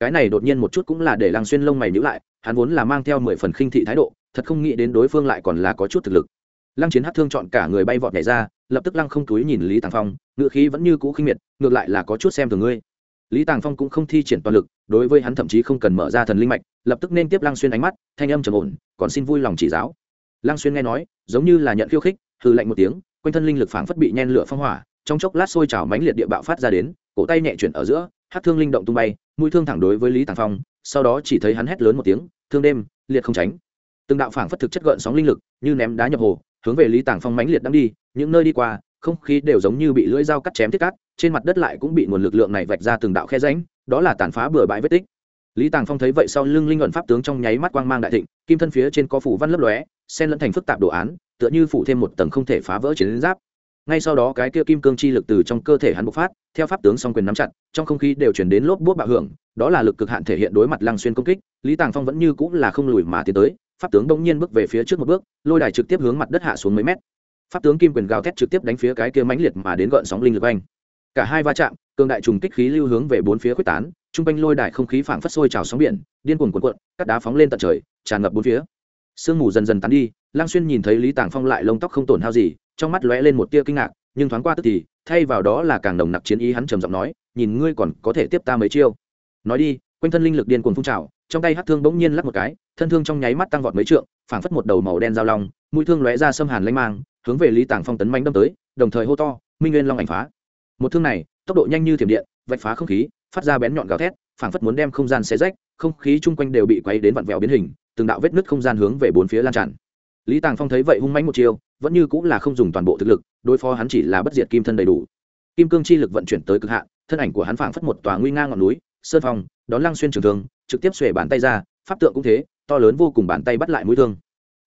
Cái này đột nhiên một chút cũng là để lang xuyên lông mày nhữ lại, hắn vốn là mang theo mười phần khinh thị thái độ, thật không nghĩ đến đối phương lại còn là có chút thực lực. Lăng chiến hát thương chọn cả người bay vọt nhảy ra, lập tức lăng không túi nhìn lý tàng phong ngự khí vẫn như cũ khinh miệt, ngược lại là có chút xem thường ngươi lý tàng phong cũng không thi triển toàn lực, đối với hắn thậm chí không cần mở ra thần linh mạch, lập tức nên tiếp lăng xuyên ánh mắt, thanh âm trầm ổn, còn xin vui lòng chỉ giáo. Lăng xuyên nghe nói, giống như là nhận khiêu khích hư lạnh một tiếng, quanh thân linh lực phảng phất bị nhen lửa phong hỏa, trong chốc lát sôi trào mãnh liệt địa bạo phát ra đến, cổ tay nhẹ chuyển ở giữa hát thương linh động tung bay, mũi thương thẳng đối với lý tàng phong, sau đó chỉ thấy hắn hét lớn một tiếng, thương đêm, liệt không tránh. Từng đạo phảng phất thực chất gợn sóng linh lực, như ném đá nhập hồ, hướng về lý tàng phong mãnh liệt đang đi, những nơi đi qua, không khí đều giống như bị lưỡi dao cắt chém thiết cắt trên mặt đất lại cũng bị nguồn lực lượng này vạch ra từng đạo khe rãnh, đó là tàn phá bừa bãi vết tích. Lý tàng phong thấy vậy sau lưng linh luận pháp tướng trong nháy mắt quang mang đại thịnh, kim thân phía trên có phủ văn lấp lóe, xen lẫn thành phức tạp đồ án, tựa như phủ thêm một tầng không thể phá vỡ chiến giáp. Ngay sau đó cái kia kim cương chi lực từ trong cơ thể hắn bộc phát, theo pháp tướng song quyền nắm chặt, trong không khí đều chuyển đến lốp bút bạo hưởng, đó là lực cực hạn thể hiện đối mặt lăng xuyên công kích, lý tàng phong vẫn như cũng là không lùi mà tiến tới, pháp tướng bỗng nhiên bước về phía trước một bước, lôi đài trực tiếp hướng mặt đất hạ xuống mấy mét. Pháp tướng kim quyền gào thét trực tiếp đánh phía cái kia mãnh liệt mà đến gợn sóng linh lực anh cả hai va chạm, cường đại trùng kích khí lưu hướng về bốn phía quyết tán, trung quanh lôi đài không khí phảng phất sôi trào sóng biển, điên cuồng cuộn cuộn các đá phóng lên tận trời, tràn ngập bốn phía. Sương mù dần dần tán đi lang xuyên nhìn thấy lý tàng phong lại lông tóc không tổn hao gì, trong mắt lóe lên một tia kinh ngạc, nhưng thoáng qua tức thì, thay vào đó là càng nồng nặc chiến ý hắn trầm giọng nói, nhìn ngươi còn có thể tiếp ta mấy chiêu? Nói đi, quanh thân linh lực điên cuồng phun trào, trong tay hát thương bỗng nhiên lắc một cái, thân thương trong nháy mắt tăng vọt mấy trượng, phảng phất một đầu màu đen dao long, mũi thương lóe ra xâm hàn lanh mang, hướng về lý tàng phong tấn manh đâm tới, đồng thời hô to, minh nguyên long ảnh phá! Một thương này, tốc độ nhanh như thiểm điện, vạch phá không khí, phát ra bén nhọn gào thét, phảng phất muốn đem không gian xé rách, không khí chung quanh đều bị quay đến vặn vẹo biến hình, từng đạo vết nứt không gian hướng về bốn phía lan tràn. Lý tàng phong thấy vậy hung mãnh một chiêu, vẫn như cũng là không dùng toàn bộ thực lực, đối phó hắn chỉ là bất diệt kim thân đầy đủ. Kim cương chi lực vận chuyển tới cực hạn, thân ảnh của hắn phảng phất một tòa nguy nga ngọn núi, sơn phong, đón lăng xuyên trường thương, trực tiếp xuề bàn tay ra, pháp tượng cũng thế, to lớn vô cùng bàn tay bắt lại mũi thương.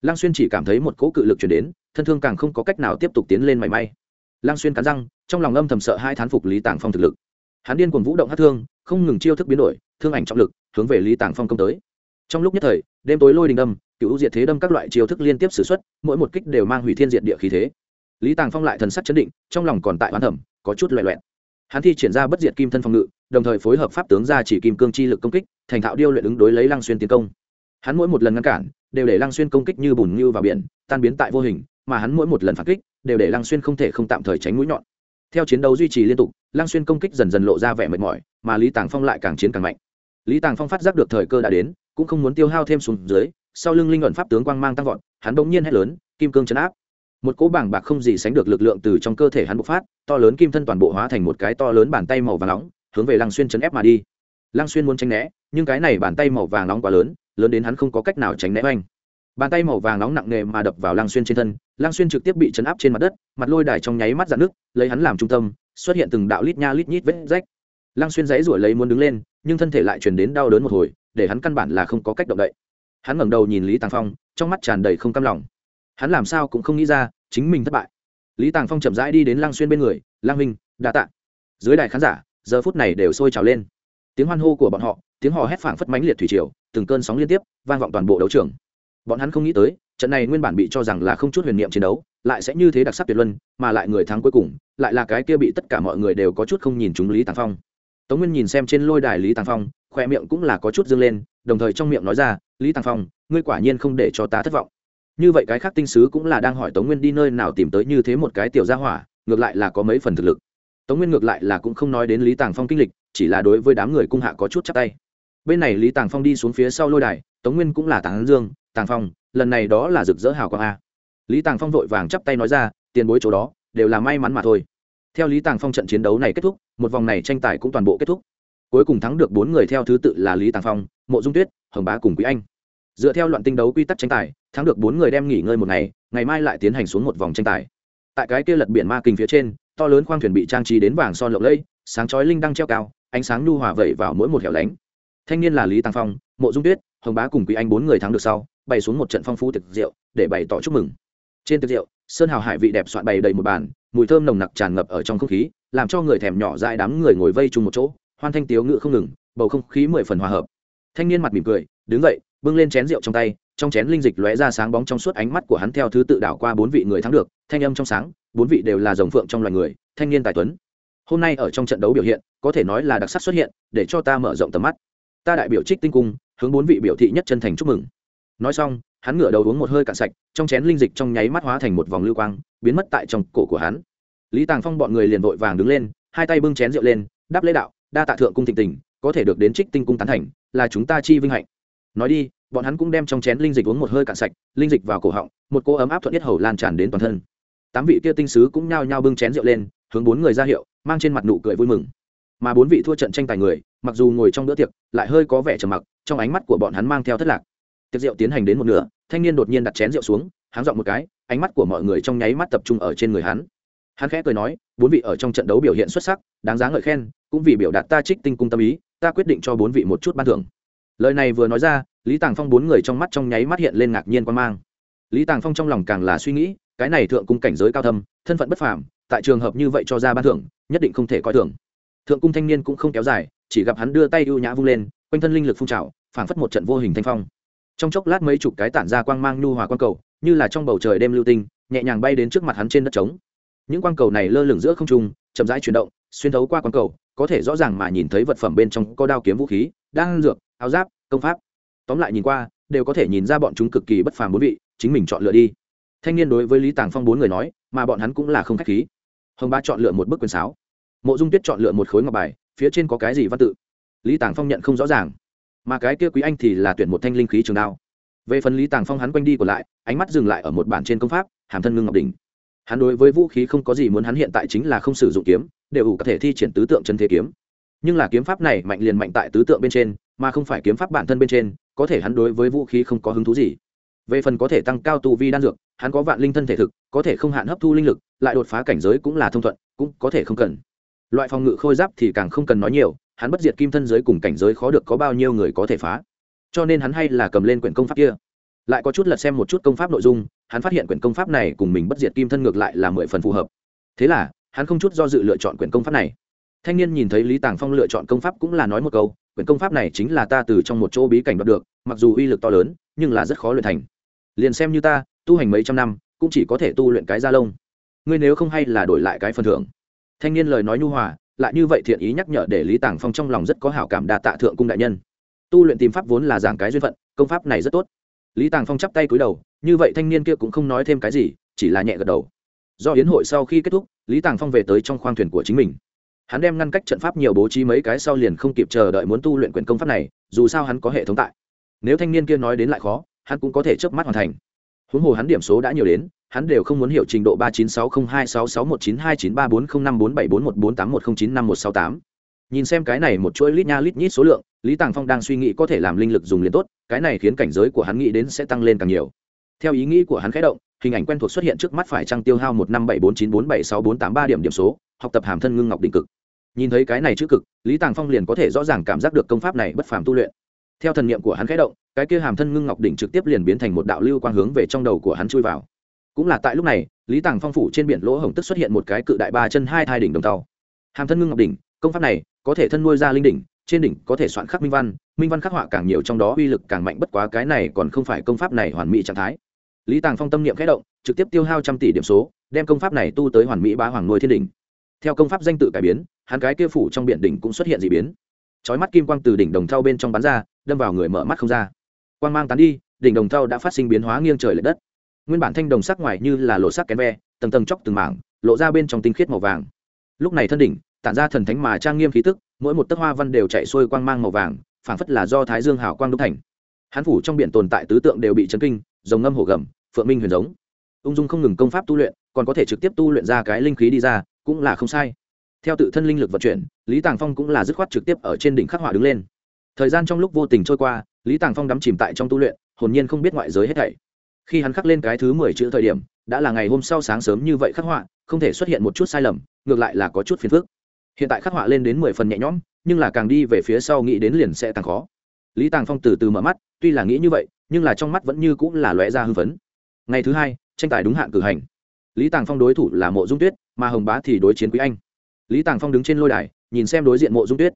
Lăng xuyên chỉ cảm thấy một cỗ cự lực chuyển đến, thân thương càng không có cách nào tiếp tục tiến lên mảy may lăng xuyên cắn răng trong lòng âm thầm sợ hai thán phục lý tàng phong thực lực. Hắn điên cuồng vũ động hắc thương không ngừng chiêu thức biến đổi thương ảnh trọng lực hướng về lý tàng phong công tới. Trong lúc nhất thời đêm tối lôi đình đâm cựu diệt thế đâm các loại chiêu thức liên tiếp sử xuất, mỗi một kích đều mang hủy thiên diệt địa khí thế. Lý tàng phong lại thần sắc chấn định trong lòng còn tại hoán thẩm có chút loẹ loẹn hắn thi triển ra bất diệt kim thân phòng ngự đồng thời phối hợp pháp tướng ra chỉ kim cương chi lực công kích thành thạo điêu luyện ứng đối lấy lăng xuyên tiến công. Hắn mỗi một lần ngăn cản đều để lăng xuyên công kích như bùn như vào biển tan biến tại vô hình mà hắn mỗi một lần phản kích đều để lăng xuyên không thể không tạm thời tránh mũi nhọn. Theo chiến đấu duy trì liên tục, lăng xuyên công kích dần dần lộ ra vẻ mệt mỏi, mà lý tàng phong lại càng chiến càng mạnh. Lý tàng phong phát giác được thời cơ đã đến, cũng không muốn tiêu hao thêm xuống dưới, sau lưng linh luận pháp tướng quang mang tăng vọt, hắn bỗng nhiên hét lớn, kim cương chấn áp. Một cỗ bảng bạc không gì sánh được lực lượng từ trong cơ thể hắn bộc phát, to lớn kim thân toàn bộ hóa thành một cái to lớn bàn tay màu vàng nóng, hướng về lăng xuyên chấn ép mà đi. Lăng xuyên muốn tránh né, nhưng cái này bàn tay màu vàng nóng quá lớn lớn đến hắn không có cách nào tránh né oanh. Bàn tay màu vàng nóng nặng nề mà đập vào lăng xuyên trên thân lăng xuyên trực tiếp bị chấn áp trên mặt đất, mặt lôi đài trong nháy mắt dạn nước lấy hắn làm trung tâm, xuất hiện từng đạo lít nha lít nhít vết rách. Lăng xuyên dãy ruổi lấy muốn đứng lên, nhưng thân thể lại truyền đến đau đớn một hồi, để hắn căn bản là không có cách động đậy. Hắn ngẩng đầu nhìn lý tàng phong, trong mắt tràn đầy không cam lòng. Hắn làm sao cũng không nghĩ ra, chính mình thất bại. Lý tàng phong chậm rãi đi đến lăng xuyên bên người lang minh đa tạ. Dưới đài khán giả, giờ phút này đều sôi trào lên. Tiếng hoan hô của bọn họ, tiếng hò hét phảng phất mãnh liệt thủy triều, từng cơn sóng liên tiếp, vang vọng toàn bộ đấu trường. Bọn hắn không nghĩ tới trận này nguyên bản bị cho rằng là không chút huyền niệm chiến đấu, lại sẽ như thế đặc sắc tuyệt luân, mà lại người thắng cuối cùng, lại là cái kia bị tất cả mọi người đều có chút không nhìn chúng lý tàng phong. Tống nguyên nhìn xem trên lôi đài lý tàng phong khoe miệng cũng là có chút dâng lên, đồng thời trong miệng nói ra, lý tàng phong, ngươi quả nhiên không để cho ta thất vọng. Như vậy cái khác tinh sứ cũng là đang hỏi tống nguyên đi nơi nào tìm tới như thế một cái tiểu gia hỏa, ngược lại là có mấy phần thực lực. Tống nguyên ngược lại là cũng không nói đến lý tàng phong kinh lịch, chỉ là đối với đám người cung hạ có chút chắc tay. Bên này lý tàng phong đi xuống phía sau lôi đài, tống nguyên cũng là tàng dương, tàng phong lần này đó là rực rỡ hào quang a. Lý tàng phong vội vàng chắp tay nói ra, tiền bối chỗ đó, đều là may mắn mà thôi. Theo lý tàng phong trận chiến đấu này kết thúc, một vòng này tranh tài cũng toàn bộ kết thúc. Cuối cùng thắng được bốn người theo thứ tự là lý tàng phong, mộ dung tuyết, hồng bá cùng quý anh. Dựa theo loạn tinh đấu quy tắc tranh tài, thắng được bốn người đem nghỉ ngơi một ngày ngày mai lại tiến hành xuống một vòng tranh tài. Tại cái kia lật biển ma kinh phía trên, to lớn khoang thuyền bị trang trí đến vàng son lộng lẫy, sáng chói linh đăng treo cao, ánh sáng nhu hòa vẩy vào mỗi một hẻo lánh. Thanh niên là lý tàng phong, mộ dung tuyết, hồng bá cùng quý anh bốn người thắng được sau bày xuống một trận phong phú thực rượu, để bày tỏ chúc mừng. Trên thực rượu, sơn hào hải vị đẹp soạn bày đầy một bàn, mùi thơm nồng nặc tràn ngập ở trong không khí, làm cho người thèm nhỏ dại đám người ngồi vây chung một chỗ, hoan thanh tiếu ngự không ngừng, bầu không khí mười phần hòa hợp. Thanh niên mặt mỉm cười, đứng dậy, bưng lên chén rượu trong tay, trong chén linh dịch lóe ra sáng bóng trong suốt ánh mắt của hắn theo thứ tự đảo qua bốn vị người thắng được, thanh âm trong sáng, bốn vị đều là dòng phượng trong loài người, thanh niên tài tuấn. Hôm nay ở trong trận đấu biểu hiện, có thể nói là đặc sắc xuất hiện, để cho ta mở rộng tầm mắt. Ta đại biểu trích tinh cung, hướng bốn vị biểu thị nhất chân thành chúc mừng nói xong, hắn ngửa đầu uống một hơi cạn sạch, trong chén linh dịch trong nháy mắt hóa thành một vòng lưu quang, biến mất tại trong cổ của hắn. Lý tàng phong bọn người liền vội vàng đứng lên, hai tay bưng chén rượu lên, đáp lễ đạo, đa tạ thượng cung thịnh tình, có thể được đến trích tinh cung tán thành, là chúng ta chi vinh hạnh. Nói đi, bọn hắn cũng đem trong chén linh dịch uống một hơi cạn sạch, linh dịch vào cổ họng, một cô ấm áp thuận nhất hầu lan tràn đến toàn thân. Tám vị kia tinh sứ cũng nhao nhao bưng chén rượu lên, hướng bốn người ra hiệu, mang trên mặt nụ cười vui mừng. Mà bốn vị thua trận tranh tài người, mặc dù ngồi trong bữa tiệc, lại hơi có vẻ trầm mặc, trong ánh mắt của bọn hắn mang theo thất lạc tiệc rượu tiến hành đến một nửa, thanh niên đột nhiên đặt chén rượu xuống, háng dọn một cái, ánh mắt của mọi người trong nháy mắt tập trung ở trên người hắn. Hắn khẽ cười nói, bốn vị ở trong trận đấu biểu hiện xuất sắc, đáng giá ngợi khen, cũng vì biểu đạt ta trích tinh cung tâm ý, ta quyết định cho bốn vị một chút ban thưởng. Lời này vừa nói ra, lý tàng phong bốn người trong mắt trong nháy mắt hiện lên ngạc nhiên quan mang. Lý tàng phong trong lòng càng là suy nghĩ, cái này thượng cung cảnh giới cao thâm, thân phận bất phàm, tại trường hợp như vậy cho ra ban thưởng, nhất định không thể coi thường. Thượng cung thanh niên cũng không kéo dài, chỉ gặp hắn đưa tay ưu nhã vung lên, quanh thân linh lực phun trào, phảng phất một trận vô hình thanh phong trong chốc lát mấy chục cái tản ra quang mang nhu hòa quang cầu, như là trong bầu trời đêm lưu tinh, nhẹ nhàng bay đến trước mặt hắn trên đất trống. Những quang cầu này lơ lửng giữa không trung, chậm rãi chuyển động, xuyên thấu qua quang cầu, có thể rõ ràng mà nhìn thấy vật phẩm bên trong có đao kiếm vũ khí, đan dược, áo giáp, công pháp. Tóm lại nhìn qua, đều có thể nhìn ra bọn chúng cực kỳ bất phàm bốn vị, chính mình chọn lựa đi. Thanh niên đối với lý tàng phong bốn người nói, mà bọn hắn cũng là không khách khí. Hồng ba chọn lựa một bức quyền sáo. Mộ dung tuyết chọn lựa một khối ngọc bài, phía trên có cái gì văn tự? Lý tàng phong nhận không rõ ràng mà cái kia quý anh thì là tuyển một thanh linh khí trường đao. Về phần lý tàng phong hắn quanh đi còn lại, ánh mắt dừng lại ở một bản trên công pháp, hàm thân ngưng ngọc đỉnh. Hắn đối với vũ khí không có gì muốn, hắn hiện tại chính là không sử dụng kiếm, đều ủ có thể thi triển tứ tượng chân thế kiếm. Nhưng là kiếm pháp này mạnh liền mạnh tại tứ tượng bên trên, mà không phải kiếm pháp bản thân bên trên, có thể hắn đối với vũ khí không có hứng thú gì. Về phần có thể tăng cao tu vi đan dược, hắn có vạn linh thân thể thực, có thể không hạn hấp thu linh lực, lại đột phá cảnh giới cũng là thông thuận, cũng có thể không cần. Loại phòng ngự khôi giáp thì càng không cần nói nhiều hắn bất diệt kim thân giới cùng cảnh giới khó được có bao nhiêu người có thể phá. Cho nên hắn hay là cầm lên quyển công pháp kia. Lại có chút lật xem một chút công pháp nội dung, hắn phát hiện quyển công pháp này cùng mình bất diệt kim thân ngược lại là mười phần phù hợp. Thế là, hắn không chút do dự lựa chọn quyển công pháp này. Thanh niên nhìn thấy lý tàng phong lựa chọn công pháp cũng là nói một câu, quyển công pháp này chính là ta từ trong một chỗ bí cảnh đoạt được, mặc dù uy lực to lớn, nhưng là rất khó luyện thành. Liền xem như ta, tu hành mấy trăm năm, cũng chỉ có thể tu luyện cái da lông. Ngươi nếu không hay là đổi lại cái phần thưởng. Thanh niên lời nói nhu hòa lại như vậy thiện ý nhắc nhở để lý tàng phong trong lòng rất có hảo cảm đa tạ thượng cung đại nhân. Tu luyện tìm pháp vốn là giảng cái duyên phận, công pháp này rất tốt. Lý tàng phong chắp tay cúi đầu, như vậy thanh niên kia cũng không nói thêm cái gì, chỉ là nhẹ gật đầu. Do hiến hội sau khi kết thúc, lý tàng phong về tới trong khoang thuyền của chính mình. Hắn đem ngăn cách trận pháp nhiều bố trí mấy cái sau liền không kịp chờ đợi muốn tu luyện quyền công pháp này, dù sao hắn có hệ thống tại. Nếu thanh niên kia nói đến lại khó, hắn cũng có thể chớp mắt hoàn thành huống hồ hắn điểm số đã nhiều đến, hắn đều không muốn hiểu trình độ ba chín sáu không hai sáu sáu một chín hai chín ba bốn không năm bốn bảy bốn một bốn tám một không chín năm một sáu tám. Nhìn xem cái này một chuỗi lít nha lít nhít số lượng, lý tàng phong đang suy nghĩ có thể làm linh lực dùng liền tốt, cái này khiến cảnh giới của hắn nghĩ đến sẽ tăng lên càng nhiều. Theo ý nghĩ của hắn khẽ động, hình ảnh quen thuộc xuất hiện trước mắt phải trăng tiêu hao một năm bảy bốn chín bốn bảy sáu bốn tám ba điểm điểm số, học tập hàm thân ngưng ngọc định cực. Nhìn thấy cái này chữ cực, lý tàng phong liền có thể rõ ràng cảm giác được công pháp này bất phàm tu luyện. Theo thần niệm của hắn khẽ động cái kia hàm thân ngưng ngọc đỉnh trực tiếp liền biến thành một đạo lưu quang hướng về trong đầu của hắn chui vào. Cũng là tại lúc này, lý tàng phong phủ trên biển lỗ hồng tức xuất hiện một cái cự đại ba chân hai thai đỉnh đồng tàu. Hàm thân ngưng ngọc đỉnh, công pháp này có thể thân nuôi ra linh đỉnh, trên đỉnh có thể soạn khắc minh văn minh văn khắc họa càng nhiều trong đó uy lực càng mạnh bất quá cái này còn không phải công pháp này hoàn mỹ trạng thái. Lý tàng phong tâm niệm khẽ động, trực tiếp tiêu hao trăm tỷ điểm số, đem công pháp này tu tới hoàn mỹ bá hoàng nuôi thiên đỉnh. Theo công pháp danh tự cải biến, hắn cái kia phủ trong biển đỉnh cũng xuất hiện d ị biến. Chói mắt kim quang từ đỉnh đồng thau bên trong bắn ra, đâm vào người mở mắt không ra quang mang tán đi, đỉnh đồng thau đã phát sinh biến hóa nghiêng trời l ệ đất. Nguyên bản thanh đồng sắc ngoài như là lộ sắc kén ve, tầng tầng chóc từng mảng, lộ ra bên trong tinh khiết màu vàng. Lúc này thân đỉnh, tản ra thần thánh mà trang nghiêm khí tức, mỗi một tấc hoa văn đều chạy xuôi quang mang màu vàng, phảng phất là do thái dương hảo quang đúc thành. Hán phủ trong biển tồn tại tứ tượng đều bị chấn kinh dòng ngâm hổ gầm, phượng minh huyền giống. Ung dung không ngừng công pháp tu luyện, còn có thể trực tiếp tu luyện ra cái linh khí đi ra, cũng là không sai. Theo tự thân linh lực vận chuyển, lý tàng phong cũng là dứt khoát trực tiếp ở trên đỉnh khắc họa đứng lên. Thời gian trong lúc vô tình trôi qua lý tàng phong đắm chìm tại trong tu luyện, hồn nhiên không biết ngoại giới hết thảy. Khi hắn khắc lên cái thứ mười chữ thời điểm, đã là ngày hôm sau sáng sớm như vậy khắc họa, không thể xuất hiện một chút sai lầm, ngược lại là có chút phiền phức. Hiện tại khắc họa lên đến mười phần nhẹ nhõm, nhưng là càng đi về phía sau nghĩ đến liền sẽ càng khó. Lý tàng phong từ từ mở mắt, tuy là nghĩ như vậy, nhưng là trong mắt vẫn như cũng là lóe ra hưng phấn. Ngày thứ hai, tranh tài đúng hạn cử hành. Lý tàng phong đối thủ là mộ dung tuyết, mà hồng bá thì đối chiến quý anh. Lý tàng phong đứng trên lôi đài, nhìn xem đối diện mộ dung tuyết.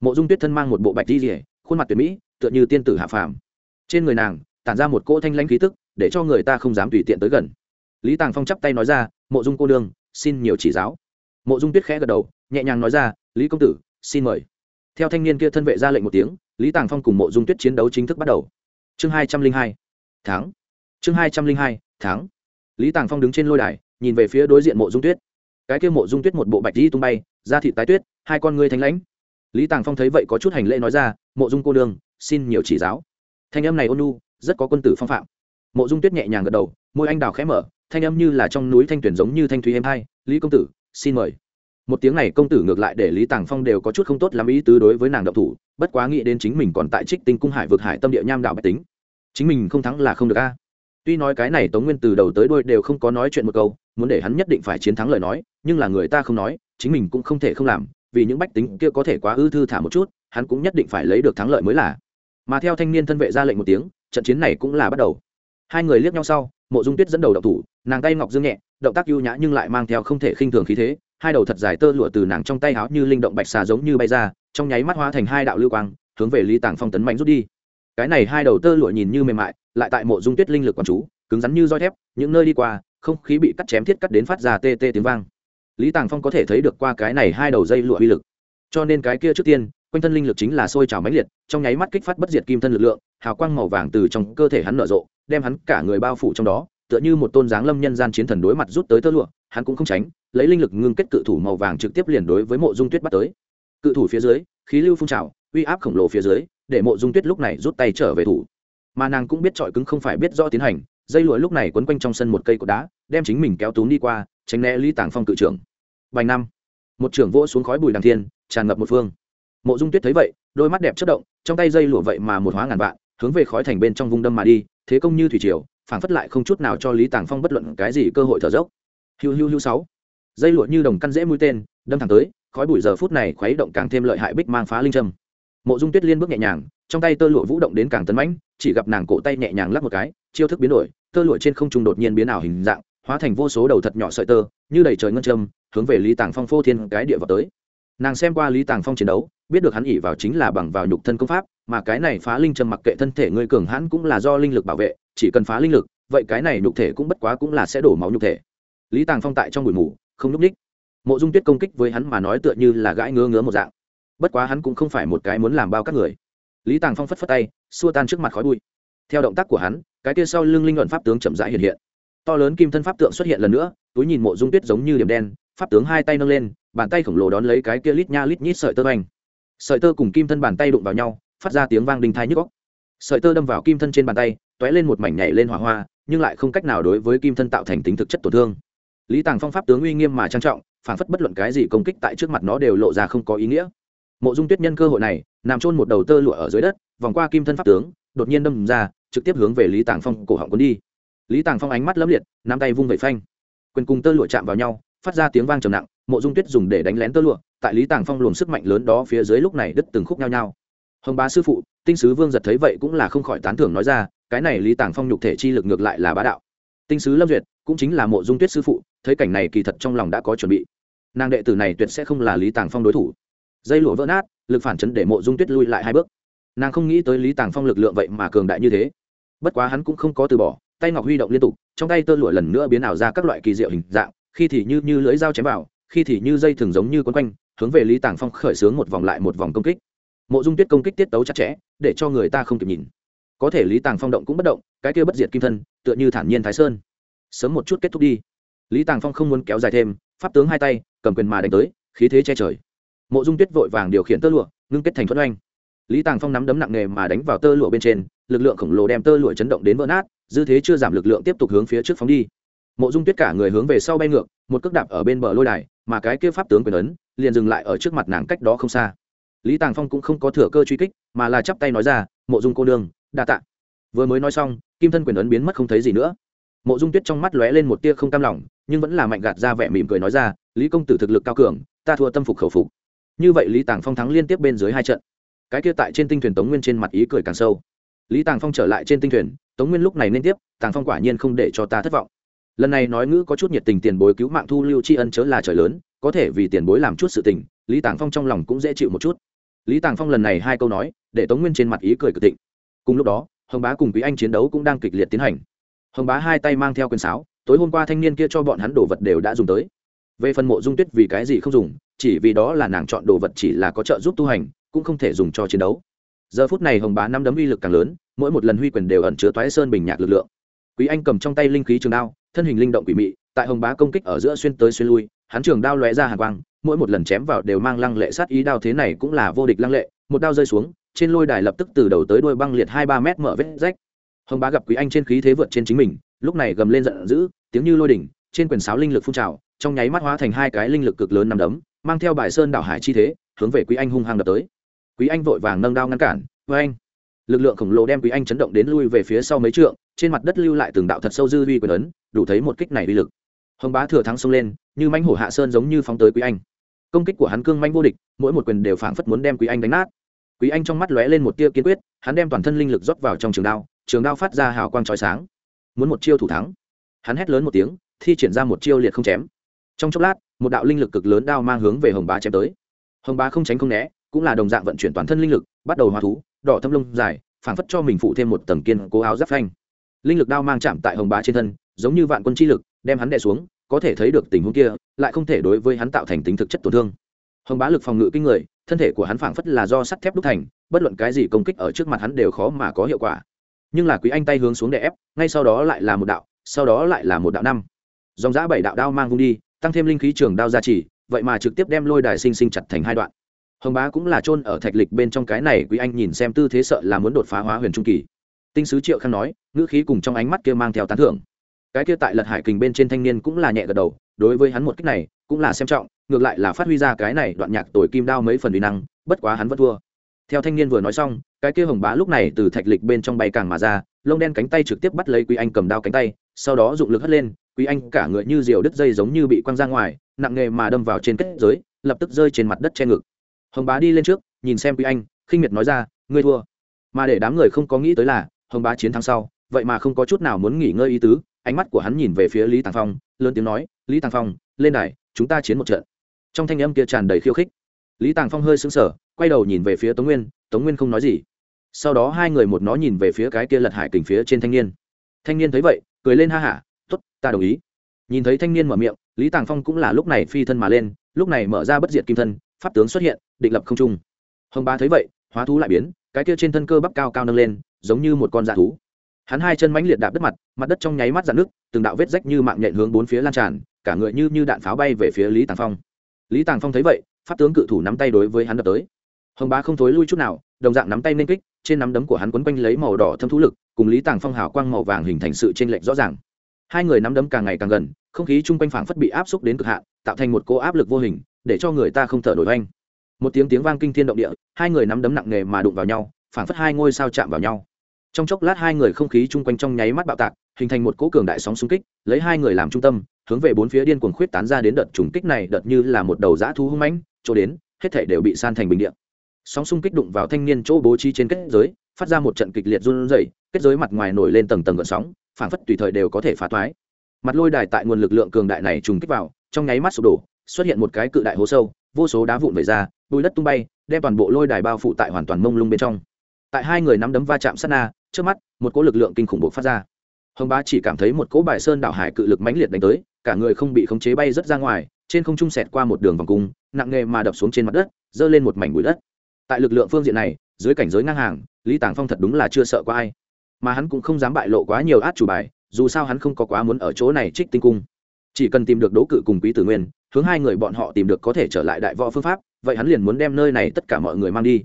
Mộ dung tuyết thân mang một bộ bạch di rỉa khuôn mặt tuyệt mỹ tựa như tiên tử hạ phàm. Trên người nàng, tản ra một cỗ thanh lãnh khí tức, để cho người ta không dám tùy tiện tới gần. Lý tàng phong chắp tay nói ra, mộ dung cô đương xin nhiều chỉ giáo. Mộ dung tuyết khẽ gật đầu, nhẹ nhàng nói ra, lý công tử, xin mời. Theo thanh niên kia thân vệ ra lệnh một tiếng, lý tàng phong cùng mộ dung tuyết chiến đấu chính thức bắt đầu. Chương hai trăm linh hai tháng chương hai trăm linh hai tháng lý tàng phong đứng trên lôi đài, nhìn về phía đối diện mộ dung tuyết. Cái kia mộ dung tuyết một bộ bạch di tung bay, da thịt tái tuyết, hai con ngươi thanh lãnh. Lý tàng phong thấy vậy có chút hành lễ nói ra, mộ dung cô đương xin nhiều chỉ giáo. Thanh âm này ôn nu rất có quân tử phong phạm. Mộ dung tuyết nhẹ nhàng gật đầu, môi anh đào khẽ mở, thanh âm như là trong núi thanh tuyển giống như thanh thúy êm hai, lý công tử, xin mời. Một tiếng này công tử ngược lại để lý tàng phong đều có chút không tốt làm ý tứ đối với nàng độc thủ, bất quá nghĩ đến chính mình còn tại trích tinh cung hải vực hải tâm địa nham đạo bạch tính, chính mình không thắng là không được a. Tuy nói cái này tống nguyên từ đầu tới đôi đều không có nói chuyện một câu, muốn để hắn nhất định phải chiến thắng lời nói, nhưng là người ta không nói, chính mình cũng không thể không làm, vì những bách tính kia có thể quá ư thư thả một chút, hắn cũng nhất định phải lấy được thắng lợi mới là mà theo thanh niên thân vệ ra lệnh một tiếng, trận chiến này cũng là bắt đầu. Hai người liếc nhau sau, mộ dung tuyết dẫn đầu đậu thủ, nàng tay ngọc dương nhẹ, động tác ưu nhã nhưng lại mang theo không thể khinh thường khí thế, hai đầu thật dài tơ lụa từ nàng trong tay áo như linh động bạch xà giống như bay ra, trong nháy mắt hóa thành hai đạo lưu quang, hướng về lý tàng phong tấn mạnh rút đi. Cái này hai đầu tơ lụa nhìn như mềm mại, lại tại mộ dung tuyết linh lực quản chú, cứng rắn như roi thép, những nơi đi qua, không khí bị cắt chém thiết cắt đến phát ra tê tê tiếng vang. Lý tàng phong có thể thấy được qua cái này hai đầu dây lụa uy lực. Cho nên cái kia trước tiên quanh thân linh lực chính là sôi trào mãnh liệt, trong nháy mắt kích phát bất diệt kim thân lực lượng, hào quang màu vàng từ trong cơ thể hắn nở rộ, đem hắn cả người bao phủ trong đó, tựa như một tôn dáng lâm nhân gian chiến thần đối mặt rút tới tơ lụa, hắn cũng không tránh, lấy linh lực ngưng kết cự thủ màu vàng trực tiếp liền đối với mộ dung tuyết bắt tới. Cự thủ phía dưới, khí lưu phun trào, uy áp khổng lồ phía dưới, để mộ dung tuyết lúc này rút tay trở về thủ. Mà nàng cũng biết trọi cứng không phải biết rõ tiến hành, dây lụa lúc này quấn quanh trong sân một cây cột đá, đem chính mình kéo túm đi qua, tránh né lý tàng phong cự trưởng. Vài năm, một trưởng vỗ xuống khói bùi đằng thiên, tràn ngập một phương mộ dung tuyết thấy vậy, đôi mắt đẹp chất động, trong tay dây lụa vậy mà một hóa ngàn vạn, hướng về khói thành bên trong vung đâm mà đi, thế công như thủy triều, phảng phất lại không chút nào cho lý tàng phong bất luận cái gì cơ hội thở dốc. Hiu hiu hiu sáu. Dây lụa như đồng căn dễ mũi tên, đâm thẳng tới, khói bụi giờ phút này khuấy động càng thêm lợi hại bích mang phá linh trâm mộ dung tuyết liên bước nhẹ nhàng, trong tay tơ lụa vũ động đến càng tấn mãnh, chỉ gặp nàng cổ tay nhẹ nhàng lắc một cái, chiêu thức biến đổi, tơ lụa trên không trung đột nhiên biến ảo hình dạng, hóa thành vô số đầu thật nhỏ sợi tơ, như đầy trời ngân châm, hướng về lý tàng phong phô thiên cái địa vào tới. Nàng xem qua lý tàng phong chiến đấu biết được hắn ỉ vào chính là bằng vào nhục thân công pháp, mà cái này phá linh trầm mặc kệ thân thể ngươi cường hãn cũng là do linh lực bảo vệ, chỉ cần phá linh lực, vậy cái này nhục thể cũng bất quá cũng là sẽ đổ máu nhục thể. Lý tàng phong tại trong bụi mù không nhúc ních mộ dung tuyết công kích với hắn mà nói tựa như là gãi ngứa ngứa một dạng. Bất quá hắn cũng không phải một cái muốn làm bao các người. Lý tàng phong phất phất tay, xua tan trước mặt khói bụi. Theo động tác của hắn, cái kia sau lưng linh luận pháp tướng chậm rãi hiện hiện. To lớn kim thân pháp tượng xuất hiện lần nữa, túi nhìn mộ dung tuyết giống như điểm đen, pháp tướng hai tay nâng lên, bàn tay khổng lồ đón lấy cái kia lít nha lít nhít sợi tơ oanh sợi tơ cùng kim thân bàn tay đụng vào nhau, phát ra tiếng vang đinh thai nhức góc sợi tơ đâm vào kim thân trên bàn tay, t ó é lên một mảnh nhảy lên hỏa hoa, nhưng lại không cách nào đối với kim thân tạo thành tính thực chất tổn thương. Lý tàng phong pháp tướng uy nghiêm mà trang trọng, phản phất bất luận cái gì công kích tại trước mặt nó đều lộ ra không có ý nghĩa. Mộ dung tuyết nhân cơ hội này, nằm trôn một đầu tơ lụa ở dưới đất, vòng qua kim thân pháp tướng, đột nhiên đâm ra, trực tiếp hướng về lý tàng phong cổ họng cuốn đi. Lý tàng phong ánh mắt lấm liệt, nắm tay vung vẩy phanh. Quyền cùng tơ lụa chạm vào nhau, phát ra tiếng vang trầm nặng, mộ dung tuyết dùng để đánh lén tơ lụa tại lý tàng phong luồng sức mạnh lớn đó phía dưới lúc này đứt từng khúc nhau nhau. Hồng bá sư phụ, tinh sứ vương giật thấy vậy cũng là không khỏi tán thưởng nói ra, cái này lý tàng phong nhục thể chi lực ngược lại là bá đạo. Tinh sứ lâm duyệt cũng chính là mộ dung tuyết sư phụ, thấy cảnh này kỳ thật trong lòng đã có chuẩn bị. Nàng đệ tử này tuyệt sẽ không là lý tàng phong đối thủ. Dây lụa vỡ nát, lực phản chấn để mộ dung tuyết lui lại hai bước. Nàng không nghĩ tới lý tàng phong lực lượng vậy mà cường đại như thế. Bất quá hắn cũng không có từ bỏ, tay ngọc huy động liên tục, trong tay tơ lụa lần nữa biến ảo ra các loại kỳ diệu hình dạng, khi thì như như lưỡi dao chém vào, khi thì như dây thường giống như quấn quanh hướng về lý tàng phong khởi xướng một vòng lại một vòng công kích. Mộ dung tuyết công kích tiết tấu chặt chẽ, để cho người ta không kịp nhìn. Có thể lý tàng phong động cũng bất động, cái kia bất diệt kim thân, tựa như thản nhiên thái sơn. Sớm một chút kết thúc đi. Lý tàng phong không muốn kéo dài thêm, pháp tướng hai tay, cầm quyền mà đánh tới, khí thế che trời. Mộ dung tuyết vội vàng điều khiển tơ lụa, ngưng kết thành thuận oanh. Lý tàng phong nắm đấm nặng nề mà đánh vào tơ lụa bên trên, lực lượng khổng lồ đem tơ lụa chấn động đến vỡ nát, dư thế chưa giảm lực lượng tiếp tục hướng phía trước phóng đi. Mộ dung tuyết cả người hướng về sau bay ngược, một cước đạp ở bên bờ lôi đài, mà cái kia pháp tướng quyền ấn liền dừng lại ở trước mặt nàng cách đó không xa. Lý tàng phong cũng không có thừa cơ truy kích, mà là chắp tay nói ra, mộ dung cô nương, đa tạ. Vừa mới nói xong, kim thân quyền ấn biến mất không thấy gì nữa. Mộ dung tuyết trong mắt lóe lên một tia không cam lòng, nhưng vẫn là mạnh gạt ra vẻ mỉm cười nói ra, lý công tử thực lực cao cường, ta thua tâm phục khẩu phục. Như vậy lý tàng phong thắng liên tiếp bên dưới hai trận. Cái kia tại trên tinh thuyền tống nguyên trên mặt ý cười càng sâu. Lý tàng phong trở lại trên tinh thuyền, tống nguyên lúc này nên tiếp, tàng phong quả nhiên không để cho ta thất vọng. Lần này nói ngữ có chút nhiệt tình tiền bối cứu mạng thu lưu tri ân chớ là trời lớn có thể vì tiền bối làm chút sự tình, lý tàng phong trong lòng cũng dễ chịu một chút. Lý tàng phong lần này hai câu nói, để tống nguyên trên mặt ý cười cực thịnh. Cùng lúc đó, hồng bá cùng quý anh chiến đấu cũng đang kịch liệt tiến hành. Hồng bá hai tay mang theo quyền sáo, tối hôm qua thanh niên kia cho bọn hắn đồ vật đều đã dùng tới. Về phần mộ dung tuyết vì cái gì không dùng, chỉ vì đó là nàng chọn đồ vật chỉ là có trợ giúp tu hành, cũng không thể dùng cho chiến đấu. Giờ phút này hồng bá năm đấm uy lực càng lớn, mỗi một lần huy quyền đều ẩn chứa toái sơn bình nhạc lực lượng. Quý anh cầm trong tay linh khí trường đao, thân hình linh động quỷ mị, tại hồng bá công kích ở giữa xuyên tới xuyên lui hắn trường đao lóe ra hàn quang, mỗi một lần chém vào đều mang lăng lệ sát ý, đao thế này cũng là vô địch lăng lệ, một đao rơi xuống, trên lôi đài lập tức từ đầu tới đuôi băng liệt hai ba mét mở vết rách. Hồng bá gặp quý anh trên khí thế vượt trên chính mình, lúc này gầm lên giận dữ, tiếng như lôi đỉnh, trên quyền sáo linh lực phun trào, trong nháy mắt hóa thành hai cái linh lực cực lớn nằm đấm, mang theo bài sơn đảo hải chi thế, hướng về quý anh hung hăng đập tới. Quý anh vội vàng nâng đao ngăn cản với anh! Lực lượng khổng lồ đem quý anh chấn động đến lui về phía sau mấy trượng, trên mặt đất lưu lại từng đạo thật sâu dư vi quyền ấn, đủ thấy một kích này uy lực hồng bá thừa thắng xông lên, như mãnh hổ hạ sơn giống như phóng tới quý anh. Công kích của hắn cương manh vô địch, mỗi một quyền đều phảng phất muốn đem quý anh đánh nát. Quý anh trong mắt lóe lên một tia kiên quyết, hắn đem toàn thân linh lực rót vào trong trường đao trường đao phát ra hào quang trói sáng. Muốn một chiêu thủ thắng. Hắn hét lớn một tiếng, thi triển ra một chiêu liệt không chém. Trong chốc lát, một đạo linh lực cực lớn đao mang hướng về hồng bá chém tới. Hồng bá không tránh không né, cũng là đồng dạng vận chuyển toàn thân linh lực, bắt đầu hóa thú, đỏ thâm lông dài, phảng phất cho mình phụ thêm một tầng kiên cố áo giáp phanh. Linh lực đao mang chạm tại hồng bá trên thân, giống như vạn quân chi lực đem hắn đè xuống, có thể thấy được tình huống kia, lại không thể đối với hắn tạo thành tính thực chất tổn thương. Hồng bá lực phòng ngự kinh người, thân thể của hắn phảng phất là do sắt thép đúc thành, bất luận cái gì công kích ở trước mặt hắn đều khó mà có hiệu quả. Nhưng là quý anh tay hướng xuống đè ép, ngay sau đó lại là một đạo, sau đó lại là một đạo năm. Dòng giã bảy đạo đao mang vung đi, tăng thêm linh khí trường đao gia trì, vậy mà trực tiếp đem lôi đài sinh sinh chặt thành hai đoạn. Hồng bá cũng là chôn ở thạch lịch bên trong cái này, quý anh nhìn xem tư thế sợ là muốn đột phá hóa huyền trung kỳ. Tinh sứ triệu khang nói, ngữ khí cùng trong ánh mắt kia mang theo tán thưởng cái kia tại lật hải kình bên trên thanh niên cũng là nhẹ gật đầu, đối với hắn một cách này, cũng là xem trọng, ngược lại là phát huy ra cái này đoạn nhạc tồi kim đao mấy phần uy năng, bất quá hắn vẫn thua. Theo thanh niên vừa nói xong, cái kia hồng bá lúc này từ thạch lịch bên trong bay càng mà ra, lông đen cánh tay trực tiếp bắt lấy quý anh cầm đao cánh tay, sau đó dụng lực hất lên, quý anh cả người như diều đứt dây giống như bị quăng ra ngoài, nặng nghề mà đâm vào trên kết giới, lập tức rơi trên mặt đất che ngực. Hồng bá đi lên trước, nhìn xem quý anh, khinh miệt nói ra, ngươi thua. Mà để đám người không có nghĩ tới là, hồng bá chiến thắng sau, vậy mà không có chút nào muốn nghỉ ngơi ý tứ ánh mắt của hắn nhìn về phía lý tàng phong, lớn tiếng nói, lý tàng phong, lên đài, chúng ta chiến một trận. Trong thanh âm kia tràn đầy khiêu khích, lý tàng phong hơi sững sờ, quay đầu nhìn về phía tống nguyên tống nguyên không nói gì. Sau đó hai người một nó nhìn về phía cái kia lật hải kình phía trên thanh niên. Thanh niên thấy vậy, cười lên ha hả t ố t ta đồng ý. Nhìn thấy thanh niên mở miệng, lý tàng phong cũng là lúc này phi thân mà lên, lúc này mở ra bất diệt kim thân, pháp tướng xuất hiện, định lập không trung. Hồng ba thấy vậy, hóa thú lại biến, cái kia trên thân cơ bắp cao cao nâng lên, giống như một con dạ thú hắn hai chân mãnh liệt đạp đất mặt mặt đất trong nháy mắt dạn nước từng đạo vết rách như mạng nhện hướng bốn phía lan tràn, cả người như như đạn pháo bay về phía lý tàng phong. Lý tàng phong thấy vậy, pháp tướng cự thủ nắm tay đối với hắn đập tới. Hồng bá không thối lui chút nào, đồng dạng nắm tay nên kích, trên nắm đấm của hắn quấn quanh lấy màu đỏ thâm thú lực, cùng lý tàng phong hào quang màu vàng hình thành sự t r ê n lệch rõ ràng. Hai người nắm đấm càng ngày càng gần, không khí chung quanh phảng phất bị áp xúc đến cực hạn, tạo thành một cô áp lực vô hình, để cho người ta không thở nổi oanh. Một tiếng tiếng vang kinh thiên động địa, hai người nắm đấm nặng nề mà đụng vào nhau, phảng phất hai ngôi sao chạm vào nhau trong chốc lát hai người không khí chung quanh trong nháy mắt bạo tạc, hình thành một cỗ cường đại sóng xung kích, lấy hai người làm trung tâm, hướng về bốn phía điên cuồng khuyết tán ra đến đợt trùng kích này đợt như là một đầu dã thú hung mãnh, chỗ đến, hết thể đều bị san thành bình điện sóng xung kích đụng vào thanh niên chỗ bố trí trên kết giới, phát ra một trận kịch liệt run rẩy, kết giới mặt ngoài nổi lên tầng tầng gợn sóng, phản phất tùy thời đều có thể phá toái mặt lôi đài tại nguồn lực lượng cường đại này trùng kích vào, trong nháy mắt sụp đổ, xuất hiện một cái cự đại hố sâu, vô số đá vụn vẩy ra, bùi đất tung bay, đem toàn bộ lôi đài bao phủ tại hoàn toàn mông lung bên trong. Tại hai người nắm đấm va chạm sát na trước mắt, một cỗ lực lượng kinh khủng bộc phát ra. Hồng bá chỉ cảm thấy một cỗ bài sơn đảo hải cự lực mãnh liệt đánh tới, cả người không bị khống chế bay rất ra ngoài, trên không trung sẹt qua một đường vòng cung, nặng nề mà đập xuống trên mặt đất, giơ lên một mảnh bụi đất. Tại lực lượng phương diện này, dưới cảnh giới ngang hàng, lý tàng phong thật đúng là chưa sợ có ai. Mà hắn cũng không dám bại lộ quá nhiều át chủ bài, dù sao hắn không có quá muốn ở chỗ này trích tinh cung. Chỉ cần tìm được đố cự cùng quý tử nguyên, hướng hai người bọn họ tìm được có thể trở lại đại võ phương pháp, vậy hắn liền muốn đem nơi này tất cả mọi người mang đi.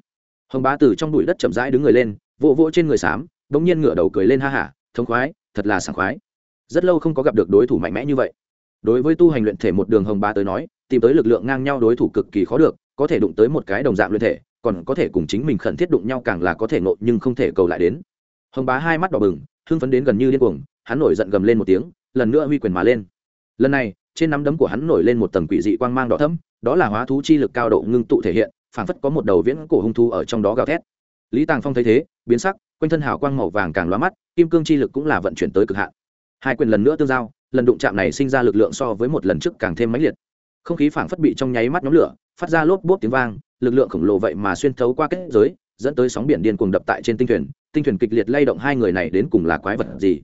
Hồng bá từ trong bụi đất chậm rãi đứng người lên vỗ vỗ trên người xám bỗng nhiên ngửa đầu cười lên ha hả, thống khoái, thật là sảng khoái. Rất lâu không có gặp được đối thủ mạnh mẽ như vậy. Đối với tu hành luyện thể một đường hồng bá tới nói, tìm tới lực lượng ngang nhau đối thủ cực kỳ khó được, có thể đụng tới một cái đồng dạng luyện thể, còn có thể cùng chính mình khẩn thiết đụng nhau càng là có thể nộ nhưng không thể cầu lại đến. Hồng bá hai mắt đỏ bừng, hưng phấn đến gần như điên cuồng, hắn nổi giận gầm lên một tiếng, lần nữa huy quyền mà lên. Lần này, trên nắm đấm của hắn nổi lên một tầng quỷ dị quang mang đỏ thẫm, đó là hóa thú chi lực cao độ ngưng tụ thể hiện, phảng phất có một đầu viễn cổ hung thú ở trong đó gào thét. Lý tàng phong thấy thế biến sắc, quanh thân hào quang màu vàng càng lóa mắt, kim cương chi lực cũng là vận chuyển tới cực hạn. Hai quyền lần nữa tương giao, lần đụng chạm này sinh ra lực lượng so với một lần trước càng thêm mãnh liệt. Không khí phảng phất bị trong nháy mắt nhóm lửa, phát ra lốp bốp tiếng vang, lực lượng khổng lồ vậy mà xuyên thấu qua kết giới, dẫn tới sóng biển điên cuồng đập tại trên tinh thuyền tinh thuyền kịch liệt lay động hai người này đến cùng là quái vật gì?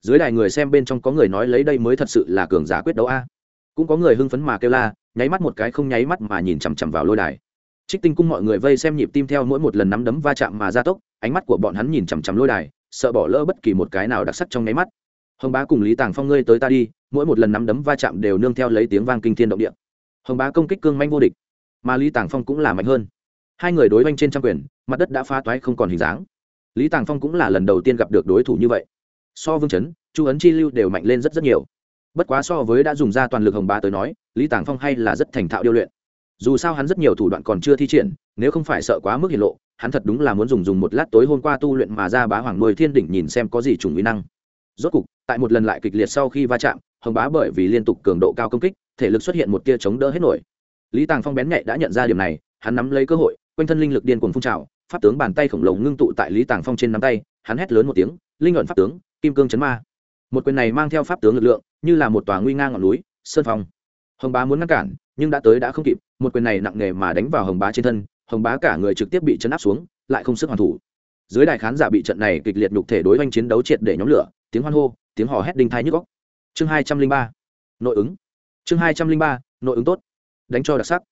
Dưới đài người xem bên trong có người nói lấy đây mới thật sự là cường giả quyết đấu a. Cũng có người hưng phấn mà kêu la, nháy mắt một cái không nháy mắt mà nhìn chằm chằm vào lôi đài. Trích tinh cung mọi người vây xem nhịp tim theo mỗi một lần nắm đấm va chạm mà gia tốc ánh mắt của bọn hắn nhìn chằm chằm lôi đài, sợ bỏ lỡ bất kỳ một cái nào đặc sắc trong nháy mắt. Hồng bá cùng lý tàng phong ngươi tới ta đi, mỗi một lần nắm đấm va chạm đều nương theo lấy tiếng vang kinh thiên động địa. Hồng bá công kích cương manh vô địch, mà lý tàng phong cũng là mạnh hơn. Hai người đối oanh trên trăm quyền, mặt đất đã phá toái không còn hình dáng. Lý tàng phong cũng là lần đầu tiên gặp được đối thủ như vậy. So vương chấn, chu ấn chi lưu đều mạnh lên rất rất nhiều. Bất quá so với đã dùng ra toàn lực hồng bá tới nói, lý tàng phong hay là rất thành thạo điêu luyện. Dù sao hắn rất nhiều thủ đoạn còn chưa thi triển, nếu không phải sợ quá mức hiển lộ hắn thật đúng là muốn dùng dùng một lát tối hôm qua tu luyện mà ra bá hoàng nuôi thiên đỉnh nhìn xem có gì trùng uy năng. Rốt cục, tại một lần lại kịch liệt sau khi va chạm, hồng bá bởi vì liên tục cường độ cao công kích, thể lực xuất hiện một tia chống đỡ hết nổi. Lý tàng phong bén nhạy đã nhận ra điểm này, hắn nắm lấy cơ hội, quanh thân linh lực điên cuồng phun trào, pháp tướng bàn tay khổng lồ ngưng tụ tại lý tàng phong trên nắm tay, hắn hét lớn một tiếng, linh luận pháp tướng, kim cương chấn ma. Một quyền này mang theo pháp tướng lực lượng, như là một tòa nguy nga ngọn núi, sơn phong. Hồng bá muốn ngăn cản, nhưng đã tới đã không kịp, một quyền này nặng nề mà đánh vào hồng bá trên thân hồng bá cả người trực tiếp bị chấn áp xuống, lại không sức hoàn thủ. Dưới đài khán giả bị trận này kịch liệt nhục thể đối oanh chiến đấu triệt để nhóm lửa, tiếng hoan hô, tiếng hò hét đinh thai nhức góc chương hai trăm linh ba, nội ứng. Chương hai trăm linh ba, nội ứng tốt. Đánh cho đặc sắc.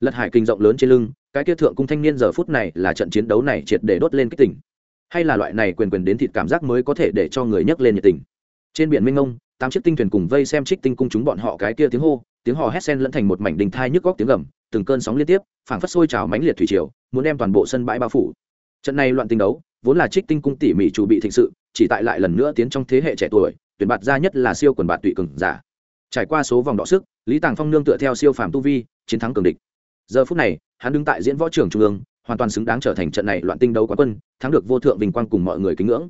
Lật hải kinh rộng lớn trên lưng, cái kia thượng cung thanh niên giờ phút này là trận chiến đấu này triệt để đốt lên kích tỉnh. Hay là loại này quyền quyền đến thịt cảm giác mới có thể để cho người nhấc lên nhiệt tình. Trên biển minh ngông tám chiếc tinh thuyền cùng vây xem trích tinh cung chúng bọn họ cái kia tiếng hô, tiếng hò hét sen lẫn thành một mảnh đình thai nhức góc tiếng gầm từng cơn sóng liên tiếp, phảng phất sôi trào mãnh liệt thủy triều, muốn đem toàn bộ sân bãi bao phủ. Trận này loạn tinh đấu, vốn là trích tinh cung tỉ mỉ chủ bị thịnh sự, chỉ tại lại lần nữa tiến trong thế hệ trẻ tuổi, tuyển bạt ra nhất là siêu quần bạt tụy cường giả. Trải qua số vòng đọ sức, lý tàng phong nương tựa theo siêu phàm tu vi, chiến thắng cường địch. Giờ phút này, hắn đứng tại diễn võ trường trung ương, hoàn toàn xứng đáng trở thành trận này loạn tinh đấu quán quân, thắng được vô thượng vinh quang cùng mọi người kính ngưỡng.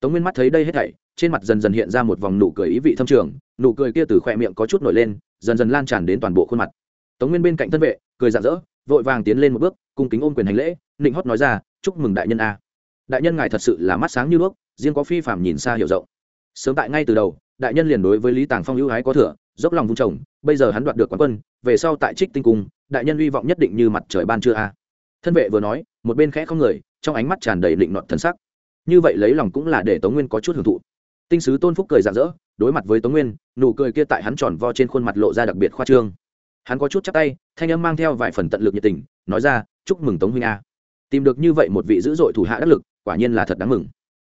Tống nguyên mắt thấy đây hết thảy, trên mặt dần dần hiện ra một vòng nụ cười ý vị thâm trường, nụ cười kia từ khoe miệng có chút nổi lên, dần dần lan tràn đến toàn bộ khuôn mặt tống nguyên bên cạnh thân vệ, cười rạng rỡ, vội vàng tiến lên một bước, cung kính ôm quyền hành lễ, nịnh hót nói ra, chúc mừng đại nhân a. Đại nhân ngài thật sự là mắt sáng như đuốc, riêng có phi phạm nhìn xa hiểu rộng. Sớm tại ngay từ đầu, đại nhân liền đối với lý tàng phong ưu ái có thừa, dốc lòng vung chồng. bây giờ hắn đoạt được quán quân, về sau tại trích tinh cung, đại nhân hy vọng nhất định như mặt trời ban trưa a. Thân vệ vừa nói, một bên khẽ không người, trong ánh mắt tràn đầy định nọt thần sắc. Như vậy lấy lòng cũng là để tống nguyên có chút hưởng thụ. Tinh sứ tôn phúc cười rạng rỡ, đối mặt với tống nguyên, nụ cười kia tại hắn tròn vo trên khuôn mặt lộ ra đặc biệt khoa trương hắn có chút chắc tay, thanh âm mang theo vài phần tận lực nhiệt tình, nói ra, chúc mừng tống huynh a. Tìm được như vậy một vị dữ dội thủ hạ đắc lực, quả nhiên là thật đáng mừng.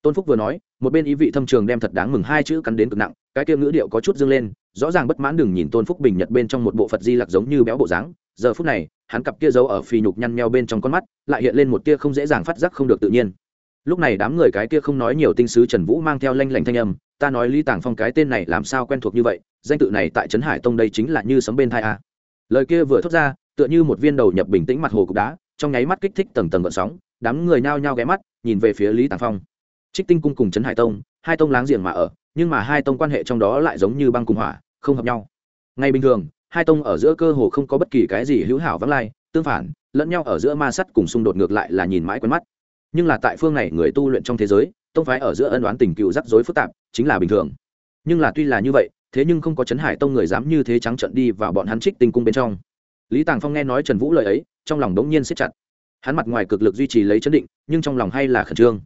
Tôn phúc vừa nói, một bên ý vị thâm trường đem thật đáng mừng hai chữ cắn đến cực nặng, cái kia ngữ điệu có chút dâng lên, rõ ràng bất mãn đừng nhìn tôn phúc bình nhật bên trong một bộ phật di lặc giống như béo bộ dáng, giờ phút này, hắn cặp kia giấu ở phi nhục nhăn nheo bên trong con mắt, lại hiện lên một tia không dễ dàng phát giác không được tự nhiên. Lúc này đám người cái kia không nói nhiều tinh sứ trần vũ mang theo lanh lảnh thanh âm, ta nói lý tàng phong cái tên này làm sao quen thuộc như vậy, danh tự này tại trấn hải tông đây chính là như sấm bên thai a lời kia vừa thốt ra, tựa như một viên đầu nhập bình tĩnh mặt hồ cục đá, trong nháy mắt kích thích tầng tầng gợn sóng, đám người nhao nhao ghé mắt, nhìn về phía lý tàng phong. Trích tinh cung cùng trấn hải tông, hai tông láng giềng mà ở, nhưng mà hai tông quan hệ trong đó lại giống như băng cùng hỏa, không hợp nhau. Ngay bình thường, hai tông ở giữa cơ hồ không có bất kỳ cái gì hữu hảo vắng lai, tương phản, lẫn nhau ở giữa ma sắt cùng xung đột ngược lại là nhìn mãi quen mắt. Nhưng là tại phương này người tu luyện trong thế giới, tông phái ở giữa ân đoán tình cựu rắc rối phức tạp, chính là bình thường. Nhưng là tuy là như vậy thế nhưng không có chấn hải tông người dám như thế trắng trận đi vào bọn hắn trích tinh cung bên trong. Lý tàng phong nghe nói trần vũ lời ấy, trong lòng đống nhiên siết chặt. Hắn mặt ngoài cực lực duy trì lấy chấn định, nhưng trong lòng hay là khẩn trương.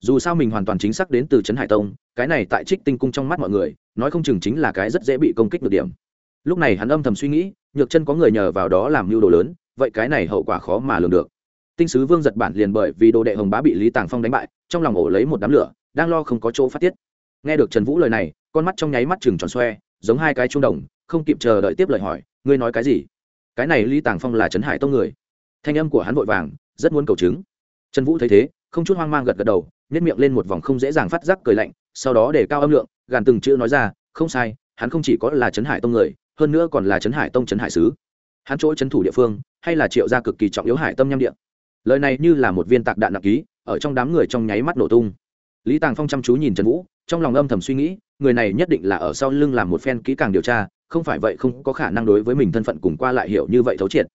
Dù sao mình hoàn toàn chính xác đến từ trấn hải tông, cái này tại trích tinh cung trong mắt mọi người, nói không chừng chính là cái rất dễ bị công kích được điểm. Lúc này hắn âm thầm suy nghĩ, nhược chân có người nhờ vào đó làm mưu đồ lớn, vậy cái này hậu quả khó mà lường được. Tinh sứ vương giật bản liền bởi vì đồ đệ hồng bá bị lý tàng phong đánh bại, trong lòng ổ lấy một đám lửa, đang lo không có chỗ phát tiết. Nghe được trần vũ lời này con mắt trong nháy mắt chừng tròn xoe, giống hai cái trung đồng, không kịp chờ đợi tiếp lời hỏi, ngươi nói cái gì? Cái này lý tàng phong là trấn hải tông người. Thanh âm của hắn vội vàng, rất muốn cầu chứng. Trần vũ thấy thế, không chút hoang mang gật gật đầu nhét miệng lên một vòng không dễ dàng phát giác cười lạnh, sau đó để cao âm lượng, gàn từng chữ nói ra, không sai, hắn không chỉ có là trấn hải tông người, hơn nữa còn là trấn hải tông trấn hải sứ. Hắn chỗ trấn thủ địa phương, hay là triệu gia cực kỳ trọng yếu hải tâm nham địa. Lời này như là một viên tạc đạn nặng ký, ở trong đám người trong nháy mắt nổ tung. Lý tàng phong chăm chú nhìn trần vũ, trong lòng âm thầm suy nghĩ người này nhất định là ở sau lưng làm một phen kỹ càng điều tra, không phải vậy không có khả năng đối với mình thân phận cùng qua lại hiểu như vậy thấu triệt.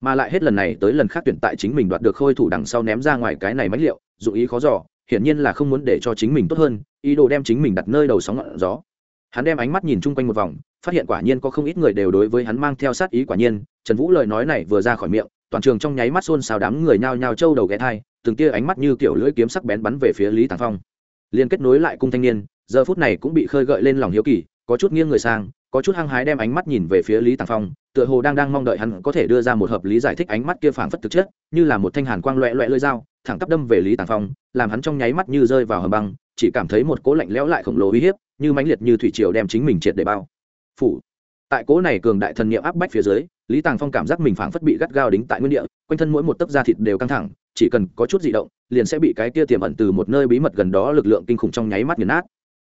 Mà lại hết lần này tới lần khác tuyển tại chính mình đoạt được khôi thủ đằng sau ném ra ngoài cái này mãnh liệu, dụng ý khó dò, hiển nhiên là không muốn để cho chính mình tốt hơn, ý đồ đem chính mình đặt nơi đầu sóng ngọn gió. Hắn đem ánh mắt nhìn chung quanh một vòng, phát hiện quả nhiên có không ít người đều đối với hắn mang theo sát ý quả nhiên, trần vũ lời nói này vừa ra khỏi miệng, toàn trường trong nháy mắt xôn xao đám người nhao nhao trâu đầu ghé thai từng tia ánh mắt như kiểu lưỡi kiếm sắc bén bắn về phía lý tàng phong. Liên kết nối lại cung thanh niên giờ phút này cũng bị khơi gợi lên lòng hiếu kỳ, có chút nghiêng người sang, có chút hăng hái đem ánh mắt nhìn về phía lý tàng phong, tựa hồ đang đang mong đợi hắn có thể đưa ra một hợp lý giải thích ánh mắt kia phảng phất thực chất, như là một thanh hàn quang loẹ loẹ lơi dao, thẳng tắp đâm về lý tàng phong, làm hắn trong nháy mắt như rơi vào hầm băng, chỉ cảm thấy một cỗ lạnh lẽo lại khổng lồ uy hiếp, như mãnh liệt như thủy triều đem chính mình triệt để bao phủ. Tại cỗ này cường đại thần niệm áp bách phía dưới, lý tàng phong cảm giác mình phảng phất bị gắt gao đính tại nguyên địa, quanh thân mỗi một tấc da thịt đều căng thẳng, chỉ cần có chút di động, liền sẽ bị cái kia tiềm ẩn từ một nơi bí mật gần đó lực lượng kinh khủng trong nháy mắt nghiền nát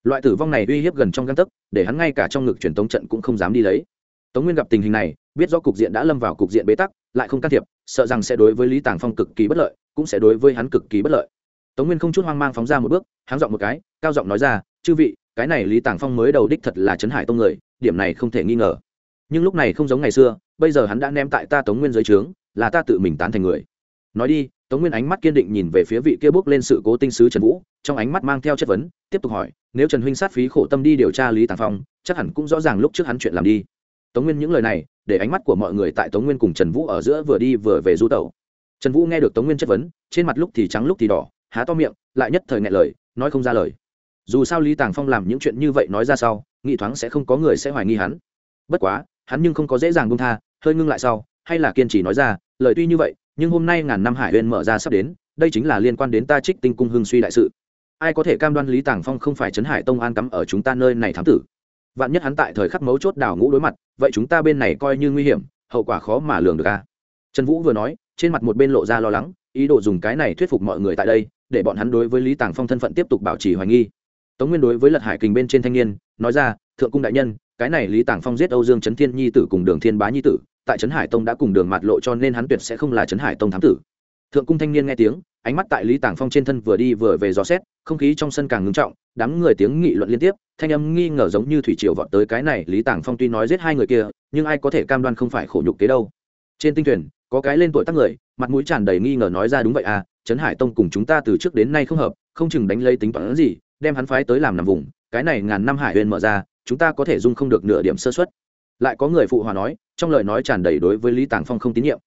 loại tử vong này uy hiếp gần trong găng tấc, để hắn ngay cả trong ngực truyền tống trận cũng không dám đi lấy. Tống nguyên gặp tình hình này, biết do cục diện đã lâm vào cục diện bế tắc, lại không can thiệp, sợ rằng sẽ đối với lý tàng phong cực kỳ bất lợi, cũng sẽ đối với hắn cực kỳ bất lợi. Tống nguyên không chút hoang mang phóng ra một bước háng giọng một cái, cao giọng nói ra, chư vị, cái này lý tàng phong mới đầu đích thật là trấn hải tông người, điểm này không thể nghi ngờ. Nhưng lúc này không giống ngày xưa, bây giờ hắn đã ném tại ta tống nguyên dưới trướng, là ta tự mình tán thành người. Nói đi tống nguyên ánh mắt kiên định nhìn về phía vị kia bước lên sự cố tinh sứ trần vũ, trong ánh mắt mang theo chất vấn, tiếp tục hỏi, nếu trần huynh sát phí khổ tâm đi điều tra lý tàng phong, chắc hẳn cũng rõ ràng lúc trước hắn chuyện làm đi. Tống nguyên những lời này, để ánh mắt của mọi người tại tống nguyên cùng trần vũ ở giữa vừa đi vừa về du tẩu. Trần vũ nghe được tống nguyên chất vấn, trên mặt lúc thì trắng lúc thì đỏ, há to miệng, lại nhất thời ngại lời, nói không ra lời. Dù sao lý tàng phong làm những chuyện như vậy nói ra sau nghị thoáng sẽ không có người sẽ hoài nghi hắn. Bất quá, hắn nhưng không có dễ dàng bông tha, hơi ngưng lại sau, hay là kiên trì nói ra, lời tuy như vậy nhưng hôm nay ngàn năm hải huyên mở ra sắp đến, đây chính là liên quan đến ta trích tinh cung hưng suy đại sự. Ai có thể cam đoan lý tàng phong không phải trấn hải tông an cắm ở chúng ta nơi này thám tử? Vạn nhất hắn tại thời khắc mấu chốt đảo ngũ đối mặt, vậy chúng ta bên này coi như nguy hiểm, hậu quả khó mà lường được a. Trần vũ vừa nói, trên mặt một bên lộ ra lo lắng, ý đồ dùng cái này thuyết phục mọi người tại đây, để bọn hắn đối với lý tàng phong thân phận tiếp tục bảo trì hoài nghi. Tống nguyên đối với lật hải kình bên trên thanh niên, nói ra, thượng cung đại nhân, cái này lý tàng phong giết âu dương trấn thiên nhi tử cùng đường thiên bá nhi tử tại trấn hải tông đã cùng đường mạt lộ cho nên hắn tuyệt sẽ không là trấn hải tông thám tử. Thượng cung thanh niên nghe tiếng, ánh mắt tại lý tàng phong trên thân vừa đi vừa về dò xét, không khí trong sân càng ngưng trọng, đám người tiếng nghị luận liên tiếp, thanh âm nghi ngờ giống như thủy triều vọt tới cái này, lý tàng phong tuy nói giết hai người kia, nhưng ai có thể cam đoan không phải khổ nhục kế đâu. Trên tinh thuyền, có cái lên tuổi tác người, mặt mũi tràn đầy nghi ngờ nói ra đúng vậy à trấn hải tông cùng chúng ta từ trước đến nay không hợp, không chừng đánh lấy tính toán gì, đem hắn phái tới làm nằm vùng, cái này ngàn năm hải huyền mở ra, chúng ta có thể dung không được nửa điểm sơ xuất lại có người phụ hòa nói, trong lời nói tràn đầy đối với lý tàng phong không tín nhiệm.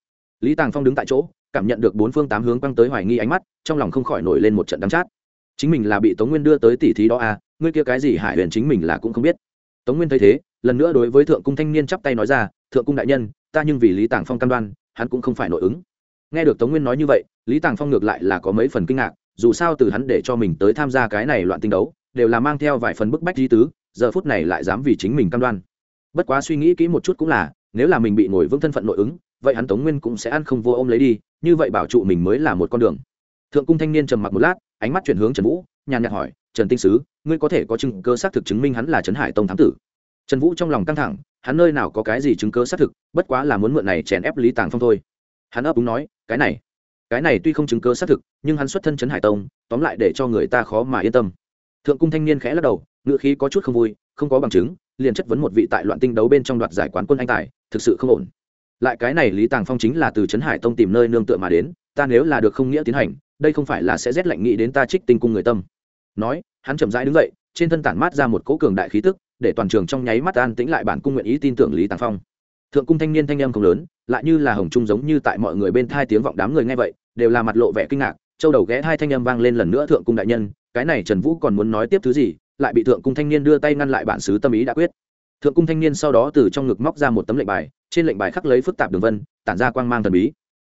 Lý tàng phong đứng tại chỗ, cảm nhận được bốn phương tám hướng quăng tới hoài nghi ánh mắt, trong lòng không khỏi nổi lên một trận đắng chát. Chính mình là bị tống nguyên đưa tới tỉ thí đó à ngươi kia cái gì hải huyền chính mình là cũng không biết. Tống nguyên thấy thế, lần nữa đối với thượng cung thanh niên chắp tay nói ra, thượng cung đại nhân, ta nhưng vì lý tàng phong cam đoan, hắn cũng không phải nội ứng. Nghe được tống nguyên nói như vậy, lý tàng phong ngược lại là có mấy phần kinh ngạc, dù sao từ hắn để cho mình tới tham gia cái này loạn tinh đấu, đều là mang theo vài phần bức bách di tứ, giờ phút này lại dám vì chính mình cam đoan bất quá suy nghĩ kỹ một chút cũng là, nếu là mình bị ngồi vững thân phận nội ứng, vậy hắn tống nguyên cũng sẽ ăn không vô ôm lấy đi, như vậy bảo trụ mình mới là một con đường. Thượng cung thanh niên trầm mặc một lát, ánh mắt chuyển hướng trần vũ, nhàn nhạt hỏi, trần tinh sứ, ngươi có thể có chứng cơ xác thực chứng minh hắn là trấn hải tông thám tử? Trần vũ trong lòng căng thẳng, hắn nơi nào có cái gì chứng cơ xác thực, bất quá là muốn mượn này chèn ép lý tàng phong thôi. Hắn ấp đúng nói, cái này cái này tuy không chứng cơ xác thực, nhưng hắn xuất thân trấn hải tông, tóm lại để cho người ta khó mà yên tâm. Thượng cung thanh niên khẽ lắc đầu ngựa khí có chút không vui không có bằng chứng, liền chất vấn một vị tại loạn tinh đấu bên trong đoạt giải quán quân anh tài, thực sự không ổn. Lại cái này lý tàng phong chính là từ trấn hải tông tìm nơi nương tựa mà đến, ta nếu là được không nghĩa tiến hành, đây không phải là sẽ rét lạnh nghĩ đến ta trích tinh cung người tâm. Nói, hắn chậm rãi đứng dậy, trên thân tản mát ra một cỗ cường đại khí tức, để toàn trường trong nháy mắt an tĩnh lại bản cung nguyện ý tin tưởng lý tàng phong. Thượng cung thanh niên thanh em không lớn, lại như là hồng trung giống như tại mọi người bên thai tiếng vọng đám người nghe vậy, đều là mặt lộ vẻ kinh ngạc, châu đầu ghé hai thanh âm vang lên lần nữa thượng cung đại nhân, cái này trần vũ còn muốn nói tiếp thứ gì lại bị thượng cung thanh niên đưa tay ngăn lại bản xứ tâm ý đã quyết. Thượng cung thanh niên sau đó từ trong ngực móc ra một tấm lệnh bài, trên lệnh bài khắc lấy phức tạp đường vân, tản ra quang mang thần bí.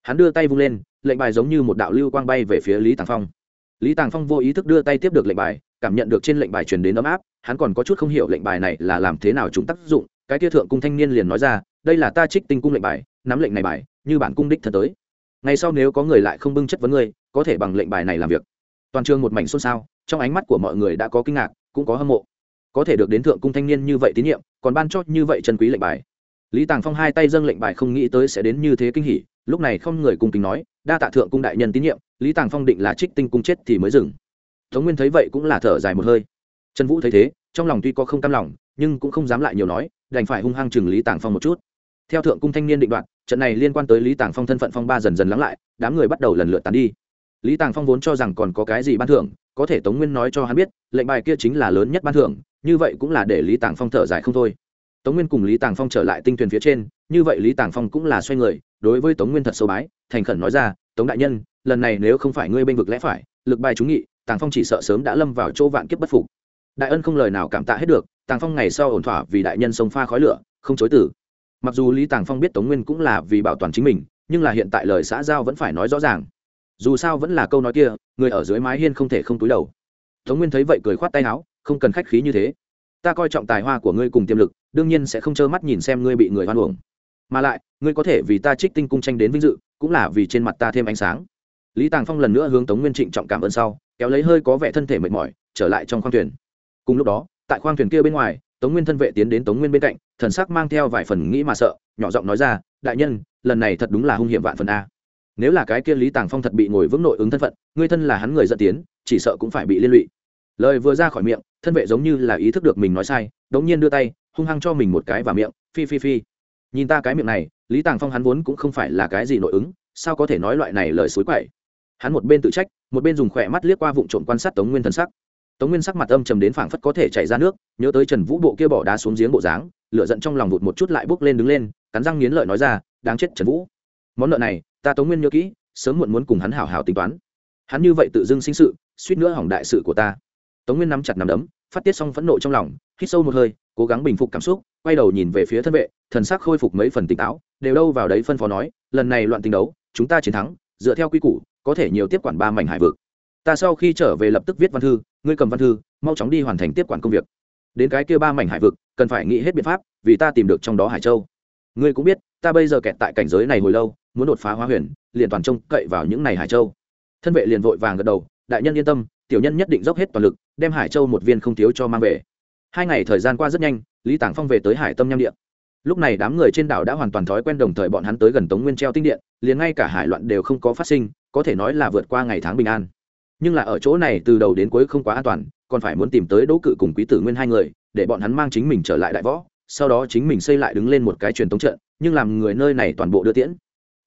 Hắn đưa tay vung lên, lệnh bài giống như một đạo lưu quang bay về phía lý tàng phong. Lý tàng phong vô ý thức đưa tay tiếp được lệnh bài, cảm nhận được trên lệnh bài truyền đến ấm áp, hắn còn có chút không hiểu lệnh bài này là làm thế nào chúng tác dụng, cái kia thượng cung thanh niên liền nói ra, đây là ta trích tinh cung lệnh bài, nắm lệnh này bài, như bản cung đích thật tới. Ngày sau nếu có người lại không bưng chất vấn ngươi, có thể bằng lệnh bài này làm việc. Toàn trường một mảnh xôn xao, trong ánh mắt của mọi người đã có kinh ngạc cũng có hâm mộ. Có thể được đến thượng cung thanh niên như vậy tín nhiệm, còn ban chót như vậy chân quý lệnh bài. Lý tàng phong hai tay dâng lệnh bài không nghĩ tới sẽ đến như thế kinh hỉ, lúc này không người cung kính nói, đa tạ thượng cung đại nhân tín nhiệm, lý tàng phong định là trích tinh cung chết thì mới dừng. Tống nguyên thấy vậy cũng là thở dài một hơi. Trần vũ thấy thế, trong lòng tuy có không cam lòng, nhưng cũng không dám lại nhiều nói, đành phải hung hăng chừng lý tàng phong một chút. Theo thượng cung thanh niên định đoạt, trận này liên quan tới lý tàng phong thân phận phong ba dần dần lắng lại, đám người bắt đầu lần lượt tán đi. Lý tàng phong vốn cho rằng còn có cái gì ban thưởng có thể tống nguyên nói cho hắn biết, lệnh bài kia chính là lớn nhất ban thưởng, như vậy cũng là để lý tàng phong thở dài không thôi. Tống nguyên cùng lý tàng phong trở lại tinh thuyền phía trên, như vậy lý tàng phong cũng là xoay người, đối với tống nguyên thật sâu bái, thành khẩn nói ra, tống đại nhân, lần này nếu không phải ngươi bênh vực lẽ phải, lực bài chúng nghị, tàng phong chỉ sợ sớm đã lâm vào chỗ vạn kiếp bất phục. Đại ân không lời nào cảm tạ hết được, tàng phong ngày sau ổn thỏa vì đại nhân sông pha khói lửa, không chối tử mặc dù lý tàng phong biết tống nguyên cũng là vì bảo toàn chính mình, nhưng là hiện tại lời xã giao vẫn phải nói rõ ràng dù sao vẫn là câu nói kia, người ở dưới mái hiên không thể không túi đầu. Tống nguyên thấy vậy cười khoát tay áo, không cần khách khí như thế. Ta coi trọng tài hoa của ngươi cùng tiềm lực, đương nhiên sẽ không trơ mắt nhìn xem ngươi bị người hoan uổng. Mà lại, ngươi có thể vì ta trích tinh cung tranh đến vinh dự, cũng là vì trên mặt ta thêm ánh sáng. Lý tàng phong lần nữa hướng tống nguyên trịnh trọng cảm ơn sau, kéo lấy hơi có vẻ thân thể mệt mỏi, trở lại trong khoang thuyền. Cùng lúc đó, tại khoang thuyền kia bên ngoài, tống nguyên thân vệ tiến đến tống nguyên bên cạnh, thần sắc mang theo vài phần nghĩ mà sợ, nhỏ giọng nói ra, đại nhân, lần này thật đúng là hung hiểm vạn phần a nếu là cái kia lý tàng phong thật bị ngồi vững nội ứng thân phận, ngươi thân là hắn người dẫn tiến, chỉ sợ cũng phải bị liên lụy. Lời vừa ra khỏi miệng, thân vệ giống như là ý thức được mình nói sai, đống nhiên đưa tay, hung hăng cho mình một cái vào miệng, phi phi phi. Nhìn ta cái miệng này, lý tàng phong hắn vốn cũng không phải là cái gì nội ứng, sao có thể nói loại này lời xối quậy? Hắn một bên tự trách, một bên dùng khỏe mắt liếc qua vụ trộm quan sát tống nguyên thần sắc. Tống nguyên sắc mặt âm trầm đến phảng phất có thể chảy ra nước, nhớ tới trần vũ bộ kia bỏ đá xuống giếng bộ dáng, lửa giận trong lòng vụt một chút lại bốc lên đứng lên, cắn răng nghiến lợi nói ra, đáng chết trần vũ. Món nợ này ta tống nguyên nhớ kỹ, sớm muộn muốn cùng hắn hảo hảo tính toán. Hắn như vậy tự dưng sinh sự, suýt nữa hỏng đại sự của ta. Tống nguyên nắm chặt nắm đấm, phát tiết xong phẫn nộ trong lòng, hít sâu một hơi, cố gắng bình phục cảm xúc, quay đầu nhìn về phía thân vệ, thần sắc khôi phục mấy phần tỉnh táo, đều đâu vào đấy phân phó nói, lần này loạn tình đấu, chúng ta chiến thắng, dựa theo quy củ, có thể nhiều tiếp quản ba mảnh hải vực. Ta sau khi trở về lập tức viết văn thư, ngươi cầm văn thư, mau chóng đi hoàn thành tiếp quản công việc. Đến cái kia ba mảnh hải vực, cần phải nghĩ hết biện pháp, vì ta tìm được trong đó hải châu. Ngươi cũng biết, ta bây giờ kẹt tại cảnh giới này hồi lâu muốn đột phá hóa huyền, liền toàn trông cậy vào những này hải châu. Thân vệ liền vội vàng gật đầu, đại nhân yên tâm, tiểu nhân nhất định dốc hết toàn lực, đem hải châu một viên không thiếu cho mang về. Hai ngày thời gian qua rất nhanh, lý tảng phong về tới hải tâm nham điện. Lúc này đám người trên đảo đã hoàn toàn thói quen đồng thời bọn hắn tới gần tống nguyên treo tinh điện, liền ngay cả hải loạn đều không có phát sinh, có thể nói là vượt qua ngày tháng bình an. Nhưng là ở chỗ này từ đầu đến cuối không quá an toàn, còn phải muốn tìm tới đỗ cự cùng quý tử nguyên hai người, để bọn hắn mang chính mình trở lại đại võ, sau đó chính mình xây lại đứng lên một cái truyền tống trận, nhưng làm người nơi này toàn bộ đưa tiễn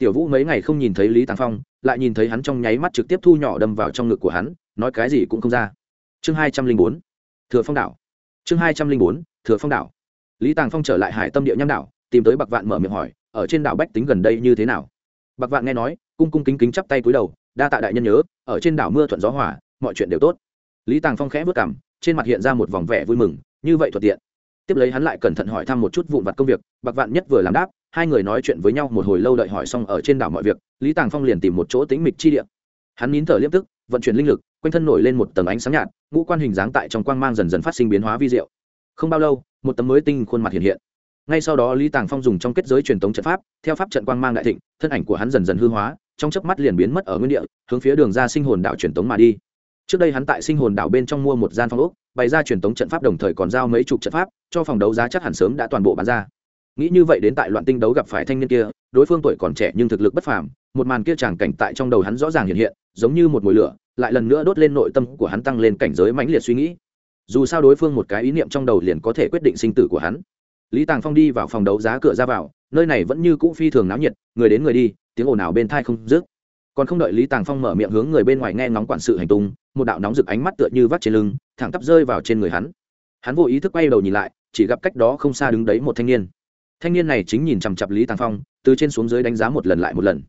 tiểu vũ mấy ngày không nhìn thấy lý tàng phong, lại nhìn thấy hắn trong nháy mắt trực tiếp thu nhỏ đâm vào trong ngực của hắn, nói cái gì cũng không ra. Chương hai trăm linh bốn, thừa phong đảo. Chương hai trăm linh bốn, thừa phong đảo. Lý tàng phong trở lại hải tâm địa nham đảo, tìm tới bạc vạn mở miệng hỏi, ở trên đảo bách tính gần đây như thế nào? Bạc vạn nghe nói, cung cung kính kính chắp tay cúi đầu, đa tạ đại nhân nhớ, ở trên đảo mưa thuận gió hỏa mọi chuyện đều tốt. Lý tàng phong khẽ vất cảm trên mặt hiện ra một vòng vẻ vui mừng, như vậy thuận tiện. Tiếp lấy hắn lại cẩn thận hỏi thăm một chút vụn vặt công việc, bạc vạn nhất vừa làm đáp hai người nói chuyện với nhau một hồi lâu đợi hỏi xong ở trên đảo mọi việc, lý tàng phong liền tìm một chỗ tính mịch chi địa. Hắn nín thở liếp tức, vận chuyển linh lực, quanh thân nổi lên một tầng ánh sáng nhạt, ngũ quan hình dáng tại trong quang mang dần dần phát sinh biến hóa vi diệu. Không bao lâu, một tấm mới tinh khuôn mặt hiện hiện. Ngay sau đó lý tàng phong dùng trong kết giới truyền thống trận pháp, theo pháp trận quang mang đại thịnh, thân ảnh của hắn dần dần hư hóa, trong chớp mắt liền biến mất ở nguyên địa, hướng phía đường ra sinh hồn đạo truyền tống mà đi. Trước đây hắn tại sinh hồn đảo bên trong mua một gian phong ốc, bày ra truyền tống trận pháp đồng thời còn giao mấy chục trận pháp, cho phòng đấu giá chắc hẳn sớm đã toàn bộ bán ra nghĩ như vậy đến tại loạn tinh đấu gặp phải thanh niên kia, đối phương tuổi còn trẻ nhưng thực lực bất phàm, một màn kia tràng cảnh tại trong đầu hắn rõ ràng hiện hiện, giống như một mùi lửa, lại lần nữa đốt lên nội tâm của hắn tăng lên cảnh giới mãnh liệt suy nghĩ. Dù sao đối phương một cái ý niệm trong đầu liền có thể quyết định sinh tử của hắn. Lý tàng phong đi vào phòng đấu giá cửa ra vào, nơi này vẫn như cũ phi thường náo nhiệt, người đến người đi, tiếng ồn ào bên thai không dứt. Còn không đợi lý tàng phong mở miệng hướng người bên ngoài nghe ngóng quản sự hành tung, một đạo nóng rực ánh mắt tựa như vắt trên lưng, thẳng tắp rơi vào trên người hắn. Hắn vô ý thức quay đầu nhìn lại, chỉ gặp cách đó không xa đứng đấy một thanh niên thanh niên này chính nhìn chằm chặp lý tàng phong, từ trên xuống dưới đánh giá một lần lại một lần.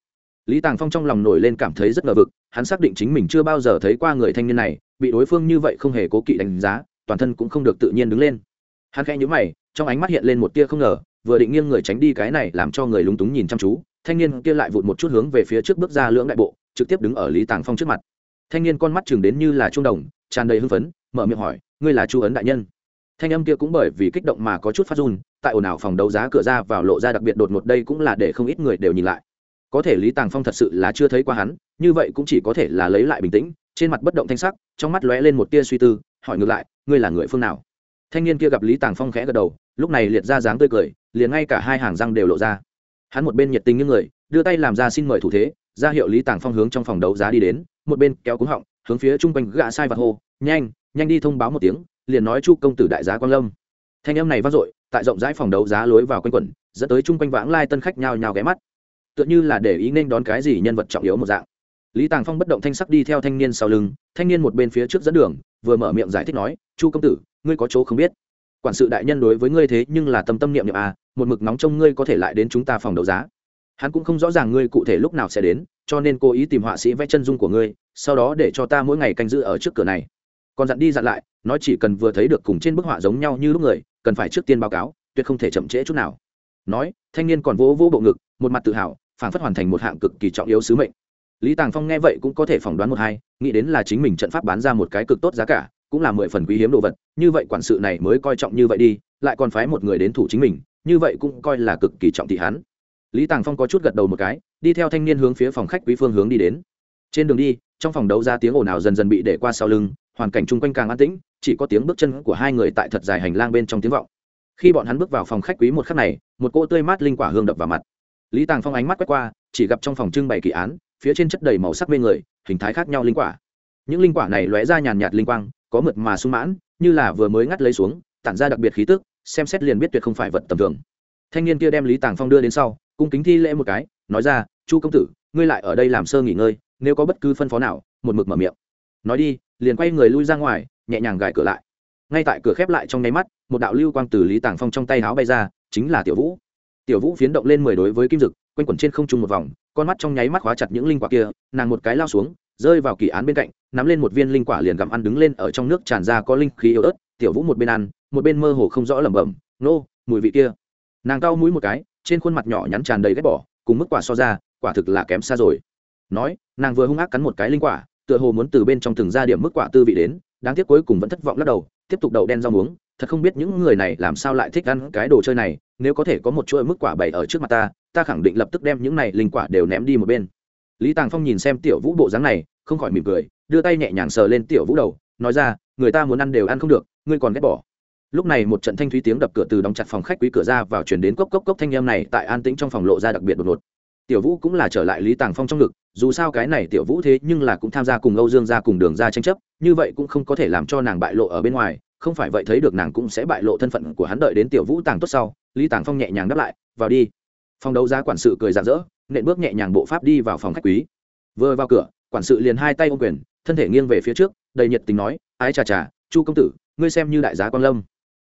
Lý tàng phong trong lòng nổi lên cảm thấy rất ngờ vực, hắn xác định chính mình chưa bao giờ thấy qua người thanh niên này, bị đối phương như vậy không hề cố kỵ đánh giá, toàn thân cũng không được tự nhiên đứng lên. Hắn khẽ nhíu mày, trong ánh mắt hiện lên một tia không ngờ, vừa định nghiêng người tránh đi cái này làm cho người lúng túng nhìn chăm chú, thanh niên kia lại vụt một chút hướng về phía trước bước ra lưỡng đại bộ, trực tiếp đứng ở lý tàng phong trước mặt. Thanh niên con mắt chừng đến như là trung đồng, tràn đầy hưng phấn, mở miệng hỏi, ngươi là chu ấn đại nhân? Thanh âm kia cũng bởi vì kích động mà có chút phát run, tại ồn ào phòng đấu giá cửa ra vào lộ ra đặc biệt đột ngột đây cũng là để không ít người đều nhìn lại. Có thể lý tàng phong thật sự là chưa thấy qua hắn, như vậy cũng chỉ có thể là lấy lại bình tĩnh, trên mặt bất động thanh sắc, trong mắt lóe lên một tia suy tư, hỏi ngược lại, ngươi là người phương nào? Thanh niên kia gặp lý tàng phong khẽ gật đầu, lúc này liệt ra dáng tươi cười, liền ngay cả hai hàng răng đều lộ ra. Hắn một bên nhiệt tình như người, đưa tay làm ra xin mời thủ thế, ra hiệu lý tàng phong hướng trong phòng đấu giá đi đến, một bên kéo cúng họng, hướng phía chung quanh gạ sai vặt hô, nhanh nhanh đi thông báo một tiếng liền nói chu công tử đại giá quang lâm. Thanh em này vang dội, tại rộng rãi phòng đấu giá lối vào quanh quẩn, dẫn tới chung quanh vãng lai tân khách nhào nhào ghé mắt. Tựa như là để ý nên đón cái gì nhân vật trọng yếu một dạng. Lý tàng phong bất động thanh sắc đi theo thanh niên sau lưng, thanh niên một bên phía trước dẫn đường, vừa mở miệng giải thích nói, chu công tử, ngươi có chỗ không biết. Quản sự đại nhân đối với ngươi thế nhưng là tâm tâm niệm niệm à một mực nóng trong ngươi có thể lại đến chúng ta phòng đấu giá. Hắn cũng không rõ ràng ngươi cụ thể lúc nào sẽ đến, cho nên cố ý tìm họa sĩ vẽ chân dung của ngươi, sau đó để cho ta mỗi ngày canh giữ ở trước cửa này. Còn dặn đi dặn lại nói chỉ cần vừa thấy được cùng trên bức họa giống nhau như lúc người, cần phải trước tiên báo cáo, tuyệt không thể chậm trễ chút nào. Nói, thanh niên còn vỗ vỗ bộ ngực, một mặt tự hào phản phất hoàn thành một hạng cực kỳ trọng yếu sứ mệnh. Lý tàng phong nghe vậy cũng có thể phỏng đoán một hai, nghĩ đến là chính mình trận pháp bán ra một cái cực tốt giá cả, cũng là mười phần quý hiếm đồ vật, như vậy quản sự này mới coi trọng như vậy đi, lại còn phái một người đến thủ chính mình, như vậy cũng coi là cực kỳ trọng thị hắn. Lý tàng phong có chút gật đầu một cái, đi theo thanh niên hướng phía phòng khách quý phương hướng đi đến. Trên đường đi, trong phòng đấu ra tiếng ồn ào dần dần bị để qua sau lưng, hoàn cảnh chung quanh càng an tĩnh chỉ có tiếng bước chân của hai người tại thật dài hành lang bên trong tiếng vọng. Khi bọn hắn bước vào phòng khách quý một khắc này, một cỗ tươi mát linh quả hương đập vào mặt. Lý tàng phong ánh mắt quét qua, chỉ gặp trong phòng trưng bày kỳ án, phía trên chất đầy màu sắc bên người, hình thái khác nhau linh quả. Những linh quả này lóe ra nhàn nhạt linh quang, có mượt mà sung mãn, như là vừa mới ngắt lấy xuống, tản ra đặc biệt khí tức, xem xét liền biết tuyệt không phải vật tầm thường. Thanh niên kia đem lý tàng phong đưa đến sau, cung kính thi lễ một cái, nói ra, chu công tử, ngươi lại ở đây làm sơ nghỉ ngơi, nếu có bất cứ phân phó nào, một mực mở miệng. Nói đi, liền quay người lui ra ngoài nhẹ nhàng gài cửa lại. Ngay tại cửa khép lại trong nháy mắt, một đạo lưu quang từ lý tàng phong trong tay áo bay ra, chính là tiểu vũ. Tiểu vũ phiến động lên mười đối với kim dực, quanh quẩn trên không trung một vòng, con mắt trong nháy mắt khóa chặt những linh quả kia, nàng một cái lao xuống, rơi vào kỳ án bên cạnh, nắm lên một viên linh quả liền gặm ăn đứng lên ở trong nước tràn ra có linh khí yếu ớt, tiểu vũ một bên ăn, một bên mơ hồ không rõ lẩm bẩm, nô, mùi vị kia. Nàng cau mũi một cái, trên khuôn mặt nhỏ nhắn tràn đầy ghét bỏ, cùng mức quả so ra, quả thực là kém xa rồi. Nói, nàng vừa hung ác cắn một cái linh quả, tựa hồ muốn từ bên trong từng ra điểm mức quả tư vị đến đáng tiếc cuối cùng vẫn thất vọng lắc đầu, tiếp tục đậu đen rau muống. Thật không biết những người này làm sao lại thích ăn cái đồ chơi này. Nếu có thể có một chuỗi mức quả bày ở trước mặt ta ta khẳng định lập tức đem những này linh quả đều ném đi một bên. Lý tàng phong nhìn xem tiểu vũ bộ dáng này, không khỏi mỉm cười, đưa tay nhẹ nhàng sờ lên tiểu vũ đầu, nói ra, người ta muốn ăn đều ăn không được, ngươi còn ghét bỏ. Lúc này một trận thanh thúy tiếng đập cửa từ đóng chặt phòng khách quý cửa ra vào chuyển đến cốc cốc cốc thanh em này tại an tĩnh trong phòng lộ ra đặc biệt đột ngột tiểu vũ cũng là trở lại lý tàng phong trong ngực, dù sao cái này tiểu vũ thế nhưng là cũng tham gia cùng âu dương ra cùng đường ra tranh chấp, như vậy cũng không có thể làm cho nàng bại lộ ở bên ngoài, không phải vậy thấy được nàng cũng sẽ bại lộ thân phận của hắn đợi đến tiểu vũ tàng tốt sau, lý tàng phong nhẹ nhàng đáp lại, vào đi. Phòng đấu giá quản sự cười rạng rỡ, nện bước nhẹ nhàng bộ pháp đi vào phòng khách quý. Vừa vào cửa, quản sự liền hai tay ôm quyền, thân thể nghiêng về phía trước, đầy nhiệt tình nói, ái chà chà, chu công tử, ngươi xem như đại giá quan lâm.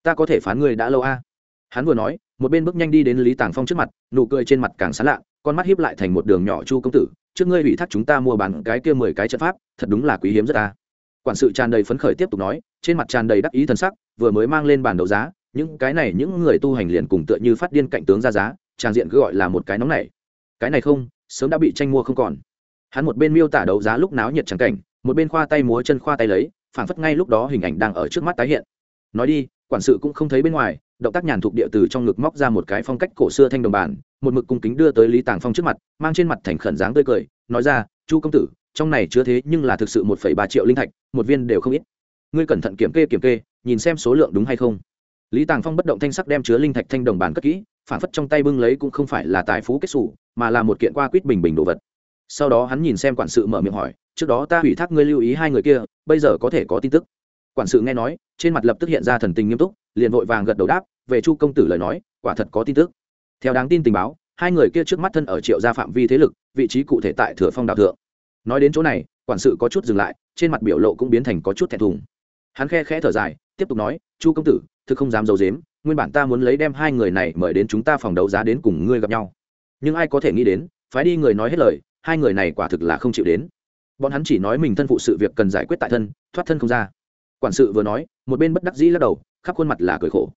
Ta có thể phán ngươi đã lâu a. Hắn vừa nói, một bên bước nhanh đi đến lý tàng phong trước mặt, nụ cười trên mặt càng sán lạ con mắt hiếp lại thành một đường nhỏ chu công tử, trước ngươi ủy thác chúng ta mua bán cái kia mười cái trận pháp, thật đúng là quý hiếm rất ta. Quản sự tràn đầy phấn khởi tiếp tục nói, trên mặt tràn đầy đắc ý t sắc, vừa mới mang lên bản đấu giá, những cái này những người tu hành liền cùng tựa như phát điên cạnh tướng ra giá tràng diện cứ gọi là một cái nóng này cái này không, sớm đã bị tranh mua không còn. Hắn một bên miêu tả đấu giá lúc náo nhiệt trắng cảnh, một bên khoa tay múa chân khoa tay lấy, phảng phất ngay lúc đó hình ảnh đang ở trước mắt tái hiện. Nói đi, quản sự cũng không thấy bên ngoài động tác nhàn thục địa từ trong ngực móc ra một cái phong cách cổ xưa thanh đồng bản, một mực cung kính đưa tới lý tàng phong trước mặt, mang trên mặt thành khẩn dáng tươi cười, nói ra, chu công tử, trong này chứa thế nhưng là thực sự một phẩy ba triệu linh thạch, một viên đều không ít. Ngươi cẩn thận kiểm kê kiểm kê, nhìn xem số lượng đúng hay không. Lý tàng phong bất động thanh sắc đem chứa linh thạch thanh đồng bản cất kỹ, phản phất trong tay bưng lấy cũng không phải là tài phú kết xù, mà là một kiện qua quýt bình bình đồ vật. Sau đó hắn nhìn xem quản sự mở miệng hỏi, trước đó ta ủy thác ngươi lưu ý hai người kia, bây giờ có thể có tin tức. Quản sự nghe nói, trên mặt lập tức hiện ra thần tình nghiêm túc, liền vội vàng gật đầu đáp về chu công tử lời nói, quả thật có tin tức. Theo đáng tin tình báo, hai người kia trước mắt thân ở triệu gia phạm vi thế lực, vị trí cụ thể tại thừa phong đào thượng. Nói đến chỗ này, quản sự có chút dừng lại, trên mặt biểu lộ cũng biến thành có chút thẹn thùng. Hắn khe khẽ thở dài, tiếp tục nói, chu công tử, thực không dám d i ấ u dếm nguyên bản ta muốn lấy đem hai người này mời đến chúng ta phòng đấu giá đến cùng ngươi gặp nhau. Nhưng ai có thể nghĩ đến, phái đi người nói hết lời, hai người này quả thực là không chịu đến. Bọn hắn chỉ nói mình thân phụ sự việc cần giải quyết tại thân, thoát thân không ra. Quản sự vừa nói, một bên bất đắc dĩ lắc đầu, khắp khuôn mặt là cười khổ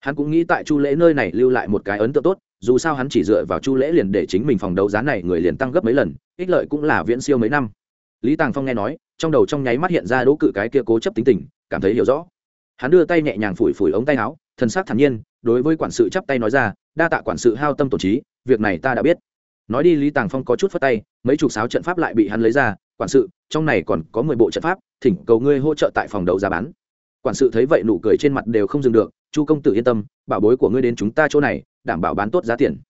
hắn cũng nghĩ tại chu lễ nơi này lưu lại một cái ấn tượng tốt, dù sao hắn chỉ dựa vào chu lễ liền để chính mình phòng đấu giá này người liền tăng gấp mấy lần, ích lợi cũng là viễn siêu mấy năm. Lý tàng phong nghe nói, trong đầu trong nháy mắt hiện ra đỗ cự cái kia cố chấp tính tình, cảm thấy hiểu rõ. Hắn đưa tay nhẹ nhàng phủi phủi ống tay áo thân xác thản nhiên, đối với quản sự chắp tay nói ra, đa tạ quản sự hao tâm tổ trí, việc này ta đã biết. Nói đi, lý tàng phong có chút phất tay, mấy chục sáu trận pháp lại bị hắn lấy ra, quản sự, trong này còn có mười bộ trận pháp, thỉnh cầu ngươi hỗ trợ tại phòng đấu giá bán. Quản sự thấy vậy nụ cười trên mặt đều không dừng được chu công tử yên tâm, bảo bối của ngươi đến chúng ta chỗ này, đảm bảo bán tốt giá tiền.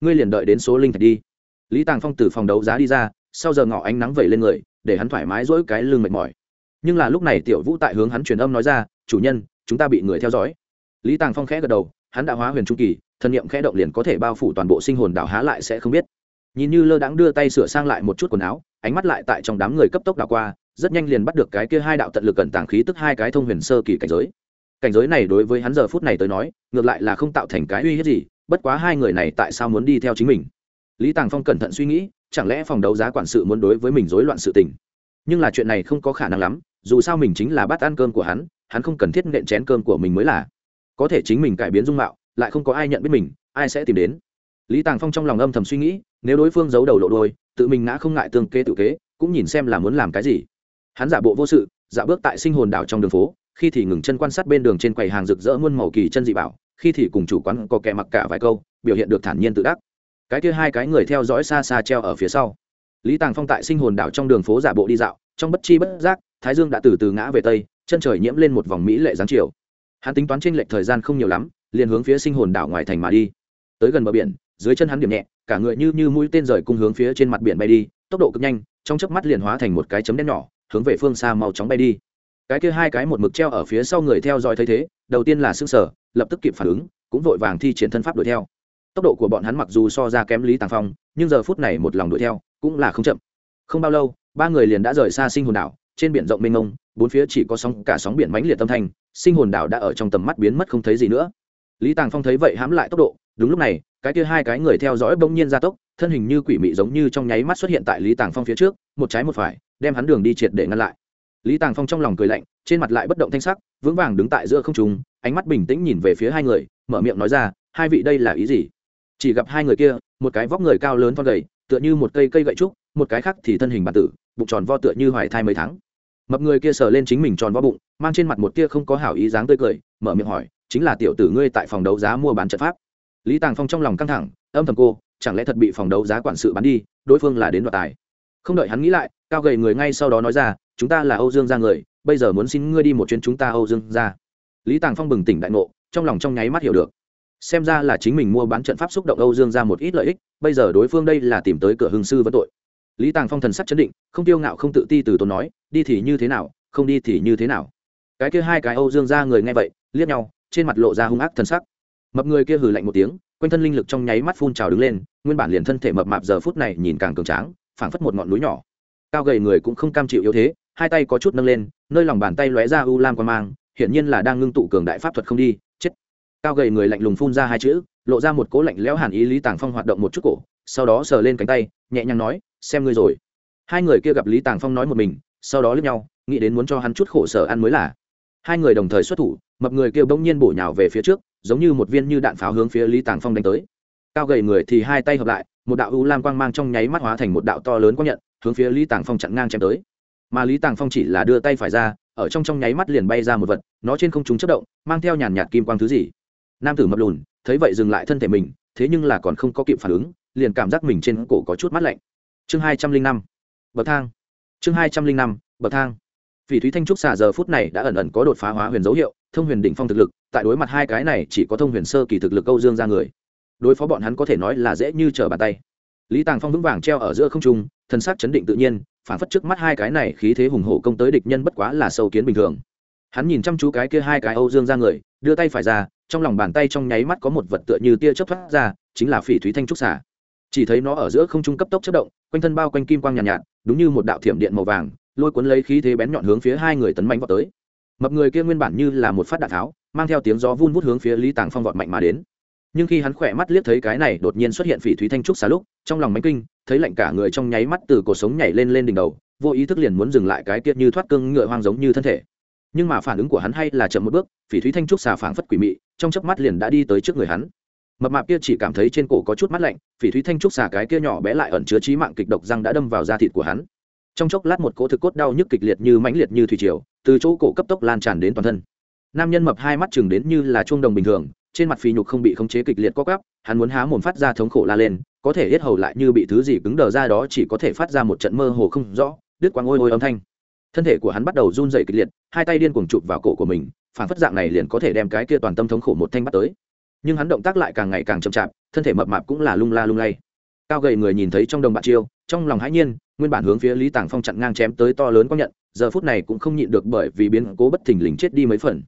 Ngươi liền đợi đến số linh thạch đi. Lý tàng phong từ phòng đấu giá đi ra, sau giờ ngỏ ánh nắng vẩy lên người, để hắn thoải mái dỗi cái lưng mệt mỏi. Nhưng là lúc này tiểu vũ tại hướng hắn truyền âm nói ra, chủ nhân, chúng ta bị người theo dõi. Lý tàng phong khẽ gật đầu, hắn đã hóa huyền trung kỳ, thân nhiệm khẽ động liền có thể bao phủ toàn bộ sinh hồn đảo há lại sẽ không biết. Nhìn như lơ đãng đưa tay sửa sang lại một chút quần áo, ánh mắt lại tại trong đám người cấp tốc đảo qua, rất nhanh liền bắt được cái kia hai đạo tận lực cẩn tàng khí tức hai cái thông huyền sơ kỳ cảnh giới cảnh giới này đối với hắn giờ phút này tới nói, ngược lại là không tạo thành cái uy hiếp gì, bất quá hai người này tại sao muốn đi theo chính mình? Lý tàng phong cẩn thận suy nghĩ, chẳng lẽ phòng đấu giá quản sự muốn đối với mình rối loạn sự tình? Nhưng là chuyện này không có khả năng lắm, dù sao mình chính là bát ăn cơm của hắn hắn không cần thiết nện chén cơm của mình mới là. Có thể chính mình cải biến dung mạo, lại không có ai nhận biết mình, ai sẽ tìm đến. Lý tàng phong trong lòng âm thầm suy nghĩ, nếu đối phương giấu đầu lộ đôi, tự mình ngã không ngại tương kê tự kế, cũng nhìn xem là muốn làm cái gì. Hắn giả bộ vô sự dạo bước tại sinh hồn đảo trong đường phố khi thì ngừng chân quan sát bên đường trên quầy hàng rực rỡ muôn màu kỳ chân dị bảo, khi thì cùng chủ quán có kẻ mặc cả vài câu, biểu hiện được thản nhiên tự đắc. Cái kia hai cái người theo dõi xa xa treo ở phía sau. Lý tàng phong tại sinh hồn đảo trong đường phố giả bộ đi dạo, trong bất chi bất giác, thái dương đã từ từ ngã về tây, chân trời nhiễm lên một vòng mỹ lệ giáng chiều. Hắn tính toán t r ê n lệch thời gian không nhiều lắm, liền hướng phía sinh hồn đảo ngoài thành mà đi. Tới gần bờ biển, dưới chân hắn điểm nhẹ, cả người như như mũi tên rời cung hướng phía trên mặt biển bay đi, tốc độ cực nhanh, trong chớp mắt liền hóa thành một cái chấm đen nhỏ, hướng về phương xa mau chóng bay đi cái kia hai cái một mực treo ở phía sau người theo dõi thấy thế, đầu tiên là s ư sở, lập tức kịp phản ứng, cũng vội vàng thi triển thân pháp đuổi theo. Tốc độ của bọn hắn mặc dù so ra kém lý tàng phong, nhưng giờ phút này một lòng đuổi theo, cũng là không chậm. Không bao lâu, ba người liền đã rời xa sinh hồn đảo, trên biển rộng mênh mông, bốn phía chỉ có sóng, cả sóng biển mãnh liệt tâm thanh, sinh hồn đảo đã ở trong tầm mắt biến mất không thấy gì nữa. Lý tàng phong thấy vậy hãm lại tốc độ, đúng lúc này, cái kia hai cái người theo dõi bỗng nhiên gia tốc, thân hình như quỷ mị giống như trong nháy mắt xuất hiện tại lý tàng phong phía trước, một trái một phải, đem hắn đường đi triệt để ngăn lại lý tàng phong trong lòng cười lạnh, trên mặt lại bất động thanh sắc, vững vàng đứng tại giữa không trung, ánh mắt bình tĩnh nhìn về phía hai người, mở miệng nói ra, hai vị đây là ý gì? Chỉ gặp hai người kia, một cái vóc người cao lớn thon gầy, tựa như một cây cây gậy trúc, một cái khác thì thân hình bản tử, bụng tròn vo tựa như hoài thai mấy tháng. Mập người kia sờ lên chính mình tròn vo bụng, mang trên mặt một tia không có hảo ý dáng tươi cười, mở miệng hỏi, chính là tiểu tử ngươi tại phòng đấu giá mua bán trận pháp? Lý tàng phong trong lòng căng thẳng, âm thầm cô, chẳng lẽ thật bị phòng đấu giá quản sự bán đi, đối phương là đến đoạt tài? Không đợi hắn nghĩ lại, cao gầy người ngay sau đó nói ra chúng ta là âu dương gia người, bây giờ muốn xin ngươi đi một chuyến chúng ta âu dương gia. Lý tàng phong bừng tỉnh đại ngộ, trong lòng trong nháy mắt hiểu được. Xem ra là chính mình mua bán trận pháp xúc động âu dương ra một ít lợi ích, bây giờ đối phương đây là tìm tới cửa hưng sư vấn tội. Lý tàng phong thần sắc chấn định, không tiêu ngạo không tự ti từ tốn nói, đi thì như thế nào, không đi thì như thế nào. Cái kia hai cái âu dương ra người nghe vậy, liếc nhau, trên mặt lộ ra hung ác thần sắc. Mập người kia hừ lạnh một tiếng, quanh thân linh lực trong nháy mắt phun trào đứng lên, nguyên bản liền thân thể mập mạp giờ phút này nhìn càng cường tráng, phảng phất một ngọn núi nhỏ. Cao gầy người cũng không cam chịu yếu thế hai tay có chút nâng lên, nơi lòng bàn tay lóe ra u lam quan mang, hiển nhiên là đang ngưng tụ cường đại pháp thuật không đi, chết. Cao gầy người lạnh lùng phun ra hai chữ, lộ ra một cố lạnh lẽo hàn ý lý tàng phong hoạt động một chút cổ, sau đó sờ lên cánh tay, nhẹ nhàng nói, xem ngươi rồi. Hai người kia gặp lý tàng phong nói một mình, sau đó lướt nhau, nghĩ đến muốn cho hắn chút khổ sở ăn mới là. Hai người đồng thời xuất thủ, mập người kia bỗng nhiên bổ nhào về phía trước, giống như một viên như đạn pháo hướng phía lý tàng phong đánh tới. Cao gầy người thì hai tay hợp lại, một đạo u lam quang mang trong nháy mắt hóa thành một đạo to lớn quang nhận, hướng phía lý tàng phong chặn ngang chém tới mà lý tàng phong chỉ là đưa tay phải ra, ở trong trong nháy mắt liền bay ra một vật, nó trên không trung chất động, mang theo nhàn nhạt kim quang thứ gì. Nam tử mập lùn, thấy vậy dừng lại thân thể mình, thế nhưng là còn không có kịp phản ứng, liền cảm giác mình trên cổ có chút mắt lạnh. Chương hai trăm linh năm, bậc thang. Chương hai trăm linh năm, bậc thang. Vì thúy thanh trúc xà giờ phút này đã ẩn ẩn có đột phá hóa huyền dấu hiệu, thông huyền đỉnh phong thực lực, tại đối mặt hai cái này chỉ có thông huyền sơ kỳ thực lực câu dương ra người. Đối phó bọn hắn có thể nói là dễ như trở bàn tay. Lý tàng phong vững vàng treo ở giữa không trung thân xác chấn định tự nhiên phản phất trước mắt hai cái này khí thế hùng hổ công tới địch nhân bất quá là sâu kiến bình thường. Hắn nhìn chăm chú cái kia hai cái âu dương ra người đưa tay phải ra trong lòng bàn tay trong nháy mắt có một vật tựa như tia chớp thoát ra chính là phỉ thúy thanh trúc xả chỉ thấy nó ở giữa không trung cấp tốc chất động quanh thân bao quanh kim quang nhàn nhạt, nhạt đúng như một đạo thiểm điện màu vàng lôi cuốn lấy khí thế bén nhọn hướng phía hai người tấn mạnh vào tới. Mập người kia nguyên bản như là một phát đạn tháo mang theo tiếng gió vun vút hướng phía lý tàng phong vọt mạnh mà đến. Nhưng khi hắn khỏe mắt liếc thấy cái này đột nhiên xuất hiện phỉ thúy thanh trúc xà lúc trong lòng máy kinh, thấy lạnh cả người trong nháy mắt từ cổ sống nhảy lên lên đỉnh đầu, vô ý thức liền muốn dừng lại cái tiết như thoát cương ngựa hoang giống như thân thể. Nhưng mà phản ứng của hắn hay là chậm một bước, phỉ thúy thanh trúc xà phảng phất quỷ mị, trong chớp mắt liền đã đi tới trước người hắn. Mập mạp kia chỉ cảm thấy trên cổ có chút mắt lạnh, phỉ thúy thanh trúc xà cái kia nhỏ bé lại ẩn chứa trí mạng kịch độc răng đã đâm vào da thịt của hắn. Trong chốc lát một cỗ thực cốt đau nhức kịch liệt như mãnh liệt như thủy triều, từ chỗ cổ cấp tốc lan tràn đến toàn thân. Nam nhân mập hai mắt chừng đến như là chuông đồng bình thường, trên mặt phì nhục không bị khống chế kịch liệt co cắp hắn muốn há mồm phát ra thống khổ la lên có thể hết hầu lại như bị thứ gì cứng đờ ra đó chỉ có thể phát ra một trận mơ hồ không rõ, đứt quang ôi ôi âm thanh. Thân thể của hắn bắt đầu run dày kịch liệt, hai tay điên cuồng chụp vào cổ của mình, phản phất dạng này liền có thể đem cái kia toàn tâm thống khổ một thanh bắt tới. Nhưng hắn động tác lại càng ngày càng chậm chạp, thân thể mập mạp cũng là lung la lung lay. Cao gầy người nhìn thấy trong đồng bạn chiêu, trong lòng hãi nhiên, nguyên bản hướng phía lý tàng phong chặn ngang chém tới to lớn có nhận, giờ phút này cũng không nhịn được bởi vì biến cố bất thình lình chết đi mấy phần.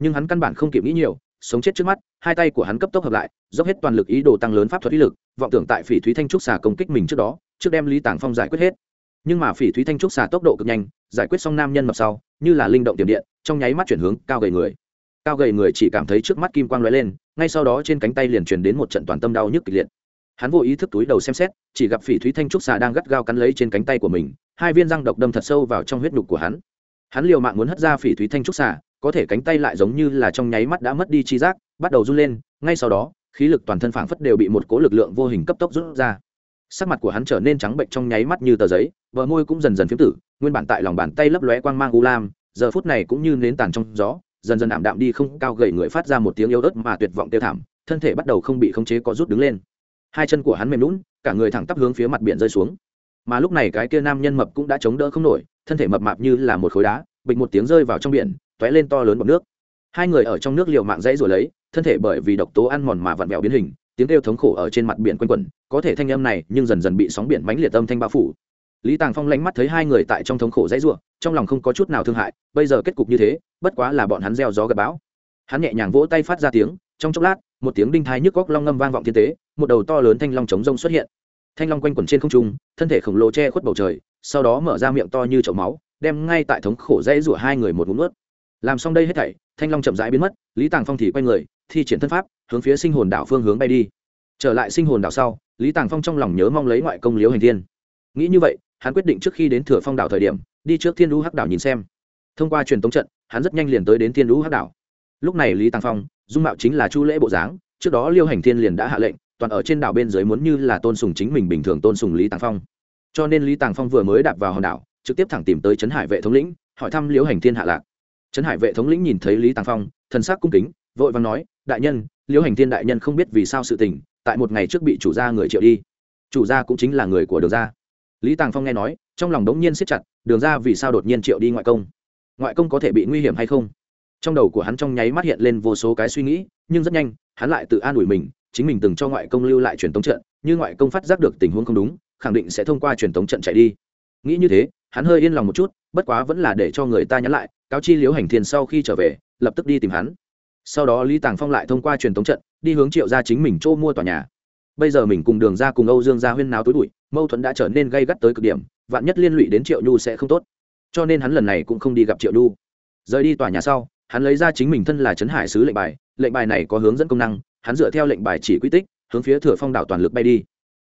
Nhưng hắn căn bản không kịp nghĩ nhiều sống chết trước mắt, hai tay của hắn cấp tốc hợp lại, dốc hết toàn lực ý đồ tăng lớn pháp thuật ý lực, vọng tưởng tại phỉ thúy thanh trúc xà công kích mình trước đó, trước đem lý tàng phong giải quyết hết. Nhưng mà phỉ thúy thanh trúc xà tốc độ cực nhanh, giải quyết xong nam nhân mập sau, như là linh động tiềm điện, trong nháy mắt chuyển hướng cao gầy người. Cao gầy người chỉ cảm thấy trước mắt kim quang lóe lên, ngay sau đó trên cánh tay liền truyền đến một trận toàn tâm đau nhức kịch liệt. Hắn vô ý thức túi đầu xem xét, chỉ gặp phỉ thúy thanh trúc xà đang gắt gao cắn lấy trên cánh tay của mình, hai viên răng độc đâm thật sâu vào trong huyết nhục của hắn. Hắn liều mạng muốn hất ra phỉ thúy thanh trúc xà có thể cánh tay lại giống như là trong nháy mắt đã mất đi chi giác, bắt đầu run lên, ngay sau đó, khí lực toàn thân phảng phất đều bị một cố lực lượng vô hình cấp tốc rút ra. Sắc mặt của hắn trở nên trắng bệnh trong nháy mắt như tờ giấy vợ môi cũng dần dần phiếm tử, nguyên bản tại lòng bàn tay lấp lóe quang mang u lam, giờ phút này cũng như nến tàn trong gió, dần dần ảm đạm đi không cao gầy người phát ra một tiếng yếu ớt mà tuyệt vọng tiêu thảm, thân thể bắt đầu không bị khống chế có rút đứng lên. Hai chân của hắn mềm lún cả người thẳng tắp hướng phía mặt biển rơi xuống. Mà lúc này cái kia nam nhân mập cũng đã chống đỡ không nổi, thân thể mập mạp như là một khối đá bịch một tiếng rơi vào trong biển tóe lên to lớn bọt nước. Hai người ở trong nước liều mạng dãy rồi lấy, thân thể bởi vì độc tố ăn mòn mà vặn vẹo biến hình, tiếng kêu thống khổ ở trên mặt biển quanh quẩn, có thể thanh âm này nhưng dần dần bị sóng biển mãnh liệt âm thanh bao phủ. Lý tàng phong lánh mắt thấy hai người tại trong thống khổ dãy ruộng trong lòng không có chút nào thương hại, bây giờ kết cục như thế, bất quá là bọn hắn gieo gió gặp bão. Hắn nhẹ nhàng vỗ tay phát ra tiếng, trong chốc lát, một tiếng đinh thai nhức góc long ngâm vang vọng thiên tế, một đầu to lớn thanh long chống rông xuất hiện. Thanh long quanh quẩn trên không trung, thân thể khổng lồ che khuất bầu trời, sau đó mở ra miệng to như chậu máu, đem ngay tại thống khổ dãy rủa hai người một ngụm nước làm xong đây hết thảy, thanh long chậm rãi biến mất, lý tàng phong thì quay người, thi triển thân pháp, hướng phía sinh hồn đảo phương hướng bay đi. Trở lại sinh hồn đảo sau, lý tàng phong trong lòng nhớ mong lấy ngoại công liếu hành thiên. Nghĩ như vậy, hắn quyết định trước khi đến thừa phong đảo thời điểm, đi trước thiên lũ hắc đảo nhìn xem. Thông qua truyền tống trận, hắn rất nhanh liền tới đến thiên lũ hắc đảo. Lúc này lý tàng phong, dung mạo chính là chu lễ bộ dáng, trước đó liêu hành thiên liền đã hạ lệnh, toàn ở trên đảo bên dưới muốn như là tôn sùng chính mình bình thường tôn sùng lý tàng phong. Cho nên lý tàng phong vừa mới đạp vào hòn đảo, trực tiếp thẳng tìm tới trấn hải vệ thống lĩnh, hỏi thăm liêu hành thiên hạ lạc trấn hải vệ thống lĩnh nhìn thấy lý tàng phong, thần sắc cung kính, vội vàng nói, đại nhân, Liễu hành thiên đại nhân không biết vì sao sự tình, tại một ngày trước bị chủ gia người triệu đi. Chủ gia cũng chính là người của đường gia. Lý tàng phong nghe nói, trong lòng đống nhiên siết chặt, đường gia vì sao đột nhiên triệu đi ngoại công? Ngoại công có thể bị nguy hiểm hay không? Trong đầu của hắn trong nháy mắt hiện lên vô số cái suy nghĩ, nhưng rất nhanh, hắn lại tự an ủi mình, chính mình từng cho ngoại công lưu lại truyền tống trận, như ngoại công phát giác được tình huống không đúng, khẳng định sẽ thông qua truyền tống trận chạy đi. Nghĩ như thế, hắn hơi yên lòng một chút, bất quá vẫn là để cho người ta nhắn lại cáo chi liếu hành thiên sau khi trở về, lập tức đi tìm hắn. Sau đó lý tàng phong lại thông qua truyền thống trận, đi hướng triệu ra chính mình chỗ mua tòa nhà. Bây giờ mình cùng đường ra cùng âu dương ra huyên náo tối bụi, mâu thuẫn đã trở nên gây gắt tới cực điểm, vạn nhất liên lụy đến triệu nhu sẽ không tốt. Cho nên hắn lần này cũng không đi gặp triệu nhu. Rời đi tòa nhà sau, hắn lấy ra chính mình thân là trấn hải sứ lệnh bài lệnh bài này có hướng dẫn công năng, hắn dựa theo lệnh bài chỉ quy tích, hướng phía thừa phong đảo toàn lực bay đi.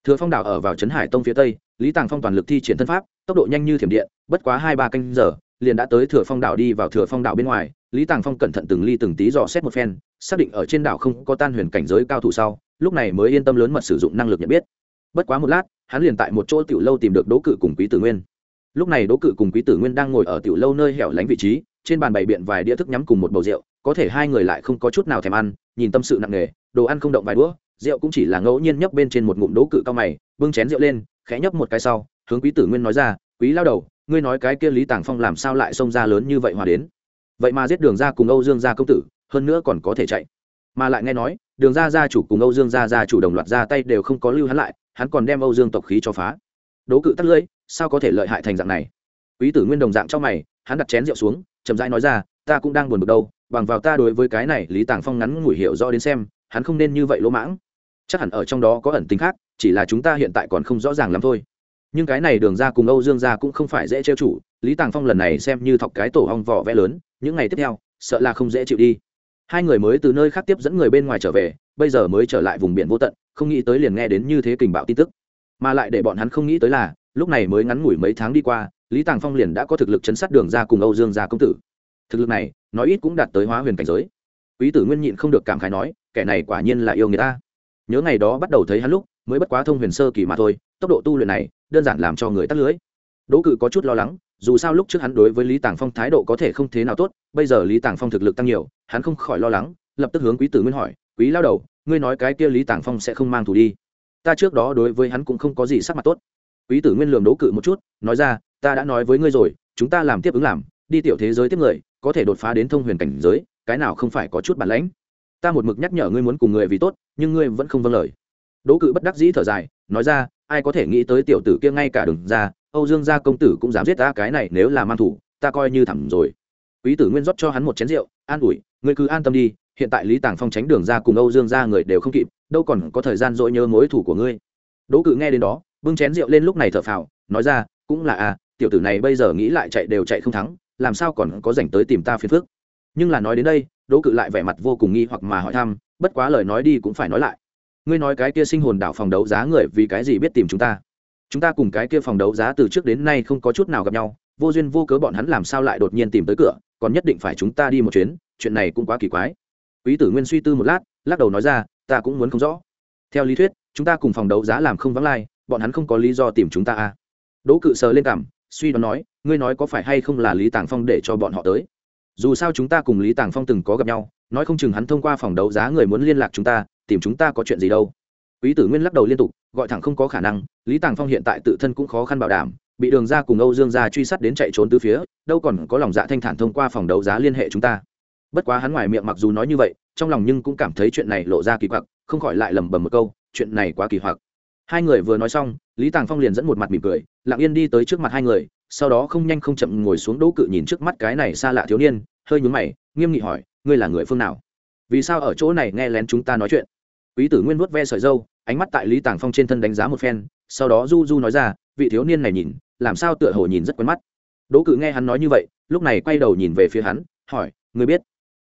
Thừa phong đảo ở vào trấn hải tông phía tây, lý tàng phong toàn lực thi triển thân pháp, tốc độ nhanh như thiểm điện, bất quá hai ba canh giờ liền đã tới thừa phong đảo đi vào thừa phong đảo bên ngoài, lý tàng phong cẩn thận từng ly từng tí dò xét một phen, xác định ở trên đảo không có tan huyền cảnh giới cao thủ sau, lúc này mới yên tâm lớn mật sử dụng năng lực nhận biết. Bất quá một lát, hắn liền tại một chỗ tiểu lâu tìm được đỗ cự cùng quý tử nguyên. Lúc này đỗ cự cùng quý tử nguyên đang ngồi ở tiểu lâu nơi hẻo lánh vị trí, trên bàn bày biện vài đĩa thức nhắm cùng một bầu rượu, có thể hai người lại không có chút nào thèm ăn, nhìn tâm sự nặng nề, đồ ăn không động vài đũa, rượu cũng chỉ là ngẫu nhiên nhấp bên trên một ngụm đỗ cự cao mày, bưng chén rượu lên, khẽ nhấp một cái sau, hướng quý tử nguyên nói ra quý lao đầu, ngươi nói cái kia lý tàng phong làm sao lại xông ra lớn như vậy hòa đến? Vậy mà giết đường ra cùng âu dương gia công tử, hơn nữa còn có thể chạy. Mà lại nghe nói, đường ra gia chủ cùng âu dương gia gia chủ đồng loạt ra tay đều không có lưu hắn lại, hắn còn đem âu dương tộc khí cho phá. Đố cự tắt lưỡi, sao có thể lợi hại thành dạng này? Quý tử nguyên đồng dạng trong mày, hắn đặt chén rượu xuống, chậm rãi nói ra, ta cũng đang buồn bực đâu, bằng vào ta đối với cái này lý tàng phong ngắn ngủi hiểu rõ đến xem, hắn không nên như vậy lỗ mãng. Chắc hẳn ở trong đó có ẩn tính khác, chỉ là chúng ta hiện tại còn không rõ ràng lắm thôi nhưng cái này đường ra cùng âu dương ra cũng không phải dễ trêu chủ, lý tàng phong lần này xem như thọc cái tổ hong vỏ vẽ lớn, những ngày tiếp theo, sợ là không dễ chịu đi. Hai người mới từ nơi khác tiếp dẫn người bên ngoài trở về, bây giờ mới trở lại vùng biển vô tận, không nghĩ tới liền nghe đến như thế kình bạo tin tức. Mà lại để bọn hắn không nghĩ tới là, lúc này mới ngắn ngủi mấy tháng đi qua, lý tàng phong liền đã có thực lực chấn sát đường ra cùng âu dương gia công tử. Thực lực này, nói ít cũng đạt tới hóa huyền cảnh giới. Quý tử nguyên nhịn không được cảm khái nói, kẻ này quả nhiên là yêu người ta. Nhớ ngày đó bắt đầu thấy hắn lúc, mới bất quá thông huyền sơ kỳ mà thôi tốc độ tu luyện này đơn giản làm cho người tắt lưới. Đỗ cự có chút lo lắng, dù sao lúc trước hắn đối với lý tàng phong thái độ có thể không thế nào tốt, bây giờ lý tàng phong thực lực tăng nhiều, hắn không khỏi lo lắng, lập tức hướng quý tử nguyên hỏi, quý lao đầu, ngươi nói cái kia lý tàng phong sẽ không mang thù đi? Ta trước đó đối với hắn cũng không có gì sắc mặt tốt. Quý tử nguyên lường đố cự một chút, nói ra, ta đã nói với ngươi rồi, chúng ta làm tiếp ứng làm, đi tiểu thế giới tiếp người, có thể đột phá đến thông huyền cảnh giới, cái nào không phải có chút bản lãnh. Ta một mực nhắc nhở ngươi muốn cùng người vì tốt, nhưng ngươi vẫn không vâng lời. Đố cự bất đắc dĩ thở dài, nói ra ai có thể nghĩ tới tiểu tử kia ngay cả đường ra, âu dương gia công tử cũng dám giết ta, cái này nếu là mang thủ, ta coi như thẳng rồi. Quý tử nguyên rót cho hắn một chén rượu, an ủi, ngươi cứ an tâm đi, hiện tại lý tàng phong tránh đường ra cùng âu dương gia người đều không kịp, đâu còn có thời gian dội nhớ mối thủ của ngươi. Đỗ cự nghe đến đó, bưng chén rượu lên lúc này thở phào, nói ra, cũng là à tiểu tử này bây giờ nghĩ lại chạy đều chạy không thắng, làm sao còn có dành tới tìm ta phiền phức? Nhưng là nói đến đây, đỗ cự lại vẻ mặt vô cùng nghi hoặc mà hỏi thăm, bất quá lời nói đi cũng phải nói lại ngươi nói cái kia sinh hồn đảo phòng đấu giá người vì cái gì biết tìm chúng ta? Chúng ta cùng cái kia phòng đấu giá từ trước đến nay không có chút nào gặp nhau, vô duyên vô cớ bọn hắn làm sao lại đột nhiên tìm tới cửa, còn nhất định phải chúng ta đi một chuyến, chuyện này cũng quá kỳ quái. Quý tử nguyên suy tư một lát, lắc đầu nói ra, ta cũng muốn không rõ. Theo lý thuyết, chúng ta cùng phòng đấu giá làm không vắng lai, bọn hắn không có lý do tìm chúng ta à? Đỗ cự sờ lên cảm, suy đoán nói, ngươi nói có phải hay không là lý tàng phong để cho bọn họ tới? Dù sao chúng ta cùng lý tàng phong từng có gặp nhau, nói không chừng hắn thông qua phòng đấu giá người muốn liên lạc chúng ta tìm chúng ta có chuyện gì đâu. Quý tử nguyên lắc đầu liên tục, gọi thẳng không có khả năng, lý tàng phong hiện tại tự thân cũng khó khăn bảo đảm, bị đường ra cùng âu dương gia truy sát đến chạy trốn từ phía, đâu còn có lòng dạ thanh thản thông qua phòng đấu giá liên hệ chúng ta. Bất quá hắn ngoài miệng mặc dù nói như vậy, trong lòng nhưng cũng cảm thấy chuyện này lộ ra kỳ quặc, không khỏi lại lẩm bẩm một câu, chuyện này quá kỳ hoặc. Hai người vừa nói xong, lý tàng phong liền dẫn một mặt mỉm cười, lặng yên đi tới trước mặt hai người, sau đó không nhanh không chậm ngồi xuống đỗ cự nhìn trước mắt cái này xa lạ thiếu niên, hơi nhún mày, nghiêm nghị hỏi, ngươi là người phương nào? Vì sao ở chỗ này nghe lén chúng ta nói chuyện? Quý tử nguyên vuốt ve sợi dâu ánh mắt tại lý tàng phong trên thân đánh giá một phen, sau đó du du nói ra, vị thiếu niên này nhìn, làm sao tựa hồ nhìn rất quen mắt. Đỗ cự nghe hắn nói như vậy, lúc này quay đầu nhìn về phía hắn, hỏi người biết?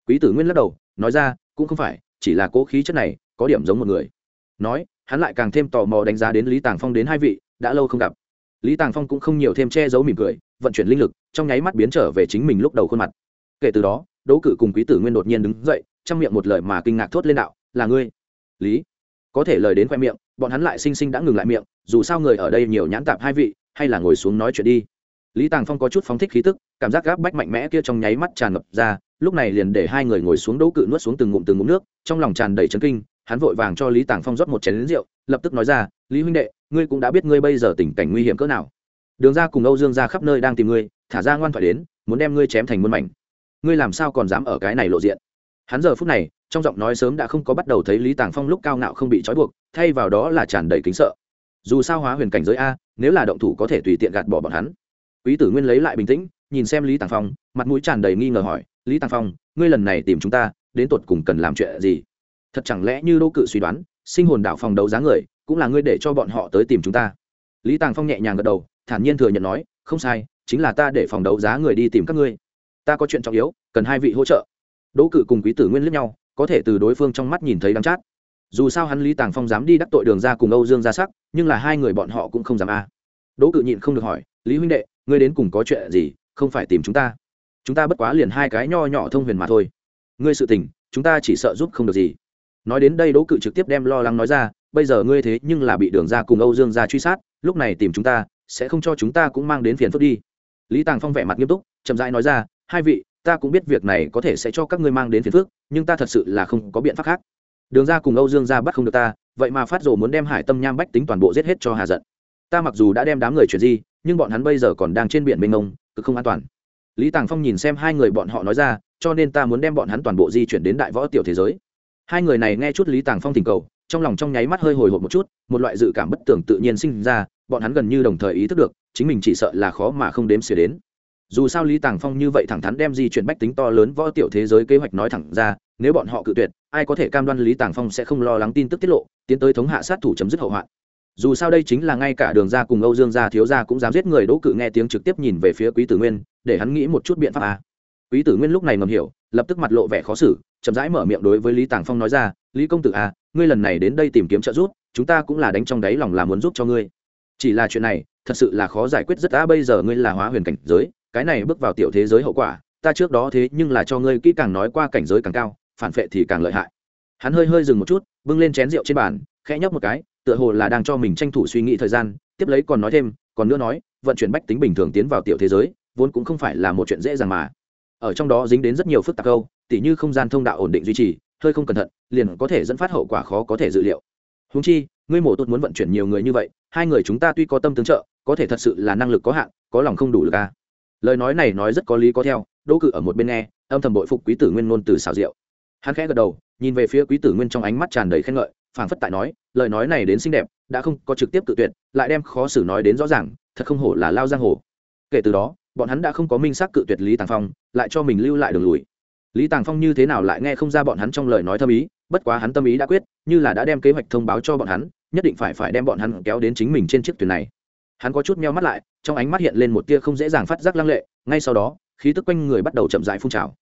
Quý tử nguyên lắc đầu, nói ra, cũng không phải, chỉ là cố khí chất này, có điểm giống một người. Nói, hắn lại càng thêm tò mò đánh giá đến lý tàng phong đến hai vị, đã lâu không gặp. Lý tàng phong cũng không nhiều thêm che giấu mỉm cười, vận chuyển linh lực, trong nháy mắt biến trở về chính mình lúc đầu khuôn mặt. Kể từ đó, đỗ cự cùng quý tử nguyên đột nhiên đứng dậy, trong miệng một lời mà kinh ngạc thốt lên đạo, là ngươi? Lý. Có thể lời đến khoe miệng, bọn hắn lại xinh xinh đã ngừng lại miệng, dù sao người ở đây nhiều nhãn tạp hai vị, hay là ngồi xuống nói chuyện đi. Lý tàng phong có chút phóng thích khí tức, cảm giác gáp bách mạnh mẽ kia trong nháy mắt tràn ngập ra, lúc này liền để hai người ngồi xuống đỗ cự nuốt xuống từng ngụm từng ngụm nước, trong lòng tràn đầy chấn kinh, hắn vội vàng cho lý tàng phong rót một chén rượu, lập tức nói ra, lý huynh đệ, ngươi cũng đã biết ngươi bây giờ tình cảnh nguy hiểm cỡ nào. Đường ra cùng âu dương ra khắp nơi đang tìm ngươi, thả ra ngoan thoại đến, muốn đem ngươi chém thành muôn mảnh. Ngươi làm sao còn dám ở cái này lộ diện? Hắn giờ phút này trong giọng nói sớm đã không có bắt đầu thấy lý tàng phong lúc cao ngạo không bị trói buộc, thay vào đó là tràn đầy kính sợ. Dù sao hóa huyền cảnh giới a, nếu là động thủ có thể tùy tiện gạt bỏ bọn hắn. Quý tử nguyên lấy lại bình tĩnh, nhìn xem lý tàng phong, mặt mũi tràn đầy nghi ngờ hỏi, lý tàng phong, ngươi lần này tìm chúng ta, đến tột cùng cần làm chuyện gì? Thật chẳng lẽ như đô cự suy đoán, sinh hồn đảo phòng đấu giá người, cũng là ngươi để cho bọn họ tới tìm chúng ta? Lý tàng phong nhẹ nhàng gật đầu, thản nhiên thừa nhận nói, không sai, chính là ta để phòng đấu giá người đi tìm các ngươi. Ta có chuyện trọng yếu, cần hai vị hỗ trợ. Đỗ cự cùng quý tử nguyên lướt nhau có thể từ đối phương trong mắt nhìn thấy đắng chát. Dù sao hắn lý tàng phong dám đi đắc tội đường ra cùng âu dương ra sắc, nhưng là hai người bọn họ cũng không dám a. Đỗ cự nhịn không được hỏi, lý huynh đệ, ngươi đến cùng có chuyện gì, không phải tìm chúng ta? Chúng ta bất quá liền hai cái nho nhỏ thông huyền mà thôi. Ngươi sự tình, chúng ta chỉ sợ giúp không được gì. Nói đến đây đỗ cự trực tiếp đem lo lắng nói ra, bây giờ ngươi thế nhưng là bị đường ra cùng âu dương ra truy sát, lúc này tìm chúng ta, sẽ không cho chúng ta cũng mang đến phiền phức đi. Lý tàng phong vẻ mặt nghiêm túc, chậm rãi nói ra, hai vị ta cũng biết việc này có thể sẽ cho các ngươi mang đến phiền phức, nhưng ta thật sự là không có biện pháp khác. Đường ra cùng âu dương ra bắt không được ta, vậy mà phát rồ muốn đem hải tâm nham bách tính toàn bộ giết hết cho hà giận. Ta mặc dù đã đem đám người chuyển di, nhưng bọn hắn bây giờ còn đang trên biển mênh mông, cực không an toàn. Lý tàng phong nhìn xem hai người bọn họ nói ra, cho nên ta muốn đem bọn hắn toàn bộ di chuyển đến đại võ tiểu thế giới. Hai người này nghe chút lý tàng phong thỉnh cầu, trong lòng trong nháy mắt hơi hồi hộp một chút, một loại dự cảm bất tưởng tự nhiên sinh ra, bọn hắn gần như đồng thời ý thức được, chính mình chỉ sợ là khó mà không đếm xỉa đến dù sao lý tàng phong như vậy thẳng thắn đem di chuyển bách tính to lớn võ tiểu thế giới kế hoạch nói thẳng ra, nếu bọn họ cự tuyệt, ai có thể cam đoan lý tàng phong sẽ không lo lắng tin tức tiết lộ, tiến tới thống hạ sát thủ chấm dứt hậu hoạn dù sao đây chính là ngay cả đường ra cùng âu dương gia thiếu gia cũng dám giết người đỗ cự nghe tiếng trực tiếp nhìn về phía quý tử nguyên, để hắn nghĩ một chút biện pháp à. quý tử nguyên lúc này ngầm hiểu, lập tức mặt lộ vẻ khó xử, chậm rãi mở miệng đối với lý tàng phong nói ra, lý công tử à ngươi lần này đến đây tìm kiếm trợ giúp, chúng ta cũng là đánh trong đáy lòng là muốn giúp cho ngươi chỉ là chuyện này, thật sự là khó giải quyết rất đã bây giờ ngươi là hóa huyền cảnh giới cái này bước vào tiểu thế giới hậu quả, ta trước đó thế nhưng là cho ngươi kỹ càng nói qua cảnh giới càng cao, phản vệ thì càng lợi hại. Hắn hơi hơi dừng một chút, bưng lên chén rượu trên bàn, khẽ nhấp một cái, tựa hồ là đang cho mình tranh thủ suy nghĩ thời gian, tiếp lấy còn nói thêm, còn nữa nói, vận chuyển bách tính bình thường tiến vào tiểu thế giới, vốn cũng không phải là một chuyện dễ dàng mà. Ở trong đó dính đến rất nhiều phức tạp câu, tỉ như không gian thông đạo ổn định duy trì, hơi không cẩn thận, liền có thể dẫn phát hậu quả khó có thể dự liệu. Húng chi, ngươi mổ tốt muốn vận chuyển nhiều người như vậy, hai người chúng ta tuy có tâm tương trợ, có thể thật sự là năng lực có hạn, có lòng không đủ lực à lời nói này nói rất có lý có theo, đỗ cự ở một bên nghe, âm thầm bội phục quý tử nguyên ngôn từ xào rượu hắn khẽ gật đầu, nhìn về phía quý tử nguyên trong ánh mắt tràn đầy khen ngợi, phảng phất tại nói, lời nói này đến xinh đẹp, đã không có trực tiếp tự tuyệt, lại đem khó xử nói đến rõ ràng, thật không hổ là lao giang hồ. Kể từ đó, bọn hắn đã không có minh xác cự tuyệt lý tàng phong, lại cho mình lưu lại đường lùi. Lý tàng phong như thế nào lại nghe không ra bọn hắn trong lời nói thâm ý, bất quá hắn tâm ý đã quyết, như là đã đem kế hoạch thông báo cho bọn hắn, nhất định phải phải đem bọn hắn kéo đến chính mình trên chiếc thuyền này hắn có chút meo mắt lại, trong ánh mắt hiện lên một tia không dễ dàng phát giác lăng lệ, ngay sau đó, khí tức quanh người bắt đầu chậm rãi phun trào.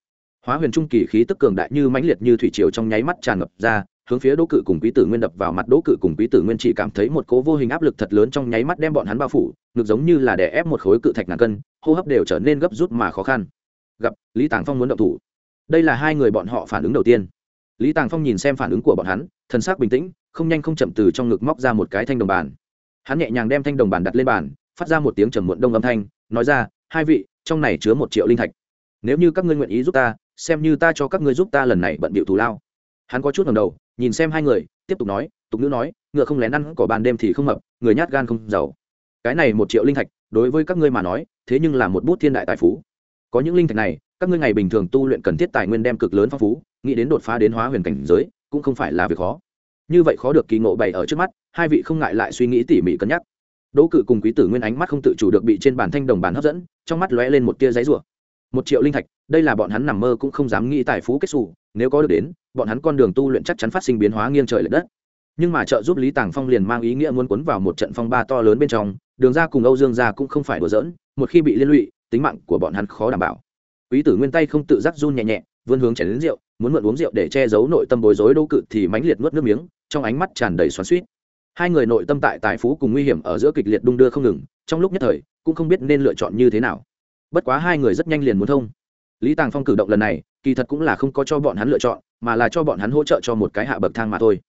Hóa huyền trung kỳ khí tức cường đại như mãnh liệt như thủy triều trong nháy mắt tràn ngập ra, hướng phía đỗ cự cùng quý tử nguyên đập vào mặt đỗ cự cùng quý tử nguyên chỉ cảm thấy một cố vô hình áp lực thật lớn trong nháy mắt đem bọn hắn bao phủ, ngược giống như là đè ép một khối cự thạch ngàn cân, hô hấp đều trở nên gấp rút mà khó khăn. Gặp, lý tàng phong muốn động thủ. Đây là hai người bọn họ phản ứng đầu tiên. Lý tàng phong nhìn xem phản ứng của bọn hắn, thần sắc bình tĩnh, không nhanh không chậm từ trong ngực móc ra một cái thanh đồng bàn hắn nhẹ nhàng đem thanh đồng bàn đặt lên bàn, phát ra một tiếng trầm muộn đông âm thanh, nói ra, hai vị, trong này chứa một triệu linh thạch. Nếu như các ngươi nguyện ý giúp ta, xem như ta cho các ngươi giúp ta lần này bận bịu thù lao. Hắn có chút ngầm đầu, nhìn xem hai người, tiếp tục nói, tục nữ nói, ngựa không lén ăn cỏ bàn đêm thì không mập, người nhát gan không giàu. Cái này một triệu linh thạch, đối với các ngươi mà nói, thế nhưng là một bút thiên đại tài phú. Có những linh thạch này, các ngươi ngày bình thường tu luyện cần thiết tài nguyên đem cực lớn phong phú, nghĩ đến đột phá đến hóa huyền cảnh giới, cũng không phải là việc khó như vậy khó được kỳ ngộ bày ở trước mắt, hai vị không ngại lại suy nghĩ tỉ mỉ cân nhắc. Đỗ cự cùng quý tử nguyên ánh mắt không tự chủ được bị trên bàn thanh đồng bàn hấp dẫn, trong mắt lóe lên một tia giấy rủa một triệu linh thạch, đây là bọn hắn nằm mơ cũng không dám nghĩ tài phú kết xù, nếu có được đến, bọn hắn con đường tu luyện chắc chắn phát sinh biến hóa nghiêng trời l ệ đất. Nhưng mà trợ giúp lý tàng phong liền mang ý nghĩa muốn cuốn vào một trận phong ba to lớn bên trong, đường ra cùng âu dương ra cũng không phải đùa giỡn, một khi bị liên lụy, tính mạng của bọn hắn khó đảm bảo. Quý tử nguyên tay không tự giác run nhẹ nhẹ, vươn hướng chảy đến rượu muốn mượn uống rượu để che giấu nội tâm bối rối đô cự thì mãnh liệt nuốt nước miếng, trong ánh mắt tràn đầy xoắn suýt hai người nội tâm tại tài phú cùng nguy hiểm ở giữa kịch liệt đung đưa không ngừng, trong lúc nhất thời, cũng không biết nên lựa chọn như thế nào. Bất quá hai người rất nhanh liền muốn thông. Lý tàng phong cử động lần này, kỳ thật cũng là không có cho bọn hắn lựa chọn, mà là cho bọn hắn hỗ trợ cho một cái hạ bậc thang mà thôi.